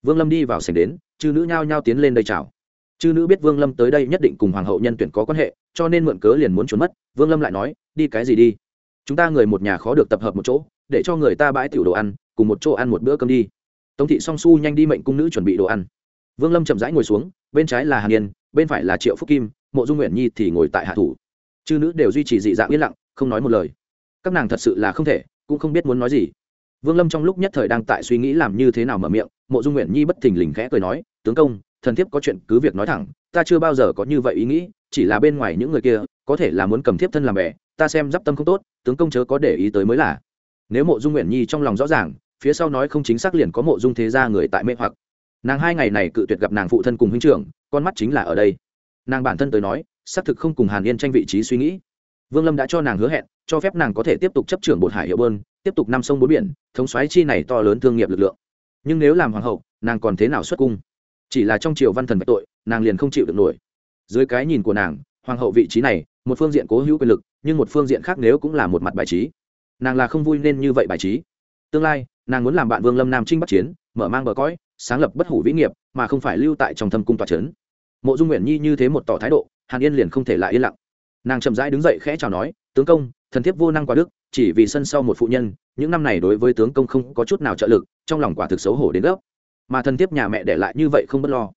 Speaker 1: Vương lâm đi vào sảnh đến, chư nữ nhao nhao tiến lên đây chào. Chư nữ biết vương lâm tới đây nhất định cùng hoàng hậu nhân tuyển có quan hệ, cho nên mượn cớ liền muốn trốn mất. Vương lâm lại nói, đi cái gì đi? Chúng ta người một nhà khó được tập hợp một chỗ, để cho người ta bãi tiểu đồ ăn, cùng một chỗ ăn một bữa cơm đi. Tống thị song su nhanh đi mệnh cung nữ chuẩn bị đồ ăn. Vương lâm chậm rãi ngồi xuống, bên trái là hàn yên, bên phải là triệu phúc kim, mộ dung nguyện nhi thì ngồi tại hạ thủ. Chư nữ đều duy trì dị dạng yên lặng, không nói một lời các nàng thật sự là không thể, cũng không biết muốn nói gì. Vương lâm trong lúc nhất thời đang tại suy nghĩ làm như thế nào mở miệng, mộ dung nguyện nhi bất thình lình khẽ cười nói, tướng công, thần thiếp có chuyện cứ việc nói thẳng, ta chưa bao giờ có như vậy ý nghĩ, chỉ là bên ngoài những người kia, có thể là muốn cầm thiếp thân làm bè, ta xem d i p tâm không tốt, tướng công chớ có để ý tới mới là. Nếu mộ dung nguyện nhi trong lòng rõ ràng, phía sau nói không chính xác liền có mộ dung thế gia người tại mê hoặc. Nàng hai ngày này cự tuyệt gặp nàng phụ thân cùng huynh trưởng, con mắt chính là ở đây. Nàng bản thân tới nói, xác thực không cùng hàn yên tranh vị trí suy nghĩ vương lâm đã cho nàng hứa hẹn, cho phép nàng có thể tiếp tục chấp trưởng bột hải hiệu bơn, tiếp tục năm sông bốn biển, thống xoáy chi này to lớn thương nghiệp lực lượng. Nhưng nếu làm hoàng hậu, nàng còn thế nào xuất cung? Chỉ là trong triều văn thần bạch tội, nàng liền không chịu được nổi. Dưới cái nhìn của nàng, hoàng hậu vị trí này, một phương diện cố hữu quyền lực, nhưng một phương diện khác nếu cũng là một mặt bài trí. Nàng là không vui nên như vậy bài trí. Tương lai, nàng muốn làm bạn vương lâm nam trinh bắc chiến, mở mang bờ cõi, sáng lập bất hủ vĩ nghiệp, mà không phải lưu tại trong thâm cung tòa trấn mộ dung nguyện nhi như thế một tỏ thái độ, hàn yên liền không thể lại yên lặng nàng chậm rãi đứng dậy khẽ chào nói, tướng công, thần thiếp vô năng quá đức, chỉ vì sân sau một phụ nhân, những năm này đối với tướng công không có chút nào trợ lực, trong lòng quả thực xấu hổ đến gấp. Mà thần thiếp nhà mẹ để lại như vậy không bất lo.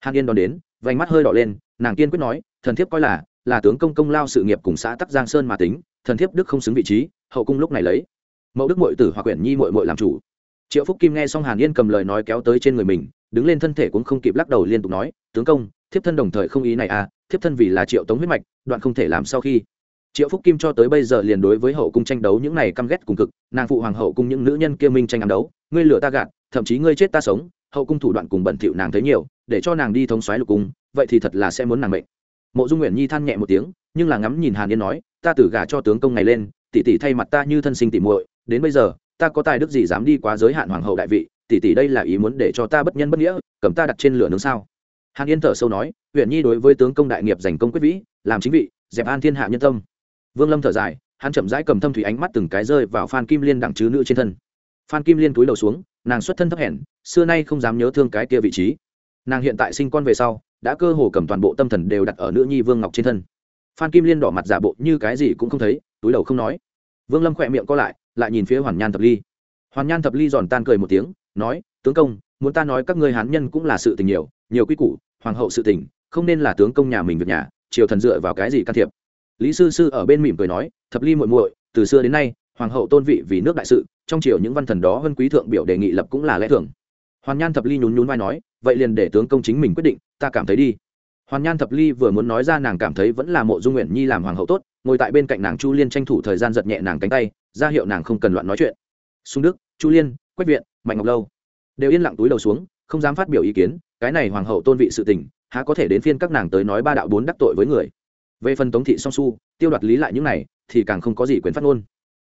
Speaker 1: Hàn yên đón đến, vành mắt hơi đỏ lên, nàng kiên quyết nói, thần thiếp coi là là tướng công công lao sự nghiệp cùng xã tắc giang sơn mà tính, thần thiếp đức không xứng vị trí, hậu cung lúc này lấy. Mẫu đức mội tử hoặc quyển nhi mội mội làm chủ. Triệu phúc kim nghe xong hàn yên cầm lời nói kéo tới trên người mình đứng lên thân thể cũng không kịp lắc đầu liên tục nói, tướng công, thiếp thân đồng thời không ý này à thiếp thân vì là triệu tống huyết mạch, đoạn không thể làm sau khi. Triệu phúc kim cho tới bây giờ liền đối với hậu cung tranh đấu những này căm ghét cùng cực, nàng phụ hoàng hậu cung những nữ nhân kia minh tranh ám đấu, ngươi lửa ta gạt, thậm chí ngươi chết ta sống, hậu cung thủ đoạn cùng bẩn thỉu nàng thấy nhiều, để cho nàng đi thống xoáy lục cung, vậy thì thật là sẽ muốn nàng mệnh. Mộ dung nguyện nhi than nhẹ một tiếng, nhưng là ngắm nhìn hàn yên nói, ta tử gả cho tướng công này lên, tỷ tỷ thay mặt ta như thân sinh tỷ muội, đến bây giờ, ta có tài đức gì dám đi quá giới hạn hoàng hậu đại vị tỷ tỷ đây là ý muốn để cho ta bất nhân bất nghĩa, cầm ta đặt trên lửa nướng sao? Hàn yên thở sâu nói huyện nhi đối với tướng công đại nghiệp giành công quyết vĩ, làm chính vị, dẹp an thiên hạ nhân tâm. Vương lâm thở dài, hắn chậm rãi cầm thâm thủy ánh mắt từng cái rơi vào phan kim liên đặng chứ nữ trên thân. Phan kim liên túi đầu xuống, nàng xuất thân thấp hèn, xưa nay không dám nhớ thương cái kia vị trí. Nàng hiện tại sinh con về sau, đã cơ hồ cầm toàn bộ tâm thần đều đặt ở nữ nhi vương ngọc trên thân. Phan kim liên đỏ mặt giả bộ như cái gì cũng không thấy, túi đầu không nói. Vương lâm khỏe miệng co lại lại nhìn phía hoàn nhan thập ly. Hoàn nhan thập ly giòn tan cười một tiếng nói, tướng công, muốn ta nói các ngươi hán nhân cũng là sự tình nhiều nhiều quy củ, hoàng hậu sự tình, không nên là tướng công nhà mình việc nhà, triều thần dựa vào cái gì can thiệp. Lý sư sư ở bên mỉm cười nói, thập ly muội muội, từ xưa đến nay, hoàng hậu tôn vị vì nước đại sự, trong triều những văn thần đó hơn quý thượng biểu đề nghị lập cũng là lẽ thường. Hoàn nhan thập ly nhún nhún vai nói, vậy liền để tướng công chính mình quyết định, ta cảm thấy đi. Hoàn nhan thập ly vừa muốn nói ra nàng cảm thấy vẫn là mộ dung nguyện nhi làm hoàng hậu tốt, ngồi tại bên cạnh nàng chu liên tranh thủ thời gian giật nhẹ nàng cánh tay, ra hiệu nàng không cần loạn nói chuyện. Xung đức, chu liên quách viện, mạnh ngọc lâu. Đều yên lặng túi đầu xuống, không dám phát biểu ý kiến, cái này hoàng hậu tôn vị sự tình, há có thể đến phiên các nàng tới nói ba đạo bốn đắc tội với người. Về phần tống thị song su, tiêu đoạt lý lại những này, thì càng không có gì quyền phát ngôn.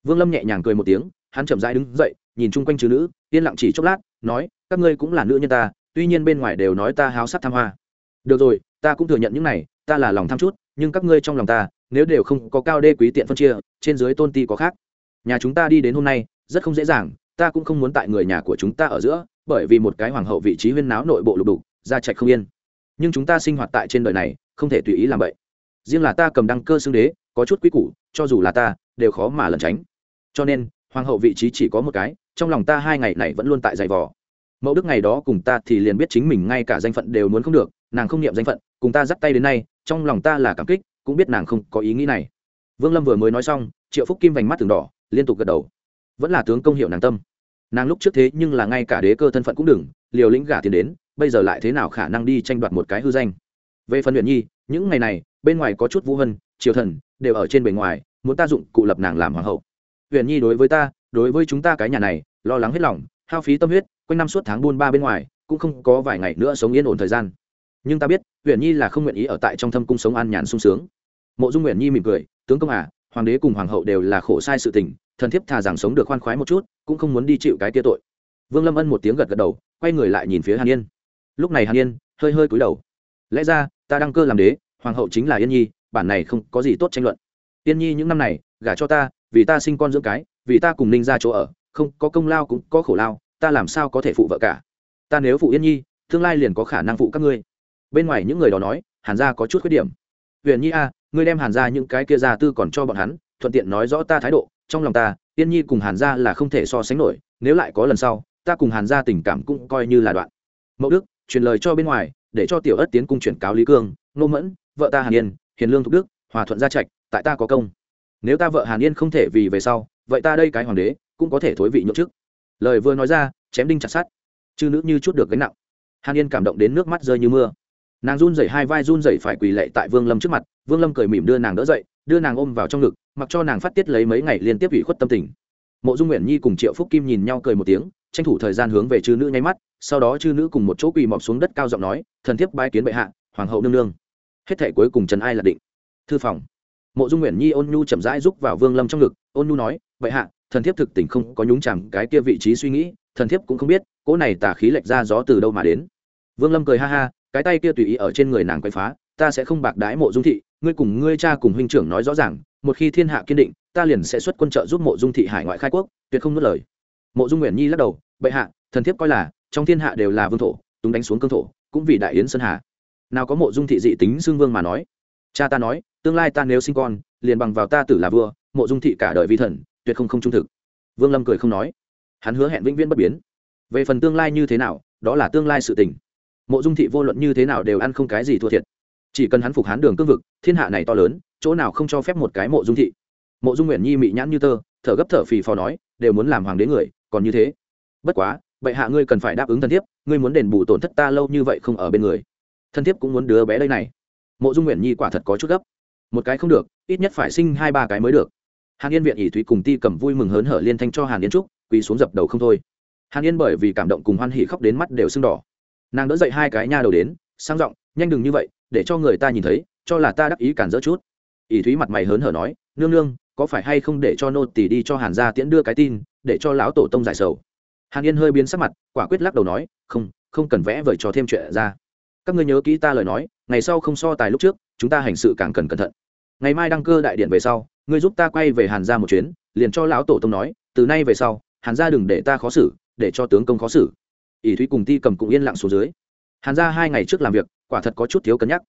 Speaker 1: Vương lâm nhẹ nhàng cười một tiếng, hắn chậm rãi đứng dậy, nhìn chung quanh chữ nữ, yên lặng chỉ chốc lát, nói, các ngươi cũng là nữ nhân ta, tuy nhiên bên ngoài đều nói ta háo sắc tham hoa. Được rồi, ta cũng thừa nhận những này, ta là lòng tham chút, nhưng các ngươi trong lòng ta, nếu đều không có cao đê quý tiện phân chia, trên dưới tôn ti có khác. Nhà chúng ta đi đến hôm nay, rất không dễ dàng ta cũng không muốn tại người nhà của chúng ta ở giữa, bởi vì một cái hoàng hậu vị trí huyên náo nội bộ lục đục ra trạch không yên. Nhưng chúng ta sinh hoạt tại trên đời này, không thể tùy ý làm vậy. Riêng là ta cầm đăng cơ xưng đế, có chút quý củ, cho dù là ta, đều khó mà lẩn tránh. Cho nên, hoàng hậu vị trí chỉ có một cái, trong lòng ta hai ngày này vẫn luôn tại giày vò. Mẫu đức ngày đó cùng ta thì liền biết chính mình ngay cả danh phận đều muốn không được, nàng không niệm danh phận, cùng ta dắt tay đến nay, trong lòng ta là cảm kích, cũng biết nàng không có ý nghĩ này. Vương lâm vừa mới nói xong, triệu phúc kim vành mắt từng đỏ, liên tục gật đầu vẫn là tướng công hiệu nàng tâm. Nàng lúc trước thế nhưng là ngay cả đế cơ thân phận cũng đừng, liều lĩnh gả tiền đến, bây giờ lại thế nào khả năng đi tranh đoạt một cái hư danh? Về phần luyện nhi, những ngày này, bên ngoài có chút vũ hân, triều thần, đều ở trên bề ngoài, muốn ta dụng cụ lập nàng làm hoàng hậu. Huyền nhi đối với ta, đối với chúng ta cái nhà này, lo lắng hết lòng, hao phí tâm huyết, quanh năm suốt tháng buôn ba bên ngoài, cũng không có vài ngày nữa sống yên ổn thời gian. Nhưng ta biết huyền nhi là không nguyện ý ở tại trong thâm cung sống an nhàn sung sướng. Mộ dung huyền nhi mỉm cười, tướng công à hoàng đế cùng hoàng hậu đều là khổ sai sự tình, thần thiếp thà rằng sống được khoan khoái một chút, cũng không muốn đi chịu cái tia tội. Vương lâm ân một tiếng gật gật đầu, quay người lại nhìn phía hàn yên. Lúc này hàn yên hơi hơi cúi đầu. Lẽ ra, ta đăng cơ làm đế, hoàng hậu chính là yên nhi, bản này không có gì tốt tranh luận. Yên nhi những năm này, gả cho ta, vì ta sinh con dưỡng cái, vì ta cùng ninh ra chỗ ở, không có công lao cũng có khổ lao, ta làm sao có thể phụ vợ cả? Ta nếu phụ yên nhi, tương lai liền có khả năng phụ các ngươi. Bên ngoài những người đó nói, hàn gia có chút khuyết điểm. Huyền nhi a ngươi đem hàn gia những cái kia gia tư còn cho bọn hắn, thuận tiện nói rõ ta thái độ, trong lòng ta, yên nhi cùng hàn gia là không thể so sánh nổi, nếu lại có lần sau, ta cùng hàn gia tình cảm cũng coi như là đoạn. Mẫu đức, truyền lời cho bên ngoài, để cho tiểu ất tiến cung chuyển cáo lý cương, nô mẫn, vợ ta hàn yên, hiền lương thục đức, hòa thuận gia trạch, tại ta có công. Nếu ta vợ hàn yên không thể vì về sau, vậy ta đây cái hoàng đế, cũng có thể thối vị nhượng chức. Lời vừa nói ra, chém đinh chặt sát chư nữ như chút được gánh nặng. Hàn yên cảm động đến nước mắt rơi như mưa nàng run rẩy hai vai run rẩy phải quỳ lệ tại vương lâm trước mặt, vương lâm cười mỉm đưa nàng đỡ dậy, đưa nàng ôm vào trong ngực, mặc cho nàng phát tiết lấy mấy ngày liên tiếp ủy khuất tâm tình. Mộ dung nguyện nhi cùng triệu phúc kim nhìn nhau cười một tiếng, tranh thủ thời gian hướng về chư nữ nháy mắt, sau đó chư nữ cùng một chỗ quỳ mọc xuống đất cao giọng nói, thần thiếp bái kiến bệ hạ, hoàng hậu nương nương. Hết thể cuối cùng trần ai là định. Thư phòng. Mộ dung nguyện nhi ôn nhu chậm rãi rúc vào vương lâm trong ngực, ôn nhu nói, bệ hạ, thần thiếp thực tình không có nhúng chẳng cái kia vị trí suy nghĩ, thần thiếp cũng không biết, cỗ này tả khí lệch ra gió từ đâu mà đến. Vương lâm cười ha ha cái tay kia tùy ý ở trên người nàng quay phá, ta sẽ không bạc đái mộ dung thị, ngươi cùng ngươi cha cùng huynh trưởng nói rõ ràng, một khi thiên hạ kiên định, ta liền sẽ xuất quân trợ giúp mộ dung thị hải ngoại khai quốc, tuyệt không nuốt lời. Mộ dung nguyện nhi lắc đầu, bệ hạ, thần thiếp coi là, trong thiên hạ đều là vương thổ, túng đánh xuống cương thổ, cũng vì đại yến sơn hà. Nào có mộ dung thị dị tính xương vương mà nói. Cha ta nói, tương lai ta nếu sinh con, liền bằng vào ta tử là vua, mộ dung thị cả đời vi thần, tuyệt không không trung thực. Vương lâm cười không nói. Hắn hứa hẹn vĩnh viễn bất biến. Về phần tương lai như thế nào, đó là tương lai sự tình mộ dung thị vô luận như thế nào đều ăn không cái gì thua thiệt. Chỉ cần hắn phục hán đường cương vực, thiên hạ này to lớn, chỗ nào không cho phép một cái mộ dung thị. Mộ dung nguyện nhi mị nhãn như tơ, thở gấp thở phì phò nói, đều muốn làm hoàng đế người, còn như thế. Bất quá vậy hạ ngươi cần phải đáp ứng thân thiết ngươi muốn đền bù tổn thất ta lâu như vậy không ở bên người. Thân thiết cũng muốn đứa bé đây này. Mộ dung nguyện nhi quả thật có chút gấp. Một cái không được, ít nhất phải sinh hai ba cái mới được. Hàn yên viện ỷ thúy cùng ti cầm vui mừng hớn hở liên thanh cho hàn yên trúc, quỳ xuống dập đầu không thôi. Hàn yên bởi vì cảm động cùng hoan hỉ khóc đến mắt đều sưng đỏ nàng đỡ dậy hai cái nha đầu đến, sang giọng, nhanh đừng như vậy, để cho người ta nhìn thấy, cho là ta đắc ý cản dỡ chút. Ỷ thúy mặt mày hớn hở nói, nương nương, có phải hay không để cho nô tỳ đi cho hàn gia tiễn đưa cái tin, để cho lão tổ tông giải sầu? Hàn yên hơi biến sắc mặt, quả quyết lắc đầu nói, không không cần vẽ vời cho thêm chuyện ra. Các ngươi nhớ kỹ ta lời nói, ngày sau không so tài lúc trước, chúng ta hành sự càng cần cẩn thận. Ngày mai đăng cơ đại điện về sau, ngươi giúp ta quay về hàn gia một chuyến, liền cho lão tổ tông nói, từ nay về sau, hàn gia đừng để ta khó xử, để cho tướng công khó xử ỷ thúy cùng ti cầm cũng yên lặng xuống dưới. Hàn gia hai ngày trước làm việc, quả thật có chút thiếu cân nhắc.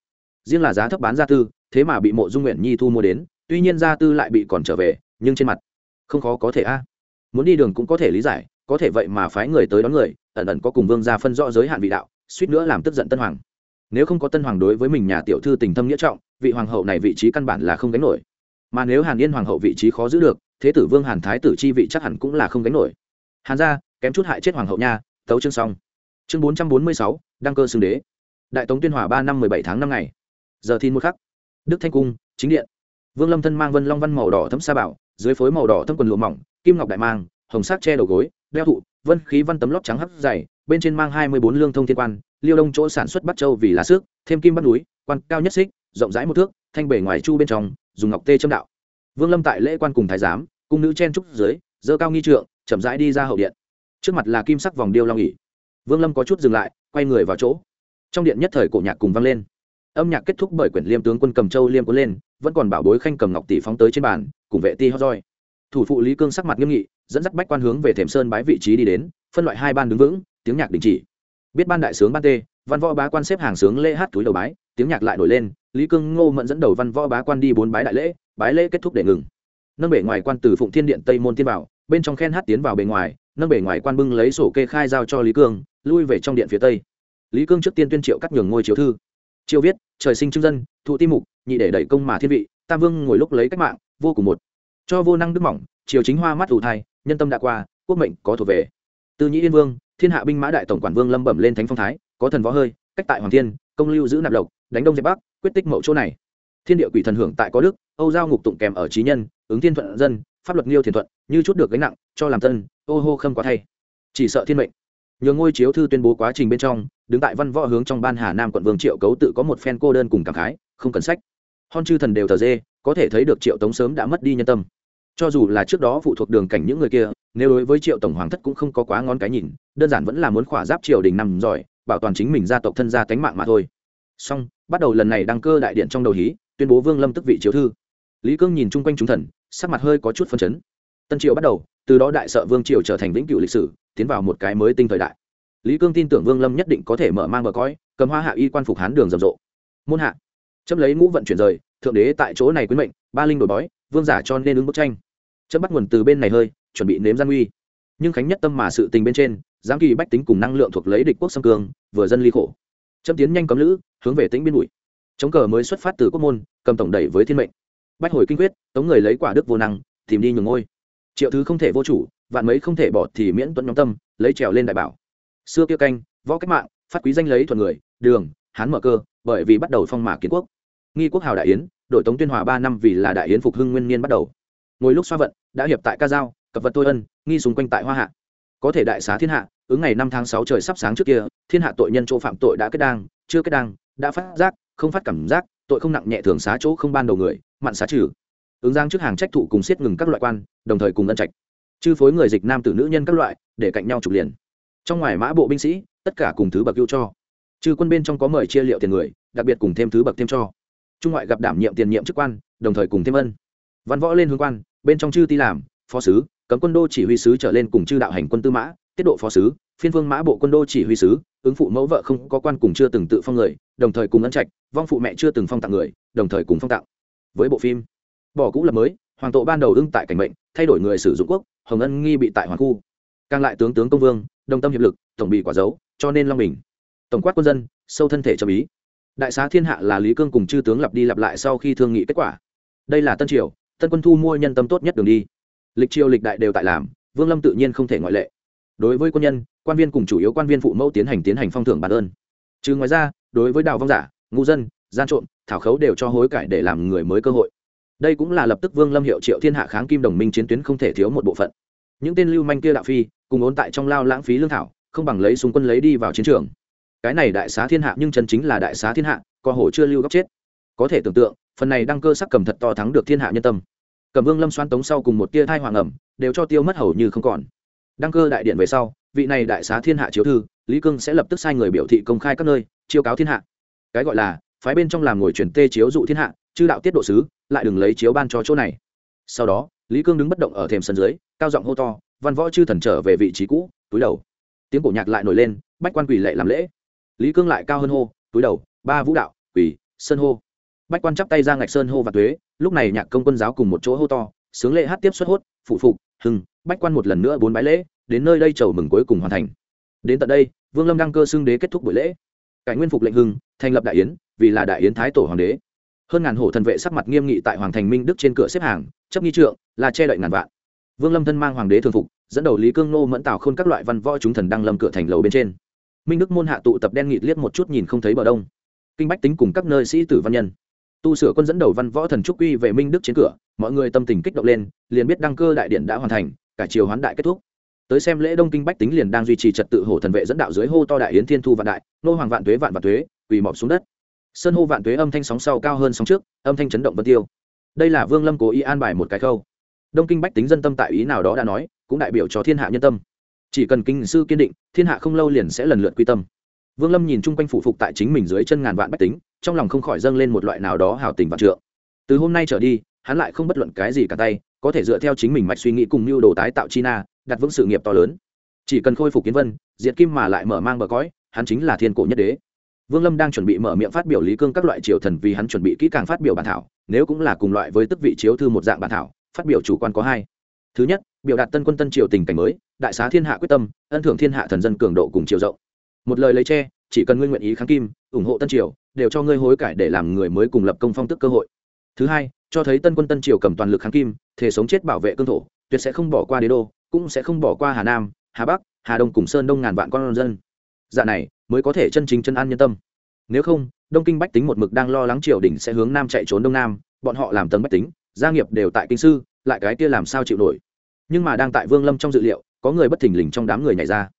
Speaker 1: Riêng là giá thấp bán gia tư, thế mà bị mộ dung nguyện nhi thu mua đến, tuy nhiên gia tư lại bị còn trở về, nhưng trên mặt, không khó có thể a. Muốn đi đường cũng có thể lý giải, có thể vậy mà phái người tới đón người, ẩn ẩn có cùng vương gia phân rõ giới hạn vị đạo, suýt nữa làm tức giận tân hoàng. Nếu không có tân hoàng đối với mình nhà tiểu thư tình thâm nghĩa trọng, vị hoàng hậu này vị trí căn bản là không gánh nổi. Mà nếu hàn yên hoàng hậu vị trí khó giữ được, thế tử vương hàn thái tử chi vị chắc hẳn cũng là không gánh nổi. Hàn gia, kém chút hại chết hoàng hậu nha tấu chương xong. Chương bốn trăm bốn mươi sáu, đăng cơ xưng đế. Đại tống tuyên hòa ba năm mười bảy tháng năm ngày. Giờ thi một khắc. Đức thanh cung, chính điện. Vương lâm thân mang vân long văn màu đỏ thấm sa bảo, dưới phối màu đỏ thấm quần lụa mỏng, kim ngọc đại mang, hồng sắc che đầu gối, đeo thụ, vân khí văn tấm lót trắng hấp dày, bên trên mang hai mươi bốn lương thông thiên quan, liêu đông chỗ sản xuất bắt châu vì lá xước, thêm kim bắt núi, quan cao nhất xích, rộng rãi một thước, thanh bể ngoài chu bên trong, dùng ngọc tê châm đạo. Vương lâm tại lễ quan cùng thái giám, cung nữ chen trúc dưới dơ cao nghi trượng, chậm rãi đi ra hậu điện trước mặt là kim sắc vòng điêu long ỉ vương lâm có chút dừng lại, quay người vào chỗ. Trong điện nhất thời cổ nhạc cùng vang lên. Âm nhạc kết thúc bởi quyển liêm tướng quân cầm châu liêm cuốn lên, vẫn còn bảo bối khanh cầm ngọc tỷ phóng tới trên bàn, cùng vệ ti hót roi. Thủ phụ lý cương sắc mặt nghiêm nghị, dẫn dắt bách quan hướng về thềm sơn bái vị trí đi đến, phân loại hai ban đứng vững, tiếng nhạc đình chỉ. Biết ban đại sướng ban tê, văn võ bá quan xếp hàng sướng lễ hát túi đầu bái, tiếng nhạc lại nổi lên, lý cương ngô mẫn dẫn đầu văn võ bá quan đi bốn bái đại lễ, bái lễ kết thúc để ngừng. Nâng bể ngoài quan từ phụng thiên điện tây môn tiên bảo bên trong khen hát tiến vào bề ngoài nâng bể ngoài quan bưng lấy sổ kê khai giao cho lý cương, lui về trong điện phía tây. Lý cương trước tiên tuyên triệu cắt nhường ngôi chiếu thư. Chiêu viết, trời sinh trưng dân, thụ ti mục, nhị để đẩy công mà thiên vị, tam vương ngồi lúc lấy cách mạng, vô cùng một. Cho vô năng đức mỏng, triều chính hoa mắt ủ thai, nhân tâm đã qua, quốc mệnh có thuộc về. Tư nhĩ yên vương, thiên hạ binh mã đại tổng quản vương lâm bẩm lên thánh phong thái, có thần võ hơi, cách tại hoàng thiên, công lưu giữ nạp lộc, đánh đông dẹp bắc, quyết tích mậu chỗ này. Thiên địa quỷ thần hưởng tại có đức, âu giao ngục tụng kèm ở trí nhân, ứng thiên thuận dân pháp luật nghiêu thiền thuận, như chút được gánh nặng, cho làm tân, ô hô khâm quá thay. Chỉ sợ thiên mệnh. Nhường ngôi chiếu thư tuyên bố quá trình bên trong, đứng tại văn võ hướng trong ban hà nam quận vương triệu cấu tự có một phen cô đơn cùng cảm khái, không cần sách. Hon chư thần đều thờ dê, có thể thấy được triệu tống sớm đã mất đi nhân tâm. Cho dù là trước đó phụ thuộc đường cảnh những người kia, nếu đối với triệu tổng hoàng thất cũng không có quá ngon cái nhìn, đơn giản vẫn là muốn khỏa giáp triều đình nằm giỏi, bảo toàn chính mình gia tộc thân gia tánh mạng mà thôi. Song bắt đầu lần này đăng cơ đại điện trong đầu hí, tuyên bố vương lâm tức vị chiếu thư. Lý cương nhìn chung quanh chúng thần sắc mặt hơi có chút phân chấn. Tân triều bắt đầu, từ đó đại sợ vương triều trở thành vĩnh cửu lịch sử, tiến vào một cái mới tinh thời đại. Lý cương tin tưởng vương lâm nhất định có thể mở mang bờ cõi cầm hoa hạ y quan phục hán đường rầm rộ. Môn hạ, chấm lấy ngũ vận chuyển rời, thượng đế tại chỗ này quyến mệnh, ba linh đổi bói, vương giả cho nên ứng bức tranh. Chấm bắt nguồn từ bên này hơi, chuẩn bị nếm gian uy nhưng khánh nhất tâm mà sự tình bên trên, giám kỳ bách tính cùng năng lượng thuộc lấy địch quốc xâm cương, vừa dân ly khổ. Chấm tiến nhanh cấm lữ, hướng về tĩnh biên bụi. Chống cờ mới xuất phát từ quốc môn, cầm tổng đẩy với thiên mệnh bách hồi kinh quyết, tống người lấy quả đức vô năng, tìm đi nhường ngôi. Triệu thứ không thể vô chủ, vạn mấy không thể bỏ thì miễn tuấn nhóm tâm, lấy trèo lên đại bảo. Xưa kia canh, võ cách mạng, phát quý danh lấy thuận người, đường, hán mở cơ, bởi vì bắt đầu phong mạc kiến quốc. Nghi quốc hào đại yến đội tống tuyên hòa ba năm vì là đại yến phục hưng nguyên niên bắt đầu. Ngồi lúc xoa vận, đã hiệp tại ca giao, cập vật tôi ân, nghi xung quanh tại hoa hạ. Có thể đại xá thiên hạ, ứng ngày năm tháng sáu trời sắp sáng trước kia, thiên hạ tội nhân chỗ phạm tội đã kết đang, chưa kết đang, đã phát giác, không phát cảm giác, tội không nặng nhẹ thường xá chỗ không ban đầu người mặn xá trừ. Ứng giang trước hàng trách thụ cùng siết ngừng các loại quan, đồng thời cùng ân trạch. Chư phối người dịch nam tử nữ nhân các loại, để cạnh nhau trục liền. Trong ngoài mã bộ binh sĩ, tất cả cùng thứ bậc yêu cho. Chư quân bên trong có mời chia liệu tiền người, đặc biệt cùng thêm thứ bậc thêm cho. Trung ngoại gặp đảm nhiệm tiền nhiệm chức quan, đồng thời cùng thêm ân. Văn võ lên hướng quan, bên trong chư ti làm, phó sứ, cấm quân đô chỉ huy sứ trở lên cùng chư đạo hành quân tư mã, tiết độ phó sứ, phiên vương mã bộ quân đô chỉ huy sứ, ứng phụ mẫu vợ không có quan cùng chưa từng tự phong người, đồng thời cùng ân trạch, vong phụ mẹ chưa từng phong tặng người, đồng thời cùng phong tặng với bộ phim. Bỏ cũ là mới, hoàng tộ ban đầu ưng tại cảnh mệnh, thay đổi người sử dụng quốc, hồng ân nghi bị tại hoàng khu. Càng lại tướng tướng công vương, đồng tâm hiệp lực, tổng bị quả dấu, cho nên long bình. Tổng quát quân dân, sâu thân thể cho bí. Đại xá thiên hạ là lý cương cùng chư tướng lặp đi lặp lại sau khi thương nghị kết quả. Đây là tân triều, tân quân thu mua nhân tâm tốt nhất đường đi. Lịch triều lịch đại đều tại làm, vương lâm tự nhiên không thể ngoại lệ. Đối với quân nhân, quan viên cùng chủ yếu quan viên phụ mẫu tiến hành tiến hành phong thưởng bản ơn. Trừ ngoài ra, đối với đào vong giả, ngu dân gian trộm, thảo khấu đều cho hối cải để làm người mới cơ hội. Đây cũng là lập tức vương lâm hiệu triệu thiên hạ kháng kim đồng minh chiến tuyến không thể thiếu một bộ phận. Những tên lưu manh kia đạo phi, cùng ốn tại trong lao lãng phí lương thảo, không bằng lấy súng quân lấy đi vào chiến trường. Cái này đại xá thiên hạ nhưng chân chính là đại xá thiên hạ co hổ chưa lưu góc chết. Có thể tưởng tượng, phần này đăng cơ sắc cầm thật to thắng được thiên hạ nhân tâm. Cầm vương lâm xoan tống sau cùng một tia thai hoàng ẩm, đều cho tiêu mất hầu như không còn. Đăng cơ đại điện về sau, vị này đại xá thiên hạ chiếu thư, lý cương sẽ lập tức sai người biểu thị công khai các nơi, chiêu cáo thiên hạ. Cái gọi là phái bên trong làm ngồi chuyển tê chiếu dụ thiên hạ, chư đạo tiết độ sứ, lại đừng lấy chiếu ban cho chỗ này. Sau đó, lý cương đứng bất động ở thềm sân dưới, cao giọng hô to, văn võ chư thần trở về vị trí cũ, túi đầu. Tiếng cổ nhạc lại nổi lên, bách quan quỷ lệ làm lễ. Lý cương lại cao hơn hô, túi đầu, ba vũ đạo quỷ sơn hô. Bách quan chắp tay ra ngạch sơn hô và thuế. lúc này nhạc công quân giáo cùng một chỗ hô to, sướng lễ hát tiếp xuất hốt, phụ phục, hưng, bách quan một lần nữa bốn bái lễ, đến nơi đây chầu mừng cuối cùng hoàn thành. Đến tận đây, vương lâm đăng cơ xưng đế kết thúc buổi lễ cải nguyên phục lệnh hưng, thành lập đại yến, vì là đại yến thái tổ hoàng đế. Hơn ngàn hổ thần vệ sắc mặt nghiêm nghị tại hoàng thành minh đức trên cửa xếp hàng, chấp nghi trượng, là che đậy ngàn vạn. Vương lâm thân mang hoàng đế thường phục, dẫn đầu lý cương nô mẫn tào khôn các loại văn võ chúng thần đăng lâm cửa thành lầu bên trên. Minh đức môn hạ tụ tập đen nghịt liếc một chút nhìn không thấy bờ đông. Kinh bách tính cùng các nơi sĩ tử văn nhân. Tu sửa quân dẫn đầu văn võ thần trúc uy về minh đức trên cửa, mọi người tâm tình kích động lên, liền biết đăng cơ đại điện đã hoàn thành, cả chiều hoán đại kết thúc tới xem lễ đông kinh bách tính liền đang duy trì trật tự hổ thần vệ dẫn đạo dưới hô to đại yến thiên thu vạn đại, nô hoàng vạn tuế vạn vạn tuế, quỳ mọc xuống đất. Sơn hô vạn tuế âm thanh sóng sau cao hơn sóng trước, âm thanh chấn động vân tiêu. Đây là vương lâm cố ý an bài một cái khâu. Đông kinh bách tính dân tâm tại ý nào đó đã nói, cũng đại biểu cho thiên hạ nhân tâm. Chỉ cần kinh sư kiên định, thiên hạ không lâu liền sẽ lần lượt quy tâm. Vương lâm nhìn chung quanh phủ phục tại chính mình dưới chân ngàn vạn bách tính, trong lòng không khỏi dâng lên một loại nào đó hào tình vạn trượng. Từ hôm nay trở đi, hắn lại không bất luận cái gì cả tay có thể dựa theo chính mình mạch suy nghĩ cùng mưu đồ tái tạo china, đặt vững sự nghiệp to lớn. Chỉ cần khôi phục kiến vân, diệt kim mà lại mở mang bờ cõi, hắn chính là thiên cổ nhất đế. Vương lâm đang chuẩn bị mở miệng phát biểu lý cương các loại triều thần vì hắn chuẩn bị kỹ càng phát biểu bản thảo, nếu cũng là cùng loại với tức vị chiếu thư một dạng bản thảo, phát biểu chủ quan có hai. Thứ nhất, biểu đạt tân quân tân triều tình cảnh mới, đại xá thiên hạ quyết tâm, ân thưởng thiên hạ thần dân cường độ cùng chiều rộng. Một lời lấy che, chỉ cần ngươi nguyện ý kháng kim, ủng hộ tân triều, đều cho ngươi hối cải để làm người mới cùng lập công phong tức cơ hội. Thứ hai cho thấy tân quân tân triều cầm toàn lực kháng kim, thể sống chết bảo vệ cương thổ, tuyệt sẽ không bỏ qua đế đô, cũng sẽ không bỏ qua hà nam, hà bắc, hà đông cùng sơn đông ngàn vạn con dân. Dạ này, mới có thể chân chính chân an nhân tâm. Nếu không, đông kinh bách tính một mực đang lo lắng triều đình sẽ hướng nam chạy trốn đông nam, bọn họ làm tầng bách tính, gia nghiệp đều tại kinh sư, lại cái kia làm sao chịu nổi. Nhưng mà đang tại vương lâm trong dự liệu, có người bất thình lình trong đám người nhảy ra.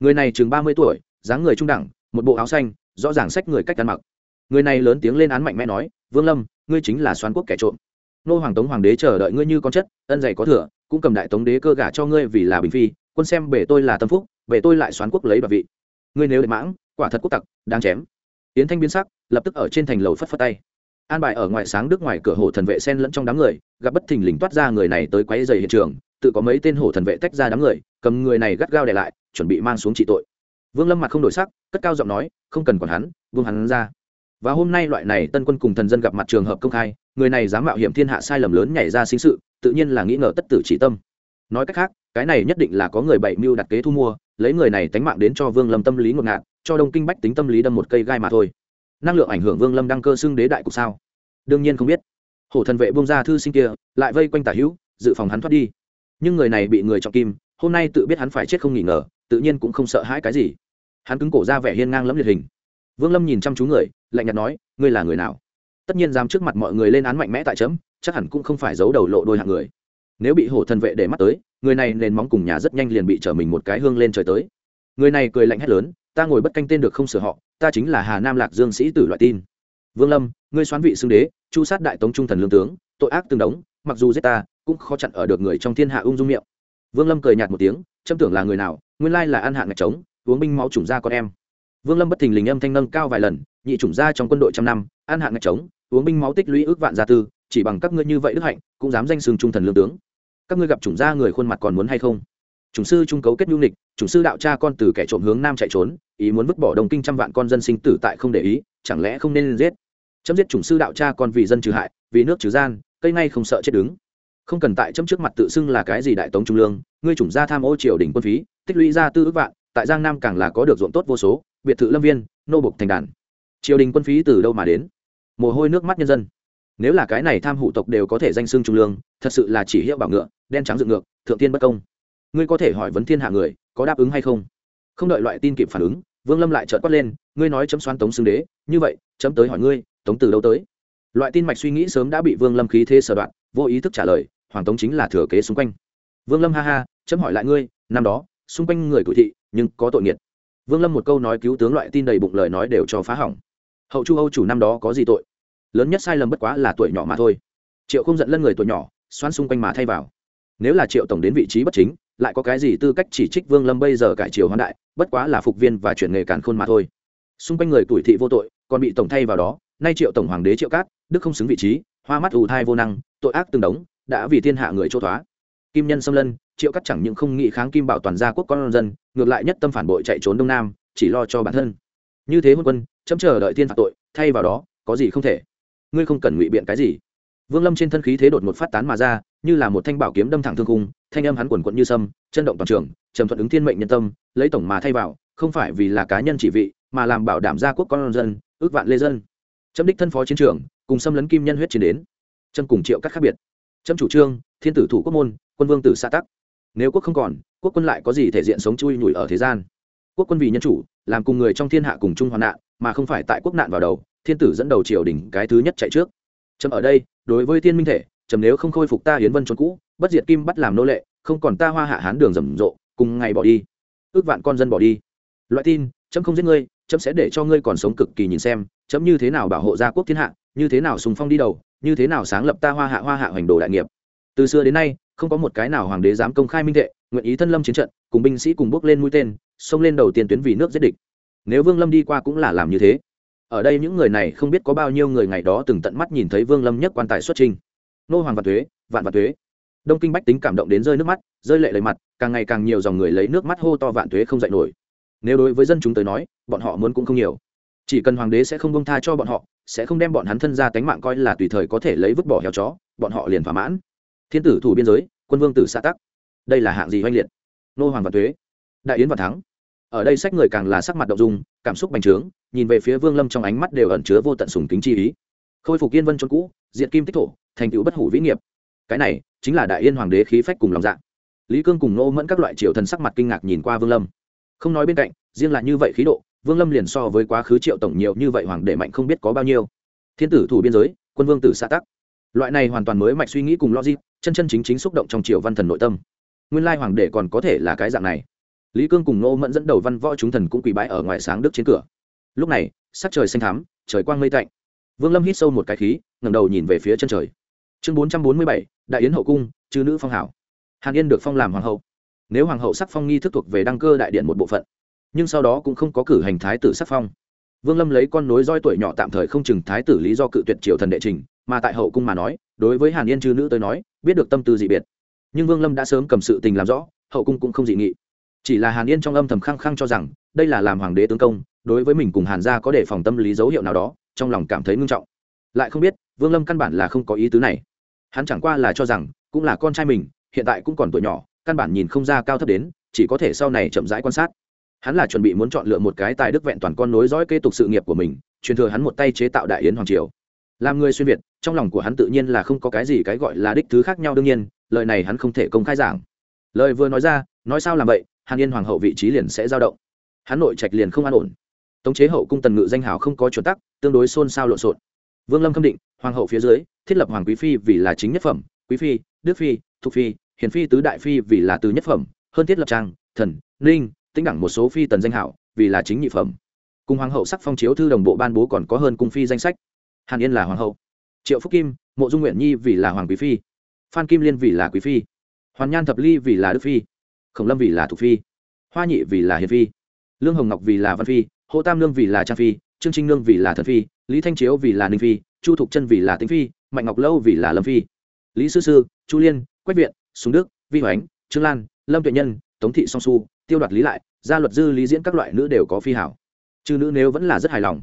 Speaker 1: Người này chừng ba mươi tuổi, dáng người trung đẳng, một bộ áo xanh, rõ ràng sách người cách ăn mặc người này lớn tiếng lên án mạnh mẽ nói, vương lâm, ngươi chính là xoán quốc kẻ trộm. Nô hoàng tống hoàng đế chờ đợi ngươi như con chất, ân dày có thừa, cũng cầm đại tống đế cơ gả cho ngươi vì là bình phi, quân xem bể tôi là tâm phúc, bể tôi lại xoán quốc lấy bà vị. Ngươi nếu để mãng, quả thật quốc tặc đang chém. Yến thanh biến sắc, lập tức ở trên thành lầu phất phất tay. An bài ở ngoài sáng đức ngoài cửa hồ thần vệ sen lẫn trong đám người, gặp bất thình lình toát ra người này tới quấy dày hiện trường, tự có mấy tên hổ thần vệ tách ra đám người, cầm người này gắt gao để lại, chuẩn bị mang xuống trị tội. Vương lâm mặt không đổi sắc, cất cao giọng nói, không cần còn hắn vương hắn ra và hôm nay loại này tân quân cùng thần dân gặp mặt trường hợp công khai, người này dám mạo hiểm thiên hạ sai lầm lớn nhảy ra sinh sự, tự nhiên là nghĩ ngờ tất tử chỉ tâm. Nói cách khác, cái này nhất định là có người bảy mưu đặt kế thu mua, lấy người này tánh mạng đến cho vương lâm tâm lý ngột ngạt, cho đông kinh bách tính tâm lý đâm một cây gai mà thôi. Năng lượng ảnh hưởng vương lâm đăng cơ xưng đế đại cục sao? Đương nhiên không biết. Hổ thần vệ bông ra thư sinh kia, lại vây quanh tả hữu, dự phòng hắn thoát đi. Nhưng người này bị người trọng kim, hôm nay tự biết hắn phải chết không nghỉ ngờ, tự nhiên cũng không sợ hãi cái gì. Hắn cứng cổ ra vẻ hiên ngang lẫm liệt hình vương lâm nhìn chăm chú người, lạnh nhạt nói, ngươi là người nào? Tất nhiên dám trước mặt mọi người lên án mạnh mẽ tại chấm, chắc hẳn cũng không phải giấu đầu lộ đôi hạng người. Nếu bị hổ thần vệ để mắt tới, người này nền móng cùng nhà rất nhanh liền bị trở mình một cái hương lên trời tới. Người này cười lạnh hét lớn, ta ngồi bất canh tên được không sửa họ, ta chính là hà nam lạc dương sĩ tử loại tin. Vương lâm, ngươi xoán vị xưng đế, chu sát đại tống trung thần lương tướng, tội ác tương đống, mặc dù giết ta, cũng khó chặn ở được người trong thiên hạ ung dung miệng. Vương lâm cười nhạt một tiếng châm tưởng là người nào, nguyên lai là ăn hạn ngạch trống, uống binh máu chủng ra con em vương lâm bất thình lình âm thanh nâng cao vài lần, nhị chủng ra trong quân đội trăm năm an hạng ngạch trống, uống binh máu tích lũy ước vạn gia tư, chỉ bằng các ngươi như vậy đức hạnh, cũng dám danh sừng trung thần lương tướng. Các ngươi gặp chủng gia người khuôn mặt còn muốn hay không? Chủng sư trung cấu kết nhu nịch chủng sư đạo cha con từ kẻ trộm hướng nam chạy trốn, ý muốn vứt bỏ đồng kinh trăm vạn con dân sinh tử tại không để ý, chẳng lẽ không nên giết? Chấm giết chủng sư đạo cha con vì dân trừ hại, vì nước trừ gian, cây ngay không sợ chết đứng. Không cần tại chấm trước mặt tự xưng là cái gì đại tống trung lương, ngươi chủng gia tham ô triều đình quân phí, tích lũy ra tư ước vạn, tại giang nam càng là có được ruộng tốt vô số biệt thự lâm viên, nô bục thành đàn. Triều đình quân phí từ đâu mà đến? Mồ hôi nước mắt nhân dân. Nếu là cái này tham hủ tộc đều có thể danh xưng trung lương, thật sự là chỉ hiệu bảo ngựa, đen trắng dựng ngược, thượng tiên bất công. Ngươi có thể hỏi vấn thiên hạ người, có đáp ứng hay không? Không đợi loại tin kịp phản ứng, vương lâm lại trợt quát lên, ngươi nói chấm xoan tống xưng đế, như vậy, chấm tới hỏi ngươi, tống từ đâu tới? Loại tin mạch suy nghĩ sớm đã bị vương lâm khí thế sở đoạn, vô ý thức trả lời, hoàng tống chính là thừa kế xung quanh. Vương lâm ha ha, chấm hỏi lại ngươi, năm đó, xung quanh người tuổi thị, nhưng có tội nghiệt vương lâm một câu nói cứu tướng loại tin đầy bụng lời nói đều cho phá hỏng. Hậu chu âu chủ năm đó có gì tội? Lớn nhất sai lầm bất quá là tuổi nhỏ mà thôi. Triệu không giận lân người tuổi nhỏ xoan xung quanh mà thay vào. Nếu là triệu tổng đến vị trí bất chính, lại có cái gì tư cách chỉ trích vương lâm bây giờ cải triều hoán đại, bất quá là phục viên và chuyển nghề càn khôn mà thôi. Xung quanh người tuổi thị vô tội, còn bị tổng thay vào đó, nay triệu tổng hoàng đế triệu cát, đức không xứng vị trí, hoa mắt ù thai vô năng, tội ác từng đống, đã vì thiên hạ người chỗ thoá. Kim nhân xâm lân triệu cắt chẳng những không nghị kháng kim bảo toàn gia quốc con dân, ngược lại nhất tâm phản bội chạy trốn đông nam, chỉ lo cho bản thân. Như thế hôn quân, chấm chờ đợi thiên phạt tội, thay vào đó, có gì không thể. Ngươi không cần ngụy biện cái gì. Vương lâm trên thân khí thế đột một phát tán mà ra, như là một thanh bảo kiếm đâm thẳng thương cung thanh âm hắn quần quận như sâm, chân động toàn trường, trầm thuận ứng thiên mệnh nhân tâm, lấy tổng mà thay vào, không phải vì là cá nhân chỉ vị, mà làm bảo đảm gia quốc con dân, ước vạn lê dân. Chấm đích thân phó chiến trường, cùng xâm lấn kim nhân huyết chiến đến. Chân cùng triệu các khác biệt. Chấm chủ trương, thiên tử thủ quốc môn, quân vương tử xã tắc nếu quốc không còn, quốc quân lại có gì thể diện sống chui nhủi ở thế gian? Quốc quân vì nhân chủ, làm cùng người trong thiên hạ cùng chung hoạn nạn, mà không phải tại quốc nạn vào đầu, thiên tử dẫn đầu triều đình cái thứ nhất chạy trước. Trầm ở đây, đối với thiên minh thể trầm nếu không khôi phục ta hiến vân trốn cũ, bất diệt kim bắt làm nô lệ, không còn ta hoa hạ hán đường rầm rộ, cùng ngày bỏ đi. Ước vạn con dân bỏ đi. Loại tin trẫm không giết ngươi trẫm sẽ để cho ngươi còn sống cực kỳ nhìn xem trẫm như thế nào bảo hộ gia quốc thiên hạ, như thế nào sùng phong đi đầu, như thế nào sáng lập ta hoa hạ hoa hạ hoành đồ đại nghiệp. Từ xưa đến nay không có một cái nào hoàng đế dám công khai minh thệ nguyện ý thân lâm chiến trận, cùng binh sĩ cùng bước lên mũi tên, xông lên đầu tiên tuyến vì nước giết địch. Nếu vương lâm đi qua cũng là làm như thế. Ở đây những người này không biết có bao nhiêu người ngày đó từng tận mắt nhìn thấy vương lâm nhất quan tài xuất trình nô hoàng vạn thuế vạn vạn thuế đông kinh bách tính cảm động đến rơi nước mắt, rơi lệ lấy mặt, càng ngày càng nhiều dòng người lấy nước mắt hô to vạn thuế không dạy nổi. Nếu đối với dân chúng tới nói, bọn họ muốn cũng không nhiều. Chỉ cần hoàng đế sẽ không bông tha cho bọn họ, sẽ không đem bọn hắn thân ra tánh mạng coi là tùy thời có thể lấy vứt bỏ heo chó, bọn họ liền thỏa mãn thiên tử thủ biên giới, quân vương tử xã tắc. Đây là hạng gì oanh liệt? Nô hoàng và thuế đại yến và thắng. Ở đây sách người càng là sắc mặt động dung, cảm xúc bành trướng, nhìn về phía vương lâm trong ánh mắt đều ẩn chứa vô tận sùng kính chi ý. Khôi phục yên vân trốn cũ, diện kim tích thổ, thành tựu bất hủ vĩ nghiệp. Cái này chính là đại yên hoàng đế khí phách cùng lòng dạ. Lý cương cùng nô mẫn các loại triều thần sắc mặt kinh ngạc nhìn qua vương lâm. Không nói bên cạnh, riêng là như vậy khí độ, vương lâm liền so với quá khứ triệu tổng nhiều như vậy hoàng đệ mạnh không biết có bao nhiêu. Thiên tử thủ biên giới, quân vương tử xã tắc. Loại này hoàn toàn mới mạch suy nghĩ cùng logic chân chân chính chính xúc động trong triều văn thần nội tâm. Nguyên lai hoàng đệ còn có thể là cái dạng này. Lý cương cùng nô mẫn dẫn đầu văn võ chúng thần cũng quỳ bái ở ngoài sáng đức trên cửa. Lúc này, sắc trời xanh thắm, trời quang mây tạnh. Vương lâm hít sâu một cái khí, ngẩng đầu nhìn về phía chân trời. Chương bốn trăm bốn mươi bảy, đại yến hậu cung, chư nữ phong hảo. Hàn yên được phong làm hoàng hậu. Nếu hoàng hậu sắc phong nghi thức thuộc về đăng cơ đại điện một bộ phận, nhưng sau đó cũng không có cử hành thái tử sắc phong vương lâm lấy con nối roi tuổi nhỏ tạm thời không chừng thái tử lý do cự tuyệt triều thần đệ trình, mà tại hậu cung mà nói, đối với hàn yên chư nữ tới nói, biết được tâm tư dị biệt. Nhưng vương lâm đã sớm cầm sự tình làm rõ, hậu cung cũng không dị nghị. Chỉ là hàn yên trong âm thầm khăng khăng cho rằng, đây là làm hoàng đế tướng công, đối với mình cùng hàn gia có đề phòng tâm lý dấu hiệu nào đó, trong lòng cảm thấy ngưng trọng. Lại không biết, vương lâm căn bản là không có ý tứ này. Hắn chẳng qua là cho rằng, cũng là con trai mình, hiện tại cũng còn tuổi nhỏ, căn bản nhìn không ra cao thấp đến, chỉ có thể sau này chậm rãi quan sát hắn là chuẩn bị muốn chọn lựa một cái tài đức vẹn toàn con nối dõi kế tục sự nghiệp của mình, truyền thừa hắn một tay chế tạo đại yến hoàng triều. Làm người xuyên việt, trong lòng của hắn tự nhiên là không có cái gì cái gọi là đích thứ khác nhau đương nhiên, lời này hắn không thể công khai giảng. Lời vừa nói ra, nói sao làm vậy, hàn yên hoàng hậu vị trí liền sẽ dao động. Hắn nội trạch liền không an ổn. Tống chế hậu cung tần ngự danh hào không có chuẩn tắc, tương đối xôn xao lộn xộn. Vương lâm khâm định, hoàng hậu phía dưới, thiết lập hoàng quý phi vì là chính nhất phẩm, quý phi, đức phi, thục phi, hiền phi tứ đại phi vì là tứ nhất phẩm, hơn thiết lập trang, thần, ninh tính đẳng một số phi tần danh hảo vì là chính nhị phẩm cùng hoàng hậu sắc phong chiếu thư đồng bộ ban bố còn có hơn cung phi danh sách hàn yên là hoàng hậu triệu phúc kim mộ dung nguyện nhi vì là hoàng quý phi phan kim liên vì là quý phi hoàn nhan thập ly vì là đức phi khổng lâm vì là thục phi hoa nhị vì là hiền phi lương hồng ngọc vì là văn phi hồ tam lương vì là trang phi trương trinh lương vì là thần phi lý thanh chiếu vì là ninh phi chu thục chân vì là tĩnh phi mạnh ngọc lâu vì là lâm phi lý sư sư chu liên quách viện súng đức vi hoánh trương lan lâm tuệ nhân tống thị song su tiêu đoạt lý lại gia luật dư lý diễn các loại nữ đều có phi hảo. Chư nữ nếu vẫn là rất hài lòng.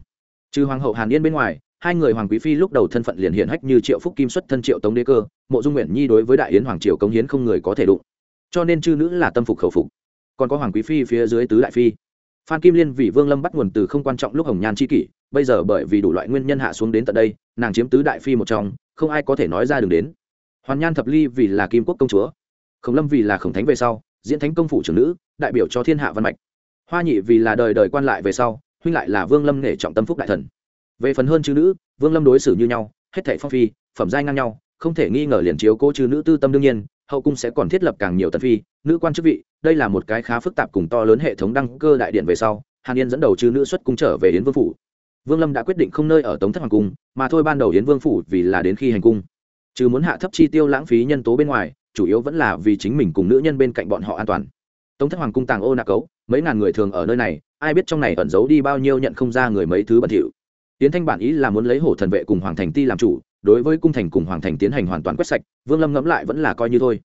Speaker 1: Trừ hoàng hậu hàn yên bên ngoài, hai người hoàng quý phi lúc đầu thân phận liền hiện hách như triệu phúc kim xuất thân triệu tống đế cơ, mộ dung nguyện nhi đối với đại yến hoàng triều công hiến không người có thể đụng. Cho nên chư nữ là tâm phục khẩu phục. Còn có hoàng quý phi phía dưới tứ đại phi. Phan kim liên vì vương lâm bắt nguồn từ không quan trọng lúc hồng nhan c kỷ, bây giờ bởi vì đủ loại nguyên nhân hạ xuống đến tận đây, nàng chiếm tứ đại phi một trong, không ai có thể nói ra đường đến. Hoàn nhan thập ly vì là kim quốc công chúa, khổng lâm vì là khổng thánh về sau diễn thánh công phủ trưởng nữ, đại biểu cho thiên hạ văn mạch. Hoa nhị vì là đời đời quan lại về sau, huynh lại là vương lâm nể trọng tâm phúc đại thần. Về phần hơn chư nữ, vương lâm đối xử như nhau, hết thảy phong phi, phẩm giai ngang nhau, không thể nghi ngờ liền chiếu cô chư nữ tư tâm đương nhiên, hậu cung sẽ còn thiết lập càng nhiều tần phi, nữ quan chức vị, đây là một cái khá phức tạp cùng to lớn hệ thống đăng cơ đại điện về sau, hàn yên dẫn đầu chư nữ xuất cung trở về yến vương phủ. Vương lâm đã quyết định không nơi ở tống thất hoàng cung, mà thôi ban đầu yến vương phủ vì là đến khi hành cung. Trừ muốn hạ thấp chi tiêu lãng phí nhân tố bên ngoài chủ yếu vẫn là vì chính mình cùng nữ nhân bên cạnh bọn họ an toàn. Tống thất hoàng cung tàng ô nạc cấu, mấy ngàn người thường ở nơi này, ai biết trong này ẩn giấu đi bao nhiêu nhận không ra người mấy thứ bẩn thỉu. Tiến thanh bản ý là muốn lấy hổ thần vệ cùng hoàng thành ti làm chủ, đối với cung thành cùng hoàng thành tiến hành hoàn toàn quét sạch, vương lâm ngẫm lại vẫn là coi như thôi.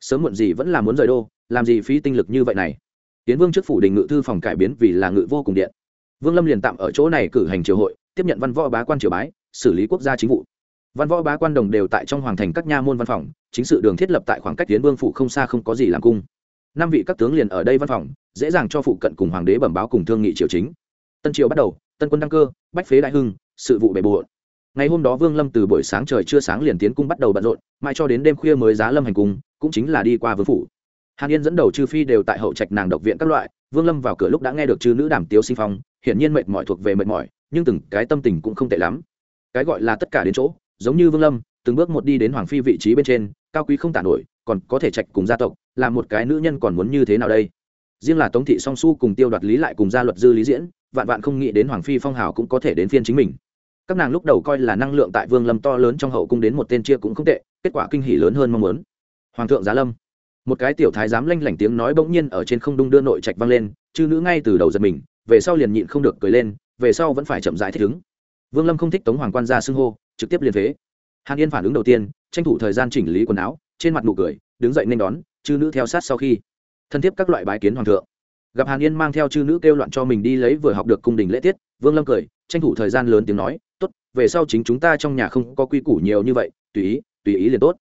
Speaker 1: Sớm muộn gì vẫn là muốn rời đô, làm gì phí tinh lực như vậy này? Tiến vương trước phủ đình ngự thư phòng cải biến vì là ngự vô cùng điện. Vương lâm liền tạm ở chỗ này cử hành triều hội, tiếp nhận văn võ bá quan triều bái, xử lý quốc gia chính vụ. Văn võ bá quan đồng đều tại trong hoàng thành các nha môn văn phòng chính sự đường thiết lập tại khoảng cách tiến vương phủ không xa không có gì làm cung. Năm vị các tướng liền ở đây văn phòng, dễ dàng cho phụ cận cùng hoàng đế bẩm báo cùng thương nghị triều chính. Tân triều bắt đầu, tân quân đăng cơ, bách phế đại hưng, sự vụ bề bộn. Ngày hôm đó vương lâm từ buổi sáng trời chưa sáng liền tiến cung bắt đầu bận rộn mãi cho đến đêm khuya mới giá lâm hành cung, cũng chính là đi qua vương phủ. Hàn yên dẫn đầu chư phi đều tại hậu trạch nàng độc viện các loại, vương lâm vào cửa lúc đã nghe được chư nữ đàm tiếu sinh phong, hiển nhiên mệt mỏi thuộc về mệt mỏi, nhưng từng cái tâm tình cũng không tệ lắm. Cái gọi là tất cả đến chỗ, giống như vương lâm từng bước một đi đến hoàng phi vị trí bên trên, cao quý không tả nổi, còn có thể trạch cùng gia tộc, là một cái nữ nhân còn muốn như thế nào đây? Riêng là tống thị song su cùng tiêu đoạt lý lại cùng gia luật dư lý diễn, vạn vạn không nghĩ đến hoàng phi phong hào cũng có thể đến phiên chính mình. Các nàng lúc đầu coi là năng lượng tại vương lâm to lớn trong hậu cung đến một tên chia cũng không tệ, kết quả kinh hỉ lớn hơn mong muốn. Hoàng thượng giá lâm. Một cái tiểu thái dám lanh lảnh tiếng nói bỗng nhiên ở trên không đung đưa nội trạch vang lên, chư nữ ngay từ đầu giật mình, về sau liền nhịn không được cười lên, về sau vẫn phải chậm rãi thích ứng. Vương lâm không thích tống hoàng quan ra xưng hô, trực tiếp liền thế hàn yên phản ứng đầu tiên, tranh thủ thời gian chỉnh lý quần áo, trên mặt nụ cười, đứng dậy nên đón, chư nữ theo sát sau khi. Thân thiết các loại bái kiến hoàng thượng. Gặp hàn yên mang theo chư nữ kêu loạn cho mình đi lấy vừa học được cung đình lễ tiết, vương lâm cười, tranh thủ thời gian lớn tiếng nói, tốt, về sau chính chúng ta trong nhà không có quy củ nhiều như vậy, tùy ý tùy ý liền tốt.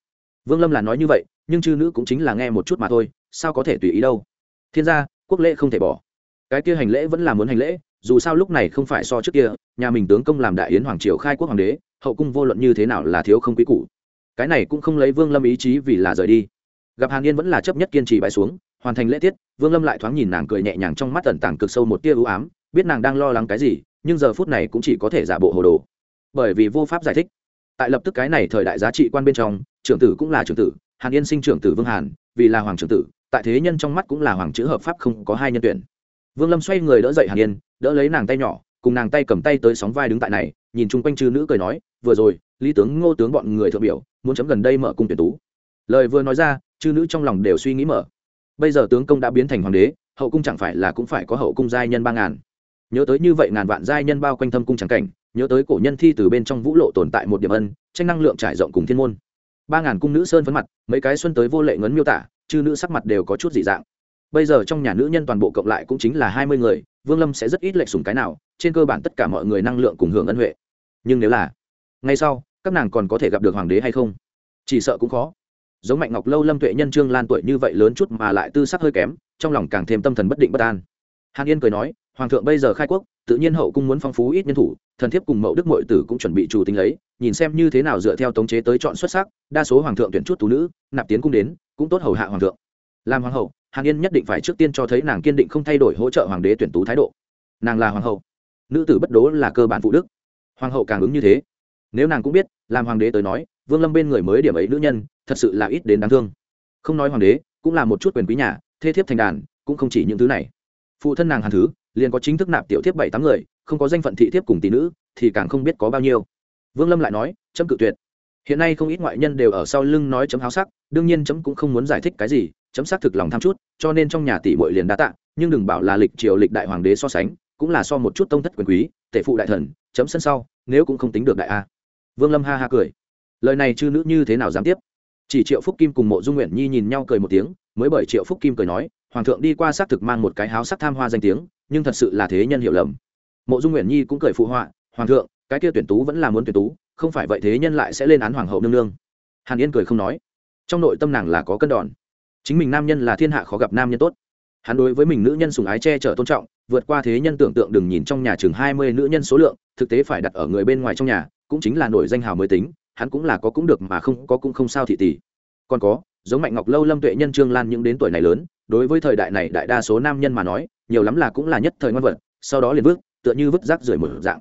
Speaker 1: Vương lâm là nói như vậy, nhưng chư nữ cũng chính là nghe một chút mà thôi, sao có thể tùy ý đâu? Thiên gia, quốc lễ không thể bỏ. Cái kia hành lễ vẫn là muốn hành lễ dù sao lúc này không phải so trước kia, nhà mình tướng công làm đại yến hoàng triều khai quốc hoàng đế, hậu cung vô luận như thế nào là thiếu không quý cũ. cái này cũng không lấy vương lâm ý chí vì là rời đi. Gặp hàn yên vẫn là chấp nhất kiên trì bãi xuống, hoàn thành lễ tiết, vương lâm lại thoáng nhìn nàng cười nhẹ nhàng trong mắt tẩn tàng cực sâu một tia ưu ám, biết nàng đang lo lắng cái gì, nhưng giờ phút này cũng chỉ có thể giả bộ hồ đồ. Bởi vì vô pháp giải thích. Tại lập tức cái này thời đại giá trị quan bên trong, trưởng tử cũng là trưởng tử, hàn yên sinh trưởng tử vương hàn, vì là hoàng trưởng tử, tại thế nhân trong mắt cũng là hoàng chữ hợp pháp không có hai nhân tuyển vương lâm xoay người đỡ dậy hàn yên, đỡ lấy nàng tay nhỏ, cùng nàng tay cầm tay tới sóng vai đứng tại này, nhìn chung quanh chư nữ cười nói, vừa rồi, lý tướng ngô tướng bọn người thượng biểu, muốn chấm gần đây mở cung tuyển tú. Lời vừa nói ra, chư nữ trong lòng đều suy nghĩ mở. Bây giờ tướng công đã biến thành hoàng đế, hậu cung chẳng phải là cũng phải có hậu cung giai nhân ba ngàn. Nhớ tới như vậy ngàn vạn giai nhân bao quanh thâm cung trắng cảnh, nhớ tới cổ nhân thi từ bên trong vũ lộ tồn tại một điểm ân, tranh năng lượng trải rộng cùng thiên môn. Ba ngàn cung nữ sơn phấn mặt, mấy cái xuân tới vô lệ ngấn miêu tả, chư nữ sắc mặt đều có chút dị dạng bây giờ trong nhà nữ nhân toàn bộ cộng lại cũng chính là hai mươi người, vương lâm sẽ rất ít lệch sùng cái nào, trên cơ bản tất cả mọi người năng lượng cùng hưởng ân huệ. Nhưng nếu là ngay sau, các nàng còn có thể gặp được hoàng đế hay không? Chỉ sợ cũng khó. Giống mạnh ngọc lâu, lâm tuệ nhân, trương lan tuổi như vậy lớn chút mà lại tư sắc hơi kém, trong lòng càng thêm tâm thần bất định bất an. Hàn yên cười nói, hoàng thượng bây giờ khai quốc, tự nhiên hậu cung muốn phong phú ít nhân thủ, thần thiếp cùng mậu đức mội tử cũng chuẩn bị chủ tính lấy, nhìn xem như thế nào dựa theo tống chế tới chọn xuất sắc, đa số hoàng thượng tuyển chút tú nữ, nạp tiến cung đến, cũng tốt hầu hạ hoàng thượng. Làm hoàng hậu hàn yên nhất định phải trước tiên cho thấy nàng kiên định không thay đổi hỗ trợ hoàng đế tuyển tú thái độ. Nàng là hoàng hậu, nữ tử bất đố là cơ bản phụ đức. Hoàng hậu càng ứng như thế. Nếu nàng cũng biết, làm hoàng đế tới nói, vương lâm bên người mới điểm ấy nữ nhân, thật sự là ít đến đáng thương. Không nói hoàng đế, cũng là một chút quyền quý nhà, thê thiếp thành đàn, cũng không chỉ những thứ này. Phụ thân nàng hàn thứ, liền có chính thức nạp tiểu thiếp bảy tám người, không có danh phận thị thiếp cùng tỷ nữ, thì càng không biết có bao nhiêu. Vương lâm lại nói, chấm cự tuyệt. Hiện nay không ít ngoại nhân đều ở sau lưng nói chấm háo sắc, đương nhiên chấm cũng không muốn giải thích cái gì chấm xác thực lòng tham chút, cho nên trong nhà tỷ bội liền đa tạ, nhưng đừng bảo là lịch triều lịch đại hoàng đế so sánh, cũng là so một chút tông thất quyền quý, tể phụ đại thần, chấm sân sau, nếu cũng không tính được đại a. Vương lâm ha ha cười. Lời này chư nữ như thế nào dám tiếp? Chỉ triệu phúc kim cùng mộ dung nguyện nhi nhìn nhau cười một tiếng, mới bởi triệu phúc kim cười nói, hoàng thượng đi qua xác thực mang một cái háo sắc tham hoa danh tiếng, nhưng thật sự là thế nhân hiểu lầm. Mộ dung nguyện nhi cũng cười phụ họa, hoàng thượng, cái kia tuyển tú vẫn là muốn tuyển tú, không phải vậy thế nhân lại sẽ lên án hoàng hậu nương nương. Hàn yên cười không nói. Trong nội tâm nàng là có cân đòn chính mình nam nhân là thiên hạ khó gặp nam nhân tốt. Hắn đối với mình nữ nhân sùng ái che chở tôn trọng, vượt qua thế nhân tưởng tượng đừng nhìn trong nhà chừng hai mươi nữ nhân số lượng, thực tế phải đặt ở người bên ngoài trong nhà, cũng chính là nổi danh hào mới tính, hắn cũng là có cũng được mà không có cũng không sao thị tỷ. Còn có, giống mạnh ngọc lâu, lâm tuệ nhân, trương lan những đến tuổi này lớn, đối với thời đại này đại đa số nam nhân mà nói, nhiều lắm là cũng là nhất thời ngoan vật, sau đó liền vứt, tựa như vứt rác rưởi một dạng.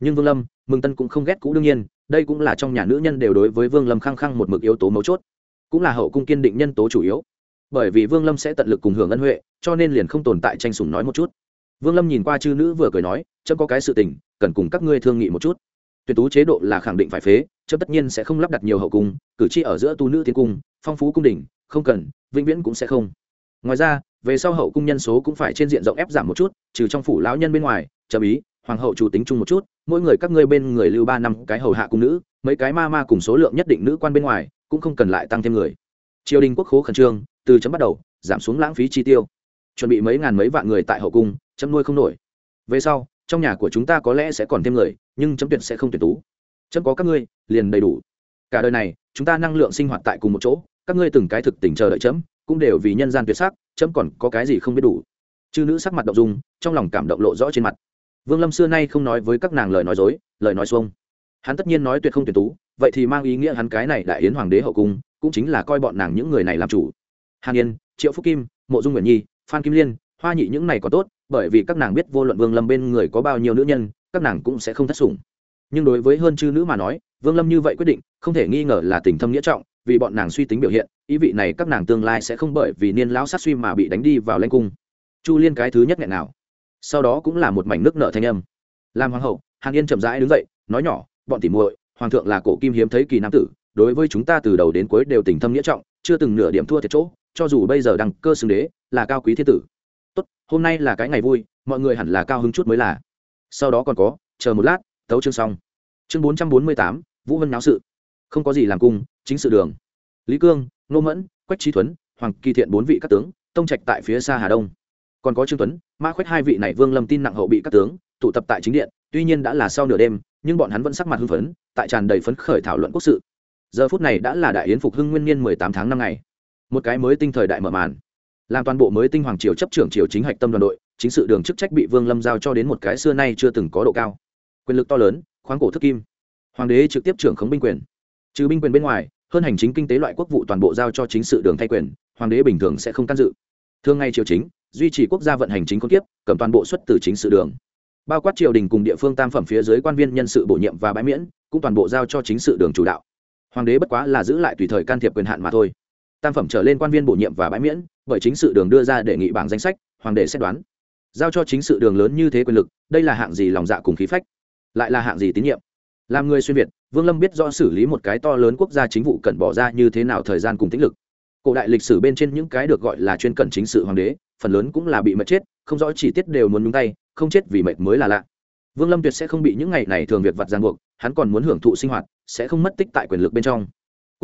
Speaker 1: Nhưng vương lâm, mừng tân cũng không ghét cũ đương nhiên, đây cũng là trong nhà nữ nhân đều đối với vương lâm khăng khăng một mực yếu tố mấu chốt. Cũng là hậu cung kiên định nhân tố chủ yếu bởi vì vương lâm sẽ tận lực cùng hưởng ân huệ, cho nên liền không tồn tại tranh sủng nói một chút. Vương lâm nhìn qua chư nữ vừa cười nói, chấm có cái sự tình, cần cùng các ngươi thương nghị một chút. Tuyệt tú chế độ là khẳng định phải phế, chấm tất nhiên sẽ không lắp đặt nhiều hậu cung, cử tri ở giữa tu nữ tiến cung, phong phú cung đình, không cần, vĩnh viễn cũng sẽ không. Ngoài ra, về sau hậu cung nhân số cũng phải trên diện rộng ép giảm một chút, trừ trong phủ lão nhân bên ngoài, chấm ý, hoàng hậu chủ tính chung một chút, mỗi người các ngươi bên người lưu ba năm cái hầu hạ cung nữ, mấy cái ma ma cùng số lượng nhất định nữ quan bên ngoài, cũng không cần lại tăng thêm người. Triều đình quốc khố khẩn trương từ chấm bắt đầu, giảm xuống lãng phí chi tiêu. Chuẩn bị mấy ngàn mấy vạn người tại hậu cung, chấm nuôi không nổi. Về sau, trong nhà của chúng ta có lẽ sẽ còn thêm người, nhưng chấm tuyệt sẽ không tuyển tú. Chấm có các ngươi, liền đầy đủ. Cả đời này, chúng ta năng lượng sinh hoạt tại cùng một chỗ, các ngươi từng cái thực tình chờ đợi chấm, cũng đều vì nhân gian tuyệt sắc, chấm còn có cái gì không biết đủ. Chư nữ sắc mặt động dung, trong lòng cảm động lộ rõ trên mặt. Vương lâm xưa nay không nói với các nàng lời nói dối, lời nói xuông. Hắn tất nhiên nói tuyệt không tuyệt tú, vậy thì mang ý nghĩa hắn cái này đại yến hoàng đế hậu cung, cũng chính là coi bọn nàng những người này làm chủ hàn yên, triệu phúc kim, mộ dung nguyện nhi, phan kim liên, hoa nhị những này có tốt, bởi vì các nàng biết vô luận vương lâm bên người có bao nhiêu nữ nhân, các nàng cũng sẽ không thất sủng. Nhưng đối với hơn chư nữ mà nói, vương lâm như vậy quyết định, không thể nghi ngờ là tình thâm nghĩa trọng, vì bọn nàng suy tính biểu hiện, ý vị này các nàng tương lai sẽ không bởi vì niên lão sát suy mà bị đánh đi vào lanh cung. Chu liên cái thứ nhất nghẹn nào. Sau đó cũng là một mảnh nước nợ thanh âm. Làm hoàng hậu, hàn yên chậm rãi đứng dậy, nói nhỏ, bọn tỉ muội, hoàng thượng là cổ kim hiếm thấy kỳ nam tử, đối với chúng ta từ đầu đến cuối đều tình thâm nghĩa trọng, chưa từng nửa điểm thua thiệt chỗ cho dù bây giờ đăng cơ xưng đế, là cao quý thiên tử. Tốt, hôm nay là cái ngày vui, mọi người hẳn là cao hứng chút mới là. Sau đó còn có, chờ một lát, tấu chương xong. Chương bốn trăm bốn mươi tám, vũ vân náo sự. Không có gì làm cung chính sự đường. Lý cương nô mẫn, quách trí thuấn, hoàng kỳ thiện bốn vị các tướng, tông trạch tại phía xa hà đông. Còn có trương tuấn, mã khoách hai vị này vương lâm tin nặng hậu bị các tướng, tụ tập tại chính điện, tuy nhiên đã là sau nửa đêm, nhưng bọn hắn vẫn sắc mặt hưng phấn, tại tràn đầy phấn khởi thảo luận quốc sự. Giờ phút này đã là đại yến phục hưng nguyên niên mười tám tháng năm ngày một cái mới tinh thời đại mở màn. Làm toàn bộ mới tinh hoàng triều chấp trưởng triều chính hạch tâm đoàn đội, chính sự đường chức trách bị vương lâm giao cho đến một cái xưa nay chưa từng có độ cao. Quyền lực to lớn, khoáng cổ thức kim. Hoàng đế trực tiếp trưởng khống binh quyền. Trừ binh quyền bên ngoài, hơn hành chính kinh tế loại quốc vụ toàn bộ giao cho chính sự đường thay quyền, hoàng đế bình thường sẽ không can dự. Thường ngày triều chính, duy trì quốc gia vận hành chính con tiếp cầm toàn bộ xuất từ chính sự đường. Bao quát triều đình cùng địa phương tam phẩm phía dưới quan viên nhân sự bổ nhiệm và bãi miễn, cũng toàn bộ giao cho chính sự đường chủ đạo. Hoàng đế bất quá là giữ lại tùy thời can thiệp quyền hạn mà thôi tam phẩm trở lên quan viên bổ nhiệm và bãi miễn, bởi chính sự đường đưa ra đề nghị bảng danh sách, hoàng đế xét đoán. Giao cho chính sự đường lớn như thế quyền lực, đây là hạng gì lòng dạ cùng khí phách? Lại là hạng gì tín nhiệm? Làm người xuyên việt, vương lâm biết rõ xử lý một cái to lớn quốc gia chính vụ cần bỏ ra như thế nào thời gian cùng tĩnh lực. Cổ đại lịch sử bên trên những cái được gọi là chuyên cần chính sự hoàng đế, phần lớn cũng là bị mệt chết, không rõ chi tiết đều muốn nhúng tay, không chết vì mệt mới là lạ. Vương lâm tuyệt sẽ không bị những ngày này thường việc vặt ràng buộc, hắn còn muốn hưởng thụ sinh hoạt, sẽ không mất tích tại quyền lực bên trong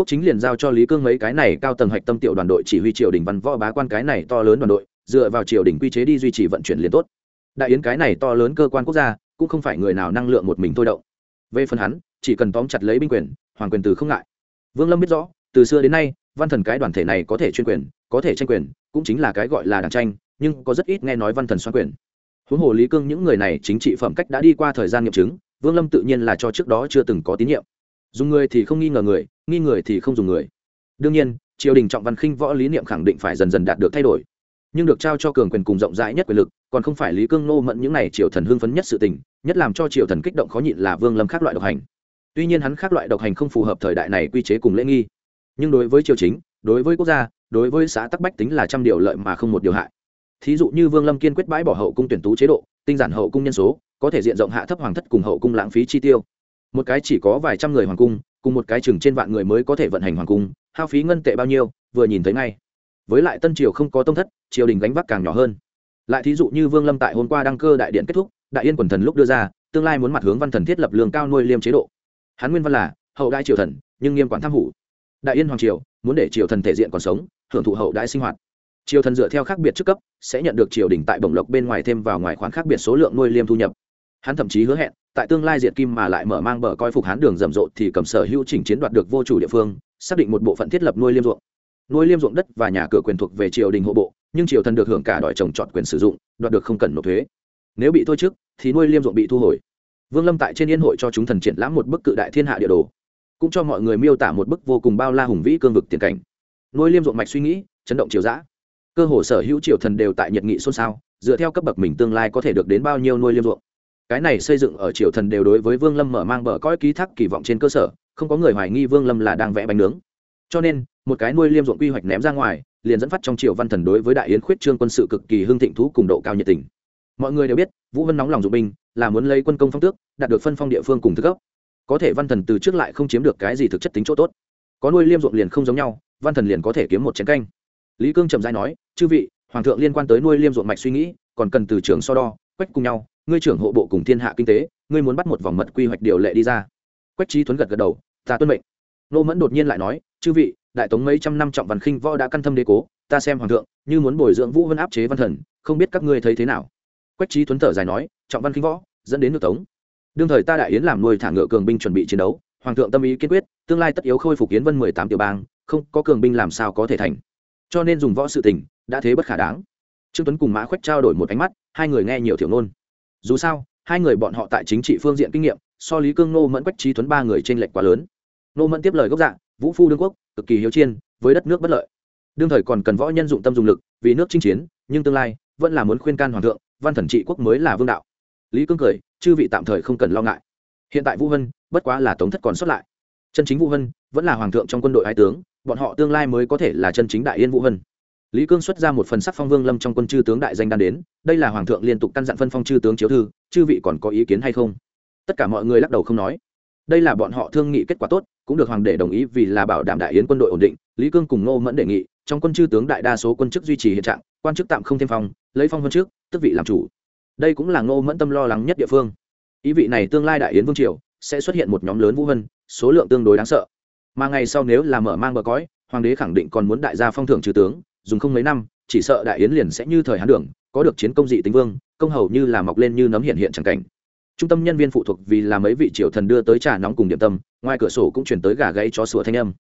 Speaker 1: quốc chính liền giao cho lý cương mấy cái này cao tầng hạch tâm tiểu đoàn đội chỉ huy triều đình văn võ bá quan cái này to lớn đoàn đội, dựa vào triều đình quy chế đi duy trì vận chuyển liền tốt. Đại yến cái này to lớn cơ quan quốc gia, cũng không phải người nào năng lượng một mình thôi động. Về phần hắn, chỉ cần tóm chặt lấy binh quyền, hoàng quyền từ không ngại. Vương lâm biết rõ, từ xưa đến nay, văn thần cái đoàn thể này có thể chuyên quyền, có thể tranh quyền, cũng chính là cái gọi là đảng tranh, nhưng có rất ít nghe nói văn thần xoan quyền. Huống hồ lý cương những người này chính trị phẩm cách đã đi qua thời gian nghiệm chứng, vương lâm tự nhiên là cho trước đó chưa từng có tín nhiệm. Dùng người thì không nghi ngờ người nghi người thì không dùng người. Đương nhiên, triều đình trọng văn khinh võ lý niệm khẳng định phải dần dần đạt được thay đổi. Nhưng được trao cho cường quyền cùng rộng rãi nhất quyền lực, còn không phải lý cương nô mẫn những n à y triều thần hưng phấn nhất sự tình, nhất làm cho triều thần kích động khó nhịn là vương lâm khác loại độc hành. Tuy nhiên hắn khác loại độc hành không phù hợp thời đại này quy chế cùng lễ nghi. Nhưng đối với triều chính, đối với quốc gia, đối với xã tắc bách tính là trăm điều lợi mà không một điều hại. Thí dụ như vương lâm kiên quyết bãi bỏ hậu cung tuyển tú chế độ, tinh giản hậu cung nhân số, có thể diện rộng hạ thấp hoàng thất cùng hậu cung lãng phí chi tiêu. Một cái chỉ có vài trăm người hoàng cung cùng một cái chừng trên vạn người mới có thể vận hành hoàng cung, hao phí ngân tệ bao nhiêu, vừa nhìn thấy ngay. Với lại tân triều không có tông thất, triều đình gánh vác càng nhỏ hơn. Lại thí dụ như vương lâm tại hôm qua đăng cơ đại điện kết thúc, đại yên quần thần lúc đưa ra, tương lai muốn mặt hướng văn thần thiết lập lương cao nuôi liêm chế độ. Hắn nguyên văn là, hậu đại triều thần, nhưng nghiêm quản tham hủ. Đại yên hoàng triều, muốn để triều thần thể diện còn sống, hưởng thụ hậu đại sinh hoạt. Triều thần dựa theo khác biệt chức cấp, sẽ nhận được triều đình tại bổng lộc bên ngoài thêm vào ngoài khoản khác biệt số lượng nuôi liêm thu nhập. Hắn thậm chí hứa hẹn tại tương lai diệt kim mà lại mở mang bờ coi phục hán đường rầm rộ thì cầm sở hữu chỉnh chiến đoạt được vô chủ địa phương, xác định một bộ phận thiết lập nuôi liêm ruộng. Nuôi liêm ruộng đất và nhà cửa quyền thuộc về triều đình hộ bộ, nhưng triều thần được hưởng cả đòi trồng trọt quyền sử dụng, đoạt được không cần nộp thuế. Nếu bị thôi trước, thì nuôi liêm ruộng bị thu hồi. Vương lâm tại trên yên hội cho chúng thần triển lãm một bức cự đại thiên hạ địa đồ, cũng cho mọi người miêu tả một bức vô cùng bao la hùng vĩ cương vực tiền cảnh. Nuôi liêm ruộng mạch suy nghĩ, chấn động triều giã cơ hồ sở hữu triều thần đều tại nhiệt nghị xôn xao, dựa theo cấp bậc mình tương lai có thể được đến bao nhiêu nuôi liêm ruộng cái này xây dựng ở triều thần đều đối với vương lâm mở mang bờ cõi ký thác kỳ vọng trên cơ sở, không có người hoài nghi vương lâm là đang vẽ bánh nướng. Cho nên, một cái nuôi liêm ruộng quy hoạch ném ra ngoài, liền dẫn phát trong triều văn thần đối với đại yến khuyết trương quân sự cực kỳ hưng thịnh thú cùng độ cao nhiệt tình. Mọi người đều biết, vũ vân nóng lòng dụng binh, là muốn lấy quân công phong tước, đạt được phân phong địa phương cùng thức gốc. Có thể văn thần từ trước lại không chiếm được cái gì thực chất tính chỗ tốt. Có nuôi liêm ruộng liền không giống nhau, văn thần liền có thể kiếm một chén canh. Lý cương trầm dai nói, chư vị, hoàng thượng liên quan tới nuôi liêm ruộng mạch suy nghĩ, còn cần từ trường so đo, quách cùng nhau ngươi trưởng hộ bộ cùng thiên hạ kinh tế, ngươi muốn bắt một vòng mật quy hoạch điều lệ đi ra. Quách trí tuấn gật gật đầu, ta tuân mệnh. Nô mẫn đột nhiên lại nói, chư vị, đại tống mấy trăm năm trọng văn khinh võ đã căn thâm đế cố, ta xem hoàng thượng, như muốn bồi dưỡng vũ vân áp chế văn thần, không biết các ngươi thấy thế nào? Quách trí tuấn thở dài nói, trọng văn khinh võ, dẫn đến nước tống. Đương thời ta đại yến làm nuôi thả ngựa cường binh chuẩn bị chiến đấu, hoàng thượng tâm ý kiên quyết, tương lai tất yếu khôi phục yến vân mười tám tiểu bang, không có cường binh làm sao có thể thành. Cho nên dùng võ sự tình, đã thế bất khả đáng. Trương tuấn cùng mã khoách trao đổi một ánh mắt, hai người nghe nhiều thiểu ngôn dù sao, hai người bọn họ tại chính trị phương diện kinh nghiệm, so lý cương nô mẫn quách trí tuấn ba người t r ê n lệch quá lớn. Nô mẫn tiếp lời gốc dạng vũ phu đương quốc, cực kỳ hiếu chiên, với đất nước bất lợi. Đương thời còn cần võ nhân dụng tâm dùng lực, vì nước chinh chiến, nhưng tương lai, vẫn là muốn khuyên can hoàng thượng, văn thần trị quốc mới là vương đạo. Lý cương cười, chư vị tạm thời không cần lo ngại. Hiện tại vũ vân, bất quá là tống thất còn xuất lại. Chân chính vũ vân, vẫn là hoàng thượng trong quân đội hai tướng, bọn họ tương lai mới có thể là chân chính đại yên vũ vân lý cương xuất ra một phần sắc phong vương lâm trong quân chư tướng đại danh đan đến, đây là hoàng thượng liên tục căn dặn phân phong chư tướng chiếu thư, chư vị còn có ý kiến hay không? Tất cả mọi người lắc đầu không nói. Đây là bọn họ thương nghị kết quả tốt, cũng được hoàng đệ đồng ý vì là bảo đảm đại yến quân đội ổn định, lý cương cùng ngô mẫn đề nghị, trong quân chư tướng đại đa số quân chức duy trì hiện trạng, quan chức tạm không thêm phong, lấy phong vân trước tức vị làm chủ. Đây cũng là ngô mẫn tâm lo lắng nhất địa phương. Ý vị này tương lai đại yến vương triều sẽ xuất hiện một nhóm lớn vũ vân số lượng tương đối đáng sợ. Mà ngày sau nếu là mở mang bờ cõi, hoàng đế khẳng định còn muốn đại gia phong thưởng trừ tướng dùng không mấy năm, chỉ sợ đại yến liền sẽ như thời hán đường, có được chiến công dị tính vương, công hầu như là mọc lên như nấm hiện hiện chẳng cảnh. Trung tâm nhân viên phụ thuộc vì là mấy vị triều thần đưa tới trà nóng cùng điểm tâm, ngoài cửa sổ cũng chuyển tới gà gãy cho sủa thanh âm.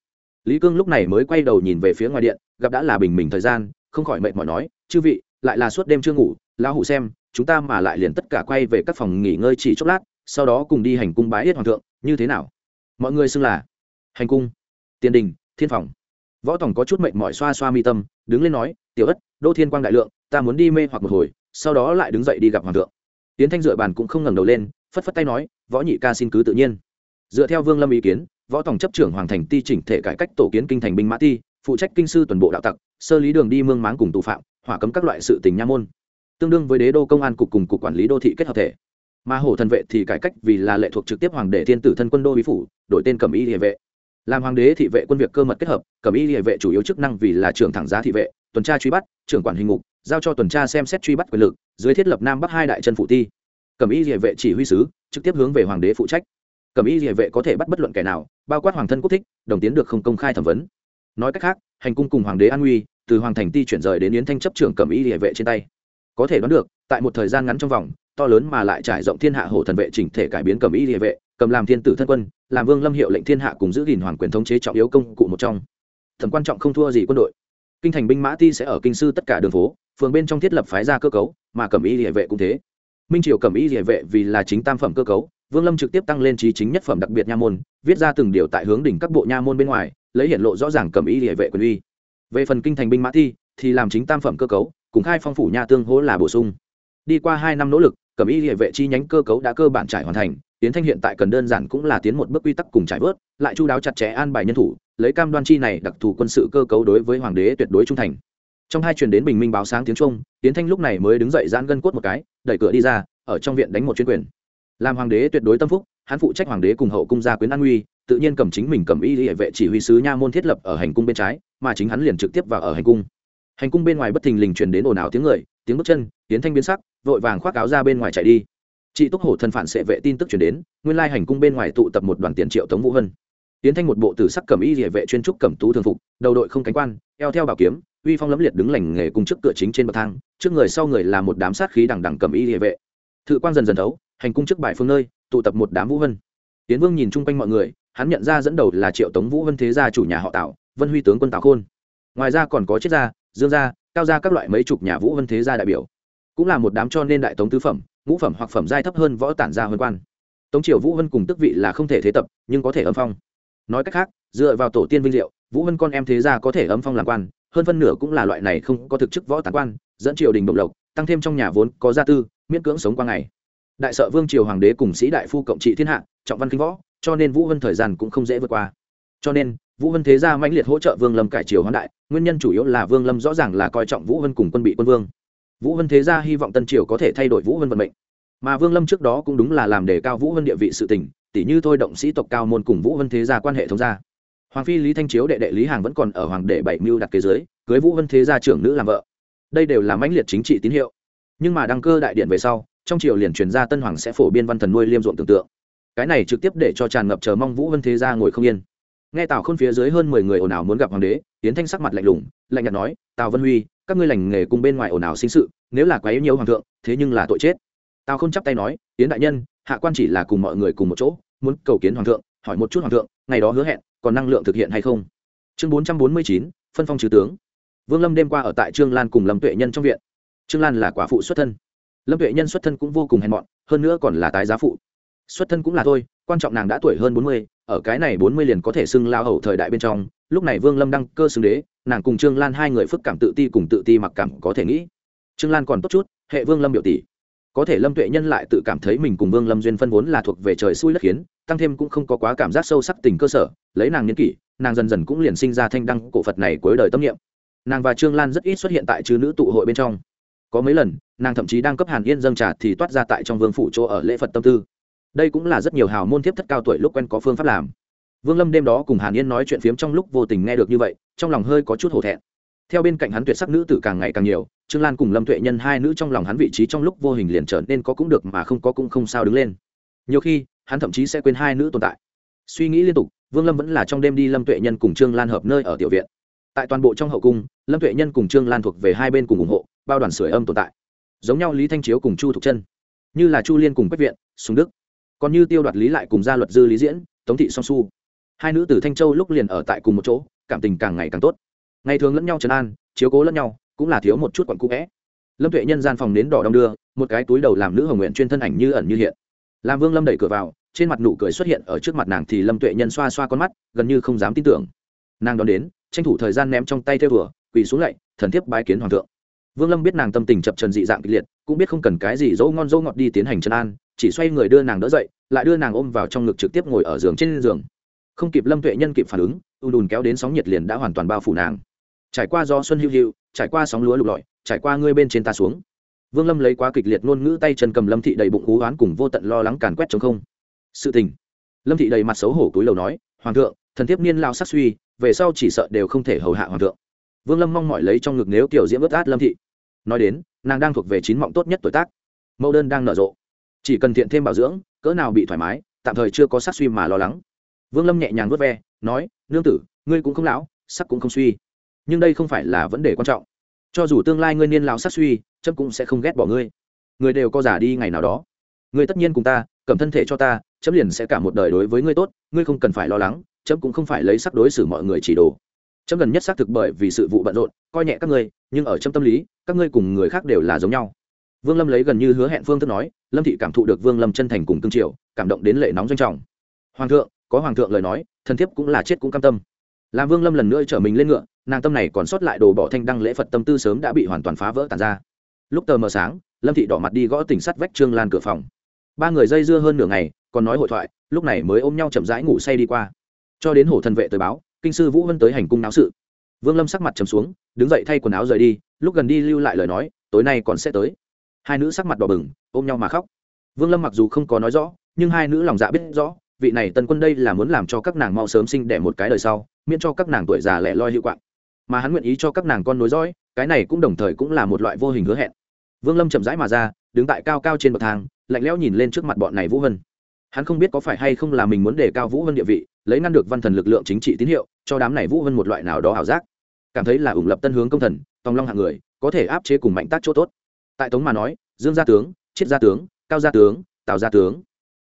Speaker 1: Lý cương lúc này mới quay đầu nhìn về phía ngoài điện, gặp đã là bình mình thời gian, không khỏi mệt mỏi nói, chư vị, lại là suốt đêm chưa ngủ, lão hủ xem, chúng ta mà lại liền tất cả quay về các phòng nghỉ ngơi chỉ chốc lát, sau đó cùng đi hành cung bái yết hoàng thượng, như thế nào? Mọi người xưng là hành cung tiền đình, thiên phòng võ Tòng có chút mệnh mỏi xoa xoa mi tâm, đứng lên nói, tiểu ất, đô thiên quang đại lượng, ta muốn đi mê hoặc một hồi, sau đó lại đứng dậy đi gặp hoàng thượng. Tiến thanh dựa bàn cũng không ngẩng đầu lên, phất phất tay nói, võ nhị ca xin cứ tự nhiên. Dựa theo vương lâm ý kiến, võ Tòng chấp trưởng hoàng thành ti chỉnh thể cải cách tổ kiến kinh thành binh mã ti, phụ trách kinh sư toàn bộ đạo tặc, sơ lý đường đi mương máng cùng tù phạm, hỏa cấm các loại sự tình nha môn. Tương đương với đế đô công an cục cùng cục quản lý đô thị kết hợp thể. Mà hổ thần vệ thì cải cách vì là lệ thuộc trực tiếp hoàng đệ thiên tử thân quân đô bí phủ, đổi tên cẩm y địa vệ làm hoàng đế thị vệ quân việc cơ mật kết hợp cẩm y địa vệ chủ yếu chức năng vì là trưởng thẳng giá thị vệ, tuần tra truy bắt, trưởng quản hình ngục, giao cho tuần tra xem xét truy bắt quyền lực, dưới thiết lập nam bắc hai đại chân phụ ti. Cẩm y địa vệ chỉ huy sứ, trực tiếp hướng về hoàng đế phụ trách. Cẩm y địa vệ có thể bắt bất luận kẻ nào, bao quát hoàng thân quốc thích, đồng tiến được không công khai thẩm vấn. Nói cách khác, hành cung cùng hoàng đế an nguy, từ hoàng thành ti chuyển rời đến yến thanh chấp trưởng cẩm y địa vệ trên tay. Có thể đoán được, tại một thời gian ngắn trong vòng, to lớn mà lại trải rộng thiên hạ hổ thần vệ chỉnh thể cải biến cẩm y địa vệ cầm làm thiên tử thân quân, làm vương lâm hiệu lệnh thiên hạ cùng giữ gìn hoàng quyền thống chế trọng yếu công cụ một trong. Thẩm quan trọng không thua gì quân đội. Kinh thành binh mã ti sẽ ở kinh sư tất cả đường phố, phường bên trong thiết lập phái ra cơ cấu, mà cẩm y địa vệ cũng thế. Minh triều cẩm y địa vệ vì là chính tam phẩm cơ cấu, vương lâm trực tiếp tăng lên trí chính nhất phẩm đặc biệt nha môn, viết ra từng điều tại hướng đỉnh các bộ nha môn bên ngoài, lấy hiện lộ rõ ràng cẩm y địa vệ quyền uy. Về phần kinh thành binh mã thi thì làm chính tam phẩm cơ cấu, cùng khai phong phủ nha tương hỗ là bổ sung. Đi qua hai năm nỗ lực cẩm y địa vệ chi nhánh cơ cấu đã cơ bản trải hoàn thành tiến thanh hiện tại cần đơn giản cũng là tiến một bước quy tắc cùng trải vớt, lại chu đáo chặt chẽ an bài nhân thủ, lấy cam đoan chi này đặc thù quân sự cơ cấu đối với hoàng đế tuyệt đối trung thành. Trong hai truyền đến bình minh báo sáng tiếng trung tiến thanh lúc này mới đứng dậy giãn gân cốt một cái, đẩy cửa đi ra, ở trong viện đánh một chuyên quyền. Làm hoàng đế tuyệt đối tâm phúc, hắn phụ trách hoàng đế cùng hậu cung gia quyến an nguy tự nhiên cầm chính mình cầm y hệ vệ chỉ huy sứ nha môn thiết lập ở hành cung bên trái, mà chính hắn liền trực tiếp vào ở hành cung hành cung bên ngoài bất thình lình truyền đến ồn ào tiếng người, tiếng bước chân tiến thanh biến sắc, vội vàng khoác áo ra bên ngoài chạy đi. Chị túc hổ thân phản sệ vệ tin tức truyền đến, nguyên lai hành cung bên ngoài tụ tập một đoàn tiền triệu tống vũ hân. Tiến thanh một bộ tử sắc cầm y địa vệ chuyên trúc cẩm tú thường phục, đầu đội không cánh quan, eo theo bảo kiếm, uy phong lẫm liệt đứng lành nghề cùng trước cửa chính trên bậc thang, trước người sau người là một đám sát khí đằng đằng cầm y địa vệ. Thự quan dần dần thấu, hành cung trước bài phương nơi, tụ tập một đám vũ vân tiến vương nhìn chung quanh mọi người, hắn nhận ra dẫn đầu là triệu tống vũ vân thế gia chủ nhà họ tạo vân huy tướng quân tào khôn. Ngoài ra còn có chiết gia dương gia, cao gia các loại mấy chục nhà vũ vân thế gia đại biểu. Cũng là một đám cho nên đại tống tứ phẩm, ngũ phẩm hoặc phẩm giai thấp hơn võ tản gia hơn quan. Tống triều vũ vân cùng tức vị là không thể thế tập, nhưng có thể âm phong. Nói cách khác, dựa vào tổ tiên vinh diệu, vũ vân con em thế gia có thể âm phong làm quan, hơn phân nửa cũng là loại này không có thực chức võ tản quan, dẫn triều đình bộc lộc, tăng thêm trong nhà vốn có gia tư, miễn cưỡng sống qua ngày. Đại sợ vương triều hoàng đế cùng sĩ đại phu cộng trị thiên hạ, trọng văn kinh võ, cho nên vũ vân thời gian cũng không dễ vượt qua. Cho nên vũ vân thế gia mãnh liệt hỗ trợ vương lâm cải triều hoán đại, nguyên nhân chủ yếu là vương lâm rõ ràng là coi trọng vũ vân cùng quân bị quân vương. Vũ vân thế gia hy vọng tân triều có thể thay đổi vũ vân vận mệnh. Mà vương lâm trước đó cũng đúng là làm đề cao vũ vân địa vị sự tình tỷ như thôi động sĩ tộc cao môn cùng vũ vân thế gia quan hệ thống gia. Hoàng phi lý thanh chiếu đệ đệ lý hàng vẫn còn ở hoàng đệ bảy mưu đặt kế giới, cưới vũ vân thế gia trưởng nữ làm vợ. Đây đều là mãnh liệt chính trị tín hiệu. Nhưng mà đăng cơ đại điện về sau, trong triều liền truyền ra tân hoàng sẽ phổ biên văn thần nuôi liêm ruộng tưởng tượng. Cái này trực tiếp để cho tràn ngập chờ mong vũ vân thế gia ngồi không yên nghe tào khôn phía dưới hơn mười người ồn ào muốn gặp hoàng đế tiến thanh sắc mặt lạnh lùng, lạnh nhạt nói, tào vân huy, các ngươi lành nghề cùng bên ngoài ồn ào sinh sự, nếu là quá yếu nhiều hoàng thượng, thế nhưng là tội chết. Tào khôn chắp tay nói tiến đại nhân, hạ quan chỉ là cùng mọi người cùng một chỗ, muốn cầu kiến hoàng thượng, hỏi một chút hoàng thượng, ngày đó hứa hẹn, còn năng lượng thực hiện hay không? Chương bốn trăm bốn mươi chín, phân phong trừ tướng. Vương lâm đêm qua ở tại trương lan cùng lâm tuệ nhân trong viện. Trương lan là quả phụ xuất thân. Lâm tuệ nhân xuất thân cũng vô cùng hèn mọn, hơn nữa còn là tái giá phụ. Xuất thân cũng là thôi quan trọng nàng đã tuổi hơn bốn mươi, ở cái này bốn mươi liền có thể xưng lao hầu thời đại bên trong, lúc này vương lâm đăng cơ xưng đế, nàng cùng trương lan hai người phức cảm tự ti cùng tự ti mặc cảm có thể nghĩ. Trương lan còn tốt chút, hệ vương lâm biểu tỷ. Có thể lâm tuệ nhân lại tự cảm thấy mình cùng vương lâm duyên phân vốn là thuộc về trời xui đất khiến, tăng thêm cũng không có quá cảm giác sâu sắc tình cơ sở, lấy nàng nhân kỷ, nàng dần dần cũng liền sinh ra thanh đăng cổ phật này cuối đời tâm niệm. Nàng và trương lan rất ít xuất hiện tại chư nữ tụ hội bên trong. Có mấy lần, nàng thậm chí đang cấp hàn yên dâng trà thì toát ra tại trong vương phủ chỗ ở lễ phật tâm tư đây cũng là rất nhiều hào môn thiếp thất cao tuổi lúc quen có phương pháp làm. Vương lâm đêm đó cùng hàn yên nói chuyện phiếm trong lúc vô tình nghe được như vậy, trong lòng hơi có chút hổ thẹn. Theo bên cạnh hắn tuyệt sắc nữ tử càng ngày càng nhiều, trương lan cùng lâm tuệ nhân hai nữ trong lòng hắn vị trí trong lúc vô hình liền trở nên có cũng được mà không có cũng không sao đứng lên. Nhiều khi, hắn thậm chí sẽ quên hai nữ tồn tại. Suy nghĩ liên tục, vương lâm vẫn là trong đêm đi lâm tuệ nhân cùng trương lan hợp nơi ở tiểu viện. Tại toàn bộ trong hậu cung, lâm tuệ nhân cùng trương lan thuộc về hai bên cùng ủng hộ, bao đoàn sửa âm tồn tại. Giống nhau lý thanh chiếu cùng chu thục chân. Như là chu liên cùng quách viện súng đức còn như tiêu đoạt lý lại cùng gia luật dư lý diễn, tống thị song su. Hai nữ từ thanh châu lúc liền ở tại cùng một chỗ, cảm tình càng ngày càng tốt. Ngày thường lẫn nhau trấn an, chiếu cố lẫn nhau, cũng là thiếu một chút quặn cũ vẽ. Lâm tuệ nhân gian phòng đến đỏ đong đưa, một cái túi đầu làm nữ hồng nguyện chuyên thân ảnh như ẩn như hiện. Làm vương lâm đẩy cửa vào, trên mặt nụ cười xuất hiện ở trước mặt nàng thì lâm tuệ nhân xoa xoa con mắt, gần như không dám tin tưởng. Nàng đón đến, tranh thủ thời gian ném trong tay theo vừa, quỳ xuống lạy, thần thiếp bái kiến hoàng thượng. Vương lâm biết nàng tâm tình chập trần dị dạng kịch liệt, cũng biết không cần cái gì dỗ ngon dỗ ngọt đi tiến hành chân an chỉ xoay người đưa nàng đỡ dậy, lại đưa nàng ôm vào trong ngực trực tiếp ngồi ở giường trên giường. Không kịp lâm tuệ nhân kịp phản ứng u đùn kéo đến sóng nhiệt liền đã hoàn toàn bao phủ nàng. Trải qua do xuân hữu hữu trải qua sóng lúa lục lọi, trải qua ngươi bên trên ta xuống. Vương lâm lấy quá kịch liệt ngôn ngữ tay chân cầm lâm thị đầy bụng hú oán cùng vô tận lo lắng càn quét chống không. Sự tình. Lâm thị đầy mặt xấu hổ túi lầu nói, hoàng thượng, thần thiếp niên lao sắc suy, về sau chỉ sợ đều không thể hầu hạ hoàng thượng. Vương lâm mong mỏi lấy trong ngực nếu tiểu diễm ướt át lâm thị. Nói đến, nàng đang thuộc về chín mọng tốt nhất tuổi tác. Mẫu đơn đang nở rộ chỉ cần thiện thêm bảo dưỡng, cỡ nào bị thoải mái, tạm thời chưa có sắc suy mà lo lắng. Vương lâm nhẹ nhàng vớt ve, nói, nương tử, ngươi cũng không lão, sắc cũng không suy. Nhưng đây không phải là vấn đề quan trọng. Cho dù tương lai ngươi niên lão sắc suy trâm cũng sẽ không ghét bỏ ngươi. Người đều có giả đi ngày nào đó. Ngươi tất nhiên cùng ta, cầm thân thể cho ta, chấm liền sẽ cả một đời đối với ngươi tốt, ngươi không cần phải lo lắng, chấm cũng không phải lấy sắc đối xử mọi người chỉ đồ. Chấm gần nhất xác thực bởi vì sự vụ bận rộn, coi nhẹ các ngươi, nhưng ở trong tâm lý, các ngươi cùng người khác đều là giống nhau. Vương lâm lấy gần như hứa hẹn phương thức nói lâm thị cảm thụ được vương lâm chân thành cùng cương triều, cảm động đến lệ nóng doanh trọng. Hoàng thượng, có hoàng thượng lời nói, thần thiếp cũng là chết cũng cam tâm. Làm vương lâm lần nữa chở mình lên ngựa, nàng tâm này còn sót lại đồ bỏ thanh đăng lễ phật tâm tư sớm đã bị hoàn toàn phá vỡ tàn ra. Lúc tờ mờ sáng, lâm thị đỏ mặt đi gõ tỉnh sắt vách trương lan cửa phòng. Ba người dây dưa hơn nửa ngày, còn nói hội thoại, lúc này mới ôm nhau chậm rãi ngủ say đi qua. Cho đến hổ thần vệ tới báo, kinh sư vũ vân tới hành cung náo sự. Vương lâm sắc mặt trầm xuống, đứng dậy thay quần áo rời đi, lúc gần đi lưu lại lời nói, tối nay còn sẽ tới hai nữ sắc mặt đỏ bừng, ôm nhau mà khóc. Vương lâm mặc dù không có nói rõ, nhưng hai nữ lòng dạ biết rõ, vị này tân quân đây là muốn làm cho các nàng mau sớm sinh đẻ một cái đời sau, miễn cho các nàng tuổi già lẻ loi hữu quạng. Mà hắn nguyện ý cho các nàng con nối dõi, cái này cũng đồng thời cũng là một loại vô hình hứa hẹn. Vương lâm chậm rãi mà ra, đứng tại cao cao trên bậc thang, lạnh lẽo nhìn lên trước mặt bọn này vũ vân. Hắn không biết có phải hay không là mình muốn đề cao vũ vân địa vị, lấy ngăn được văn thần lực lượng chính trị tín hiệu, cho đám này vũ vân một loại nào đó ảo giác. Cảm thấy là ủng lập tân hướng công thần, tòng long hạng người, có thể áp chế cùng mạnh tác chỗ tốt tại tống mà nói, dương gia tướng, chiết gia tướng, cao gia tướng, tào gia tướng.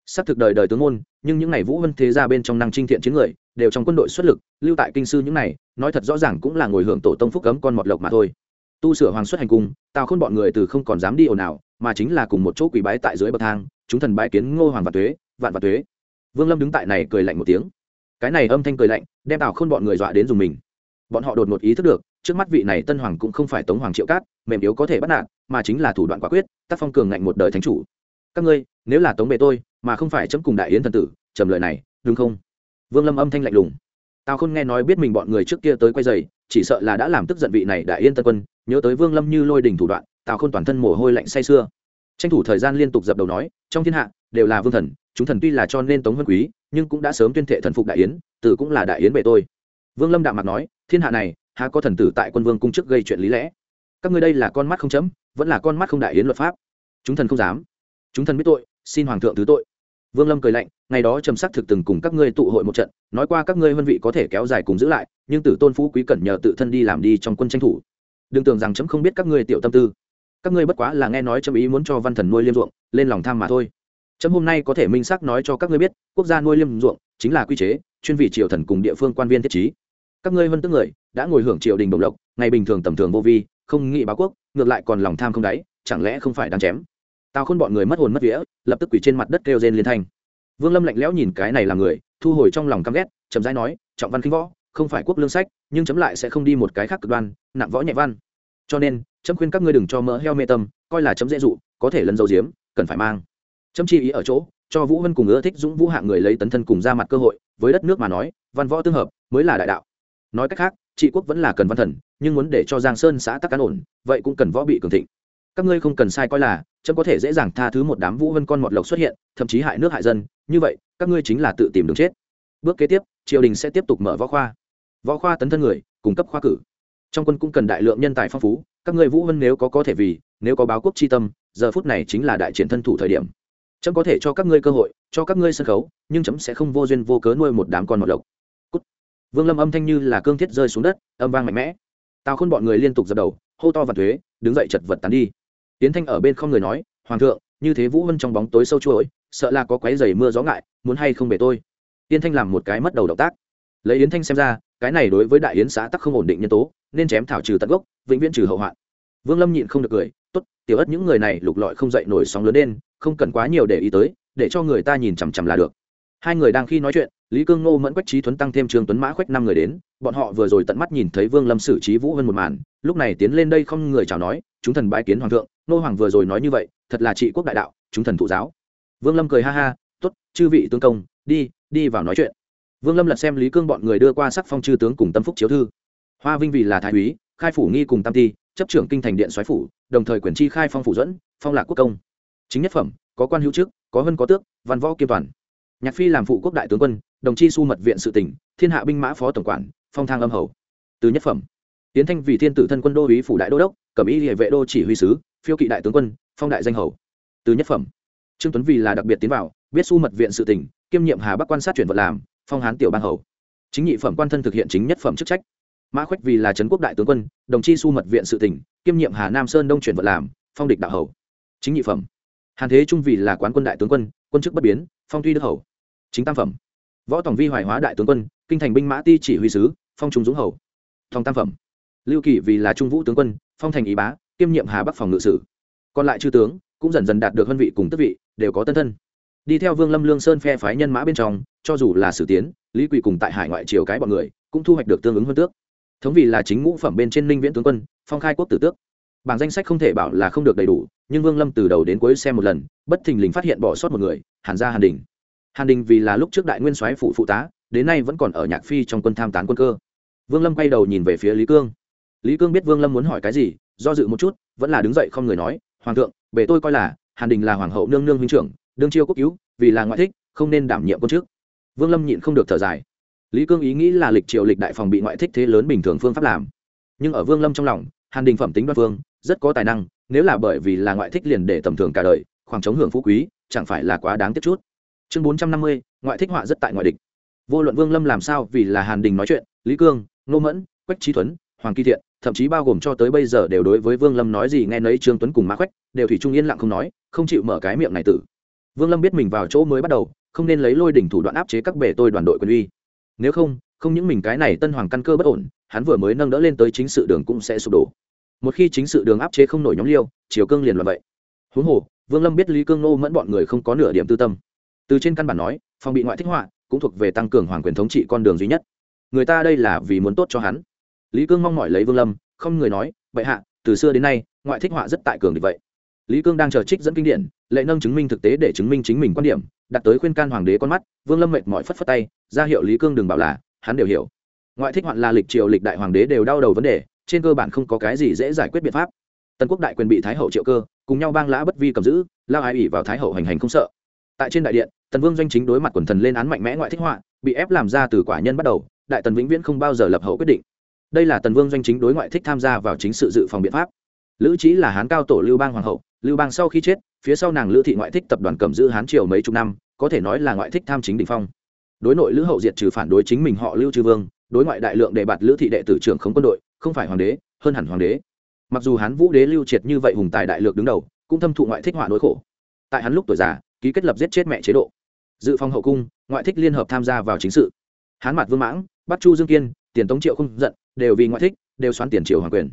Speaker 1: Sắp thực đời đời tướng môn, nhưng những ngày vũ vân thế gia bên trong năng trinh thiện chiến người, đều trong quân đội xuất lực, lưu tại kinh sư những này, nói thật rõ ràng cũng là ngồi hưởng tổ tông phúc cấm con mọt lộc mà thôi. Tu sửa hoàng xuất hành cung tào khôn bọn người từ không còn dám đi ồn ào, mà chính là cùng một chỗ quỷ bái tại dưới bậc thang, chúng thần bái kiến ngô hoàng và tuế, vạn và tuế. Vương lâm đứng tại này cười lạnh một tiếng. Cái này âm thanh cười lạnh, đem tào khôn bọn người dọa đến dùng mình. Bọn họ đột một ý thức được trước mắt vị này tân hoàng cũng không phải tống hoàng triệu cát, mềm yếu có thể bắt nạt, mà chính là thủ đoạn quả quyết, tác phong cường ngạnh một đời thánh chủ. Các ngươi, nếu là tống bề tôi, mà không phải chấm cùng đại yến thần tử, trầm lời này, đúng không? Vương lâm âm thanh lạnh lùng. Tào khôn nghe nói biết mình bọn người trước kia tới quay dày chỉ sợ là đã làm tức giận vị này đại yên tân quân, nhớ tới vương lâm như lôi đình thủ đoạn, tào khôn toàn thân mồ hôi lạnh say sưa. Tranh thủ thời gian liên tục dập đầu nói, trong thiên hạ, đều là vương thần, chúng thần tuy là cho nên tống vân quý, nhưng cũng đã sớm tuyên thệ thần phục đại yến tử cũng là đại yến bề tôi. Vương lâm đạm mặt nói, thiên hạ này há có thần tử tại quân vương cung chức gây chuyện lý lẽ? Các ngươi đây là con mắt không chấm, vẫn là con mắt không đại yến luật pháp. Chúng thần không dám. Chúng thần biết tội, xin hoàng thượng thứ tội. Vương lâm cười lạnh, ngày đó trầm sắc thực từng cùng các ngươi tụ hội một trận, nói qua các ngươi huân vị có thể kéo dài cùng giữ lại, nhưng tử tôn phú quý cẩn nhờ tự thân đi làm đi trong quân tranh thủ. Đừng tưởng rằng chấm không biết các ngươi tiểu tâm tư. Các ngươi bất quá là nghe nói chấm ý muốn cho văn thần nuôi liêm ruộng, lên lòng tham mà thôi. Chấm hôm nay có thể minh xác nói cho các ngươi biết, quốc gia nuôi liêm ruộng chính là quy chế, chuyên vị triều thần cùng địa phương quan viên thiết trí các ngươi vân tức người, đã ngồi hưởng triều đình đồng lộc, ngày bình thường tầm thường vô vi, không nghĩ báo quốc, ngược lại còn lòng tham không đáy, chẳng lẽ không phải đang chém? Tao khôn bọn người mất hồn mất vía, lập tức quỷ trên mặt đất kêu rên liên thanh. Vương lâm lạnh lẽo nhìn cái này là người, thu hồi trong lòng căm ghét, chậm rãi nói, trọng văn khinh võ, không phải quốc lương sách, nhưng chấm lại sẽ không đi một cái khác cực đoan, nặng võ nhẹ văn. Cho nên, chấm khuyên các ngươi đừng cho mỡ heo mê tâm, coi là chấm dễ dụ, có thể lân dầu diếm cần phải mang. Chấm chi ý ở chỗ, cho vũ vân cùng ưa thích dũng vũ hạng người lấy tấn thân cùng ra mặt cơ hội, với đất nước mà nói, văn võ tương hợp, mới là đại đạo nói cách khác, trị quốc vẫn là cần văn thần, nhưng muốn để cho giang sơn xã tắc cán ổn, vậy cũng cần võ bị cường thịnh. Các ngươi không cần sai coi là, chấm có thể dễ dàng tha thứ một đám vũ vân con mọt lộc xuất hiện, thậm chí hại nước hại dân, như vậy, các ngươi chính là tự tìm đường chết. Bước kế tiếp, triều đình sẽ tiếp tục mở võ khoa. Võ khoa tấn thân người, cung cấp khoa cử. Trong quân cũng cần đại lượng nhân tài phong phú, các ngươi vũ vân nếu có có thể vì, nếu có báo quốc chi tâm, giờ phút này chính là đại triển thân thủ thời điểm. Chấm có thể cho các ngươi cơ hội, cho các ngươi sân khấu, nhưng chấm sẽ không vô duyên vô cớ nuôi một đám con mọt lộc vương lâm âm thanh như là cương thiết rơi xuống đất, âm vang mạnh mẽ. Tào khôn bọn người liên tục dập đầu, hô to và thuế, đứng dậy chật vật tán đi. Tiến thanh ở bên không người nói, hoàng thượng, như thế vũ vân trong bóng tối sâu chuỗi, sợ là có quái dày mưa gió ngại, muốn hay không bể tôi? Tiến thanh làm một cái mất đầu động tác. Lấy yến thanh xem ra, cái này đối với đại yến xã tắc không ổn định nhân tố, nên chém thảo trừ tận gốc, vĩnh viễn trừ hậu hoạn. Vương lâm nhịn không được cười, tốt, tiểu ất những người này lục lọi không dậy nổi sóng lớn lên, không cần quá nhiều để ý tới, để cho người ta nhìn chằm chằm là được. Hai người đang khi nói chuyện lý cương ngô mẫn quách trí tuấn tăng thêm trường tuấn mã khoách năm người đến, bọn họ vừa rồi tận mắt nhìn thấy vương lâm xử trí vũ hơn một màn, lúc này tiến lên đây không người chào nói, chúng thần bái kiến hoàng thượng nô hoàng vừa rồi nói như vậy, thật là trị quốc đại đạo, chúng thần thụ giáo. Vương lâm cười ha ha t ố t chư vị tướng công, đi đi vào nói chuyện. Vương lâm lật xem lý cương bọn người đưa qua sắc phong chư tướng cùng tâm phúc chiếu thư. Hoa vinh vì là thái úy, khai phủ nghi cùng tam ti chấp trưởng kinh thành điện soái phủ, đồng thời quyền chi khai phong phủ dẫn, phong lạc quốc công. Chính nhất phẩm, có quan hữu chức có hơn có tước, văn võ kiêm toàn. Nhạc phi làm phụ quốc đại tướng quân đồng chi su mật viện sự tỉnh, thiên hạ binh mã phó tổng quản, phong thang âm hầu. Từ nhất phẩm, tiến thanh vì thiên tử thân quân đô ý phủ đại đô đốc, cẩm y hệ vệ đô chỉ huy sứ, phiêu kỵ đại tướng quân, phong đại danh hầu. Từ nhất phẩm, trương tuấn vì là đặc biệt tiến vào, biết su mật viện sự tỉnh, kiêm nhiệm hà bắc quan sát chuyển vận làm, phong hán tiểu bang hầu. Chính nhị phẩm quan thân thực hiện chính nhất phẩm chức trách. Mã khoách vì là trấn quốc đại tướng quân, đồng chi su mật viện sự tỉnh, kiêm nhiệm hà nam sơn đông chuyển vận làm, phong địch đạo hầu. Chính nhị phẩm, hàn thế trung vì là quán quân đại tướng quân quân chức bất biến, phong tuy đức hầu. Chính tam phẩm võ tổng vi hoài hóa đại tướng quân, kinh thành binh mã ti chỉ huy sứ, phong trung dũng hầu. Thong tam phẩm. Lưu kỳ vì là trung vũ tướng quân, phong thành ý bá, kiêm nhiệm hà bắc phòng ngự sử. Còn lại chư tướng cũng dần dần đạt được hân vị cùng tức vị, đều có tân thân. Đi theo vương lâm lương sơn phe phái nhân mã bên trong, cho dù là sử tiến, lý quỳ cùng tại hải ngoại triều cái bọn người, cũng thu hoạch được tương ứng hơn tước. Thống vì là chính ngũ phẩm bên trên ninh viễn tướng quân, phong khai quốc tử tước. Bảng danh sách không thể bảo là không được đầy đủ, nhưng vương lâm từ đầu đến cuối xem một lần, bất thình lình phát hiện bỏ sót một người, hàn gia hàn đình hàn đình vì là lúc trước đại nguyên soái phụ phụ tá, đến nay vẫn còn ở nhạc phi trong quân tham tán quân cơ. Vương lâm quay đầu nhìn về phía lý cương. Lý cương biết vương lâm muốn hỏi cái gì, do dự một chút, vẫn là đứng dậy không người nói, hoàng thượng, bề tôi coi là, hàn đình là hoàng hậu nương nương huynh trưởng, đương chiêu quốc cứu, vì là ngoại thích, không nên đảm nhiệm quân trước vương lâm nhịn không được thở dài. Lý cương ý nghĩ là lịch triệu lịch đại phòng bị ngoại thích thế lớn bình thường phương pháp làm. Nhưng ở vương lâm trong lòng, hàn đình phẩm tính đoan phương rất có tài năng, nếu là bởi vì là ngoại thích liền để tầm thường cả đời, khoảng trống hưởng phú quý, chẳng phải là quá đáng tiếc chút chương bốn trăm năm mươi, ngoại thích họa rất tại ngoại địch. Vô luận vương lâm làm sao vì là hàn đình nói chuyện, lý cương, ngô mẫn, quách trí tuấn hoàng kỳ thiện, thậm chí bao gồm cho tới bây giờ đều đối với vương lâm nói gì nghe nấy trương tuấn cùng mã quách, đều thủy trung yên lặng không nói, không chịu mở cái miệng này tử. Vương lâm biết mình vào chỗ mới bắt đầu, không nên lấy lôi đỉnh thủ đoạn áp chế các bể tôi đoàn đội quân uy. Nếu không không những mình cái này tân hoàng căn cơ bất ổn, hắn vừa mới nâng đỡ lên tới chính sự đường cũng sẽ sụp đổ. Một khi chính sự đường áp chế không nổi nhóm liêu, chiều cương liền là vậy. Huống hồ, vương lâm biết lý cương nô mẫn bọn người không có nửa điểm tư tâm từ trên căn bản nói, phòng bị ngoại thích họa, cũng thuộc về tăng cường hoàng quyền thống trị con đường duy nhất. Người ta đây là vì muốn tốt cho hắn. Lý cương mong mỏi lấy vương lâm, không người nói, bệ hạ, từ xưa đến nay, ngoại thích họa rất tại cường địch vậy. Lý cương đang chờ trích dẫn kinh điển, lệ nâng chứng minh thực tế để chứng minh chính mình quan điểm, đặt tới khuyên can hoàng đế con mắt, vương lâm mệt mỏi phất phất tay, ra hiệu lý cương đừng bảo là, hắn đều hiểu. Ngoại thích hoạn là lịch triều lịch đại hoàng đế đều đau đầu vấn đề, trên cơ bản không có cái gì dễ giải quyết biện pháp. Tần quốc đại quyền bị thái hậu triệu cơ, cùng nhau bang lã bất vi cầm giữ, lao ai ủy vào thái hậu hành hành không sợ tại trên đại điện, tần vương doanh chính đối mặt quần thần lên án mạnh mẽ ngoại thích họa, bị ép làm ra từ quả nhân bắt đầu, đại tần vĩnh viễn không bao giờ lập hậu quyết định. Đây là tần vương doanh chính đối ngoại thích tham gia vào chính sự dự phòng biện pháp. Lữ trí là hán cao tổ lưu bang hoàng hậu, lưu bang sau khi chết, phía sau nàng lữ thị ngoại thích tập đoàn cầm giữ hán triều mấy chục năm, có thể nói là ngoại thích tham chính đình phong. Đối nội lữ hậu diệt trừ phản đối chính mình họ lưu trừ vương, đối ngoại đại lượng đề bạt lữ thị đệ tử trưởng không quân đội, không phải hoàng đế, hơn hẳn hoàng đế. Mặc dù hán vũ đế lưu triệt như vậy hùng tài đại lược đứng đầu, cũng thâm thụ ngoại thích họa nỗi khổ. Tại hắn lúc tuổi già ký kết lập giết chết mẹ chế độ. Dự phòng hậu cung, ngoại thích liên hợp tham gia vào chính sự. Hán mặt vương mãng, bắt chu dương kiên, tiền tống triệu không giận, đều vì ngoại thích, đều xoán tiền triều hoàng quyền.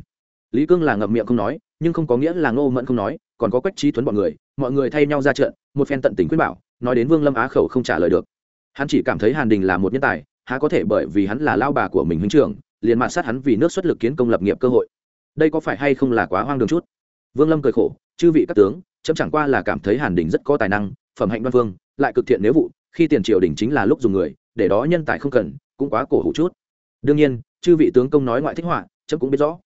Speaker 1: Lý cương là ngậm miệng không nói, nhưng không có nghĩa là ngô mẫn không nói, còn có quách trí tuấn bọn người, mọi người thay nhau ra trận, một phen tận tình quyết bảo, nói đến vương lâm á khẩu không trả lời được. Hắn chỉ cảm thấy hàn đình là một nhân tài, há có thể bởi vì hắn là lao bà của mình huynh trưởng, liền mạn sát hắn vì nước xuất lực kiến công lập nghiệp cơ hội. Đây có phải hay không là quá hoang đường chút? Vương lâm cười khổ, chư vị các tướng, chấm chẳng qua là cảm thấy hàn đình rất có tài năng phẩm hạnh đoan vương lại cực thiện nếu vụ, khi tiền triều đình chính là lúc dùng người, để đó nhân tài không cần, cũng quá cổ hủ chút. Đương nhiên, chư vị tướng công nói ngoại thích họa, chấm cũng biết rõ.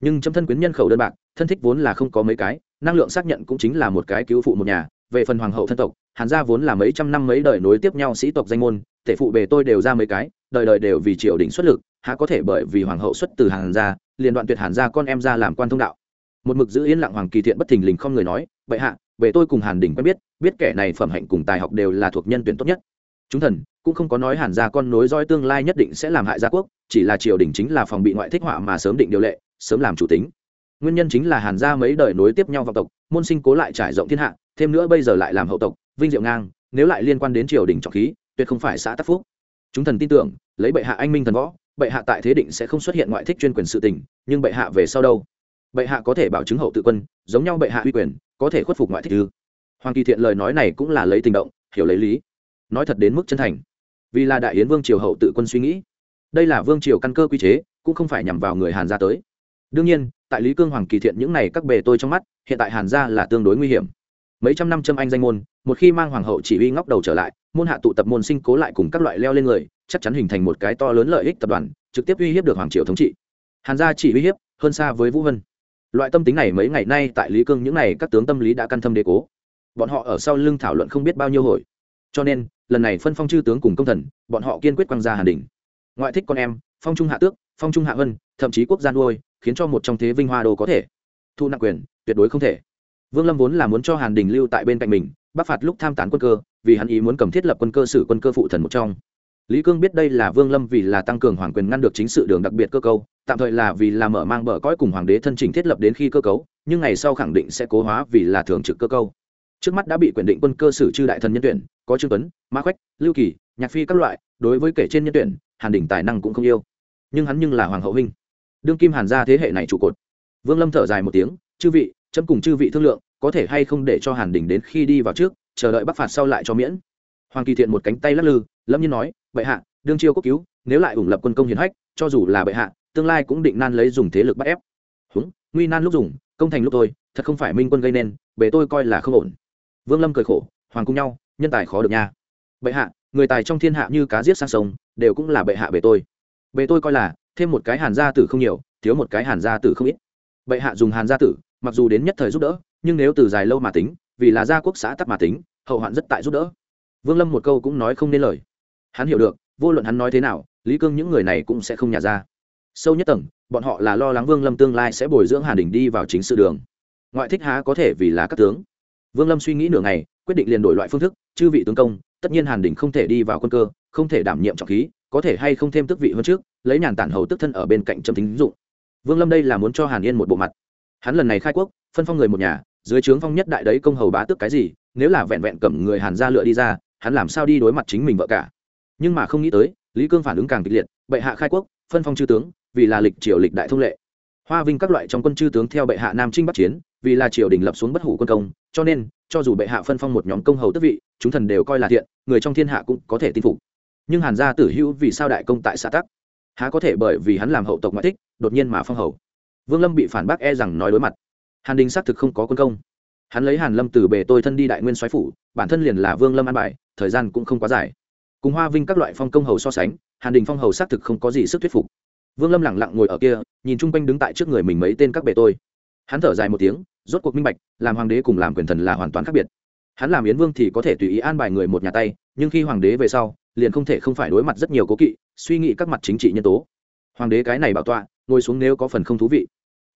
Speaker 1: Nhưng chấm thân quyến nhân khẩu đơn bạc, thân thích vốn là không có mấy cái, năng lượng xác nhận cũng chính là một cái cứu phụ một nhà. Về phần hoàng hậu thân tộc, hàn gia vốn là mấy trăm năm mấy đời nối tiếp nhau sĩ tộc danh môn, thể phụ bề tôi đều ra mấy cái, đời đời đều vì triều đình xuất lực, há có thể bởi vì hoàng hậu xuất từ hàn gia, liền đoạn tuyệt hàn gia con em ra làm quan thông đạo. Một mực giữ yên lặng hoàng kỳ thiện bất thình lình không người nói vậy hạ về tôi cùng hàn đình quen biết biết kẻ này phẩm hạnh cùng tài học đều là thuộc nhân tuyển tốt nhất. Chúng thần, cũng không có nói hàn gia con nối roi tương lai nhất định sẽ làm hại gia quốc, chỉ là triều đình chính là phòng bị ngoại thích họa mà sớm định điều lệ, sớm làm chủ tính. Nguyên nhân chính là hàn gia mấy đời nối tiếp nhau vào tộc, môn sinh cố lại trải rộng thiên hạ, thêm nữa bây giờ lại làm hậu tộc, vinh diệu ngang, nếu lại liên quan đến triều đình trọng khí, tuyệt không phải xã tắc phúc. Chúng thần tin tưởng, lấy bệ hạ anh minh thần võ, bệ hạ tại thế định sẽ không xuất hiện ngoại thích chuyên quyền sự tình, nhưng bệ hạ về sau đâu? Bệ hạ có thể bảo chứng hậu tự quân, giống nhau bệ hạ uy quyền có thể khuất phục ngoại thích ư? Hoàng kỳ thiện lời nói này cũng là lấy tình động, hiểu lấy lý. Nói thật đến mức chân thành. Vì là đại yến vương triều hậu tự quân suy nghĩ. Đây là vương triều căn cơ quy chế, cũng không phải nhằm vào người hàn gia tới. Đương nhiên, tại lý cương, hoàng kỳ thiện những này các bề tôi trong mắt, hiện tại hàn gia là tương đối nguy hiểm. Mấy trăm năm châm anh danh môn, một khi mang hoàng hậu chỉ huy ngóc đầu trở lại, môn hạ tụ tập môn sinh cố lại cùng các loại leo lên người, chắc chắn hình thành một cái to lớn lợi ích tập đoàn, trực tiếp uy hiếp được hoàng triều thống trị. Hàn gia chỉ uy hiếp hơn xa với vũ vân loại tâm tính này mấy ngày nay tại lý cương những n à y các tướng tâm lý đã căn thâm đế cố. Bọn họ ở sau lưng thảo luận không biết bao nhiêu hồi. Cho nên, lần này phân phong chư tướng cùng công thần, bọn họ kiên quyết quăng ra hàn đình. Ngoại thích con em, phong trung hạ tước, phong trung hạ vân, thậm chí quốc gia nuôi, khiến cho một trong thế vinh hoa đồ có thể. Thu nặng quyền, tuyệt đối không thể. Vương lâm vốn là muốn cho hàn đình lưu tại bên cạnh mình, bắc phạt lúc tham tán quân cơ, vì hắn ý muốn cầm thiết lập quân cơ sử quân cơ phụ thần một trong lý cương biết đây là vương lâm vì là tăng cường hoàng quyền ngăn được chính sự đường đặc biệt cơ cấu, tạm thời là vì là mở mang bờ cõi cùng hoàng đế thân trình thiết lập đến khi cơ cấu, nhưng ngày sau khẳng định sẽ cố hóa vì là thường trực cơ cấu. Trước mắt đã bị quyền định quân cơ sử chư đại thần nhân tuyển, có trương tuấn, mã khoách lưu kỳ, nhạc phi các loại, đối với kể trên nhân tuyển, hàn đỉnh tài năng cũng không yêu. Nhưng hắn nhưng là hoàng hậu huynh. Đương kim hàn gia thế hệ này trụ cột. Vương lâm thở dài một tiếng, chư vị, chấm cùng chư vị thương lượng, có thể hay không để cho hàn đình đến khi đi vào trước, chờ đợi bắc phạt sau lại cho miễn hoàng kỳ thiện một cánh tay lắc lư lâm nhiên nói, bệ hạ, đương chiêu quốc cứu, nếu lại ủng lập quân công hiền hách, cho dù là bệ hạ, tương lai cũng định nan lấy dùng thế lực bắt ép. Húng, nguy nan lúc dùng, công thành lúc tôi, thật không phải minh quân gây nên bệ tôi coi là không ổn. Vương lâm cười khổ, hoàng cùng nhau, nhân tài khó được nha. Bệ hạ, người tài trong thiên hạ như cá giết sang sông, đều cũng là bệ hạ bệ tôi. Bệ tôi coi là, thêm một cái hàn gia tử không nhiều, thiếu một cái hàn gia tử không ít. Bệ hạ dùng hàn gia tử, mặc dù đến nhất thời giúp đỡ, nhưng nếu từ dài lâu mà tính, vì là gia quốc xã tắc mà tính, hậu hoạn rất tại giúp đỡ vương lâm một câu cũng nói không nên lời. Hắn hiểu được, vô luận hắn nói thế nào, lý cương những người này cũng sẽ không nhả ra. Sâu nhất tầng, bọn họ là lo lắng vương lâm tương lai sẽ bồi dưỡng hàn đình đi vào chính sự đường. Ngoại thích há có thể vì là các tướng. Vương lâm suy nghĩ nửa ngày, quyết định liền đổi loại phương thức, chư vị tướng công, tất nhiên hàn đình không thể đi vào quân cơ, không thể đảm nhiệm trọng khí, có thể hay không thêm tước vị hơn trước, lấy nhàn tản hầu tức thân ở bên cạnh trầm tính dụng. Vương lâm đây là muốn cho hàn yên một bộ mặt. Hắn lần này khai quốc, phân phong người một nhà, dưới trướng phong nhất đại đấy công hầu bá tước cái gì, nếu là vẹn vẹn cầm người hàn ra lựa đi ra hắn làm sao đi đối mặt chính mình vợ cả. Nhưng mà không nghĩ tới, lý cương phản ứng càng kịch liệt, bệ hạ khai quốc, phân phong chư tướng, vì là lịch triều lịch đại thông lệ. Hoa vinh các loại trong quân chư tướng theo bệ hạ nam trinh bắc chiến, vì là triều đình lập xuống bất hủ quân công, cho nên, cho dù bệ hạ phân phong một nhóm công hầu tức vị, chúng thần đều coi là thiện, người trong thiên hạ cũng có thể tin phục. Nhưng hàn gia tử hữu vì sao đại công tại xã tắc? Há có thể bởi vì hắn làm hậu tộc ngoại thích, đột nhiên mà phong hầu? Vương lâm bị phản bác e rằng nói đối mặt. Hàn đình xác thực không có quân công. Hắn lấy hàn lâm từ bề tôi thân đi đại nguyên soái phủ, bản thân liền là vương lâm an bài thời gian cũng không quá dài. Cùng hoa vinh các loại phong công hầu so sánh, hàn đình phong hầu xác thực không có gì sức thuyết phục. Vương lâm lẳng lặng ngồi ở kia, nhìn chung quanh đứng tại trước người mình mấy tên các bề tôi. Hắn thở dài một tiếng, rốt cuộc minh bạch, làm hoàng đế cùng làm quyền thần là hoàn toàn khác biệt. Hắn làm yến vương thì có thể tùy ý an bài người một nhà tay, nhưng khi hoàng đế về sau, liền không thể không phải đối mặt rất nhiều cố kỵ, suy nghĩ các mặt chính trị nhân tố. Hoàng đế cái này bảo tọa, ngồi xuống nếu có phần không thú vị.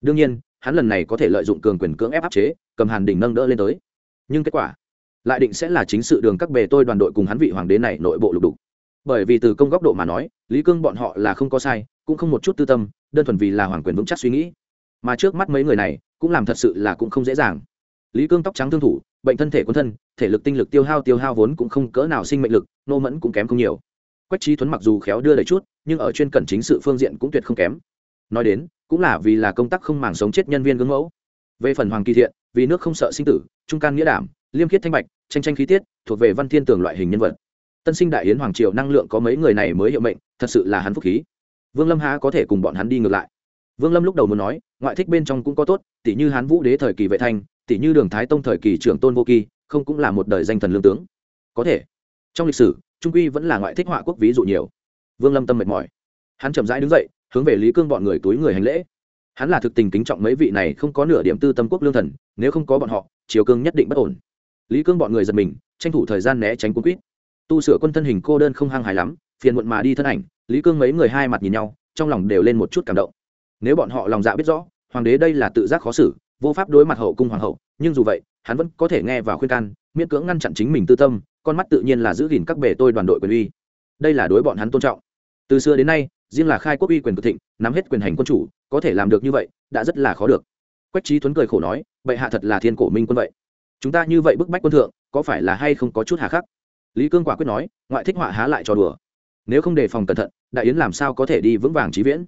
Speaker 1: Đương nhiên, hắn lần này có thể lợi dụng cường quyền cưỡng ép áp chế, cầm hàn đình nâng đỡ lên tới. Nhưng kết quả lại định sẽ là chính sự đường các bề tôi đoàn đội cùng hắn vị hoàng đế này nội bộ lục đục. Bởi vì từ công góc độ mà nói, lý cương bọn họ là không có sai, cũng không một chút tư tâm, đơn thuần vì là hoàng quyền vững chắc suy nghĩ. Mà trước mắt mấy người này, cũng làm thật sự là cũng không dễ dàng. Lý cương tóc trắng thương thủ, bệnh thân thể quân thân, thể lực tinh lực tiêu hao tiêu hao vốn cũng không cỡ nào sinh mệnh lực, nô mẫn cũng kém không nhiều. Quách trí thuấn mặc dù khéo đưa đầy chút, nhưng ở chuyên cẩn chính sự phương diện cũng tuyệt không kém. Nói đến, cũng là vì là công tác không màng sống chết nhân viên gương mẫu. Về phần hoàng kỳ thiện, vì nước không sợ sinh tử, trung can nghĩa đảm, liêm khiết thanh bạch tranh tranh khí tiết, thuộc về văn thiên tường loại hình nhân vật. Tân sinh đại yến hoàng triều năng lượng có mấy người này mới hiệu mệnh, thật sự là hắn phúc khí. Vương lâm há có thể cùng bọn hắn đi ngược lại. Vương lâm lúc đầu muốn nói, ngoại thích bên trong cũng có tốt tỷ như hán vũ đế thời kỳ vệ thanh tỷ như đường thái tông thời kỳ trưởng tôn vô kỳ, không cũng là một đời danh thần lương tướng. Có thể. Trong lịch sử, trung quy vẫn là ngoại thích họa quốc ví dụ nhiều. Vương lâm tâm mệt mỏi. Hắn chậm rãi đứng dậy, hướng về lý cương bọn người túi người hành lễ. Hắn là thực tình kính trọng mấy vị này không có nửa điểm tư tâm quốc lương thần, nếu không có bọn họ, triều cương nhất định bất ổn lý cương bọn người giật mình, tranh thủ thời gian né tránh cuốn quýt. Tu sửa quân thân hình cô đơn không hăng hài lắm, phiền muộn mà đi thân ảnh, lý cương mấy người hai mặt nhìn nhau, trong lòng đều lên một chút cảm động. Nếu bọn họ lòng dạ biết rõ, hoàng đế đây là tự giác khó xử, vô pháp đối mặt hậu cung hoàng hậu, nhưng dù vậy, hắn vẫn có thể nghe và khuyên can, miễn cưỡng ngăn chặn chính mình tư tâm, con mắt tự nhiên là giữ gìn các bề tôi đoàn đội quyền uy. Đây là đối bọn hắn tôn trọng. Từ xưa đến nay, riêng là khai quốc uy quyền cực thịnh, nắm hết quyền hành quân chủ, có thể làm được như vậy, đã rất là khó được. Quách trí tuấn cười khổ nói, bệ hạ thật là thiên cổ minh quân vậy chúng ta như vậy bức bách quân thượng, có phải là hay không có chút hà khắc? Lý cương quả quyết nói, ngoại thích họa há lại cho đùa. Nếu không đề phòng cẩn thận, đại yến làm sao có thể đi vững vàng trí viễn?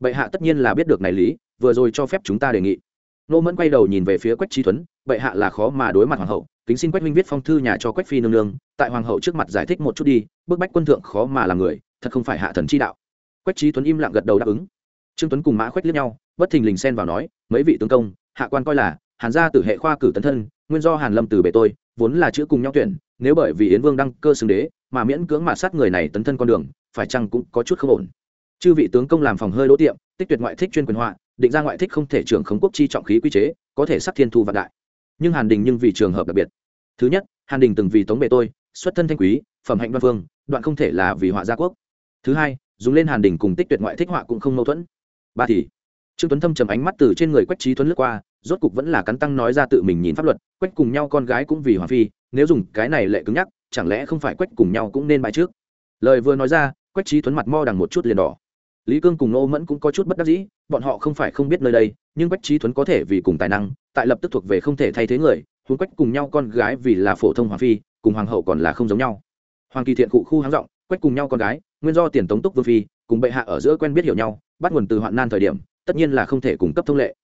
Speaker 1: Bệ hạ tất nhiên là biết được này lý, vừa rồi cho phép chúng ta đề nghị. Nô mẫn quay đầu nhìn về phía quách trí tuấn bệ hạ là khó mà đối mặt hoàng hậu, kính xin quách minh viết phong thư nhà cho quách phi nương nương, tại hoàng hậu trước mặt giải thích một chút đi, bức bách quân thượng khó mà làm người, thật không phải hạ thần chi đạo. Quách trí tuấn im lặng gật đầu đáp ứng. Trương tuấn cùng mã quách liếc nhau, bất thình lình xen vào nói, mấy vị tướng công, hạ quan coi là, hàn gia tử hệ khoa cử tấn thân nguyên do hàn lâm từ bề tôi, vốn là chữ cùng nhau tuyển, nếu bởi vì yến vương đăng cơ xưng đế, mà miễn cưỡng mà sát người này tấn thân con đường, phải chăng cũng có chút không ổn. Chư vị tướng công làm phòng hơi đỗ tiệm, tích tuyệt ngoại thích chuyên quyền họa, định ra ngoại thích không thể trưởng khống quốc chi trọng khí quy chế, có thể sắc thiên thu vạn đại. Nhưng hàn đình nhưng vì trường hợp đặc biệt. Thứ nhất, hàn đình từng vì tống bệ tôi, xuất thân thanh quý, phẩm hạnh văn phương, đoạn không thể là vì họa gia quốc. Thứ hai, dùng lên hàn đình cùng tích tuyệt ngoại thích họa cũng không mâu thuẫn. Ba thì, trương tuấn thâm trầm ánh mắt từ trên người quách trí tuấn lướt qua rốt cục vẫn là cắn tăng nói ra tự mình nhìn pháp luật, quách cùng nhau con gái cũng vì hoàng phi, nếu dùng cái này lệ cứng nhắc, chẳng lẽ không phải quách cùng nhau cũng nên bãi trước? Lời vừa nói ra, quách trí tuấn mặt mo đằng một chút liền đỏ. Lý cương cùng nô mẫn cũng có chút bất đắc dĩ, bọn họ không phải không biết nơi đây, nhưng quách trí tuấn có thể vì cùng tài năng, tại lập tức thuộc về không thể thay thế người, huống quách cùng nhau con gái vì là phổ thông hoàng phi, cùng hoàng hậu còn là không giống nhau. Hoàng kỳ thiện cụ khu háng rộng quách cùng nhau con gái, nguyên do tiền tống túc vương phi, cùng bệ hạ ở giữa quen biết hiểu nhau, bắt nguồn từ hoạn nan thời điểm, tất nhiên là không thể cung cấp thông lệ.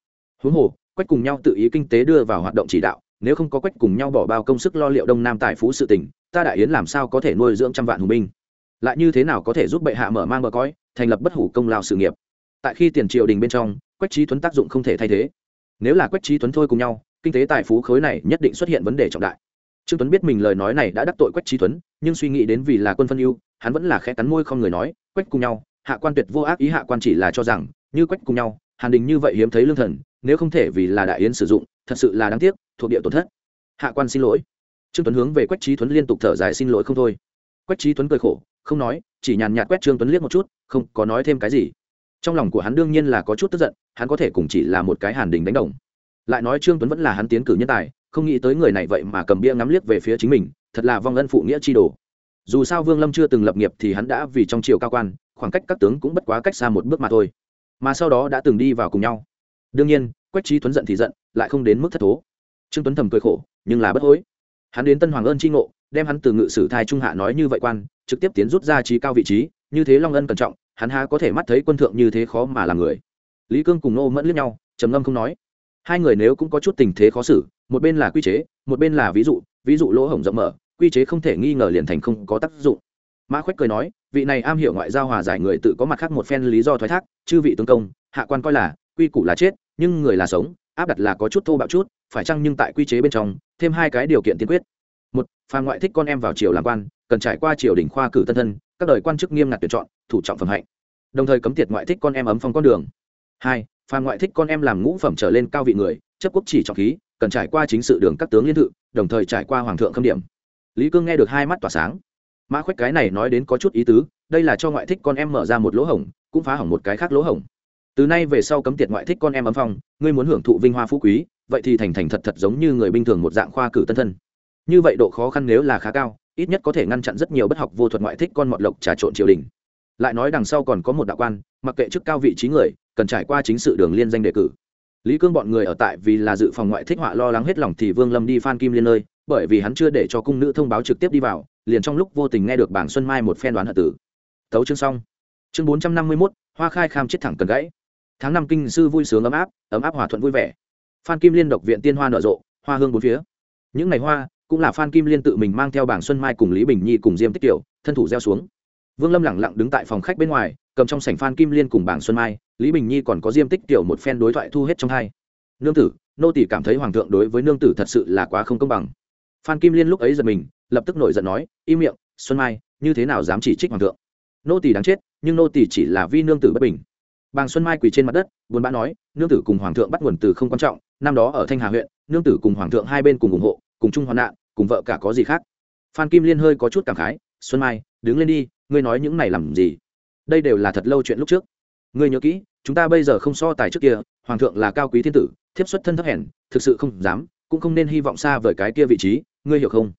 Speaker 1: Huống hồ quách cùng nhau tự ý kinh tế đưa vào hoạt động chỉ đạo, nếu không có quách cùng nhau bỏ bao công sức lo liệu đông nam tài phú sự tỉnh ta đại yến làm sao có thể nuôi dưỡng trăm vạn hùng binh? Lại như thế nào có thể giúp bệ hạ mở mang bờ cõi, thành lập bất hủ công lao sự nghiệp? Tại khi tiền triều đình bên trong, quách trí tuấn tác dụng không thể thay thế. Nếu là quách trí tuấn thôi cùng nhau, kinh tế tài phú khối này nhất định xuất hiện vấn đề trọng đại. Trương tuấn biết mình lời nói này đã đắc tội quách trí tuấn, nhưng suy nghĩ đến vì là quân phân ưu, hắn vẫn là khẽ cắn môi không người nói, quách cùng nhau, hạ quan tuyệt vô ác, ý hạ quan chỉ là cho rằng, như quách cùng nhau, hàn đình như vậy hiếm thấy lương thần nếu không thể vì là đại yến sử dụng, thật sự là đáng tiếc, thuộc địa tổn thất. Hạ quan xin lỗi. Trương tuấn hướng về quách trí tuấn liên tục thở dài xin lỗi không thôi. Quách trí tuấn cười khổ, không nói, chỉ nhàn nhạt quét trương tuấn liếc một chút, không có nói thêm cái gì. Trong lòng của hắn đương nhiên là có chút tức giận, hắn có thể cùng chỉ là một cái hàn đình đánh đồng. Lại nói trương tuấn vẫn là hắn tiến cử nhân tài, không nghĩ tới người này vậy mà cầm bia ngắm liếc về phía chính mình, thật là vong ân phụ nghĩa chi đồ. Dù sao vương lâm chưa từng lập nghiệp thì hắn đã vì trong triều cao quan, khoảng cách các tướng cũng bất quá cách xa một bước mà thôi. Mà sau đó đã từng đi vào cùng nhau đương nhiên, quách trí tuấn giận thì giận, lại không đến mức thất thố. Trương tuấn thầm cười khổ, nhưng là bất hối. Hắn đến tân hoàng ơn tri ngộ, đem hắn từ ngự sử thai trung hạ nói như vậy quan, trực tiếp tiến rút ra trí cao vị trí, như thế long ân cẩn trọng, hắn há có thể mắt thấy quân thượng như thế khó mà làm người. Lý cương cùng nô mẫn liếc nhau, trầm ngâm không nói. Hai người nếu cũng có chút tình thế khó xử, một bên là quy chế, một bên là ví dụ ví dụ lỗ hổng rộng mở, quy chế không thể nghi ngờ liền thành không có tác dụng. Mã khoách cười nói, vị này am hiểu ngoại giao hòa giải người tự có mặt khác một phen lý do thoái thác, chư vị tướng công, hạ quan coi là, quy củ là chết nhưng người là sống, áp đặt là có chút thô bạo chút, phải chăng nhưng tại quy chế bên trong, thêm hai cái điều kiện tiên quyết. Một phà ngoại thích con em vào triều làm quan, cần trải qua triều đình khoa cử tân thân, các đời quan chức nghiêm ngặt tuyển chọn, thủ trọng phẩm hạnh. Đồng thời cấm tiệt ngoại thích con em ấm phong con đường. Hai phà ngoại thích con em làm ngũ phẩm trở lên cao vị người, chấp quốc chỉ trọng khí, cần trải qua chính sự đường các tướng liên thự, đồng thời trải qua hoàng thượng khâm điểm. Lý cương nghe được hai mắt tỏa sáng. Mã khoách cái này nói đến có chút ý tứ, đây là cho ngoại thích con em mở ra một lỗ hổng, cũng phá hỏng một cái khác lỗ hổng từ nay về sau cấm tiệt ngoại thích con em ấm phong, ngươi muốn hưởng thụ vinh hoa phú quý, vậy thì thành thành thật thật giống như người bình thường một dạng khoa cử tân thân. Như vậy độ khó khăn nếu là khá cao, ít nhất có thể ngăn chặn rất nhiều bất học vô thuật ngoại thích con mọt lộc trà trộn triều đình. Lại nói đằng sau còn có một đạo quan, mặc kệ chức cao vị trí người, cần trải qua chính sự đường liên danh đề cử. Lý cương bọn người ở tại vì là dự phòng ngoại thích họa lo lắng hết lòng thì vương lâm đi phan kim liên nơi bởi vì hắn chưa để cho cung nữ thông báo trực tiếp đi vào, liền trong lúc vô tình nghe được bảng xuân mai một phen đoán hận tử. Tấu chương xong. Chương bốn trăm năm mươi mốt, hoa khai kham chết thẳng cần gãy tháng năm kinh sư vui sướng ấm áp ấm áp hòa thuận vui vẻ. Phan kim liên độc viện tiên hoa nở rộ, hoa hương bốn phía. Những ngày hoa cũng là phan kim liên tự mình mang theo bảng xuân mai cùng lý bình nhi cùng diêm tích tiểu thân thủ gieo xuống. Vương lâm lẳng lặng đứng tại phòng khách bên ngoài, cầm trong sảnh phan kim liên cùng bảng xuân mai, lý bình nhi còn có diêm tích tiểu một phen đối thoại thu hết trong hai. Nương tử, nô tỷ cảm thấy hoàng thượng đối với nương tử thật sự là quá không công bằng. Phan kim liên lúc ấy giật mình, lập tức nổi giận nói im miệng, xuân mai, như thế nào dám chỉ trích hoàng thượng? Nô tỷ đáng chết, nhưng nô tỷ chỉ là vi nương tử bất bình bàng xuân mai quỳ trên mặt đất, buồn bã nói, nương tử cùng hoàng thượng bắt nguồn từ không quan trọng, năm đó ở thanh hà huyện, nương tử cùng hoàng thượng hai bên cùng ủng hộ, cùng chung hoạn nạn, cùng vợ cả có gì khác? Phan kim liên hơi có chút cảm khái, xuân mai, đứng lên đi, ngươi nói những này làm gì? Đây đều là thật lâu chuyện lúc trước. Ngươi nhớ kỹ, chúng ta bây giờ không so tài trước kia, hoàng thượng là cao quý thiên tử, thiếp xuất thân thấp hèn, thực sự không dám, cũng không nên hy vọng xa vời cái kia vị trí, ngươi hiểu không?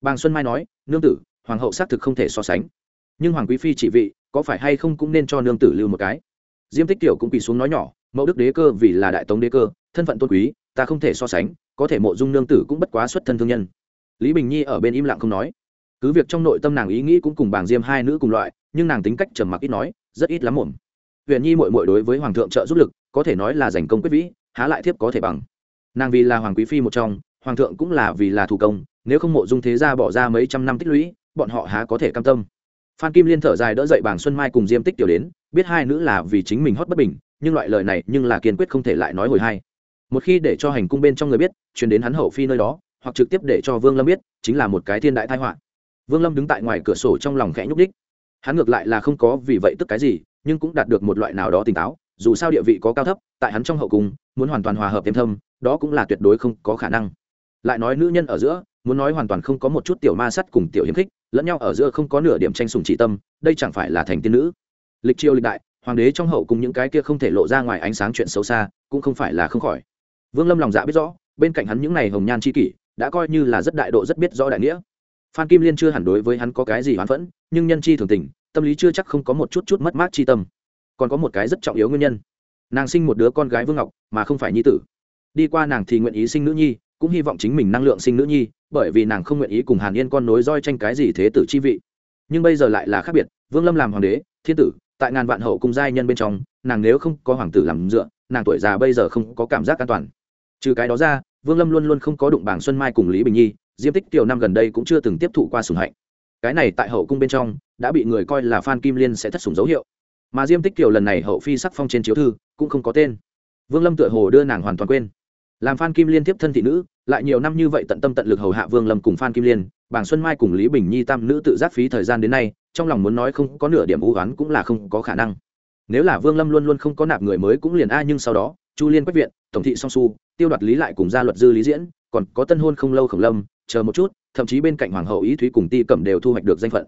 Speaker 1: Bàng xuân mai nói, nương tử, hoàng hậu xác thực không thể so sánh. Nhưng hoàng quý phi chỉ vị, có phải hay không cũng nên cho nương tử lưu một cái? Diêm tích tiểu cũng quỳ xuống nói nhỏ, mẫu đức đế cơ vì là đại tống đế cơ, thân phận tôn quý, ta không thể so sánh, có thể mộ dung nương tử cũng bất quá xuất thân thương nhân. Lý bình nhi ở bên im lặng không nói. Cứ việc trong nội tâm nàng ý nghĩ cũng cùng bảng diêm hai nữ cùng loại, nhưng nàng tính cách trầm mặc ít nói, rất ít lắm mồm huyện nhi mội mội đối với hoàng thượng trợ giúp lực, có thể nói là giành công quyết vĩ, há lại thiếp có thể bằng. Nàng vì là hoàng quý phi một trong, hoàng thượng cũng là vì là thủ công, nếu không mộ dung thế gia bỏ ra mấy trăm năm tích lũy, bọn họ há có thể cam tâm phan kim liên thở dài đỡ dậy Bàng xuân mai cùng diêm tích tiểu đến, biết hai nữ là vì chính mình hót bất bình, nhưng loại lời này nhưng là kiên quyết không thể lại nói hồi hai một khi để cho hành cung bên trong người biết, chuyển đến hắn hậu phi nơi đó, hoặc trực tiếp để cho vương lâm biết, chính là một cái thiên đại thái họa. Vương lâm đứng tại ngoài cửa sổ trong lòng khẽ nhúc đích hắn ngược lại là không có vì vậy tức cái gì, nhưng cũng đạt được một loại nào đó tỉnh táo, dù sao địa vị có cao thấp, tại hắn trong hậu cung, muốn hoàn toàn hòa hợp thêm thâm, đó cũng là tuyệt đối không có khả năng. Lại nói nữ nhân ở giữa muốn nói hoàn toàn không có một chút tiểu ma sắt cùng tiểu hiếm khích, lẫn nhau ở giữa không có nửa điểm tranh sùng trị tâm, đây chẳng phải là thành tiên nữ. Lịch triều lịch đại, hoàng đế trong hậu cùng những cái kia không thể lộ ra ngoài ánh sáng chuyện xấu xa, cũng không phải là không khỏi. Vương lâm lòng dạ biết rõ, bên cạnh hắn những n à y hồng nhan c h i kỷ, đã coi như là rất đại độ rất biết rõ đại nghĩa. Phan kim liên chưa hẳn đối với hắn có cái gì hoán phẫn, nhưng nhân chi thường tình, tâm lý chưa chắc không có một chút chút mất mát chi tâm. Còn có một cái rất trọng yếu nguyên nhân. Nàng sinh một đứa con gái vương ngọc, mà không phải nhi tử. Đi qua nàng thì nguyện ý sinh nữ nhi cũng hy vọng chính mình năng lượng sinh nữ nhi, bởi vì nàng không nguyện ý cùng hàn yên con nối roi tranh cái gì thế tử chi vị. Nhưng bây giờ lại là khác biệt, vương lâm làm hoàng đế, thiên tử, tại ngàn vạn hậu cung giai nhân bên trong, nàng nếu không có hoàng tử làm dựa, nàng tuổi già bây giờ không có cảm giác an toàn. Trừ cái đó ra, vương lâm luôn luôn không có đụng bảng xuân mai cùng lý bình nhi, diêm tích tiểu năm gần đây cũng chưa từng tiếp thụ qua sùng hạnh. Cái này tại hậu cung bên trong, đã bị người coi là phan kim liên sẽ thất sủng dấu hiệu. Mà diêm tích tiểu lần này hậu phi sắc phong trên chiếu thư, cũng không có tên. Vương lâm tựa hồ đưa nàng hoàn toàn quên làm phan kim liên tiếp thân thị nữ, lại nhiều năm như vậy tận tâm tận lực hầu hạ vương lâm cùng phan kim liên, bảng xuân mai cùng lý bình nhi tam nữ tự giác phí thời gian đến nay, trong lòng muốn nói không có nửa điểm ưu oán cũng là không có khả năng. Nếu là vương lâm luôn luôn không có nạp người mới cũng liền a nhưng sau đó, chu liên quách viện, tổng thị song su, tiêu đoạt lý lại cùng gia luật dư lý diễn, còn có tân hôn không lâu khổng lâm, chờ một chút, thậm chí bên cạnh hoàng hậu ý thúy cùng ti cẩm đều thu hoạch được danh phận.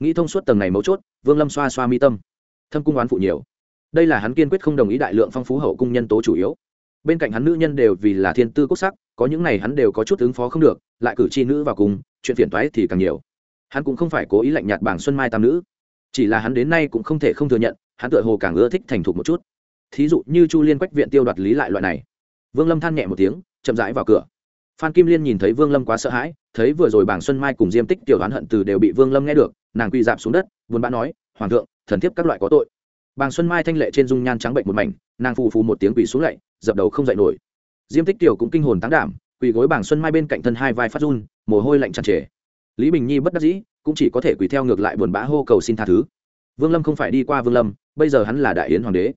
Speaker 1: Nghĩ thông suốt tầng này mấu chốt, vương lâm xoa xoa mi tâm. Thâm cung oán phụ nhiều. Đây là hắn kiên quyết không đồng ý đại lượng phong phú hậu cung nhân tố chủ yếu bên cạnh hắn nữ nhân đều vì là thiên tư quốc sắc, có những này hắn đều có chút ứng phó không được, lại cử chi nữ vào cùng, chuyện phiền toái thì càng nhiều. Hắn cũng không phải cố ý lạnh nhạt bảng xuân mai tam nữ. Chỉ là hắn đến nay cũng không thể không thừa nhận, hắn tựa hồ càng ưa thích thành thục một chút. Thí dụ như chu liên quách viện tiêu đoạt lý lại loại này. Vương lâm than nhẹ một tiếng, chậm rãi vào cửa. Phan kim liên nhìn thấy vương lâm quá sợ hãi, thấy vừa rồi bảng xuân mai cùng diêm tích tiểu đoán hận từ đều bị vương lâm nghe được, nàng quỳ dạp xuống đất, buồn bã nói, hoàng thượng, thần thiếp các loại có tội bàng xuân mai thanh lệ trên dung nhan trắng bệnh một mảnh, nàng phù phù một tiếng quỳ xuống lạy, dập đầu không dậy nổi. Diêm tích tiểu cũng kinh hồn tán đảm, quỳ gối Bàng xuân mai bên cạnh thân hai vai phát run, mồ hôi lạnh tràn trề. Lý bình nhi bất đắc dĩ, cũng chỉ có thể quỳ theo ngược lại buồn bã hô cầu xin tha thứ. Vương lâm không phải đi qua vương lâm, bây giờ hắn là đại yến hoàng đế.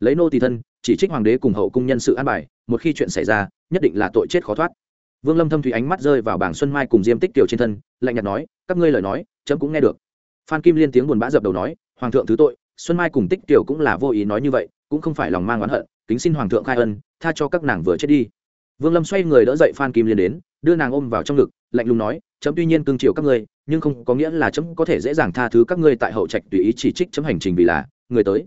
Speaker 1: Lấy nô tỳ thân, chỉ trích hoàng đế cùng hậu cung nhân sự an bài, một khi chuyện xảy ra, nhất định là tội chết khó thoát. Vương lâm thâm thủy ánh mắt rơi vào bảng xuân mai cùng diêm tích tiểu trên thân, lạnh nhạt nói, các ngươi lời nói, chấm cũng nghe được. Phan kim liên tiếng buồn bã dập đầu nói, hoàng thượng thứ tội xuân mai cùng tích tiểu cũng là vô ý nói như vậy, cũng không phải lòng mang oán hận, kính xin hoàng thượng khai ân, tha cho các nàng vừa chết đi. Vương lâm xoay người đỡ dậy phan kim liên đến, đưa nàng ôm vào trong ngực, lạnh lùng nói, chấm tuy nhiên cưng chiều các ngươi, nhưng không có nghĩa là chấm có thể dễ dàng tha thứ các ngươi tại hậu trạch tùy ý chỉ trích chấm hành trình vì là người tới.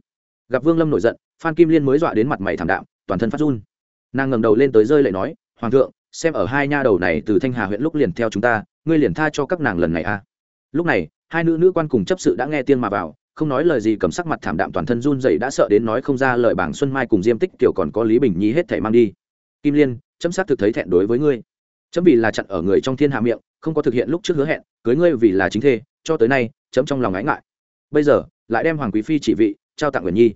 Speaker 1: Gặp vương lâm nổi giận, phan kim liên mới dọa đến mặt mày thảm đạm, toàn thân phát run. Nàng ngẩng đầu lên tới rơi lại nói, hoàng thượng, xem ở hai nha đầu này từ thanh hà huyện lúc liền theo chúng ta, ngươi liền tha cho các nàng lần này a à. lúc này, hai nữ nữ quan cùng chấp sự đã nghe tiên mà vào không nói lời gì, cầm sắc mặt thảm đạm toàn thân run dậy đã sợ đến nói không ra lời bảng xuân mai cùng diêm tích kiểu còn có lý bình nhi hết thảy mang đi. Kim liên, chấm sát thực thấy thẹn đối với ngươi. Chấm vì là chặn ở người trong thiên hạ miệng, không có thực hiện lúc trước hứa hẹn, cưới ngươi vì là chính thê, cho tới nay, chấm trong lòng ái ngại. Bây giờ, lại đem hoàng quý phi chỉ vị, trao tặng nguyện nhi.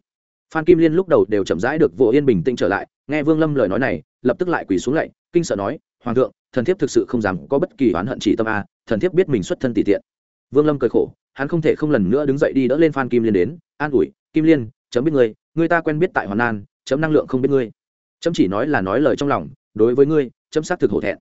Speaker 1: Phan kim liên lúc đầu đều chậm rãi được vô yên bình tĩnh trở lại, nghe vương lâm lời nói này, lập tức lại quỳ xuống lạy, kinh sợ nói, hoàng thượng, thần thiếp thực sự không dám có bất kỳ oán hận chỉ tâm a, thần thiếp biết mình xuất thân tỷ tiện vương lâm cười khổ, hắn không thể không lần nữa đứng dậy đi đỡ lên phan kim liên đến. An ủi, kim liên, chấm biết ngươi người ta quen biết tại hoàn an, chấm năng lượng không biết ngươi. Chấm chỉ nói là nói lời trong lòng, đối với ngươi, chấm xác thực hổ thẹn.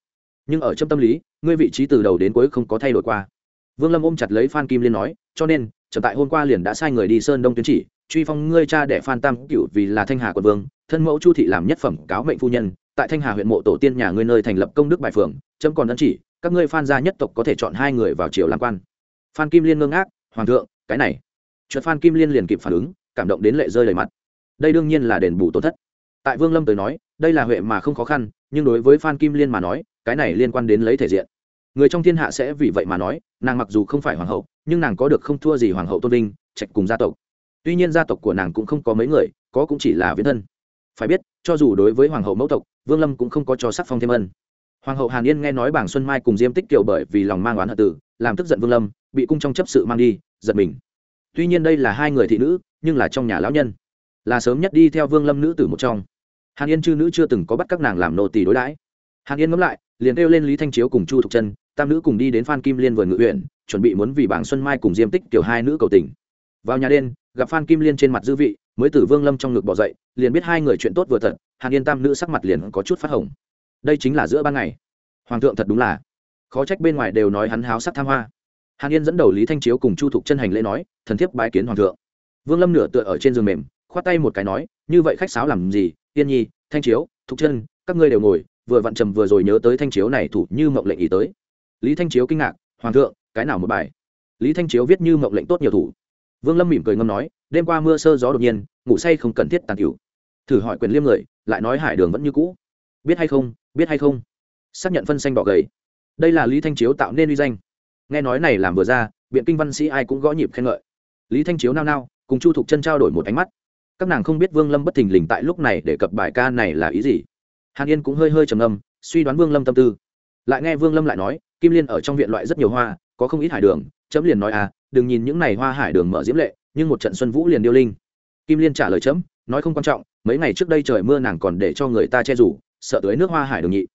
Speaker 1: Nhưng ở chấm tâm lý, ngươi vị trí từ đầu đến cuối không có thay đổi qua. Vương lâm ôm chặt lấy phan kim liên nói, cho nên, chấm tại hôm qua liền đã sai người đi sơn đông tuyến chỉ, truy phong ngươi cha để phan tam cựu vì là thanh hà quận vương, thân mẫu chu thị làm nhất phẩm cáo mệnh phu nhân, tại thanh hà huyện mộ tổ tiên nhà ngươi nơi thành lập công đức bài phường, chấm còn ân chỉ, các ngươi phan gia nhất tộc có thể chọn hai người vào triều làm quan phan kim liên ngơ ngác, hoàng thượng, cái này. Chuột phan kim liên liền kịp phản ứng, cảm động đến lệ rơi đầy mặt. Đây đương nhiên là đền bù tổn thất. Tại vương lâm tới nói, đây là huệ mà không khó khăn, nhưng đối với phan kim liên mà nói, cái này liên quan đến lấy thể diện. Người trong thiên hạ sẽ vì vậy mà nói, nàng mặc dù không phải hoàng hậu, nhưng nàng có được không thua gì hoàng hậu tôn vinh, trạch cùng gia tộc. Tuy nhiên gia tộc của nàng cũng không có mấy người, có cũng chỉ là viễn thân. Phải biết, cho dù đối với hoàng hậu mẫu tộc, vương lâm cũng không có cho sắc phong thêm ân. Hoàng hậu hàn yên nghe nói bảng xuân mai cùng diêm tích kiều bởi vì lòng mang oán hận tử, làm tức giận vương lâm bị cung trong chấp sự mang đi, giật mình. Tuy nhiên đây là hai người thị nữ, nhưng là trong nhà lão nhân. Là sớm nhất đi theo vương lâm nữ tử một trong. Hàn yên chư nữ chưa từng có bắt các nàng làm nô tỳ đối đãi. Hàn yên ngẫm lại, liền kêu lên lý thanh chiếu cùng chu thục chân tam nữ cùng đi đến phan kim liên vườn ngự huyện, chuẩn bị muốn vì bảng xuân mai cùng diêm tích kiểu hai nữ cầu tình. Vào nhà đen gặp phan kim liên trên mặt dư vị, mới tử vương lâm trong ngực bỏ dậy, liền biết hai người chuyện tốt vừa thật, hàn yên tam nữ sắc mặt liền có chút phát hồng. Đây chính là giữa ban ngày. Hoàng thượng thật đúng là. Khó trách bên ngoài đều nói hắn háo sắc tham hoa hàn yên dẫn đầu lý thanh chiếu cùng chu thục chân hành lễ nói, thần thiếp bái kiến hoàng thượng. Vương lâm nửa tựa ở trên giường mềm, khoát tay một cái nói, như vậy khách sáo làm gì? Yên nhi, thanh chiếu, thục chân, các ngươi đều ngồi, vừa vặn trầm vừa rồi nhớ tới thanh chiếu này thủ như mộng lệnh ý tới. Lý thanh chiếu kinh ngạc, hoàng thượng, cái nào một bài? Lý thanh chiếu viết như mộng lệnh tốt nhiều thủ. Vương lâm mỉm cười ngâm nói, đêm qua mưa sơ gió đột nhiên, ngủ say không cần thiết tàn cửu thử hỏi quyền liêm người, lại nói hải đường vẫn như cũ. Biết hay không, biết hay không? Xác nhận phân xanh bỏ gầy. Đây là lý thanh chiếu tạo nên uy danh nghe nói này làm vừa ra, biện kinh văn sĩ ai cũng gõ nhịp khen ngợi. Lý thanh chiếu nao nao, cùng chu thục chân trao đổi một ánh mắt. Các nàng không biết vương lâm bất thình lình tại lúc này để cập bài ca này là ý gì. Hàn yên cũng hơi hơi trầm ngâm, suy đoán vương lâm tâm tư. Lại nghe vương lâm lại nói, kim liên ở trong viện loại rất nhiều hoa, có không ít hải đường, chấm liền nói à đừng nhìn những này hoa hải đường mở diễm lệ, nhưng một trận xuân vũ liền điêu linh. Kim liên trả lời chấm, nói không quan trọng, mấy ngày trước đây trời mưa nàng còn để cho người ta che rủ, sợ tới nước hoa hải đường nhị.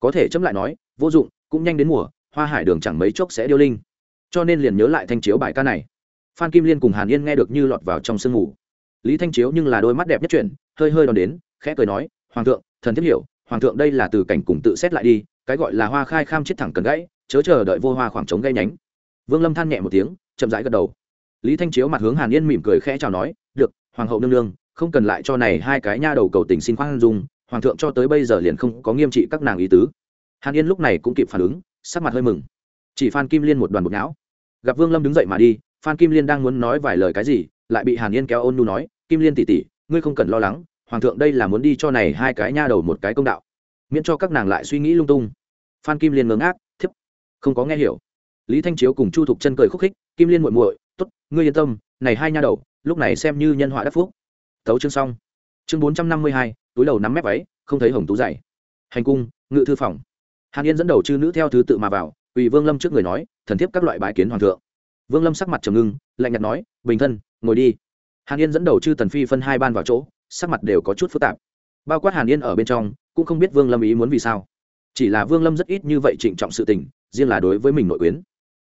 Speaker 1: Có thể chấm lại nói, vô dụng, cũng nhanh đến mùa hoa hải đường chẳng mấy chốc sẽ điêu linh. Cho nên liền nhớ lại thanh chiếu bài ca này. Phan kim liên cùng hàn yên nghe được như lọt vào trong sương mù. Lý thanh chiếu nhưng là đôi mắt đẹp nhất chuyện hơi hơi đón đến, khẽ cười nói, hoàng thượng, thần thiết hiểu, hoàng thượng đây là từ cảnh cùng tự xét lại đi, cái gọi là hoa khai kham chết thẳng cần gãy, chớ chờ đợi vô hoa khoảng trống gây nhánh. Vương lâm than nhẹ một tiếng, chậm rãi gật đầu. Lý thanh chiếu mặt hướng hàn yên mỉm cười khẽ chào nói, được, hoàng hậu nương nương, không cần lại cho này hai cái nha đầu cầu tình xin khoan dung, hoàng thượng cho tới bây giờ liền không có nghiêm trị các nàng ý tứ. Hàn yên lúc này cũng kịp phản ứng sắc mặt hơi mừng. Chỉ phan kim liên một đoàn bột não gặp vương lâm đứng dậy mà đi, phan kim liên đang muốn nói vài lời cái gì, lại bị hàn yên kéo ôn nu nói, kim liên tỉ tỉ ngươi không cần lo lắng, hoàng thượng đây là muốn đi cho này hai cái nha đầu một cái công đạo, miễn cho các nàng lại suy nghĩ lung tung. Phan kim liên ngớ ngác, thiếp, không có nghe hiểu. Lý thanh chiếu cùng chu thục chân cười khúc khích, kim liên muội muội t ố t ngươi yên tâm, này hai nha đầu, lúc này xem như nhân họa đắc phúc. Thấu chương xong. Chương bốn trăm năm mươi hai, túi đầu nắm mép váy, không thấy hồng tú dày. Hành cung, ngự thư phòng hàn yên dẫn đầu chư nữ theo thứ tự mà vào ủy vương lâm trước người nói, thần thiếp các loại bái kiến hoàng thượng. Vương lâm sắc mặt trầm ngưng, lạnh nhạt nói, bình thân, ngồi đi. Hàn yên dẫn đầu chư tần phi phân hai ban vào chỗ, sắc mặt đều có chút phức tạp. Bao quát hàn yên ở bên trong, cũng không biết vương lâm ý muốn vì sao. Chỉ là vương lâm rất ít như vậy trịnh trọng sự tình, riêng là đối với mình nội quyến.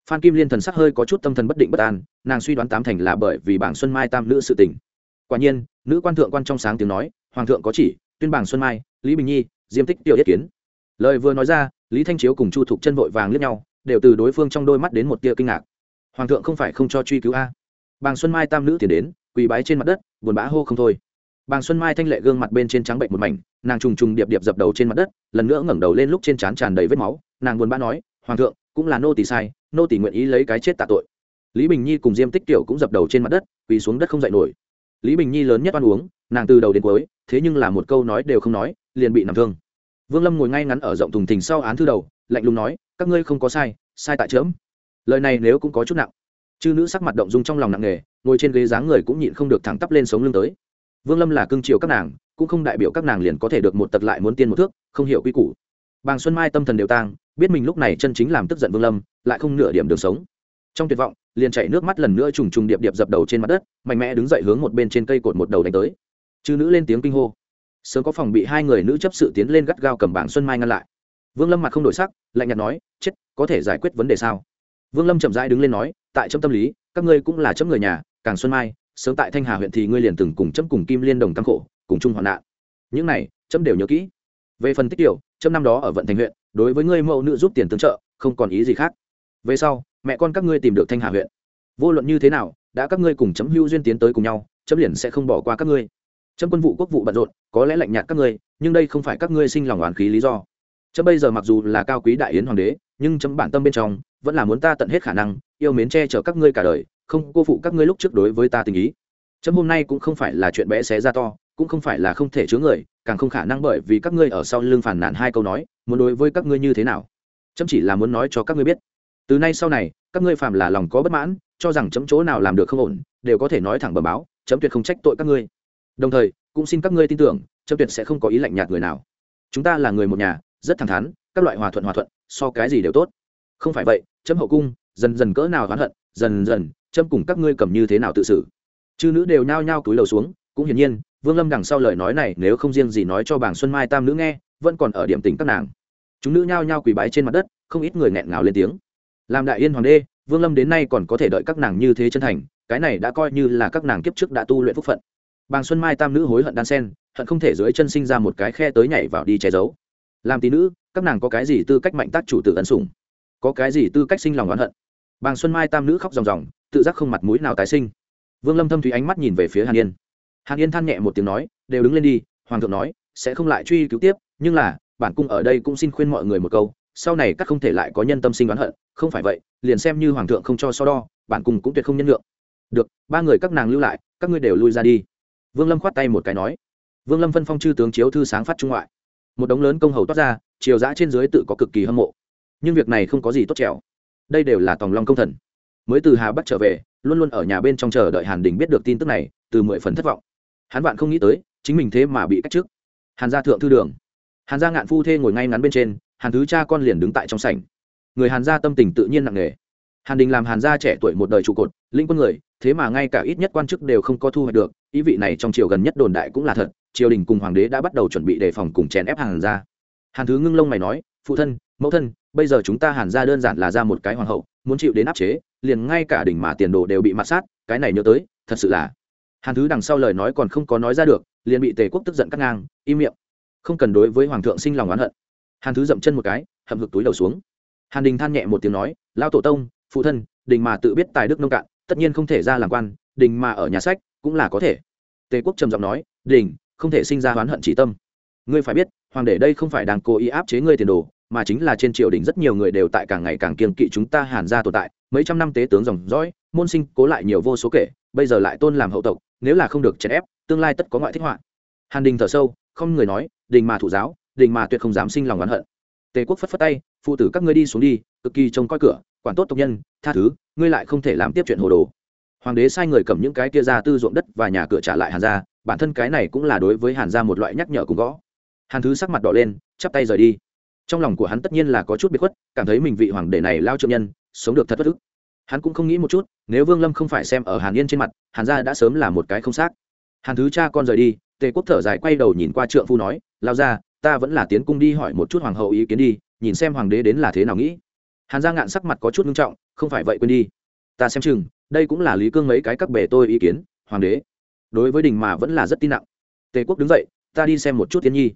Speaker 1: Phan kim liên thần sắc hơi có chút tâm thần bất định bất an, nàng suy đoán tám thành là bởi vì bảng xuân mai tam nữ sự tình. Quả nhiên, nữ quan thượng quan trong sáng tiếng nói, hoàng thượng có chỉ, tuyên bảng xuân mai, lý bình nhi, diêm tích tiểu yết kiến. Lời vừa nói ra lý thanh chiếu cùng chu thục chân vội vàng lướt nhau, đều từ đối phương trong đôi mắt đến một tia kinh ngạc. Hoàng thượng không phải không cho truy cứu a? Bàng xuân mai tam nữ tiến đến, quỳ bái trên mặt đất, buồn bã hô không thôi. Bàng xuân mai thanh lệ gương mặt bên trên trắng bệnh một mảnh, nàng trùng trùng điệp điệp dập đầu trên mặt đất, lần nữa ngẩng đầu lên lúc trên trán tràn đầy vết máu, nàng buồn bã nói, hoàng thượng, cũng là nô tỳ sai, nô tỳ nguyện ý lấy cái chết tạ tội. Lý bình nhi cùng diêm tích tiểu cũng dập đầu trên mặt đất, quỳ xuống đất không dậy nổi. Lý bình nhi lớn nhất ăn uống nàng từ đầu đến cuối, thế nhưng là một câu nói đều không nói, liền bị nằm thương vương lâm ngồi ngay ngắn ở rộng thùng thình sau án thư đầu, lạnh lùng nói, các ngươi không có sai sai tại chớm. Lời này nếu cũng có chút nặng. Chư nữ sắc mặt động dung trong lòng nặng nề, ngồi trên ghế dáng người cũng nhịn không được thẳng tắp lên sống lưng tới. Vương lâm là cưng chiều các nàng, cũng không đại biểu các nàng liền có thể được một tật lại muốn tiên một thước, không hiểu quy củ. Bàng xuân mai tâm thần đều tang, biết mình lúc này chân chính làm tức giận vương lâm, lại không nửa điểm đường sống. Trong tuyệt vọng, liền chạy nước mắt lần nữa trùng trùng điệp điệp dập đầu trên mặt đất, mạnh mẽ đứng dậy hướng một bên trên cây cột một đầu đánh tới. Chư nữ lên tiếng kinh hô sớm có phòng bị hai người nữ chấp sự tiến lên gắt gao cầm bảng xuân mai ngăn lại. Vương lâm mặt không đổi sắc, lạnh nhạt nói, chết, có thể giải quyết vấn đề sao? Vương lâm chậm rãi đứng lên nói, tại trong tâm lý, các ngươi cũng là chấm người nhà, càng xuân mai, sớm tại thanh hà huyện thì ngươi liền từng cùng chấm cùng kim liên đồng tăng khổ, cùng chung hoạn nạn. Những này chấm đều nhớ kỹ. Về phần tích tiểu chấm năm đó ở vận thành huyện, đối với ngươi mẫu nữ giúp tiền tương trợ, không còn ý gì khác. Về sau, mẹ con các ngươi tìm được thanh hà huyện. Vô luận như thế nào, đã các ngươi cùng chấm hưu duyên tiến tới cùng nhau, chấm liền sẽ không bỏ qua các ngươi chấm quân vụ quốc vụ bận rộn, có lẽ lạnh nhạt các ngươi, nhưng đây không phải các ngươi sinh lòng oán khí lý do. Chấm bây giờ mặc dù là cao quý đại yến hoàng đế, nhưng chấm bản tâm bên trong, vẫn là muốn ta tận hết khả năng, yêu mến che chở các ngươi cả đời, không cô phụ các ngươi lúc trước đối với ta tình ý. Chấm hôm nay cũng không phải là chuyện bé xé ra to, cũng không phải là không thể chứa người, càng không khả năng bởi vì các ngươi ở sau lưng phản nản hai câu nói, muốn đối với các ngươi như thế nào. Chấm chỉ là muốn nói cho các ngươi biết. Từ nay sau này, các ngươi phạm là lòng có bất mãn, cho rằng chấm chỗ nào làm được không ổn, đều có thể nói thẳng bờ báo chấm tuyệt không trách tội các ngươi đồng thời, cũng xin các ngươi tin tưởng chấm tuyệt sẽ không có ý lạnh nhạt người nào. Chúng ta là người một nhà, rất thẳng thắn, các loại hòa thuận hòa thuận, so cái gì đều tốt. Không phải vậy chấm hậu cung, dần dần cỡ nào oán hận, dần dần chấm cùng các ngươi cầm như thế nào tự xử. Chư nữ đều nhao nhao túi đầu xuống, cũng hiển nhiên, vương lâm đằng sau lời nói này nếu không riêng gì nói cho bảng xuân mai tam nữ nghe, vẫn còn ở điểm tình các nàng. Chúng nữ nhao nhao quỳ bái trên mặt đất, không ít người nghẹn ngào lên tiếng. Làm đại yên hoàng đê, vương lâm đến nay còn có thể đợi các nàng như thế chân thành, cái này đã coi như là các nàng kiếp trước đã tu luyện phúc phận bàng xuân mai tam nữ hối hận đan sen, hận không thể dưới chân sinh ra một cái khe tới nhảy vào đi che giấu. Làm tí nữ, các nàng có cái gì tư cách mạnh tác chủ tử ấn sủng? Có cái gì tư cách sinh lòng oán hận? Bàng xuân mai tam nữ khóc ròng ròng, tự giác không mặt mũi nào tái sinh. Vương lâm thâm thúy ánh mắt nhìn về phía hàn yên. Hàn yên than nhẹ một tiếng nói, đều đứng lên đi. Hoàng thượng nói, sẽ không lại truy cứu tiếp, nhưng là, bản cung ở đây cũng xin khuyên mọi người một câu, sau này các không thể lại có nhân tâm sinh oán hận, không phải vậy, liền xem như hoàng thượng không cho so đo, bản cung cũng tuyệt không nhân lượng được, ba người các nàng lưu lại, các ngươi đều lui ra đi vương lâm khoát tay một cái nói, vương lâm phân phong chư tướng chiếu thư sáng phát trung ngoại. Một đống lớn công hầu toát ra chiều dã trên dưới tự có cực kỳ hâm mộ. Nhưng việc này không có gì tốt trèo. Đây đều là tòng long công thần. Mới từ hà bắc trở về, luôn luôn ở nhà bên trong chờ đợi hàn đình biết được tin tức này, từ mười phần thất vọng. Hắn vạn không nghĩ tới, chính mình thế mà bị cách chức. Hàn gia thượng thư đường. Hàn gia ngạn phu thê ngồi ngay ngắn bên trên, hàn thứ cha con liền đứng tại trong sảnh. Người hàn gia tâm tình tự nhiên nặng nề. Hàn đình làm hàn gia trẻ tuổi một đời trụ cột, linh quân người, thế mà ngay cả ít nhất quan chức đều không có thu hoạch được ý vị này trong triều gần nhất đồn đại cũng là thật, triều đình cùng hoàng đế đã bắt đầu chuẩn bị đề phòng cùng chèn ép hàn gia. Hàn thứ ngưng lông mày nói, phụ thân, mẫu thân, bây giờ chúng ta hàn gia đơn giản là ra một cái hoàng hậu, muốn chịu đến áp chế, liền ngay cả đỉnh mà tiền đồ đều bị mặt sát, cái này nhớ tới, thật sự là hàn thứ đằng sau lời nói còn không có nói ra được, liền bị tề quốc tức giận cắt ngang, im miệng. Không cần đối với hoàng thượng sinh lòng oán hận. Hàn thứ dậm chân một cái, hậm hực túi đầu xuống. Hàn đình than nhẹ một tiếng nói lao tổ tông, phụ thân đình mà tự biết tài đức nông cạn, tất nhiên không thể ra làm quan đình mà ở nhà sách cũng là có thể. Tề quốc trầm giọng nói, đình, không thể sinh ra oán hận chỉ tâm. Ngươi phải biết, hoàng đế đây không phải đang cố ý áp chế ngươi tiền đồ, mà chính là trên triều đình rất nhiều người đều tại càng ngày càng kiên kỵ chúng ta hàn ra tồn tại, mấy trăm năm tế tướng dòng dõi, môn sinh cố lại nhiều vô số kể, bây giờ lại tôn làm hậu tộc, nếu là không được chèn ép, tương lai tất có ngoại thích họa. Hàn đình thở sâu, không người nói, đình mà thủ giáo, đình mà tuyệt không dám sinh lòng oán hận. Tề quốc phất phất tay, phụ tử các ngươi đi xuống đi, cực kỳ trông coi cửa, quản tốt tộc nhân, tha thứ, ngươi lại không thể làm tiếp chuyện hồ đồ hoàng đế sai người cầm những cái kia ra tư ruộng đất và nhà cửa trả lại hàn gia, bản thân cái này cũng là đối với hàn gia một loại nhắc nhở cùng gõ. Hàn thứ sắc mặt đỏ lên, chắp tay rời đi. Trong lòng của hắn tất nhiên là có chút bị khuất, cảm thấy mình vị hoàng đế này lao trượng nhân, sống được thật bất ức. Hắn cũng không nghĩ một chút, nếu vương lâm không phải xem ở hàn yên trên mặt, hàn gia đã sớm là một cái không xác. Hàn thứ cha con rời đi, tề quốc thở dài quay đầu nhìn qua trượng phu nói, lao ra ta vẫn là tiến cung đi hỏi một chút hoàng hậu ý kiến đi, nhìn xem hoàng đế đến là thế nào nghĩ. Hàn gia ngạn sắc mặt có chút nghiêm trọng, không phải vậy quên đi, ta xem chừng đây cũng là lý cương mấy cái các bề tôi ý kiến, hoàng đế. Đối với đình mà vẫn là rất tin nặng. Tề quốc đứng dậy, ta đi xem một chút tiến nhi.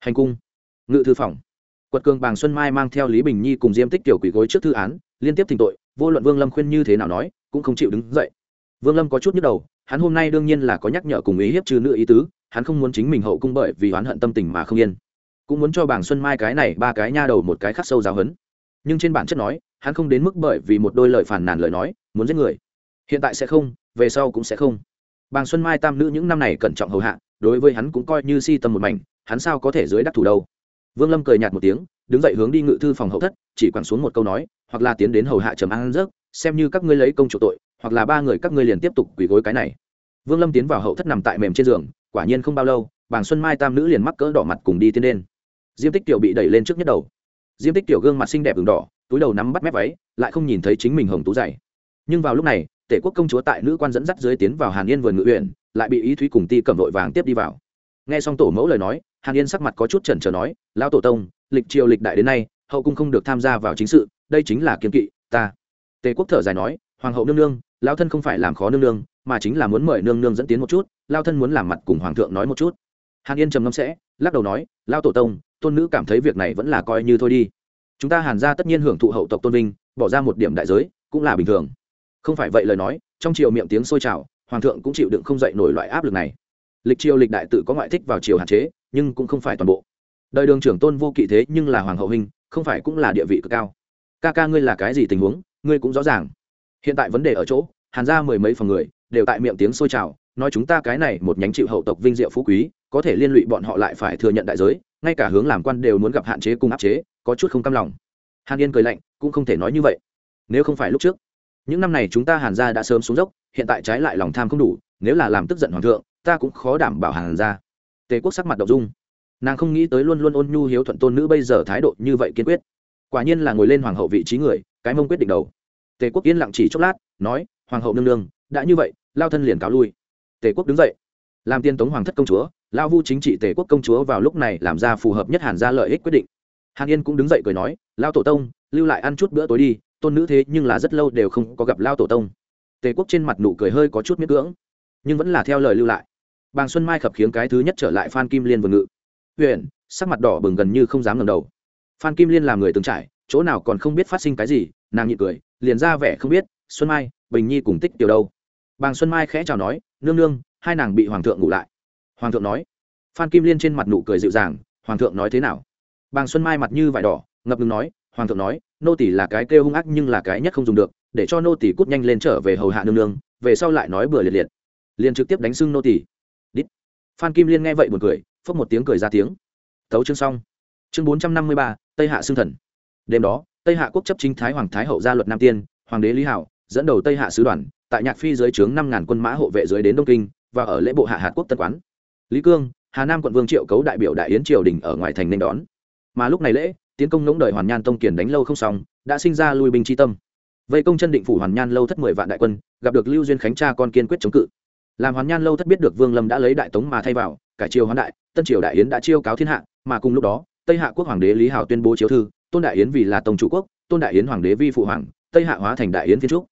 Speaker 1: Hành cung. Ngự thư phòng. Quật cường bàng xuân mai mang theo lý bình nhi cùng diêm tích tiểu quỷ gối trước thư án, liên tiếp thỉnh tội, vô luận vương lâm khuyên như thế nào nói, cũng không chịu đứng dậy. Vương lâm có chút nhức đầu, hắn hôm nay đương nhiên là có nhắc nhở cùng ý hiếp trừ nữ ý tứ, hắn không muốn chính mình hậu cung bởi vì oán hận tâm tình mà không yên. Cũng muốn cho bảng xuân mai cái này ba cái nha đầu một cái khắc sâu giáo hấn nhưng trên bản chất nói, hắn không đến mức bởi vì một đôi lời phản nàn lời nói, muốn giết người hiện tại sẽ không, về sau cũng sẽ không. Bàng xuân mai tam nữ những năm này cẩn trọng hầu hạ, đối với hắn cũng coi như si tâm một mảnh, hắn sao có thể dưới đắc thủ đâu? Vương lâm cười nhạt một tiếng, đứng dậy hướng đi ngự thư phòng hậu thất, chỉ quẳng xuống một câu nói, hoặc là tiến đến hầu hạ trầm an rớt xem như các ngươi lấy công chủ tội, hoặc là ba người các ngươi liền tiếp tục quỳ gối cái này. Vương lâm tiến vào hậu thất nằm tại mềm trên giường, quả nhiên không bao lâu, bàng xuân mai tam nữ liền mắc cỡ đỏ mặt cùng đi tiến lên. Diêm tích tiểu bị đẩy lên trước nhất đầu. Diêm tích tiểu gương mặt xinh đẹp ửng đỏ, túi đầu nắm bắt mép váy, lại không nhìn thấy chính mình hồng tú dày nhưng vào lúc này tể quốc công chúa tại nữ quan dẫn dắt dưới tiến vào hàn yên vườn ngự huyện lại bị ý thúy cùng ti cầm vội vàng tiếp đi vào. Nghe xong tổ mẫu lời nói, hàn yên sắc mặt có chút chần chờ nói, lão tổ tông, lịch triều lịch đại đến nay, hậu cung không được tham gia vào chính sự, đây chính là kiên kỵ, ta. Tề quốc thở dài nói, hoàng hậu nương nương lao thân không phải làm khó nương nương, mà chính là muốn mời nương nương dẫn tiến một chút lao thân muốn làm mặt cùng hoàng thượng nói một chút. Hàn yên trầm ngâm sẽ, lắc đầu nói lao tổ tông, tôn nữ cảm thấy việc này vẫn là coi như thôi đi. Chúng ta hàn ra tất nhiên hưởng thụ hậu tộc tôn vinh, bỏ ra một điểm đại giới, cũng là bình thường không phải vậy lời nói, trong triều miệng tiếng sôi trào, hoàng thượng cũng chịu đựng không dậy nổi loại áp lực này. Lịch triều lịch đại tự có ngoại thích vào triều hạn chế, nhưng cũng không phải toàn bộ. Đời đường trưởng tôn vô kỵ thế nhưng là hoàng hậu hình, không phải cũng là địa vị cực cao. Ca ca ngươi là cái gì tình huống, ngươi cũng rõ ràng. Hiện tại vấn đề ở chỗ, hàn ra mười mấy phần người, đều tại miệng tiếng sôi trào, nói chúng ta cái này một nhánh chịu hậu tộc vinh diệu phú quý, có thể liên lụy bọn họ lại phải thừa nhận đại giới, ngay cả hướng làm quan đều muốn gặp hạn chế cùng áp chế, có chút không cam lòng. Hàn yên cười lạnh, cũng không thể nói như vậy. Nếu không phải lúc trước những năm này chúng ta hàn gia đã sớm xuống dốc, hiện tại trái lại lòng tham không đủ, nếu là làm tức giận hoàng thượng, ta cũng khó đảm bảo hàn gia. Tề quốc sắc mặt đậu dung. Nàng không nghĩ tới luôn luôn ôn nhu hiếu thuận tôn nữ bây giờ thái độ như vậy kiên quyết. Quả nhiên là ngồi lên hoàng hậu vị trí người, cái mông quyết định đầu. Tề quốc yên lặng chỉ chốc lát, nói, hoàng hậu nương nương, đã như vậy, lao thân liền cáo lui. Tề quốc đứng dậy. Làm tiên tống hoàng thất công chúa, lao vu chính trị tề quốc công chúa vào lúc này làm ra phù hợp nhất hàn gia lợi ích quyết định. Hàn yên cũng đứng dậy cười nói, lao tổ tông, lưu lại ăn chút bữa tối đi tôn nữ thế nhưng là rất lâu đều không có gặp lao tổ tông. Tề quốc trên mặt nụ cười hơi có chút miết cưỡng, nhưng vẫn là theo lời lưu lại. Bàng xuân mai khập khiếng cái thứ nhất trở lại phan kim liên vừa ngự. Huyện sắc mặt đỏ bừng gần như không dám ngầm đầu. Phan kim liên làm người từng trải, chỗ nào còn không biết phát sinh cái gì, nàng nhịn cười, liền ra vẻ không biết, xuân mai, bình nhi cùng tích tiểu đâu? Bàng xuân mai khẽ chào nói, nương nương, hai nàng bị hoàng thượng ngủ lại. Hoàng thượng nói. Phan kim liên trên mặt nụ cười dịu dàng, hoàng thượng nói thế nào? Bàng xuân mai mặt như vải đỏ, ngập ngừng nói, hoàng thượng nói nô tỷ là cái kêu hung ác nhưng là cái nhất không dùng được, để cho nô tỷ cút nhanh lên trở về hầu hạ nương nương, về sau lại nói bừa liệt liệt. Liền trực tiếp đánh sưng nô tỷ đít. Phan kim liên nghe vậy buồn cười, phốc một tiếng cười ra tiếng. Tấu chương xong. Chương bốn trăm năm mươi ba, tây hạ xưng thần. Đêm đó, tây hạ quốc chấp chính thái hoàng thái hậu gia luật nam tiên, hoàng đế lý hảo, dẫn đầu tây hạ sứ đoàn, tại nhạc phi dưới trướng năm ngàn quân mã hộ vệ dưới đến đông kinh, và ở lễ bộ hạ hạt quốc tân quán. Lý cương, hà nam quận vương triệu cấu đại biểu đại yến triều đình ở ngoài thành nên đón. Mà lúc này lễ tiến công ngỗng đời hoàn nhan tông kiền đánh lâu không xong, đã sinh ra lui binh tri tâm. Vây công chân định phủ hoàn nhan lâu thất mười vạn đại quân, gặp được lưu duyên khánh cha con kiên quyết chống cự. Làm hoàn nhan lâu thất biết được vương lâm đã lấy đại tống mà thay vào, cả triều hoán đại, tân triều đại yến đã chiêu cáo thiên hạ, mà cùng lúc đó, tây hạ quốc hoàng đế lý hảo tuyên bố chiếu thư, tôn đại yến vì là tổng chủ quốc, tôn đại yến hoàng đế vi phụ hoàng, tây hạ hóa thành đại yến phiên trúc.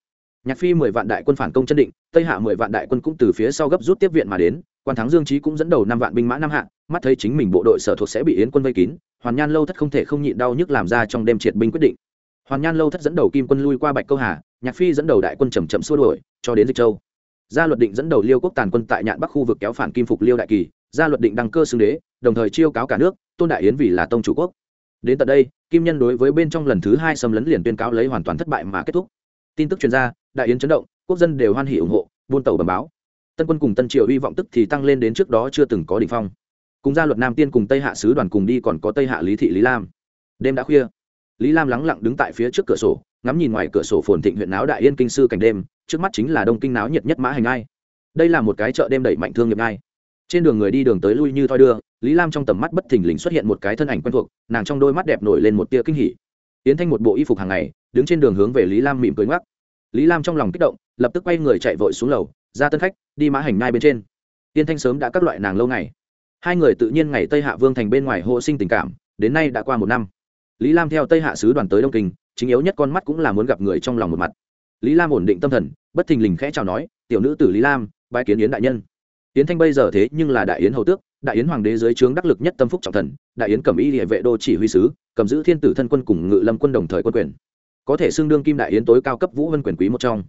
Speaker 1: Nhạc phi mười vạn đại quân phản công chân định, tây hạ mười vạn đại quân cũng từ phía sau gấp rút tiếp viện mà đến quan thắng dương trí cũng dẫn đầu năm vạn binh mã năm hạ, mắt thấy chính mình bộ đội sở thuộc sẽ bị yến quân vây kín, hoàn nhan lâu thất không thể không nhịn đau nhức làm ra trong đêm triệt binh quyết định. Hoàn nhan lâu thất dẫn đầu kim quân lui qua bạch câu hà, nhạc phi dẫn đầu đại quân chầm chậm xua đuổi, cho đến dịch châu. Gia luật định dẫn đầu liêu quốc tàn quân tại nhạn bắc khu vực kéo phản kim phục liêu đại kỳ, gia luật định đăng cơ xưng đế, đồng thời chiêu cáo cả nước, tôn đại yến vì là tông chủ quốc. Đến tận đây, kim nhân đối với bên trong lần thứ hai xâm lấn liền tuyên cáo lấy hoàn toàn thất bại mà kết thúc. Tin tức chuyên gia đại yến chấn động, quốc dân đều hoan hỉ ủng hộ, buôn tàu bầm báo tân quân cùng tân triều hy vọng tức thì tăng lên đến trước đó chưa từng có đ ỉ n h phong. Cùng gia luật nam tiên cùng tây hạ sứ đoàn cùng đi còn có tây hạ lý thị lý lam. Đêm đã khuya, lý lam lắng lặng đứng tại phía trước cửa sổ, ngắm nhìn ngoài cửa sổ phồn thịnh huyện náo đại yên kinh sư cảnh đêm, trước mắt chính là đông kinh náo nhiệt nhất mã hành ai. Đây là một cái chợ đêm đẩy mạnh thương nghiệp ngay trên đường người đi đường tới lui như thoi đưa, lý lam trong tầm mắt bất thình lình xuất hiện một cái thân ảnh quen thuộc, nàng trong đôi mắt đẹp nổi lên một tia kinh hỉ. Tiến thanh một bộ y phục hàng ngày, đứng trên đường hướng về lý lam mỉm cười ngoắc. Lý lam trong lòng kích động, lập tức quay người chạy vội xuống lầu ra tân khách, đi mã hành nai bên trên. Tiên thanh sớm đã các loại nàng lâu ngày. Hai người tự nhiên ngày tây hạ vương thành bên ngoài hộ sinh tình cảm, đến nay đã qua một năm. Lý lam theo tây hạ sứ đoàn tới đông kinh, chính yếu nhất con mắt cũng là muốn gặp người trong lòng một mặt. Lý lam ổn định tâm thần, bất thình lình khẽ chào nói, tiểu nữ tử lý lam bãi kiến yến đại nhân. Yến thanh bây giờ thế nhưng là đại yến hầu tước, đại yến hoàng đế dưới trướng đắc lực nhất tâm phúc trọng thần, đại yến cầm y địa vệ đô chỉ huy sứ, cầm giữ thiên tử thân quân cùng ngự lâm quân đồng thời quân quyền. Có thể xưng đương kim đại yến tối cao cấp vũ vân quyền quý một trong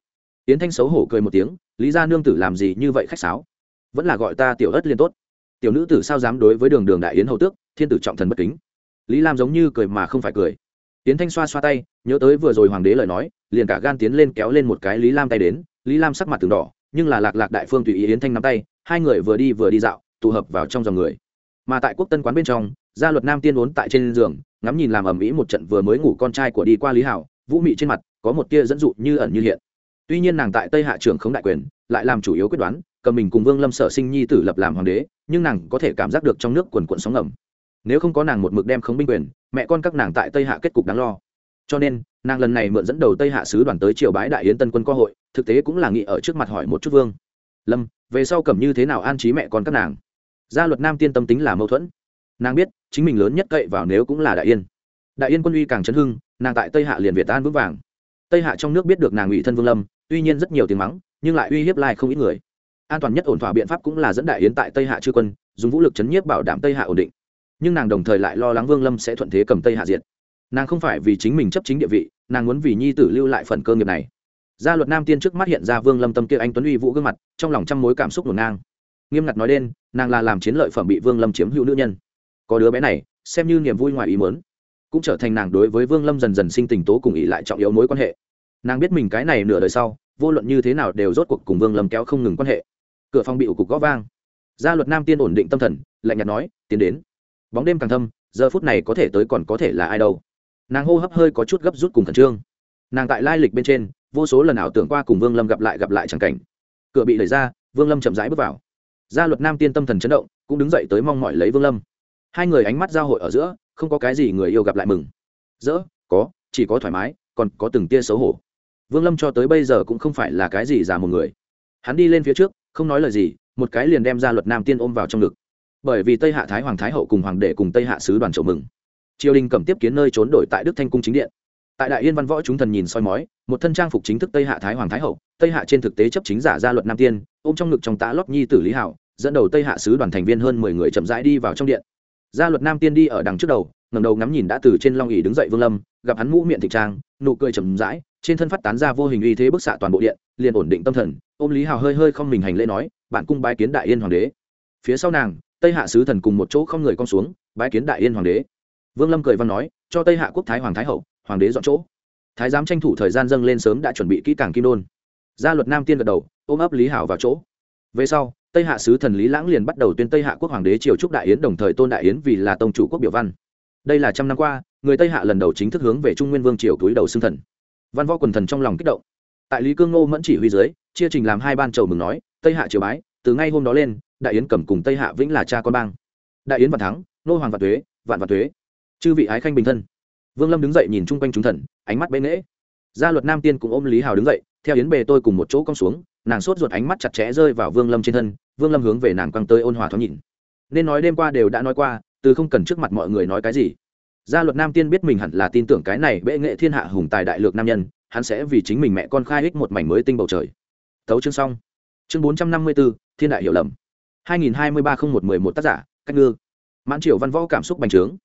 Speaker 1: yến thanh xấu hổ cười một tiếng, lý gia nương tử làm gì như vậy khách sáo? Vẫn là gọi ta tiểu ất liên tốt. Tiểu nữ tử sao dám đối với đường đường đại yến hầu tước, thiên tử trọng thần bất kính? Lý lam giống như cười mà không phải cười. Yến thanh xoa xoa tay, nhớ tới vừa rồi hoàng đế lời nói, liền cả gan tiến lên kéo lên một cái lý lam tay đến. Lý lam sắc mặt từng đỏ, nhưng là lạc lạc đại phương tùy ý yến thanh nắm tay, hai người vừa đi vừa đi dạo, tụ hợp vào trong dòng người. Mà tại quốc tân quán bên trong, gia luật nam tiên vốn tại trên giường, ngắm nhìn làm ầm ĩ một trận vừa mới ngủ con trai của đi qua lý hảo, vũ mị trên mặt, có một tia dẫn dụ như ẩn như hiện tuy nhiên nàng tại tây hạ trưởng không đại quyền, lại làm chủ yếu quyết đoán, cầm mình cùng vương lâm sở sinh nhi tử lập làm hoàng đế, nhưng nàng có thể cảm giác được trong nước quần quận sóng ngầm. Nếu không có nàng một mực đem khống binh quyền, mẹ con các nàng tại tây hạ kết cục đáng lo. Cho nên, nàng lần này mượn dẫn đầu tây hạ sứ đoàn tới triều bái đại yến tân quân cơ hội, thực tế cũng là nghĩ ở trước mặt hỏi một chút vương. Lâm, về sau cầm như thế nào an trí mẹ con các nàng? Gia luật nam tiên tâm tính là mâu thuẫn. Nàng biết, chính mình lớn nhất cậy vào nếu cũng là đại yên. Đại yên quân uy càng chấn hưng, nàng tại tây hạ liền việt an vững vàng. Tây hạ trong nước biết được nàng ủy thân vương lâm tuy nhiên rất nhiều tiếng mắng nhưng lại uy hiếp lai không ít người. An toàn nhất ổn thỏa biện pháp cũng là dẫn đại yến tại tây hạ chư quân dùng vũ lực chấn nhiếp bảo đảm tây hạ ổn định. Nhưng nàng đồng thời lại lo lắng vương lâm sẽ thuận thế cầm tây hạ diệt. Nàng không phải vì chính mình chấp chính địa vị nàng muốn vì nhi tử lưu lại phần cơ nghiệp này. Gia luật nam tiên trước mắt hiện ra vương lâm tâm kia anh tuấn uy vũ gương mặt trong lòng trăm mối cảm xúc ngổn ngang. Nghiêm ngặt nói lên, nàng là làm chiến lợi phẩm bị vương lâm chiếm hữu nữ nhân. Có đứa bé này xem như niềm vui ngoài ý mớn cũng trở thành nàng đối với vương lâm dần dần sinh tình tố cùng ý lại trọng yếu mối quan hệ nàng biết mình cái này nửa đời sau, vô luận như thế nào đều rốt cuộc cùng vương lâm kéo không ngừng quan hệ. Cửa phòng bị ủ cục gó vang. Gia luật nam tiên ổn định tâm thần, lạnh nhạt nói, tiến đến. Bóng đêm càng thâm, giờ phút này có thể tới còn có thể là ai đâu. Nàng hô hấp hơi có chút gấp rút cùng khẩn trương. Nàng tại lai lịch bên trên, vô số lần ảo tưởng qua cùng vương lâm gặp lại gặp lại chẳng cảnh. Cửa bị đẩy ra, vương lâm chậm rãi bước vào. Gia luật nam tiên tâm thần chấn động, cũng đứng dậy tới mong mỏi lấy vương lâm. Hai người ánh mắt giao hội ở giữa, không có cái gì người yêu gặp lại mừng. Dỡ, có, chỉ có thoải mái, còn có từng tia xấu hổ vương lâm cho tới bây giờ cũng không phải là cái gì già một người. Hắn đi lên phía trước, không nói lời gì, một cái liền đem Ra luật nam tiên ôm vào trong ngực. Bởi vì tây hạ thái hoàng thái hậu cùng hoàng đệ cùng tây hạ sứ đoàn chầu mừng. Triều đình cầm tiếp kiến nơi trốn đổi tại đức thanh cung chính điện. Tại đại yên văn võ chúng thần nhìn soi mói, một thân trang phục chính thức tây hạ thái hoàng thái hậu, tây hạ trên thực tế chấp chính giả gia luật nam tiên, ôm trong ngực trong tá lót nhi tử lý hảo dẫn đầu tây hạ sứ đoàn thành viên hơn mười người chậm rãi đi vào trong điện. Gia luật nam tiên đi ở đằng trước đầu ngầm đầu ngắm nhìn đã từ trên long ỉ đứng dậy vương lâm, gặp hắn mũ miệng thịt trang, nụ cười chậm rãi trên thân phát tán ra vô hình uy thế bức xạ toàn bộ điện, liền ổn định tâm thần, ôm lý hào hơi hơi không mình hành lễ nói, bạn cung bái kiến đại yên hoàng đế. Phía sau nàng, tây hạ sứ thần cùng một chỗ không người con xuống, bái kiến đại yên hoàng đế. Vương lâm cười văn nói, cho tây hạ quốc thái hoàng thái hậu, hoàng đế dọn chỗ. Thái giám tranh thủ thời gian dâng lên sớm đã chuẩn bị kỹ càng kim đôn. Gia luật nam tiên gật đầu, ôm ấp lý hảo vào chỗ. Về sau, tây hạ sứ thần lý lãng liền bắt đầu tuyên tây hạ quốc hoàng đế triều trúc đại yến đồng thời tôn đại yến vì là tông chủ quốc biểu văn. Đây là trăm năm qua, người tây hạ lần đầu chính thức hướng về trung nguyên vương triều túi đầu xưng thần văn võ quần thần trong lòng kích động. Tại lý cương ngô mẫn chỉ huy dưới, chia trình làm hai ban chầu mừng nói, tây hạ triều bái, từ ngay hôm đó lên, đại yến cầm cùng tây hạ vĩnh là cha con bang. Đại yến vạn thắng, nô hoàng vạn thuế vạn vạn thuế chư vị ái khanh bình thân. Vương lâm đứng dậy nhìn chung quanh chúng thần, ánh mắt bế nễ gia luật nam tiên cũng ôm lý hào đứng dậy, theo yến bề tôi cùng một chỗ cong xuống, nàng sốt ruột ánh mắt chặt chẽ rơi vào vương lâm trên thân, vương lâm hướng về nàng quăng tới ôn hòa thoáng nhìn. Nên nói đêm qua đều đã nói qua, từ không cần trước mặt mọi người nói cái gì gia luật nam tiên biết mình hẳn là tin tưởng cái này bệ nghệ thiên hạ hùng tài đại lược nam nhân, hắn sẽ vì chính mình mẹ con khai ích một mảnh mới tinh bầu trời. Thấu chương xong. Chương bốn trăm năm mươi bốn thiên đại hiểu lầm. hai nghìn hai mươi ba không một mười một tác giả, cách ngư. Mãn triều văn võ cảm xúc bành trướng.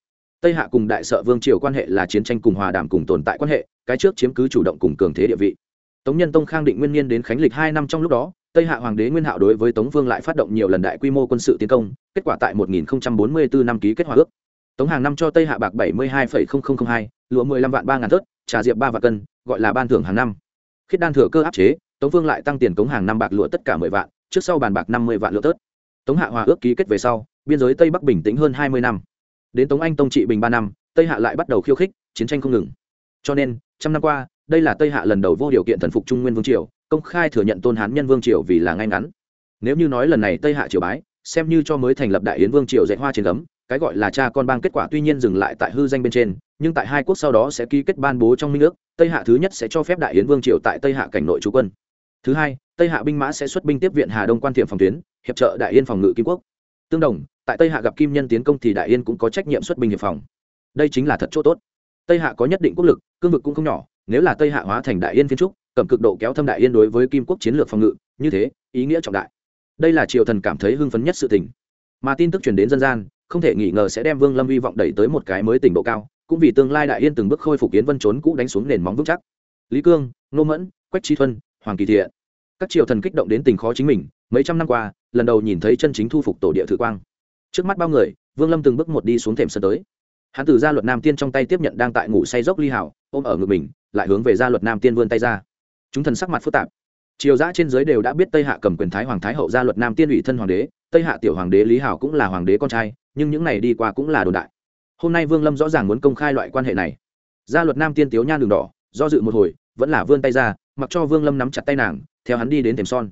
Speaker 1: Tây hạ cùng đại sợ vương triều quan hệ là chiến tranh cùng hòa đàm cùng tồn tại quan hệ, cái trước chiếm cứ chủ động cùng cường thế địa vị. Tống nhân tông khang định nguyên niên đến khánh lịch hai năm trong lúc đó, tây hạ hoàng đế nguyên hạo đối với tống vương lại phát động nhiều lần đại quy mô quân sự tiến công, kết quả tại 1044 năm ký kết hòa ước tống hàng năm cho tây hạ bạc 72,0002, lụa 15 vạn ba ngàn thớt trà diệp ba vạn cân gọi là ban thưởng hàng năm. Khiết đan thừa cơ áp chế tống vương lại tăng tiền cống hàng năm bạc lụa tất cả mười vạn trước sau bàn bạc năm mươi vạn lụa tớt tống hạ hòa ước ký kết về sau biên giới tây bắc bình tĩnh hơn hai mươi năm. Đến tống anh tông trị bình ba năm tây hạ lại bắt đầu khiêu khích chiến tranh không ngừng. Cho nên trăm năm qua đây là tây hạ lần đầu vô điều kiện thần phục trung nguyên vương triều công khai thừa nhận tôn hán nhân vương triều vì là ngay ngắn. Nếu như nói lần này tây hạ triều bái xem như cho mới thành lập đại yến vương triều dạy hoa trên cấm cái gọi là cha con bang kết quả tuy nhiên dừng lại tại hư danh bên trên, nhưng tại hai quốc sau đó sẽ ký kết ban bố trong minh ước, tây hạ thứ nhất sẽ cho phép đại yến vương triều tại tây hạ cảnh nội trú quân. Thứ hai, tây hạ binh mã sẽ xuất binh tiếp viện hà đông quan thiệm phòng tuyến, hiệp trợ đại yên phòng ngự kim quốc. Tương đồng, tại tây hạ gặp kim nhân tiến công thì đại yên cũng có trách nhiệm xuất binh hiệp phòng. Đây chính là thật chỗ tốt. Tây hạ có nhất định quốc lực, cương vực cũng không nhỏ, nếu là tây hạ hóa thành đại yên phiên trúc, cầm cực độ kéo thâm đại yên đối với kim quốc chiến lược phòng ngự, như thế, ý nghĩa trọng đại. Đây là triều thần cảm thấy hưng phấn nhất sự tình. Mà tin tức truyền đến dân gian không thể nghi ngờ sẽ đem vương lâm hy vọng đẩy tới một cái mới tỉnh độ cao cũng vì tương lai đại yên từng bước khôi phục yến vân trốn cũ đánh xuống nền móng vững chắc. Lý cương nô mẫn quách Chí Thuần, hoàng kỳ thiện các triều thần kích động đến tình khó chính mình mấy trăm năm qua lần đầu nhìn thấy chân chính thu phục tổ địa thử quang. Trước mắt bao người vương lâm từng bước một đi xuống thềm sân tới. Hắn từ gia luật nam tiên trong tay tiếp nhận đang tại ngủ say dốc ly hảo ôm ở ngực mình lại hướng về gia luật nam tiên vươn tay ra. Chúng thần sắc mặt phức tạp. Triều giã trên dưới đều đã biết tây hạ cầm quyền thái hoàng thái hậu gia luật nam tiên ủy thân hoàng đế tây hạ tiểu hoàng đế lý hảo cũng là hoàng đế con trai nhưng những này đi qua cũng là đồn đại. Hôm nay vương lâm rõ ràng muốn công khai loại quan hệ này. Gia luật nam tiên tiếu nhan đường đỏ, do dự một hồi, vẫn là vươn tay ra, mặc cho vương lâm nắm chặt tay nàng, theo hắn đi đến thềm son.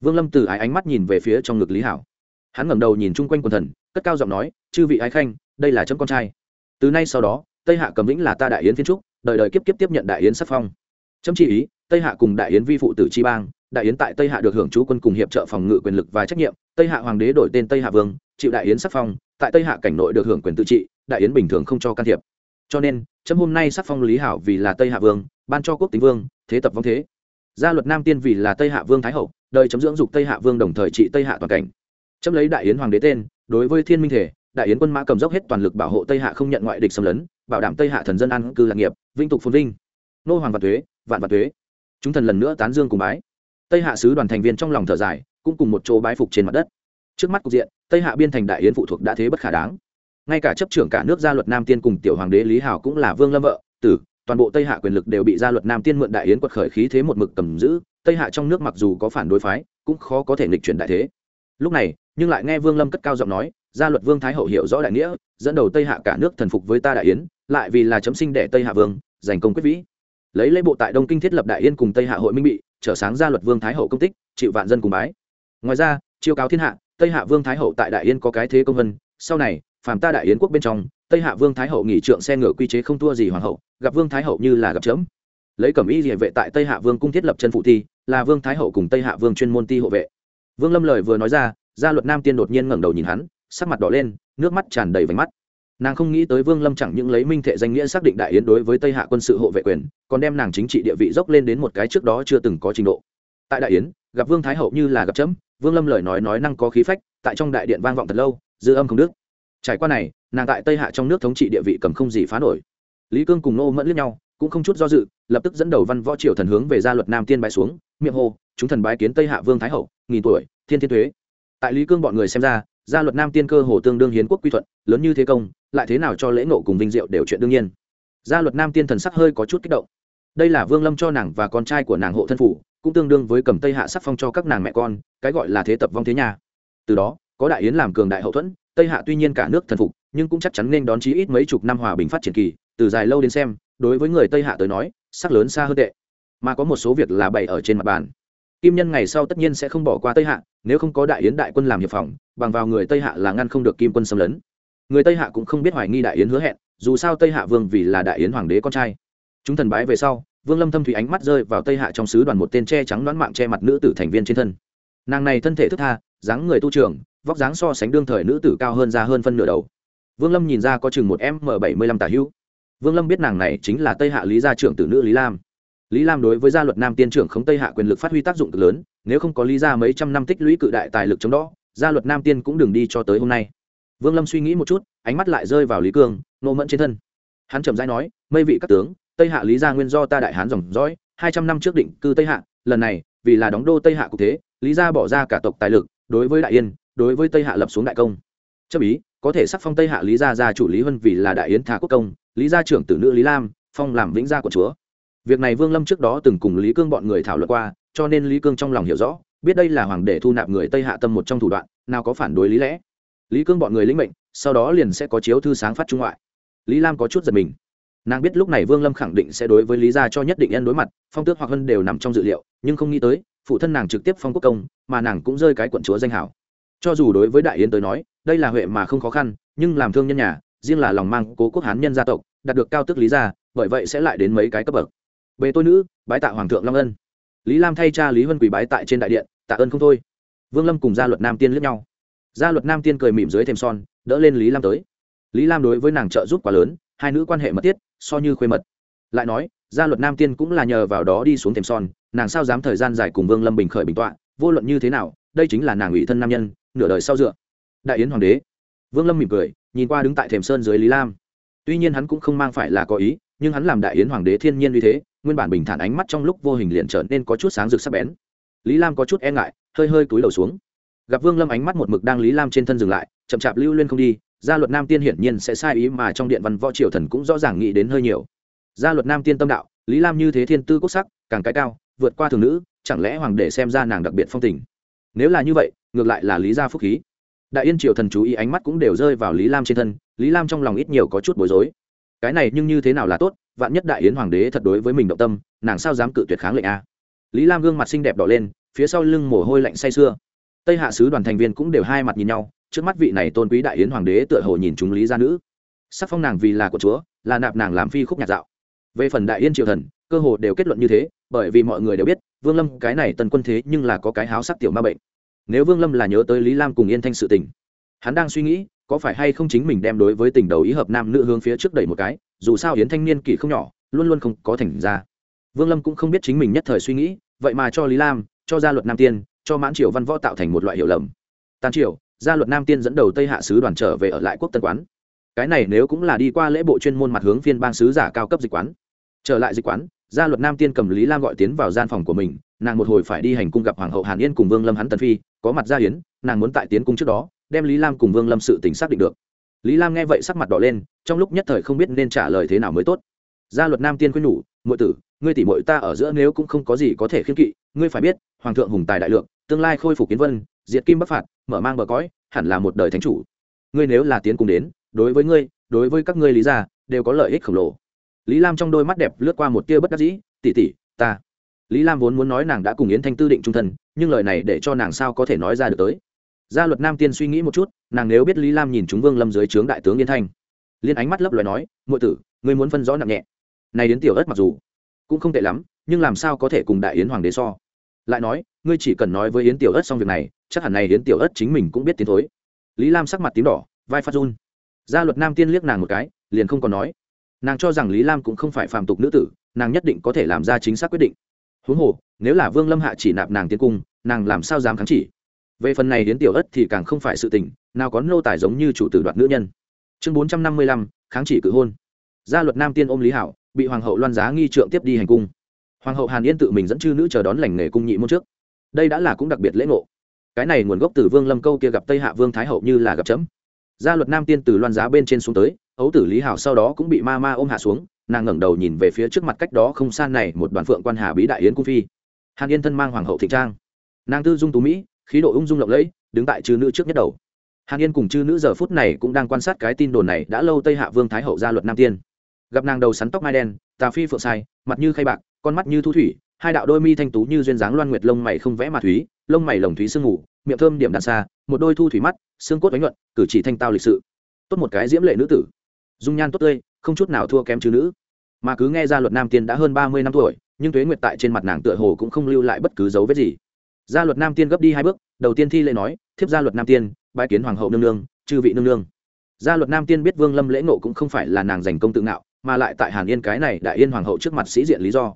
Speaker 1: Vương lâm từ ái ánh mắt nhìn về phía trong ngực lý hảo. Hắn ngẩng đầu nhìn chung quanh quần thần, cất cao giọng nói, chư vị ái khanh, đây là chấm con trai. Từ nay sau đó, tây hạ cầm vĩnh là ta đại yến phiên trúc, đời đời kiếp kiếp tiếp nhận đại yến sắc phong. Chấm chỉ ý, tây hạ cùng đại yến vi phụ tử chi bang, đại yến tại tây hạ được hưởng chú quân cùng hiệp trợ phòng ngự quyền lực và trách nhiệm, tây hạ hoàng đế đổi tên tây hạ vương chịu đại yến sắc phong, tại tây hạ cảnh nội được hưởng quyền tự trị, đại yến bình thường không cho can thiệp. Cho nên, chấm hôm nay sắc phong lý hảo vì là tây hạ vương, ban cho quốc tính vương, thế tập vong thế. Gia luật nam tiên vì là tây hạ vương thái hậu, đời chấm dưỡng dục tây hạ vương đồng thời trị tây hạ toàn cảnh. Chấm lấy đại yến hoàng đế tên, đối với thiên minh thể, đại yến quân mã cầm dốc hết toàn lực bảo hộ tây hạ không nhận ngoại địch xâm lấn, bảo đảm tây hạ thần dân an cư lạc nghiệp vinh tục phồn vinh. Nô hoàng vạn thuế vạn vạn thuế chúng thần lần nữa tán dương cùng bái. Tây hạ sứ đoàn thành viên trong lòng thở dài, cũng cùng một chỗ bái phục trên mặt đất trước mắt cục diện, tây hạ biên thành đại yến phụ thuộc đã thế bất khả đáng. Ngay cả chấp trưởng cả nước gia luật nam tiên cùng tiểu hoàng đế lý hảo cũng là vương lâm vợ, tử, toàn bộ tây hạ quyền lực đều bị gia luật nam tiên mượn đại yến quật khởi khí thế một mực cầm giữ, tây hạ trong nước mặc dù có phản đối phái, cũng khó có thể nghịch chuyển đại thế. Lúc này, nhưng lại nghe vương lâm cất cao giọng nói, gia luật vương thái hậu hiểu rõ đại nghĩa, dẫn đầu tây hạ cả nước thần phục với ta đại yến, lại vì là chấm sinh đẻ tây hạ vương, giành công quyết vĩ. Lấy lễ bộ tại đông kinh thiết lập đại yên cùng tây hạ hội minh bị, trở sáng gia luật vương thái hậu công tích, chịu vạn dân cùng bái. Ngoài ra, chiêu cáo thiên hạ tây hạ vương thái hậu tại đại yên có cái thế công vân sau này, phàm ta đại yến quốc bên trong, tây hạ vương thái hậu nghỉ trượng xe ngựa quy chế không thua gì hoàng hậu, gặp vương thái hậu như là gặp chớm. lấy cẩm y địa vệ tại tây hạ vương cung thiết lập chân phụ thi, là vương thái hậu cùng tây hạ vương chuyên môn ti hộ vệ. Vương lâm lời vừa nói ra, gia luật nam tiên đột nhiên ngẩng đầu nhìn hắn, sắc mặt đỏ lên, nước mắt tràn đầy vành mắt. Nàng không nghĩ tới vương lâm chẳng những lấy minh thệ danh nghĩa xác định đại yến đối với tây hạ quân sự hộ vệ quyền, còn đem nàng chính trị địa vị dốc lên đến một cái trước đó chưa từng có trình độ. Tại đại yến gặp vương thái hậu như là gặp chấm, vương lâm lời nói nói năng có khí phách, tại trong đại điện vang vọng thật lâu, dư âm không đức trải qua này, nàng tại tây hạ trong nước thống trị địa vị cầm không gì phá nổi. Lý cương cùng nô mẫn liếc nhau, cũng không chút do dự, lập tức dẫn đầu văn võ triều thần hướng về gia luật nam tiên bái xuống, miệng hô, chúng thần bái kiến tây hạ vương thái hậu, nghìn tuổi, thiên thiên thuế tại lý cương bọn người xem ra, gia luật nam tiên cơ hồ tương đương hiến quốc quy thuận, lớn như thế công, lại thế nào cho lễ nộ cùng vinh diệu đều chuyện đương nhiên. Gia luật nam tiên thần sắc hơi có chút kích động. Đây là vương lâm cho nàng và con trai của nàng hộ thân phủ cũng tương đương với cầm tây hạ sắc phong cho các nàng mẹ con, cái gọi là thế tập vong thế nhà từ đó, có đại yến làm cường đại hậu thuẫn, tây hạ tuy nhiên cả nước thần phục, nhưng cũng chắc chắn nên đón chí ít mấy chục năm hòa bình phát triển kỳ, từ dài lâu đến xem, đối với người tây hạ tới nói, sắc lớn xa hơn tệ. Mà có một số việc là bày ở trên mặt bàn. Kim nhân ngày sau tất nhiên sẽ không bỏ qua tây hạ, nếu không có đại yến đại quân làm hiệp phòng, bằng vào người tây hạ là ngăn không được kim quân xâm lấn. Người tây hạ cũng không biết hoài nghi đại yến hứa hẹn, dù sao tây hạ vương vì là đại yến hoàng đế con trai. Chúng thần bái về sau vương lâm thâm thủy ánh mắt rơi vào tây hạ trong sứ đoàn một tên che trắng đoán mạng che mặt nữ tử thành viên trên thân. Nàng này thân thể thức tha, dáng người tu trường, vóc dáng so sánh đương thời nữ tử cao hơn ra hơn phân nửa đầu. Vương lâm nhìn ra có chừng một m bảy mươi lăm tả hữu. Vương lâm biết nàng này chính là tây hạ lý gia trưởng tử nữ lý lam. Lý lam đối với gia luật nam tiên trưởng không tây hạ quyền lực phát huy tác dụng cực lớn, nếu không có lý gia mấy trăm năm tích lũy cự đại tài lực chống đó, gia luật nam tiên cũng đừng đi cho tới hôm nay. Vương lâm suy nghĩ một chút, ánh mắt lại rơi vào lý cương nộ mẫn trên thân. Hắn trầm dai nói, mây vị các tướng tây hạ lý gia nguyên do ta đại hán dòng dõi, hai trăm năm trước định cư tây hạ, lần này, vì là đóng đô tây hạ cục thế, lý gia bỏ ra cả tộc tài lực, đối với đại yên, đối với tây hạ lập xuống đại công. Chấp ý, có thể sắc phong tây hạ lý gia gia chủ lý vân vì là đại yến thà quốc công, lý gia trưởng tử nữ lý lam, phong làm vĩnh gia của chúa. Việc này vương lâm trước đó từng cùng lý cương bọn người thảo luận qua, cho nên lý cương trong lòng hiểu rõ, biết đây là hoàng đế thu nạp người tây hạ tâm một trong thủ đoạn, nào có phản đối lý lẽ. Lý cương bọn người lĩnh mệnh, sau đó liền sẽ có chiếu thư sáng phát trung ngoại. Lý lam có chút giật mình nàng biết lúc này vương lâm khẳng định sẽ đối với lý gia cho nhất định nhân đối mặt, phong tước hoặc hơn đều nằm trong dự liệu, nhưng không nghĩ tới, phụ thân nàng trực tiếp phong quốc công, mà nàng cũng rơi cái quận chúa danh hảo. Cho dù đối với đại yến tới nói, đây là huệ mà không khó khăn, nhưng làm thương nhân nhà, riêng là lòng mang cố quốc hán nhân gia tộc, đạt được cao tức lý gia, bởi vậy sẽ lại đến mấy cái cấp bậc. Bề tôi nữ, bái tạ hoàng thượng long ân. Lý lam thay cha lý huân quỳ bái tại trên đại điện, tạ ơn không thôi. Vương lâm cùng gia luật nam tiên lướt nhau. Gia luật nam tiên cười mỉm dưới thềm son, đỡ lên lý lam tới. Lý lam đối với nàng trợ giúp quá lớn hai nữ quan hệ mật thiết, so như khuê mật. Lại nói, gia luật nam tiên cũng là nhờ vào đó đi xuống thềm son, nàng sao dám thời gian dài cùng vương lâm bình khởi bình tọa, vô luận như thế nào, đây chính là nàng ủy thân nam nhân, nửa đời sau dựa. Đại yến hoàng đế. Vương lâm mỉm cười, nhìn qua đứng tại thềm sơn dưới lý lam. Tuy nhiên hắn cũng không mang phải là có ý, nhưng hắn làm đại yến hoàng đế thiên nhiên như thế, nguyên bản bình thản ánh mắt trong lúc vô hình liền trở nên có chút sáng rực sắc bén. Lý lam có chút e ngại, hơi hơi cúi đầu xuống. Gặp vương lâm ánh mắt một mực đang lý lam trên thân dừng lại, chậm chạp lưu lên không đi gia luật nam tiên hiển nhiên sẽ sai ý mà trong điện văn võ triều thần cũng rõ ràng nghĩ đến hơi nhiều. Gia luật nam tiên tâm đạo, lý lam như thế thiên tư quốc sắc, càng cái cao, vượt qua thường nữ, chẳng lẽ hoàng để xem ra nàng đặc biệt phong tình? Nếu là như vậy, ngược lại là lý gia phúc khí. Đại yên triều thần chú ý ánh mắt cũng đều rơi vào lý lam trên thân, lý lam trong lòng ít nhiều có chút bối rối. Cái này nhưng như thế nào là tốt, vạn nhất đại yến hoàng đế thật đối với mình động tâm, nàng sao dám cự tuyệt kháng lệnh a? Lý lam gương mặt xinh đẹp đỏ lên, phía sau lưng mồ hôi lạnh say sưa. Tây hạ sứ đoàn thành viên cũng đều hai mặt nhìn nhau trước mắt vị này tôn quý đại yến hoàng đế tựa hồ nhìn chúng lý gia nữ. Sắc phong nàng vì là của chúa, là nạp nàng làm phi khúc nhạc dạo. Về phần đại yên triều thần, cơ hồ đều kết luận như thế, bởi vì mọi người đều biết, vương lâm cái này tần quân thế nhưng là có cái háo sắc tiểu ma bệnh. Nếu vương lâm là nhớ tới lý lam cùng yên thanh sự tình, hắn đang suy nghĩ, có phải hay không chính mình đem đối với tình đầu ý hợp nam nữ hướng phía trước đẩy một cái, dù sao yến thanh niên kỷ không nhỏ, luôn luôn không có thành ra. Vương lâm cũng không biết chính mình nhất thời suy nghĩ, vậy mà cho lý lam, cho gia luật nam tiên, cho mãn triều văn võ tạo thành một loại hiểu lầm. Tàn triều gia luật nam tiên dẫn đầu tây hạ sứ đoàn trở về ở lại quốc tân quán. Cái này nếu cũng là đi qua lễ bộ chuyên môn mặt hướng phiên bang sứ giả cao cấp dịch quán. Trở lại dịch quán, gia luật nam tiên cầm lý lam gọi tiến vào gian phòng của mình, nàng một hồi phải đi hành cung gặp hoàng hậu hàn yên cùng vương lâm hắn tần phi, có mặt gia hiến, nàng muốn tại tiến cung trước đó, đem lý lam cùng vương lâm sự tình xác định được. Lý lam nghe vậy sắc mặt đỏ lên, trong lúc nhất thời không biết nên trả lời thế nào mới tốt. Gia luật nam tiên khuyên nhủ, muội tử, ngươi tỷ muội ta ở giữa nếu cũng không có gì có thể khiên kỵ, ngươi phải biết, hoàng thượng hùng tài đại lượng, tương lai khôi phục kiến vân diệt kim bắc phạt, mở mang bờ cõi, hẳn là một đời thánh chủ. Ngươi nếu là tiến cùng đến, đối với ngươi, đối với các ngươi lý gia, đều có lợi ích khổng lồ. Lý lam trong đôi mắt đẹp lướt qua một tia bất đắc dĩ, tỷ tỷ, ta. Lý lam vốn muốn nói nàng đã cùng yến thanh tư định trung thân, nhưng lời này để cho nàng sao có thể nói ra được tới. Gia luật nam tiên suy nghĩ một chút, nàng nếu biết lý lam nhìn chúng vương lâm dưới trướng đại tướng Yến thanh liên ánh mắt lấp loài nói ngụy tử, ngươi muốn phân rõ nặng nhẹ. Này đến tiểu ớt mặc dù cũng không tệ lắm, nhưng làm sao có thể cùng đại yến hoàng đế so? Lại nói, ngươi chỉ cần nói với yến tiểu ớt xong việc này, chắc hẳn này yến tiểu ớt chính mình cũng biết tiến thối. Lý lam sắc mặt tím đỏ, vai phát run. Gia luật nam tiên liếc nàng một cái, liền không còn nói. Nàng cho rằng lý lam cũng không phải phàm tục nữ tử, nàng nhất định có thể làm ra chính xác quyết định. Huống hồ, nếu là vương lâm hạ chỉ nạp nàng tiến cung, nàng làm sao dám kháng chỉ? Về phần này Yến tiểu ất thì càng không phải sự tình, nào có nô tài giống như chủ tử đoạt nữ nhân. Chương bốn trăm năm mươi lăm, kháng chỉ cự hôn. Gia luật nam tiên ôm lý hảo, bị hoàng hậu loan giá nghi trượng tiếp đi hành cung hoàng hậu hàn yên tự mình dẫn chư nữ chờ đón lành nghề cung nhị môn trước. Đây đã là cũng đặc biệt lễ ngộ. Cái này nguồn gốc từ vương lâm câu kia gặp tây hạ vương thái hậu như là gặp chấm. Gia luật nam tiên từ loan giá bên trên xuống tới, ấu tử lý hảo sau đó cũng bị ma ma ôm hạ xuống, nàng ngẩng đầu nhìn về phía trước mặt cách đó không xa này một đoàn phượng quan hà bí đại yến cung phi. Hàn yên thân mang hoàng hậu thịnh trang. Nàng tư dung tú mỹ, khí độ ung dung lộng lẫy, đứng tại chư nữ trước nhất đầu. Hàn yên cùng chư nữ giờ phút này cũng đang quan sát cái tin đồn này đã lâu tây hạ vương thái hậu gia luật nam tiên. Gặp nàng đầu sắn tóc mai đen, tà phi phượng sai, mặt như khay bạc con mắt như thu thủy, hai đạo đôi mi thanh tú như duyên dáng loan nguyệt lông mày không vẽ mà thúy, lông mày lồng thúy sương ngủ miệng thơm điểm đạn xa, một đôi thu thủy mắt, xương cốt bánh nhuận, cử chỉ thanh tao lịch sự. Tốt một cái diễm lệ nữ tử. Dung nhan tốt tươi, không chút nào thua kém chứ nữ. Mà cứ nghe ra luật nam tiên đã hơn ba mươi năm tuổi, nhưng tuế nguyệt tại trên mặt nàng tựa hồ cũng không lưu lại bất cứ dấu vết gì. Gia luật nam tiên gấp đi hai bước, đầu tiên thi lễ nói, thiếp gia luật nam tiên bãi kiến hoàng hậu nương nương, chư vị nương nương. Gia luật nam tiên biết vương lâm lễ nộ cũng không phải là nàng giành công tự ngạo, mà lại tại hàn yên cái này đại yên hoàng hậu trước mặt sĩ diện lý do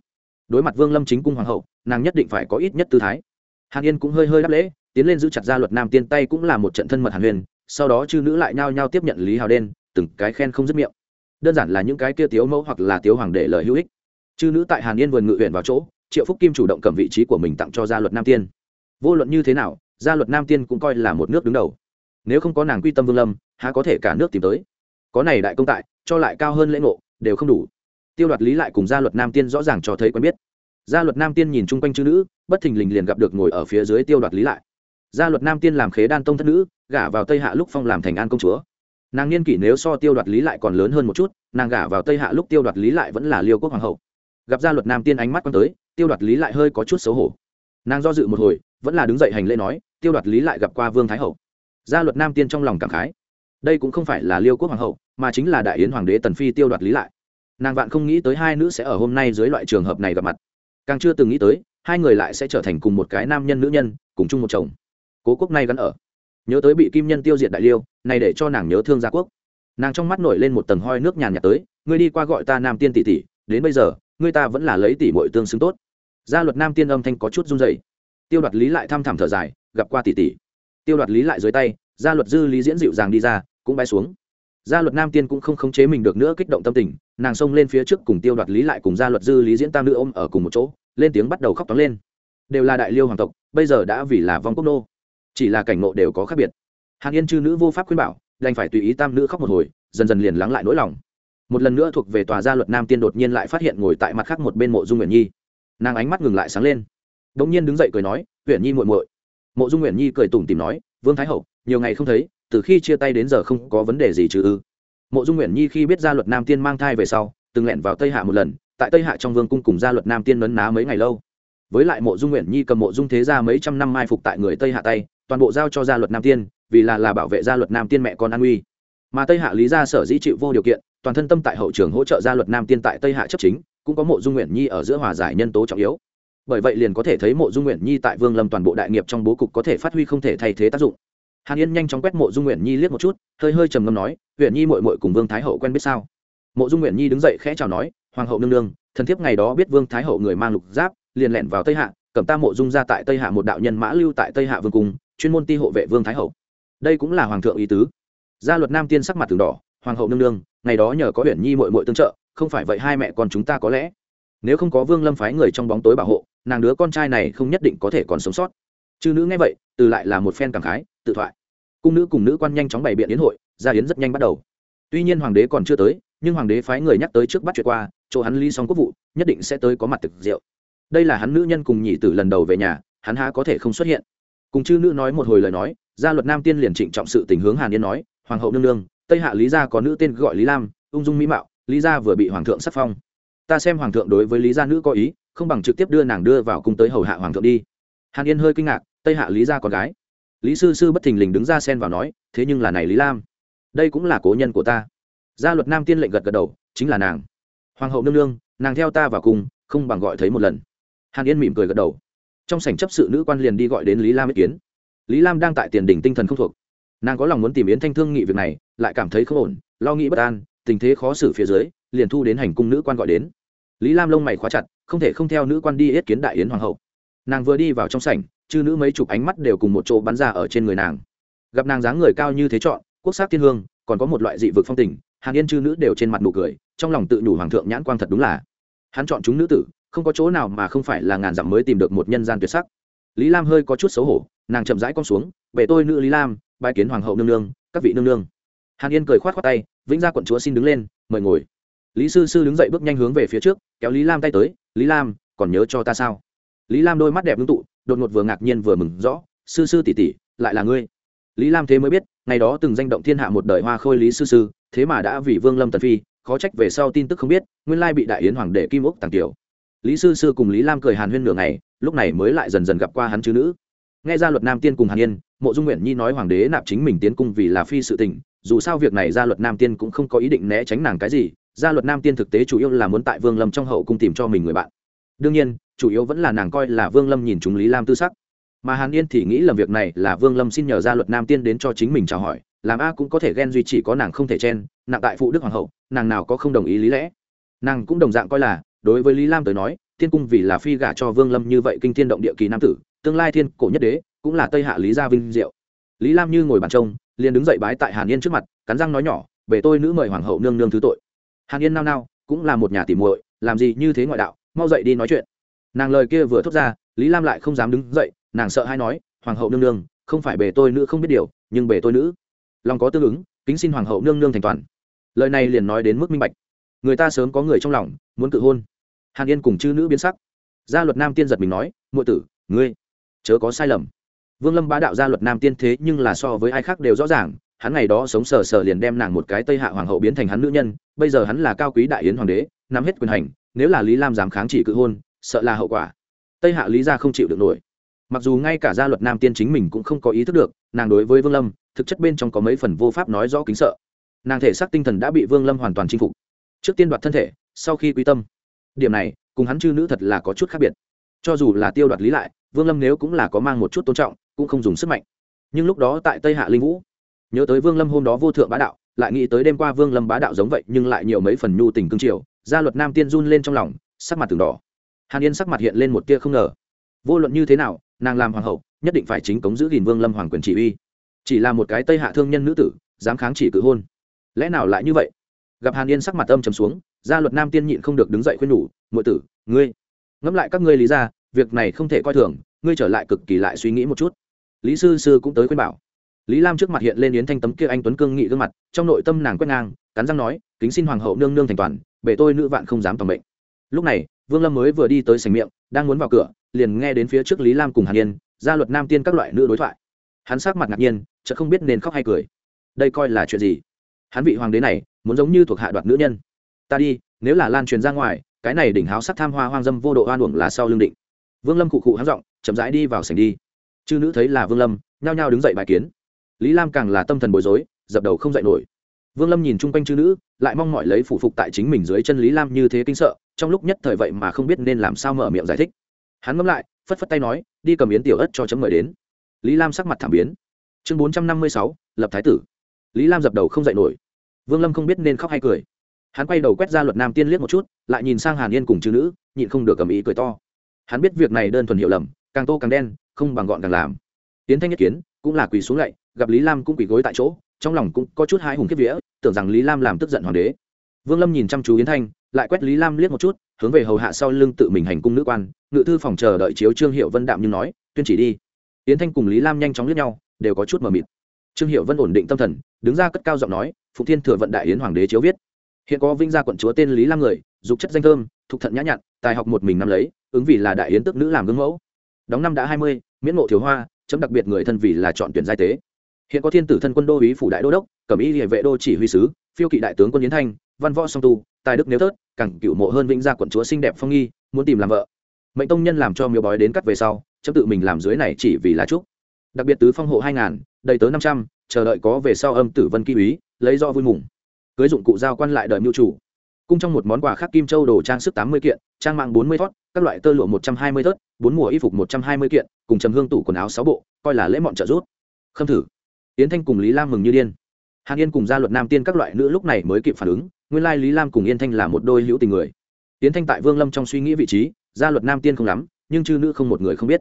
Speaker 1: đối mặt vương lâm chính cung hoàng hậu, nàng nhất định phải có ít nhất tư thái. Hàn yên cũng hơi hơi đáp lễ, tiến lên giữ chặt gia luật nam tiên tay cũng là một trận thân mật hàn huyền, sau đó chư nữ lại nhao nhao tiếp nhận lý hào đen, từng cái khen không dứt miệng. Đơn giản là những cái kia tiếu mẫu hoặc là tiếu hoàng để lời hữu ích. Chư nữ tại hàn yên vườn ngự huyện vào chỗ, triệu phúc kim chủ động cầm vị trí của mình tặng cho gia luật nam tiên. Vô luận như thế nào, gia luật nam tiên cũng coi là một nước đứng đầu. Nếu không có nàng quy tâm vương lâm, há có thể cả nước tìm tới. Có này đại công tại, cho lại cao hơn lễ ngộ, đều không đủ tiêu đoạt lý lại cùng gia luật nam tiên rõ ràng cho thấy quen biết. Gia luật nam tiên nhìn chung quanh chữ nữ, bất thình lình liền gặp được ngồi ở phía dưới tiêu đoạt lý lại. Gia luật nam tiên làm khế đan tông thất nữ, gả vào tây hạ lúc phong làm thành an công chúa. Nàng niên kỷ nếu so tiêu đoạt lý lại còn lớn hơn một chút, nàng gả vào tây hạ lúc tiêu đoạt lý lại vẫn là liêu quốc hoàng hậu. Gặp gia luật nam tiên ánh mắt quăng tới, tiêu đoạt lý lại hơi có chút xấu hổ. Nàng do dự một hồi, vẫn là đứng dậy hành lễ nói, tiêu đoạt lý lại gặp qua vương thái hậu. Gia luật nam tiên trong lòng cảm khái. Đây cũng không phải là liêu quốc hoàng hậu, mà chính là đại yến hoàng đế tần phi tiêu đoạt lý lại nàng vạn không nghĩ tới hai nữ sẽ ở hôm nay dưới loại trường hợp này gặp mặt. Càng chưa từng nghĩ tới, hai người lại sẽ trở thành cùng một cái nam nhân nữ nhân, cùng chung một chồng. Cố quốc này gắn ở. Nhớ tới bị kim nhân tiêu diệt đại liêu này để cho nàng nhớ thương gia quốc. Nàng trong mắt nổi lên một tầng hoi nước nhàn nhạt tới, ngươi đi qua gọi ta nam tiên tỷ tỷ, đến bây giờ, ngươi ta vẫn là lấy tỷ bội tương xứng tốt. Gia luật nam tiên âm thanh có chút run dày tiêu đoạt lý lại thăm thẳm thở dài, gặp qua tỷ tỷ. Tiêu đoạt lý lại dưới tay, gia luật dư lý diễn dịu dàng đi ra, cũng bay xuống gia luật nam tiên cũng không khống chế mình được nữa kích động tâm tình, nàng xông lên phía trước cùng tiêu đoạt lý lại cùng gia luật dư lý diễn tam nữ ôm ở cùng một chỗ, lên tiếng bắt đầu khóc tóng lên. Đều là đại liêu hoàng tộc, bây giờ đã vì là vong quốc nô. Chỉ là cảnh ngộ đều có khác biệt. Hàn yên chư nữ vô pháp khuyên bảo, đành phải tùy ý tam nữ khóc một hồi, dần dần liền lắng lại nỗi lòng. Một lần nữa thuộc về tòa gia luật nam tiên đột nhiên lại phát hiện ngồi tại mặt khác một bên mộ dung nguyện nhi. Nàng ánh mắt ngừng lại sáng lên. Đ ỗ n g nhiên đứng dậy cười nói huyện nhi muội muội. Mộ dung nguyện nhi cười tủm tìm nói, vương thái hậu, nhiều ngày không thấy từ khi chia tay đến giờ không có vấn đề gì chứ ư. Mộ dung nguyện nhi khi biết gia luật nam tiên mang thai về sau, từng lẹn vào tây hạ một lần, tại tây hạ trong vương cung cùng gia luật nam tiên nấn ná mấy ngày lâu. Với lại mộ dung nguyện nhi cầm mộ dung thế ra mấy trăm năm mai phục tại người tây hạ tay, toàn bộ giao cho gia luật nam tiên, vì là là bảo vệ gia luật nam tiên mẹ con an uy mà tây hạ lý gia sở dĩ chịu vô điều kiện, toàn thân tâm tại hậu trường hỗ trợ gia luật nam tiên tại tây hạ chấp chính, cũng có mộ dung nguyện nhi ở giữa hòa giải nhân tố trọng yếu. Bởi vậy liền có thể thấy mộ dung nguyện nhi tại vương lâm toàn bộ đại nghiệp trong bố cục có thể phát huy không thể thay thế tác dụng hàn yên nhanh chóng quét mộ dung nguyện nhi liếc một chút, hơi hơi trầm ngâm nói, nguyện nhi mội mội cùng vương thái hậu quen biết sao? Mộ dung nguyện nhi đứng dậy khẽ chào nói, hoàng hậu nương nương, thần thiếp ngày đó biết vương thái hậu người mang lục giáp, liền lẹn vào tây hạ, cầm ta mộ dung ra tại tây hạ một đạo nhân mã lưu tại tây hạ vương cung, chuyên môn ti hộ vệ vương thái hậu. Đây cũng là hoàng thượng ý tứ. Gia luật nam tiên sắc mặt từng đỏ, hoàng hậu nương nương, ngày đó nhờ có huyện nhi mội mội tương trợ, không phải vậy hai mẹ con chúng ta có lẽ, nếu không có vương lâm phái người trong bóng tối bảo hộ, nàng đứa con trai này không nhất định có thể còn sống sót. Chư nữ nghe vậy, từ lại là một phen cảm khái, tự thoại cung nữ cùng nữ quan nhanh chóng bày biện yến hội gia yến rất nhanh bắt đầu. Tuy nhiên hoàng đế còn chưa tới, nhưng hoàng đế phái người nhắc tới trước bắt chuyện qua, chỗ hắn ly xong quốc vụ, nhất định sẽ tới có mặt thực rượu. Đây là hắn nữ nhân cùng nhị tử lần đầu về nhà, hắn há có thể không xuất hiện. Cùng chư nữ nói một hồi lời nói, gia luật nam tiên liền trịnh trọng sự tình hướng hàn yên nói, hoàng hậu nương nương, tây hạ lý gia có nữ tên gọi lý lam, ung dung mỹ mạo, lý gia vừa bị hoàng thượng sắc phong. Ta xem hoàng thượng đối với lý gia nữ có ý, không bằng trực tiếp đưa nàng đưa vào cung tới hầu hạ hoàng thượng đi. Hàn yên hơi kinh ngạc, tây hạ lý gia con gái? Lý sư sư bất thình lình đứng ra xen vào nói, thế nhưng là này lý lam, đây cũng là cố nhân của ta. Gia luật nam tiên lệnh gật gật đầu, chính là nàng. Hoàng hậu nương nương, nàng theo ta vào cùng, không bằng gọi thấy một lần. Hàn yên mỉm cười gật đầu. Trong sảnh chấp sự nữ quan liền đi gọi đến lý lam ý kiến. Lý lam đang tại tiền đỉnh tinh thần không thuộc. Nàng có lòng muốn tìm yến thanh thương nghị việc này, lại cảm thấy không ổn, lo nghĩ bất an, tình thế khó xử phía dưới, liền thu đến hành cung nữ quan gọi đến. Lý lam lông mày khóa chặt, không thể không theo nữ quan đi yết kiến đại yến hoàng hậu. Nàng vừa đi vào trong sảnh chư nữ mấy chục ánh mắt đều cùng một chỗ bắn ra ở trên người nàng. Gặp nàng dáng người cao như thế chọn, quốc sắc thiên hương, còn có một loại dị vực phong tình, hàn yên chư nữ đều trên mặt nụ cười, trong lòng tự nhủ hoàng thượng nhãn quang thật đúng là. Hắn chọn chúng nữ tử, không có chỗ nào mà không phải là ngàn dặm mới tìm được một nhân gian tuyệt sắc. Lý lam hơi có chút xấu hổ, nàng chậm rãi con xuống về tôi nữ lý lam bài kiến hoàng hậu nương nương, các vị nương nương. Hàn yên cười khoát khoát tay, vĩnh gia quận chúa xin đứng lên, mời ngồi. Lý sư sư đứng dậy bước nhanh hướng về phía trước, kéo lý lam tay tới, lý lam, còn nhớ cho ta sao? Lý lam đôi mắt đẹp ngưng tụ đột ngột vừa ngạc nhiên vừa mừng, rõ, sư sư tỷ tỷ, lại là ngươi. Lý lam thế mới biết, ngày đó từng danh động thiên hạ một đời hoa khôi lý sư sư, thế mà đã vì vương lâm tần phi, khó trách về sau tin tức không biết, nguyên lai bị đại yến hoàng đệ kim úc tàng tiểu. Lý sư sư cùng lý lam cười hàn huyên nửa ngày, lúc này mới lại dần dần gặp qua hắn chứ nữ. Nghe ra luật nam tiên cùng hàn yên, mộ dung nguyện nhi nói hoàng đế nạp chính mình tiến cung vì là phi sự tình, dù sao việc này gia luật nam tiên cũng không có ý định né tránh nàng cái gì gia luật nam tiên thực tế chủ yếu là muốn tại vương lâm trong hậu cung tìm cho mình người bạn. Đương nhiên chủ yếu vẫn là nàng coi là vương lâm nhìn chúng lý lam tư sắc. Mà hàn yên thì nghĩ làm việc này là vương lâm xin nhờ gia luật nam tiên đến cho chính mình chào hỏi, làm a cũng có thể ghen duy chỉ có nàng không thể chen, nặng tại phụ đức hoàng hậu, nàng nào có không đồng ý lý lẽ. Nàng cũng đồng dạng coi là, đối với lý lam tới nói thiên cung vì là phi gả cho vương lâm như vậy kinh thiên động địa kỳ nam tử, tương lai thiên cổ nhất đế, cũng là tây hạ lý gia vinh diệu. Lý lam như ngồi bàn trông, liền đứng dậy bái tại hàn yên trước mặt, cắn răng nói nhỏ, về tôi nữ mời hoàng hậu nương nương thứ tội. Hàn yên nao nao, cũng là một nhà tỉ muội, làm gì như thế ngoại đạo, mau dậy đi nói chuyện nàng lời kia vừa thốt ra, lý lam lại không dám đứng dậy, nàng sợ hay nói, hoàng hậu nương nương, không phải bề tôi nữ không biết điều, nhưng bề tôi nữ. Lòng có tương ứng, kính xin hoàng hậu nương nương thành toàn. Lời này liền nói đến mức minh bạch. Người ta sớm có người trong lòng, muốn cự hôn. Hàn yên cùng chư nữ biến sắc. Gia luật nam tiên giật mình nói ngụ tử, ngươi chớ có sai lầm. Vương lâm bá đạo gia luật nam tiên thế nhưng là so với ai khác đều rõ ràng, hắn ngày đó sống sờ sờ liền đem nàng một cái tây hạ hoàng hậu biến thành hắn nữ nhân, bây giờ hắn là cao quý đại yến hoàng đế, nắm hết quyền hành, nếu là lý lam dám kháng chỉ cự hôn sợ là hậu quả. Tây hạ lý gia không chịu được nổi. Mặc dù ngay cả gia luật nam tiên chính mình cũng không có ý thức được, nàng đối với vương lâm, thực chất bên trong có mấy phần vô pháp nói rõ kính sợ. Nàng thể xác tinh thần đã bị vương lâm hoàn toàn chinh phục. Trước tiên đoạt thân thể, sau khi quy tâm. Điểm này, cùng hắn chư nữ thật là có chút khác biệt. Cho dù là tiêu đoạt lý lại, vương lâm nếu cũng là có mang một chút tôn trọng, cũng không dùng sức mạnh. Nhưng lúc đó tại tây hạ linh vũ, nhớ tới vương lâm hôm đó vô thượng bá đạo, lại nghĩ tới đêm qua vương lâm bá đạo giống vậy nhưng lại nhiều mấy phần nhu tình cương triều, gia luật nam tiên run lên trong lòng, sắc mặt từng đỏ hàn yên sắc mặt hiện lên một tia không ngờ. Vô luận như thế nào, nàng làm hoàng hậu, nhất định phải chính cống giữ gìn vương lâm hoàng quyền chỉ uy. Chỉ là một cái tây hạ thương nhân nữ tử, dám kháng chỉ cự hôn. Lẽ nào lại như vậy? Gặp hàn yên sắc mặt âm trầm xuống, gia luật nam tiên nhịn không được đứng dậy khuyên nhủ ngụy tử, ngươi, ngẫm lại các ngươi lý ra, việc này không thể coi thường, ngươi trở lại cực kỳ lại suy nghĩ một chút. Lý sư sư cũng tới khuyên bảo. Lý lam trước mặt hiện lên yến thanh tấm kia anh tuấn cương nghị gương mặt, trong nội tâm nàng quét ngang, cắn răng nói, kính xin hoàng hậu nương nương thành toàn bể tôi nữ vạn không dám toàn mệnh lúc này vương lâm mới vừa đi tới sành miệng, đang muốn vào cửa, liền nghe đến phía trước lý lam cùng hàn yên, gia luật nam tiên các loại nữ đối thoại. Hắn sắc mặt ngạc nhiên, chợt không biết nên khóc hay cười. Đây coi là chuyện gì? Hắn vị hoàng đế này, muốn giống như thuộc hạ đoạt nữ nhân. Ta đi, nếu là lan truyền ra ngoài, cái này đỉnh háo sắc tham hoa hoang dâm vô độ oan uổng là sau lương định. Vương lâm cụ cụ hắn giọng, chậm rãi đi vào sảnh đi. Chư nữ thấy là vương lâm, nhao nhao đứng dậy bài kiến. Lý lam càng là tâm thần bối rối, dập đầu không dậy nổi vương lâm nhìn chung quanh chư nữ, lại mong mọi lấy phủ phục tại chính mình dưới chân lý lam như thế kinh sợ, trong lúc nhất thời vậy mà không biết nên làm sao mở miệng giải thích. Hắn ngẫm lại, phất phất tay nói, đi cầm yến tiểu ất cho chấm mời đến. Lý lam sắc mặt thảm biến. Chương bốn trăm năm mươi sáu, lập thái tử. Lý lam dập đầu không dậy nổi. Vương lâm không biết nên khóc hay cười. Hắn quay đầu quét ra luật nam tiên liếc một chút, lại nhìn sang hàn yên cùng chữ nữ, nhịn không được cầm ý cười to. Hắn biết việc này đơn thuần hiệu lầm, càng tô càng đen, không bằng gọn càng làm. Tiến thanh nhất kiến cũng là quỳ xuống lạy, gặp lý lam cũng quỳ gối tại chỗ trong lòng cũng có chút hai hùng kiếp vía, tưởng rằng lý lam làm tức giận hoàng đế. Vương lâm nhìn chăm chú yến thanh, lại quét lý lam liếc một chút, hướng về hầu hạ sau lưng tự mình hành cung nữ quan, ngự thư phòng chờ đợi chiếu trương hiệu vân đạm như nói, tuyên chỉ đi. Yến thanh cùng lý lam nhanh chóng liếc nhau, đều có chút mờ mịt. Trương hiệu vân ổn định tâm thần, đứng ra cất cao giọng nói phụ thiên thừa vận đại yến hoàng đế chiếu viết. Hiện có vinh gia quận chúa tên lý lam người, dục chất danh thơm thục thận nhã nhặn, tài học một mình năm lấy, ứng vì là đại yến tức nữ làm gương mẫu. Đóng năm đã hai mươi, miễn mộ thiếu hoa, chấm đặc biệt người thân vì là chọn tuyển giai tế hiện có thiên tử thân quân đô ý phủ đại đô đốc, cẩm y địa vệ đô chỉ huy sứ, phiêu kỵ đại tướng quân yến thanh, văn võ song tu, tài đức nếu thớt, cẳng cựu mộ hơn vĩnh gia quận chúa xinh đẹp phong nghi, muốn tìm làm vợ. Mệnh tông nhân làm cho miếu bói đến cắt về sau, chấm tự mình làm dưới này chỉ vì là chúc. Đặc biệt tứ phong hộ hai ngàn, đầy tớ năm trăm, chờ đợi có về sau âm tử vân ký úy, lấy do vui mùng cưới dụng cụ giao quan lại đợi mưu chủ. Cung trong một món quà khác kim châu đồ trang sức tám mươi kiện, trang mạng bốn mươi thót, các loại tơ lụa một trăm hai mươi thớt, bốn mùa y phục một trăm hai mươi kiện, cùng trầm hương tủ quần áo sáu bộ, coi là lễ mọn trợ rút khâm thử yến thanh cùng lý lam mừng như điên. Hàn yên cùng gia luật nam tiên các loại nữ lúc này mới kịp phản ứng, nguyên lai lý lam cùng yên thanh là một đôi hữu tình người. Yến thanh tại vương lâm trong suy nghĩ vị trí, gia luật nam tiên không lắm, nhưng chư nữ không một người không biết.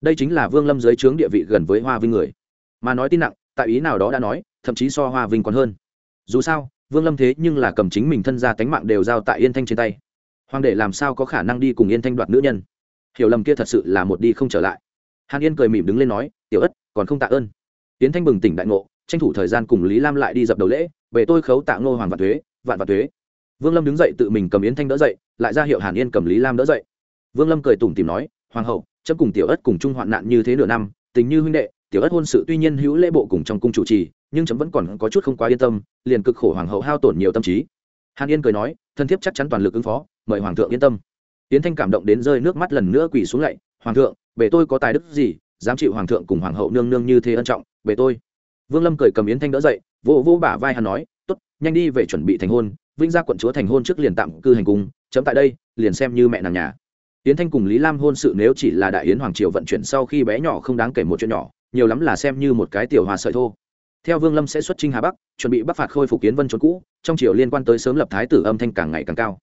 Speaker 1: Đây chính là vương lâm dưới trướng địa vị gần với hoa vinh người. Mà nói tin nặng, tại ý nào đó đã nói, thậm chí so hoa vinh còn hơn. Dù sao, vương lâm thế nhưng là cầm chính mình thân ra tánh mạng đều giao tại yên thanh trên tay. Hoàng đệ làm sao có khả năng đi cùng yên thanh đoạt nữ nhân? Hiểu lầm kia thật sự là một đi không trở lại. Hàn yên cười mỉm đứng lên nói, tiểu ất, còn không tạ ơn yến thanh bừng tỉnh đại ngộ, tranh thủ thời gian cùng lý lam lại đi dập đầu lễ, về tôi khấu tạ ngô hoàng vạn thuế, vạn vạn thuế. Vương lâm đứng dậy tự mình cầm yến thanh đỡ dậy, lại ra hiệu hàn yên cầm lý lam đỡ dậy. Vương lâm cười tủm tìm nói, hoàng hậu, chấm cùng tiểu ất cùng chung hoạn nạn như thế nửa năm, tình như huynh đệ, tiểu ất hôn sự tuy nhiên hữu lễ bộ cùng trong cung chủ trì, nhưng chấm vẫn còn có chút không quá yên tâm, liền cực khổ hoàng hậu hao tổn nhiều tâm trí. Hàn yên cười nói, thân thiết chắc chắn toàn lực ứng phó, mời hoàng thượng yên tâm. Yến thanh cảm động đến rơi nước mắt lần nữa quỳ xuống lạy, hoàng thượng, bề tôi có tài đức gì, dám chịu hoàng thượng cùng hoàng hậu nương nương như thế ân trọng về tôi. Vương lâm cười cầm yến thanh đỡ dậy vỗ vỗ bả vai hắn nói, tốt, nhanh đi về chuẩn bị thành hôn vinh gia quận chúa thành hôn trước liền tạm cư hành cung, chấm tại đây, liền xem như mẹ nàng nhà. Yến thanh cùng lý lam hôn sự nếu chỉ là đại yến hoàng triều vận chuyển sau khi bé nhỏ không đáng kể một chuyện nhỏ, nhiều lắm là xem như một cái tiểu hòa sợi thô. Theo vương lâm sẽ xuất trinh hà bắc, chuẩn bị bắc phạt khôi phục kiến vân trốn cũ, trong triều liên quan tới sớm lập thái tử âm thanh càng ngày càng cao.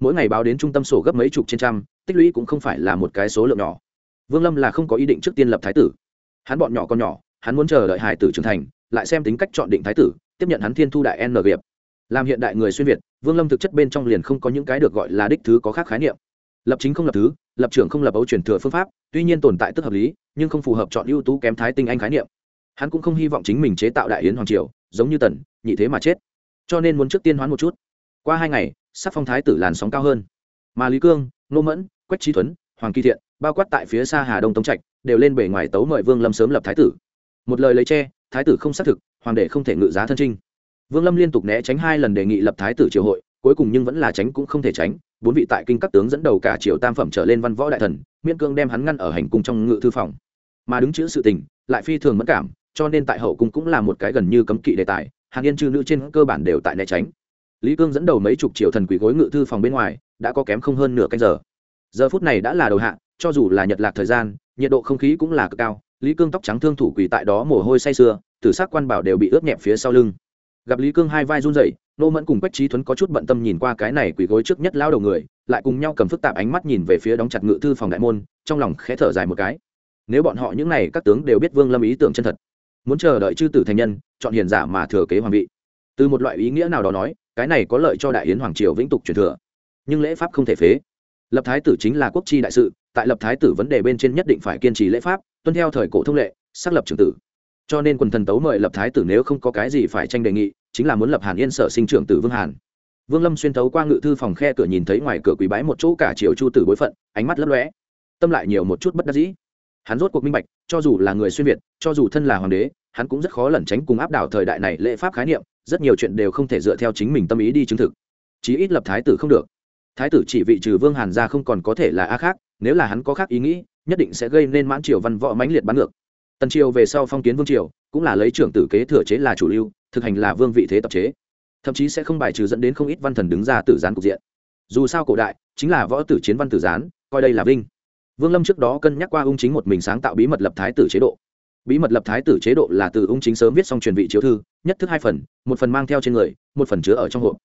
Speaker 1: Mỗi ngày báo đến trung tâm sổ gấp mấy chục trên trăm, tích lũy cũng không phải là một cái số lượng nhỏ. Vương lâm là không có ý định trước tiên lập thái tử. Hắn bọn nhỏ còn nhỏ hắn muốn chờ đợi hải tử trưởng thành, lại xem tính cách chọn định thái tử, tiếp nhận hắn thiên thu đại n nghiệp làm hiện đại người xuyên việt, vương lâm thực chất bên trong liền không có những cái được gọi là đích thứ có khác khái niệm. Lập chính không lập thứ, lập trưởng không lập ấu truyền thừa phương pháp, tuy nhiên tồn tại tức hợp lý, nhưng không phù hợp chọn ưu tú kém thái tinh anh khái niệm. Hắn cũng không hy vọng chính mình chế tạo đại yến hoàng triều, giống như tần, nhị thế mà chết. Cho nên muốn trước tiên hoán một chút. Qua hai ngày, sắc phong thái tử làn sóng cao hơn. Mà lý cương, nô mẫn, quách trí tuấn, hoàng kỳ thiện, bao quát tại phía xa hà đông tống trạch, đều lên bể ngoài tấu mời vương lâm sớm lập thái tử một lời lấy che, thái tử không xác thực, hoàng đệ không thể ngự giá thân trinh. Vương lâm liên tục né tránh hai lần đề nghị lập thái tử triều hội, cuối cùng nhưng vẫn là tránh cũng không thể tránh, bốn vị tại kinh các tướng dẫn đầu cả triều tam phẩm trở lên văn võ đại thần, miễn cương đem hắn ngăn ở hành cung trong ngự thư phòng. Mà đứng chữ sự tình, lại phi thường mất cảm, cho nên tại hậu cung cũng là một cái gần như cấm kỵ đề tài, hàng yên chư nữ trên cơ bản đều tại né tránh. Lý cương dẫn đầu mấy chục triệu thần quỷ gối ngự thư phòng bên ngoài, đã có kém không hơn nửa canh giờ. Giờ phút này đã là đầu hạ, cho dù là nhật lạc thời gian, nhiệt độ không khí cũng là cực cao lý cương tóc trắng thương thủ quỳ tại đó mồ hôi say sưa tử sắc quan bảo đều bị ướt nhẹp phía sau lưng. Gặp lý cương hai vai run rẩy, nô mẫn cùng quách trí thuấn có chút bận tâm nhìn qua cái này quỳ gối trước nhất lao đầu người, lại cùng nhau cầm phức tạp ánh mắt nhìn về phía đóng chặt ngự thư phòng đại môn, trong lòng khẽ thở dài một cái. Nếu bọn họ những n à y các tướng đều biết vương lâm ý tưởng chân thật. Muốn chờ đợi chư tử thành nhân, chọn hiền giả mà thừa kế hoàng vị. Từ một loại ý nghĩa nào đó nói, cái này có lợi cho đại yến hoàng triều vĩnh tục truyền thừa. Nhưng lễ pháp không thể phế. Lập thái tử chính là quốc chi đại sự, tại lập thái tử vấn đề bên trên nhất định phải kiên trì lễ pháp tuân theo thời cổ thông lệ, xác lập trường tử. Cho nên quần thần tấu mời lập thái tử nếu không có cái gì phải tranh đề nghị, chính là muốn lập hàn yên sở sinh trưởng tử vương hàn. Vương lâm xuyên thấu qua ngự thư phòng khe cửa nhìn thấy ngoài cửa quý bái một chỗ cả triều chu tử bối phận, ánh mắt lấp lóe. Tâm lại nhiều một chút bất đắc dĩ. Hắn rốt cuộc minh bạch, cho dù là người xuyên việt, cho dù thân là hoàng đế, hắn cũng rất khó lẩn tránh cùng áp đảo thời đại này lễ pháp khái niệm, rất nhiều chuyện đều không thể dựa theo chính mình tâm ý đi chứng thực. Chí ít lập thái tử không được. Thái tử chỉ vị trừ vương hàn ra không còn có thể là a khác, nếu là hắn có khác ý nghĩ nhất định sẽ gây nên mãn triều văn võ mãnh liệt bắn ngược. Tần triều về sau phong kiến vương triều, cũng là lấy trưởng tử kế thừa chế là chủ lưu, thực hành là vương vị thế tập chế. Thậm chí sẽ không bài trừ dẫn đến không ít văn thần đứng ra tử gián cục diện. Dù sao cổ đại, chính là võ tử chiến văn tử gián, coi đây là vinh. Vương lâm trước đó cân nhắc qua ung chính một mình sáng tạo bí mật lập thái tử chế độ. Bí mật lập thái tử chế độ là từ ung chính sớm viết xong truyền vị chiếu thư, nhất thức hai phần, một phần mang theo trên người, một phần chứa ở trong hộp.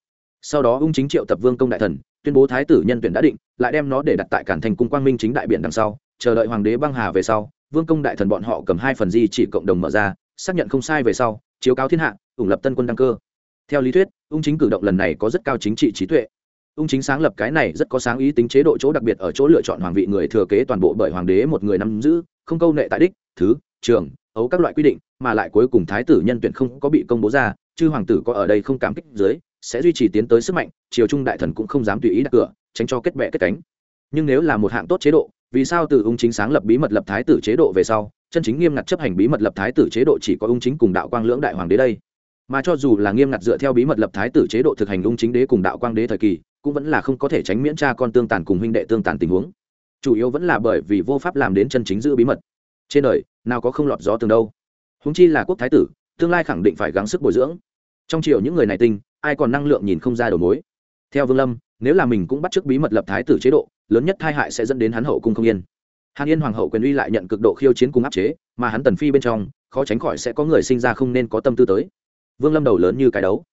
Speaker 1: Sau đó ung chính triệu tập vương công đại thần, tuyên bố thái tử nhân tuyển đã định, lại đem nó để đặt tại cản thành cung quang minh chính đại biện đằng sau chờ đợi hoàng đế băng hà về sau, vương công đại thần bọn họ cầm hai phần di chỉ cộng đồng mở ra, xác nhận không sai về sau, chiếu cáo thiên hạ, ủng lập tân quân đăng cơ. Theo lý thuyết, ung chính cử động lần này có rất cao chính trị trí tuệ. Ung chính sáng lập cái này rất có sáng ý tính chế độ chỗ đặc biệt ở chỗ lựa chọn hoàng vị người thừa kế toàn bộ bởi hoàng đế một người nắm giữ, không câu nệ tại đích, thứ, trường, ấu các loại quy định, mà lại cuối cùng thái tử nhân tuyển không có bị công bố ra, chư hoàng tử có ở đây không cảm kích dưới, sẽ duy trì tiến tới sức mạnh, triều trung đại thần cũng không dám tùy ý đặt cửa, tránh cho kết bệ kết cánh. Nhưng nếu là một hạng tốt chế độ vì sao từ ung chính sáng lập bí mật lập thái tử chế độ về sau, chân chính nghiêm ngặt chấp hành bí mật lập thái tử chế độ chỉ có ung chính cùng đạo quang lưỡng đại hoàng đế đây? Mà cho dù là nghiêm ngặt dựa theo bí mật lập thái tử chế độ thực hành ung chính đế cùng đạo quang đế thời kỳ, cũng vẫn là không có thể tránh miễn cha con tương tàn cùng huynh đệ tương tàn tình huống. Chủ yếu vẫn là bởi vì vô pháp làm đến chân chính giữ bí mật. Trên đời, nào có không lọt gió từng đâu. Húng chi là quốc thái tử, tương lai khẳng định phải gắng sức bồi dưỡng. Trong triều những người này tinh, ai còn năng lượng nhìn không ra đầu mối. Theo vương lâm, nếu là mình cũng bắt chước bí mật lập thái tử chế độ lớn nhất tai hại sẽ dẫn đến hắn hậu cung không yên. Hàn yên hoàng hậu quyền uy lại nhận cực độ khiêu chiến cùng áp chế, mà hắn tần phi bên trong, khó tránh khỏi sẽ có người sinh ra không nên có tâm tư tới. Vương lâm đầu lớn như cái đấu.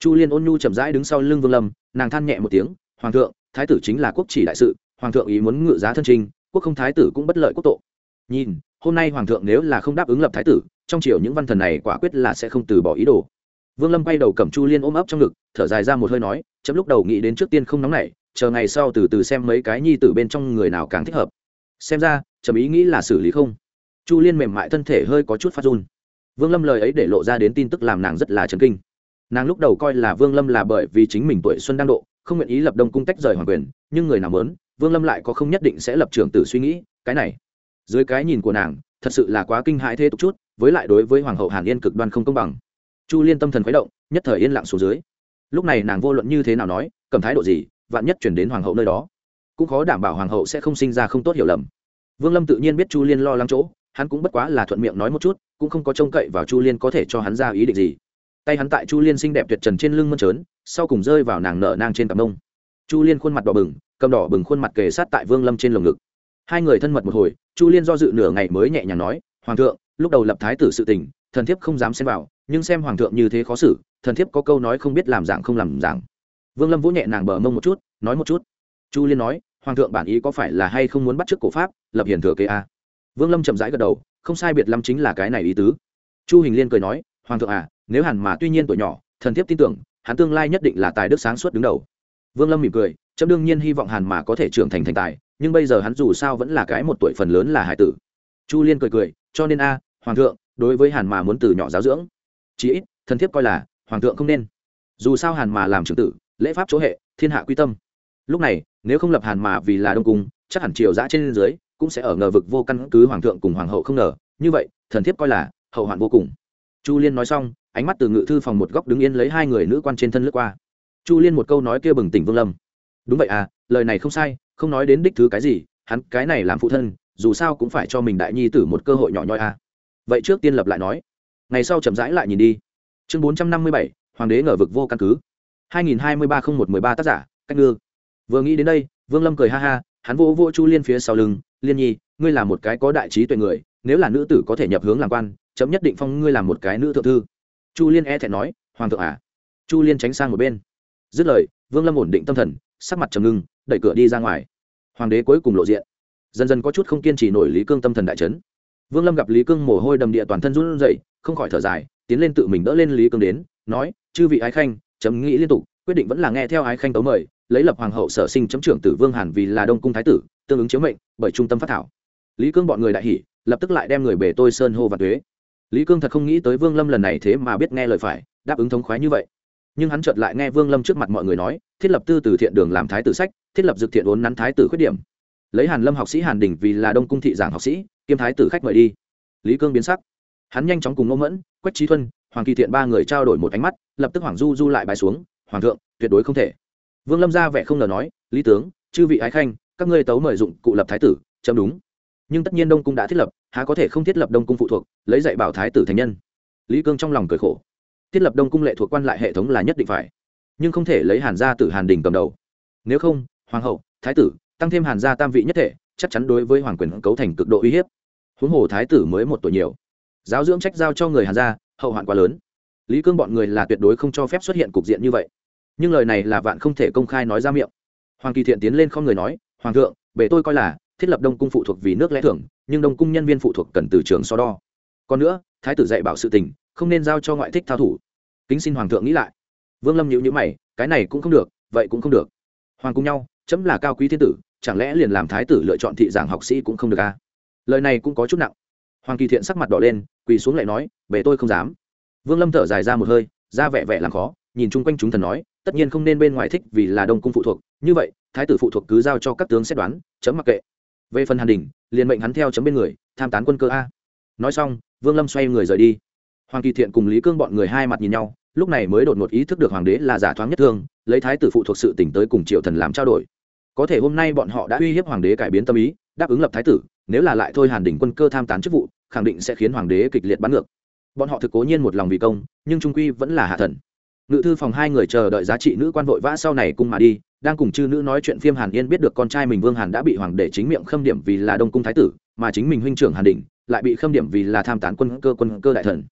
Speaker 1: Chu liên ôn nhu chậm rãi đứng sau lưng vương lâm, nàng than nhẹ một tiếng, hoàng thượng, thái tử chính là quốc chỉ đại sự, hoàng thượng ý muốn ngự giá thân trình, quốc không thái tử cũng bất lợi quốc tộ nhìn, hôm nay hoàng thượng nếu là không đáp ứng lập thái tử, trong triều những văn thần này quả quyết là sẽ không từ bỏ ý đồ. Vương lâm quay đầu cầm chu liên ôm ấp trong ngực, thở dài ra một hơi nói, chấm lúc đầu nghĩ đến trước tiên không nóng nảy chờ ngày sau từ từ xem mấy cái nhi tử bên trong người nào càng thích hợp. Xem ra, trầm ý nghĩ là xử lý không. Chu liên mềm mại thân thể hơi có chút phát run. Vương lâm lời ấy để lộ ra đến tin tức làm nàng rất là chấn kinh. Nàng lúc đầu coi là vương lâm là bởi vì chính mình tuổi xuân đang độ, không nguyện ý lập đông cung tách rời hoàng quyền, nhưng người nào mớn vương lâm lại có không nhất định sẽ lập trường tử suy nghĩ, cái này. Dưới cái nhìn của nàng, thật sự là quá kinh hãi thế tục chút, với lại đối với hoàng hậu hàn yên cực đoan không công bằng. Chu liên tâm thần khuấy động, nhất thời yên lặng xuống dưới. Lúc này nàng vô luận như thế nào nói, cầm thái độ gì vạn nhất chuyển đến hoàng hậu nơi đó, cũng khó đảm bảo hoàng hậu sẽ không sinh ra không tốt hiểu lầm. Vương lâm tự nhiên biết chu liên lo lắng chỗ, hắn cũng bất quá là thuận miệng nói một chút, cũng không có trông cậy vào chu liên có thể cho hắn ra ý định gì. Tay hắn tại chu liên xinh đẹp tuyệt trần trên lưng mơn trớn, sau cùng rơi vào nàng nở nang trên cặp mông chu liên khuôn mặt đỏ bừng, cầm đỏ bừng khuôn mặt kề sát tại vương lâm trên lồng ngực. Hai người thân mật một hồi, chu liên do dự nửa ngày mới nhẹ nhàng nói, hoàng thượng, lúc đầu lập thái tử sự tình, thần thiếp không dám xem vào, nhưng xem hoàng thượng như thế khó xử, thần thiếp có câu nói không biết làm dạng không làm dạng vương lâm vỗ nhẹ nàng bờ mông một chút, nói một chút. Chu liên nói, hoàng thượng bản ý có phải là hay không muốn bắt t cổ pháp, lập hiền thừa kế a? Vương lâm chậm rãi gật đầu, không sai biệt lâm chính là cái này ý tứ. Chu hình liên cười nói, hoàng thượng à nếu hẳn mà tuy nhiên tuổi nhỏ, thần thiếp tin tưởng, hắn tương lai nhất định là tài đức sáng suốt đứng đầu. Vương lâm mỉm cười, chấm đương nhiên hy vọng hàn mà có thể trưởng thành thành tài, nhưng bây giờ hắn dù sao vẫn là cái một tuổi phần lớn là hải tử. Chu liên cười cười, cho nên a, hoàng thượng, đối với hàn mà muốn từ nhỏ giáo dưỡng. Chí ít, thần thiếp coi là, hoàng thượng không nên. Dù sao hàn mà làm trưởng tử lễ pháp chỗ hệ, thiên hạ quy tâm. Lúc này, nếu không lập hàn mà vì là đông cung, chắc hẳn triều dã trên dưới cũng sẽ ở ngờ vực vô căn cứ hoàng thượng cùng hoàng hậu không ngờ. Như vậy, thần thiếp coi là hậu hoạn vô cùng. Chu liên nói xong, ánh mắt từ ngự thư phòng một góc đứng yên lấy hai người nữ quan trên thân lướt qua. Chu liên một câu nói kia bừng tỉnh vương lâm. Đúng vậy à lời này không sai, không nói đến đích thứ cái gì, hắn cái này làm phụ thân, dù sao cũng phải cho mình đại nhi tử một cơ hội nhỏ nhoi à. Vậy trước tiên lập lại nói. Ngày sau chậm rãi lại nhìn đi. Chương bốn trăm năm mươi bảy, hoàng đế ngờ vực vô căn cứ hai nghìn hai mươi ba không một mười ba tác giả, cách ngư. Vừa nghĩ đến đây, vương lâm cười ha ha, hắn vỗ vỗ chu liên phía sau lưng, liên nhi, ngươi là một cái có đại trí tuệ người, nếu là nữ tử có thể nhập hướng làm quan, chấm nhất định phong ngươi làm một cái nữ thượng thư. Chu liên e thẹn nói, hoàng thượng à. Chu liên tránh sang một bên. Dứt lời, vương lâm ổn định tâm thần, sắc mặt trầm ngưng, đẩy cửa đi ra ngoài. Hoàng đế cuối cùng lộ diện. Dần dần có chút không kiên trì nổi lý cương tâm thần đại trấn vương lâm gặp lý cương mồ hôi đầm địa toàn thân run dậy không khỏi thở dài, tiến lên tự mình đỡ lên lý cương đến, nói, chư vị ái khanh chấm nghĩ liên tục, quyết định vẫn là nghe theo ái khanh tấu mời, lấy lập hoàng hậu sở sinh chấm trưởng tử vương hàn vì là đông cung thái tử, tương ứng chiếu mệnh, bởi trung tâm phát thảo. Lý cương bọn người đại hỉ, lập tức lại đem người bể tôi sơn hô và thuế lý cương thật không nghĩ tới vương lâm lần này thế mà biết nghe lời phải, đáp ứng thống khoái như vậy. Nhưng hắn chợt lại nghe vương lâm trước mặt mọi người nói, thiết lập tư từ thiện đường làm thái tử sách, thiết lập dược thiện ốn nắn thái tử khuyết điểm. Lấy hàn lâm học sĩ hàn đình vì là đông cung thị giảng học sĩ, kiêm thái tử khách mời đi. Lý cương biến sắc. Hắn nhanh chóng cùng ngô mẫn, quách trí thuân hoàng kỳ thiện ba người trao đổi một ánh mắt, lập tức hoàng du du lại bài xuống, hoàng thượng, tuyệt đối không thể. Vương lâm ra vẻ không ngờ nói, lý tướng, chư vị ái khanh, các ngươi tấu mời dụng cụ lập thái tử, chấm đúng. Nhưng tất nhiên đông cung đã thiết lập, há có thể không thiết lập đông cung phụ thuộc, lấy dạy bảo thái tử thành nhân? Lý cương trong lòng cười khổ. Thiết lập đông cung lệ thuộc quan lại hệ thống là nhất định phải, nhưng không thể lấy hàn gia tử hàn đình cầm đầu. Nếu không, hoàng hậu, thái tử, tăng thêm hàn gia tam vị nhất thể, chắc chắn đối với hoàng quyền cấu thành cực độ uy hiếp. Huống hồ thái tử mới một tuổi nhiều. Giáo dưỡng trách giao cho người hàn gia hậu hoạn quá lớn. Lý cương bọn người là tuyệt đối không cho phép xuất hiện cục diện như vậy. Nhưng lời này là vạn không thể công khai nói ra miệng. Hoàng kỳ thiện tiến lên không người nói, hoàng thượng bể tôi coi là, thiết lập đông cung phụ thuộc vì nước lẽ thưởng nhưng đông cung nhân viên phụ thuộc cần từ trường so đo. Còn nữa, thái tử dạy bảo sự tình, không nên giao cho ngoại thích thao thủ. Kính xin hoàng thượng nghĩ lại. Vương lâm nhữ nhữ mày, cái này cũng không được, vậy cũng không được. Hoàng cung nhau, chấm là cao quý thiên tử, chẳng lẽ liền làm thái tử lựa chọn thị giảng học sĩ cũng không được à? lời này cũng có chút nặng hoàng kỳ thiện sắc mặt đỏ lên, quỳ xuống lại nói, về tôi không dám. Vương lâm thở dài ra một hơi, ra vẻ vẻ làm khó, nhìn chung quanh chúng thần nói, tất nhiên không nên bên ngoài thích vì là đông cung phụ thuộc, như vậy, thái tử phụ thuộc cứ giao cho các tướng xét đoán, chấm mặc kệ. Về phần hàn đình, liền mệnh hắn theo chấm bên người, tham tán quân cơ a. Nói xong, vương lâm xoay người rời đi. Hoàng kỳ thiện cùng lý cương bọn người hai mặt nhìn nhau, lúc này mới đột ngột ý thức được hoàng đế là giả thoáng nhất thương, lấy thái tử phụ thuộc sự tỉnh tới cùng triệu thần làm trao đổi. Có thể hôm nay bọn họ đã uy hiếp hoàng đế cải biến tâm ý, đáp ứng lập thái tử nếu là lại thôi hàn Đỉnh quân cơ tham tán chức vụ, khẳng định sẽ khiến hoàng đế kịch liệt bắn ngược. Bọn họ thực cố nhiên một lòng vì công, nhưng trung quy vẫn là hạ thần. Ngự thư phòng hai người chờ đợi giá trị nữ quan vội vã sau này cung mà đi, đang cùng chư nữ nói chuyện phim hàn yên biết được con trai mình vương hàn đã bị hoàng đế chính miệng khâm điểm vì là đông cung thái tử, mà chính mình huynh trưởng hàn đình lại bị khâm điểm vì là tham tán quân cơ quân cơ đại thần.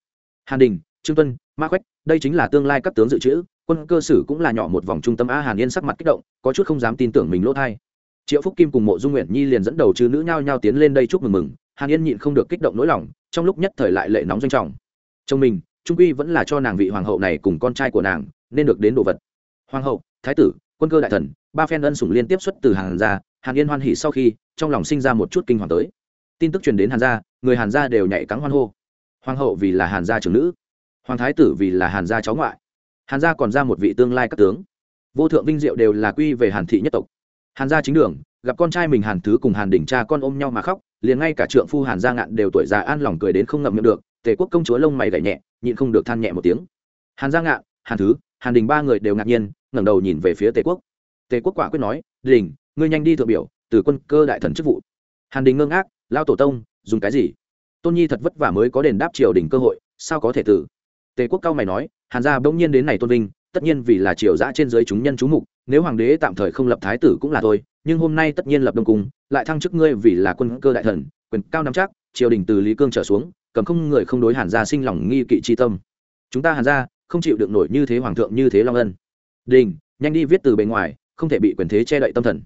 Speaker 1: Hàn đình, trương tuân, ma khoách đây chính là tương lai các tướng dự trữ, quân cơ sử cũng là nhỏ một vòng trung tâm a hàn yên sắc mặt kích động, có chút không dám tin tưởng mình lỗ thai triệu phúc kim cùng mộ dung nguyện nhi liền dẫn đầu chư nữ nhao nhao tiến lên đây chúc mừng mừng, hàn yên nhịn không được kích động nỗi lòng, trong lúc nhất thời lại lệ nóng doanh trọng. Trong mình, trung quy vẫn là cho nàng vị hoàng hậu này cùng con trai của nàng, nên được đến đồ vật. Hoàng hậu, thái tử, quân cơ đại thần, ba phen ân sủng liên tiếp xuất từ hàn gia, hàn yên hoan hỉ sau khi, trong lòng sinh ra một chút kinh hoàng tới. Tin tức truyền đến hàn gia, người hàn gia đều nhảy cắn hoan hô. Hoàng hậu vì là hàn gia trưởng nữ, hoàng thái tử vì là hàn gia cháu ngoại. Hàn gia còn ra một vị tương lai các tướng. Vô thượng vinh diệu đều là quy về hàn thị nhất tộc hàn gia chính đường, gặp con trai mình hàn thứ cùng hàn đỉnh cha con ôm nhau mà khóc, liền ngay cả trượng phu hàn gia ngạn đều tuổi già an lòng cười đến không ngậm miệng được, tề quốc công chúa lông mày gảy nhẹ, nhịn không được than nhẹ một tiếng. Hàn gia ngạn, hàn thứ, hàn đình ba người đều ngạc nhiên, ngẩng đầu nhìn về phía tề quốc. Tề quốc quả quyết nói đình ngươi nhanh đi thượng biểu, từ quân cơ đại thần chức vụ. Hàn đình ngơ ngác lao tổ tông, dùng cái gì? Tôn nhi thật vất vả mới có đền đáp triều đình cơ hội, sao có thể tử? Tề quốc cao mày nói, hàn gia bỗng nhiên đến này tôn vinh, tất nhiên vì là triều giã trên dưới chúng nhân chú mục nếu hoàng đế tạm thời không lập thái tử cũng là thôi, nhưng hôm nay tất nhiên lập đông cung, lại thăng chức ngươi vì là quân cơ đại thần, quyền cao nắm chắc, triều đình từ lý cương trở xuống, cầm không người không đối hàn gia sinh lòng nghi kỵ chi tâm. Chúng ta hàn gia không chịu được nổi như thế hoàng thượng như thế long ân. Đình, nhanh đi viết từ bề ngoài, không thể bị quyền thế che đậy tâm thần.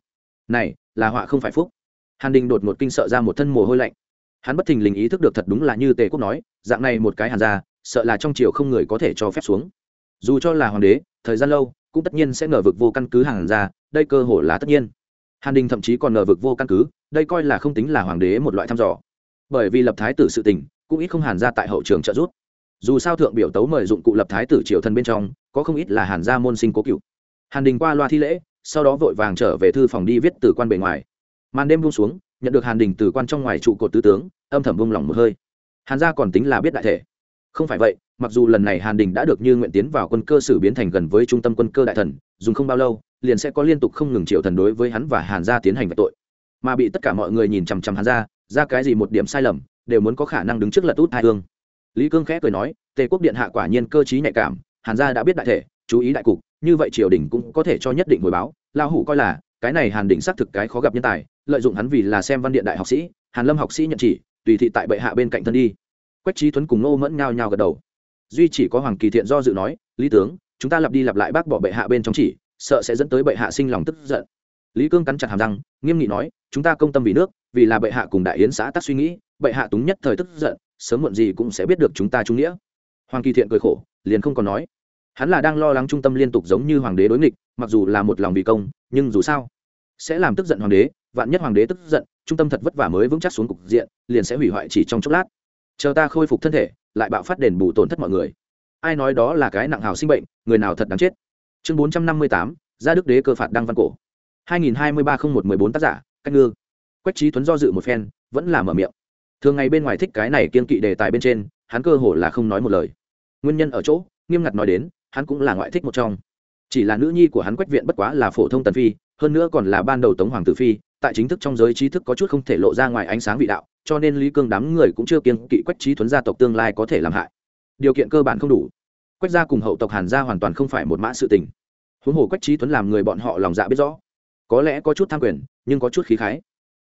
Speaker 1: Này, là họa không phải phúc. Hàn đình đột ngột kinh sợ ra một thân mồ hôi lạnh. Hắn bất thình lình ý thức được thật đúng là như tề quốc nói, dạng này một cái hàn gia, sợ là trong triều không người có thể cho phép xuống. Dù cho là hoàng đế, thời gian lâu cũng tất nhiên sẽ ngờ vực vô căn cứ hàng ra, đây cơ hội là tất nhiên. Hàn đình thậm chí còn ngờ vực vô căn cứ, đây coi là không tính là hoàng đế một loại thăm dò. Bởi vì lập thái tử sự tình, cũng ít không hàn ra tại hậu trường trợ giúp. Dù sao thượng biểu tấu mời dụng cụ lập thái tử triều thần bên trong, có không ít là hàn gia môn sinh cố cựu. Hàn đình qua loa thi lễ, sau đó vội vàng trở về thư phòng đi viết từ quan bề ngoài. Màn đêm buông xuống, nhận được hàn đình từ quan trong ngoài trụ cột tứ tướng, âm thầm vung lòng một hơi. Hàn gia còn tính là biết đại thể không phải vậy, mặc dù lần này hàn đình đã được như nguyện tiến vào quân cơ sử biến thành gần với trung tâm quân cơ đại thần, dùng không bao lâu, liền sẽ có liên tục không ngừng triệu thần đối với hắn và hàn gia tiến hành về tội. Mà bị tất cả mọi người nhìn chằm chằm hàn gia, ra cái gì một điểm sai lầm, đều muốn có khả năng đứng trước lật út hai hương. Lý cương khẽ cười nói, tề quốc điện hạ quả nhiên cơ t nhạy cảm, hàn gia đã biết đại thể, chú ý đại cục, như vậy triều đình cũng có thể cho nhất định hồi báo. Lao hủ coi là, cái này hàn đình xác thực cái khó gặp nhân tài, lợi dụng hắn vì là xem văn điện đại học sĩ, hàn lâm học sĩ nhận chỉ, tùy thị tại bệ hạ bên cạnh thân đi quách trí tuấn cùng nô mẫn nhao nhao gật đầu. Duy chỉ có hoàng kỳ thiện do dự nói, lý tướng, chúng ta lặp đi lặp lại bác bỏ bệ hạ bên trong chỉ, sợ sẽ dẫn tới bệ hạ sinh lòng tức giận. Lý cương cắn chặt hàm răng, nghiêm nghị nói, chúng ta công tâm vì nước, vì là bệ hạ cùng đại yến xã tắc suy nghĩ, bệ hạ túng nhất thời tức giận, sớm muộn gì cũng sẽ biết được chúng ta trung nghĩa. Hoàng kỳ thiện cười khổ, liền không còn nói. Hắn là đang lo lắng trung tâm liên tục giống như hoàng đế đối nghịch, mặc dù là một lòng vì công, nhưng dù sao, sẽ làm tức giận hoàng đế, vạn nhất hoàng đế tức giận, trung tâm thật vất vả mới vững chắc xuống cục diện, liền sẽ hủy hoại chỉ trong chốc lát chờ ta khôi phục thân thể, lại bạo phát đền bù tổn thất mọi người. Ai nói đó là cái nặng hào sinh bệnh, người nào thật đáng chết? Chương bốn trăm năm mươi tám, gia đức đế cơ phạt đăng văn cổ. hai nghìn hai mươi ba không một mười bốn tác giả, cách ngư. Quách trí tuấn do dự một phen, vẫn là mở miệng. Thường ngày bên ngoài thích cái này kiên kỵ đề tài bên trên, hắn cơ hồ là không nói một lời. Nguyên nhân ở chỗ, nghiêm ngặt nói đến, hắn cũng là ngoại thích một trong. Chỉ là nữ nhi của hắn quách viện bất quá là phổ thông tần phi, hơn nữa còn là ban đầu tống hoàng tử phi tại chính thức trong giới trí thức có chút không thể lộ ra ngoài ánh sáng vị đạo, cho nên lý cương đám người cũng chưa kiên kỵ quách trí thuấn gia tộc tương lai có thể làm hại. Điều kiện cơ bản không đủ. Quách gia cùng hậu tộc hàn gia hoàn toàn không phải một mã sự tình. Huống hồ quách trí thuấn làm người bọn họ lòng dạ biết rõ. Có lẽ có chút tham quyền, nhưng có chút khí khái.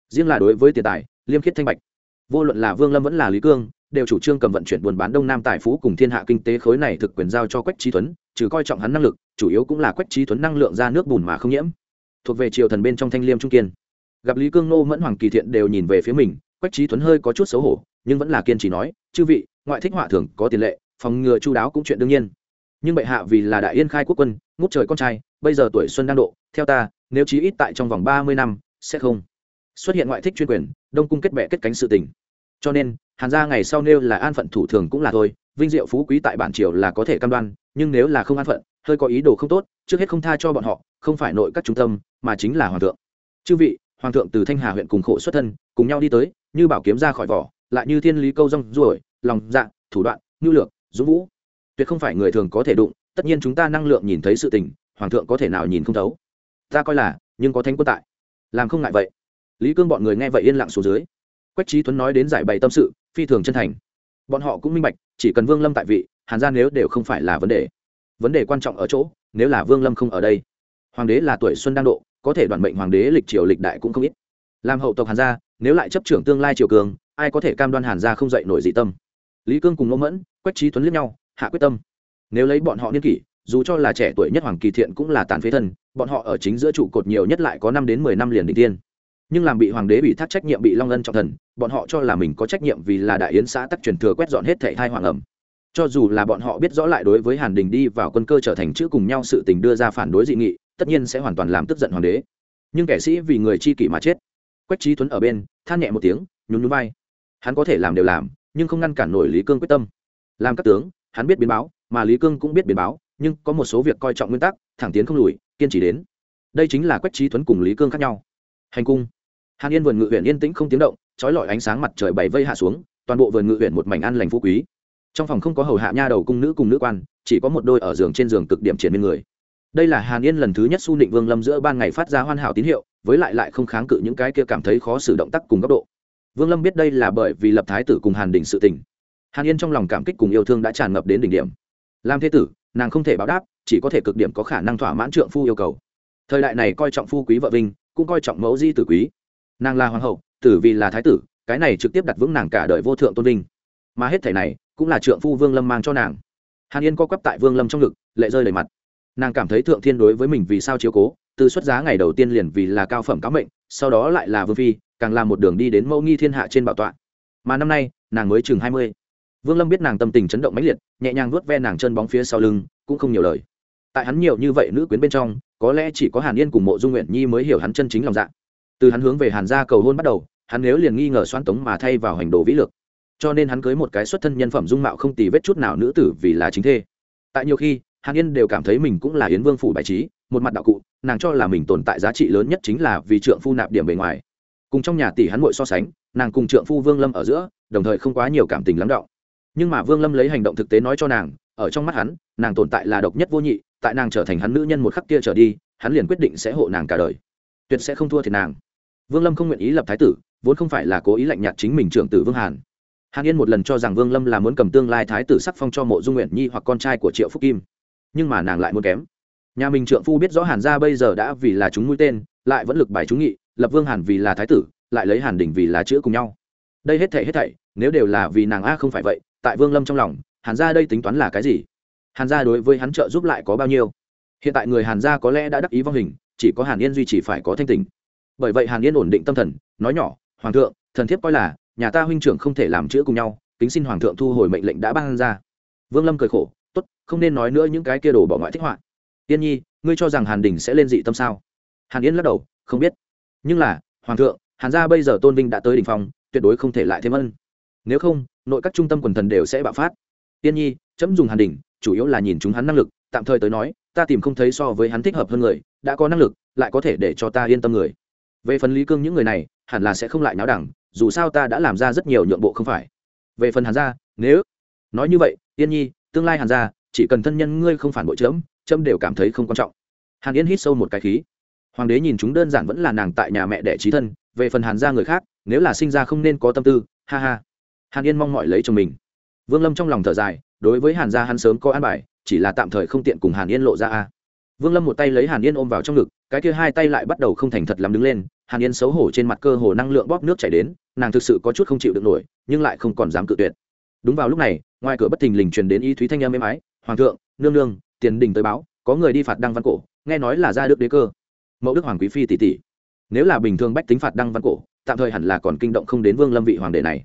Speaker 1: Riêng là đối với tiền tài, liêm khiết thanh bạch. Vô luận là vương lâm vẫn là lý cương, đều chủ trương cầm vận chuyển buôn bán đông nam tài phú cùng thiên hạ kinh tế khối này thực quyền giao cho quách trí tuấn trừ coi trọng hắn năng lực, chủ yếu cũng là quách trí tuấn năng lượng ra nước bùn mà không nhiễm. Thuộc về triều thần bên trong thanh liêm trung kiên gặp lý cương nô mẫn hoàng kỳ thiện đều nhìn về phía mình, quách trí tuấn hơi có chút xấu hổ, nhưng vẫn là kiên trì nói, chư vị, ngoại thích họa thường có tiền lệ, phòng ngừa chu đáo cũng chuyện đương nhiên. Nhưng bệ hạ vì là đại yên khai quốc quân, ngút trời con trai, bây giờ tuổi xuân đang độ, theo ta, nếu chí ít tại trong vòng ba mươi năm, sẽ không xuất hiện ngoại thích chuyên quyền, đông cung kết bệ kết cánh sự tình. Cho nên, hàn gia ngày sau nêu là an phận thủ thường cũng là thôi, vinh diệu phú quý tại bản triều là có thể cam đoan, nhưng nếu là không an phận, hơi có ý đồ không tốt, trước hết không tha cho bọn họ, không phải nội các trung tâm, mà chính là hoàng thượng. Chư vị hoàng thượng từ thanh hà huyện cùng khổ xuất thân, cùng nhau đi tới, như bảo kiếm ra khỏi vỏ, lại như thiên lý câu rong ruổi lòng dạ thủ đoạn, nhu lược, dũng vũ. Tuyệt không phải người thường có thể đụng, tất nhiên chúng ta năng lượng nhìn thấy sự tình, hoàng thượng có thể nào nhìn không thấu. Ta coi là, nhưng có thánh quân tại. Làm không ngại vậy. Lý cương bọn người nghe vậy yên lặng xuống dưới. Quách trí tuấn nói đến giải bày tâm sự, phi thường chân thành. Bọn họ cũng minh bạch, chỉ cần vương lâm tại vị, hàn gia nếu đều không phải là vấn đề. Vấn đề quan trọng ở chỗ, nếu là vương lâm không ở đây. Hoàng đế là tuổi xuân đang độ có thể đoàn mệnh hoàng đế lịch triều lịch đại cũng không ít. Làm hậu tộc hàn gia, nếu lại chấp trưởng tương lai triều cường, ai có thể cam đoan hàn gia không dậy nổi dị tâm? Lý cương cùng ngô mẫn, quách trí tuấn liếc nhau, hạ quyết tâm. Nếu lấy bọn họ niên kỷ, dù cho là trẻ tuổi nhất hoàng kỳ thiện cũng là tàn phế thân, bọn họ ở chính giữa trụ cột nhiều nhất lại có năm đến mười năm liền định tiên. Nhưng làm bị hoàng đế bị thác trách nhiệm bị long ân trọng thần, bọn họ cho là mình có trách nhiệm vì là đại yến xã tắc truyền thừa quét dọn hết thệ thai hoàng ẩm. Cho dù là bọn họ biết rõ lại đối với hàn đình đi vào quân cơ trở thành chữ cùng nhau sự tình đưa ra phản đối dị nghị tất nhiên sẽ hoàn toàn làm tức giận hoàng đế. Nhưng kẻ sĩ vì người chi kỷ mà chết. Quách trí tuấn ở bên, than nhẹ một tiếng, nhún nhún vai. Hắn có thể làm đều làm, nhưng không ngăn cản nổi lý cương quyết tâm. Làm các tướng, hắn biết biến báo, mà lý cương cũng biết biến báo, nhưng có một số việc coi trọng nguyên tắc, thẳng tiến không lùi, kiên trì đến. Đây chính là quách trí tuấn cùng lý cương khác nhau. Hành cung. Hàn yên vườn ngự huyện yên tĩnh không tiếng động, trói lọi ánh sáng mặt trời bày vây hạ xuống, toàn bộ vườn ngự huyện một mảnh ăn lành phú quý. Trong phòng không có hầu hạ nha đầu cung nữ cùng nữ quan, chỉ có một đôi ở giường trên giường cực điểm triển bên người đây là hàn yên lần thứ nhất su nịnh vương lâm giữa ban ngày phát ra hoàn hảo tín hiệu, với lại lại không kháng cự những cái kia cảm thấy khó xử động tác cùng góc độ. Vương lâm biết đây là bởi vì lập thái tử cùng hàn đình sự tình. Hàn yên trong lòng cảm kích cùng yêu thương đã tràn ngập đến đỉnh điểm. Làm thế tử, nàng không thể báo đáp, chỉ có thể cực điểm có khả năng thỏa mãn trượng phu yêu cầu. Thời đại này coi trọng phu quý vợ vinh, cũng coi trọng mẫu di tử quý. Nàng là hoàng hậu, tử vì là thái tử, cái này trực tiếp đặt vững nàng cả đời vô thượng tôn vinh. Mà hết thể này, cũng là trượng phu vương lâm mang cho nàng. Hàn yên co quắp tại vương lâm trong ngực, lệ rơi đầy mặt nàng cảm thấy thượng thiên đối với mình vì sao chiếu cố, từ xuất giá ngày đầu tiên liền vì là cao phẩm cá mệnh, sau đó lại là vương phi, càng làm một đường đi đến mẫu nghi thiên hạ trên bảo tọa. Mà năm nay, nàng mới chừng hai mươi. Vương lâm biết nàng tâm tình chấn động mãnh liệt, nhẹ nhàng vuốt ve nàng chân bóng phía sau lưng, cũng không nhiều lời. Tại hắn nhiều như vậy nữ quyến bên trong, có lẽ chỉ có hàn yên cùng mộ dung nguyện nhi mới hiểu hắn chân chính lòng dạ. Từ hắn hướng về hàn gia cầu hôn bắt đầu, hắn nếu liền nghi ngờ xoan tống mà thay vào hành đồ vĩ lực cho nên hắn cưới một cái xuất thân nhân phẩm dung mạo không tì vết chút nào nữ tử vì là chính thê. Tại nhiều khi hàn yên đều cảm thấy mình cũng là yến vương phủ bài trí, một mặt đạo cụ, nàng cho là mình tồn tại giá trị lớn nhất chính là vì trượng phu nạp điểm bề ngoài. Cùng trong nhà tỷ hắn mội so sánh, nàng cùng trượng phu vương lâm ở giữa, đồng thời không quá nhiều cảm tình lắng đọng. Nhưng mà vương lâm lấy hành động thực tế nói cho nàng, ở trong mắt hắn, nàng tồn tại là độc nhất vô nhị, tại nàng trở thành hắn nữ nhân một khắc kia trở đi, hắn liền quyết định sẽ hộ nàng cả đời. Tuyệt sẽ không thua thiệt nàng. Vương lâm không nguyện ý lập thái tử, vốn không phải là cố ý lạnh nhạt chính mình trưởng tử vương hàn. Hàn yên một lần cho rằng vương lâm là muốn cầm tương lai thái tử sắc phong cho mộ dung nguyện nhi hoặc con trai của triệu phúc kim nhưng mà nàng lại muốn kém. Nhà mình trượng phu biết rõ hàn gia bây giờ đã vì là chúng mũi tên, lại vẫn lực bài chúng nghị, lập vương hàn vì là thái tử, lại lấy hàn đình vì là chữa cùng nhau. Đây hết thảy hết thảy, nếu đều là vì nàng a không phải vậy, tại vương lâm trong lòng, hàn gia đây tính toán là cái gì? Hàn gia đối với hắn trợ giúp lại có bao nhiêu? Hiện tại người hàn gia có lẽ đã đắc ý vong hình, chỉ có hàn yên duy chỉ phải có thanh tình. Bởi vậy hàn yên ổn định tâm thần, nói nhỏ, hoàng thượng, thần thiếp coi là, nhà ta huynh trưởng không thể làm chữa cùng nhau, kính xin hoàng thượng thu hồi mệnh lệnh đã ban ra. Vương lâm cười khổ không nên nói nữa những cái kia đồ bỏ ngoại thích họa. Tiên nhi, ngươi cho rằng hàn đình sẽ lên dị tâm sao? Hàn yên lắc đầu, không biết. Nhưng là, hoàng thượng, hàn gia bây giờ tôn vinh đã tới đ ỉ n h phòng tuyệt đối không thể lại thêm ân. Nếu không, nội các trung tâm quần thần đều sẽ bạo phát. Tiên nhi, chấm dùng hàn đình, chủ yếu là nhìn chúng hắn năng lực, tạm thời tới nói, ta tìm không thấy so với hắn thích hợp hơn người, đã có năng lực, lại có thể để cho ta yên tâm người. Về phần lý cương những người này, hẳn là sẽ không lại náo đẳng, dù sao ta đã làm ra rất nhiều nhượng bộ không phải. Về phần hàn gia, nếu nói như vậy, tiên nhi, tương lai hàn gia chỉ cần thân nhân ngươi không phản bội chấm chấm đều cảm thấy không quan trọng. Hàn yên hít sâu một cái khí. Hoàng đế nhìn chúng đơn giản vẫn là nàng tại nhà mẹ đẻ trí thân, về phần hàn gia người khác, nếu là sinh ra không nên có tâm tư, ha ha. Hàn yên mong mọi lấy chồng mình. Vương lâm trong lòng thở dài, đối với hàn gia hắn sớm có an bài, chỉ là tạm thời không tiện cùng hàn yên lộ ra a. Vương lâm một tay lấy hàn yên ôm vào trong ngực, cái kia hai tay lại bắt đầu không thành thật lắm đứng lên, hàn yên xấu hổ trên mặt cơ hồ năng lượng bóp nước chảy đến, nàng thực sự có chút không chịu được nổi, nhưng lại không còn dám cự tuyệt. Đúng vào lúc này, ngoài cửa bất thình lình truyền đến y thúy thanh âm êm ái hoàng thượng, nương nương, tiền đình tới báo, có người đi phạt đăng văn cổ, nghe nói là ra đức đế cơ. Mẫu đức hoàng quý phi tỷ tỷ. Nếu là bình thường bách tính phạt đăng văn cổ, tạm thời hẳn là còn kinh động không đến vương lâm vị hoàng đệ này.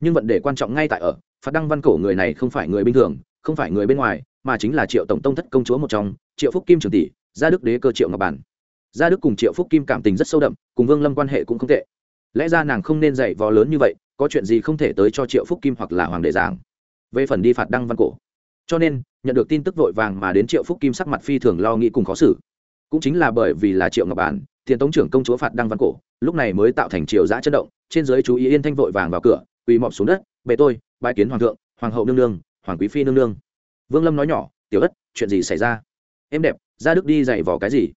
Speaker 1: Nhưng vấn đề quan trọng ngay tại ở, phạt đăng văn cổ người này không phải người bình thường, không phải người bên ngoài, mà chính là triệu tổng tông thất công chúa một trong, triệu phúc kim trường tỷ, gia đức đế cơ triệu ngọc bản. Gia đức cùng triệu phúc kim cảm tình rất sâu đậm, cùng vương lâm quan hệ cũng không tệ. Lẽ ra nàng không nên dạy vò lớn như vậy, có chuyện gì không thể tới cho triệu phúc kim hoặc là hoàng đệ giảng. Về phần đi phạt đăng văn cổ cho nên, nhận được tin tức vội vàng mà đến triệu phúc kim sắc mặt phi thường lo nghĩ cùng khó xử. Cũng chính là bởi vì là triệu ngọc bản tiền tống trưởng công chúa phạt đăng văn cổ, lúc này mới tạo thành triều giã chấn động, trên giới chú ý yên thanh vội vàng vào cửa, quỳ mọp xuống đất bề tôi bãi kiến hoàng thượng, hoàng hậu nương nương, hoàng quý phi nương nương. Vương lâm nói nhỏ, tiểu ất, chuyện gì xảy ra? Em đẹp ra đức đi dạy vỏ cái gì?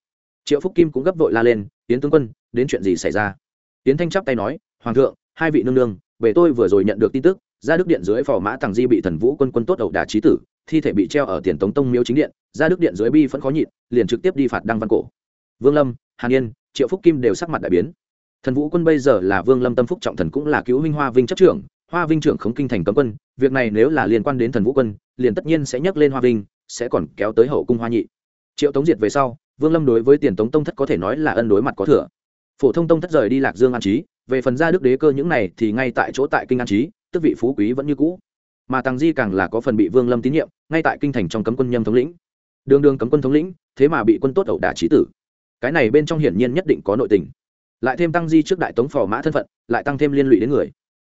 Speaker 1: Triệu phúc kim cũng gấp vội la lên tiến tướng quân, đến chuyện gì xảy ra? Tiến thanh chắp tay nói, hoàng thượng, hai vị nương nương bề tôi vừa rồi nhận được tin tức ra đức điện dưới phò mã tàng di bị thần vũ quân quân tốt ẩu đả trí tử, thi thể bị treo ở tiền tống tông miếu chính điện ra đức điện dưới bi vẫn khó nhịn, liền trực tiếp đi phạt đăng văn cổ. Vương lâm, hàn yên, triệu phúc kim đều sắc mặt đại biến. Thần vũ quân bây giờ là vương lâm tâm phúc trọng thần cũng là cứu minh hoa vinh chấp trưởng, hoa vinh trưởng khống kinh thành cấm quân, việc này nếu là liên quan đến thần vũ quân, liền tất nhiên sẽ nhắc lên hoa vinh, sẽ còn kéo tới hậu cung hoa nhị. Triệu tống diệt về sau, vương lâm đối với tiền tống tông thất có thể nói là ân đối mặt có thừa. Phổ thông tông thất rời đi lạc dương an trí, về phần gia đức đế cơ những này thì ngay tại chỗ tại kinh an trí tức vị phú quý vẫn như cũ. Mà tàng di càng là có phần bị vương lâm tín nhiệm, ngay tại kinh thành trong cấm quân nhâm thống lĩnh. Đường đường cấm quân thống lĩnh, thế mà bị quân tốt ẩu đả trí tử. Cái này bên trong hiển nhiên nhất định có nội tình. Lại thêm tăng di trước đại tống phò mã thân phận, lại tăng thêm liên lụy đến người.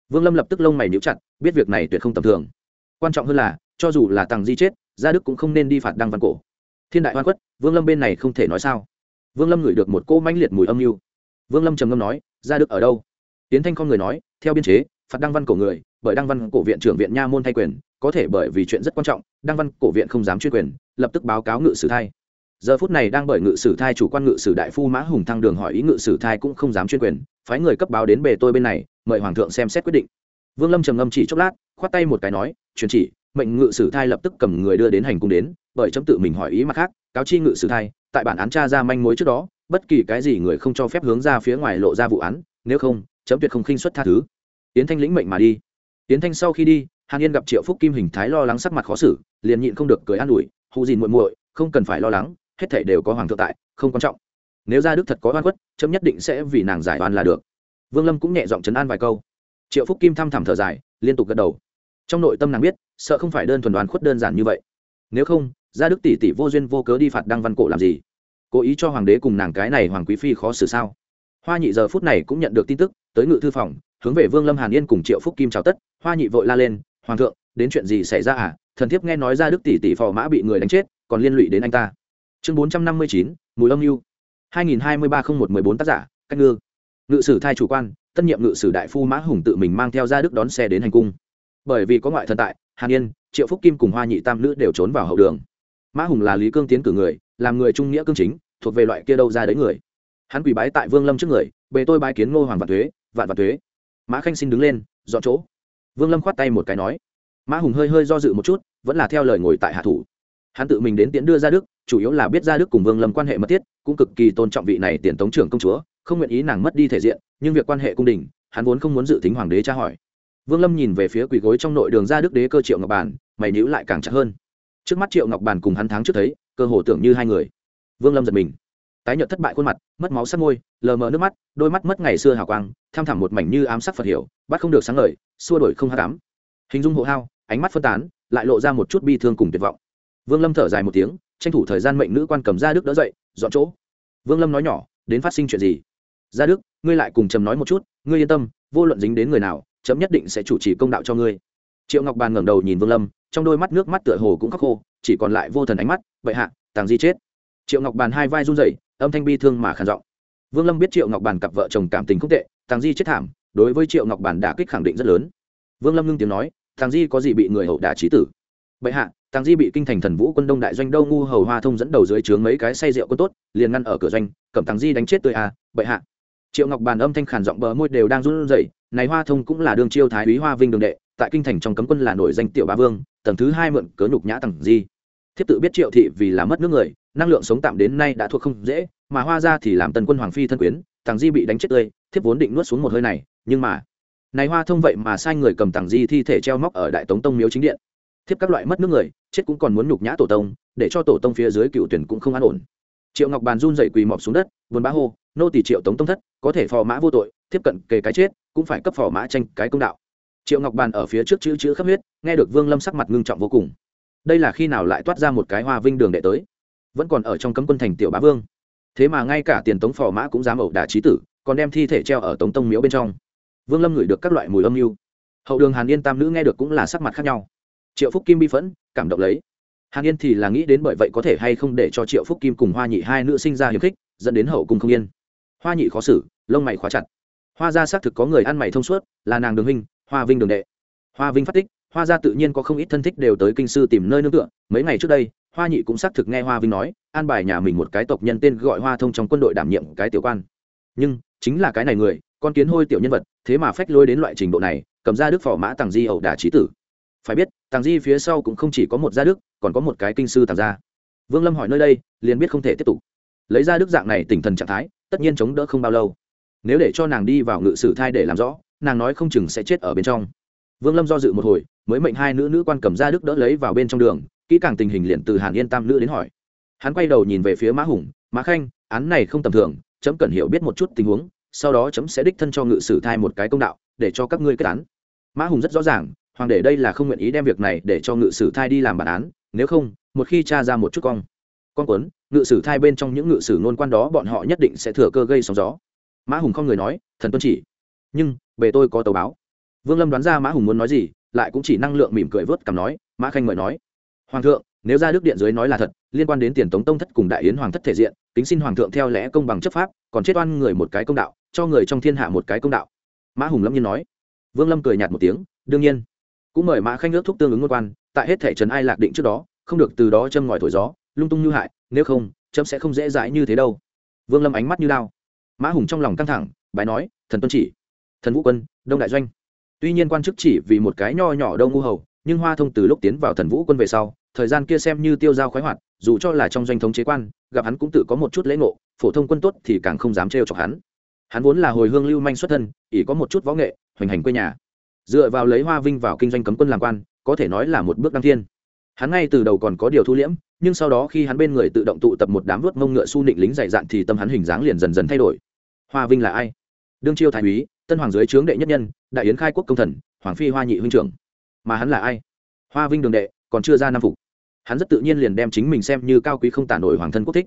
Speaker 1: Vương lâm lập tức lông mày níu chặt, biết việc này tuyệt không tầm thường. Quan trọng hơn là, cho dù là tăng di chết, gia đức cũng không nên đi phạt đăng văn cổ. Thiên đại hoa quất vương lâm bên này không thể nói sao. Vương lâm ngửi được một cỗ mãnh liệt mùi âm mưu. Vương lâm trầm ngâm nói, gia đức ở đâu? Tiến thanh con người nói, theo biên chế, phạt đăng văn cổ người bởi đăng văn cổ viện trưởng viện nha môn thay quyền, có thể bởi vì chuyện rất quan trọng, đăng văn cổ viện không dám chuyên quyền, lập tức báo cáo ngự sử thai. Giờ phút này đang bởi ngự sử thai chủ quan ngự sử đại phu mã hùng thăng đường hỏi ý ngự sử thai cũng không dám chuyên quyền, phái người cấp báo đến bề tôi bên này, mời hoàng thượng xem xét quyết định. Vương lâm trầm ngâm chỉ chốc lát, khoát tay một cái nói truyền chỉ, mệnh ngự sử thai lập tức cầm người đưa đến hành cung đến, bởi chấm tự mình hỏi ý mặt khác, cáo chi ngự sử thai, tại bản án tra ra manh mối trước đó, bất kỳ cái gì người không cho phép hướng ra phía ngoài lộ ra vụ án, nếu không, chấm tuyệt không khinh xuất tha thứ. Tiến thanh lĩnh mệnh mà đi tiến thanh sau khi đi, hàn yên gặp triệu phúc kim hình thái lo lắng sắc mặt khó xử, liền nhịn không được cười an ủi, hù dìn muội muội, không cần phải lo lắng, hết thảy đều có hoàng thượng tại, không quan trọng. Nếu ra đức thật có oan khuất, chấm nhất định sẽ vì nàng giải oan là được. Vương lâm cũng nhẹ giọng chấn an vài câu. Triệu phúc kim thăm thẳm thở dài, liên tục gật đầu. Trong nội tâm nàng biết, sợ không phải đơn thuần đoán khuất đơn giản như vậy. Nếu không, gia đức tỷ tỷ vô duyên vô cớ đi phạt đăng văn cổ làm gì? Cố ý cho hoàng đế cùng nàng cái này hoàng quý phi khó xử sao? Hoa nhị giờ phút này cũng nhận được tin tức, tới ngự thư phòng, hướng về vương lâm hàn yên cùng triệu phúc kim chào tất hoa nhị vội la lên, hoàng thượng, đến chuyện gì xảy ra à? Thần thiếp nghe nói ra đức tỷ tỷ phò mã bị người đánh chết, còn liên lụy đến anh ta. Chương bốn trăm năm mươi chín, mùi âm mưu. hai nghìn hai mươi ba không một mười bốn tác giả, cách ngư. Ngự sử thai chủ quan, tân nhiệm ngự sử đại phu mã hùng tự mình mang theo ra đức đón xe đến hành cung. Bởi vì có ngoại thần tại, hàn yên, triệu phúc kim cùng hoa nhị tam nữ đều trốn vào hậu đường. Mã hùng là lý cương tiến cử người, làm người trung nghĩa cương chính, thuộc về loại kia đâu ra đấy người. Hắn quỳ bái tại vương lâm trước người, bề tôi bái kiến ngô hoàng vạn thuế, vạn vạn thuế. Mã khanh xin đứng lên, dọn chỗ vương lâm khoát tay một cái nói, mã hùng hơi hơi do dự một chút, vẫn là theo lời ngồi tại hạ thủ. Hắn tự mình đến tiễn đưa ra đức, chủ yếu là biết ra đức cùng vương lâm quan hệ mật thiết, cũng cực kỳ tôn trọng vị này tiền tống trưởng công chúa, không nguyện ý nàng mất đi thể diện, nhưng việc quan hệ cung đình, hắn vốn không muốn dự tính hoàng đế tra hỏi. Vương lâm nhìn về phía quỳ gối trong nội đường ra đức đế cơ triệu ngọc bản, mày nhữ lại càng chặt hơn. Trước mắt triệu ngọc bản cùng hắn tháng trước thấy, cơ hồ tưởng như hai người. Vương lâm giật mình tái nhợt thất bại khuôn mặt, mất máu sắc môi, lờ mờ nước mắt, đôi mắt mất ngày xưa hào quang, tham thẳm một mảnh như ám sắc phật hiểu, bắt không được sáng ngời, xua đổi không hát cám hình dung hộ hao, ánh mắt phân tán, lại lộ ra một chút bi thương cùng tuyệt vọng. Vương lâm thở dài một tiếng, tranh thủ thời gian mệnh nữ quan cầm ra đức đỡ dậy, dọn chỗ. Vương lâm nói nhỏ, đến phát sinh chuyện gì? Ra đức, ngươi lại cùng trầm nói một chút, ngươi yên tâm, vô luận dính đến người nào chấm nhất định sẽ chủ trì công đạo cho ngươi. Triệu ngọc bàn ngẩng đầu nhìn vương lâm, trong đôi mắt nước mắt tựa hồ cũng khắc khô, chỉ còn lại vô thần ánh mắt, vậy hạ, tàng di chết. Triệu ngọc bàn hai vai run rẩy âm thanh bi thương mà khàn giọng. Vương lâm biết triệu ngọc Bản cặp vợ chồng cảm tình không tệ, tàng di chết thảm, đối với triệu ngọc Bản đả kích khẳng định rất lớn. Vương lâm ngưng tiếng nói, tàng di có gì bị người hậu đả trí tử? Bệ hạ, tàng di bị kinh thành thần vũ quân đông đại doanh đâu ngu hầu hoa thông dẫn đầu dưới trướng mấy cái say rượu quân tốt, liền ngăn ở cửa doanh, cầm tàng di đánh chết tươi à bệ hạ. Triệu ngọc bàn âm thanh khàn giọng bờ môi đều đang run rẩy, này hoa thông cũng là đường chiêu thái úy hoa vinh đường đệ, tại kinh thành trong cấm quân là nổi danh tiểu ba vương, tầng thứ hai mượn cớ nhục nhã tầng di. Thiếp tự biết triệu thị vì là mất nước người năng lượng sống tạm đến nay đã thuộc không dễ, mà hoa ra thì làm tần quân hoàng phi thân quyến tàng di bị đánh chết tươi, thiếp vốn định nuốt xuống một hơi này, nhưng mà, này hoa thông vậy mà sai người cầm tàng di thi thể treo móc ở đại tống tông miếu chính điện. Thiếp các loại mất nước người, chết cũng còn muốn nhục nhã tổ tông, để cho tổ tông phía dưới cựu tuyển cũng không an ổn. Triệu ngọc bàn run dậy quỳ mọc xuống đất vườn bá hô, nô tỷ triệu tống tông thất, có thể phò mã vô tội tiếp cận kề cái chết, cũng phải cấp phò mã tranh cái công đạo. Triệu ngọc bàn ở phía trước chữ chữ khắp huyết, nghe được vương lâm sắc mặt ngưng trọng vô cùng. Đây là khi nào lại toát ra một cái hoa vinh đường đệ tới? Vẫn còn ở trong cấm quân thành tiểu bá vương. Thế mà ngay cả tiền tống phò mã cũng dám ẩu đả trí tử, còn đem thi thể treo ở tống tông miếu bên trong. Vương lâm ngửi được các loại mùi âm mưu. Hậu đường hàn yên tam nữ nghe được cũng là sắc mặt khác nhau. Triệu phúc kim bi phẫn, cảm động lấy. Hàn yên thì là nghĩ đến bởi vậy có thể hay không để cho triệu phúc kim cùng hoa nhị hai nữ sinh ra hiếm khích, dẫn đến hậu cung không yên. Hoa nhị khó xử, lông mày khóa chặt. Hoa gia xác thực có người ăn mày thông suốt, là nàng đường hình hoa vinh đường đệ. Hoa vinh phát tích hoa gia tự nhiên có không ít thân thích đều tới kinh sư tìm nơi nương tựa. Mấy ngày trước đây, hoa nhị cũng xác thực nghe hoa vinh nói, an bài nhà mình một cái tộc nhân tên gọi hoa thông trong quân đội đảm nhiệm cái tiểu quan. Nhưng, chính là cái này người, con kiến hôi tiểu nhân vật, thế mà phách lôi đến loại trình độ này, cầm ra đức phò mã tàng di ẩu đả trí tử. Phải biết tàng di phía sau cũng không chỉ có một gia đức, còn có một cái kinh sư tàng gia. Vương lâm hỏi nơi đây, liền biết không thể tiếp tục. Lấy ra đức dạng này tỉnh thần trạng thái, tất nhiên chống đỡ không bao lâu. Nếu để cho nàng đi vào ngự sử thai để làm rõ, nàng nói không chừng sẽ chết ở bên trong vương lâm do dự một hồi mới mệnh hai nữ nữ quan cầm ra đức đỡ lấy vào bên trong đường kỹ càng tình hình liền từ hàn yên tam nữ đến hỏi. Hắn quay đầu nhìn về phía mã hùng mã khanh án này không tầm thường chấm cần hiểu biết một chút tình huống sau đó chấm sẽ đích thân cho ngự sử thai một cái công đạo để cho các ngươi kết án. Mã hùng rất rõ ràng hoàng để đây là không nguyện ý đem việc này để cho ngự sử thai đi làm bản án nếu không một khi cha ra một chút con, con quấn ngự sử thai bên trong những ngự sử nôn quan đó bọn họ nhất định sẽ thừa cơ gây sóng gió. Mã hùng không người nói thần tuân chỉ nhưng về tôi có tàu báo vương lâm đoán ra mã hùng muốn nói gì, lại cũng chỉ năng lượng mỉm cười vớt cằm nói, mã khanh mời nói, hoàng thượng, nếu ra đức điện dưới nói là thật, liên quan đến tiền tống tông thất cùng đại yến hoàng thất thể diện, kính xin hoàng thượng theo lẽ công bằng chấp pháp, còn chết oan người một cái công đạo, cho người trong thiên hạ một cái công đạo. Mã hùng lâm nhiên nói. Vương lâm cười nhạt một tiếng, đương nhiên. Cũng mời mã khanh ước thúc tương ứng ngôn quan, tại hết thể trần ai lạc định trước đó, không được từ đó châm ngòi thổi gió, lung tung như hại, nếu không, chấm sẽ không dễ dãi như thế đâu. Vương lâm ánh mắt như lao mã hùng trong lòng căng thẳng, bái nói, thần tuân chỉ, thần vũ quân, đông đại doanh tuy nhiên quan chức chỉ vì một cái nho nhỏ đâu ngu hầu, nhưng hoa thông từ lúc tiến vào thần vũ quân về sau, thời gian kia xem như tiêu dao khoái hoạt, dù cho là trong doanh thống chế quan, gặp hắn cũng tự có một chút lễ ngộ, phổ thông quân tốt thì càng không dám trêu chọc hắn. Hắn vốn là hồi hương lưu manh xuất thân, ỷ có một chút võ nghệ, hoành hành quê nhà. Dựa vào lấy hoa vinh vào kinh doanh cấm quân làm quan, có thể nói là một bước đăng thiên. Hắn ngay từ đầu còn có điều thu liễm, nhưng sau đó khi hắn bên người tự động tụ tập một đám vớt mông ngựa su nịnh lính dày dạn thì tâm hắn hình dáng liền dần dần thay đổi. Hoa vinh là ai? Đương chiêu thái úy tân hoàng dưới trướng đệ nhất nhân, đại yến khai quốc công thần, hoàng phi hoa nhị huynh trưởng. Mà hắn là ai? Hoa vinh đường đệ, còn chưa ra năm phục. Hắn rất tự nhiên liền đem chính mình xem như cao quý không tả nổi hoàng thân quốc thích.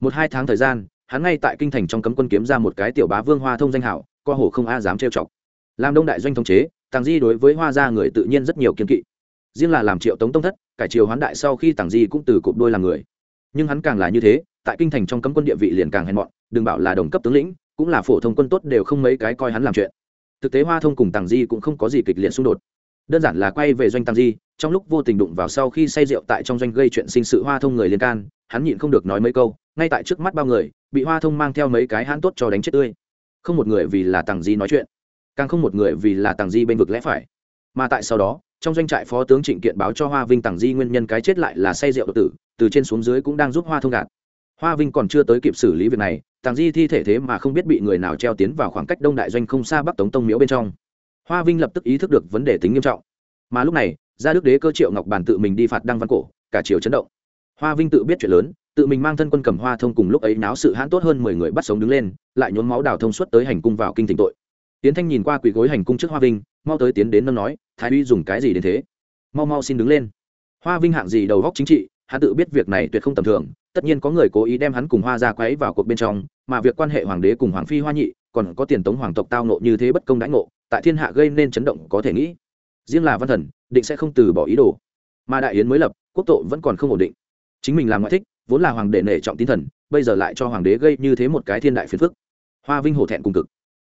Speaker 1: Một hai tháng thời gian, hắn ngay tại kinh thành trong cấm quân kiếm ra một cái tiểu bá vương hoa thông danh hảo, co hồ không a dám trêu chọc. Làm đông đại doanh thống chế tàng di đối với hoa gia người tự nhiên rất nhiều kiên kỵ. Riêng là làm triệu tống tông thất, cải triều hoán đại sau khi tàng di cũng từ cụp đôi làm người. Nhưng hắn càng là như thế, tại kinh thành trong cấm quân địa vị liền càng hèn mọn, đừng bảo là đồng cấp tướng lĩnh cũng là phổ thông quân tốt đều không mấy cái coi hắn làm chuyện. Thực tế hoa thông cùng tàng di cũng không có gì kịch liệt xung đột. Đơn giản là quay về doanh tàng di, trong lúc vô tình đụng vào sau khi say rượu tại trong doanh gây chuyện sinh sự hoa thông người liên can, hắn nhịn không được nói mấy câu, ngay tại trước mắt bao người, bị hoa thông mang theo mấy cái hãn tốt cho đánh chết tươi. Không một người vì là tàng di nói chuyện, càng không một người vì là tàng di bên vực lẽ phải. Mà tại sau đó, trong doanh trại phó tướng trịnh kiện báo cho hoa vinh tàng di nguyên nhân cái chết lại là say rượu độc tử, từ trên xuống dưới cũng đang giúp hoa thông gạt hoa vinh còn chưa tới kịp xử lý việc này, tàng di thi thể thế mà không biết bị người nào treo tiến vào khoảng cách đông đại doanh không xa bắc tống tông miếu bên trong. Hoa vinh lập tức ý thức được vấn đề tính nghiêm trọng. Mà lúc này, gia đức đế cơ triệu ngọc bàn tự mình đi phạt đăng văn cổ, cả triều chấn động. Hoa vinh tự biết chuyện lớn, tự mình mang thân quân cầm hoa thông cùng lúc ấy náo sự hãn tốt hơn mười người bắt sống đứng lên, lại nhốn máu đào thông suốt tới hành cung vào kinh tỉnh tội. Tiến thanh nhìn qua quỳ gối hành cung trước hoa vinh, mau tới tiến đến nâng nói, thái uy dùng cái gì đến thế? Mau mau xin đứng lên. Hoa vinh hạng gì đầu góc chính trị, hắn tự biết việc này tuyệt không tầm thường tất nhiên có người cố ý đem hắn cùng hoa ra quấy vào cuộc bên trong, mà việc quan hệ hoàng đế cùng hoàng phi hoa nhị còn có tiền tống hoàng tộc tao nộ như thế bất công đãi ngộ, tại thiên hạ gây nên chấn động có thể nghĩ. Riêng là văn thần, định sẽ không từ bỏ ý đồ. Mà đại yến mới lập, quốc tội vẫn còn không ổn định. Chính mình làm ngoại thích, vốn là hoàng đệ nể trọng tín thần, bây giờ lại cho hoàng đế gây như thế một cái thiên đại phiền phức. Hoa vinh hổ thẹn cùng cực.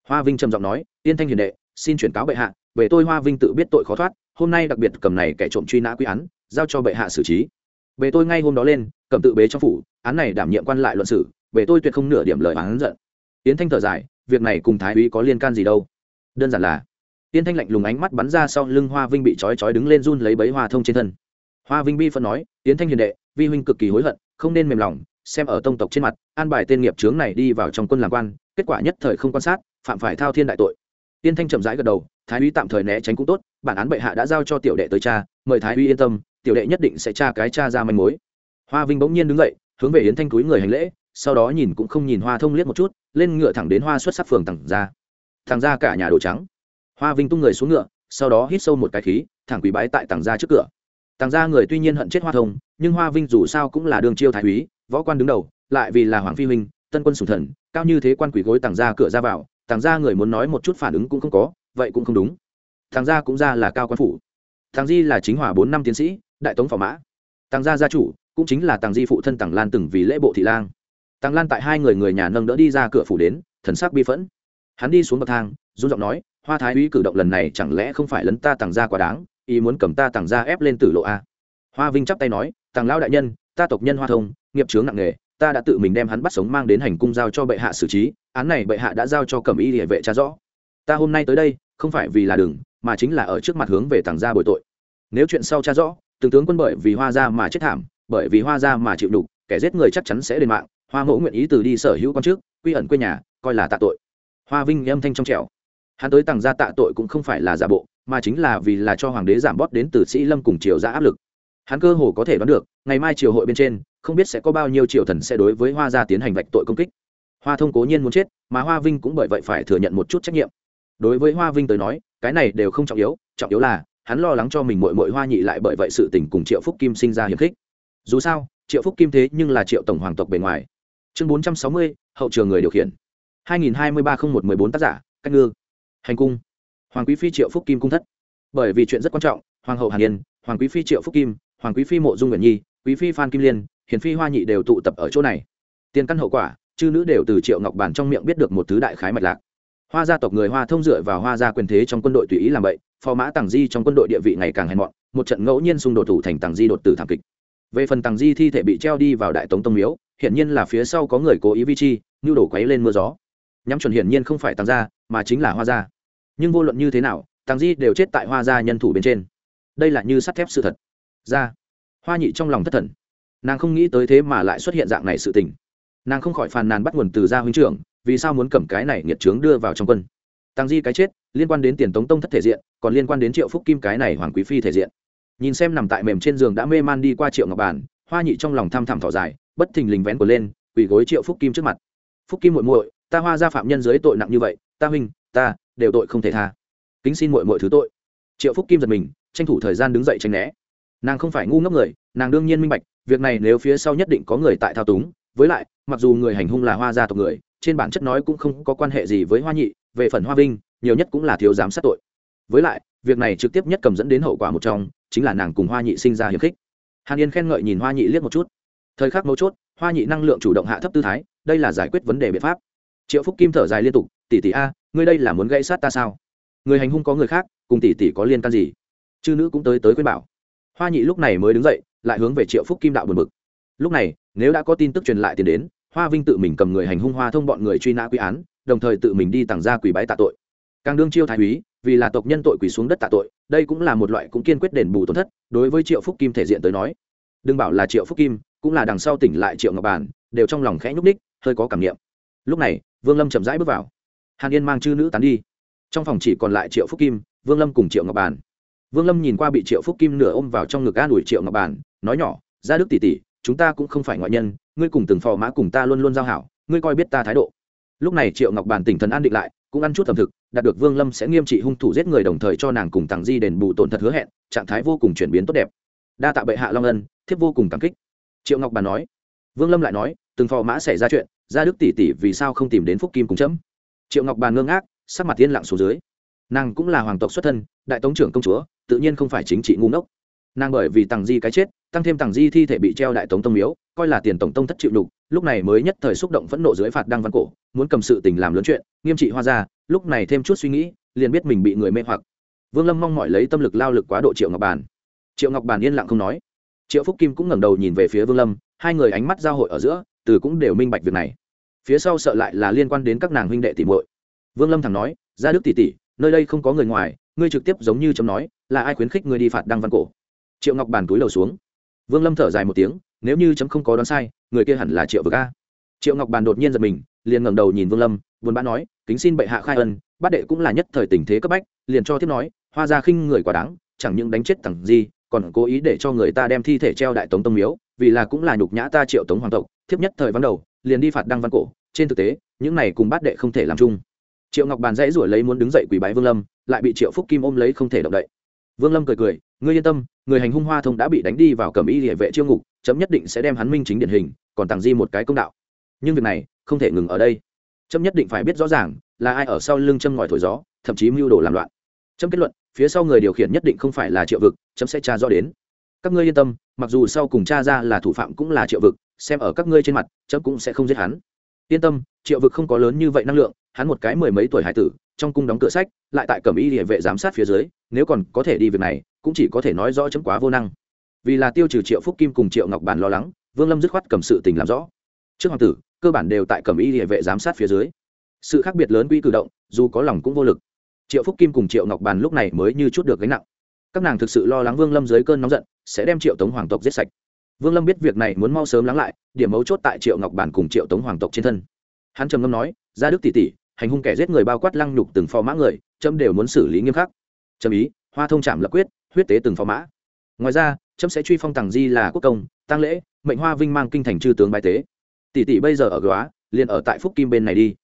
Speaker 1: Hoa vinh trầm giọng nói, tiên thanh hiền đệ, xin chuyển cáo bệ hạ, về tôi hoa vinh tự biết tội khó thoát, hôm nay đặc biệt cầm này kẻ trộm truy nã quy án, giao cho bệ hạ xử trí về tôi ngay hôm đó lên, cầm tự bế trong phủ, án này đảm nhiệm quan lại luận xử về tôi tuyệt không nửa điểm lời án giận. Yến thanh thở dài, việc này cùng thái úy có liên can gì đâu. Đơn giản là, yến thanh lạnh lùng ánh mắt bắn ra sau lưng hoa vinh bị trói trói đứng lên run lấy bấy hoa thông trên thân. Hoa vinh bi phân nói, yến thanh hiền đệ, vi huynh cực kỳ hối hận, không nên mềm lòng, xem ở tông tộc trên mặt, an bài tên nghiệp trướng này đi vào trong quân làm quan, kết quả nhất thời không quan sát, phạm phải thao thiên đại tội. Yến thanh chậm rãi gật đầu, thái úy tạm thời né tránh cũng tốt, bản án bệ hạ đã giao cho tiểu đệ tới cha, mời thái úy yên tâm tiểu đệ nhất định sẽ tra cái cha ra manh mối. Hoa vinh bỗng nhiên đứng dậy, hướng về yến thanh túi người hành lễ, sau đó nhìn cũng không nhìn hoa thông liếc một chút, lên ngựa thẳng đến hoa xuất sắc phường thẳng ra. Thẳng ra cả nhà đồ trắng. Hoa vinh tung người xuống ngựa, sau đó hít sâu một cái khí, thẳng quỳ bái tại tàng ra trước cửa. Tàng ra người tuy nhiên hận chết hoa thông, nhưng hoa vinh dù sao cũng là đường chiêu thái úy, võ quan đứng đầu, lại vì là hoàng phi huynh, tân quân sùng thần, cao như thế quan quỷ gối tàng ra cửa ra vào tàng ra người muốn nói một chút phản ứng cũng không có, vậy cũng không đúng. Tàng ra cũng ra là cao quan phủ. Tàng di là chính hòa bốn năm tiến sĩ đại tống phò mã. Tàng gia gia chủ, cũng chính là tàng di phụ thân tàng lan từng vì lễ bộ thị lang. Tàng lan tại hai người người nhà nâng đỡ đi ra cửa phủ đến, thần sắc bi phẫn. Hắn đi xuống bậc thang, run giọng nói, hoa thái úy cử động lần này chẳng lẽ không phải lấn ta tàng gia quá đáng, ý muốn cầm ta tàng gia ép lên tử lộ a? Hoa vinh chắp tay nói, tàng lão đại nhân, ta tộc nhân hoa thông, nghiệp chướng nặng nề, ta đã tự mình đem hắn bắt sống mang đến hành cung giao cho bệ hạ xử trí, án này bệ hạ đã giao cho cẩm y địa vệ tra rõ. Ta hôm nay tới đây, không phải vì là đừng, mà chính là ở trước mặt hướng về tàng gia bồi tội. Nếu chuyện sau tra rõ từng tướng quân bởi vì hoa gia mà chết thảm, bởi vì hoa gia mà chịu đục kẻ giết người chắc chắn sẽ đền mạng. Hoa mẫu nguyện ý từ đi sở hữu con trước, quy ẩn quê nhà, coi là tạ tội. Hoa vinh âm thanh trong trẻo. Hắn tới tặng gia tạ tội cũng không phải là giả bộ, mà chính là vì là cho hoàng đế giảm bót đến từ sĩ lâm cùng triều ra áp lực. Hắn cơ hồ có thể đoán được, ngày mai triều hội bên trên, không biết sẽ có bao nhiêu triều thần sẽ đối với hoa gia tiến hành vạch tội công kích. Hoa thông cố nhiên muốn chết, mà hoa vinh cũng bởi vậy phải thừa nhận một chút trách nhiệm. Đối với hoa vinh tới nói, cái này đều không trọng yếu trọng yếu là hắn lo lắng cho mình mội mội hoa nhị lại bởi vậy sự tình cùng triệu phúc kim sinh ra hiềm khích. Dù sao, triệu phúc kim thế nhưng là triệu tổng hoàng tộc bề ngoài. Chương bốn trăm sáu mươi, hậu trường người điều khiển. hai nghìn hai mươi ba không một mười bốn tác giả, cách ngư. Hành cung. Hoàng quý phi triệu phúc kim cung thất. Bởi vì chuyện rất quan trọng, hoàng hậu hàn yên, hoàng quý phi triệu phúc kim, hoàng quý phi mộ dung nguyện nhi, quý phi phan kim liên, hiền phi hoa nhị đều tụ tập ở chỗ này. Tiền căn hậu quả, chư nữ đều từ triệu ngọc bản trong miệng biết được một thứ đại khái mạch lạc hoa gia tộc người hoa thông dựa vào hoa gia quyền thế trong quân đội tùy ý làm vậy phò mã tàng di trong quân đội địa vị ngày càng hèn mọn, một trận ngẫu nhiên xung đột thủ thành tàng di đột tử thảm kịch. Về phần tàng di thi thể bị treo đi vào đại tống tông miếu, hiển nhiên là phía sau có người cố ý vi chi như đổ quấy lên mưa gió. Nhắm chuẩn hiển nhiên không phải tàng gia, mà chính là hoa gia. Nhưng vô luận như thế nào tàng di đều chết tại hoa gia nhân thủ bên trên. Đây là như sắt thép sự thật. Ra, hoa nhị trong lòng thất thần. Nàng không nghĩ tới thế mà lại xuất hiện dạng này sự tình. Nàng không khỏi phàn nàn bắt nguồn từ gia huynh trưởng vì sao muốn cầm cái này nghiệt trướng đưa vào trong quân? Tăng di cái chết, liên quan đến tiền tống tông thất thể diện, còn liên quan đến triệu phúc kim cái này hoàng quý phi thể diện. Nhìn xem nằm tại mềm trên giường đã mê man đi qua triệu ngọc bản, hoa nhị trong lòng tham thảm thỏ dài, bất thình lình vén của lên, quỳ gối triệu phúc kim trước mặt. Phúc kim muội muội, ta hoa ra phạm nhân dưới tội nặng như vậy, ta huynh, ta đều tội không thể tha. Kính xin muội muội thứ tội. Triệu phúc kim giật mình, tranh thủ thời gian đứng dậy tranh né. Nàng không phải ngu ngốc người, nàng đương nhiên minh bạch, việc này nếu phía sau nhất định có người tại thao túng, với lại mặc dù người hành hung là hoa gia tộc người, trên bản chất nói cũng không có quan hệ gì với hoa nhị, về phần hoa vinh, nhiều nhất cũng là thiếu giám sát tội. Với lại, việc này trực tiếp nhất cầm dẫn đến hậu quả một trong, chính là nàng cùng hoa nhị sinh ra hiềm khích. Hàn yên khen ngợi nhìn hoa nhị liếc một chút. Thời khắc mấu chốt, hoa nhị năng lượng chủ động hạ thấp tư thái, đây là giải quyết vấn đề biện pháp. Triệu phúc kim thở dài liên tục, tỷ tỷ a, ngươi đây là muốn gây sát ta sao? Người hành hung có người khác, cùng tỷ tỷ có liên can gì? Chư nữ cũng tới tới khuyên bảo. Hoa nhị lúc này mới đứng dậy, lại hướng về triệu phúc kim đạo buồn bực. Lúc này nếu đã có tin tức truyền lại tiền đến, hoa vinh tự mình cầm người hành hung hoa thông bọn người truy nã quy án, đồng thời tự mình đi tặng ra quỷ bái tạ tội. Càng đương chiêu thái úy, vì là tộc nhân tội quỷ xuống đất tạ tội, đây cũng là một loại cũng kiên quyết đền bù tổn thất, đối với triệu phúc kim thể diện tới nói. Đừng bảo là triệu phúc kim, cũng là đằng sau tỉnh lại triệu ngọc bản, đều trong lòng khẽ nhúc ních hơi có cảm nghiệm lúc này, vương lâm chậm rãi bước vào. Hàn yên mang chư nữ tán đi. Trong phòng chỉ còn lại triệu phúc kim, vương lâm cùng triệu ngọc bản. Vương lâm nhìn qua bị triệu phúc kim nửa ôm vào trong ngực an ủi triệu ngọc bản, nói nhỏ ra đức tỷ tỷ chúng ta cũng không phải ngoại nhân, ngươi cùng từng phò mã cùng ta luôn luôn giao hảo, ngươi coi biết ta thái độ. Lúc này triệu ngọc bản tỉnh thần an định lại, cũng ăn chút ẩm thực, đạt được vương lâm sẽ nghiêm trị hung thủ giết người đồng thời cho nàng cùng tàng di đền bù tổn thật hứa hẹn, trạng thái vô cùng chuyển biến tốt đẹp. Đa tạ bệ hạ long ân, thiếp vô cùng cảm kích. Triệu ngọc bàn nói. Vương lâm lại nói, từng phò mã xảy ra chuyện ra đức tỷ tỷ vì sao không tìm đến phúc kim cùng chấm? Triệu ngọc bàn ngơ ngác, sắc mặt yên lặng xuống dưới. Nàng cũng là hoàng tộc xuất thân, đại tống trưởng công chúa, tự nhiên không phải chính trị ngu ngốc. Nàng bởi vì tàng di cái chết tăng thêm tàng di thi thể bị treo đại tống tông miếu, coi là tiền tổng tông thất chịu đục lúc này mới nhất thời xúc động phẫn nộ dưới phạt đăng văn cổ, muốn cầm sự tình làm lớn chuyện, nghiêm trị hoa ra lúc này thêm chút suy nghĩ, liền biết mình bị người mê hoặc. Vương lâm mong mỏi lấy tâm lực lao lực quá độ triệu ngọc bàn. Triệu ngọc bàn yên lặng không nói. Triệu phúc kim cũng ngẩng đầu nhìn về phía vương lâm, hai người ánh mắt giao hội ở giữa, từ cũng đều minh bạch việc này. Phía sau sợ lại là liên quan đến các nàng huynh đệ tỷ muội. Vương lâm thẳng nói ra đức tỷ tỷ, nơi đây không có người ngoài, ngươi trực tiếp giống như chấm nói, là ai khuyến khích ngươi đi phạt đăng văn cổ? Triệu ngọc bàn túi đầu xuống vương lâm thở dài một tiếng, nếu như chấm không có đoán sai, người kia hẳn là triệu vực a. Triệu ngọc bàn đột nhiên giật mình, liền ngẩng đầu nhìn vương lâm, buồn bã nói, kính xin bệ hạ khai ân, bát đệ cũng là nhất thời tình thế cấp bách, liền cho tiếp nói, hoa ra khinh người quá đáng, chẳng những đánh chết thẳng gì còn cố ý để cho người ta đem thi thể treo đại tống tông miếu, vì là cũng là nhục nhã ta triệu tống hoàng tộc, thiếp nhất thời văn đầu, liền đi phạt đăng văn cổ, trên thực tế, những này cùng bát đệ không thể làm chung. Triệu ngọc bàn dãy ruổi lấy muốn đứng dậy quỳ bái vương lâm, lại bị triệu phúc kim ôm lấy không thể động đậy. Vương lâm cười cười ngươi yên tâm, người hành hung hoa thông đã bị đánh đi vào cầm y địa vệ chiêu ngục, chấm nhất định sẽ đem hắn minh chính điển hình, còn tàng di một cái công đạo. Nhưng việc này, không thể ngừng ở đây. Chấm nhất định phải biết rõ ràng, là ai ở sau lưng châm ngòi thổi gió, thậm chí mưu đồ làm loạn. Chấm kết luận, phía sau người điều khiển nhất định không phải là triệu vực, chấm sẽ tra rõ đến. Các ngươi yên tâm, mặc dù sau cùng cha ra là thủ phạm cũng là triệu vực, xem ở các ngươi trên mặt, chấm cũng sẽ không giết hắn. Yên tâm, triệu vực không có lớn như vậy năng lượng, hắn một cái mười mấy tuổi hải tử trong cung đóng cửa sách, lại tại cẩm y địa vệ giám sát phía dưới, nếu còn có thể đi việc này, cũng chỉ có thể nói rõ chấm quá vô năng. Vì là tiêu trừ triệu phúc kim cùng triệu ngọc bản lo lắng, vương lâm dứt khoát cầm sự tình làm rõ. Trước hoàng tử, cơ bản đều tại cẩm y địa vệ giám sát phía dưới. Sự khác biệt lớn quy cử động, dù có lòng cũng vô lực. Triệu phúc kim cùng triệu ngọc bàn lúc này mới như chút được gánh nặng. Các nàng thực sự lo lắng vương lâm dưới cơn nóng giận, sẽ đem triệu tống hoàng tộc giết sạch. Vương lâm biết việc này muốn mau sớm lắng lại, điểm mấu chốt tại triệu ngọc bàn cùng triệu tống hoàng tộc trên thân. Hắn trầm ngâm nói ra đức tỷ tỷ hành hung kẻ giết người bao quát lăng nhục từng phò mã người trâm đều muốn xử lý nghiêm khắc. Trâm ý, hoa thông trảm lập quyết, huyết tế từng phò mã. Ngoài ra trâm sẽ truy phong tàng di là quốc công tăng lễ, mệnh hoa vinh mang kinh thành chư tướng bài tế. Tỷ tỷ bây giờ ở góa liền ở tại phúc kim bên này đi.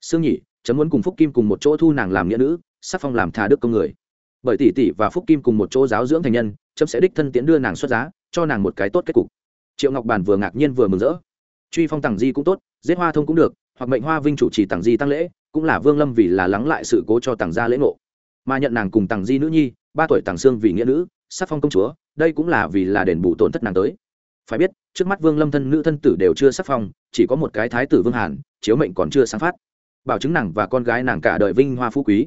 Speaker 1: Sương nhị, chấm muốn cùng phúc kim cùng một chỗ thu nàng làm nghĩa nữ, sắc phong làm thà đức công người. Bởi tỷ tỷ và phúc kim cùng một chỗ giáo dưỡng thành nhân, chấm sẽ đích thân tiễn đưa nàng xuất giá, cho nàng một cái tốt kết cục. Triệu ngọc Bản vừa ngạc nhiên vừa mừng rỡ. Truy phong tàng di cũng tốt, giết hoa thông cũng được, hoặc mệnh hoa vinh chủ trì tàng di tăng lễ cũng là vương lâm vì là lắng lại sự cố cho tàng gia lễ ngộ. Mà nhận nàng cùng tàng di nữ nhi, ba tuổi tàng sương vì nghĩa nữ, sắc phong công chúa, đây cũng là vì là đền bù tổn thất nàng tới. Phải biết, trước mắt vương lâm thân nữ thân tử đều chưa sắc phong, chỉ có một cái thái tử vương hàn, chiếu mệnh còn chưa sáng phát. Bảo chứng nàng và con gái nàng cả đời vinh hoa phú quý.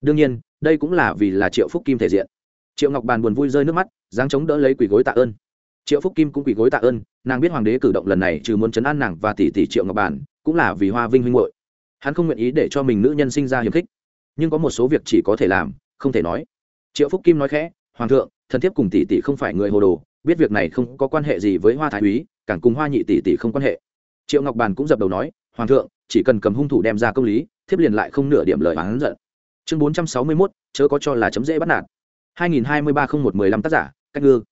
Speaker 1: Đương nhiên, đây cũng là vì là triệu phúc kim thể diện. Triệu ngọc bàn buồn vui rơi nước mắt, dáng chống đỡ lấy quỳ gối tạ ơn. Triệu phúc kim cũng quỳ gối tạ ơn, nàng biết hoàng đế cử động lần này trừ muốn chấn an nàng và tỷ tỷ triệu ngọc bàn, cũng là vì hoa vinh huynh hội hắn không nguyện ý để cho mình nữ nhân sinh ra hiềm khích. Nhưng có một số việc chỉ có thể làm, không thể nói. Triệu phúc kim nói khẽ, hoàng thượng, thần thiếp cùng tỷ tỷ không phải người hồ đồ, biết việc này không có quan hệ gì với hoa thái úy, càng cùng hoa nhị tỷ tỷ không quan hệ. Triệu ngọc bàn cũng dập đầu nói, hoàng thượng, chỉ cần cầm hung thủ đem ra công lý, thiếp liền lại không nửa điểm lời hắn giận. Chương bốn trăm sáu mươi mốt, chớ có cho là chấm dễ bắt nạt. hai nghìn hai mươi ba không một mười lăm tác giả, cách ngư.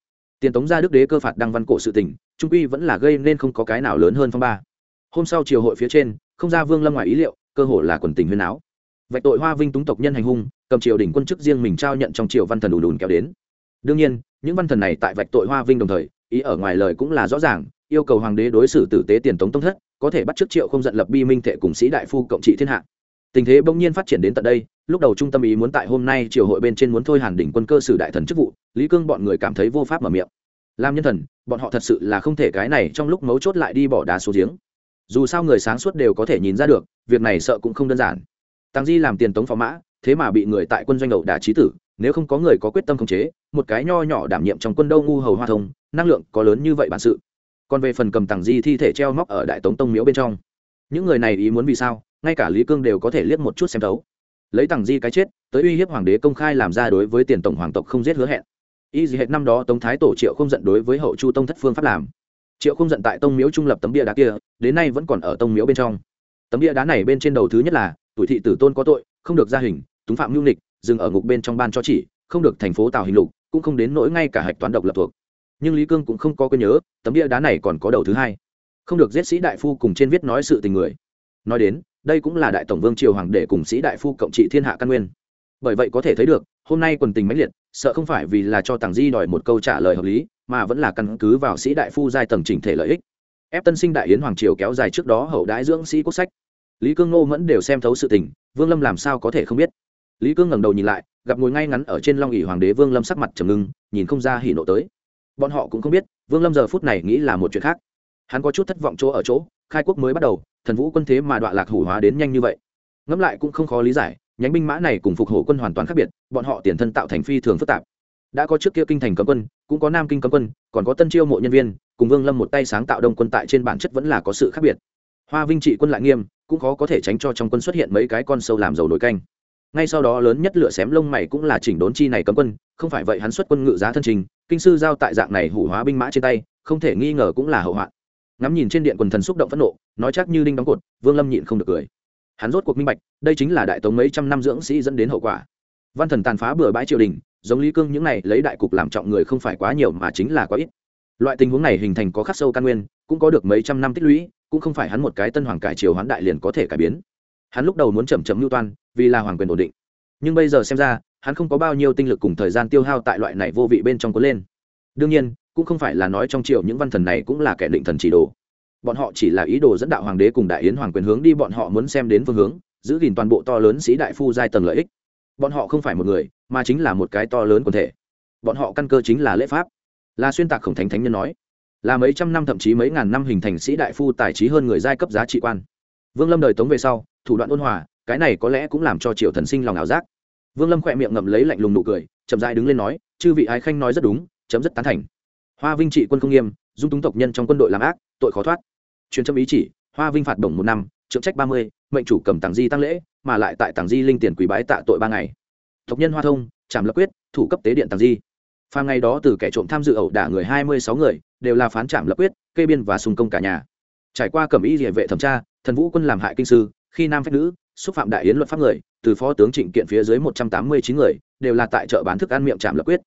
Speaker 1: Tiền tống gia đức đế cơ phạt đăng văn cổ sự tình, trung quy vẫn là gây nên không có cái nào lớn hơn phong ba. Hôm sau triều hội phía trên, không ra vương lâm ngoài ý liệu cơ hội là quần tình huyên áo. Vạch tội hoa vinh túng tộc nhân hành hung, cầm triều đỉnh quân chức riêng mình trao nhận trong triều văn thần ùn ùn kéo đến. Đương nhiên, những văn thần này tại vạch tội hoa vinh đồng thời, ý ở ngoài lời cũng là rõ ràng, yêu cầu hoàng đế đối xử tử tế tiền tống tông thất, có thể bắt trước triệu không giận lập bi minh thệ cùng sĩ đại phu cộng trị thiên hạ. Tình thế bỗng nhiên phát triển đến tận đây, lúc đầu trung tâm ý muốn tại hôm nay triều hội bên trên muốn thôi hàn đỉnh quân cơ sử đại thần chức vụ, lý cương bọn người cảm thấy vô pháp mở miệng. Làm nhân thần, bọn họ thật sự là không thể cái này trong lúc mấu chốt lại đi bỏ đá xuống giếng dù sao người sáng suốt đều có thể nhìn ra được, việc này sợ cũng không đơn giản. Tăng di làm tiền tống phó mã, thế mà bị người tại quân doanh đầu đả trí tử, nếu không có người có quyết tâm khống chế, một cái nho nhỏ đảm nhiệm trong quân đâu ngu hầu hoa thông, năng lượng có lớn như vậy bản sự. Còn về phần cầm tàng di thi thể treo móc ở đại tống tông miếu bên trong, những người này ý muốn vì sao, ngay cả lý cương đều có thể liếc một chút xem thấu. Lấy tàng di cái chết, tới uy hiếp hoàng đế công khai làm ra đối với tiền tổng hoàng tộc không giết hứa hẹn. Y gì hết năm đó tống thái tổ triệu không giận đối với hậu chu tông thất phương pháp làm triệu không giận tại tông miếu trung lập tấm bia đá kia, đến nay vẫn còn ở tông miếu bên trong. Tấm bia đá này bên trên đầu thứ nhất là, tuổi thị tử tôn có tội, không được ra hình, túng phạm mưu nịch dừng ở ngục bên trong ban cho chỉ, không được thành phố tào hình lục, cũng không đến nỗi ngay cả hạch toán độc lập thuộc. Nhưng lý cương cũng không có quên nhớ, tấm bia đá này còn có đầu thứ hai. Không được giết sĩ đại phu cùng trên viết nói sự tình người. Nói đến, đây cũng là đại tổng vương triều hoàng đệ cùng sĩ đại phu cộng trị thiên hạ căn nguyên. Bởi vậy có thể thấy được hôm nay quần tình mãnh liệt, sợ không phải vì là cho tàng di đòi một câu trả lời hợp lý, mà vẫn là căn cứ vào sĩ đại phu giai tầng chỉnh thể lợi ích. Ép tân sinh đại yến hoàng triều kéo dài trước đó hậu đãi dưỡng sĩ quốc sách. Lý cương ngô mẫn đều xem thấu sự tình, vương lâm làm sao có thể không biết? Lý cương ngẩng đầu nhìn lại, gặp ngồi ngay ngắn ở trên long ỉ hoàng đế vương lâm sắc mặt trầm ngưng, nhìn không ra hỉ nộ tới. Bọn họ cũng không biết, vương lâm giờ phút này nghĩ là một chuyện khác. Hắn có chút thất vọng chỗ ở chỗ, khai quốc mới bắt đầu, thần vũ quân thế mà đoạn lạc hủ hóa đến nhanh như vậy. Ngẫm lại cũng không khó lý giải nhánh binh mã này cùng phục hộ quân hoàn toàn khác biệt, bọn họ tiền thân tạo thành phi thường phức tạp. Đã có trước kia kinh thành cấm quân, cũng có nam kinh cấm quân, còn có tân chiêu mộ nhân viên, cùng vương lâm một tay sáng tạo đông quân tại trên bản chất vẫn là có sự khác biệt. Hoa vinh trị quân lại nghiêm, cũng khó có thể tránh cho trong quân xuất hiện mấy cái con sâu làm dầu nổi canh. Ngay sau đó lớn nhất lửa xém lông mày cũng là chỉnh đốn chi này cấm quân, không phải vậy hắn xuất quân ngự giá thân trình, kinh sư giao tại dạng này hủ hóa binh mã trên tay, không thể nghi ngờ cũng là hậu hoạn. Ngắm nhìn trên điện quần thần xúc động phẫn nộ, nói chắc như đinh đóng cột, vương lâm nhịn không được cười hắn rốt cuộc minh bạch, đây chính là đại tống mấy trăm năm dưỡng sĩ dẫn đến hậu quả. Văn thần tàn phá bừa bãi triều đình, giống lý cương những này lấy đại cục làm trọng người không phải quá nhiều mà chính là quá ít. Loại tình huống này hình thành có khắc sâu căn nguyên, cũng có được mấy trăm năm tích lũy, cũng không phải hắn một cái tân hoàng cải triều hoán đại liền có thể cải biến. Hắn lúc đầu muốn chậm chậm mưu toan, vì là hoàng quyền ổn định. Nhưng bây giờ xem ra, hắn không có bao nhiêu tinh lực cùng thời gian tiêu hao tại loại này vô vị bên trong cuốn lên. Đương nhiên, cũng không phải là nói trong triều những văn thần này cũng là kẻ định thần chỉ đồ bọn họ chỉ là ý đồ dẫn đạo hoàng đế cùng đại yến hoàng quyền hướng đi, bọn họ muốn xem đến phương hướng, giữ gìn toàn bộ to lớn sĩ đại phu giai tầng lợi ích. Bọn họ không phải một người, mà chính là một cái to lớn quần thể. Bọn họ căn cơ chính là lễ pháp. Là xuyên tạc khổng thánh thánh nhân nói, là mấy trăm năm thậm chí mấy ngàn năm hình thành sĩ đại phu tài trí hơn người giai cấp giá trị quan. Vương lâm đời tống về sau, thủ đoạn ôn hòa, cái này có lẽ cũng làm cho triều thần sinh lòng ảo giác. Vương lâm khỏe miệng ngậm lấy lạnh lùng nụ cười, chậm dại đứng lên nói, chư vị ái khanh nói rất đúng, chấm dứt tán thành. Hoa vinh trị quân không nghiêm, dung túng tộc nhân trong quân đội làm ác, tội khó thoát truyền châm ý chỉ, hoa vinh phạt đồng một năm trượng trách ba mươi, mệnh chủ cầm tàng di tăng lễ, mà lại tại tàng di linh tiền quý bái tạ tội ba ngày. Tộc nhân hoa thông, trảm lập quyết, thủ cấp tế điện tàng di. Phàm ngày đó từ kẻ trộm tham dự ẩu đả người hai mươi sáu người, đều là phán trảm lập quyết, kê biên và xung công cả nhà. Trải qua cẩm ý địa vệ thẩm tra, thần vũ quân làm hại kinh sư, khi nam phép nữ, xúc phạm đại yến luật pháp người, từ phó tướng trịnh kiện phía dưới một trăm tám mươi chín người, đều là tại chợ bán thức ăn miệng trạm lập quyết.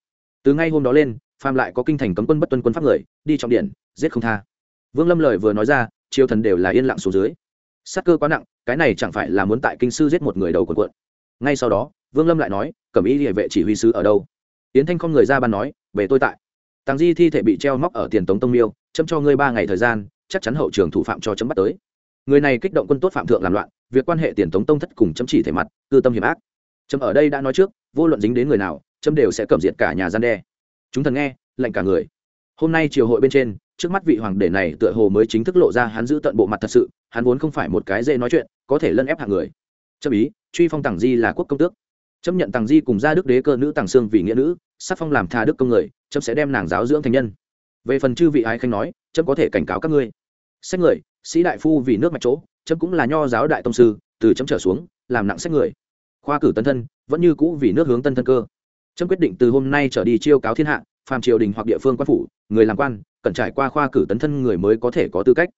Speaker 1: Từ ngay hôm đó lên, phàm lại có kinh thành cấm quân bất tuân quân pháp người, đi trọng điện, giết không tha vương lâm lời vừa nói ra triều thần đều là yên lặng xuống dưới. Sát cơ quá nặng, cái này chẳng phải là muốn tại kinh sư giết một người đầu quần quận. Ngay sau đó, vương lâm lại nói, cẩm y địa vệ chỉ huy sứ ở đâu? Yến thanh không người ra ban nói, về tôi tại. Tàng di thi thể bị treo móc ở tiền tống tông miêu chấm cho ngươi ba ngày thời gian, chắc chắn hậu trường thủ phạm cho chấm bắt tới. Người này kích động quân tốt phạm thượng làm loạn, việc quan hệ tiền tống tông thất cùng chấm chỉ thể mặt tư tâm hiểm ác. Chấm ở đây đã nói trước, vô luận dính đến người nào, chấm đều sẽ cầm diệt cả nhà gian đe. Chúng thần nghe lệnh cả người. Hôm nay triều hội bên trên trước mắt vị hoàng đế này tựa hồ mới chính thức lộ ra hắn giữ tận bộ mặt thật sự, hắn vốn không phải một cái dễ nói chuyện, có thể lân ép hạng người. Chấp ý, truy phong tàng di là quốc công tước. Chấp nhận tàng di cùng gia đức đế cơ nữ tàng sương vì nghĩa nữ sắc phong làm tha đức công người chấp sẽ đem nàng giáo dưỡng thành nhân. Về phần chư vị ái khanh nói chấp có thể cảnh cáo các ngươi. Sách người, sĩ đại phu vì nước mạch chỗ chấp cũng là nho giáo đại tông sư, từ chấm trở xuống, làm nặng sách người. Khoa cử tân thân, vẫn như cũ vì nước hướng tân thân cơ. Trâm quyết định từ hôm nay trở đi chiêu cáo thiên hạ phàm triều đình hoặc địa phương quan phủ, người làm quan, cần trải qua khoa cử tấn thân người mới có thể có tư cách.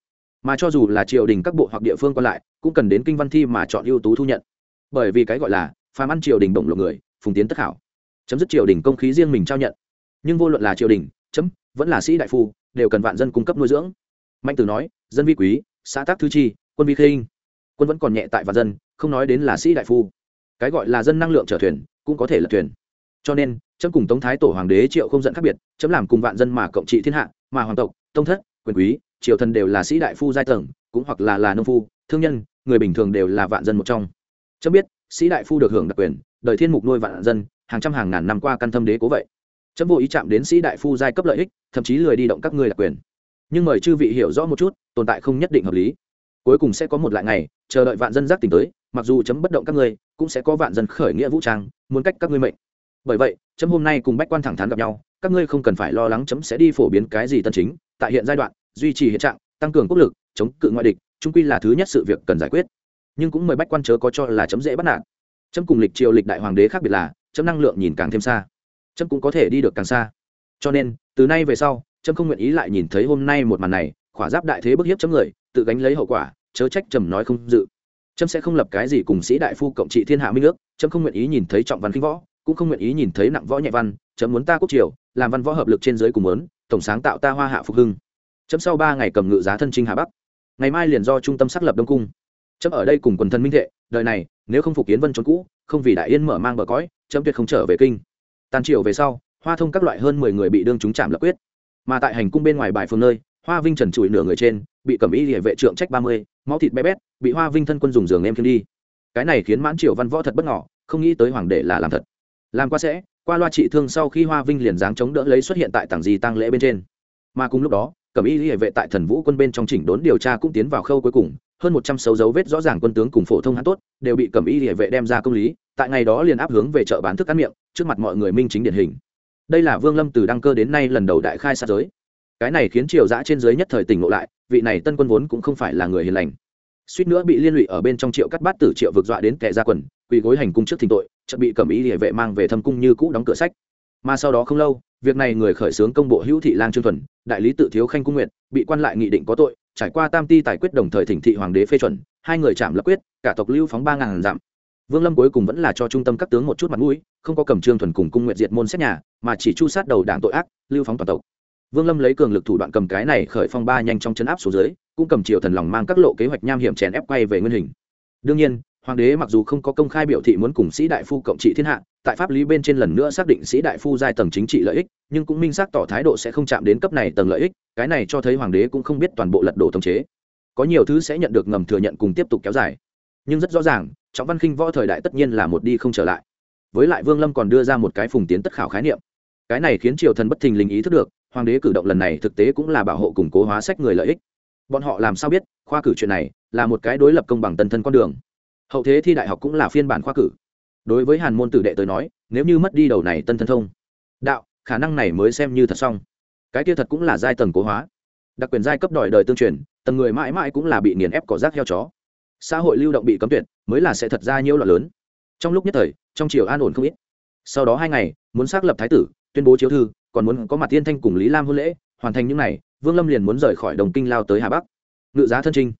Speaker 1: Mà cho dù là triều đình các bộ hoặc địa phương còn lại, cũng cần đến kinh văn thi mà chọn ưu tú thu nhận. Bởi vì cái gọi là phàm ăn triều đình bổng lộc người, phùng tiến tất hảo chấm dứt triều đình công khí riêng mình trao nhận. Nhưng vô luận là triều đình, chấm, vẫn là sĩ đại phu, đều cần vạn dân cung cấp nuôi dưỡng. Mạnh tử nói, dân vi quý, xã tác thứ chi, quân vi khinh. Quân vẫn còn nhẹ tại vạn dân, không nói đến là sĩ đại phu. Cái gọi là dân năng lượng trở thuyền, cũng có thể là thuyền. Cho nên chấm cùng tống thái tổ hoàng đế triệu không giận khác biệt, chấm làm cùng vạn dân mà cộng trị thiên hạ, mà hoàng tộc, tông thất, quyền quý, triều thần đều là sĩ đại phu giai tầng, cũng hoặc là là nông phu, thương nhân, người bình thường đều là vạn dân một trong. Chấm biết, sĩ đại phu được hưởng đặc quyền, đời thiên mục nuôi vạn dân, hàng trăm hàng ngàn năm qua căn thâm đế cố vậy. Chấm vô ý chạm đến sĩ đại phu giai cấp lợi ích, thậm chí lười đi động các ngươi đặc quyền. Nhưng mời chư vị hiểu rõ một chút, tồn tại không nhất định hợp lý. Cuối cùng sẽ có một lại ngày, chờ đợi vạn dân giác tỉnh tới, mặc dù chấm bất động các ngươi, cũng sẽ có vạn dân khởi nghĩa vũ trang, muốn cách các ngươi mệnh bởi vậy, chấm hôm nay cùng bách quan thẳng thắn gặp nhau, các ngươi không cần phải lo lắng chấm sẽ đi phổ biến cái gì tân chính. Tại hiện giai đoạn, duy trì hiện trạng, tăng cường quốc lực, chống cự ngoại địch trung quy là thứ nhất sự việc cần giải quyết. Nhưng cũng mời bách quan chớ có cho là chấm dễ bắt nạt. Chấm cùng lịch triều lịch đại hoàng đế khác biệt là, chấm năng lượng nhìn càng thêm xa. Chấm cũng có thể đi được càng xa. Cho nên, từ nay về sau, chấm không nguyện ý lại nhìn thấy hôm nay một màn này, khỏa giáp đại thế bức hiếp chấm người, tự gánh lấy hậu quả, chớ trách trầm nói không dự. Chấm sẽ không lập cái gì cùng sĩ đại phu cộng trị thiên hạ minh nước chấm không nguyện ý nhìn thấy trọng văn khinh võ cũng không nguyện ý nhìn thấy nặng võ nhẹ văn, chấm muốn ta quốc triều, làm văn võ hợp lực trên giới cùng muốn, tổng sáng tạo ta hoa hạ phục hưng. Chấm sau ba ngày cầm ngự giá thân trinh hà bắc. Ngày mai liền do trung tâm xác lập đông cung. Chấm ở đây cùng quần thân minh thệ, đời này, nếu không phục kiến vân trốn cũ, không vì đại yên mở mang bờ cõi, chấm tuyệt không trở về kinh. Tàn triều về sau, hoa thông các loại hơn mười người bị đương chúng chạm lập quyết. Mà tại hành cung bên ngoài bài phương nơi, hoa vinh trần trụi nửa người trên, bị cẩm y địa vệ trượng trách ba mươi, máu thịt bé bét, bị hoa vinh thân quân dùng giường em khiêng đi. Cái này khiến mãn triều văn võ thật bất ngỏ không nghĩ tới hoàng đệ là làm thật làm qua sẽ, qua loa trị thương sau khi hoa vinh liền dáng chống đỡ lấy xuất hiện tại tảng di tăng lễ bên trên. Mà cùng lúc đó, cẩm y hệ vệ tại thần vũ quân bên trong chỉnh đốn điều tra cũng tiến vào khâu cuối cùng, hơn một trăm sáu dấu vết rõ ràng quân tướng cùng phổ thông hắn tốt, đều bị cẩm y hệ vệ đem ra công lý, tại ngày đó liền áp hướng về chợ bán thức ăn miệng, trước mặt mọi người minh chính điển hình. Đây là vương lâm từ đăng cơ đến nay lần đầu đại khai sát giới. Cái này khiến triều dã trên dưới nhất thời tỉnh ngộ lại, vị này tân quân vốn cũng không phải là người hiền lành. Suýt nữa bị liên lụy ở bên trong triệu cắt bát tử triệu vực dọa đến kẻ ra quần, quỳ gối hành cung trước thỉnh tội chợt bị cẩm ý địa vệ mang về thâm cung như cũ đóng cửa sách. Mà sau đó không lâu, việc này người khởi xướng công bộ hữu thị lang trương thuần, đại lý tự thiếu khanh cung nguyện bị quan lại nghị định có tội, trải qua tam ti tài quyết đồng thời thỉnh thị hoàng đế phê chuẩn, hai người chạm lập quyết, cả tộc lưu phóng ba ngàn dặm. Vương lâm cuối cùng vẫn là cho trung tâm các tướng một chút mặt mũi, không có cầm trương thuần cùng cung nguyện diệt môn xét nhà, mà chỉ chu sát đầu đảng tội ác, lưu phóng toàn tộc. Vương lâm lấy cường lực thủ đoạn cầm cái này khởi phong ba nhanh trong chấn áp xuống dưới, cũng cầm triều thần lòng mang các lộ kế hoạch nham hiểm chèn ép quay về nguyên hình. Đương nhiên hoàng đế mặc dù không có công khai biểu thị muốn cùng sĩ đại phu cộng trị thiên hạ, tại pháp lý bên trên lần nữa xác định sĩ đại phu giai tầng chính trị lợi ích, nhưng cũng minh xác tỏ thái độ sẽ không chạm đến cấp này tầng lợi ích, cái này cho thấy hoàng đế cũng không biết toàn bộ lật đổ thống chế. Có nhiều thứ sẽ nhận được ngầm thừa nhận cùng tiếp tục kéo dài. Nhưng rất rõ ràng, trọng văn khinh võ thời đại tất nhiên là một đi không trở lại. Với lại vương lâm còn đưa ra một cái phùng tiến tất khảo khái niệm. Cái này khiến triều thần bất thình lình ý thức được, hoàng đế cử động lần này thực tế cũng là bảo hộ củng cố hóa sách người lợi ích. Bọn họ làm sao biết, khoa cử chuyện này là một cái đối lập công bằng tân thân con đường hậu thế thi đại học cũng là phiên bản khoa cử. Đối với hàn môn tử đệ tới nói, nếu như mất đi đầu này tân thân thông, đạo, khả năng này mới xem như thật xong. Cái kia thật cũng là giai tầng cố hóa. Đặc quyền giai cấp đòi đời tương truyền, tầng người mãi mãi cũng là bị nghiền ép cỏ rác heo chó. Xã hội lưu động bị cấm tuyệt, mới là sẽ thật ra nhiễu loạn lớn. Trong lúc nhất thời, trong triều an ổn không ít. Sau đó hai ngày, muốn xác lập thái tử, tuyên bố chiếu thư, còn muốn có mặt tiên thanh cùng lý lam hôn lễ, hoàn thành những n à y vương lâm liền muốn rời khỏi đồng kinh lao tới hà bắc. Ngự giá thân trinh.